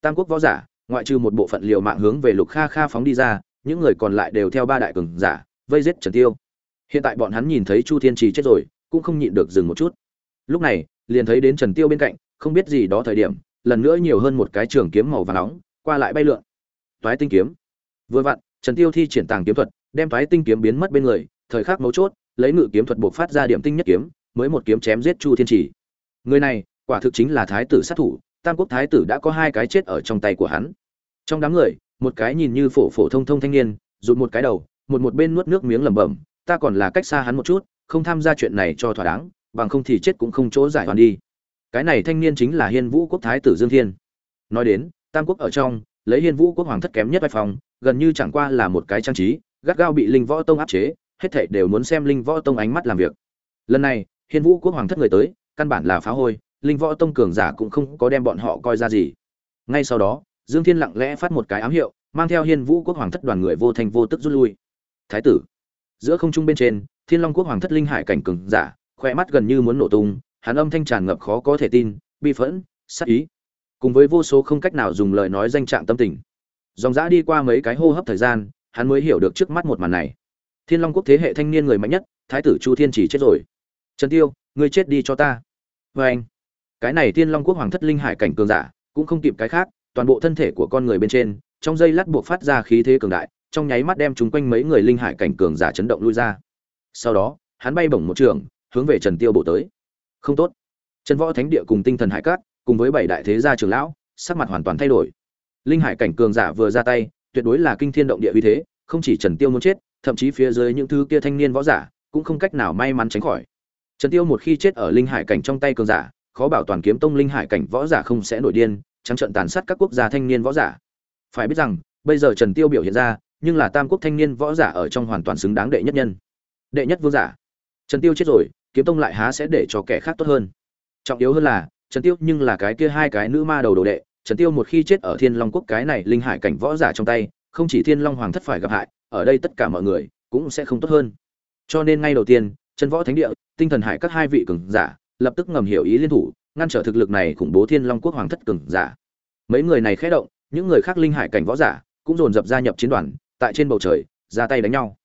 Speaker 1: Tam quốc võ giả, ngoại trừ một bộ phận liều mạng hướng về lục kha kha phóng đi ra, những người còn lại đều theo ba đại cường giả, vây giết trần tiêu. Hiện tại bọn hắn nhìn thấy chu thiên trì chết rồi, cũng không nhịn được dừng một chút lúc này, liền thấy đến trần tiêu bên cạnh, không biết gì đó thời điểm, lần nữa nhiều hơn một cái trường kiếm màu vàng nóng, qua lại bay lượn. Toái tinh kiếm. Vừa vặn, trần tiêu thi triển tàng kiếm thuật, đem toái tinh kiếm biến mất bên người, thời khắc mấu chốt, lấy ngự kiếm thuật buộc phát ra điểm tinh nhất kiếm, mới một kiếm chém giết chu thiên Chỉ. người này, quả thực chính là thái tử sát thủ, tam quốc thái tử đã có hai cái chết ở trong tay của hắn. Trong đám người, một cái nhìn như phổ phổ thông thông thanh niên, rụt một cái đầu, một một bên nuốt nước miếng lẩm bẩm, ta còn là cách xa hắn một chút, không tham gia chuyện này cho thỏa đáng bằng không thì chết cũng không chỗ giải hoàn đi. Cái này thanh niên chính là hiên vũ quốc thái tử dương thiên. Nói đến, tam quốc ở trong, lấy hiên vũ quốc hoàng thất kém nhất vai phòng gần như chẳng qua là một cái trang trí, gắt gao bị linh võ tông áp chế, hết thảy đều muốn xem linh võ tông ánh mắt làm việc. Lần này, hiên vũ quốc hoàng thất người tới, căn bản là phá hôi, linh võ tông cường giả cũng không có đem bọn họ coi ra gì. Ngay sau đó, dương thiên lặng lẽ phát một cái ám hiệu, mang theo hiên vũ quốc hoàng thất đoàn người vô thành vô tức rút lui. Thái tử, giữa không trung bên trên, thiên long quốc hoàng thất linh hải cảnh cường giả khoe mắt gần như muốn nổ tung, hắn âm thanh tràn ngập khó có thể tin, bi phẫn sắc ý. Cùng với vô số không cách nào dùng lời nói danh trạng tâm tình. Dòng dã đi qua mấy cái hô hấp thời gian, hắn mới hiểu được trước mắt một màn này. Thiên long quốc thế hệ thanh niên người mạnh nhất, thái tử chu thiên chỉ chết rồi. Trần tiêu, ngươi chết đi cho ta. Vê anh, cái này thiên long quốc hoàng thất linh hải cảnh cường giả, cũng không kịp cái khác, toàn bộ thân thể của con người bên trên, trong dây lát buộc phát ra khí thế cường đại, trong nháy mắt đem chúng quanh mấy người linh hải cảnh cường giả chấn động lui ra. Sau đó, hắn bay bổng một trường hướng về trần tiêu bổ tới. Không tốt. Trần võ thánh địa cùng tinh thần hải cát, cùng với bảy đại thế gia trưởng lão, sắc mặt hoàn toàn thay đổi. Linh hải cảnh cường giả vừa ra tay, tuyệt đối là kinh thiên động địa uy thế, không chỉ trần tiêu muốn chết, thậm chí phía dưới những thứ kia thanh niên võ giả cũng không cách nào may mắn tránh khỏi. Trần tiêu một khi chết ở linh hải cảnh trong tay cường giả, khó bảo toàn kiếm tông linh hải cảnh võ giả không sẽ nổi điên, trắng trận tàn sát các quốc gia thanh niên võ giả. Phải biết rằng, bây giờ trần tiêu biểu hiện ra, nhưng là tam quốc thanh niên võ giả ở trong hoàn toàn xứng đáng đệ nhất nhân. Đệ nhất vương giả. Trần tiêu chết rồi kiếm tông lại há sẽ để cho kẻ khác tốt hơn. Trọng yếu hơn là, trần tiêu nhưng là cái kia hai cái nữ ma đầu đồ đệ, trần tiêu một khi chết ở thiên long quốc cái này linh hải cảnh võ giả trong tay, không chỉ thiên long hoàng thất phải gặp hại, ở đây tất cả mọi người cũng sẽ không tốt hơn. Cho nên ngay đầu tiên chân võ thánh địa, tinh thần hải các hai vị cường giả, lập tức ngầm hiểu ý liên thủ, ngăn trở thực lực này khủng bố thiên long quốc hoàng thất cường giả. Mấy người này khẽ động, những người khác linh hải cảnh võ giả cũng dồn dập gia nhập chiến đoàn, tại trên bầu trời, ra tay đánh nhau.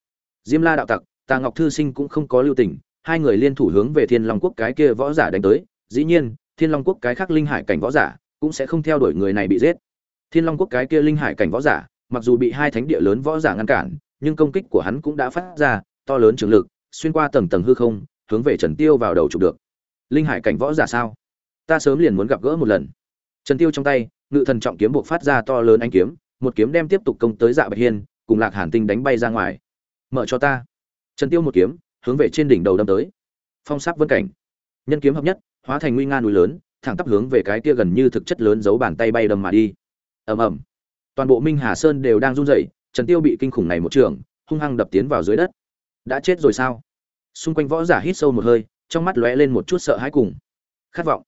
Speaker 1: Diêm la đạo tặc, tà ngọc thư sinh cũng không có lưu tình hai người liên thủ hướng về thiên long quốc cái kia võ giả đánh tới. Dĩ nhiên, thiên long quốc cái khác linh hải cảnh võ giả cũng sẽ không theo đuổi người này bị giết. Thiên long quốc cái kia linh hải cảnh võ giả, mặc dù bị hai thánh địa lớn võ giả ngăn cản, nhưng công kích của hắn cũng đã phát ra to lớn trường lực, xuyên qua tầng tầng hư không, hướng về trần tiêu vào đầu chụp được. Linh hải cảnh võ giả sao? Ta sớm liền muốn gặp gỡ một lần. Trần tiêu trong tay, ngự thần trọng kiếm buộc phát ra to lớn anh kiếm, một kiếm đem tiếp tục công tới dạ bạch hiên, cùng lạc hàn tinh đánh bay ra ngoài. Mở cho ta. Trần tiêu một kiếm hướng về trên đỉnh đầu đâm tới. Phong sắc vân cảnh. Nhân kiếm hợp nhất, hóa thành nguy nga núi lớn, thẳng tắp hướng về cái kia gần như thực chất lớn giấu bàn tay bay đâm mà đi. Ầm ầm. Toàn bộ minh hà sơn đều đang run rẩy, trần tiêu bị kinh khủng này một trường, hung hăng đập tiến vào dưới đất. Đã chết rồi sao? Xung quanh võ giả hít sâu một hơi, trong mắt lóe lên một chút sợ hãi cùng khát vọng.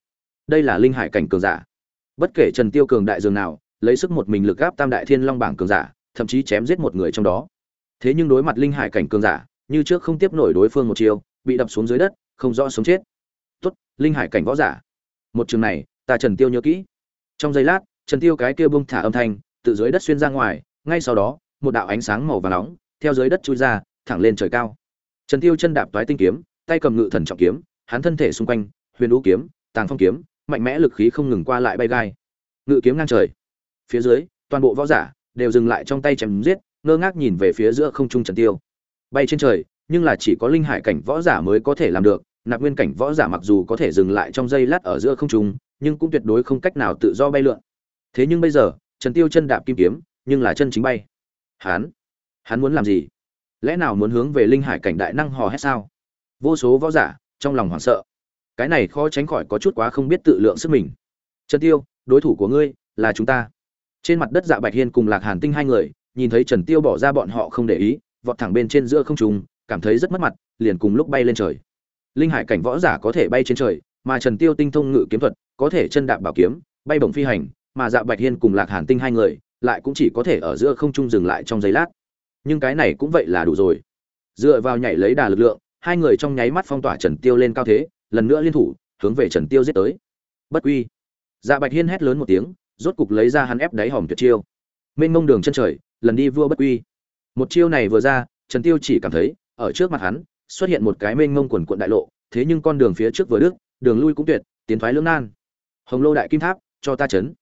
Speaker 1: Đây là linh hải cảnh cường giả. Bất kể trần tiêu cường đại dường nào, lấy sức một mình lực gáp tam đại thiên long bảng cường giả, thậm chí chém giết một người trong đó. Thế nhưng đối mặt linh hải cảnh cường giả như trước không tiếp nổi đối phương một chiều bị đập xuống dưới đất, không rõ sống chết. Tốt, linh hải cảnh võ giả. Một trường này, ta trần tiêu nhớ kỹ. Trong giây lát, trần tiêu cái kia bung thả âm thanh, từ dưới đất xuyên ra ngoài, ngay sau đó, một đạo ánh sáng màu vàng nóng, theo dưới đất chui ra, thẳng lên trời cao. Trần tiêu chân đạp toái tinh kiếm, tay cầm ngự thần trọng kiếm, hắn thân thể xung quanh, huyền đũ kiếm, tàng phong kiếm, mạnh mẽ lực khí không ngừng qua lại bay gai. Ngự kiếm ngang trời. Phía dưới, toàn bộ võ giả đều dừng lại trong tay chém giết, ngơ ngác nhìn về phía giữa không trung trần tiêu bay trên trời, nhưng là chỉ có linh hải cảnh võ giả mới có thể làm được. Nạp nguyên cảnh võ giả mặc dù có thể dừng lại trong giây lát ở giữa không trung, nhưng cũng tuyệt đối không cách nào tự do bay lượn. Thế nhưng bây giờ, trần tiêu chân đạp kim kiếm, nhưng là chân chính bay. Hắn hắn muốn làm gì? Lẽ nào muốn hướng về linh hải cảnh đại năng hò hét sao? Vô số võ giả, trong lòng hoảng sợ. Cái này khó tránh khỏi có chút quá không biết tự lượng sức mình. Trần tiêu, đối thủ của ngươi là chúng ta. Trên mặt đất dạ bạch hiên cùng lạc hàn tinh hai người, nhìn thấy trần tiêu bỏ ra bọn họ không để ý vọt thẳng bên trên giữa không trung, cảm thấy rất mất mặt, liền cùng lúc bay lên trời. Linh hải cảnh võ giả có thể bay trên trời, mà trần tiêu tinh thông ngự kiếm thuật, có thể chân đạp bảo kiếm, bay bổng phi hành, mà dạ bạch hiên cùng lạc hàn tinh hai người, lại cũng chỉ có thể ở giữa không trung dừng lại trong giây lát. Nhưng cái này cũng vậy là đủ rồi. Dựa vào nhảy lấy đà lực lượng, hai người trong nháy mắt phong tỏa trần tiêu lên cao thế, lần nữa liên thủ, hướng về trần tiêu giết tới. Bất quy. Dạ bạch hiên hét lớn một tiếng, rốt cục lấy ra hắn ép đáy hòm tuyệt chiêu. Mênh mông đường chân trời, lần đi vua bất quy một chiêu này vừa ra, trần tiêu chỉ cảm thấy, ở trước mặt hắn, xuất hiện một cái mênh mông quần cuộn đại lộ, thế nhưng con đường phía trước vừa đức đường lui cũng tuyệt, tiến thoái lưỡng nan. Hồng lô đại kim tháp, cho ta chấn.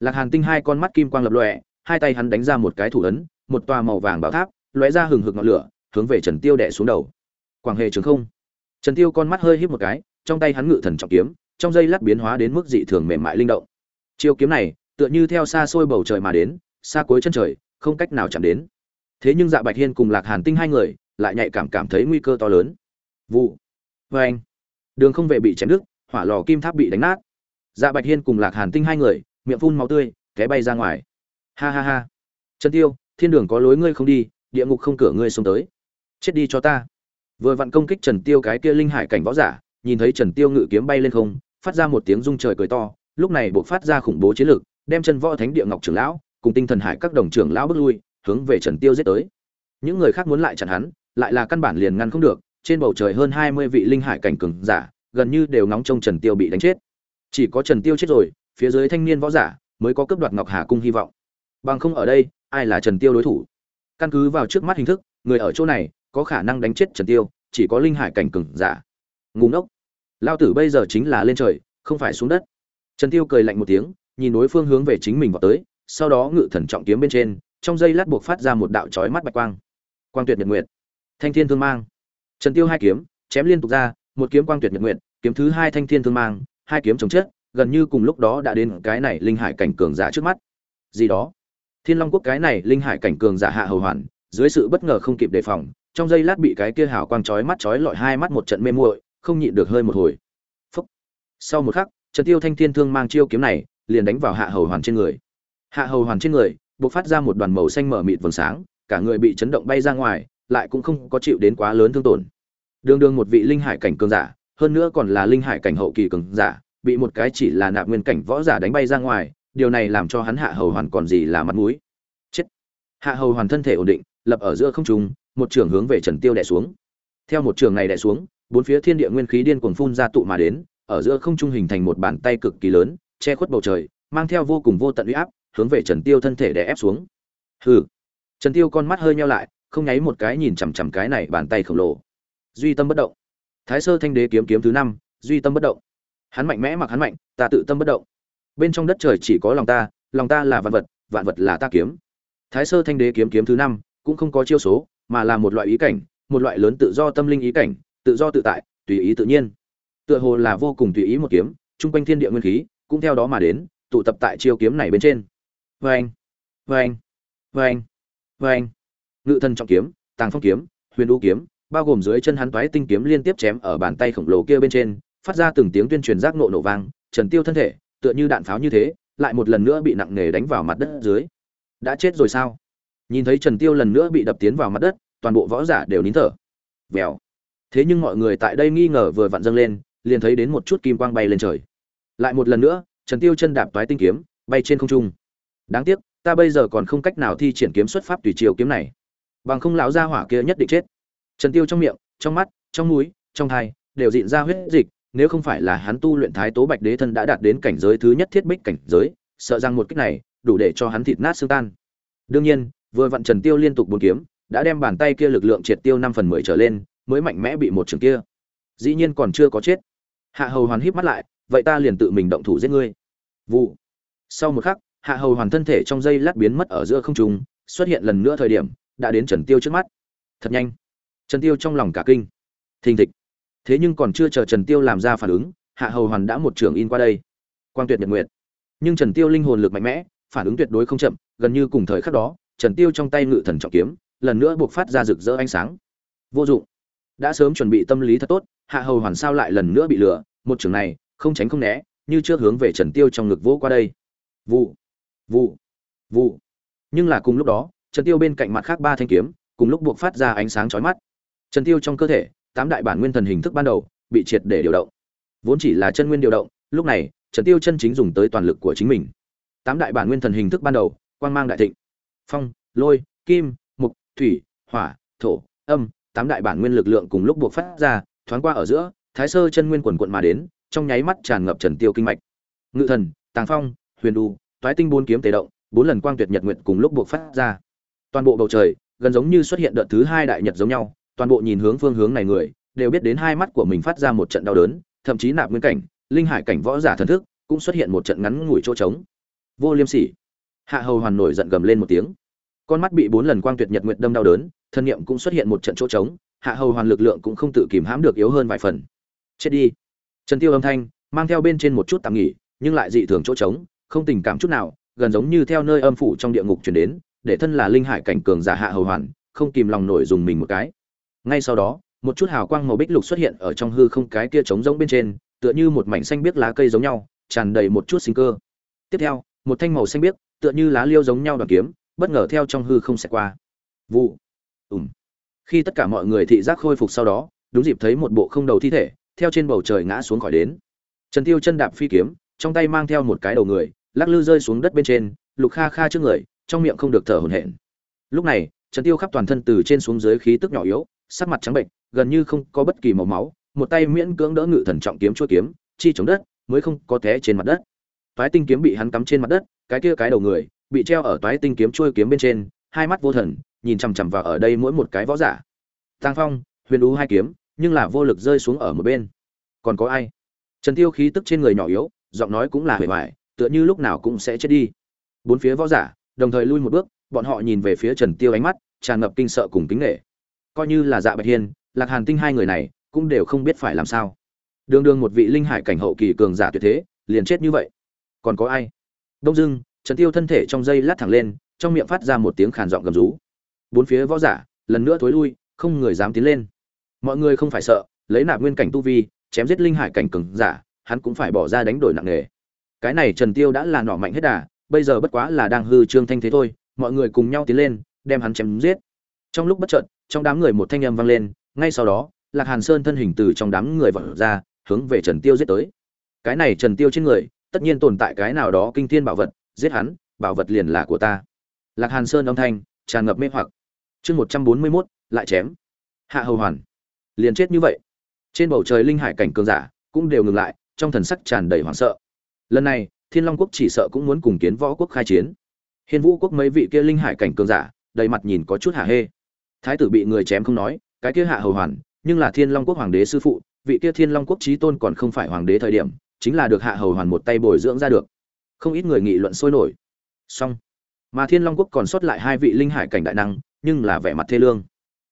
Speaker 1: Lạc hàn tinh hai con mắt kim quang lập lòe, hai tay hắn đánh ra một cái thủ ấn, một tòa màu vàng bảo tháp, lóe ra hừng hực ngọn lửa, hướng về trần tiêu đè xuống đầu. Quảng hề trường không. Trần tiêu con mắt hơi híp một cái, trong tay hắn ngự thần trọng kiếm, trong dây lát biến hóa đến mức dị thường mềm mại linh động. Chiêu kiếm này, tựa như theo xa xôi bầu trời mà đến, xa cuối chân trời, không cách nào chạm đến thế nhưng dạ bạch hiên cùng lạc hàn tinh hai người lại nhạy cảm cảm thấy nguy cơ to lớn. Vụ. Vê anh. Đường không vệ bị chém đứt, hỏa lò kim tháp bị đánh nát. Dạ bạch hiên cùng lạc hàn tinh hai người, miệng phun máu tươi, té bay ra ngoài. Ha ha ha. Trần tiêu, thiên đường có lối ngươi không đi, địa ngục không cửa ngươi xuống tới. Chết đi cho ta. Vừa vặn công kích trần tiêu cái kia linh hải cảnh võ giả, nhìn thấy trần tiêu ngự kiếm bay lên không, phát ra một tiếng rung trời cười to, lúc này buộc phát ra khủng bố chiến lực, đem chân võ thánh địa ngọc trưởng lão cùng tinh thần hải các đồng trưởng lão bước lui hướng về trần tiêu giết tới. Những người khác muốn lại chặn hắn, lại là căn bản liền ngăn không được, trên bầu trời hơn hai mươi vị linh hải cảnh cường giả, gần như đều nóng trong trần tiêu bị đánh chết. Chỉ có trần tiêu chết rồi, phía dưới thanh niên võ giả mới có cướp đoạt ngọc hà cung hy vọng. Bằng không ở đây, ai là trần tiêu đối thủ? Căn cứ vào trước mắt hình thức, người ở chỗ này có khả năng đánh chết trần tiêu, chỉ có linh hải cảnh cường giả. Ngu ngốc. Lão tử bây giờ chính là lên trời, không phải xuống đất. Trần tiêu cười lạnh một tiếng, nhìn đối phương hướng về chính mình vọt tới, sau đó ngự thần trọng kiếm bên trên trong dây lát buộc phát ra một đạo chói mắt bạch quang. Quang tuyệt nhật nguyệt. Thanh thiên thương mang. Trần tiêu hai kiếm, chém liên tục ra, một kiếm quang tuyệt nhật nguyệt, kiếm thứ hai thanh thiên thương mang, hai kiếm chống chết, gần như cùng lúc đó đã đến cái này linh hải cảnh cường giả trước mắt. Gì đó? Thiên long quốc cái này linh hải cảnh cường giả hạ hầu hoàn, dưới sự bất ngờ không kịp đề phòng, trong giây lát bị cái kia hào quang chói mắt chói lọi hai mắt một trận mê muội, không nhịn được hơi một hồi. Phúc. sau một khắc, trần tiêu thanh thiên thương mang chiêu kiếm này, liền đánh vào hạ hầu hoàn trên người. Hạ hầu hoàn trên người bộc phát ra một đoàn màu xanh mở mịt vầng sáng, cả người bị chấn động bay ra ngoài, lại cũng không có chịu đến quá lớn thương tổn. Đường đường một vị linh hải cảnh cường giả, hơn nữa còn là linh hải cảnh hậu kỳ cường giả, bị một cái chỉ là nạp nguyên cảnh võ giả đánh bay ra ngoài, điều này làm cho hắn hạ hầu hoàn còn gì là mặt mũi. Chết. Hạ hầu hoàn thân thể ổn định, lập ở giữa không trung, một trường hướng về trần tiêu đè xuống. Theo một trường này đè xuống, bốn phía thiên địa nguyên khí điên cuồng phun ra tụ mà đến, ở giữa không trung hình thành một bàn tay cực kỳ lớn, che khuất bầu trời, mang theo vô cùng vô tận uy áp hướng về trần tiêu thân thể đè ép xuống. Hừ. Trần tiêu con mắt hơi nheo lại, không nháy một cái nhìn chằm chằm cái này bàn tay khổng lồ. Duy tâm bất động. Thái sơ thanh đế kiếm kiếm thứ năm, duy tâm bất động. Hắn mạnh mẽ mặc hắn mạnh, ta tự tâm bất động. Bên trong đất trời chỉ có lòng ta lòng ta là vạn vật vạn vật là ta kiếm. Thái sơ thanh đế kiếm kiếm thứ năm, cũng không có chiêu số, mà là một loại ý cảnh, một loại lớn tự do tâm linh ý cảnh, tự do tự tại, tùy ý tự nhiên. Tựa hồ là vô cùng tùy ý một kiếm trung quanh thiên địa nguyên khí, cũng theo đó mà đến, tụ tập tại chiêu kiếm này bên trên. Vâng, vâng, vâng, vâng. ngự thần trọng kiếm tàng phong kiếm huyền đu kiếm bao gồm dưới chân hắn toái tinh kiếm liên tiếp chém ở bàn tay khổng lồ kia bên trên phát ra từng tiếng tuyên truyền giác nộ nổ vang trần tiêu thân thể tựa như đạn pháo như thế lại một lần nữa bị nặng nề đánh vào mặt đất dưới. Đã chết rồi sao? Nhìn thấy trần tiêu lần nữa bị đập tiến vào mặt đất toàn bộ võ giả đều nín thở. Vèo. Thế nhưng mọi người tại đây nghi ngờ vừa vặn dâng lên liền thấy đến một chút kim quang bay lên trời. Lại một lần nữa trần tiêu chân đạp toái tinh kiếm bay trên không trung đáng tiếc, ta bây giờ còn không cách nào thi triển kiếm xuất pháp tùy chiều kiếm này. Bằng không lão gia hỏa kia nhất định chết. Trần tiêu trong miệng, trong mắt, trong mũi, trong thai, đều dịn ra huyết dịch, nếu không phải là hắn tu luyện thái tố bạch đế thân đã đạt đến cảnh giới thứ nhất thiết bích cảnh giới, sợ rằng một cách này đủ để cho hắn thịt nát xương tan. Đương nhiên, vừa vặn trần tiêu liên tục bốn kiếm, đã đem bàn tay kia lực lượng triệt tiêu năm phần mười trở lên, mới mạnh mẽ bị một trường kia. Dĩ nhiên còn chưa có chết. Hạ hầu hoàn híp mắt lại, vậy ta liền tự mình động thủ giết ngươi. Vụ. Sau một khắc hạ hầu hoàn thân thể trong dây lát biến mất ở giữa không trung, xuất hiện lần nữa thời điểm, đã đến trần tiêu trước mắt. Thật nhanh. Trần tiêu trong lòng cả kinh. Thình thịch. Thế nhưng còn chưa chờ trần tiêu làm ra phản ứng, hạ hầu hoàn đã một trường in qua đây. Quang tuyệt nhật nguyệt. Nhưng trần tiêu linh hồn lực mạnh mẽ, phản ứng tuyệt đối không chậm, gần như cùng thời khắc đó, trần tiêu trong tay ngự thần trọng kiếm, lần nữa buộc phát ra rực rỡ ánh sáng. Vô dụng. Đã sớm chuẩn bị tâm lý thật tốt, hạ hầu hoàn sao lại lần nữa bị lừa, một trường này, không tránh không né, như trước hướng về trần tiêu trong ngực vỗ qua đây. Vụ vụ. Vụ. Nhưng là cùng lúc đó, trần tiêu bên cạnh mặt khác ba thanh kiếm, cùng lúc buộc phát ra ánh sáng chói mắt. Trần tiêu trong cơ thể, tám đại bản nguyên thần hình thức ban đầu, bị triệt để điều động. Vốn chỉ là chân nguyên điều động, lúc này, trần tiêu chân chính dùng tới toàn lực của chính mình. Tám đại bản nguyên thần hình thức ban đầu, quang mang đại thịnh. Phong, lôi, kim, mục, thủy, hỏa, thổ, âm, tám đại bản nguyên lực lượng cùng lúc buộc phát ra, thoáng qua ở giữa, thái sơ chân nguyên quần quận mà đến, trong nháy mắt tràn ngập trần tiêu kinh mạch. Ngự thần, tàng phong, huyền đu toái tinh bốn kiếm tề động, bốn lần quang tuyệt nhật nguyện cùng lúc buộc phát ra. Toàn bộ bầu trời, gần giống như xuất hiện đợt thứ hai đại nhật giống nhau, toàn bộ nhìn hướng phương hướng này người, đều biết đến hai mắt của mình phát ra một trận đau đớn, thậm chí nạp nguyên cảnh, linh hải cảnh võ giả thần thức cũng xuất hiện một trận ngắn ngủi chỗ trống. Vô liêm sỉ. Hạ hầu hoàn nổi giận gầm lên một tiếng. Con mắt bị bốn lần quang tuyệt nhật nguyệt đâm đau đớn, thân niệm cũng xuất hiện một trận chỗ trống, hạ hầu hoàn lực lượng cũng không tự kìm hãm được yếu hơn vài phần. Chết đi. Trần tiêu âm thanh, mang theo bên trên một chút tạm nghỉ, nhưng lại dị thường chỗ trống không tình cảm chút nào, gần giống như theo nơi âm phủ trong địa ngục truyền đến, để thân là linh hải cảnh cường giả hạ hầu hoàn, không kìm lòng nổi dùng mình một cái. Ngay sau đó, một chút hào quang màu bích lục xuất hiện ở trong hư không cái kia trống rỗng bên trên, tựa như một mảnh xanh biếc lá cây giống nhau, tràn đầy một chút sinh cơ. Tiếp theo, một thanh màu xanh biếc, tựa như lá liêu giống nhau đoàn kiếm, bất ngờ theo trong hư không xẹt qua. Vụ. Ùm. Khi tất cả mọi người thị giác khôi phục sau đó, đúng dịp thấy một bộ không đầu thi thể, theo trên bầu trời ngã xuống khỏi đến. Trần tiêu chân đạp phi kiếm, trong tay mang theo một cái đầu người lắc lư rơi xuống đất bên trên, lục kha kha trước người, trong miệng không được thở hổn hển. Lúc này, trần tiêu khắp toàn thân từ trên xuống dưới khí tức nhỏ yếu, sắc mặt trắng bệnh gần như không có bất kỳ màu máu, một tay miễn cưỡng đỡ ngự thần trọng kiếm chuôi kiếm, chi chống đất, mới không có té trên mặt đất. Toái tinh kiếm bị hắn cắm trên mặt đất, cái kia cái đầu người, bị treo ở toái tinh kiếm chuôi kiếm bên trên, hai mắt vô thần, nhìn chằm chằm vào ở đây mỗi một cái võ giả. Tăng phong, huyền ú hai kiếm, nhưng là vô lực rơi xuống ở một bên. Còn có ai? Trần tiêu khí tức trên người nhỏ yếu, giọng nói cũng là hề hoài tựa như lúc nào cũng sẽ chết đi. Bốn phía võ giả, đồng thời lui một bước, bọn họ nhìn về phía trần tiêu ánh mắt, tràn ngập kinh sợ cùng kính nghệ coi như là dạ bạch hiên, lạc hàn tinh hai người này cũng đều không biết phải làm sao. Đường đường một vị linh hải cảnh hậu kỳ cường giả tuyệt thế, liền chết như vậy. Còn có ai? Đông dưng trần tiêu thân thể trong dây lát thẳng lên, trong miệng phát ra một tiếng khàn giọng gầm rú. Bốn phía võ giả, lần nữa thối lui, không người dám tiến lên. Mọi người không phải sợ, lấy nạp nguyên cảnh tu vi, chém giết linh hải cảnh cường giả, hắn cũng phải bỏ ra đánh đổi nặng nề cái này trần tiêu đã là nỏ mạnh hết đà bây giờ bất quá là đang hư trương thanh thế thôi mọi người cùng nhau tiến lên đem hắn chém giết. Trong lúc bất chợt trong đám người một thanh âm vang lên ngay sau đó lạc hàn sơn thân hình từ trong đám người vọt ra hướng về trần tiêu giết tới. Cái này trần tiêu trên người tất nhiên tồn tại cái nào đó kinh thiên bảo vật giết hắn bảo vật liền là của ta. Lạc hàn sơn âm thanh tràn ngập mê hoặc. Chương một trăm bốn mươi 141, lại chém. Hạ hầu hoàn. Liền chết như vậy. Trên bầu trời linh hải cảnh cường giả cũng đều ngừng lại trong thần sắc tràn đầy hoảng sợ lần này, thiên long quốc chỉ sợ cũng muốn cùng kiến võ quốc khai chiến. Hiên vũ quốc mấy vị kia linh hải cảnh cường giả, đầy mặt nhìn có chút hả hê. Thái tử bị người chém không nói, cái kia hạ hầu hoàn, nhưng là thiên long quốc hoàng đế sư phụ, vị kia thiên long quốc trí tôn còn không phải hoàng đế thời điểm, chính là được hạ hầu hoàn một tay bồi dưỡng ra được. Không ít người nghị luận sôi nổi. Song mà thiên long quốc còn sót lại hai vị linh hải cảnh đại năng, nhưng là vẻ mặt thê lương.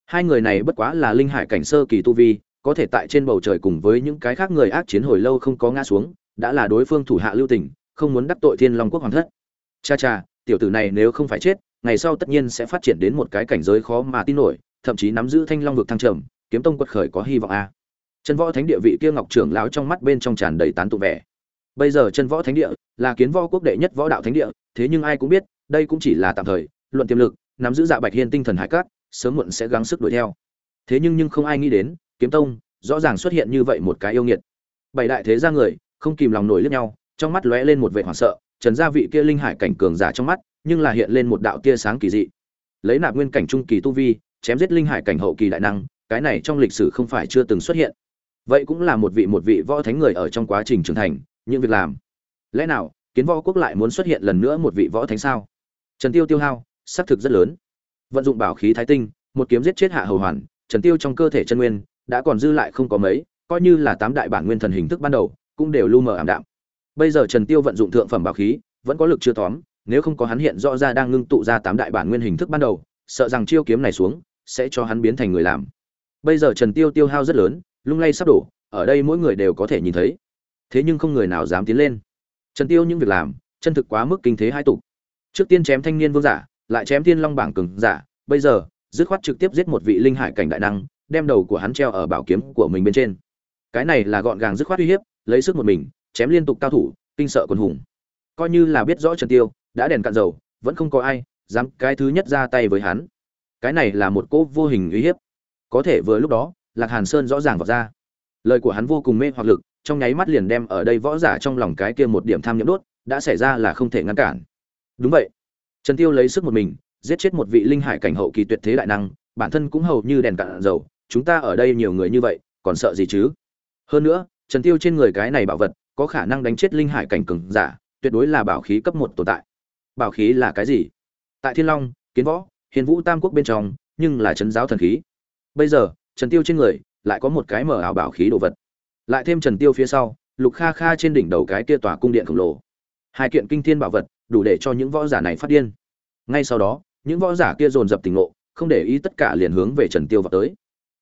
Speaker 1: Hai người này bất quá là linh hải cảnh sơ kỳ tu vi, có thể tại trên bầu trời cùng với những cái khác người ác chiến hồi lâu không có ngã xuống đã là đối phương thủ hạ lưu tình, không muốn đắc tội thiên long quốc hoàng thất. Cha cha, tiểu tử này nếu không phải chết, ngày sau tất nhiên sẽ phát triển đến một cái cảnh giới khó mà tin nổi, thậm chí nắm giữ thanh long vực thăng trầm, kiếm tông quật khởi có hy vọng a. À. chân võ thánh địa vị kia ngọc trưởng lão trong mắt bên trong tràn đầy tán tụ vẻ. Bây giờ chân võ thánh địa là kiến võ quốc đệ nhất võ đạo thánh địa, thế nhưng ai cũng biết, đây cũng chỉ là tạm thời, luận tiềm lực, nắm giữ dạ bạch hiên tinh thần hải cát, sớm muộn sẽ gắng sức đuổi theo. Thế nhưng nhưng không ai nghĩ đến, kiếm tông rõ ràng xuất hiện như vậy một cái yêu nghiệt. Bảy đại thế gia người không kìm lòng nổi lướt nhau, trong mắt lóe lên một vẻ hoảng sợ, trần gia vị kia linh hải cảnh cường giả trong mắt, nhưng là hiện lên một đạo tia sáng kỳ dị. Lấy nạp nguyên cảnh trung kỳ tu vi, chém giết linh hải cảnh hậu kỳ đại năng, cái này trong lịch sử không phải chưa từng xuất hiện. Vậy cũng là một vị một vị võ thánh người ở trong quá trình trưởng thành, những việc làm. Lẽ nào, kiến võ quốc lại muốn xuất hiện lần nữa một vị võ thánh sao? Trần tiêu tiêu hao, xác thực rất lớn. Vận dụng bảo khí thái tinh, một kiếm giết chết hạ hầu hoàn, trần tiêu trong cơ thể chân nguyên, đã còn dư lại không có mấy, coi như là tám đại bản nguyên thần hình thức ban đầu cũng đều lu mờ ảm đạm. Bây giờ trần tiêu vận dụng thượng phẩm bảo khí, vẫn có lực chưa tóm, nếu không có hắn hiện rõ ra đang ngưng tụ ra tám đại bản nguyên hình thức ban đầu, sợ rằng chiêu kiếm này xuống, sẽ cho hắn biến thành người làm. Bây giờ trần tiêu tiêu hao rất lớn, lung lay sắp đổ, ở đây mỗi người đều có thể nhìn thấy. Thế nhưng không người nào dám tiến lên. Trần tiêu những việc làm, chân thực quá mức kinh thế hai tục. Trước tiên chém thanh niên vương giả, lại chém thiên long bảng cường giả, bây giờ, dứt khoát trực tiếp giết một vị linh hải cảnh đại năng, đem đầu của hắn treo ở bảo kiếm của mình bên trên. Cái này là gọn gàng dứt khoát uy hiếp lấy sức một mình, chém liên tục cao thủ, kinh sợ quần hùng. Coi như là biết rõ trần tiêu, đã đèn cạn dầu, vẫn không có ai dám cái thứ nhất ra tay với hắn. Cái này là một cỗ vô hình uy hiếp. Có thể vừa lúc đó, lạc hàn sơn rõ ràng vào ra. Lời của hắn vô cùng mê hoặc lực, trong nháy mắt liền đem ở đây võ giả trong lòng cái kia một điểm tham nhiễm đốt, đã xảy ra là không thể ngăn cản. Đúng vậy. Trần tiêu lấy sức một mình, giết chết một vị linh hải cảnh hậu kỳ tuyệt thế đại năng, bản thân cũng hầu như đèn cạn dầu, chúng ta ở đây nhiều người như vậy, còn sợ gì chứ? Hơn nữa trần tiêu trên người cái này bảo vật, có khả năng đánh chết linh hải cảnh cường giả, tuyệt đối là bảo khí cấp một tồn tại. Bảo khí là cái gì? Tại thiên long, kiến võ, hiền vũ tam quốc bên trong, nhưng là trấn giáo thần khí. Bây giờ, trần tiêu trên người lại có một cái mở ảo bảo khí đồ vật. Lại thêm trần tiêu phía sau, lục kha kha trên đỉnh đầu cái kia tòa cung điện khổng lồ. Hai kiện kinh thiên bảo vật, đủ để cho những võ giả này phát điên. Ngay sau đó, những võ giả kia dồn dập tỉnh ngộ, không để ý tất cả liền hướng về trần tiêu vọt tới.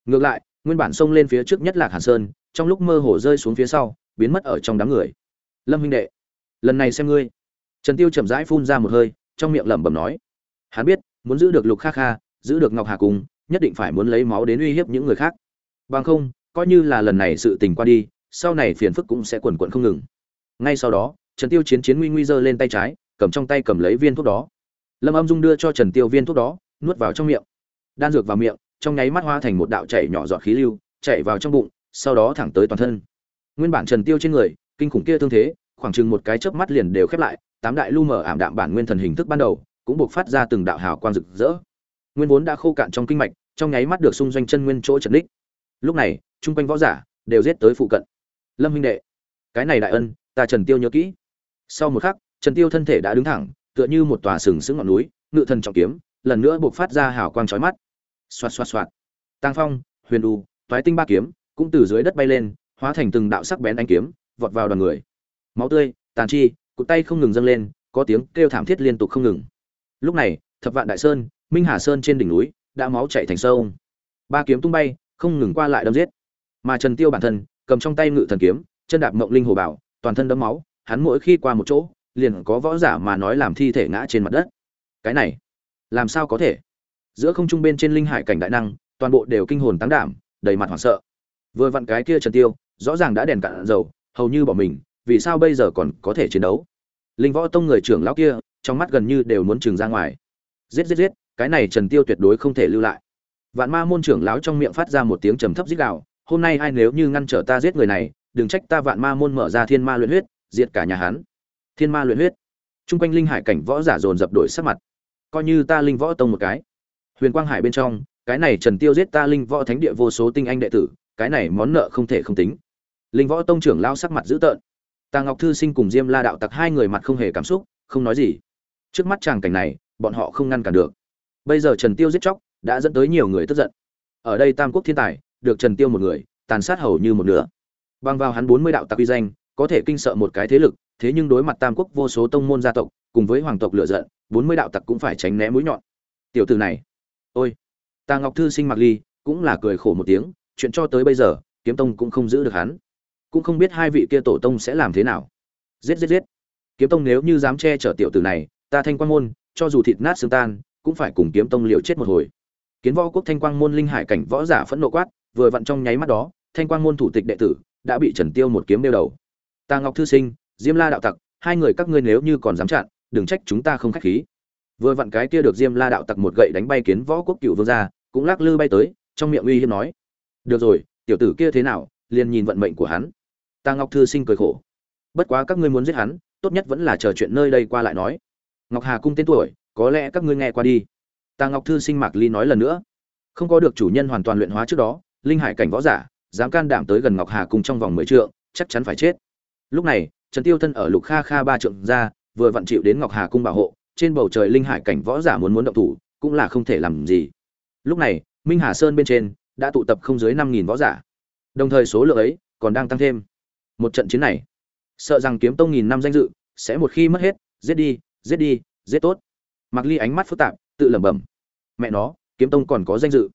Speaker 1: Ngược lại nguyên bản xông lên phía trước nhất lạc hàn sơn, trong lúc mơ hồ rơi xuống phía sau, biến mất ở trong đám người. Lâm huynh đệ, lần này xem ngươi. Trần tiêu chậm rãi phun ra một hơi, trong miệng lẩm bẩm nói. Hắn biết, muốn giữ được lục kha kha, giữ được ngọc hà cung nhất định phải muốn lấy máu đến uy hiếp những người khác. Bằng không, coi như là lần này sự tình qua đi, sau này phiền phức cũng sẽ quần quận không ngừng. Ngay sau đó, trần tiêu chiến chiến nguy nguy giơ lên tay trái, cầm trong tay cầm lấy viên thuốc đó. Lâm âm dung đưa cho trần tiêu viên thuốc đó, nuốt vào trong miệng. Đan dược vào miệng trong nháy mắt hóa thành một đạo chảy nhỏ giọt khí lưu chạy vào trong bụng, sau đó thẳng tới toàn thân. Nguyên bản trần tiêu trên người, kinh khủng kia thương thế, khoảng chừng một cái chớp mắt liền đều khép lại, tám đại lu mờ ảm đạm bản nguyên thần hình thức ban đầu, cũng buộc phát ra từng đạo hào quang rực rỡ. Nguyên vốn đã khô cạn trong kinh mạch, trong nháy mắt được xung doanh chân nguyên chỗ trần đích lúc này trung quanh võ giả đều giết tới phụ cận. Lâm huynh đệ, cái này đại ân, ta trần tiêu nhớ kỹ. Sau một khắc, trần tiêu thân thể đã đứng thẳng, tựa như một tòa sừng sững ngọn núi, ngự thần trọng kiếm, lần nữa buộc phát ra hào quang chói mắt xoạt xoạt xoạt. Tàng phong, huyền đu toái tinh ba kiếm cũng từ dưới đất bay lên, hóa thành từng đạo sắc bén ánh kiếm, vọt vào đoàn người. Máu tươi, tàn chi, cụt tay không ngừng dâng lên, có tiếng kêu thảm thiết liên tục không ngừng. Lúc này, thập vạn đại sơn, minh hà sơn trên đỉnh núi đã máu chảy thành sâu ba kiếm tung bay, không ngừng qua lại đâm giết. Mà trần tiêu bản thân, cầm trong tay ngự thần kiếm, chân đạp mộng linh hồ bảo, toàn thân đấm máu, hắn mỗi khi qua một chỗ, liền có võ giả mà nói làm thi thể ngã trên mặt đất. Cái này, làm sao có thể? Giữa không trung bên trên linh hải cảnh đại năng, toàn bộ đều kinh hồn tăng đảm, đầy mặt hoảng sợ. Vừa vặn cái kia trần tiêu, rõ ràng đã đèn cạn dầu, hầu như bỏ mình, vì sao bây giờ còn có thể chiến đấu? Linh võ tông người trưởng lão kia, trong mắt gần như đều muốn trừng ra ngoài. Giết giết giết, cái này trần tiêu tuyệt đối không thể lưu lại. Vạn ma môn trưởng lão trong miệng phát ra một tiếng trầm thấp rít gào, hôm nay ai nếu như ngăn trở ta giết người này, đừng trách ta vạn ma môn mở ra thiên ma luyện huyết, diệt cả nhà hắn. Thiên ma luyện huyết. Trung quanh linh hải cảnh võ giả dồn dập đổi sắc mặt. Coi như ta linh võ tông một cái huyền quang hải bên trong, cái này trần tiêu giết ta linh võ thánh địa vô số tinh anh đệ tử, cái này món nợ không thể không tính. Linh võ tông trưởng lao sắc mặt dữ tợn. Tà ngọc thư sinh cùng diêm la đạo tặc hai người mặt không hề cảm xúc, không nói gì. Trước mắt chàng cảnh này, bọn họ không ngăn cản được. Bây giờ trần tiêu giết chóc, đã dẫn tới nhiều người tức giận. Ở đây tam quốc thiên tài, được trần tiêu một người, tàn sát hầu như một nửa. Bằng vào hắn bốn mươi đạo tặc uy danh, có thể kinh sợ một cái thế lực, thế nhưng đối mặt tam quốc vô số tông môn gia tộc, cùng với hoàng tộc lựa giận, bốn mươi đạo tặc cũng phải tránh né mũi nhọn. Tiểu tử này ôi tà ngọc thư sinh mặc ly, cũng là cười khổ một tiếng, chuyện cho tới bây giờ, kiếm tông cũng không giữ được hắn. Cũng không biết hai vị kia tổ tông sẽ làm thế nào. Giết giết giết. Kiếm tông nếu như dám che chở tiểu tử này, ta thanh quan môn, cho dù thịt nát xương tan, cũng phải cùng kiếm tông liều chết một hồi. Kiến võ quốc thanh quang môn linh hải cảnh võ giả phẫn nộ quát, vừa vặn trong nháy mắt đó, thanh quang môn thủ tịch đệ tử đã bị trần tiêu một kiếm đeo đầu. Ta ngọc thư sinh, diêm la đạo tặc, hai người các ngươi nếu như còn dám chặn, đừng trách chúng ta không khách khí vừa vặn cái kia được diêm la đạo tặc một gậy đánh bay kiến võ quốc cựu vương gia, cũng lắc lư bay tới, trong miệng uy hiếp nói, được rồi, tiểu tử kia thế nào, liền nhìn vận mệnh của hắn. Ta ngọc thư sinh cười khổ, bất quá các ngươi muốn giết hắn, tốt nhất vẫn là chờ chuyện nơi đây qua lại nói. Ngọc hà cung tên tuổi, có lẽ các ngươi nghe qua đi. Ta ngọc thư sinh mạc ly nói lần nữa, không có được chủ nhân hoàn toàn luyện hóa trước đó, linh hải cảnh võ giả, dám can đảm tới gần ngọc hà cung trong vòng mười trượng, chắc chắn phải chết. Lúc này, trần tiêu thân ở lục kha kha ba trượng ra, vừa vặn chịu đến ngọc hà cung bảo hộ trên bầu trời linh hải cảnh võ giả muốn muốn động thủ, cũng là không thể làm gì. Lúc này, minh hà sơn bên trên đã tụ tập không dưới năm nghìn võ giả. Đồng thời số lượng ấy còn đang tăng thêm. Một trận chiến này, sợ rằng kiếm tông nghìn năm danh dự sẽ một khi mất hết, giết đi giết đi, giết tốt. Mặc ly ánh mắt phức tạp, tự lẩm bẩm. Mẹ nó, kiếm tông còn có danh dự.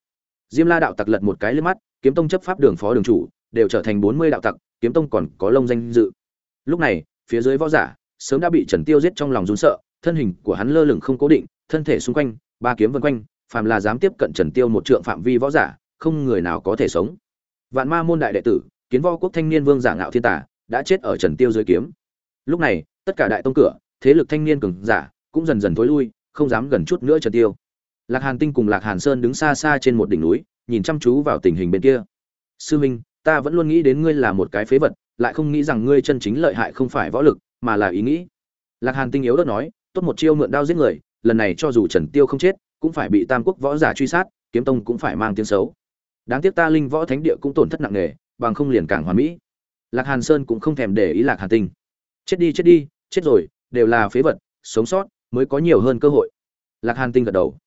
Speaker 1: Diêm la đạo tặc lật một cái lên mắt, kiếm tông chấp pháp đường phó đường chủ, đều trở thành bốn mươi đạo tặc, kiếm tông còn có lông danh dự. Lúc này, phía dưới võ giả sớm đã bị trần tiêu giết trong lòng run sợ thân hình của hắn lơ lửng không cố định, thân thể xung quanh, ba kiếm vần quanh, phàm là dám tiếp cận trần tiêu một trượng phạm vi võ giả, không người nào có thể sống. Vạn ma môn đại đệ tử, kiến võ quốc thanh niên vương giả ngạo thiên tả đã chết ở trần tiêu dưới kiếm. Lúc này, tất cả đại tông cửa, thế lực thanh niên cường giả, cũng dần dần thối lui, không dám gần chút nữa trần tiêu. Lạc hàn tinh cùng lạc hàn sơn đứng xa xa trên một đỉnh núi, nhìn chăm chú vào tình hình bên kia. Sư minh, ta vẫn luôn nghĩ đến ngươi là một cái phế vật, lại không nghĩ rằng ngươi chân chính lợi hại không phải võ lực, mà là ý nghĩ. Lạc hàn tinh yếu đất nói tốt một chiêu mượn đao giết người, lần này cho dù trần tiêu không chết, cũng phải bị tam quốc võ giả truy sát, kiếm tông cũng phải mang tiếng xấu. Đáng tiếc ta linh võ thánh địa cũng tổn thất nặng nề, bằng không liền càng hoàn mỹ. Lạc hàn sơn cũng không thèm để ý lạc hàn tinh. Chết đi chết đi, chết rồi, đều là phế vật, sống sót mới có nhiều hơn cơ hội. Lạc hàn tinh gật đầu.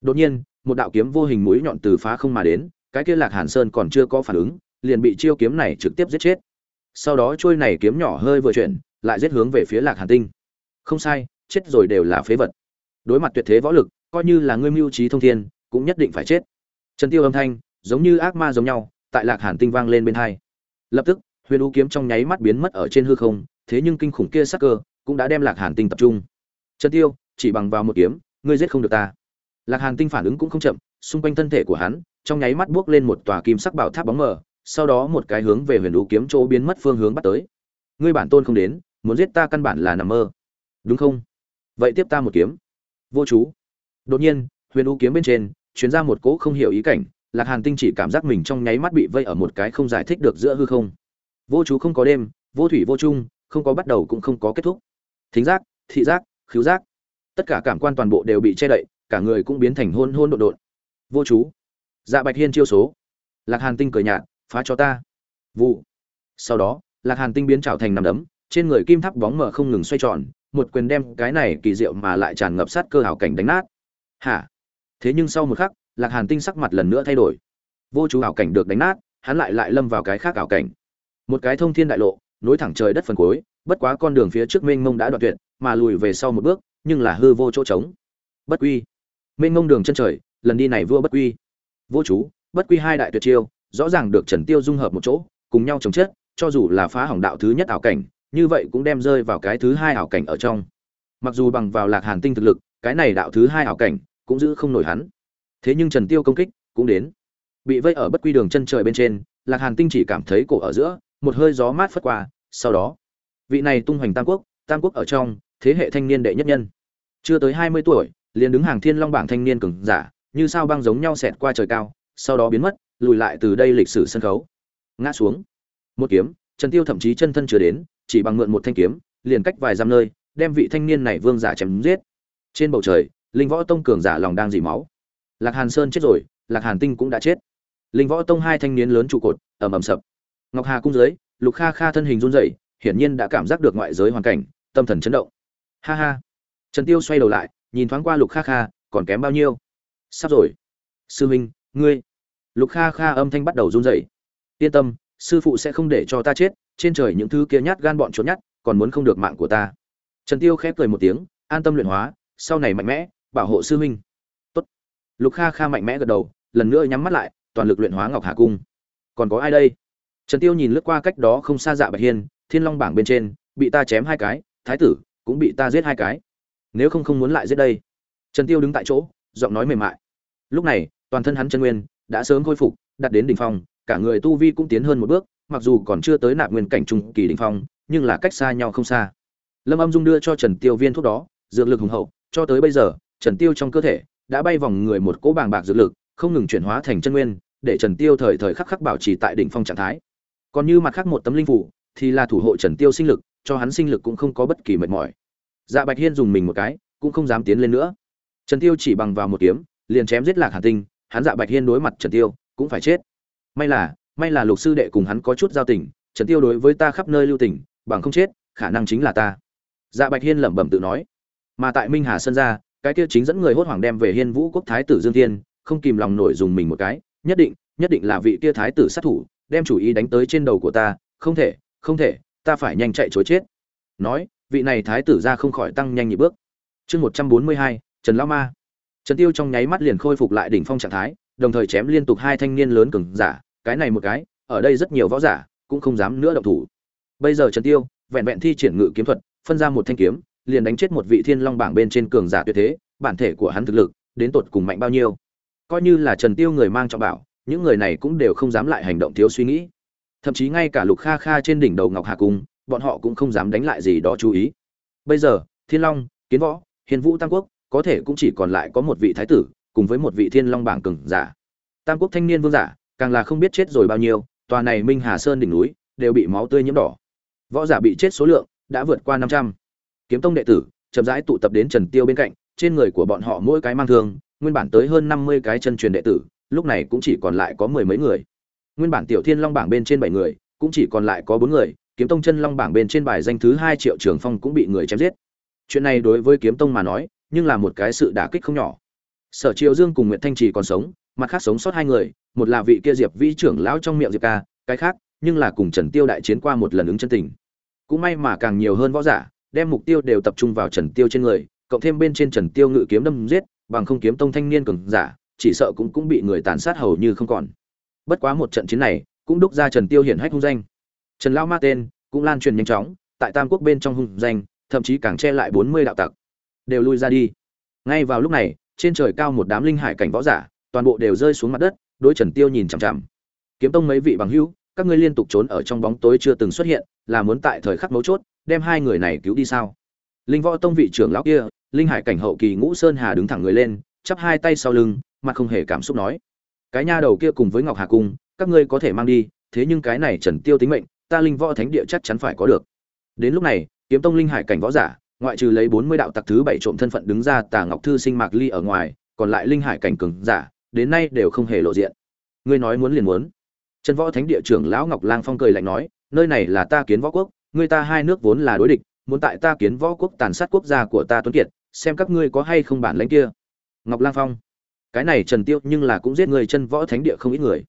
Speaker 1: Đột nhiên, một đạo kiếm vô hình mũi nhọn từ phá không mà đến, cái kia lạc hàn sơn còn chưa có phản ứng, liền bị chiêu kiếm này trực tiếp giết chết. Sau đó trôi này kiếm nhỏ hơi vừa chuyển, lại giết hướng về phía lạc hàn tinh. Không sai chết rồi đều là phế vật. Đối mặt tuyệt thế võ lực, coi như là ngươi mưu trí thông thiên, cũng nhất định phải chết. Trần tiêu âm thanh, giống như ác ma giống nhau, tại lạc hàn tinh vang lên bên hai. Lập tức, huyền u kiếm trong nháy mắt biến mất ở trên hư không, thế nhưng kinh khủng kia sắc cơ cũng đã đem lạc hàn tinh tập trung. Trần tiêu, chỉ bằng vào một kiếm, ngươi giết không được ta. Lạc hàn tinh phản ứng cũng không chậm, xung quanh thân thể của hắn, trong nháy mắt bước lên một tòa kim sắc bảo tháp bóng mờ, sau đó một cái hướng về huyền u kiếm chỗ biến mất phương hướng bắt tới. Ngươi bản tôn không đến, muốn giết ta căn bản là nằm mơ. Đúng không? Vậy tiếp ta một kiếm. Vô chú. Đột nhiên, huyền u kiếm bên trên chuyến ra một cỗ không hiểu ý cảnh, lạc hàn tinh chỉ cảm giác mình trong nháy mắt bị vây ở một cái không giải thích được giữa hư không. Vô chú không có đêm, vô thủy vô chung, không có bắt đầu cũng không có kết thúc. Thính giác, thị giác, khứu giác. Tất cả cảm quan toàn bộ đều bị che đậy, cả người cũng biến thành hôn hôn đột đột vô chú. Dạ bạch hiên chiêu số. Lạc hàn tinh cười nhạt, phá cho ta. Vụ. Sau đó, lạc hàn tinh biến trào thành nằm đấm, trên người kim tháp bóng mở không ngừng xoay tròn một quyền đem cái này kỳ diệu mà lại tràn ngập sát cơ hảo cảnh đánh nát. Hả? Thế nhưng sau một khắc, lạc hàn tinh sắc mặt lần nữa thay đổi. Vô chú hảo cảnh được đánh nát, hắn lại lại lâm vào cái khác hảo cảnh. Một cái thông thiên đại lộ, nối thẳng trời đất phần cuối, bất quá con đường phía trước mênh mông đã đoạn tuyệt, mà lùi về sau một bước, nhưng là hư vô chỗ trống. Bất quy. Mênh mông đường chân trời, lần đi này vua bất quy. Vô chú, bất quy hai đại tuyệt chiêu, rõ ràng được trần tiêu dung hợp một chỗ, cùng nhau chống chết, cho dù là phá hỏng đạo thứ nhất ảo cảnh như vậy cũng đem rơi vào cái thứ hai ảo cảnh ở trong. Mặc dù bằng vào lạc hàn tinh thực lực, cái này đạo thứ hai ảo cảnh cũng giữ không nổi hắn. Thế nhưng trần tiêu công kích cũng đến. Bị vây ở bất quy đường chân trời bên trên, lạc hàn tinh chỉ cảm thấy cổ ở giữa, một hơi gió mát phất qua, sau đó, vị này tung hoành tam quốc tam quốc ở trong, thế hệ thanh niên đệ nhất nhân. Chưa tới hai mươi tuổi, liền đứng hàng thiên long bảng thanh niên cường giả, như sao băng giống nhau xẹt qua trời cao, sau đó biến mất, lùi lại từ đây lịch sử sân khấu. Ngã xuống. Một kiếm, trần tiêu thậm chí chân thân chưa đến chỉ bằng mượn một thanh kiếm, liền cách vài dặm nơi, đem vị thanh niên này vương giả chém giết. Trên bầu trời, linh võ tông cường giả lòng đang dỉ máu. Lạc hàn sơn chết rồi, lạc hàn tinh cũng đã chết. Linh võ tông hai thanh niên lớn trụ cột, ầm ầm sập. Ngọc hà cung dưới, lục kha kha thân hình run rẩy, hiển nhiên đã cảm giác được ngoại giới hoàn cảnh, tâm thần chấn động. Ha ha. Trần tiêu xoay đầu lại, nhìn thoáng qua lục kha kha, còn kém bao nhiêu? Sắp rồi. Sư huynh ngươi. Lục kha kha âm thanh bắt đầu run rẩy. Yên tâm, sư phụ sẽ không để cho ta chết trên trời những thứ kia nhát gan bọn trốn nhát, còn muốn không được mạng của ta. Trần tiêu khép cười một tiếng, an tâm luyện hóa, sau này mạnh mẽ, bảo hộ sư huynh. Tốt. Lục kha kha mạnh mẽ gật đầu, lần nữa nhắm mắt lại, toàn lực luyện hóa ngọc hà cung. Còn có ai đây? Trần tiêu nhìn lướt qua cách đó không xa dạ bạch hiên, thiên long bảng bên trên, bị ta chém hai cái, thái tử cũng bị ta giết hai cái. Nếu không không muốn lại giết đây. Trần tiêu đứng tại chỗ, giọng nói mềm mại. Lúc này, toàn thân hắn chân nguyên đã sớm khôi phục, đạt đến đỉnh phong, cả người tu vi cũng tiến hơn một bước mặc dù còn chưa tới nạp nguyên cảnh trung kỳ đỉnh phong, nhưng là cách xa nhau không xa. Lâm âm dung đưa cho trần tiêu viên thuốc đó, dược lực hùng hậu, cho tới bây giờ, trần tiêu trong cơ thể đã bay vòng người một cỗ bàng bạc dược lực, không ngừng chuyển hóa thành chân nguyên, để trần tiêu thời thời khắc khắc bảo trì tại đỉnh phong trạng thái. Còn như mặt khác một tấm linh phủ thì là thủ hộ trần tiêu sinh lực, cho hắn sinh lực cũng không có bất kỳ mệt mỏi. Dạ bạch hiên dùng mình một cái, cũng không dám tiến lên nữa. Trần tiêu chỉ bằng vào một kiếm, liền chém giết lạc Hàn tinh, hắn dạ bạch hiên đối mặt trần tiêu, cũng phải chết. May là may là lục sư đệ cùng hắn có chút giao tình, trần tiêu đối với ta khắp nơi lưu tình, bằng không chết, khả năng chính là ta. Dạ bạch hiên lẩm bẩm tự nói. Mà tại minh hà sơn ra, cái kia chính dẫn người hốt hoảng đem về hiên vũ quốc thái tử dương thiên, không kìm lòng nổi dùng mình một cái, nhất định nhất định là vị kia thái tử sát thủ, đem chủ ý đánh tới trên đầu của ta, không thể không thể, ta phải nhanh chạy chối chết. Nói, vị này thái tử ra không khỏi tăng nhanh nhịp bước. Chương một trăm bốn mươi hai, trần lão ma. Trần tiêu trong nháy mắt liền khôi phục lại đỉnh phong trạng thái, đồng thời chém liên tục hai thanh niên lớn cường giả cái này một cái, ở đây rất nhiều võ giả cũng không dám nữa động thủ. Bây giờ trần tiêu vẹn vẹn thi triển ngự kiếm thuật, phân ra một thanh kiếm, liền đánh chết một vị thiên long bảng bên trên cường giả tuyệt thế, bản thể của hắn thực lực đến tột cùng mạnh bao nhiêu? Coi như là trần tiêu người mang trọng bảo, những người này cũng đều không dám lại hành động thiếu suy nghĩ. Thậm chí ngay cả lục kha kha trên đỉnh đầu ngọc hà cung, bọn họ cũng không dám đánh lại gì đó chú ý. Bây giờ, thiên long, kiến võ, hiền vũ tam quốc, có thể cũng chỉ còn lại có một vị thái tử, cùng với một vị thiên long bảng cường giả. Tam quốc thanh niên vương giả càng là không biết chết rồi bao nhiêu, tòa này minh hà sơn đỉnh núi đều bị máu tươi nhiễm đỏ. Võ giả bị chết số lượng đã vượt qua năm trăm. Kiếm tông đệ tử chậm rãi tụ tập đến trần tiêu bên cạnh, trên người của bọn họ mỗi cái mang thương, nguyên bản tới hơn năm mươi cái chân truyền đệ tử, lúc này cũng chỉ còn lại có mười mấy người. Nguyên bản tiểu thiên long bảng bên trên bảy người, cũng chỉ còn lại có bốn người, kiếm tông chân long bảng bên trên bài danh thứ hai triệu trường phong cũng bị người chém giết. Chuyện này đối với kiếm tông mà nói, nhưng là một cái sự đả kích không nhỏ. Sở triều dương cùng nguyễn thanh trì còn sống mặt khác sống sót hai người, một là vị kia diệp vĩ trưởng lão trong miệng diệp ca, cái khác, nhưng là cùng trần tiêu đại chiến qua một lần ứng chân tình. Cũng may mà càng nhiều hơn võ giả, đem mục tiêu đều tập trung vào trần tiêu trên người, cộng thêm bên trên trần tiêu ngự kiếm đâm giết, bằng không kiếm tông thanh niên cường giả, chỉ sợ cũng cũng bị người tàn sát hầu như không còn. Bất quá một trận chiến này, cũng đúc ra trần tiêu hiển hách hung danh. Trần lão ma tên, cũng lan truyền nhanh chóng, tại tam quốc bên trong hung danh, thậm chí càng che lại bốn mươi đạo tặc. Đều lui ra đi. Ngay vào lúc này, trên trời cao một đám linh hải cảnh võ giả toàn bộ đều rơi xuống mặt đất, đối trần tiêu nhìn chằm chằm. Kiếm tông mấy vị bằng hữu, các ngươi liên tục trốn ở trong bóng tối chưa từng xuất hiện, là muốn tại thời khắc mấu chốt, đem hai người này cứu đi sao? Linh võ tông vị trưởng lão kia, linh hải cảnh hậu kỳ ngũ sơn hà đứng thẳng người lên, chắp hai tay sau lưng, mặt không hề cảm xúc nói, cái nha đầu kia cùng với ngọc hà cung, các ngươi có thể mang đi, thế nhưng cái này trần tiêu tính mệnh, ta linh võ thánh địa chắc chắn phải có được. Đến lúc này, kiếm tông linh hải cảnh võ giả, ngoại trừ lấy bốn mươi đạo tặc thứ bảy trộm thân phận đứng ra, tà ngọc thư sinh mạc ly ở ngoài, còn lại linh hải cảnh cường giả đến nay đều không hề lộ diện. Ngươi nói muốn liền muốn. Trần võ thánh địa trưởng lão ngọc lang phong cười lạnh nói, nơi này là ta kiến võ quốc ngươi ta hai nước vốn là đối địch, muốn tại ta kiến võ quốc tàn sát quốc gia của ta tuấn kiệt, xem các ngươi có hay không bản lãnh kia. Ngọc lang phong, cái này trần tiêu nhưng là cũng giết người chân võ thánh địa không ít người.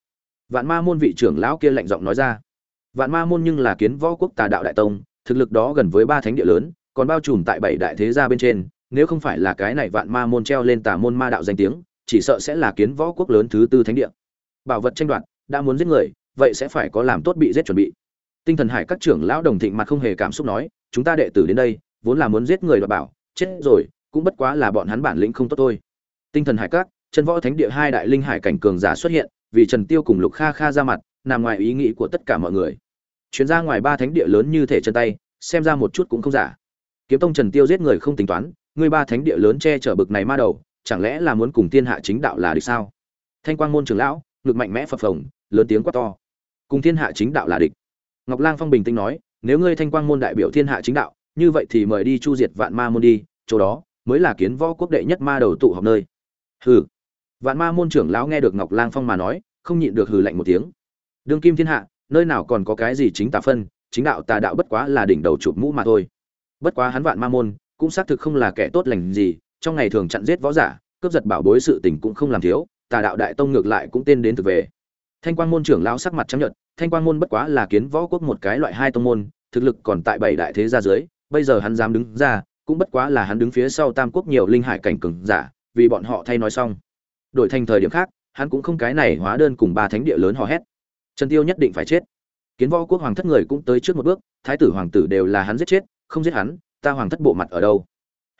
Speaker 1: Vạn ma môn vị trưởng lão kia lạnh giọng nói ra, vạn ma môn nhưng là kiến võ quốc tà đạo đại tông, thực lực đó gần với ba thánh địa lớn, còn bao trùm tại bảy đại thế gia bên trên, nếu không phải là cái này vạn ma môn treo lên tà môn ma đạo danh tiếng chỉ sợ sẽ là kiến võ quốc lớn thứ tư thánh địa. Bảo vật tranh đoạt, đã muốn giết người, vậy sẽ phải có làm tốt bị giết chuẩn bị. Tinh thần hải các trưởng lão đồng thịnh mặt không hề cảm xúc nói, chúng ta đệ tử đến đây, vốn là muốn giết người đoạt bảo, chết rồi, cũng bất quá là bọn hắn bản lĩnh không tốt thôi. Tinh thần hải các, chân võ thánh địa hai đại linh hải cảnh cường giả xuất hiện, vì trần tiêu cùng lục kha kha ra mặt, nằm ngoài ý nghĩ của tất cả mọi người. Chuyến ra ngoài ba thánh địa lớn như thể chân tay, xem ra một chút cũng không giả. Kiếm tông trần tiêu giết người không tính toán, người ba thánh địa lớn che chở bực này ma đầu chẳng lẽ là muốn cùng thiên hạ chính đạo là địch sao? Thanh quang môn trưởng lão, ngực mạnh mẽ phập phồng, lớn tiếng quát to. Cùng thiên hạ chính đạo là địch. Ngọc lang phong bình tĩnh nói, nếu ngươi thanh quang môn đại biểu thiên hạ chính đạo, như vậy thì mời đi chu diệt vạn ma môn đi, chỗ đó mới là kiến võ quốc đệ nhất ma đầu tụ họp nơi. Hừ. Vạn ma môn trưởng lão nghe được ngọc lang phong mà nói, không nhịn được hừ lạnh một tiếng. Đương kim thiên hạ, nơi nào còn có cái gì chính tà phân, chính đạo tà đạo bất quá là đỉnh đầu chụp mũ mà thôi. Bất quá hắn vạn ma môn, cũng xác thực không là kẻ tốt lành gì trong ngày thường chặn giết võ giả, cướp giật bảo bối sự tình cũng không làm thiếu, tà đạo đại tông ngược lại cũng tên đến thực về. Thanh quang môn trưởng lão sắc mặt chấp nhận thanh quang môn bất quá là kiến võ quốc một cái loại hai tông môn, thực lực còn tại bảy đại thế gia dưới, bây giờ hắn dám đứng ra, cũng bất quá là hắn đứng phía sau tam quốc nhiều linh hải cảnh cường giả, vì bọn họ thay nói xong. Đổi thành thời điểm khác, hắn cũng không cái này hóa đơn cùng ba thánh địa lớn hò hét. Trần tiêu nhất định phải chết. Kiến võ quốc hoàng thất người cũng tới trước một bước, thái tử hoàng tử đều là hắn giết chết, không giết hắn, ta hoàng thất bộ mặt ở đâu?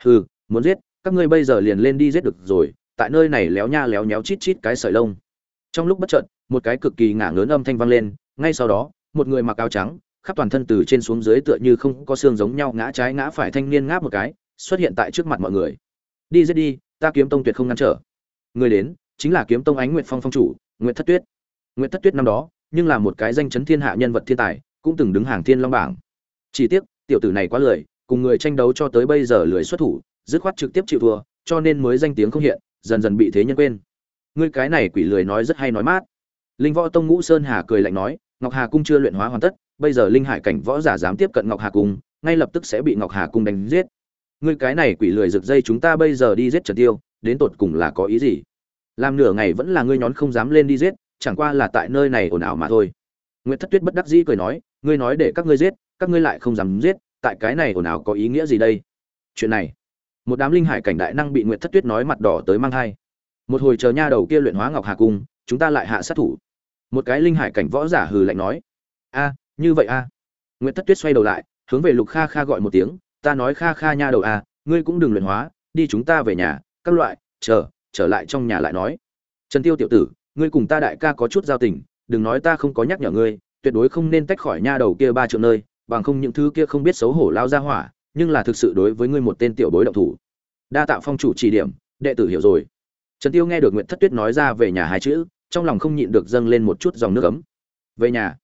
Speaker 1: Hừ, muốn giết các ngươi bây giờ liền lên đi giết được rồi, tại nơi này léo nha léo nhéo chít chít cái sợi lông. Trong lúc bất chợt, một cái cực kỳ ngả ngớn âm thanh vang lên, ngay sau đó, một người mặc áo trắng, khắp toàn thân từ trên xuống dưới tựa như không có xương giống nhau ngã trái ngã phải thanh niên ngáp một cái, xuất hiện tại trước mặt mọi người. Đi giết đi, ta kiếm tông tuyệt không ngăn trở. Người đến, chính là kiếm tông ánh nguyệt phong phong chủ, nguyệt thất tuyết. Nguyệt thất tuyết năm đó, nhưng là một cái danh chấn thiên hạ nhân vật thiên tài, cũng từng đứng hàng thiên long bảng. Chỉ tiếc, tiểu tử này quá lười, cùng người tranh đấu cho tới bây giờ lười xuất thủ dứt khoát trực tiếp chịu thua, cho nên mới danh tiếng không hiện, dần dần bị thế nhân quên. Ngươi cái này quỷ lười nói rất hay nói mát. Linh võ tông ngũ sơn hà cười lạnh nói, ngọc hà cung chưa luyện hóa hoàn tất, bây giờ linh hải cảnh võ giả dám tiếp cận ngọc hà cung, ngay lập tức sẽ bị ngọc hà cung đánh giết. Ngươi cái này quỷ lười rực dây chúng ta bây giờ đi giết trần tiêu, đến tột cùng là có ý gì? Làm nửa ngày vẫn là ngươi nhón không dám lên đi giết, chẳng qua là tại nơi này ồn ào mà thôi. Nguyệt thất tuyết bất đắc dĩ cười nói, ngươi nói để các ngươi giết, các ngươi lại không dám giết, tại cái này ồn ào có ý nghĩa gì đây? Chuyện này một đám linh hải cảnh đại năng bị nguyệt thất tuyết nói mặt đỏ tới mang hai một hồi chờ nha đầu kia luyện hóa ngọc hà cung, chúng ta lại hạ sát thủ. Một cái linh hải cảnh võ giả hừ lạnh nói. A, như vậy a. À. nguyệt thất tuyết xoay đầu lại, hướng về lục kha kha gọi một tiếng, ta nói kha kha nha đầu a, ngươi cũng đừng luyện hóa, đi chúng ta về nhà, các loại, chờ, trở lại trong nhà lại nói. Trần tiêu tiểu tử, ngươi cùng ta đại ca có chút giao tình, đừng nói ta không có nhắc nhở ngươi, tuyệt đối không nên tách khỏi nha đầu kia ba triệu nơi, bằng không những thứ kia không biết xấu hổ lao ra hỏa nhưng là thực sự đối với ngươi một tên tiểu bối động thủ. Đa tạo phong chủ chỉ điểm, đệ tử hiểu rồi. Trần tiêu nghe được nguyễn thất tuyết nói ra về nhà hai chữ, trong lòng không nhịn được dâng lên một chút dòng nước ấm. Về nhà.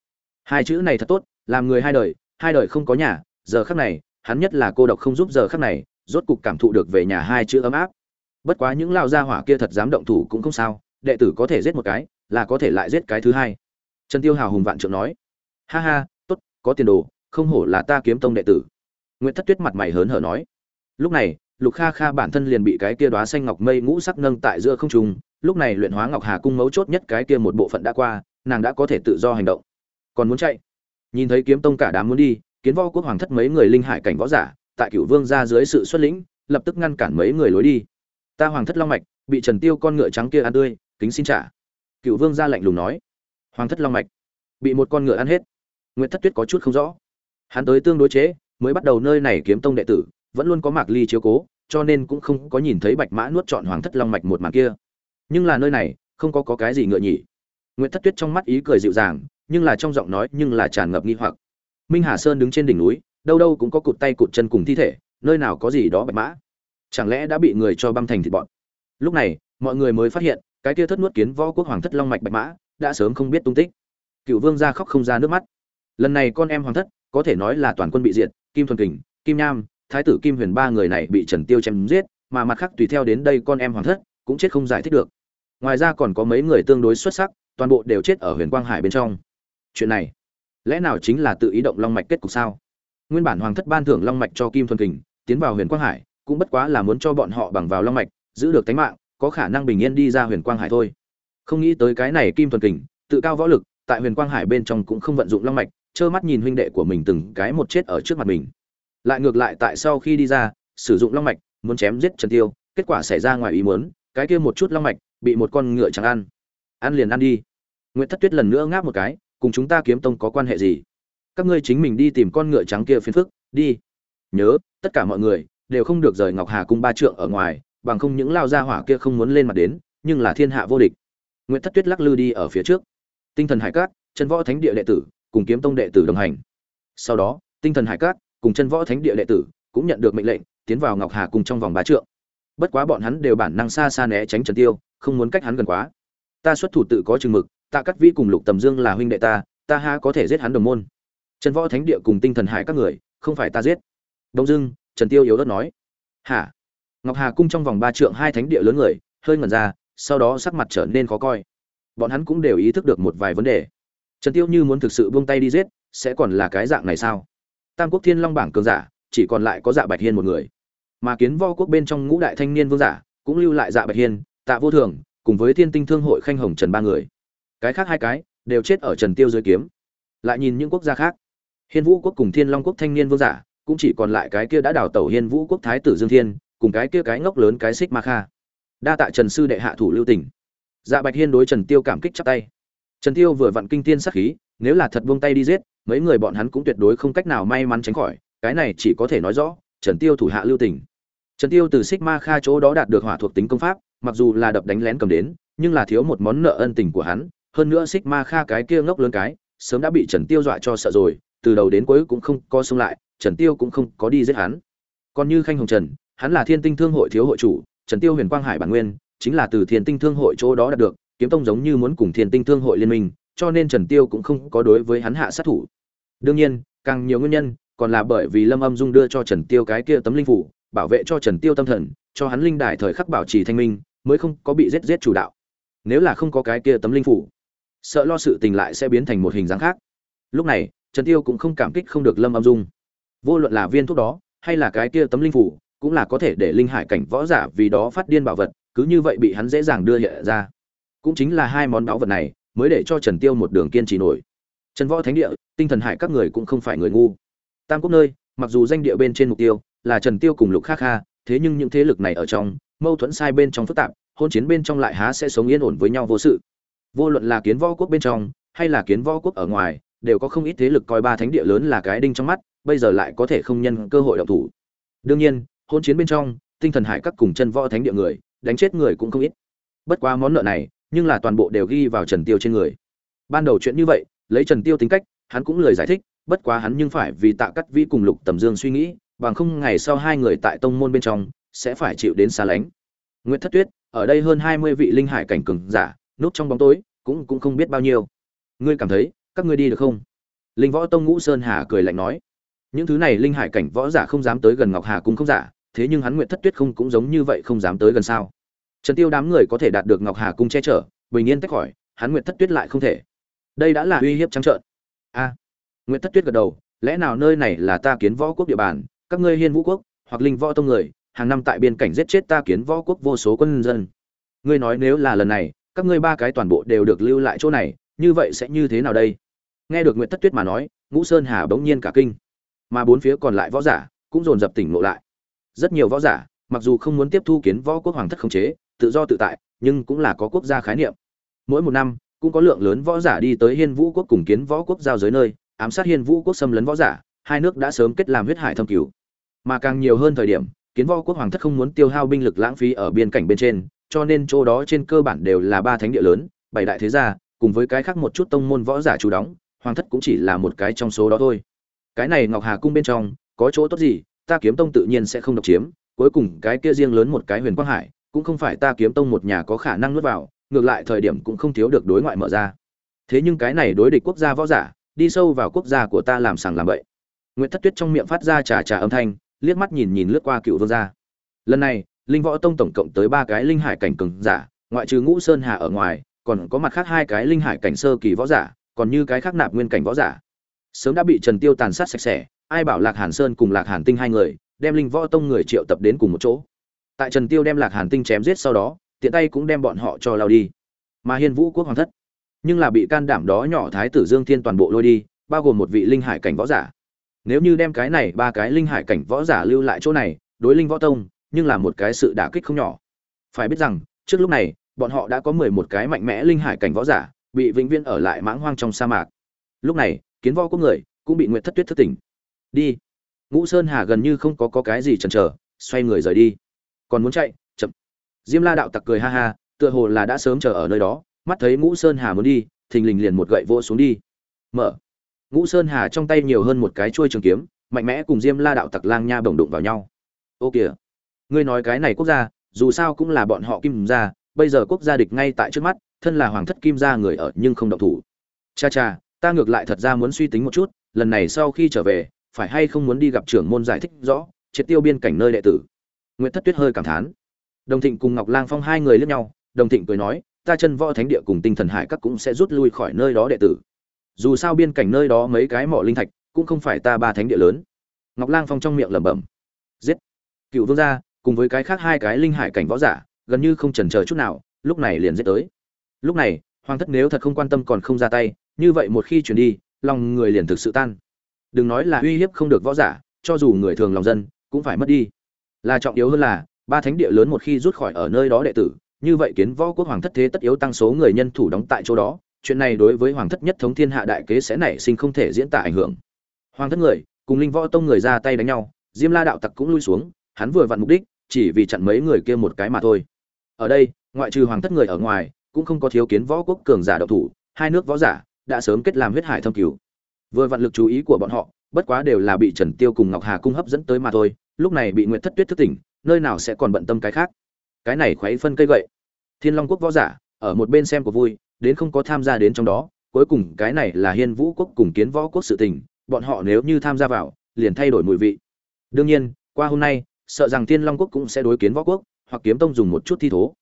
Speaker 1: Hai chữ này thật tốt, làm người hai đời hai đời không có nhà, giờ khắc này, hắn nhất là cô độc không giúp giờ khắc này, rốt cục cảm thụ được về nhà hai chữ ấm áp. Bất quá những lao gia hỏa kia thật dám động thủ cũng không sao, đệ tử có thể giết một cái, là có thể lại giết cái thứ hai. Trần tiêu hào hùng vạn trượng nói. Ha ha, tốt, có tiền đồ, không hổ là ta kiếm tông đệ tử. Nguyệt thất tuyết mặt mày hớn hở nói. Lúc này, lục kha kha bản thân liền bị cái kia đóa xanh ngọc mây ngũ sắc nâng tại giữa không trung, lúc này luyện hóa ngọc hà cung mấu chốt nhất cái kia một bộ phận đã qua, nàng đã có thể tự do hành động. Còn muốn chạy? Nhìn thấy kiếm tông cả đám muốn đi, kiến võ quốc hoàng thất mấy người linh hải cảnh võ giả, tại cửu vương gia dưới sự xuất lĩnh, lập tức ngăn cản mấy người lối đi. Ta hoàng thất long mạch, bị trần tiêu con ngựa trắng kia ăn tươi, kính xin trả. Cựu vương gia lạnh lùng nói. Hoàng thất long mạch, bị một con ngựa ăn hết. Nguyệt thất tuyết có chút không rõ. Hắn tới tương đối chế mới bắt đầu nơi này kiếm tông đệ tử vẫn luôn có mạc ly chiếu cố cho nên cũng không có nhìn thấy bạch mã nuốt trọn hoàng thất long mạch một màn kia. Nhưng là nơi này không có, có cái gì ngựa nhỉ. Nguyễn thất tuyết trong mắt ý cười dịu dàng nhưng là trong giọng nói nhưng là tràn ngập nghi hoặc. Minh hà sơn đứng trên đỉnh núi đâu đâu cũng có cụt tay cụt chân cùng thi thể nơi nào có gì đó bạch mã. Chẳng lẽ đã bị người cho băm thành thịt bọn lúc này mọi người mới phát hiện cái kia thất nuốt kiến võ quốc hoàng thất long mạch bạch mã đã sớm không biết tung tích. Cựu vương ra khóc không ra nước mắt. Lần này con em hoàng thất có thể nói là toàn quân bị diệt kim thuần kình, kim nham, thái tử kim huyền ba người này bị trần tiêu chém giết, mà mặt khác tùy theo đến đây con em hoàng thất cũng chết không giải thích được. Ngoài ra còn có mấy người tương đối xuất sắc, toàn bộ đều chết ở huyền quang hải bên trong. Chuyện này, lẽ nào chính là tự ý động long mạch kết cục sao? Nguyên bản hoàng thất ban thưởng long mạch cho kim thuần kình, tiến vào huyền quang hải, cũng bất quá là muốn cho bọn họ bằng vào long mạch, giữ được tính mạng, có khả năng bình yên đi ra huyền quang hải thôi. Không nghĩ tới cái này kim thuần kình, tự cao võ lực, tại huyền quang hải bên trong cũng không vận dụng long mạch trơ mắt nhìn huynh đệ của mình từng cái một chết ở trước mặt mình. Lại ngược lại tại sau khi đi ra, sử dụng long mạch, muốn chém giết trần tiêu, kết quả xảy ra ngoài ý muốn, cái kia một chút long mạch bị một con ngựa chẳng ăn. Ăn liền ăn đi. Nguyễn thất tuyết lần nữa ngáp một cái, cùng chúng ta kiếm tông có quan hệ gì? Các ngươi chính mình đi tìm con ngựa trắng kia phiền phức, đi. Nhớ, tất cả mọi người đều không được rời ngọc hà cung ba trượng ở ngoài, bằng không những lao gia hỏa kia không muốn lên mặt đến, nhưng là thiên hạ vô địch. Nguyễn thất tuyết lắc lư đi ở phía trước. Tinh thần hải cát chân võ thánh địa đệ tử cùng kiếm tông đệ tử đồng hành. Sau đó, tinh thần hải cát cùng chân võ thánh địa đệ tử cũng nhận được mệnh lệnh, tiến vào ngọc hà cung trong vòng ba trượng. Bất quá bọn hắn đều bản năng xa xa né tránh trần tiêu, không muốn cách hắn gần quá. Ta xuất thủ tự có chừng mực tạ cắt vĩ cùng lục tầm dương là huynh đệ ta ta ha có thể giết hắn đồng môn. Trần võ thánh địa cùng tinh thần hải các người, không phải ta giết. Đông dưng trần tiêu yếu đất nói. Hả? Ngọc hà cung trong vòng ba trượng hai thánh địa lớn người, hơi ngẩn ra, sau đó sắc mặt trở nên khó coi. Bọn hắn cũng đều ý thức được một vài vấn đề trần tiêu như muốn thực sự buông tay đi giết, sẽ còn là cái dạng này sao? Tam quốc thiên long bảng cường giả, chỉ còn lại có dạ bạch hiên một người. Mà kiến vo quốc bên trong ngũ đại thanh niên vương giả, cũng lưu lại dạ bạch hiên, tạ vô thường, cùng với thiên tinh thương hội khanh hồng trần ba người. Cái khác hai cái, đều chết ở trần tiêu dưới kiếm. Lại nhìn những quốc gia khác. Hiên vũ quốc cùng thiên long quốc thanh niên vương giả, cũng chỉ còn lại cái kia đã đào tẩu hiên vũ quốc thái tử dương thiên, cùng cái kia cái ngốc lớn cái xích ma kha. Đa tạ trần sư đệ hạ thủ lưu tỉnh dạ bạch hiên đối trần tiêu cảm kích chắp tay trần tiêu vừa vặn kinh tiên sát khí, nếu là thật buông tay đi giết, mấy người bọn hắn cũng tuyệt đối không cách nào may mắn tránh khỏi, cái này chỉ có thể nói rõ, trần tiêu thủ hạ lưu tình. trần tiêu từ Sigma ma kha chỗ đó đạt được hỏa thuộc tính công pháp, mặc dù là đập đánh lén cầm đến, nhưng là thiếu một món nợ ân tình của hắn, hơn nữa Sigma ma kha cái kia ngốc lớn cái, sớm đã bị trần tiêu dọa cho sợ rồi, từ đầu đến cuối cũng không có xung lại, trần tiêu cũng không có đi giết hắn còn như khanh hồng trần, hắn là thiên tinh thương hội thiếu hội chủ, trần tiêu huyền quang hải bản nguyên, chính là từ thiên tinh thương hội chỗ đó đạt được kiếm tông giống như muốn cùng thiên tinh thương hội liên minh, cho nên trần tiêu cũng không có đối với hắn hạ sát thủ. Đương nhiên, càng nhiều nguyên nhân, còn là bởi vì lâm âm dung đưa cho trần tiêu cái kia tấm linh phủ, bảo vệ cho trần tiêu tâm thần, cho hắn linh đài thời khắc bảo trì thanh minh, mới không có bị giết giết chủ đạo. Nếu là không có cái kia tấm linh phủ, sợ lo sự tình lại sẽ biến thành một hình dáng khác. Lúc này, trần tiêu cũng không cảm kích không được lâm âm dung. Vô luận là viên thuốc đó, hay là cái kia tấm linh phủ, cũng là có thể để linh hải cảnh võ giả vì đó phát điên bảo vật, cứ như vậy bị hắn dễ dàng đưa hiện ra cũng chính là hai món báu vật này, mới để cho trần tiêu một đường kiên trì nổi. Trần võ thánh địa, tinh thần hải các người cũng không phải người ngu. Tam quốc nơi, mặc dù danh địa bên trên mục tiêu là trần tiêu cùng lục khắc kha, thế nhưng những thế lực này ở trong, mâu thuẫn sai bên trong phức tạp, hôn chiến bên trong lại há sẽ sống yên ổn với nhau vô sự. Vô luận là kiến võ quốc bên trong, hay là kiến võ quốc ở ngoài, đều có không ít thế lực coi ba thánh địa lớn là cái đinh trong mắt, bây giờ lại có thể không nhân cơ hội động thủ. Đương nhiên, hôn chiến bên trong, tinh thần hải các cùng chân võ thánh địa người, đánh chết người cũng không ít. Bất quá món nợ này nhưng là toàn bộ đều ghi vào trần tiêu trên người. Ban đầu chuyện như vậy, lấy trần tiêu tính cách, hắn cũng lời giải thích, bất quá hắn nhưng phải vì tạ cắt vi cùng lục tầm dương suy nghĩ, bằng không ngày sau hai người tại tông môn bên trong, sẽ phải chịu đến xa lánh. Nguyệt thất tuyết, ở đây hơn hai mươi vị linh hải cảnh cường giả, núp trong bóng tối, cũng cũng không biết bao nhiêu. Ngươi cảm thấy, các ngươi đi được không? Linh võ tông ngũ sơn hà cười lạnh nói. Những thứ này linh hải cảnh võ giả không dám tới gần ngọc hà cung không giả, thế nhưng hắn Nguyệt thất tuyết không cũng giống như vậy không dám tới gần sao? Trần tiêu đám người có thể đạt được ngọc hà cung che chở bình yên tách khỏi hắn nguyệt thất tuyết lại không thể. Đây đã là uy hiếp trắng trợn. A. À, thất tuyết gật đầu lẽ nào nơi này là ta kiến võ quốc địa bàn các ngươi hiên vũ quốc hoặc linh võ tông người hàng năm tại biên cảnh giết chết ta kiến võ quốc vô số quân dân. Ngươi nói nếu là lần này các ngươi ba cái toàn bộ đều được lưu lại chỗ này như vậy sẽ như thế nào đây? Nghe được nguyệt thất tuyết mà nói ngũ sơn hà bỗng nhiên cả kinh. Mà bốn phía còn lại võ giả cũng dồn dập tỉnh ngộ lại. Rất nhiều võ giả mặc dù không muốn tiếp thu kiến võ quốc hoàng thất khống chế tự do tự tại, nhưng cũng là có quốc gia khái niệm. Mỗi một năm, cũng có lượng lớn võ giả đi tới hiên vũ quốc cùng kiến võ quốc giao giới nơi, ám sát hiên vũ quốc xâm lấn võ giả, hai nước đã sớm kết làm huyết hải thâm cứu mà càng nhiều hơn thời điểm, kiến võ quốc hoàng thất không muốn tiêu hao binh lực lãng phí ở biên cảnh bên trên, cho nên chỗ đó trên cơ bản đều là ba thánh địa lớn, bảy đại thế gia, cùng với cái khác một chút tông môn võ giả chủ đóng, hoàng thất cũng chỉ là một cái trong số đó thôi. Cái này ngọc hà cung bên trong, có chỗ tốt gì, ta kiếm tông tự nhiên sẽ không độc chiếm, cuối cùng cái kia riêng lớn một cái huyền quang hải cũng không phải ta kiếm tông một nhà có khả năng nuốt vào, ngược lại thời điểm cũng không thiếu được đối ngoại mở ra. Thế nhưng cái này đối địch quốc gia võ giả, đi sâu vào quốc gia của ta làm sàng làm bậy. Nguyễn thất tuyết trong miệng phát ra trà trà âm thanh, liếc mắt nhìn nhìn lướt qua cựu vương gia. Lần này, linh võ tông tổng cộng tới ba cái linh hải cảnh cường giả, ngoại trừ ngũ sơn hà ở ngoài, còn có mặt khác hai cái linh hải cảnh sơ kỳ võ giả, còn như cái khác nạp nguyên cảnh võ giả. Sớm đã bị trần tiêu tàn sát sạch sẽ, ai bảo lạc hàn sơn cùng lạc hàn tinh hai người, đem linh võ tông người triệu tập đến cùng một chỗ tại trần tiêu đem lạc hàn tinh chém giết sau đó tiện tay cũng đem bọn họ cho lao đi. Mà hiên vũ quốc hoàng thất nhưng là bị can đảm đó nhỏ thái tử dương thiên toàn bộ lôi đi bao gồm một vị linh hải cảnh võ giả. Nếu như đem cái này ba cái linh hải cảnh võ giả lưu lại chỗ này đối linh võ tông nhưng là một cái sự đả kích không nhỏ. Phải biết rằng trước lúc này bọn họ đã có mười một cái mạnh mẽ linh hải cảnh võ giả bị vĩnh viễn ở lại mãng hoang trong sa mạc. Lúc này kiến võ của người cũng bị nguyệt thất tuyết thất tỉnh. Đi. Ngũ sơn hà gần như không có, có cái gì chần chờ xoay người rời đi còn muốn chạy, chậm. Diêm la đạo tặc cười ha ha, tựa hồ là đã sớm chờ ở nơi đó, mắt thấy ngũ sơn hà muốn đi, thình lình liền một gậy vỗ xuống đi. Mở. Ngũ sơn hà trong tay nhiều hơn một cái chuôi trường kiếm, mạnh mẽ cùng diêm la đạo tặc lang nha bồng đụng vào nhau. Ô kìa. Ngươi nói cái này quốc gia, dù sao cũng là bọn họ kim gia, bây giờ quốc gia địch ngay tại trước mắt, thân là hoàng thất kim gia người ở nhưng không động thủ. Cha cha, ta ngược lại thật ra muốn suy tính một chút, lần này sau khi trở về, phải hay không muốn đi gặp trưởng môn giải thích rõ, triệt tiêu biên cảnh nơi đệ tử nguyễn thất tuyết hơi cảm thán. Đồng thịnh cùng ngọc lang phong hai người liếc nhau, đồng thịnh cười nói, ta chân võ thánh địa cùng tinh thần hải các cũng sẽ rút lui khỏi nơi đó đệ tử. Dù sao biên cảnh nơi đó mấy cái mỏ linh thạch cũng không phải ta ba thánh địa lớn. Ngọc lang phong trong miệng lẩm bẩm, giết. Cựu vương gia, cùng với cái khác hai cái linh hải cảnh võ giả, gần như không chần chờ chút nào, lúc này liền giết tới. Lúc này, hoàng thất nếu thật không quan tâm còn không ra tay, như vậy một khi chuyển đi, lòng người liền thực sự tan. Đừng nói là uy hiếp không được võ giả, cho dù người thường lòng dân, cũng phải mất đi là trọng yếu hơn là, ba thánh địa lớn một khi rút khỏi ở nơi đó đệ tử, như vậy kiến võ quốc hoàng thất thế tất yếu tăng số người nhân thủ đóng tại chỗ đó, chuyện này đối với hoàng thất nhất thống thiên hạ đại kế sẽ nảy sinh không thể diễn tả ảnh hưởng. Hoàng thất người, cùng linh võ tông người ra tay đánh nhau, diêm la đạo tặc cũng lui xuống, hắn vừa vặn mục đích, chỉ vì chặn mấy người kia một cái mà thôi. Ở đây, ngoại trừ hoàng thất người ở ngoài, cũng không có thiếu kiến võ quốc cường giả độc thủ, hai nước võ giả đã sớm kết làm huyết hải thâm cứu vừa vặn lực chú ý của bọn họ, bất quá đều là bị trần tiêu cùng ngọc hà cung hấp dẫn tới mà thôi lúc này bị nguyệt thất tuyết thức tỉnh, nơi nào sẽ còn bận tâm cái khác? Cái này khuấy phân cây gậy. Thiên long quốc võ giả, ở một bên xem của vui, đến không có tham gia đến trong đó, cuối cùng cái này là hiên vũ quốc cùng kiến võ quốc sự tình, bọn họ nếu như tham gia vào, liền thay đổi mùi vị. Đương nhiên, qua hôm nay, sợ rằng thiên long quốc cũng sẽ đối kiến võ quốc hoặc kiếm tông dùng một chút thi thố.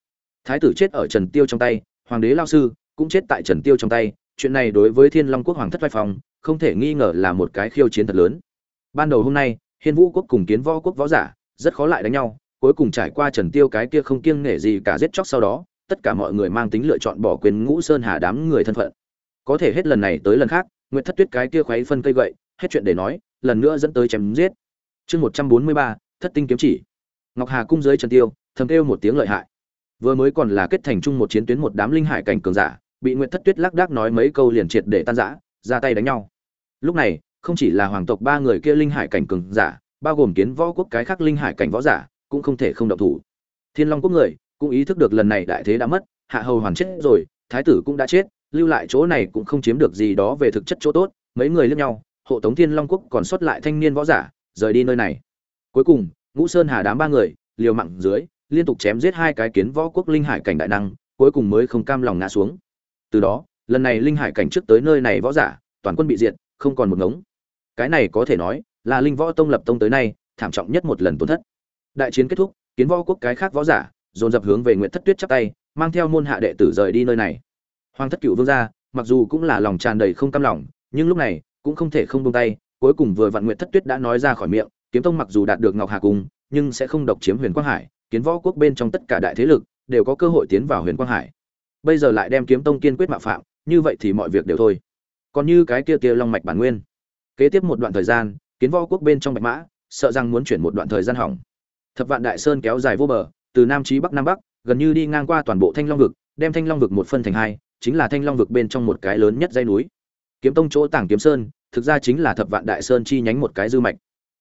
Speaker 1: Thái tử chết ở trần tiêu trong tay, hoàng đế lao sư cũng chết tại trần tiêu trong tay, chuyện này đối với thiên long quốc hoàng thất vai phòng, không thể nghi ngờ là một cái khiêu chiến thật lớn. Ban đầu hôm nay hiên vũ quốc cùng kiến võ quốc võ giả rất khó lại đánh nhau, cuối cùng trải qua trần tiêu cái kia không kiêng nể gì cả giết chóc sau đó, tất cả mọi người mang tính lựa chọn bỏ quyền ngũ sơn hà đám người thân phận. Có thể hết lần này tới lần khác, nguyệt thất tuyết cái kia khuấy phân cây gậy, hết chuyện để nói, lần nữa dẫn tới chém giết. Chương một trăm bốn mươi ba, thất tinh kiếm chỉ. Ngọc hà cung dưới trần tiêu, thầm kêu một tiếng lợi hại. Vừa mới còn là kết thành chung một chiến tuyến một đám linh hải cảnh cường giả, bị nguyệt thất tuyết lắc đác nói mấy câu liền triệt để tan rã, ra tay đánh nhau. Lúc này không chỉ là hoàng tộc ba người kia linh hải cảnh cường giả, bao gồm kiến võ quốc cái khác linh hải cảnh võ giả, cũng không thể không động thủ. Thiên long quốc người cũng ý thức được lần này đại thế đã mất, hạ hầu hoàn chết rồi, thái tử cũng đã chết, lưu lại chỗ này cũng không chiếm được gì đó về thực chất chỗ tốt, mấy người liếc nhau, hộ tống thiên long quốc còn xuất lại thanh niên võ giả, rời đi nơi này. Cuối cùng, ngũ sơn hà đám ba người, liều mạng dưới, liên tục chém giết hai cái kiến võ quốc linh hải cảnh đại năng, cuối cùng mới không cam lòng ngã xuống. Từ đó, lần này linh hải cảnh trước tới nơi này võ giả, toàn quân bị diệt, không còn một ngống cái này có thể nói là linh võ tông lập tông tới nay thảm trọng nhất một lần tổn thất. Đại chiến kết thúc, kiến võ quốc cái khác võ giả dồn dập hướng về nguyễn thất tuyết chắp tay, mang theo môn hạ đệ tử rời đi nơi này. Hoàng thất cựu vương gia, mặc dù cũng là lòng tràn đầy không cam lòng, nhưng lúc này cũng không thể không buông tay, cuối cùng vừa vặn nguyện thất tuyết đã nói ra khỏi miệng, kiếm tông mặc dù đạt được ngọc hà cung, nhưng sẽ không độc chiếm huyền quang hải, kiến võ quốc bên trong tất cả đại thế lực đều có cơ hội tiến vào huyền quang hải. Bây giờ lại đem kiếm tông kiên quyết mạo phạm, như vậy thì mọi việc đều thôi. Còn như cái kia kia long mạch bản nguyên kế tiếp một đoạn thời gian, kiến võ quốc bên trong bạch mã, sợ rằng muốn chuyển một đoạn thời gian hỏng. Thập vạn đại sơn kéo dài vô bờ, từ nam chí bắc nam bắc, gần như đi ngang qua toàn bộ thanh long vực, đem thanh long vực một phân thành hai, chính là thanh long vực bên trong một cái lớn nhất dây núi. Kiếm tông chỗ tảng kiếm sơn, thực ra chính là thập vạn đại sơn chi nhánh một cái dư mạch.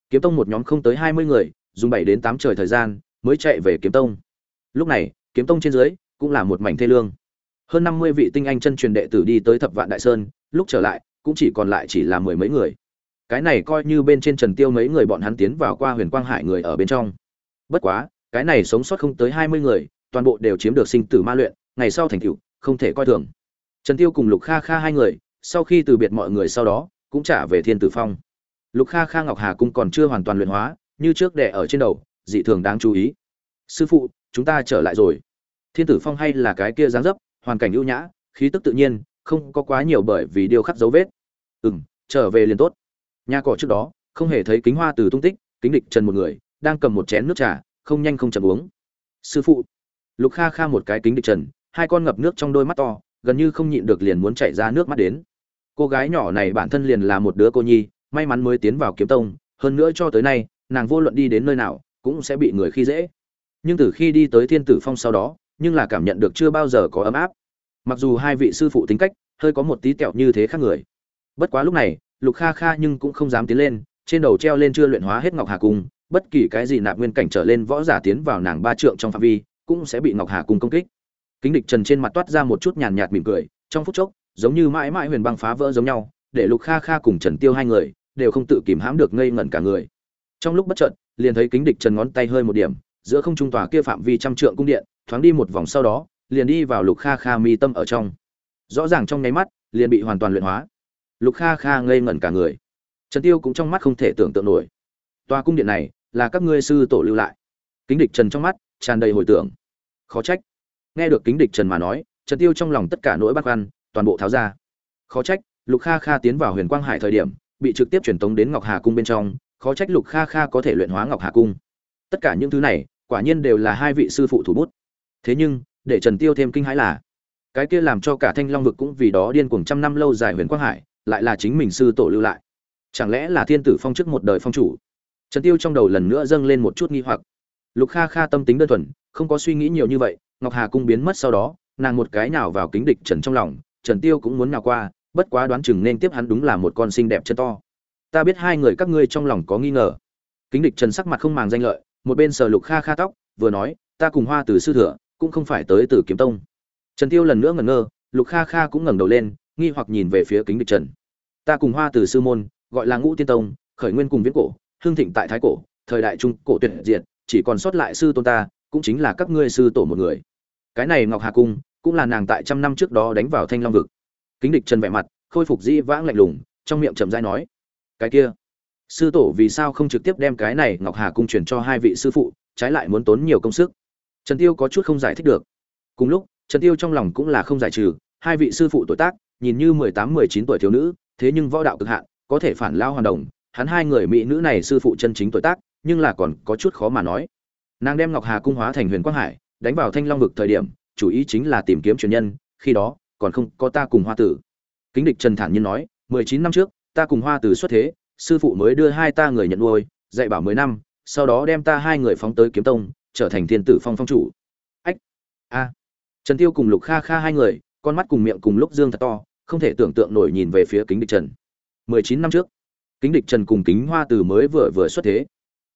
Speaker 1: Kiếm tông một nhóm không tới hai mươi người, dùng bảy đến tám trời thời gian, mới chạy về kiếm tông. Lúc này, kiếm tông trên dưới, cũng là một mảnh thê lương. Hơn năm mươi vị tinh anh chân truyền đệ tử đi tới thập vạn đại sơn, lúc trở lại, cũng chỉ còn lại chỉ là mười mấy người cái này coi như bên trên trần tiêu mấy người bọn hắn tiến vào qua huyền quang hải người ở bên trong. Bất quá, cái này sống sót không tới hai mươi người, toàn bộ đều chiếm được sinh tử ma luyện, ngày sau thành tựu, không thể coi thường. Trần tiêu cùng lục kha kha hai người, sau khi từ biệt mọi người sau đó, cũng trả về thiên tử phong. Lục kha kha ngọc hà cung còn chưa hoàn toàn luyện hóa, như trước đẻ ở trên đầu, dị thường đáng chú ý. Sư phụ, chúng ta trở lại rồi. Thiên tử phong hay là cái kia dáng dấp, hoàn cảnh ưu nhã, khí tức tự nhiên, không có quá nhiều bởi vì điều khắc dấu vết. Ừ trở về liền tốt nhà cỏ trước đó, không hề thấy kính hoa từ tung tích, kính địch trần một người, đang cầm một chén nước trà, không nhanh không chậm uống. Sư phụ. Lục kha kha một cái kính địch trần, hai con ngập nước trong đôi mắt to, gần như không nhịn được liền muốn chạy ra nước mắt đến. Cô gái nhỏ này bản thân liền là một đứa cô nhi, may mắn mới tiến vào kiếm tông, hơn nữa cho tới nay, nàng vô luận đi đến nơi nào, cũng sẽ bị người khi dễ. Nhưng từ khi đi tới thiên tử phong sau đó, nhưng là cảm nhận được chưa bao giờ có ấm áp. Mặc dù hai vị sư phụ tính cách hơi có một tí tẹo như thế khác người. Bất quá lúc này lục kha kha nhưng cũng không dám tiến lên, trên đầu treo lên chưa luyện hóa hết ngọc hà cung, bất kỳ cái gì nạp nguyên cảnh trở lên võ giả tiến vào nàng ba trượng trong phạm vi, cũng sẽ bị ngọc hà cung công kích. Kính địch trần trên mặt toát ra một chút nhàn nhạt mỉm cười, trong phút chốc, giống như mãi mãi huyền băng phá vỡ giống nhau, để lục kha kha cùng trần tiêu hai người đều không tự kìm hãm được ngây ngẩn cả người. Trong lúc bất chợt, liền thấy kính địch trần ngón tay hơi một điểm, giữa không trung tòa kia phạm vi trăm trượng cung điện, thoáng đi một vòng sau đó, liền đi vào lục kha kha mi tâm ở trong. Rõ ràng trong nháy mắt, liền bị hoàn toàn luyện hóa lục kha kha ngây ngẩn cả người. Trần tiêu cũng trong mắt không thể tưởng tượng nổi. Tòa cung điện này là các ngươi sư tổ lưu lại. Kính địch trần trong mắt tràn đầy hồi tưởng. Khó trách. Nghe được kính địch trần mà nói, trần tiêu trong lòng tất cả nỗi băn khoăn toàn bộ tháo ra. Khó trách, lục kha kha tiến vào huyền quang hải thời điểm, bị trực tiếp truyền tống đến ngọc hà cung bên trong, khó trách lục kha kha có thể luyện hóa ngọc hà cung. Tất cả những thứ này, quả nhiên đều là hai vị sư phụ thủ bút. Thế nhưng, để trần tiêu thêm kinh hãi là, cái kia làm cho cả thanh long vực cũng vì đó điên cuồng trăm năm lâu dài huyền quang hải lại là chính mình sư tổ lưu lại. Chẳng lẽ là thiên tử phong trước một đời phong chủ? Trần tiêu trong đầu lần nữa dâng lên một chút nghi hoặc. Lục kha kha tâm tính đơn thuần, không có suy nghĩ nhiều như vậy, ngọc hà cung biến mất sau đó, nàng một cái nào vào kính địch trần trong lòng, trần tiêu cũng muốn nào qua, bất quá đoán chừng nên tiếp hắn đúng là một con xinh đẹp chân to. Ta biết hai người các ngươi trong lòng có nghi ngờ. Kính địch trần sắc mặt không màng danh lợi, một bên sờ lục kha kha tóc, vừa nói, ta cùng hoa từ sư thừa cũng không phải tới từ kiếm tông. Trần tiêu lần nữa ngẩn ngơ, lục kha kha cũng ngẩng đầu lên, nghi hoặc nhìn về phía kính địch trần ta cùng hoa từ sư môn, gọi là ngũ tiên tông, khởi nguyên cùng viễn cổ, hương thịnh tại thái cổ, thời đại trung cổ tuyệt diệt, chỉ còn sót lại sư tôn ta, cũng chính là các ngươi sư tổ một người. Cái này ngọc hà cung, cũng là nàng tại trăm năm trước đó đánh vào thanh long vực. Kính địch trần vẻ mặt, khôi phục dĩ vãng lạnh lùng, trong miệng chậm rãi nói, cái kia, sư tổ vì sao không trực tiếp đem cái này ngọc hà cung truyền cho hai vị sư phụ, trái lại muốn tốn nhiều công sức? Trần tiêu có chút không giải thích được. Cùng lúc, trần tiêu trong lòng cũng là không giải trừ, hai vị sư phụ tuổi tác, nhìn như mười tám, mười chín tuổi thiếu nữ thế nhưng võ đạo cực hạn, có thể phản lao hoàn đồng, hắn hai người mỹ nữ này sư phụ chân chính tuổi tác, nhưng là còn có chút khó mà nói. Nàng đem ngọc hà cung hóa thành huyền quang hải, đánh vào thanh long vực thời điểm, chủ ý chính là tìm kiếm truyền nhân, khi đó, còn không có ta cùng hoa tử. Kính địch trần thản nhiên nói, mười chín năm trước, ta cùng hoa tử xuất thế, sư phụ mới đưa hai ta người nhận nuôi, dạy bảo mười năm, sau đó đem ta hai người phóng tới kiếm tông, trở thành thiên tử phong phong chủ. Ách, a. Trần tiêu cùng lục kha kha hai người, con mắt cùng miệng cùng lúc dương thật to không thể tưởng tượng nổi nhìn về phía kính địch trần. Mười chín năm trước, kính địch trần cùng kính hoa từ mới vừa vừa xuất thế.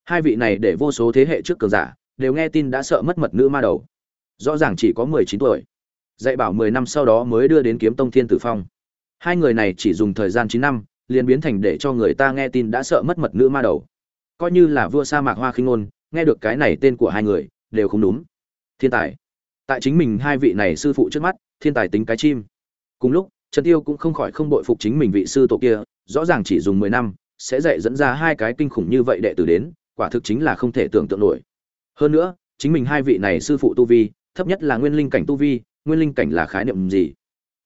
Speaker 1: Hai vị này để vô số thế hệ trước cường giả, đều nghe tin đã sợ mất mật nữ ma đầu. Rõ ràng chỉ có mười chín tuổi. Dạy bảo mười năm sau đó mới đưa đến kiếm tông thiên tử phong. Hai người này chỉ dùng thời gian chín năm, liền biến thành để cho người ta nghe tin đã sợ mất mật nữ ma đầu. Coi như là vua sa mạc hoa khinh ngôn, nghe được cái này tên của hai người, đều không đúng. Thiên tài. Tại chính mình hai vị này sư phụ trước mắt, thiên tài tính cái chim. Cùng lúc trần tiêu cũng không khỏi không bội phục chính mình vị sư tổ kia, rõ ràng chỉ dùng mười năm, sẽ dạy dẫn ra hai cái kinh khủng như vậy đệ tử đến, quả thực chính là không thể tưởng tượng nổi. Hơn nữa, chính mình hai vị này sư phụ tu vi, thấp nhất là nguyên linh cảnh tu vi, nguyên linh cảnh là khái niệm gì?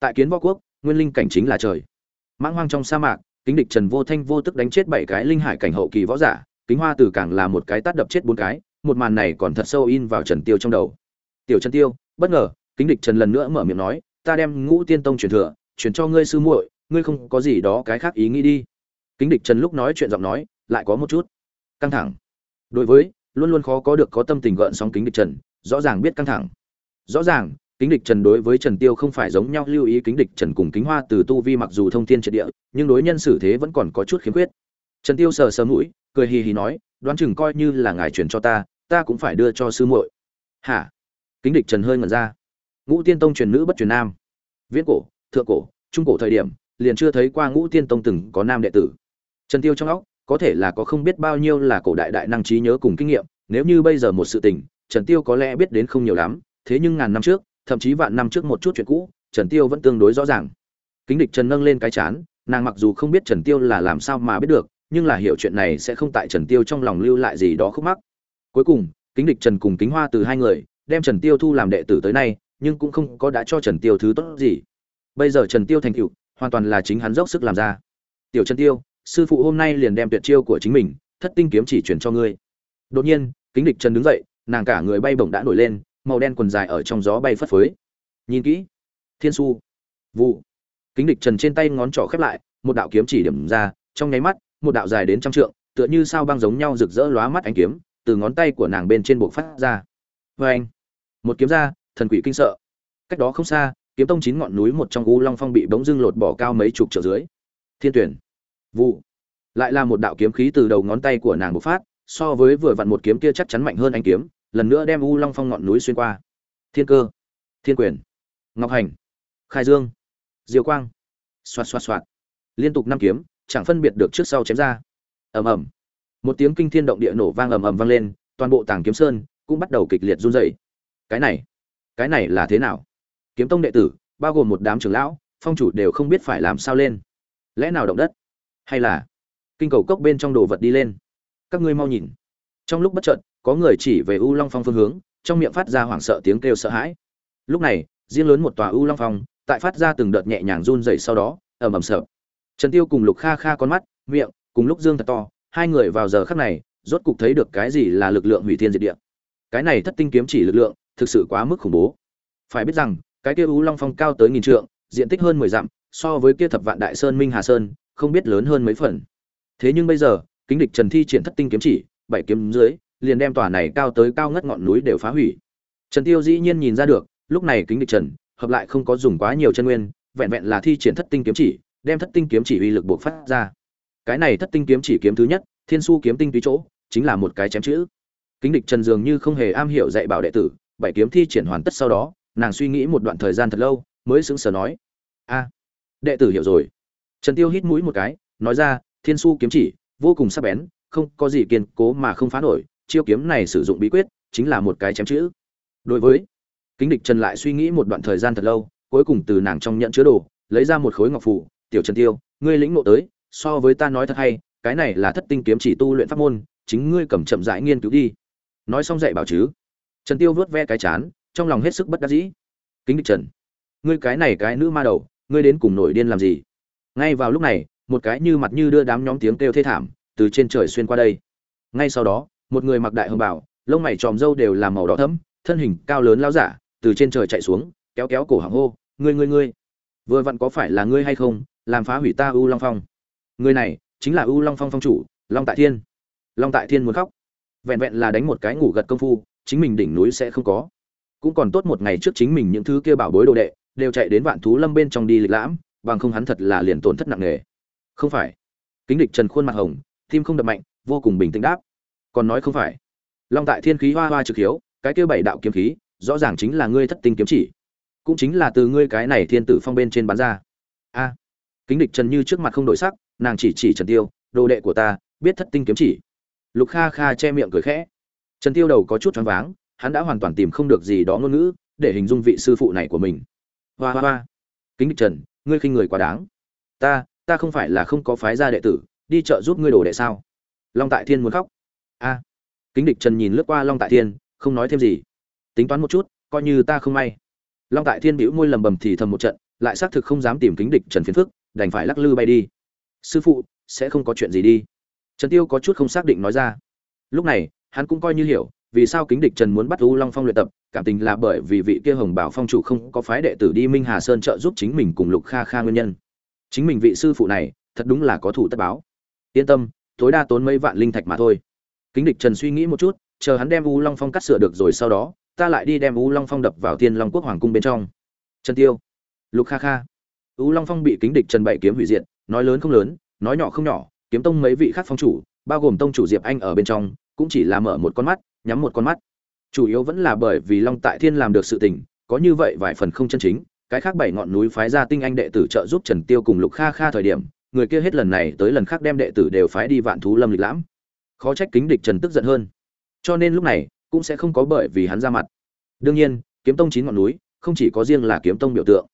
Speaker 1: Tại kiến võ quốc, nguyên linh cảnh chính là trời. Mãng hoang trong sa mạc, kính địch trần vô thanh vô tức đánh chết bảy cái linh hải cảnh hậu kỳ võ giả, kính hoa tử càng là một cái tát đập chết bốn cái, một màn này còn thật sâu in vào trần tiêu trong đầu. Tiểu trần tiêu, bất ngờ, kính địch trần lần nữa mở miệng nói, ta đem ngũ tiên tông truyền thừa chuyển cho ngươi sư muội, ngươi không có gì đó cái khác ý nghĩ đi. Kính địch trần lúc nói chuyện giọng nói, lại có một chút căng thẳng. Đối với, luôn luôn khó có được có tâm tình gợn sóng kính địch trần, rõ ràng biết căng thẳng. Rõ ràng, kính địch trần đối với trần tiêu không phải giống nhau lưu ý kính địch trần cùng kính hoa từ tu vi mặc dù thông thiên triệt địa, nhưng đối nhân xử thế vẫn còn có chút khiếm khuyết. Trần tiêu sờ sờ mũi, cười hì hì nói, đoán chừng coi như là ngài truyền cho ta ta cũng phải đưa cho sư muội. Hả? Kính địch trần hơi ngẩn ra. Ngũ tiên tông truyền nữ bất truyền nam. Viễn cổ thượng cổ, trung cổ thời điểm, liền chưa thấy qua ngũ tiên tông từng có nam đệ tử. Trần tiêu trong óc, có thể là có không biết bao nhiêu là cổ đại đại năng trí nhớ cùng kinh nghiệm, nếu như bây giờ một sự tình, trần tiêu có lẽ biết đến không nhiều lắm, thế nhưng ngàn năm trước, thậm chí vạn năm trước một chút chuyện cũ, trần tiêu vẫn tương đối rõ ràng. Kính địch trần nâng lên cái chán, nàng mặc dù không biết trần tiêu là làm sao mà biết được, nhưng là hiểu chuyện này sẽ không tại trần tiêu trong lòng lưu lại gì đó khúc mắc. Cuối cùng, kính địch trần cùng kính hoa từ hai người, đem trần tiêu thu làm đệ tử tới nay, nhưng cũng không có đã cho trần tiêu thứ tốt gì bây giờ trần tiêu thành tựu, hoàn toàn là chính hắn dốc sức làm ra. Tiểu trần tiêu, sư phụ hôm nay liền đem tuyệt chiêu của chính mình, thất tinh kiếm chỉ truyền cho ngươi. Đột nhiên, kính địch trần đứng dậy, nàng cả người bay bổng đã nổi lên, màu đen quần dài ở trong gió bay phất phới. Nhìn kỹ. Thiên su. Vụ. Kính địch trần trên tay ngón trỏ khép lại, một đạo kiếm chỉ điểm ra, trong nháy mắt, một đạo dài đến trăm trượng, tựa như sao băng giống nhau rực rỡ lóa mắt ánh kiếm, từ ngón tay của nàng bên trên buộc phát ra. Vê anh một kiếm ra, thần quỷ kinh sợ. Cách đó không xa kiếm tông chín ngọn núi một trong u long phong bị bỗng dưng lột bỏ cao mấy chục trượng dưới. Thiên tuyển, vụ. Lại là một đạo kiếm khí từ đầu ngón tay của nàng bộc phát, so với vừa vặn một kiếm kia chắc chắn mạnh hơn anh kiếm, lần nữa đem u long phong ngọn núi xuyên qua. Thiên cơ, thiên quyền. Ngọc hành, khai dương diều quang. Xoạt xoạt xoạt. Liên tục năm kiếm, chẳng phân biệt được trước sau chém ra. Ầm ầm. Một tiếng kinh thiên động địa nổ vang ầm ầm vang lên, toàn bộ tàng kiếm sơn cũng bắt đầu kịch liệt run rẩy. Cái này cái này là thế nào? Kiếm tông đệ tử, bao gồm một đám trưởng lão, phong chủ đều không biết phải làm sao lên. Lẽ nào động đất? Hay là kinh cầu cốc bên trong đồ vật đi lên? Các ngươi mau nhìn. Trong lúc bất chợt, có người chỉ về u long phong phương hướng, trong miệng phát ra hoảng sợ tiếng kêu sợ hãi. Lúc này, riêng lớn một tòa u long phong, tại phát ra từng đợt nhẹ nhàng run rẩy sau đó, ầm ầm sợ. Trần tiêu cùng lục kha kha con mắt, miệng, cùng lúc dương thật to, hai người vào giờ khắc này, rốt cục thấy được cái gì là lực lượng hủy thiên diệt địa. Cái này thất tinh kiếm chỉ lực lượng, thực sự quá mức khủng bố. Phải biết rằng cái kia u long phong cao tới nghìn trượng, diện tích hơn mười dặm, so với kia thập vạn đại sơn minh hà sơn, không biết lớn hơn mấy phần. Thế nhưng bây giờ, kính địch trần thi triển thất tinh kiếm chỉ, bảy kiếm dưới, liền đem tòa này cao tới cao ngất ngọn núi đều phá hủy. Trần tiêu dĩ nhiên nhìn ra được, lúc này kính địch trần, hợp lại không có dùng quá nhiều chân nguyên, vẹn vẹn là thi triển thất tinh kiếm chỉ, đem thất tinh kiếm chỉ uy lực buộc phát ra. Cái này thất tinh kiếm chỉ kiếm thứ nhất, thiên su kiếm tinh túy chỗ, chính là một cái chém chữ. Kính địch trần dường như không hề am hiểu dạy bảo đệ tử, bảy kiếm thi triển hoàn tất sau đó nàng suy nghĩ một đoạn thời gian thật lâu, mới sững sờ nói, a, đệ tử hiểu rồi. Trần tiêu hít mũi một cái, nói ra, thiên su kiếm chỉ, vô cùng sắc bén, không có gì kiên cố mà không phá nổi, chiêu kiếm này sử dụng bí quyết, chính là một cái chém chữ. Đối với kính địch trần lại suy nghĩ một đoạn thời gian thật lâu, cuối cùng từ nàng trong nhận chứa đồ, lấy ra một khối ngọc phủ, tiểu trần tiêu, ngươi lĩnh ngộ tới, so với ta nói thật hay, cái này là thất tinh kiếm chỉ tu luyện pháp môn, chính ngươi cầm chậm rãi nghiên cứu đi. Nói xong dạy bảo chứ, trần tiêu vớt ve cái chán trong lòng hết sức bất đắc dĩ. Kính địch trần, ngươi cái này cái nữ ma đầu, ngươi đến cùng nổi điên làm gì? Ngay vào lúc này, một cái như mặt như đưa đám nhóm tiếng kêu thê thảm từ trên trời xuyên qua đây. Ngay sau đó, một người mặc đại hồng bảo lông mày tròm râu đều làm màu đỏ thẫm, thân hình cao lớn lao giả từ trên trời chạy xuống, kéo kéo cổ họng hô, ngươi ngươi ngươi, vừa vặn có phải là ngươi hay không, làm phá hủy ta u long phong? Người này chính là u long phong phong chủ, long tại thiên. Long tại thiên muốn khóc. Vẹn vẹn là đánh một cái ngủ gật công phu, chính mình đỉnh núi sẽ không có cũng còn tốt một ngày trước chính mình những thứ kia bảo bối đồ đệ đều chạy đến vạn thú lâm bên trong đi lịch lãm, bằng không hắn thật là liền tổn thất nặng nề. Không phải. Kính địch trần khuôn mặt hồng, tim không đập mạnh, vô cùng bình tĩnh đáp. Còn nói không phải. Long tại thiên khí hoa hoa trực hiếu, cái kia bảy đạo kiếm khí, rõ ràng chính là ngươi thất tinh kiếm chỉ. Cũng chính là từ ngươi cái này thiên tử phong bên trên bán ra. A. Kính địch trần như trước mặt không đổi sắc, nàng chỉ chỉ trần tiêu, đồ đệ của ta, biết thất tinh kiếm chỉ. Lục kha kha che miệng cười khẽ. Trần tiêu đầu có chút choáng váng hắn đã hoàn toàn tìm không được gì đó ngôn ngữ để hình dung vị sư phụ này của mình. Hoa hoa hoa. Kính địch trần, ngươi khinh người quá đáng. Ta ta không phải là không có phái gia đệ tử, đi chợ giúp ngươi đồ đệ sao? Long tại thiên muốn khóc. A. Kính địch trần nhìn lướt qua long tại thiên, không nói thêm gì. Tính toán một chút, coi như ta không may. Long tại thiên bĩu môi lầm bầm thì thầm một trận, lại xác thực không dám tìm kính địch trần phiền phức, đành phải lắc lư bay đi. Sư phụ, sẽ không có chuyện gì đi. Trần tiêu có chút không xác định nói ra. Lúc này, hắn cũng coi như hiểu vì sao kính địch trần muốn bắt u long phong luyện tập? Cảm tình là bởi vì vị kia hồng bảo phong chủ không có phái đệ tử đi minh hà sơn trợ giúp chính mình cùng lục kha kha nguyên nhân. Chính mình vị sư phụ này, thật đúng là có thủ tất báo. Yên tâm, tối đa tốn mấy vạn linh thạch mà thôi. Kính địch trần suy nghĩ một chút, chờ hắn đem u long phong cắt sửa được rồi sau đó, ta lại đi đem u long phong đập vào tiên long quốc hoàng cung bên trong. Trần tiêu, lục kha kha. U long phong bị kính địch trần bảy kiếm hủy diệt, nói lớn không lớn, nói nhỏ không nhỏ, kiếm tông mấy vị khác phong chủ, bao gồm tông chủ diệp anh ở bên trong, cũng chỉ là mở một con mắt nhắm một con mắt. Chủ yếu vẫn là bởi vì long tại thiên làm được sự tình, có như vậy vài phần không chân chính, cái khác bảy ngọn núi phái ra tinh anh đệ tử trợ giúp trần tiêu cùng lục kha kha thời điểm, người kia hết lần này tới lần khác đem đệ tử đều phái đi vạn thú lâm lịch lãm. Khó trách kính địch trần tức giận hơn. Cho nên lúc này, cũng sẽ không có bởi vì hắn ra mặt. Đương nhiên, kiếm tông chín ngọn núi, không chỉ có riêng là kiếm tông biểu tượng.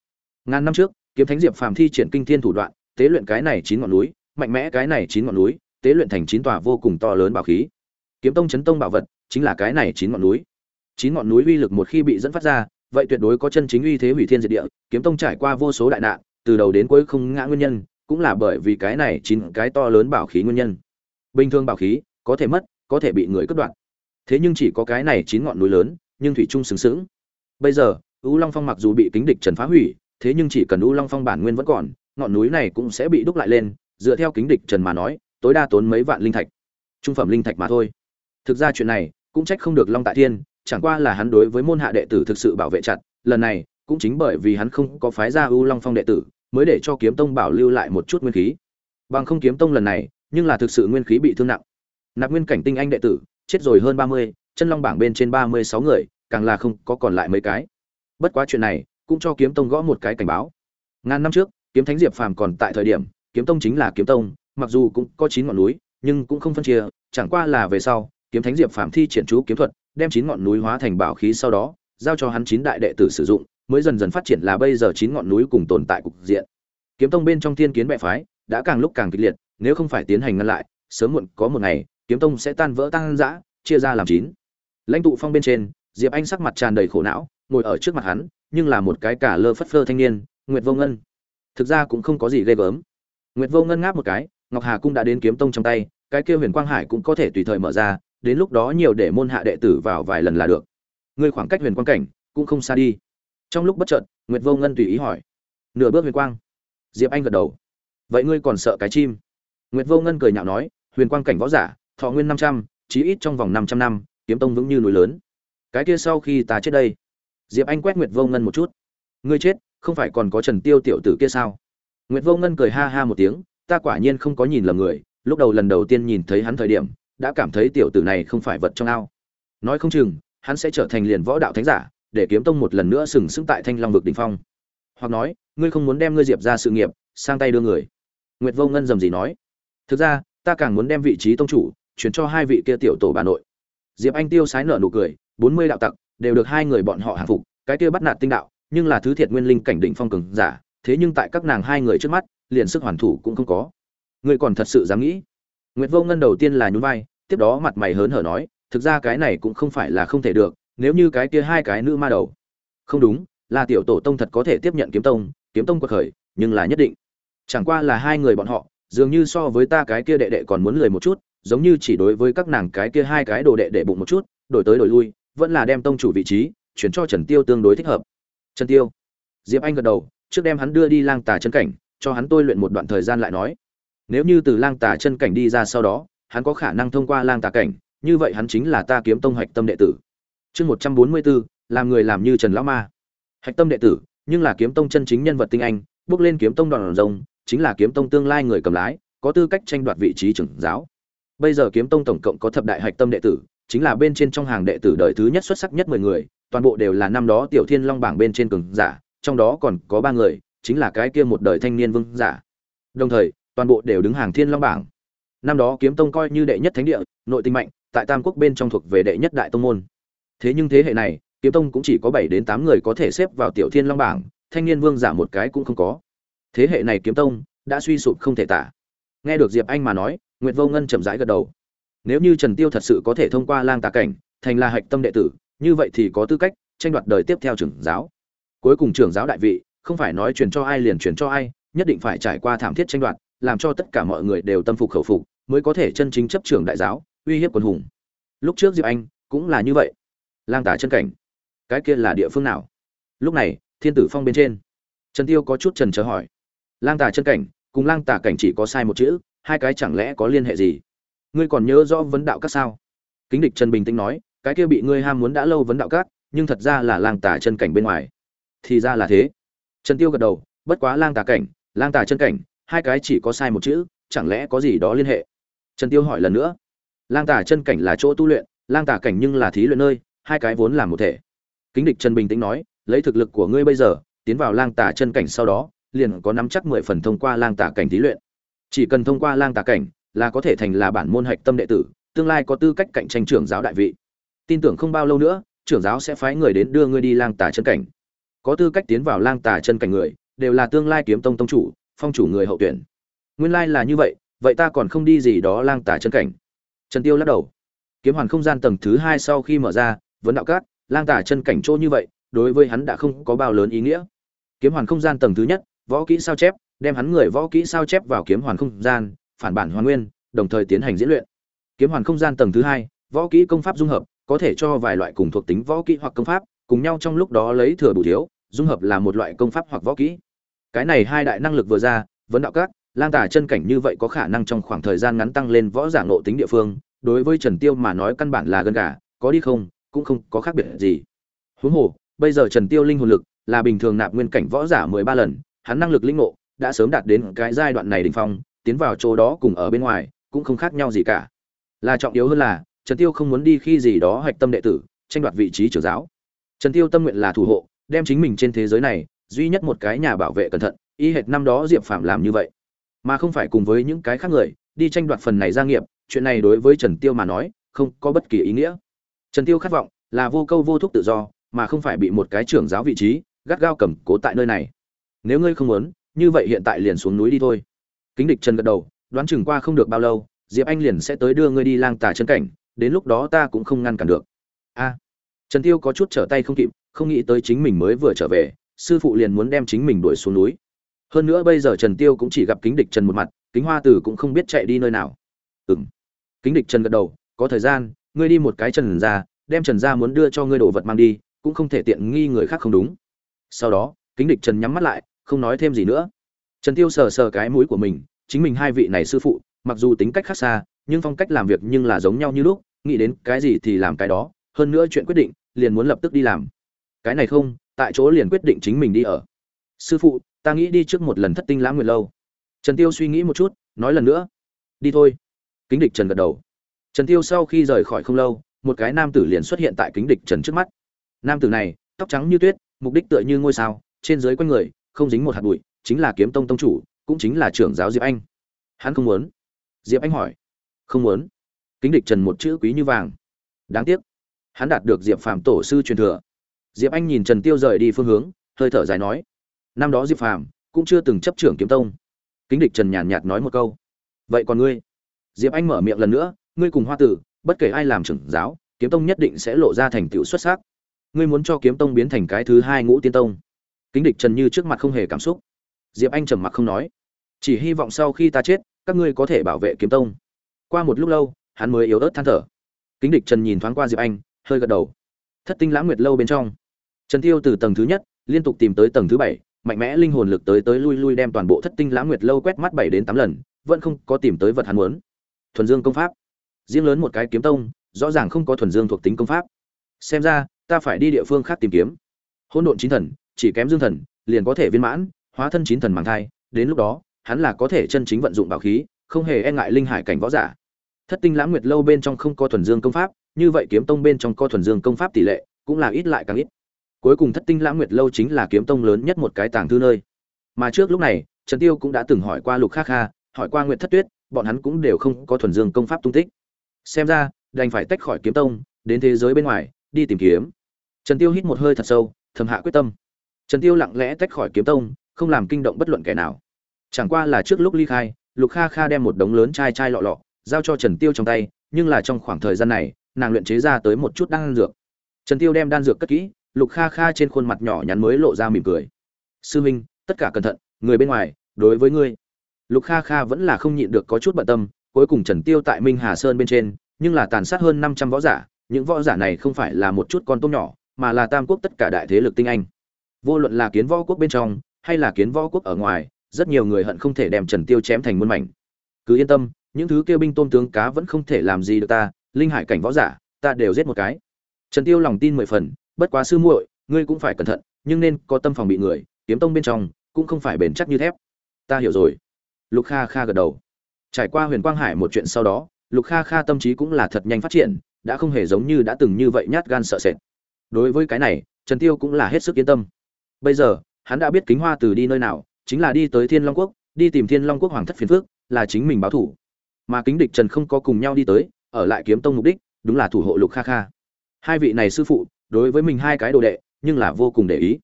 Speaker 1: Ngàn năm trước, kiếm thánh diệp phàm thi triển kinh thiên thủ đoạn, tế luyện cái này chín ngọn núi, mạnh mẽ cái này chín ngọn núi, tế luyện thành chín tòa vô cùng to lớn bảo khí. Kiếm tông chấn tông bảo vật chính là cái này chín ngọn núi. Chín ngọn núi uy lực một khi bị dẫn phát ra, vậy tuyệt đối có chân chính uy thế hủy thiên diệt địa, kiếm tông trải qua vô số đại nạn, từ đầu đến cuối không ngã nguyên nhân, cũng là bởi vì cái này chín cái to lớn bảo khí nguyên nhân. Bình thường bảo khí, có thể mất, có thể bị người cướp đoạt. Thế nhưng chỉ có cái này chín ngọn núi lớn, nhưng thủy trung sừng sững. Bây giờ, u long phong mặc dù bị kính địch trần phá hủy, thế nhưng chỉ cần u long phong bản nguyên vẫn còn, ngọn núi này cũng sẽ bị đúc lại lên, dựa theo kính địch trần mà nói, tối đa tốn mấy vạn linh thạch. Trung phẩm linh thạch mà thôi. Thực ra chuyện này cũng trách không được long tại thiên, chẳng qua là hắn đối với môn hạ đệ tử thực sự bảo vệ chặt, lần này, cũng chính bởi vì hắn không có phái ra u long phong đệ tử, mới để cho kiếm tông bảo lưu lại một chút nguyên khí. Bằng không kiếm tông lần này, nhưng là thực sự nguyên khí bị thương nặng. Nạp nguyên cảnh tinh anh đệ tử, chết rồi hơn ba mươi, chân long bảng bên trên ba mươi sáu người, càng là không có còn lại mấy cái. Bất quá chuyện này, cũng cho kiếm tông gõ một cái cảnh báo. Ngàn năm trước, kiếm thánh diệp phàm còn tại thời điểm, kiếm tông chính là kiếm tông, mặc dù cũng có chín ngọn núi, nhưng cũng không phân chia, chẳng qua là về sau kiếm thánh diệp phàm thi triển chú kiếm thuật đem chín ngọn núi hóa thành bảo khí sau đó giao cho hắn chín đại đệ tử sử dụng mới dần dần phát triển là bây giờ chín ngọn núi cùng tồn tại cục diện. Kiếm tông bên trong thiên kiến bệ phái đã càng lúc càng kịch liệt nếu không phải tiến hành ngăn lại sớm muộn có một ngày kiếm tông sẽ tan vỡ tăng rã, chia ra làm chín. Lãnh tụ phong bên trên diệp anh sắc mặt tràn đầy khổ não ngồi ở trước mặt hắn nhưng là một cái cả lơ phất phơ thanh niên nguyệt vô ngân. Thực ra cũng không có gì ghê gớm. Nguyệt vô ngân ngáp một cái ngọc hà cũng đã đến kiếm tông trong tay cái kia huyền quang hải cũng có thể tùy thời mở ra đến lúc đó nhiều để môn hạ đệ tử vào vài lần là được. Ngươi khoảng cách huyền quang cảnh cũng không xa đi. Trong lúc bất chợt, nguyệt vô ngân tùy ý hỏi. Nửa bước huyền quang. Diệp anh gật đầu. Vậy ngươi còn sợ cái chim? Nguyệt vô ngân cười nhạo nói, huyền quang cảnh võ giả, thọ nguyên năm trăm, chí ít trong vòng năm trăm năm, kiếm tông vững như núi lớn. Cái kia sau khi ta chết đây. Diệp anh quét nguyệt vô ngân một chút. Ngươi chết, không phải còn có trần tiêu tiểu tử kia sao? Nguyệt vô ngân cười ha ha một tiếng, ta quả nhiên không có nhìn lầm người. Lúc đầu lần đầu tiên nhìn thấy hắn thời điểm đã cảm thấy tiểu tử này không phải vật trong ao. Nói không chừng, hắn sẽ trở thành liền võ đạo thánh giả, để kiếm tông một lần nữa sừng sững tại thanh long vực đỉnh phong. Hoặc nói, ngươi không muốn đem ngươi diệp ra sự nghiệp sang tay đưa người. Nguyệt vô ngân dầm gì nói. Thực ra, ta càng muốn đem vị trí tông chủ chuyển cho hai vị kia tiểu tổ bà nội. Diệp anh tiêu sái nở nụ cười, bốn mươi đạo tặc đều được hai người bọn họ hàng phục, cái kia bắt nạt tinh đạo, nhưng là thứ thiệt nguyên linh cảnh đỉnh phong cường giả, thế nhưng tại các nàng hai người trước mắt, liền sức hoàn thủ cũng không có. Ngươi còn thật sự dám nghĩ? Nguyệt vô ngân đầu tiên là nhún vai tiếp đó mặt mày hớn hở nói, thực ra cái này cũng không phải là không thể được, nếu như cái kia hai cái nữ ma đầu. Không đúng, là tiểu tổ tông thật có thể tiếp nhận kiếm tông kiếm tông quật khởi, nhưng là nhất định. Chẳng qua là hai người bọn họ, dường như so với ta cái kia đệ đệ còn muốn lười một chút, giống như chỉ đối với các nàng cái kia hai cái đồ đệ đệ bụng một chút, đổi tới đổi lui, vẫn là đem tông chủ vị trí, chuyển cho trần tiêu tương đối thích hợp. Trần tiêu. Diệp anh gật đầu, trước đem hắn đưa đi lang tà chân cảnh, cho hắn tôi luyện một đoạn thời gian lại nói. Nếu như từ lang tà chân cảnh đi ra sau đó hắn có khả năng thông qua lang tà cảnh, như vậy hắn chính là ta kiếm tông hoạch tâm đệ tử. Chương một trăm bốn mươi bốn, làm người làm như trần lão ma. Hạch tâm đệ tử, nhưng là kiếm tông chân chính nhân vật tinh anh, bước lên kiếm tông đòn rồng, chính là kiếm tông tương lai người cầm lái, có tư cách tranh đoạt vị trí trưởng giáo. Bây giờ kiếm tông tổng cộng có thập đại hạch tâm đệ tử, chính là bên trên trong hàng đệ tử đời thứ nhất xuất sắc nhất mười người, toàn bộ đều là năm đó tiểu thiên long bảng bên trên cường giả, trong đó còn có ba người, chính là cái kia một đời thanh niên vương giả. Đồng thời, toàn bộ đều đứng hàng thiên long bảng năm đó kiếm tông coi như đệ nhất thánh địa, nội tinh mạnh, tại tam quốc bên trong thuộc về đệ nhất đại tông môn. Thế nhưng thế hệ này, kiếm tông cũng chỉ có bảy đến tám người có thể xếp vào tiểu thiên long bảng, thanh niên vương giả một cái cũng không có. Thế hệ này kiếm tông, đã suy sụp không thể tả. Nghe được diệp anh mà nói, nguyệt vô ngân chậm rãi gật đầu. Nếu như trần tiêu thật sự có thể thông qua lang tà cảnh, thành là hạch tâm đệ tử, như vậy thì có tư cách tranh đoạt đời tiếp theo trưởng giáo. Cuối cùng trưởng giáo đại vị, không phải nói truyền cho ai liền truyền cho ai, nhất định phải trải qua thảm thiết tranh đoạt, làm cho tất cả mọi người đều tâm phục khẩu phục mới có thể chân chính chấp trưởng đại giáo, uy hiếp quần hùng. Lúc trước diệp anh cũng là như vậy. Lang tả chân cảnh. Cái kia là địa phương nào? Lúc này, thiên tử phong bên trên. Trần tiêu có chút trần chờ hỏi. Lang tả chân cảnh cùng lang tả cảnh chỉ có sai một chữ, hai cái chẳng lẽ có liên hệ gì? Ngươi còn nhớ rõ vấn đạo các sao? Kính địch trần bình tĩnh nói, cái kia bị ngươi ham muốn đã lâu vấn đạo các, nhưng thật ra là lang tả chân cảnh bên ngoài. Thì ra là thế. Trần tiêu gật đầu, bất quá lang tả cảnh, lang tả chân cảnh, hai cái chỉ có sai một chữ, chẳng lẽ có gì đó liên hệ? Trần tiêu hỏi lần nữa. Lang Tả chân cảnh là chỗ tu luyện, lang Tả cảnh nhưng là thí luyện nơi, hai cái vốn là một thể. Kính địch trần bình tĩnh nói, lấy thực lực của ngươi bây giờ, tiến vào lang Tả chân cảnh sau đó, liền có nắm chắc mười phần thông qua lang Tả cảnh thí luyện. Chỉ cần thông qua lang Tả cảnh, là có thể thành là bản môn hạch tâm đệ tử, tương lai có tư cách cạnh tranh trưởng giáo đại vị. Tin tưởng không bao lâu nữa, trưởng giáo sẽ phái người đến đưa ngươi đi lang Tả chân cảnh. Có tư cách tiến vào lang Tả chân cảnh người, đều là tương lai kiếm tông tông chủ, phong chủ người hậu tuyển. Nguyên lai là như vậy vậy ta còn không đi gì đó lang tả chân cảnh. Trần tiêu lắc đầu. Kiếm hoàn không gian tầng thứ hai sau khi mở ra vấn đạo cát, lang tả chân cảnh chỗ như vậy, đối với hắn đã không có bao lớn ý nghĩa. Kiếm hoàn không gian tầng thứ nhất, võ kỹ sao chép, đem hắn người võ kỹ sao chép vào kiếm hoàn không gian, phản bản hoàn nguyên, đồng thời tiến hành diễn luyện. Kiếm hoàn không gian tầng thứ hai, võ kỹ công pháp dung hợp, có thể cho vài loại cùng thuộc tính võ kỹ hoặc công pháp, cùng nhau trong lúc đó lấy thừa bù thiếu, dung hợp là một loại công pháp hoặc võ kỹ. Cái này hai đại năng lực vừa ra vấn đạo các lang tả chân cảnh như vậy có khả năng trong khoảng thời gian ngắn tăng lên võ giả ngộ tính địa phương, đối với trần tiêu mà nói căn bản là gần cả có đi không, cũng không có khác biệt gì. Huống hồ, bây giờ trần tiêu linh hồn lực là bình thường nạp nguyên cảnh võ giả mười ba lần, hắn năng lực linh ngộ đã sớm đạt đến cái giai đoạn này đỉnh phong, tiến vào chỗ đó cùng ở bên ngoài cũng không khác nhau gì cả. Là trọng yếu hơn là, trần tiêu không muốn đi khi gì đó hạch tâm đệ tử, tranh đoạt vị trí trưởng giáo. Trần tiêu tâm nguyện là thủ hộ, đem chính mình trên thế giới này, duy nhất một cái nhà bảo vệ cẩn thận, y hệt năm đó diệp phạm làm như vậy mà không phải cùng với những cái khác người, đi tranh đoạt phần này gia nghiệp, chuyện này đối với trần tiêu mà nói, không có bất kỳ ý nghĩa. Trần tiêu khát vọng là vô câu vô thúc tự do, mà không phải bị một cái trưởng giáo vị trí gắt gao cầm cố tại nơi này. Nếu ngươi không muốn, như vậy hiện tại liền xuống núi đi thôi. Kính địch trần gật đầu, đoán chừng qua không được bao lâu, diệp anh liền sẽ tới đưa ngươi đi lang tà chân cảnh, đến lúc đó ta cũng không ngăn cản được. A. Trần tiêu có chút trở tay không kịp, không nghĩ tới chính mình mới vừa trở về, sư phụ liền muốn đem chính mình đuổi xuống núi hơn nữa bây giờ trần tiêu cũng chỉ gặp kính địch trần một mặt, kính hoa tử cũng không biết chạy đi nơi nào. Ừm. Kính địch trần gật đầu, có thời gian, ngươi đi một cái trần ra, đem trần ra muốn đưa cho ngươi đồ vật mang đi, cũng không thể tiện nghi người khác không đúng. Sau đó, kính địch trần nhắm mắt lại, không nói thêm gì nữa. Trần tiêu sờ sờ cái mũi của mình, chính mình hai vị này sư phụ, mặc dù tính cách khác xa, nhưng phong cách làm việc nhưng là giống nhau như lúc, nghĩ đến cái gì thì làm cái đó, hơn nữa chuyện quyết định, liền muốn lập tức đi làm. Cái này không, tại chỗ liền quyết định chính mình đi ở. Sư phụ ta nghĩ đi trước một lần thất tinh lãng nguyệt lâu. Trần tiêu suy nghĩ một chút, nói lần nữa. Đi thôi. Kính địch trần gật đầu. Trần tiêu sau khi rời khỏi không lâu, một cái nam tử liền xuất hiện tại kính địch trần trước mắt. Nam tử này, tóc trắng như tuyết, mục đích tựa như ngôi sao, trên dưới quanh người, không dính một hạt bụi, chính là kiếm tông tông chủ, cũng chính là trưởng giáo diệp anh. Hắn không muốn. Diệp anh hỏi. Không muốn. Kính địch trần một chữ quý như vàng. Đáng tiếc. Hắn đạt được diệp phàm tổ sư truyền thừa. Diệp anh nhìn trần tiêu rời đi phương hướng, hơi thở dài nói năm đó diệp phàm cũng chưa từng chấp trưởng kiếm tông. Kính địch trần nhàn nhạt nói một câu. Vậy còn ngươi? Diệp anh mở miệng lần nữa, ngươi cùng hoa tử, bất kể ai làm trưởng giáo, kiếm tông nhất định sẽ lộ ra thành tựu xuất sắc. Ngươi muốn cho kiếm tông biến thành cái thứ hai ngũ tiên tông. Kính địch trần như trước mặt không hề cảm xúc. Diệp anh trầm mặc không nói. Chỉ hy vọng sau khi ta chết, các ngươi có thể bảo vệ kiếm tông. Qua một lúc lâu, hắn mới yếu ớt than thở. Kính địch trần nhìn thoáng qua diệp anh, hơi gật đầu. Thất tinh lãng nguyệt lâu bên trong. Trần tiêu từ tầng thứ nhất, liên tục tìm tới tầng thứ bảy mạnh mẽ linh hồn lực tới tới lui lui đem toàn bộ thất tinh lãng nguyệt lâu quét mắt bảy đến tám lần, vẫn không có tìm tới vật hắn muốn. Thuần dương công pháp. Riêng lớn một cái kiếm tông, rõ ràng không có thuần dương thuộc tính công pháp. Xem ra, ta phải đi địa phương khác tìm kiếm. Hỗn độn chín thần, chỉ kém dương thần, liền có thể viên mãn, hóa thân chín thần mang thai, đến lúc đó, hắn là có thể chân chính vận dụng bảo khí, không hề e ngại linh hải cảnh võ giả. Thất tinh lãng nguyệt lâu bên trong không có thuần dương công pháp, như vậy kiếm tông bên trong có thuần dương công pháp tỷ lệ cũng là ít lại càng ít cuối cùng thất tinh lãng nguyệt lâu chính là kiếm tông lớn nhất một cái tàng thư nơi. Mà trước lúc này, trần tiêu cũng đã từng hỏi qua lục Khắc kha, hỏi qua nguyệt thất tuyết, bọn hắn cũng đều không có thuần dương công pháp tung tích. Xem ra, đành phải tách khỏi kiếm tông, đến thế giới bên ngoài, đi tìm kiếm. Trần tiêu hít một hơi thật sâu, thầm hạ quyết tâm. Trần tiêu lặng lẽ tách khỏi kiếm tông, không làm kinh động bất luận kẻ nào. Chẳng qua là trước lúc ly khai, lục kha kha đem một đống lớn chai chai lọ lọ, giao cho trần tiêu trong tay, nhưng là trong khoảng thời gian này, nàng luyện chế ra tới một chút đan dược. Trần tiêu đem đan dược cất kỹ lục kha kha trên khuôn mặt nhỏ nhắn mới lộ ra mỉm cười. Sư minh, tất cả cẩn thận, người bên ngoài, đối với ngươi. Lục kha kha vẫn là không nhịn được có chút bận tâm, cuối cùng trần tiêu tại minh hà sơn bên trên, nhưng là tàn sát hơn 500 võ giả, những võ giả này không phải là một chút con tôm nhỏ, mà là tam quốc tất cả đại thế lực tinh anh. Vô luận là kiến võ quốc bên trong, hay là kiến võ quốc ở ngoài, rất nhiều người hận không thể đem trần tiêu chém thành muôn mảnh. Cứ yên tâm, những thứ kêu binh tôm tướng cá vẫn không thể làm gì được ta, linh hải cảnh võ giả, ta đều giết một cái. Trần tiêu lòng tin mười phần bất quá sư muội, ngươi cũng phải cẩn thận, nhưng nên có tâm phòng bị người, kiếm tông bên trong cũng không phải bền chắc như thép. Ta hiểu rồi. Lục kha kha gật đầu. Trải qua huyền quang hải một chuyện sau đó, lục kha kha tâm trí cũng là thật nhanh phát triển, đã không hề giống như đã từng như vậy nhát gan sợ sệt. Đối với cái này, trần tiêu cũng là hết sức yên tâm. Bây giờ, hắn đã biết kính hoa từ đi nơi nào, chính là đi tới thiên long quốc, đi tìm thiên long quốc hoàng thất phiền phước, là chính mình báo thủ. Mà kính địch trần không có cùng nhau đi tới, ở lại kiếm tông mục đích, đúng là thủ hộ lục kha kha. Hai vị này sư phụ đối với mình hai cái đồ đệ, nhưng là vô cùng để ý.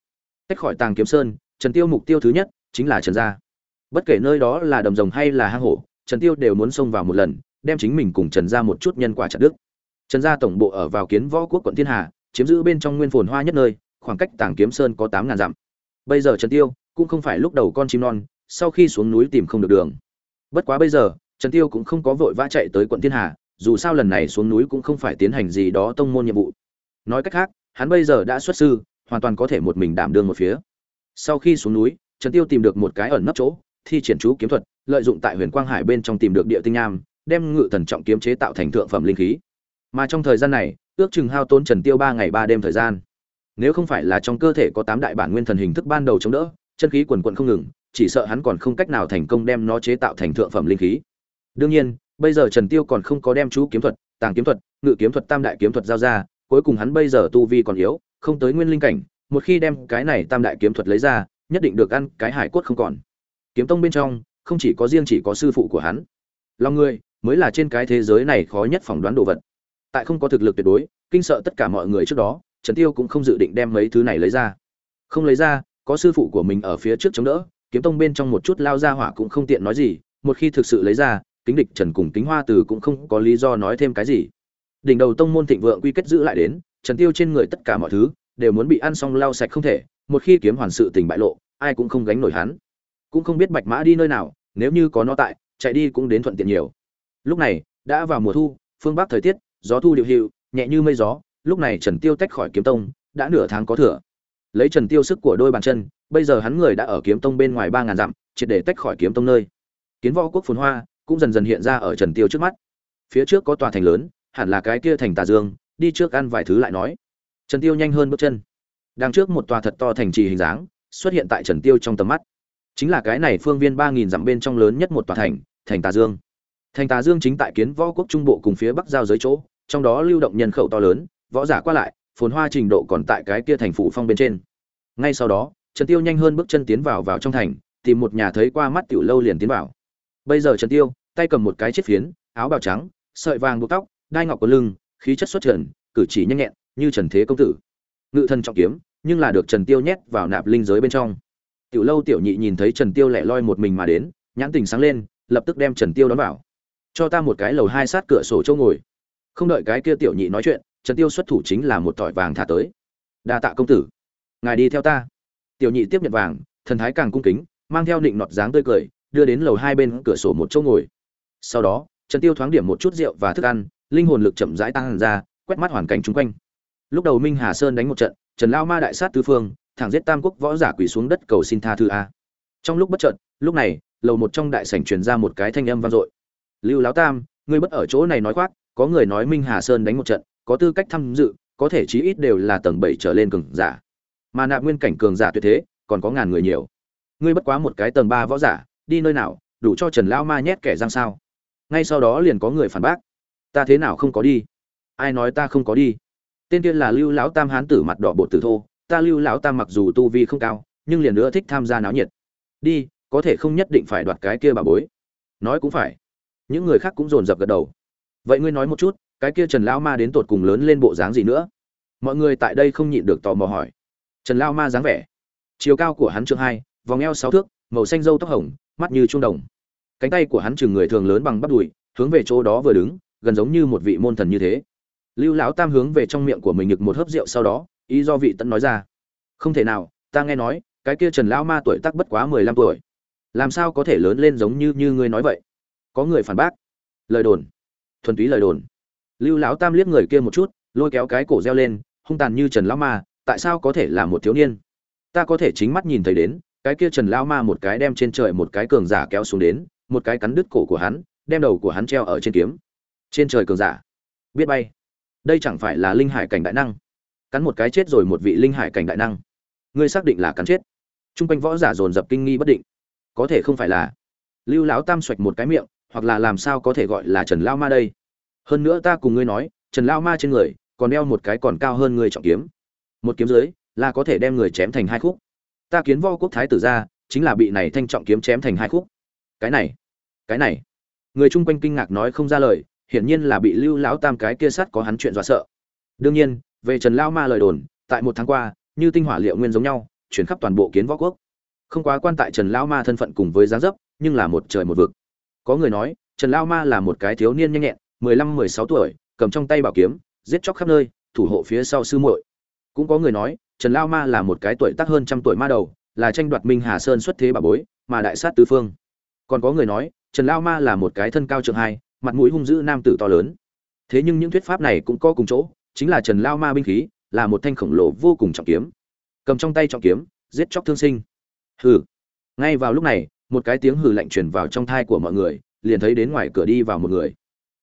Speaker 1: Tách khỏi tàng kiếm sơn, trần tiêu mục tiêu thứ nhất chính là trần gia. Bất kể nơi đó là đầm rồng hay là hang hổ, trần tiêu đều muốn xông vào một lần, đem chính mình cùng trần gia một chút nhân quả chặt đức trần gia tổng bộ ở vào kiến võ quốc quận thiên hà, chiếm giữ bên trong nguyên phồn hoa nhất nơi, khoảng cách tàng kiếm sơn có tám ngàn dặm. Bây giờ trần tiêu cũng không phải lúc đầu con chim non, sau khi xuống núi tìm không được đường. Bất quá bây giờ, trần tiêu cũng không có vội vã chạy tới quận thiên hà, dù sao lần này xuống núi cũng không phải tiến hành gì đó tông môn nhiệm vụ. Nói cách khác hắn bây giờ đã xuất sư, hoàn toàn có thể một mình đảm đương một phía. Sau khi xuống núi, trần tiêu tìm được một cái ẩn nấp chỗ, thi triển chú kiếm thuật, lợi dụng tại huyền quang hải bên trong tìm được địa tinh nham, đem ngự thần trọng kiếm chế tạo thành thượng phẩm linh khí. Mà trong thời gian này, ước chừng hao tốn trần tiêu ba ngày ba đêm thời gian. Nếu không phải là trong cơ thể có tám đại bản nguyên thần hình thức ban đầu chống đỡ, chân khí quần quận không ngừng, chỉ sợ hắn còn không cách nào thành công đem nó chế tạo thành thượng phẩm linh khí. Đương nhiên, bây giờ trần tiêu còn không có đem chú kiếm thuật, tàng kiếm thuật, ngự kiếm thuật, tam đại kiếm thuật giao ra cuối cùng hắn bây giờ tu vi còn yếu, không tới nguyên linh cảnh, một khi đem cái này tam đại kiếm thuật lấy ra, nhất định được ăn cái hải cốt không còn. Kiếm tông bên trong, không chỉ có riêng chỉ có sư phụ của hắn. Lòng người mới là trên cái thế giới này khó nhất phỏng đoán đồ vật. Tại không có thực lực tuyệt đối, kinh sợ tất cả mọi người trước đó, trần tiêu cũng không dự định đem mấy thứ này lấy ra. Không lấy ra, có sư phụ của mình ở phía trước chống đỡ, kiếm tông bên trong một chút lao ra hỏa cũng không tiện nói gì, một khi thực sự lấy ra, kính địch trần cùng kính hoa từ cũng không có lý do nói thêm cái gì đỉnh đầu tông môn thịnh vượng quy kết giữ lại đến, trần tiêu trên người tất cả mọi thứ đều muốn bị ăn xong lau sạch không thể, một khi kiếm hoàn sự tình bại lộ, ai cũng không gánh nổi hắn. Cũng không biết bạch mã đi nơi nào, nếu như có nó tại, chạy đi cũng đến thuận tiện nhiều. Lúc này, đã vào mùa thu, phương bắc thời tiết, gió thu điều hiệu, nhẹ như mây gió, lúc này trần tiêu tách khỏi kiếm tông, đã nửa tháng có thừa. Lấy trần tiêu sức của đôi bàn chân, bây giờ hắn người đã ở kiếm tông bên ngoài ba ngàn dặm, triệt để tách khỏi kiếm tông nơi. Kiến võ quốc phồn hoa cũng dần dần hiện ra ở trần tiêu trước mắt. Phía trước có tòa thành lớn hẳn là cái kia thành tà dương, đi trước ăn vài thứ lại nói. Trần tiêu nhanh hơn bước chân. Đằng trước một tòa thật to thành trì hình dáng, xuất hiện tại trần tiêu trong tầm mắt. Chính là cái này phương viên ba nghìn dặm bên trong lớn nhất một tòa thành thành tà dương. Thành tà dương chính tại kiến võ quốc trung bộ cùng phía bắc giao giới chỗ, trong đó lưu động nhân khẩu to lớn, võ giả qua lại, phồn hoa trình độ còn tại cái kia thành phủ phong bên trên. Ngay sau đó, trần tiêu nhanh hơn bước chân tiến vào vào trong thành, tìm một nhà thấy qua mắt tiểu lâu liền tiến vào. Bây giờ trần tiêu, tay cầm một cái chiếc phiến, áo bào trắng, sợi vàng buộc tóc đai ngọc có lưng, khí chất xuất trần, cử chỉ nhanh nhẹn, như trần thế công tử. Ngự thân trọng kiếm, nhưng là được trần tiêu nhét vào nạp linh giới bên trong. Tiểu lâu tiểu nhị nhìn thấy trần tiêu lẻ loi một mình mà đến, nhãn tình sáng lên, lập tức đem trần tiêu đón vào. Cho ta một cái lầu hai sát cửa sổ châu ngồi. Không đợi cái kia tiểu nhị nói chuyện, trần tiêu xuất thủ chính là một tỏi vàng thả tới. Đa tạ công tử, ngài đi theo ta. Tiểu nhị tiếp nhận vàng, thần thái càng cung kính, mang theo định nọt dáng tươi cười, đưa đến lầu hai bên cửa sổ một chỗ ngồi. Sau đó, trần tiêu thoáng điểm một chút rượu và thức ăn linh hồn lực chậm rãi tăng ra, quét mắt hoàn cảnh chung quanh. Lúc đầu minh hà sơn đánh một trận, trần lao ma đại sát tứ phương, thẳng giết tam quốc võ giả quỳ xuống đất cầu xin tha thư a. Trong lúc bất chợt, lúc này, lầu một trong đại sảnh truyền ra một cái thanh âm vang dội. Lưu lão tam, ngươi bất ở chỗ này nói khoác, có người nói minh hà sơn đánh một trận, có tư cách tham dự, có thể chí ít đều là tầng bảy trở lên cường giả. Mà nạp nguyên cảnh cường giả tuyệt thế, còn có ngàn người nhiều. Ngươi bất quá một cái tầng ba võ giả, đi nơi nào, đủ cho trần lão ma nhét kẻ răng sao? Ngay sau đó liền có người phản bác ta thế nào không có đi? Ai nói ta không có đi? Tên tiên là lưu lão tam hán tử mặt đỏ bột tử thô. Ta lưu lão tam mặc dù tu vi không cao, nhưng liền nữa thích tham gia náo nhiệt. Đi, có thể không nhất định phải đoạt cái kia bà bối. Nói cũng phải. Những người khác cũng dồn dập gật đầu. Vậy ngươi nói một chút, cái kia trần lão ma đến tột cùng lớn lên bộ dáng gì nữa? Mọi người tại đây không nhịn được tò mò hỏi. Trần lão ma dáng vẻ. Chiều cao của hắn chương hai, vòng eo sáu thước, màu xanh râu tóc hồng, mắt như trung đồng. Cánh tay của hắn chừng người thường lớn bằng bắp đùi, hướng về chỗ đó vừa đứng gần giống như một vị môn thần như thế. Lưu lão tam hướng về trong miệng của mình nhực một hớp rượu sau đó, ý do vị tẫn nói ra. Không thể nào, ta nghe nói, cái kia trần lão ma tuổi tác bất quá mười lăm tuổi. Làm sao có thể lớn lên giống như như ngươi nói vậy? Có người phản bác. Lời đồn. Thuần túy lời đồn. Lưu lão tam liếc người kia một chút, lôi kéo cái cổ reo lên, hung tàn như trần lão ma, tại sao có thể là một thiếu niên? Ta có thể chính mắt nhìn thấy đến, cái kia trần lão ma một cái đem trên trời một cái cường giả kéo xuống đến, một cái cắn đứt cổ của hắn, đem đầu của hắn treo ở trên kiếm trên trời cường giả. Biết bay. Đây chẳng phải là linh hải cảnh đại năng. Cắn một cái chết rồi một vị linh hải cảnh đại năng. Ngươi xác định là cắn chết. T r u n g quanh võ giả dồn dập kinh nghi bất định. Có thể không phải là. Lưu lão tam xoạch một cái miệng, hoặc là làm sao có thể gọi là trần lao ma đây? Hơn nữa ta cùng ngươi nói, trần lao ma trên người, còn đeo một cái còn cao hơn người trọng kiếm. Một kiếm dưới, là có thể đem người chém thành hai khúc. Ta kiến vo quốc thái tử ra, chính là bị này thanh trọng kiếm chém thành hai khúc. Cái này cái này. Người chung quanh kinh ngạc nói không ra lời hiển nhiên là bị lưu lão tam cái kia sắt có hắn chuyện dọa sợ. Đương nhiên, về trần lao ma lời đồn, tại một tháng qua, như tinh hỏa liệu nguyên giống nhau, chuyển khắp toàn bộ kiến võ quốc. Không quá quan tại trần lao ma thân phận cùng với giá dấp, nhưng là một trời một vực. Có người nói, trần lao ma là một cái thiếu niên nhanh nhẹn, mười lăm, mười sáu tuổi, cầm trong tay bảo kiếm, giết chóc khắp nơi, thủ hộ phía sau sư muội. Cũng có người nói, trần lao ma là một cái tuổi tác hơn trăm tuổi ma đầu, là tranh đoạt minh hà sơn xuất thế bà bối, mà đại sát tứ phương. Còn có người nói, trần lao ma là một cái thân cao trượng hai mặt mũi hung dữ nam tử to lớn. Thế nhưng những thuyết pháp này cũng có cùng chỗ, chính là trần lao ma binh khí, là một thanh khổng lồ vô cùng trọng kiếm. Cầm trong tay trọng kiếm, giết chóc thương sinh. Hừ. Ngay vào lúc này, một cái tiếng hừ lạnh truyền vào trong thai của mọi người, liền thấy đến ngoài cửa đi vào một người.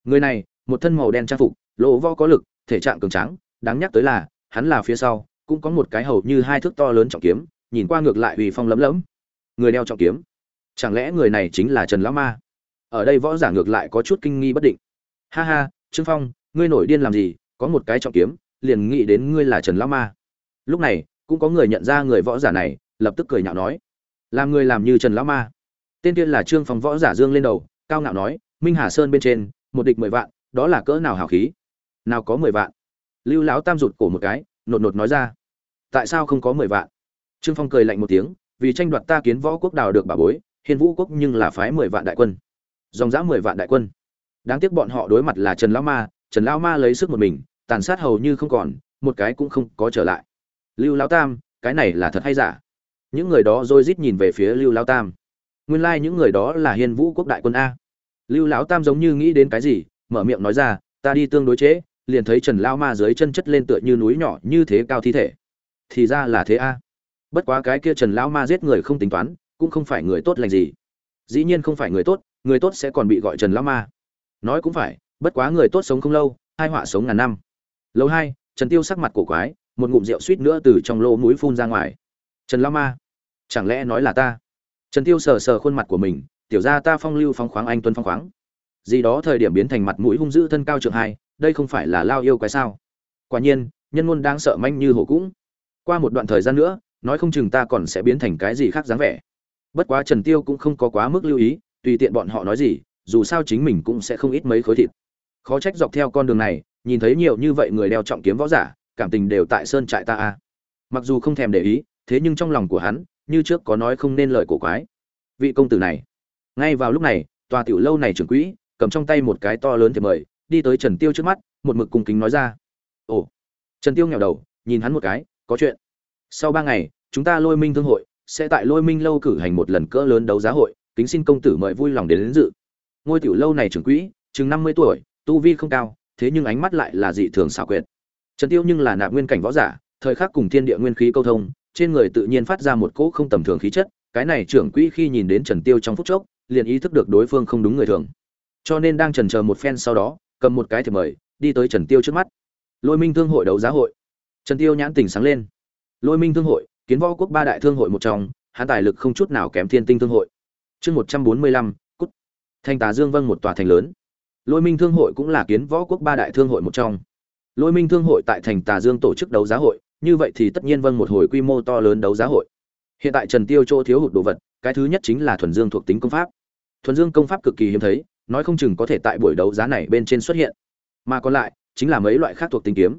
Speaker 1: Người này, một thân màu đen trang phục, lỗ vo có lực, thể trạng cường tráng, đáng nhắc tới là, hắn là phía sau, cũng có một cái hầu như hai thước to lớn trọng kiếm, nhìn qua ngược lại uy phong lấm lấm người đeo trọng kiếm. Chẳng lẽ người này chính là trần lão ma? Ở đây võ giả ngược lại có chút kinh nghi bất định. Ha ha, trương phong, ngươi nổi điên làm gì, có một cái trọng kiếm, liền nghĩ đến ngươi là trần lão ma. Lúc này, cũng có người nhận ra người võ giả này, lập tức cười nhạo nói làm người làm như trần lão ma. Tên tiên là trương phong võ giả dương lên đầu, cao ngạo nói, minh hà sơn bên trên, một địch mười vạn, đó là cỡ nào hào khí? Nào có mười vạn. Lưu lão tam rụt cổ một cái, nột nột nói ra, tại sao không có mười vạn? Trương phong cười lạnh một tiếng, vì tranh đoạt ta kiến võ quốc đào được bà bối hiền vũ quốc nhưng là phái mười vạn đại quân dòng dã mười vạn đại quân. Đáng tiếc bọn họ đối mặt là trần lão ma trần lão ma lấy sức một mình tàn sát hầu như không còn một cái cũng không có trở lại. Lưu lão tam cái này là thật hay giả? Những người đó rồi rít nhìn về phía lưu lão tam. Nguyên lai like những người đó là hiên vũ quốc đại quân a. Lưu lão tam giống như nghĩ đến cái gì mở miệng nói ra ta đi tương đối chế, liền thấy trần Lão ma dưới chân chất lên tựa như núi nhỏ như thế cao thi thể. Thì ra là thế a. Bất quá cái kia trần lão ma giết người không tính toán cũng không phải người tốt lành gì. Dĩ nhiên không phải người tốt người tốt sẽ còn bị gọi trần lão ma. Nói cũng phải, bất quá người tốt sống không lâu, hai họa sống ngàn năm. Lâu hai, trần tiêu sắc mặt cổ quái, một ngụm rượu suýt nữa từ trong lỗ mũi phun ra ngoài. Trần lão ma, chẳng lẽ nói là ta? Trần tiêu sờ sờ khuôn mặt của mình, tiểu ra ta phong lưu phong khoáng anh tuấn phong khoáng. Gì đó thời điểm biến thành mặt mũi hung dữ thân cao trượng hai, đây không phải là lao yêu quái sao? Quả nhiên, nhân ngôn đang sợ manh như hổ cũng. Qua một đoạn thời gian nữa, nói không chừng ta còn sẽ biến thành cái gì khác dáng vẻ. Bất quá trần tiêu cũng không có quá mức lưu ý tùy tiện bọn họ nói gì, dù sao chính mình cũng sẽ không ít mấy khối thịt. Khó trách dọc theo con đường này, nhìn thấy nhiều như vậy người đeo trọng kiếm võ giả, cảm tình đều tại sơn trại ta a. Mặc dù không thèm để ý, thế nhưng trong lòng của hắn, như trước có nói không nên lời cổ quái. Vị công tử này, ngay vào lúc này, tòa tiểu lâu này trưởng quỹ, cầm trong tay một cái to lớn thì mời, đi tới trần tiêu trước mắt, một mực cung kính nói ra. Ồ, trần tiêu nghèo đầu, nhìn hắn một cái, có chuyện. Sau ba ngày, chúng ta lôi minh thương hội, sẽ tại lôi minh lâu cử hành một lần cỡ lớn đấu giá hội kính xin công tử mời vui lòng đến, đến dự. Ngôi tiểu lâu này trưởng quỹ chừng năm mươi tuổi tu vi không cao thế nhưng ánh mắt lại là dị thường xảo quyệt. Trần tiêu nhưng là nạp nguyên cảnh võ giả thời khắc cùng thiên địa nguyên khí câu thông trên người tự nhiên phát ra một cỗ không tầm thường khí chất cái này trưởng quỹ khi nhìn đến trần tiêu trong phút chốc liền ý thức được đối phương không đúng người thường. Cho nên đang trần chờ một phen sau đó cầm một cái thì mời đi tới trần tiêu trước mắt. Lôi minh thương hội đấu giá hội. Trần tiêu nhãn tình sáng lên. Lôi minh thương hội kiến võ quốc ba đại thương hội một trong hắn tài lực không chút nào kém thiên tinh thương hội chương một trăm bốn mươi lăm, cút. Thành tà dương vâng một tòa thành lớn. Lôi minh thương hội cũng là kiến võ quốc ba đại thương hội một trong. Lôi minh thương hội tại thành tà dương tổ chức đấu giá hội, như vậy thì tất nhiên vâng một hồi quy mô to lớn đấu giá hội. Hiện tại trần tiêu chỗ thiếu hụt đồ vật, cái thứ nhất chính là thuần dương thuộc tính công pháp. Thuần dương công pháp cực kỳ hiếm thấy, nói không chừng có thể tại buổi đấu giá này bên trên xuất hiện. Mà còn lại, chính là mấy loại khác thuộc tính kiếm.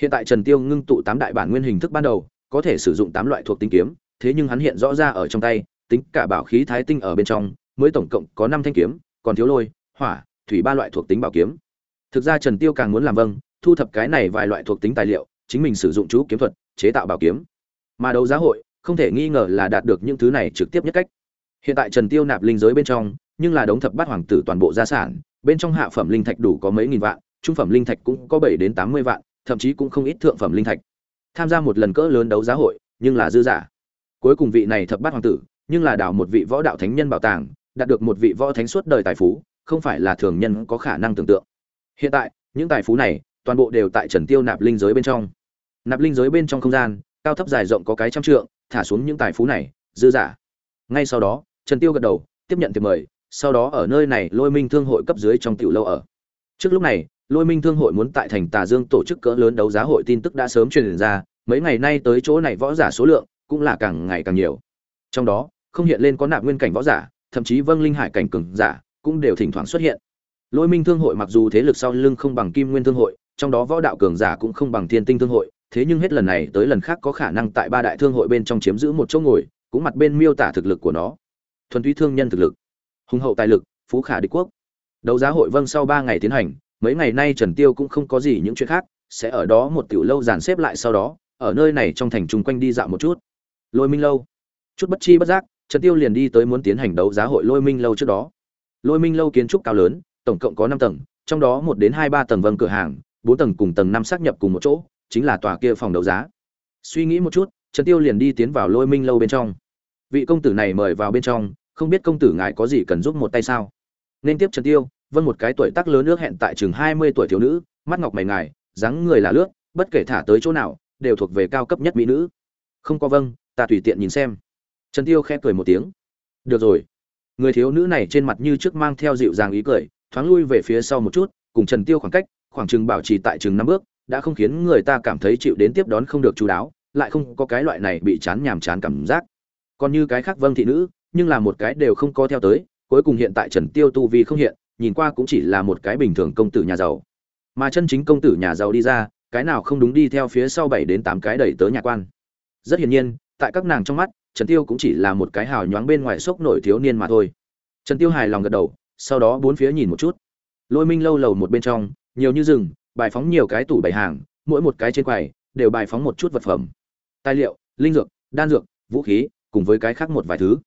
Speaker 1: Hiện tại trần tiêu ngưng tụ tám đại bản nguyên hình thức ban đầu, có thể sử dụng tám loại thuộc tính kiếm, thế nhưng hắn hiện rõ ra ở trong tay tính cả bảo khí thái tinh ở bên trong, mới tổng cộng có năm thanh kiếm, còn thiếu lôi, hỏa, thủy ba loại thuộc tính bảo kiếm. Thực ra trần tiêu càng muốn làm vâng thu thập cái này vài loại thuộc tính tài liệu, chính mình sử dụng chú kiếm thuật, chế tạo bảo kiếm. Mà đấu giá hội, không thể nghi ngờ là đạt được những thứ này trực tiếp nhất cách. Hiện tại trần tiêu nạp linh giới bên trong, nhưng là đống thập bát hoàng tử toàn bộ gia sản, bên trong hạ phẩm linh thạch đủ có mấy nghìn vạn, trung phẩm linh thạch cũng có bảy đến tám mươi vạn, thậm chí cũng không ít thượng phẩm linh thạch. Tham gia một lần cỡ lớn đấu giá hội, nhưng là dư giả cuối cùng vị này thập bát hoàng tử nhưng là đào một vị võ đạo thánh nhân bảo tàng, đạt được một vị võ thánh suốt đời tài phú, không phải là thường nhân có khả năng tưởng tượng. Hiện tại, những tài phú này toàn bộ đều tại trần tiêu nạp linh giới bên trong. Nạp linh giới bên trong không gian, cao thấp dài rộng có cái trăm trượng, thả xuống những tài phú này, dư giả. Ngay sau đó, trần tiêu gật đầu, tiếp nhận thiệp mời, sau đó ở nơi này lôi minh thương hội cấp dưới trong tiểu lâu ở. Trước lúc này, lôi minh thương hội muốn tại thành tà dương tổ chức cỡ lớn đấu giá hội tin tức đã sớm truyền ra, mấy ngày nay tới chỗ này võ giả số lượng cũng là càng ngày càng nhiều. Trong đó không hiện lên có nạp nguyên cảnh võ giả, thậm chí vâng linh hải cảnh cường giả cũng đều thỉnh thoảng xuất hiện. Lôi minh thương hội mặc dù thế lực sau lưng không bằng kim nguyên thương hội, trong đó võ đạo cường giả cũng không bằng thiên tinh thương hội, thế nhưng hết lần này tới lần khác có khả năng tại ba đại thương hội bên trong chiếm giữ một chỗ ngồi, cũng mặt bên miêu tả thực lực của nó. Thuần túy thương nhân thực lực, hùng hậu tài lực, phú khả địch quốc. Đấu giá hội vâng sau ba ngày tiến hành, mấy ngày nay trần tiêu cũng không có gì những chuyện khác, sẽ ở đó một tiểu lâu dàn xếp lại sau đó, ở nơi này trong thành chung quanh đi dạo một chút. Lôi minh lâu, chút bất chi bất giác trần tiêu liền đi tới muốn tiến hành đấu giá hội lôi minh lâu trước đó. Lôi minh lâu kiến trúc cao lớn, tổng cộng có năm tầng, trong đó một đến hai ba tầng vâng cửa hàng, bốn tầng cùng tầng năm xác nhập cùng một chỗ, chính là tòa kia phòng đấu giá. Suy nghĩ một chút, trần tiêu liền đi tiến vào lôi minh lâu bên trong. Vị công tử này mời vào bên trong, không biết công tử ngài có gì cần giúp một tay sao? Nên tiếp trần tiêu vân một cái tuổi tác lớn nước hẹn tại chừng mươi tuổi thiếu nữ, mắt ngọc mày ngài, dáng người là lướt, bất kể thả tới chỗ nào, đều thuộc về cao cấp nhất mỹ nữ. Không có vâng ta tùy tiện nhìn xem trần tiêu khẽ cười một tiếng. Được rồi. Người thiếu nữ này trên mặt như trước mang theo dịu dàng ý cười, thoáng lui về phía sau một chút, cùng trần tiêu khoảng cách, khoảng chừng bảo trì tại chừng năm bước, đã không khiến người ta cảm thấy chịu đến tiếp đón không được chú đáo, lại không có cái loại này bị chán nhàm chán cảm giác. Còn như cái khác vâng thị nữ, nhưng là một cái đều không có theo tới, cuối cùng hiện tại trần tiêu tu vi không hiện, nhìn qua cũng chỉ là một cái bình thường công tử nhà giàu. Mà chân chính công tử nhà giàu đi ra, cái nào không đúng đi theo phía sau bảy đến tám cái đẩy tớ nhà quan. Rất hiển nhiên, tại các nàng trong mắt trần tiêu cũng chỉ là một cái hào nhoáng bên ngoài sốc nổi thiếu niên mà thôi. Trần tiêu hài lòng gật đầu, sau đó bốn phía nhìn một chút. Lôi minh lâu lầu một bên trong, nhiều như rừng, bài phóng nhiều cái tủ bày hàng, mỗi một cái trên quầy đều bài phóng một chút vật phẩm. Tài liệu, linh dược, đan dược, vũ khí, cùng với cái khác một vài thứ.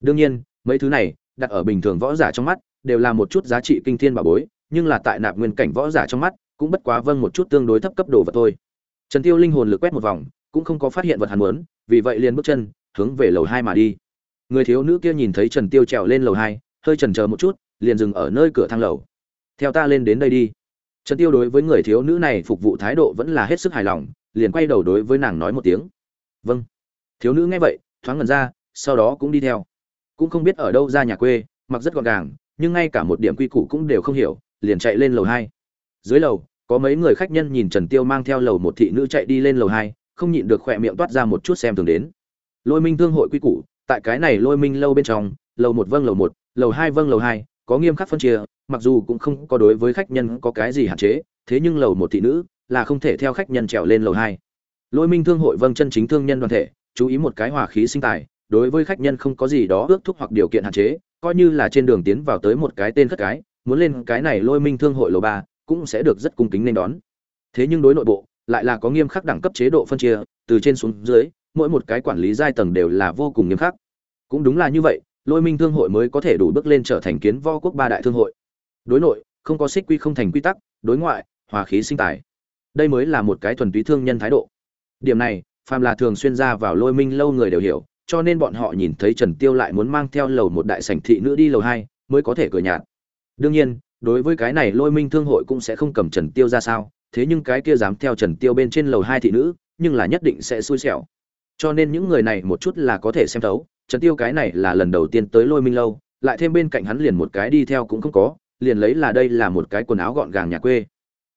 Speaker 1: Đương nhiên, mấy thứ này đặt ở bình thường võ giả trong mắt đều là một chút giá trị kinh thiên bảo bối, nhưng là tại nạp nguyên cảnh võ giả trong mắt cũng bất quá vâng một chút tương đối thấp cấp đồ vật thôi. Trần tiêu linh hồn lực quét một vòng, cũng không có phát hiện vật hắn muốn, vì vậy liền bước chân hướng về lầu hai mà đi. Người thiếu nữ kia nhìn thấy trần tiêu trèo lên lầu hai, hơi chần chờ một chút, liền dừng ở nơi cửa thang lầu. Theo ta lên đến đây đi. Trần tiêu đối với người thiếu nữ này phục vụ thái độ vẫn là hết sức hài lòng, liền quay đầu đối với nàng nói một tiếng. Vâng. Thiếu nữ nghe vậy, thoáng ngần ra, sau đó cũng đi theo. Cũng không biết ở đâu ra nhà quê, mặc rất gọn gàng, nhưng ngay cả một điểm quy củ cũng đều không hiểu, liền chạy lên lầu hai. Dưới lầu, có mấy người khách nhân nhìn trần tiêu mang theo lầu một thị nữ chạy đi lên lầu hai, không nhịn được khỏe miệng toát ra một chút xem thường đến lôi minh thương hội quy củ, tại cái này lôi minh lâu bên trong, lầu một vâng lầu một, lầu hai vâng lầu hai, có nghiêm khắc phân chia, mặc dù cũng không có đối với khách nhân có cái gì hạn chế, thế nhưng lầu một thị nữ là không thể theo khách nhân trèo lên lầu hai. Lôi minh thương hội vâng chân chính thương nhân đoàn thể, chú ý một cái hòa khí sinh tài, đối với khách nhân không có gì đó ước thúc hoặc điều kiện hạn chế, coi như là trên đường tiến vào tới một cái tên khất cái, muốn lên cái này lôi minh thương hội lầu ba cũng sẽ được rất cung kính nên đón. Thế nhưng đối nội bộ, lại là có nghiêm khắc đẳng cấp chế độ phân chia, từ trên xuống dưới mỗi một cái quản lý giai tầng đều là vô cùng nghiêm khắc. Cũng đúng là như vậy, lôi minh thương hội mới có thể đủ bước lên trở thành kiến võ quốc ba đại thương hội. Đối nội, không có xích quy không thành quy tắc, đối ngoại, hòa khí sinh tài. Đây mới là một cái thuần túy thương nhân thái độ. Điểm này, phàm là thường xuyên ra vào lôi minh lâu người đều hiểu, cho nên bọn họ nhìn thấy trần tiêu lại muốn mang theo lầu một đại sảnh thị nữ đi lầu hai, mới có thể cười nhạt. Đương nhiên, đối với cái này lôi minh thương hội cũng sẽ không cầm trần tiêu ra sao, thế nhưng cái kia dám theo trần tiêu bên trên lầu hai thị nữ, nhưng là nhất định sẽ xui xẻo cho nên những người này một chút là có thể xem thấu, trần tiêu cái này là lần đầu tiên tới lôi minh lâu, lại thêm bên cạnh hắn liền một cái đi theo cũng không có, liền lấy là đây là một cái quần áo gọn gàng nhà quê.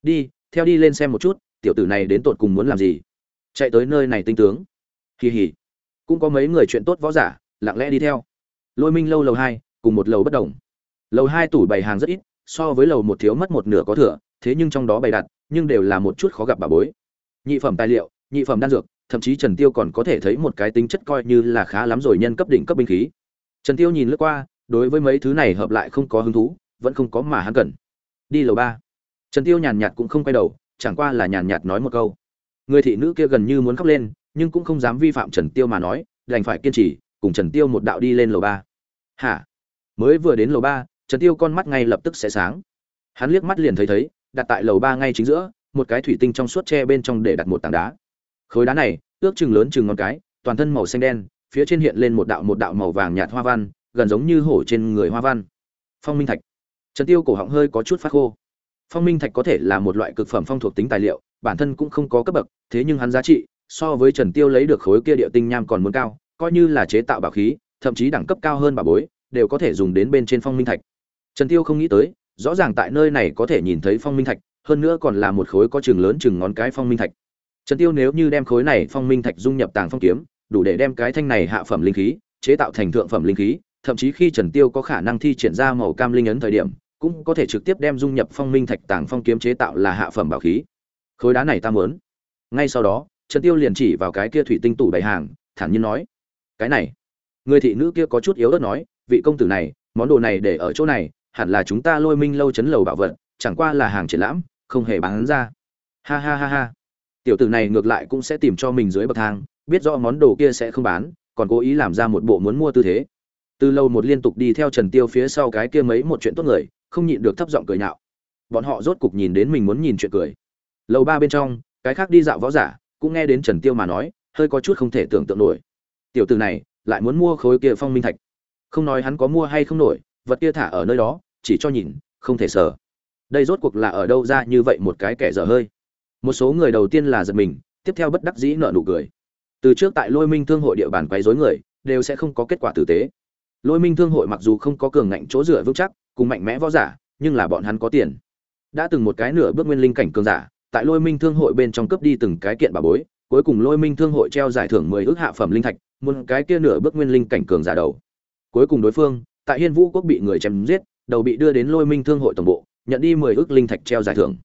Speaker 1: Đi, theo đi lên xem một chút, tiểu tử này đến tột cùng muốn làm gì? Chạy tới nơi này tinh tướng. Kỳ hỉ cũng có mấy người chuyện tốt võ giả, lặng lẽ đi theo. Lôi minh lâu lầu hai, cùng một lầu bất đồng. Lầu hai tủ bày hàng rất ít, so với lầu một thiếu mất một nửa có thừa, thế nhưng trong đó bày đặt, nhưng đều là một chút khó gặp bà bối. Nhị phẩm tài liệu, nhị phẩm đan dược thậm chí trần tiêu còn có thể thấy một cái tính chất coi như là khá lắm rồi nhân cấp đỉnh cấp binh khí. Trần tiêu nhìn lướt qua, đối với mấy thứ này hợp lại không có hứng thú, vẫn không có mà hắn cần. Đi lầu ba. Trần tiêu nhàn nhạt cũng không quay đầu, chẳng qua là nhàn nhạt nói một câu. Người thị nữ kia gần như muốn khóc lên, nhưng cũng không dám vi phạm trần tiêu mà nói, đành phải kiên trì, cùng trần tiêu một đạo đi lên lầu ba. Hả? Mới vừa đến lầu ba, trần tiêu con mắt ngay lập tức sẽ sáng. Hắn liếc mắt liền thấy thấy, đặt tại lầu ba ngay chính giữa, một cái thủy tinh trong suốt tre bên trong để đặt một tảng đá khối đá này, ước chừng lớn chừng ngón cái, toàn thân màu xanh đen, phía trên hiện lên một đạo một đạo màu vàng nhạt hoa văn, gần giống như hổ trên người hoa văn. Phong minh thạch. Trần tiêu cổ họng hơi có chút phát khô. Phong minh thạch có thể là một loại cực phẩm phong thuộc tính tài liệu, bản thân cũng không có cấp bậc, thế nhưng hắn giá trị, so với trần tiêu lấy được khối kia địa tinh nham còn muốn cao, coi như là chế tạo bảo khí, thậm chí đẳng cấp cao hơn bảo bối, đều có thể dùng đến bên trên phong minh thạch. Trần tiêu không nghĩ tới, rõ ràng tại nơi này có thể nhìn thấy phong minh thạch, hơn nữa còn là một khối có chừng lớn chừng ngón cái phong minh thạch trần tiêu nếu như đem khối này phong minh thạch dung nhập tàng phong kiếm, đủ để đem cái thanh này hạ phẩm linh khí, chế tạo thành thượng phẩm linh khí, thậm chí khi trần tiêu có khả năng thi triển ra màu cam linh ấn thời điểm, cũng có thể trực tiếp đem dung nhập phong minh thạch tàng phong kiếm chế tạo là hạ phẩm bảo khí. Khối đá này ta muốn. Ngay sau đó, trần tiêu liền chỉ vào cái kia thủy tinh tủ bày hàng, thản nhiên nói, cái này. Người thị nữ kia có chút yếu ớt nói, vị công tử này, món đồ này để ở chỗ này, hẳn là chúng ta lôi minh lâu chấn lầu bảo vật, chẳng qua là hàng triển lãm, không hề bán ra. Ha ha ha ha tiểu tử này ngược lại cũng sẽ tìm cho mình dưới bậc thang, biết rõ món đồ kia sẽ không bán, còn cố ý làm ra một bộ muốn mua tư thế. Từ lâu một liên tục đi theo trần tiêu phía sau cái kia mấy một chuyện tốt người, không nhịn được thấp giọng cười nhạo. Bọn họ rốt cục nhìn đến mình muốn nhìn chuyện cười. Lầu ba bên trong, cái khác đi dạo võ giả, cũng nghe đến trần tiêu mà nói, hơi có chút không thể tưởng tượng nổi. Tiểu tử này, lại muốn mua khối kia phong minh thạch. Không nói hắn có mua hay không nổi, vật kia thả ở nơi đó, chỉ cho nhìn, không thể sờ. Đây rốt cuộc là ở đâu ra như vậy một cái kẻ dở hơi một số người đầu tiên là giật mình, tiếp theo bất đắc dĩ nợ nụ cười. Từ trước tại lôi minh thương hội địa bàn quấy rối người, đều sẽ không có kết quả tử tế. Lôi minh thương hội mặc dù không có cường ngạnh chỗ dựa vững chắc, cùng mạnh mẽ võ giả, nhưng là bọn hắn có tiền. Đã từng một cái nửa bước nguyên linh cảnh cường giả, tại lôi minh thương hội bên trong cướp đi từng cái kiện bà bối, cuối cùng lôi minh thương hội treo giải thưởng mười ước hạ phẩm linh thạch một cái kia nửa bước nguyên linh cảnh cường giả đầu. Cuối cùng đối phương, tại hiên vũ quốc bị người chém giết, đầu bị đưa đến lôi minh thương hội tổng bộ, nhận đi mười ước linh thạch treo giải thưởng.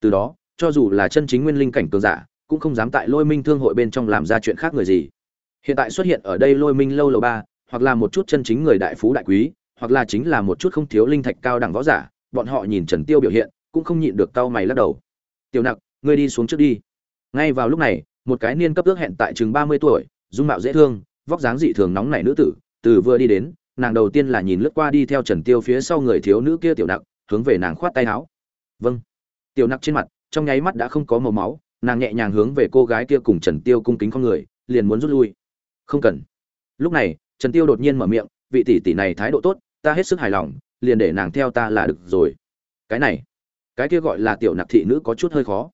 Speaker 1: Từ đó cho dù là chân chính nguyên linh cảnh cường giả, cũng không dám tại lôi minh thương hội bên trong làm ra chuyện khác người gì. Hiện tại xuất hiện ở đây lôi minh lâu lầu ba, hoặc là một chút chân chính người đại phú đại quý, hoặc là chính là một chút không thiếu linh thạch cao đẳng võ giả, bọn họ nhìn trần tiêu biểu hiện, cũng không nhịn được cau mày lắc đầu. Tiểu nặc, ngươi đi xuống trước đi. Ngay vào lúc này, một cái niên cấp ước hẹn tại chừng mươi tuổi, dung mạo dễ thương, vóc dáng dị thường nóng nảy nữ tử, từ vừa đi đến, nàng đầu tiên là nhìn lướt qua đi theo trần tiêu phía sau người thiếu nữ kia tiểu nặc, hướng về nàng khoát tay áo. Vâng. Tiểu nặc trên mặt trong nháy mắt đã không có màu máu, nàng nhẹ nhàng hướng về cô gái kia cùng trần tiêu cung kính con người, liền muốn rút lui. Không cần. Lúc này, trần tiêu đột nhiên mở miệng, vị tỷ tỷ này thái độ tốt, ta hết sức hài lòng, liền để nàng theo ta là được rồi. Cái này, cái kia gọi là tiểu nặc thị nữ có chút hơi khó.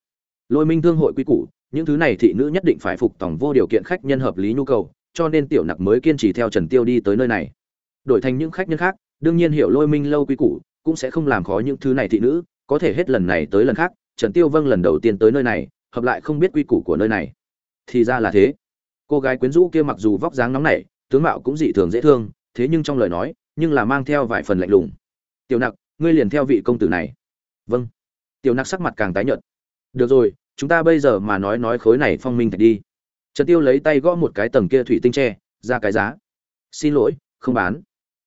Speaker 1: Lôi minh thương hội quy củ, những thứ này thị nữ nhất định phải phục tòng vô điều kiện khách nhân hợp lý nhu cầu, cho nên tiểu nặc mới kiên trì theo trần tiêu đi tới nơi này. Đổi thành những khách nhân khác, đương nhiên hiểu lôi minh lâu quy củ, cũng sẽ không làm khó những thứ này thị nữ, có thể hết lần này tới lần khác trần tiêu vâng lần đầu tiên tới nơi này, hợp lại không biết quy củ của nơi này. Thì ra là thế. Cô gái quyến rũ kia mặc dù vóc dáng nóng nảy, tướng mạo cũng dị thường dễ thương, thế nhưng trong lời nói, nhưng là mang theo vài phần lạnh lùng. Tiểu nặc, ngươi liền theo vị công tử này. Vâng. Tiểu nặc sắc mặt càng tái nhợt. Được rồi, chúng ta bây giờ mà nói nói khối này phong minh thạch đi. Trần tiêu lấy tay gõ một cái tầng kia thủy tinh tre, ra cái giá. Xin lỗi, không bán.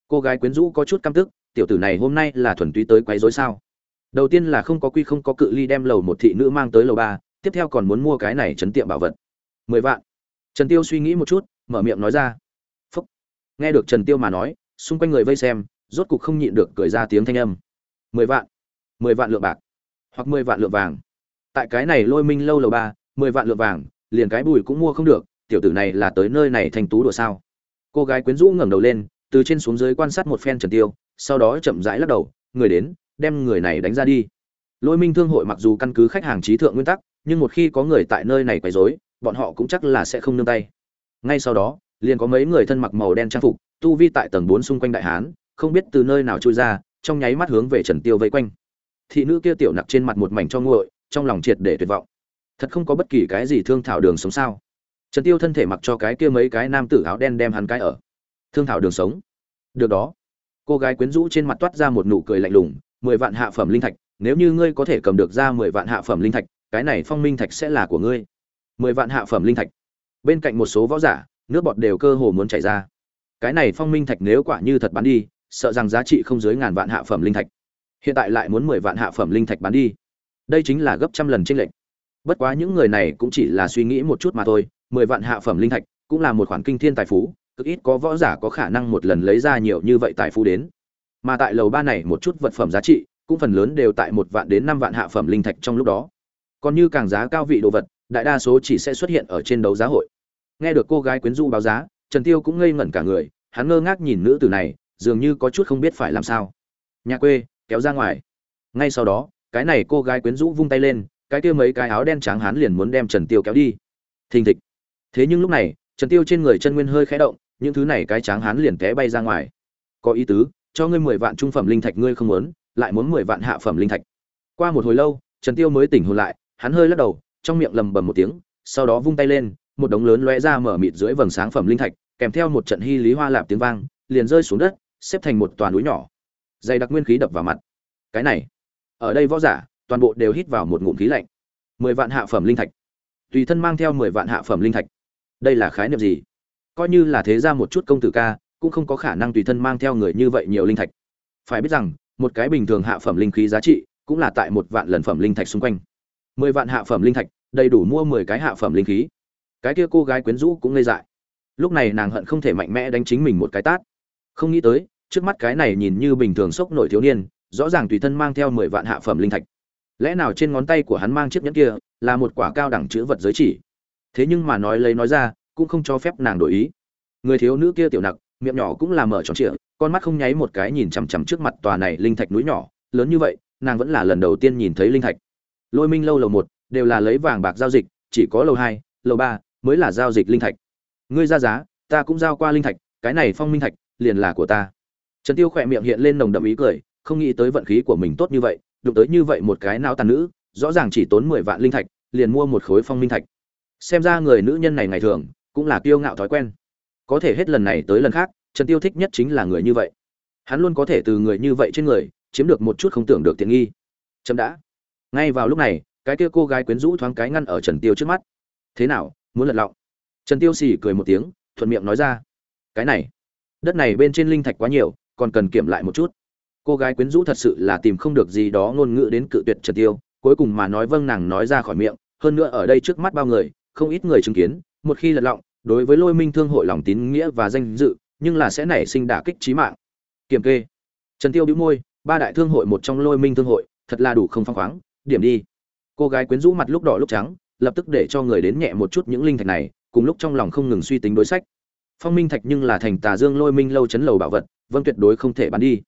Speaker 1: Cô gái quyến rũ có chút căm tức, tiểu tử này hôm nay là thuần túy tới quấy rối sao? Đầu tiên là không có quy không có cự ly đem lầu một thị nữ mang tới lầu ba, tiếp theo còn muốn mua cái này chấn tiệm bảo vật. Mười vạn. Trần tiêu suy nghĩ một chút, mở miệng nói ra. Phúc. Nghe được trần tiêu mà nói, xung quanh người vây xem, rốt cục không nhịn được cười ra tiếng thanh âm. Mười vạn. Mười vạn lượng bạc. Hoặc mười vạn lượng vàng. Tại cái này lôi minh lâu lầu ba, mười vạn lượng vàng, liền cái bùi cũng mua không được, tiểu tử này là tới nơi này thành tú đùa sao? Cô gái quyến rũ ngẩng đầu lên, từ trên xuống dưới quan sát một phen trần tiêu, sau đó chậm rãi lắc đầu, người đến đem người này đánh ra đi. Lôi minh thương hội mặc dù căn cứ khách hàng trí thượng nguyên tắc, nhưng một khi có người tại nơi này quấy rối, bọn họ cũng chắc là sẽ không nương tay. Ngay sau đó, liền có mấy người thân mặc màu đen trang phục, tu vi tại tầng bốn xung quanh đại hán, không biết từ nơi nào trôi ra, trong nháy mắt hướng về trần tiêu vây quanh. Thị nữ kia tiểu nặc trên mặt một mảnh cho nguội, trong lòng triệt để tuyệt vọng. Thật không có bất kỳ cái gì thương thảo đường sống sao? Trần tiêu thân thể mặc cho cái kia mấy cái nam tử áo đen đem hắn cái ở. Thương thảo đường sống. Được đó. Cô gái quyến rũ trên mặt toát ra một nụ cười lạnh lùng mười vạn hạ phẩm linh thạch, nếu như ngươi có thể cầm được ra mười vạn hạ phẩm linh thạch, cái này phong minh thạch sẽ là của ngươi. Mười vạn hạ phẩm linh thạch. Bên cạnh một số võ giả, nước bọt đều cơ hồ muốn chảy ra. Cái này phong minh thạch nếu quả như thật bán đi, sợ rằng giá trị không dưới ngàn vạn hạ phẩm linh thạch. Hiện tại lại muốn mười vạn hạ phẩm linh thạch bán đi. Đây chính là gấp trăm lần tranh lệch. Bất quá những người này cũng chỉ là suy nghĩ một chút mà thôi, mười vạn hạ phẩm linh thạch cũng là một khoản kinh thiên tài phú, cực ít có võ giả có khả năng một lần lấy ra nhiều như vậy tài phú đến mà tại lầu ba này một chút vật phẩm giá trị cũng phần lớn đều tại một vạn đến năm vạn hạ phẩm linh thạch trong lúc đó. Còn như càng giá cao vị đồ vật, đại đa số chỉ sẽ xuất hiện ở trên đấu giá hội. Nghe được cô gái quyến rũ báo giá, trần tiêu cũng ngây ngẩn cả người, hắn ngơ ngác nhìn nữ tử này, dường như có chút không biết phải làm sao. Nhà quê, kéo ra ngoài. Ngay sau đó, cái này cô gái quyến rũ vung tay lên, cái kia mấy cái áo đen trắng hắn liền muốn đem trần tiêu kéo đi. Thình thịch. Thế nhưng lúc này, trần tiêu trên người chân nguyên hơi khẽ động, những thứ này cái trắng hắn liền té bay ra ngoài. Có ý tứ cho ngươi mười vạn trung phẩm linh thạch ngươi không muốn, lại muốn mười vạn hạ phẩm linh thạch. Qua một hồi lâu, trần tiêu mới tỉnh hồn lại, hắn hơi lắc đầu, trong miệng lầm bầm một tiếng, sau đó vung tay lên, một đống lớn lóe ra mở mịt dưới vầng sáng phẩm linh thạch, kèm theo một trận hy lý hoa lạp tiếng vang, liền rơi xuống đất, xếp thành một toàn núi nhỏ. Dày đặc nguyên khí đập vào mặt. Cái này, ở đây võ giả, toàn bộ đều hít vào một ngụm khí lạnh. Mười vạn hạ phẩm linh thạch. Tùy thân mang theo mười vạn hạ phẩm linh thạch. Đây là khái niệm gì? Coi như là thế ra một chút công tử ca cũng không có khả năng tùy thân mang theo người như vậy nhiều linh thạch. Phải biết rằng, một cái bình thường hạ phẩm linh khí giá trị cũng là tại một vạn lần phẩm linh thạch xung quanh. Mười vạn hạ phẩm linh thạch, đầy đủ mua mười cái hạ phẩm linh khí. Cái kia cô gái quyến rũ cũng ngây dại. Lúc này nàng hận không thể mạnh mẽ đánh chính mình một cái tát. Không nghĩ tới, trước mắt cái này nhìn như bình thường sốc nổi thiếu niên, rõ ràng tùy thân mang theo mười vạn hạ phẩm linh thạch. Lẽ nào trên ngón tay của hắn mang chiếc nhẫn kia là một quả cao đẳng chữ vật giới chỉ? Thế nhưng mà nói lấy nói ra, cũng không cho phép nàng đổi ý. Người thiếu nữ kia tiểu nặc miệng nhỏ cũng là mở tròn trịa, con mắt không nháy một cái nhìn chằm chằm trước mặt tòa này linh thạch núi nhỏ, lớn như vậy, nàng vẫn là lần đầu tiên nhìn thấy linh thạch. Lôi minh lâu lầu một, đều là lấy vàng bạc giao dịch, chỉ có lầu hai, lầu ba mới là giao dịch linh thạch. Ngươi ra giá, ta cũng giao qua linh thạch, cái này phong minh thạch, liền là của ta. Trần tiêu khỏe miệng hiện lên nồng đậm ý cười, không nghĩ tới vận khí của mình tốt như vậy, đụng tới như vậy một cái não tàn nữ, rõ ràng chỉ tốn mười vạn linh thạch, liền mua một khối phong minh thạch. Xem ra người nữ nhân này ngày thường, cũng là kiêu ngạo thói quen có thể hết lần này tới lần khác, trần tiêu thích nhất chính là người như vậy. Hắn luôn có thể từ người như vậy trên người, chiếm được một chút không tưởng được tiện nghi. Chậm đã. Ngay vào lúc này, cái kia cô gái quyến rũ thoáng cái ngăn ở trần tiêu trước mắt. Thế nào, muốn lật lọng? Trần tiêu xì cười một tiếng, thuận miệng nói ra. Cái này, đất này bên trên linh thạch quá nhiều, còn cần kiểm lại một chút. Cô gái quyến rũ thật sự là tìm không được gì đó ngôn ngữ đến cự tuyệt trần tiêu, cuối cùng mà nói vâng nàng nói ra khỏi miệng, hơn nữa ở đây trước mắt bao người, không ít người chứng kiến, một khi lật lọng đối với lôi minh thương hội lòng tín nghĩa và danh dự, nhưng là sẽ nảy sinh đả kích trí mạng. Kiểm kê. Trần tiêu bĩu môi, ba đại thương hội một trong lôi minh thương hội, thật là đủ không phăng khoáng, điểm đi. Cô gái quyến rũ mặt lúc đỏ lúc trắng, lập tức để cho người đến nhẹ một chút những linh thạch này, cùng lúc trong lòng không ngừng suy tính đối sách. Phong minh thạch nhưng là thành tà dương lôi minh lâu chấn lầu bảo vật vâng tuyệt đối không thể bán đi.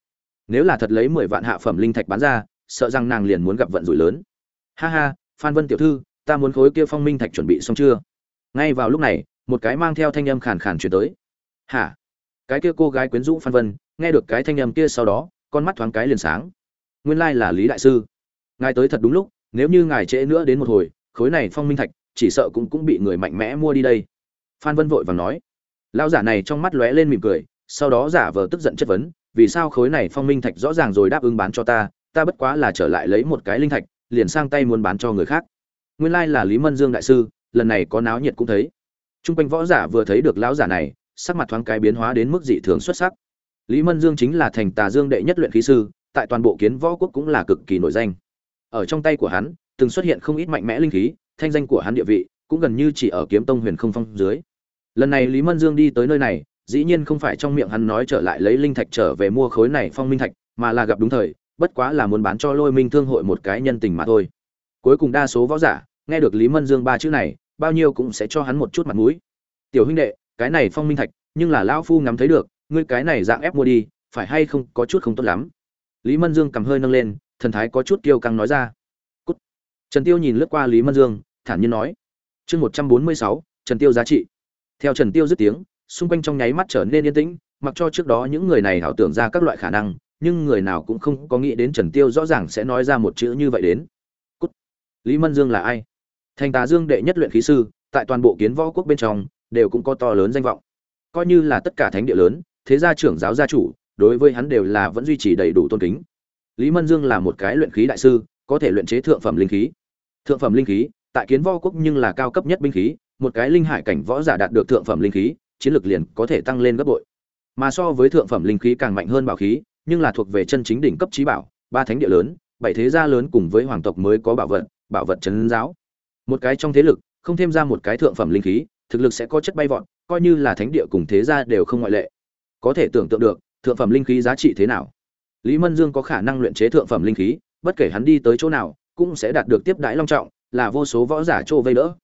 Speaker 1: Nếu là thật lấy mười vạn hạ phẩm linh thạch bán ra, sợ rằng nàng liền muốn gặp vận rủi lớn. Ha ha, phan vân tiểu thư, ta muốn khối kia phong minh thạch chuẩn bị xong chưa? Ngay vào lúc này một cái mang theo thanh âm khàn khàn chuyển tới. Hả? Cái kia cô gái quyến rũ phan vân, nghe được cái thanh âm kia sau đó, con mắt thoáng cái liền sáng. Nguyên lai là lý đại sư. Ngài tới thật đúng lúc, nếu như ngài trễ nữa đến một hồi, khối này phong minh thạch, chỉ sợ cũng cũng bị người mạnh mẽ mua đi đây. Phan vân vội vàng nói. Lão giả này trong mắt lóe lên mỉm cười, sau đó giả vờ tức giận chất vấn, vì sao khối này phong minh thạch rõ ràng rồi đáp ứng bán cho ta ta bất quá là trở lại lấy một cái linh thạch, liền sang tay muốn bán cho người khác. Nguyên lai là lý mân dương đại sư, lần này có náo nhiệt cũng thấy. Trung quanh võ giả vừa thấy được lão giả này, sắc mặt thoáng cái biến hóa đến mức dị thường xuất sắc. Lý mân dương chính là thành tà dương đệ nhất luyện khí sư, tại toàn bộ kiến võ quốc cũng là cực kỳ nổi danh. Ở trong tay của hắn, từng xuất hiện không ít mạnh mẽ linh khí, thanh danh của hắn địa vị cũng gần như chỉ ở kiếm tông huyền không phong dưới. Lần này lý mân dương đi tới nơi này, dĩ nhiên không phải trong miệng hắn nói trở lại lấy linh thạch trở về mua khối này phong minh thạch, mà là gặp đúng thời, bất quá là muốn bán cho lôi minh thương hội một cái nhân tình mà thôi. Cuối cùng đa số võ giả nghe được lý mân dương ba chữ này bao nhiêu cũng sẽ cho hắn một chút mặt mũi. Tiểu huynh đệ, cái này phong minh thạch, nhưng là lão phu ngắm thấy được, ngươi cái này dạng ép mua đi, phải hay không có chút không tốt lắm? Lý mân dương cầm hơi nâng lên, thần thái có chút kiêu căng nói ra. Cút. trần tiêu nhìn lướt qua lý mân dương, thản nhiên nói. Chương một trăm bốn mươi sáu, trần tiêu giá trị. Theo trần tiêu dứt tiếng, xung quanh trong nháy mắt trở nên yên tĩnh, mặc cho trước đó những người này ảo tưởng ra các loại khả năng, nhưng người nào cũng không có nghĩ đến trần tiêu rõ ràng sẽ nói ra một chữ như vậy đến. Cút. lý mân dương là ai? Thành tà dương đệ nhất luyện khí sư tại toàn bộ kiến võ quốc bên trong đều cũng có to lớn danh vọng coi như là tất cả thánh địa lớn thế gia trưởng giáo gia chủ đối với hắn đều là vẫn duy trì đầy đủ tôn kính lý mân dương là một cái luyện khí đại sư có thể luyện chế thượng phẩm linh khí thượng phẩm linh khí tại kiến võ quốc nhưng là cao cấp nhất binh khí một cái linh hải cảnh võ giả đạt được thượng phẩm linh khí, chiến lực liền có thể tăng lên gấp bội. Mà so với thượng phẩm linh khí càng mạnh hơn bảo khí, nhưng là thuộc về chân chính đỉnh cấp chí bảo, ba thánh địa lớn, bảy thế gia lớn cùng với hoàng tộc mới có bảo vật, bảo vật trấn giáo. Một cái trong thế lực, không thêm ra một cái thượng phẩm linh khí, thực lực sẽ có chất bay vọt, coi như là thánh địa cùng thế gia đều không ngoại lệ. Có thể tưởng tượng được, thượng phẩm linh khí giá trị thế nào. Lý Mân Dương có khả năng luyện chế thượng phẩm linh khí, bất kể hắn đi tới chỗ nào, cũng sẽ đạt được tiếp đãi long trọng, là vô số võ giả trô vây đỡ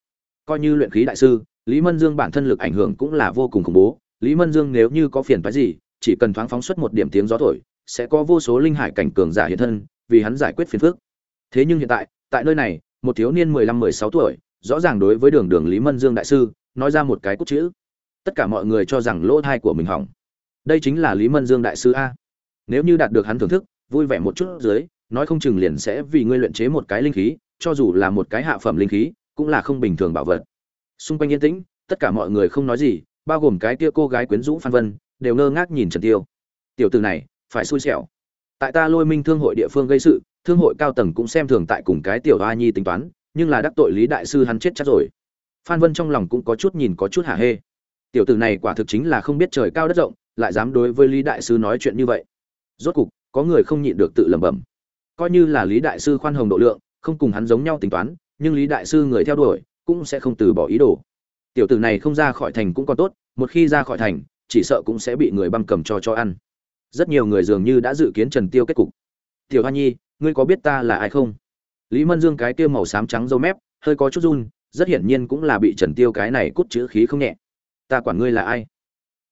Speaker 1: coi như luyện khí đại sư lý mân dương bản thân lực ảnh hưởng cũng là vô cùng khủng bố lý mân dương nếu như có phiền phái gì chỉ cần thoáng phóng xuất một điểm tiếng gió thổi sẽ có vô số linh hải cảnh cường giả hiện thân vì hắn giải quyết phiền phức thế nhưng hiện tại tại nơi này một thiếu niên mười lăm, mười sáu tuổi, rõ ràng đối với đường đường lý mân dương đại sư, nói ra một cái cốt chữ. Tất cả mọi người cho rằng lỗ thai của mình hỏng. Đây chính là lý mân dương đại sư a. Nếu như đạt được hắn thưởng thức, vui vẻ một chút dưới, nói không chừng liền sẽ vì ngươi luyện chế một cái linh khí, cho dù là một cái hạ phẩm linh khí, cũng là không bình thường bảo vật. Xung quanh yên tĩnh, tất cả mọi người không nói gì, bao gồm cái kia cô gái quyến rũ phan vân, đều ngơ ngác nhìn trần tiêu. Tiểu tử này, phải xui xẻo. Tại ta lôi minh thương hội địa phương gây sự thương hội cao tầng cũng xem thường tại cùng cái tiểu hoa nhi tính toán, nhưng là đắc tội lý đại sư hắn chết chắc rồi. Phan vân trong lòng cũng có chút nhìn có chút hả hê. Tiểu tử này quả thực chính là không biết trời cao đất rộng, lại dám đối với lý đại sư nói chuyện như vậy. Rốt cục, có người không nhịn được tự lẩm bẩm. Coi như là lý đại sư khoan hồng độ lượng, không cùng hắn giống nhau tính toán, nhưng lý đại sư người theo đuổi, cũng sẽ không từ bỏ ý đồ. Tiểu tử này không ra khỏi thành cũng còn tốt, một khi ra khỏi thành, chỉ sợ cũng sẽ bị người băm cầm cho cho ăn. Rất nhiều người dường như đã dự kiến trần tiêu kết cục tiểu hoa nhi, ngươi có biết ta là ai không? Lý mân dương cái kia màu xám trắng dâu mép, hơi có chút run, rất hiển nhiên cũng là bị trần tiêu cái này cút chữ khí không nhẹ. Ta quản ngươi là ai?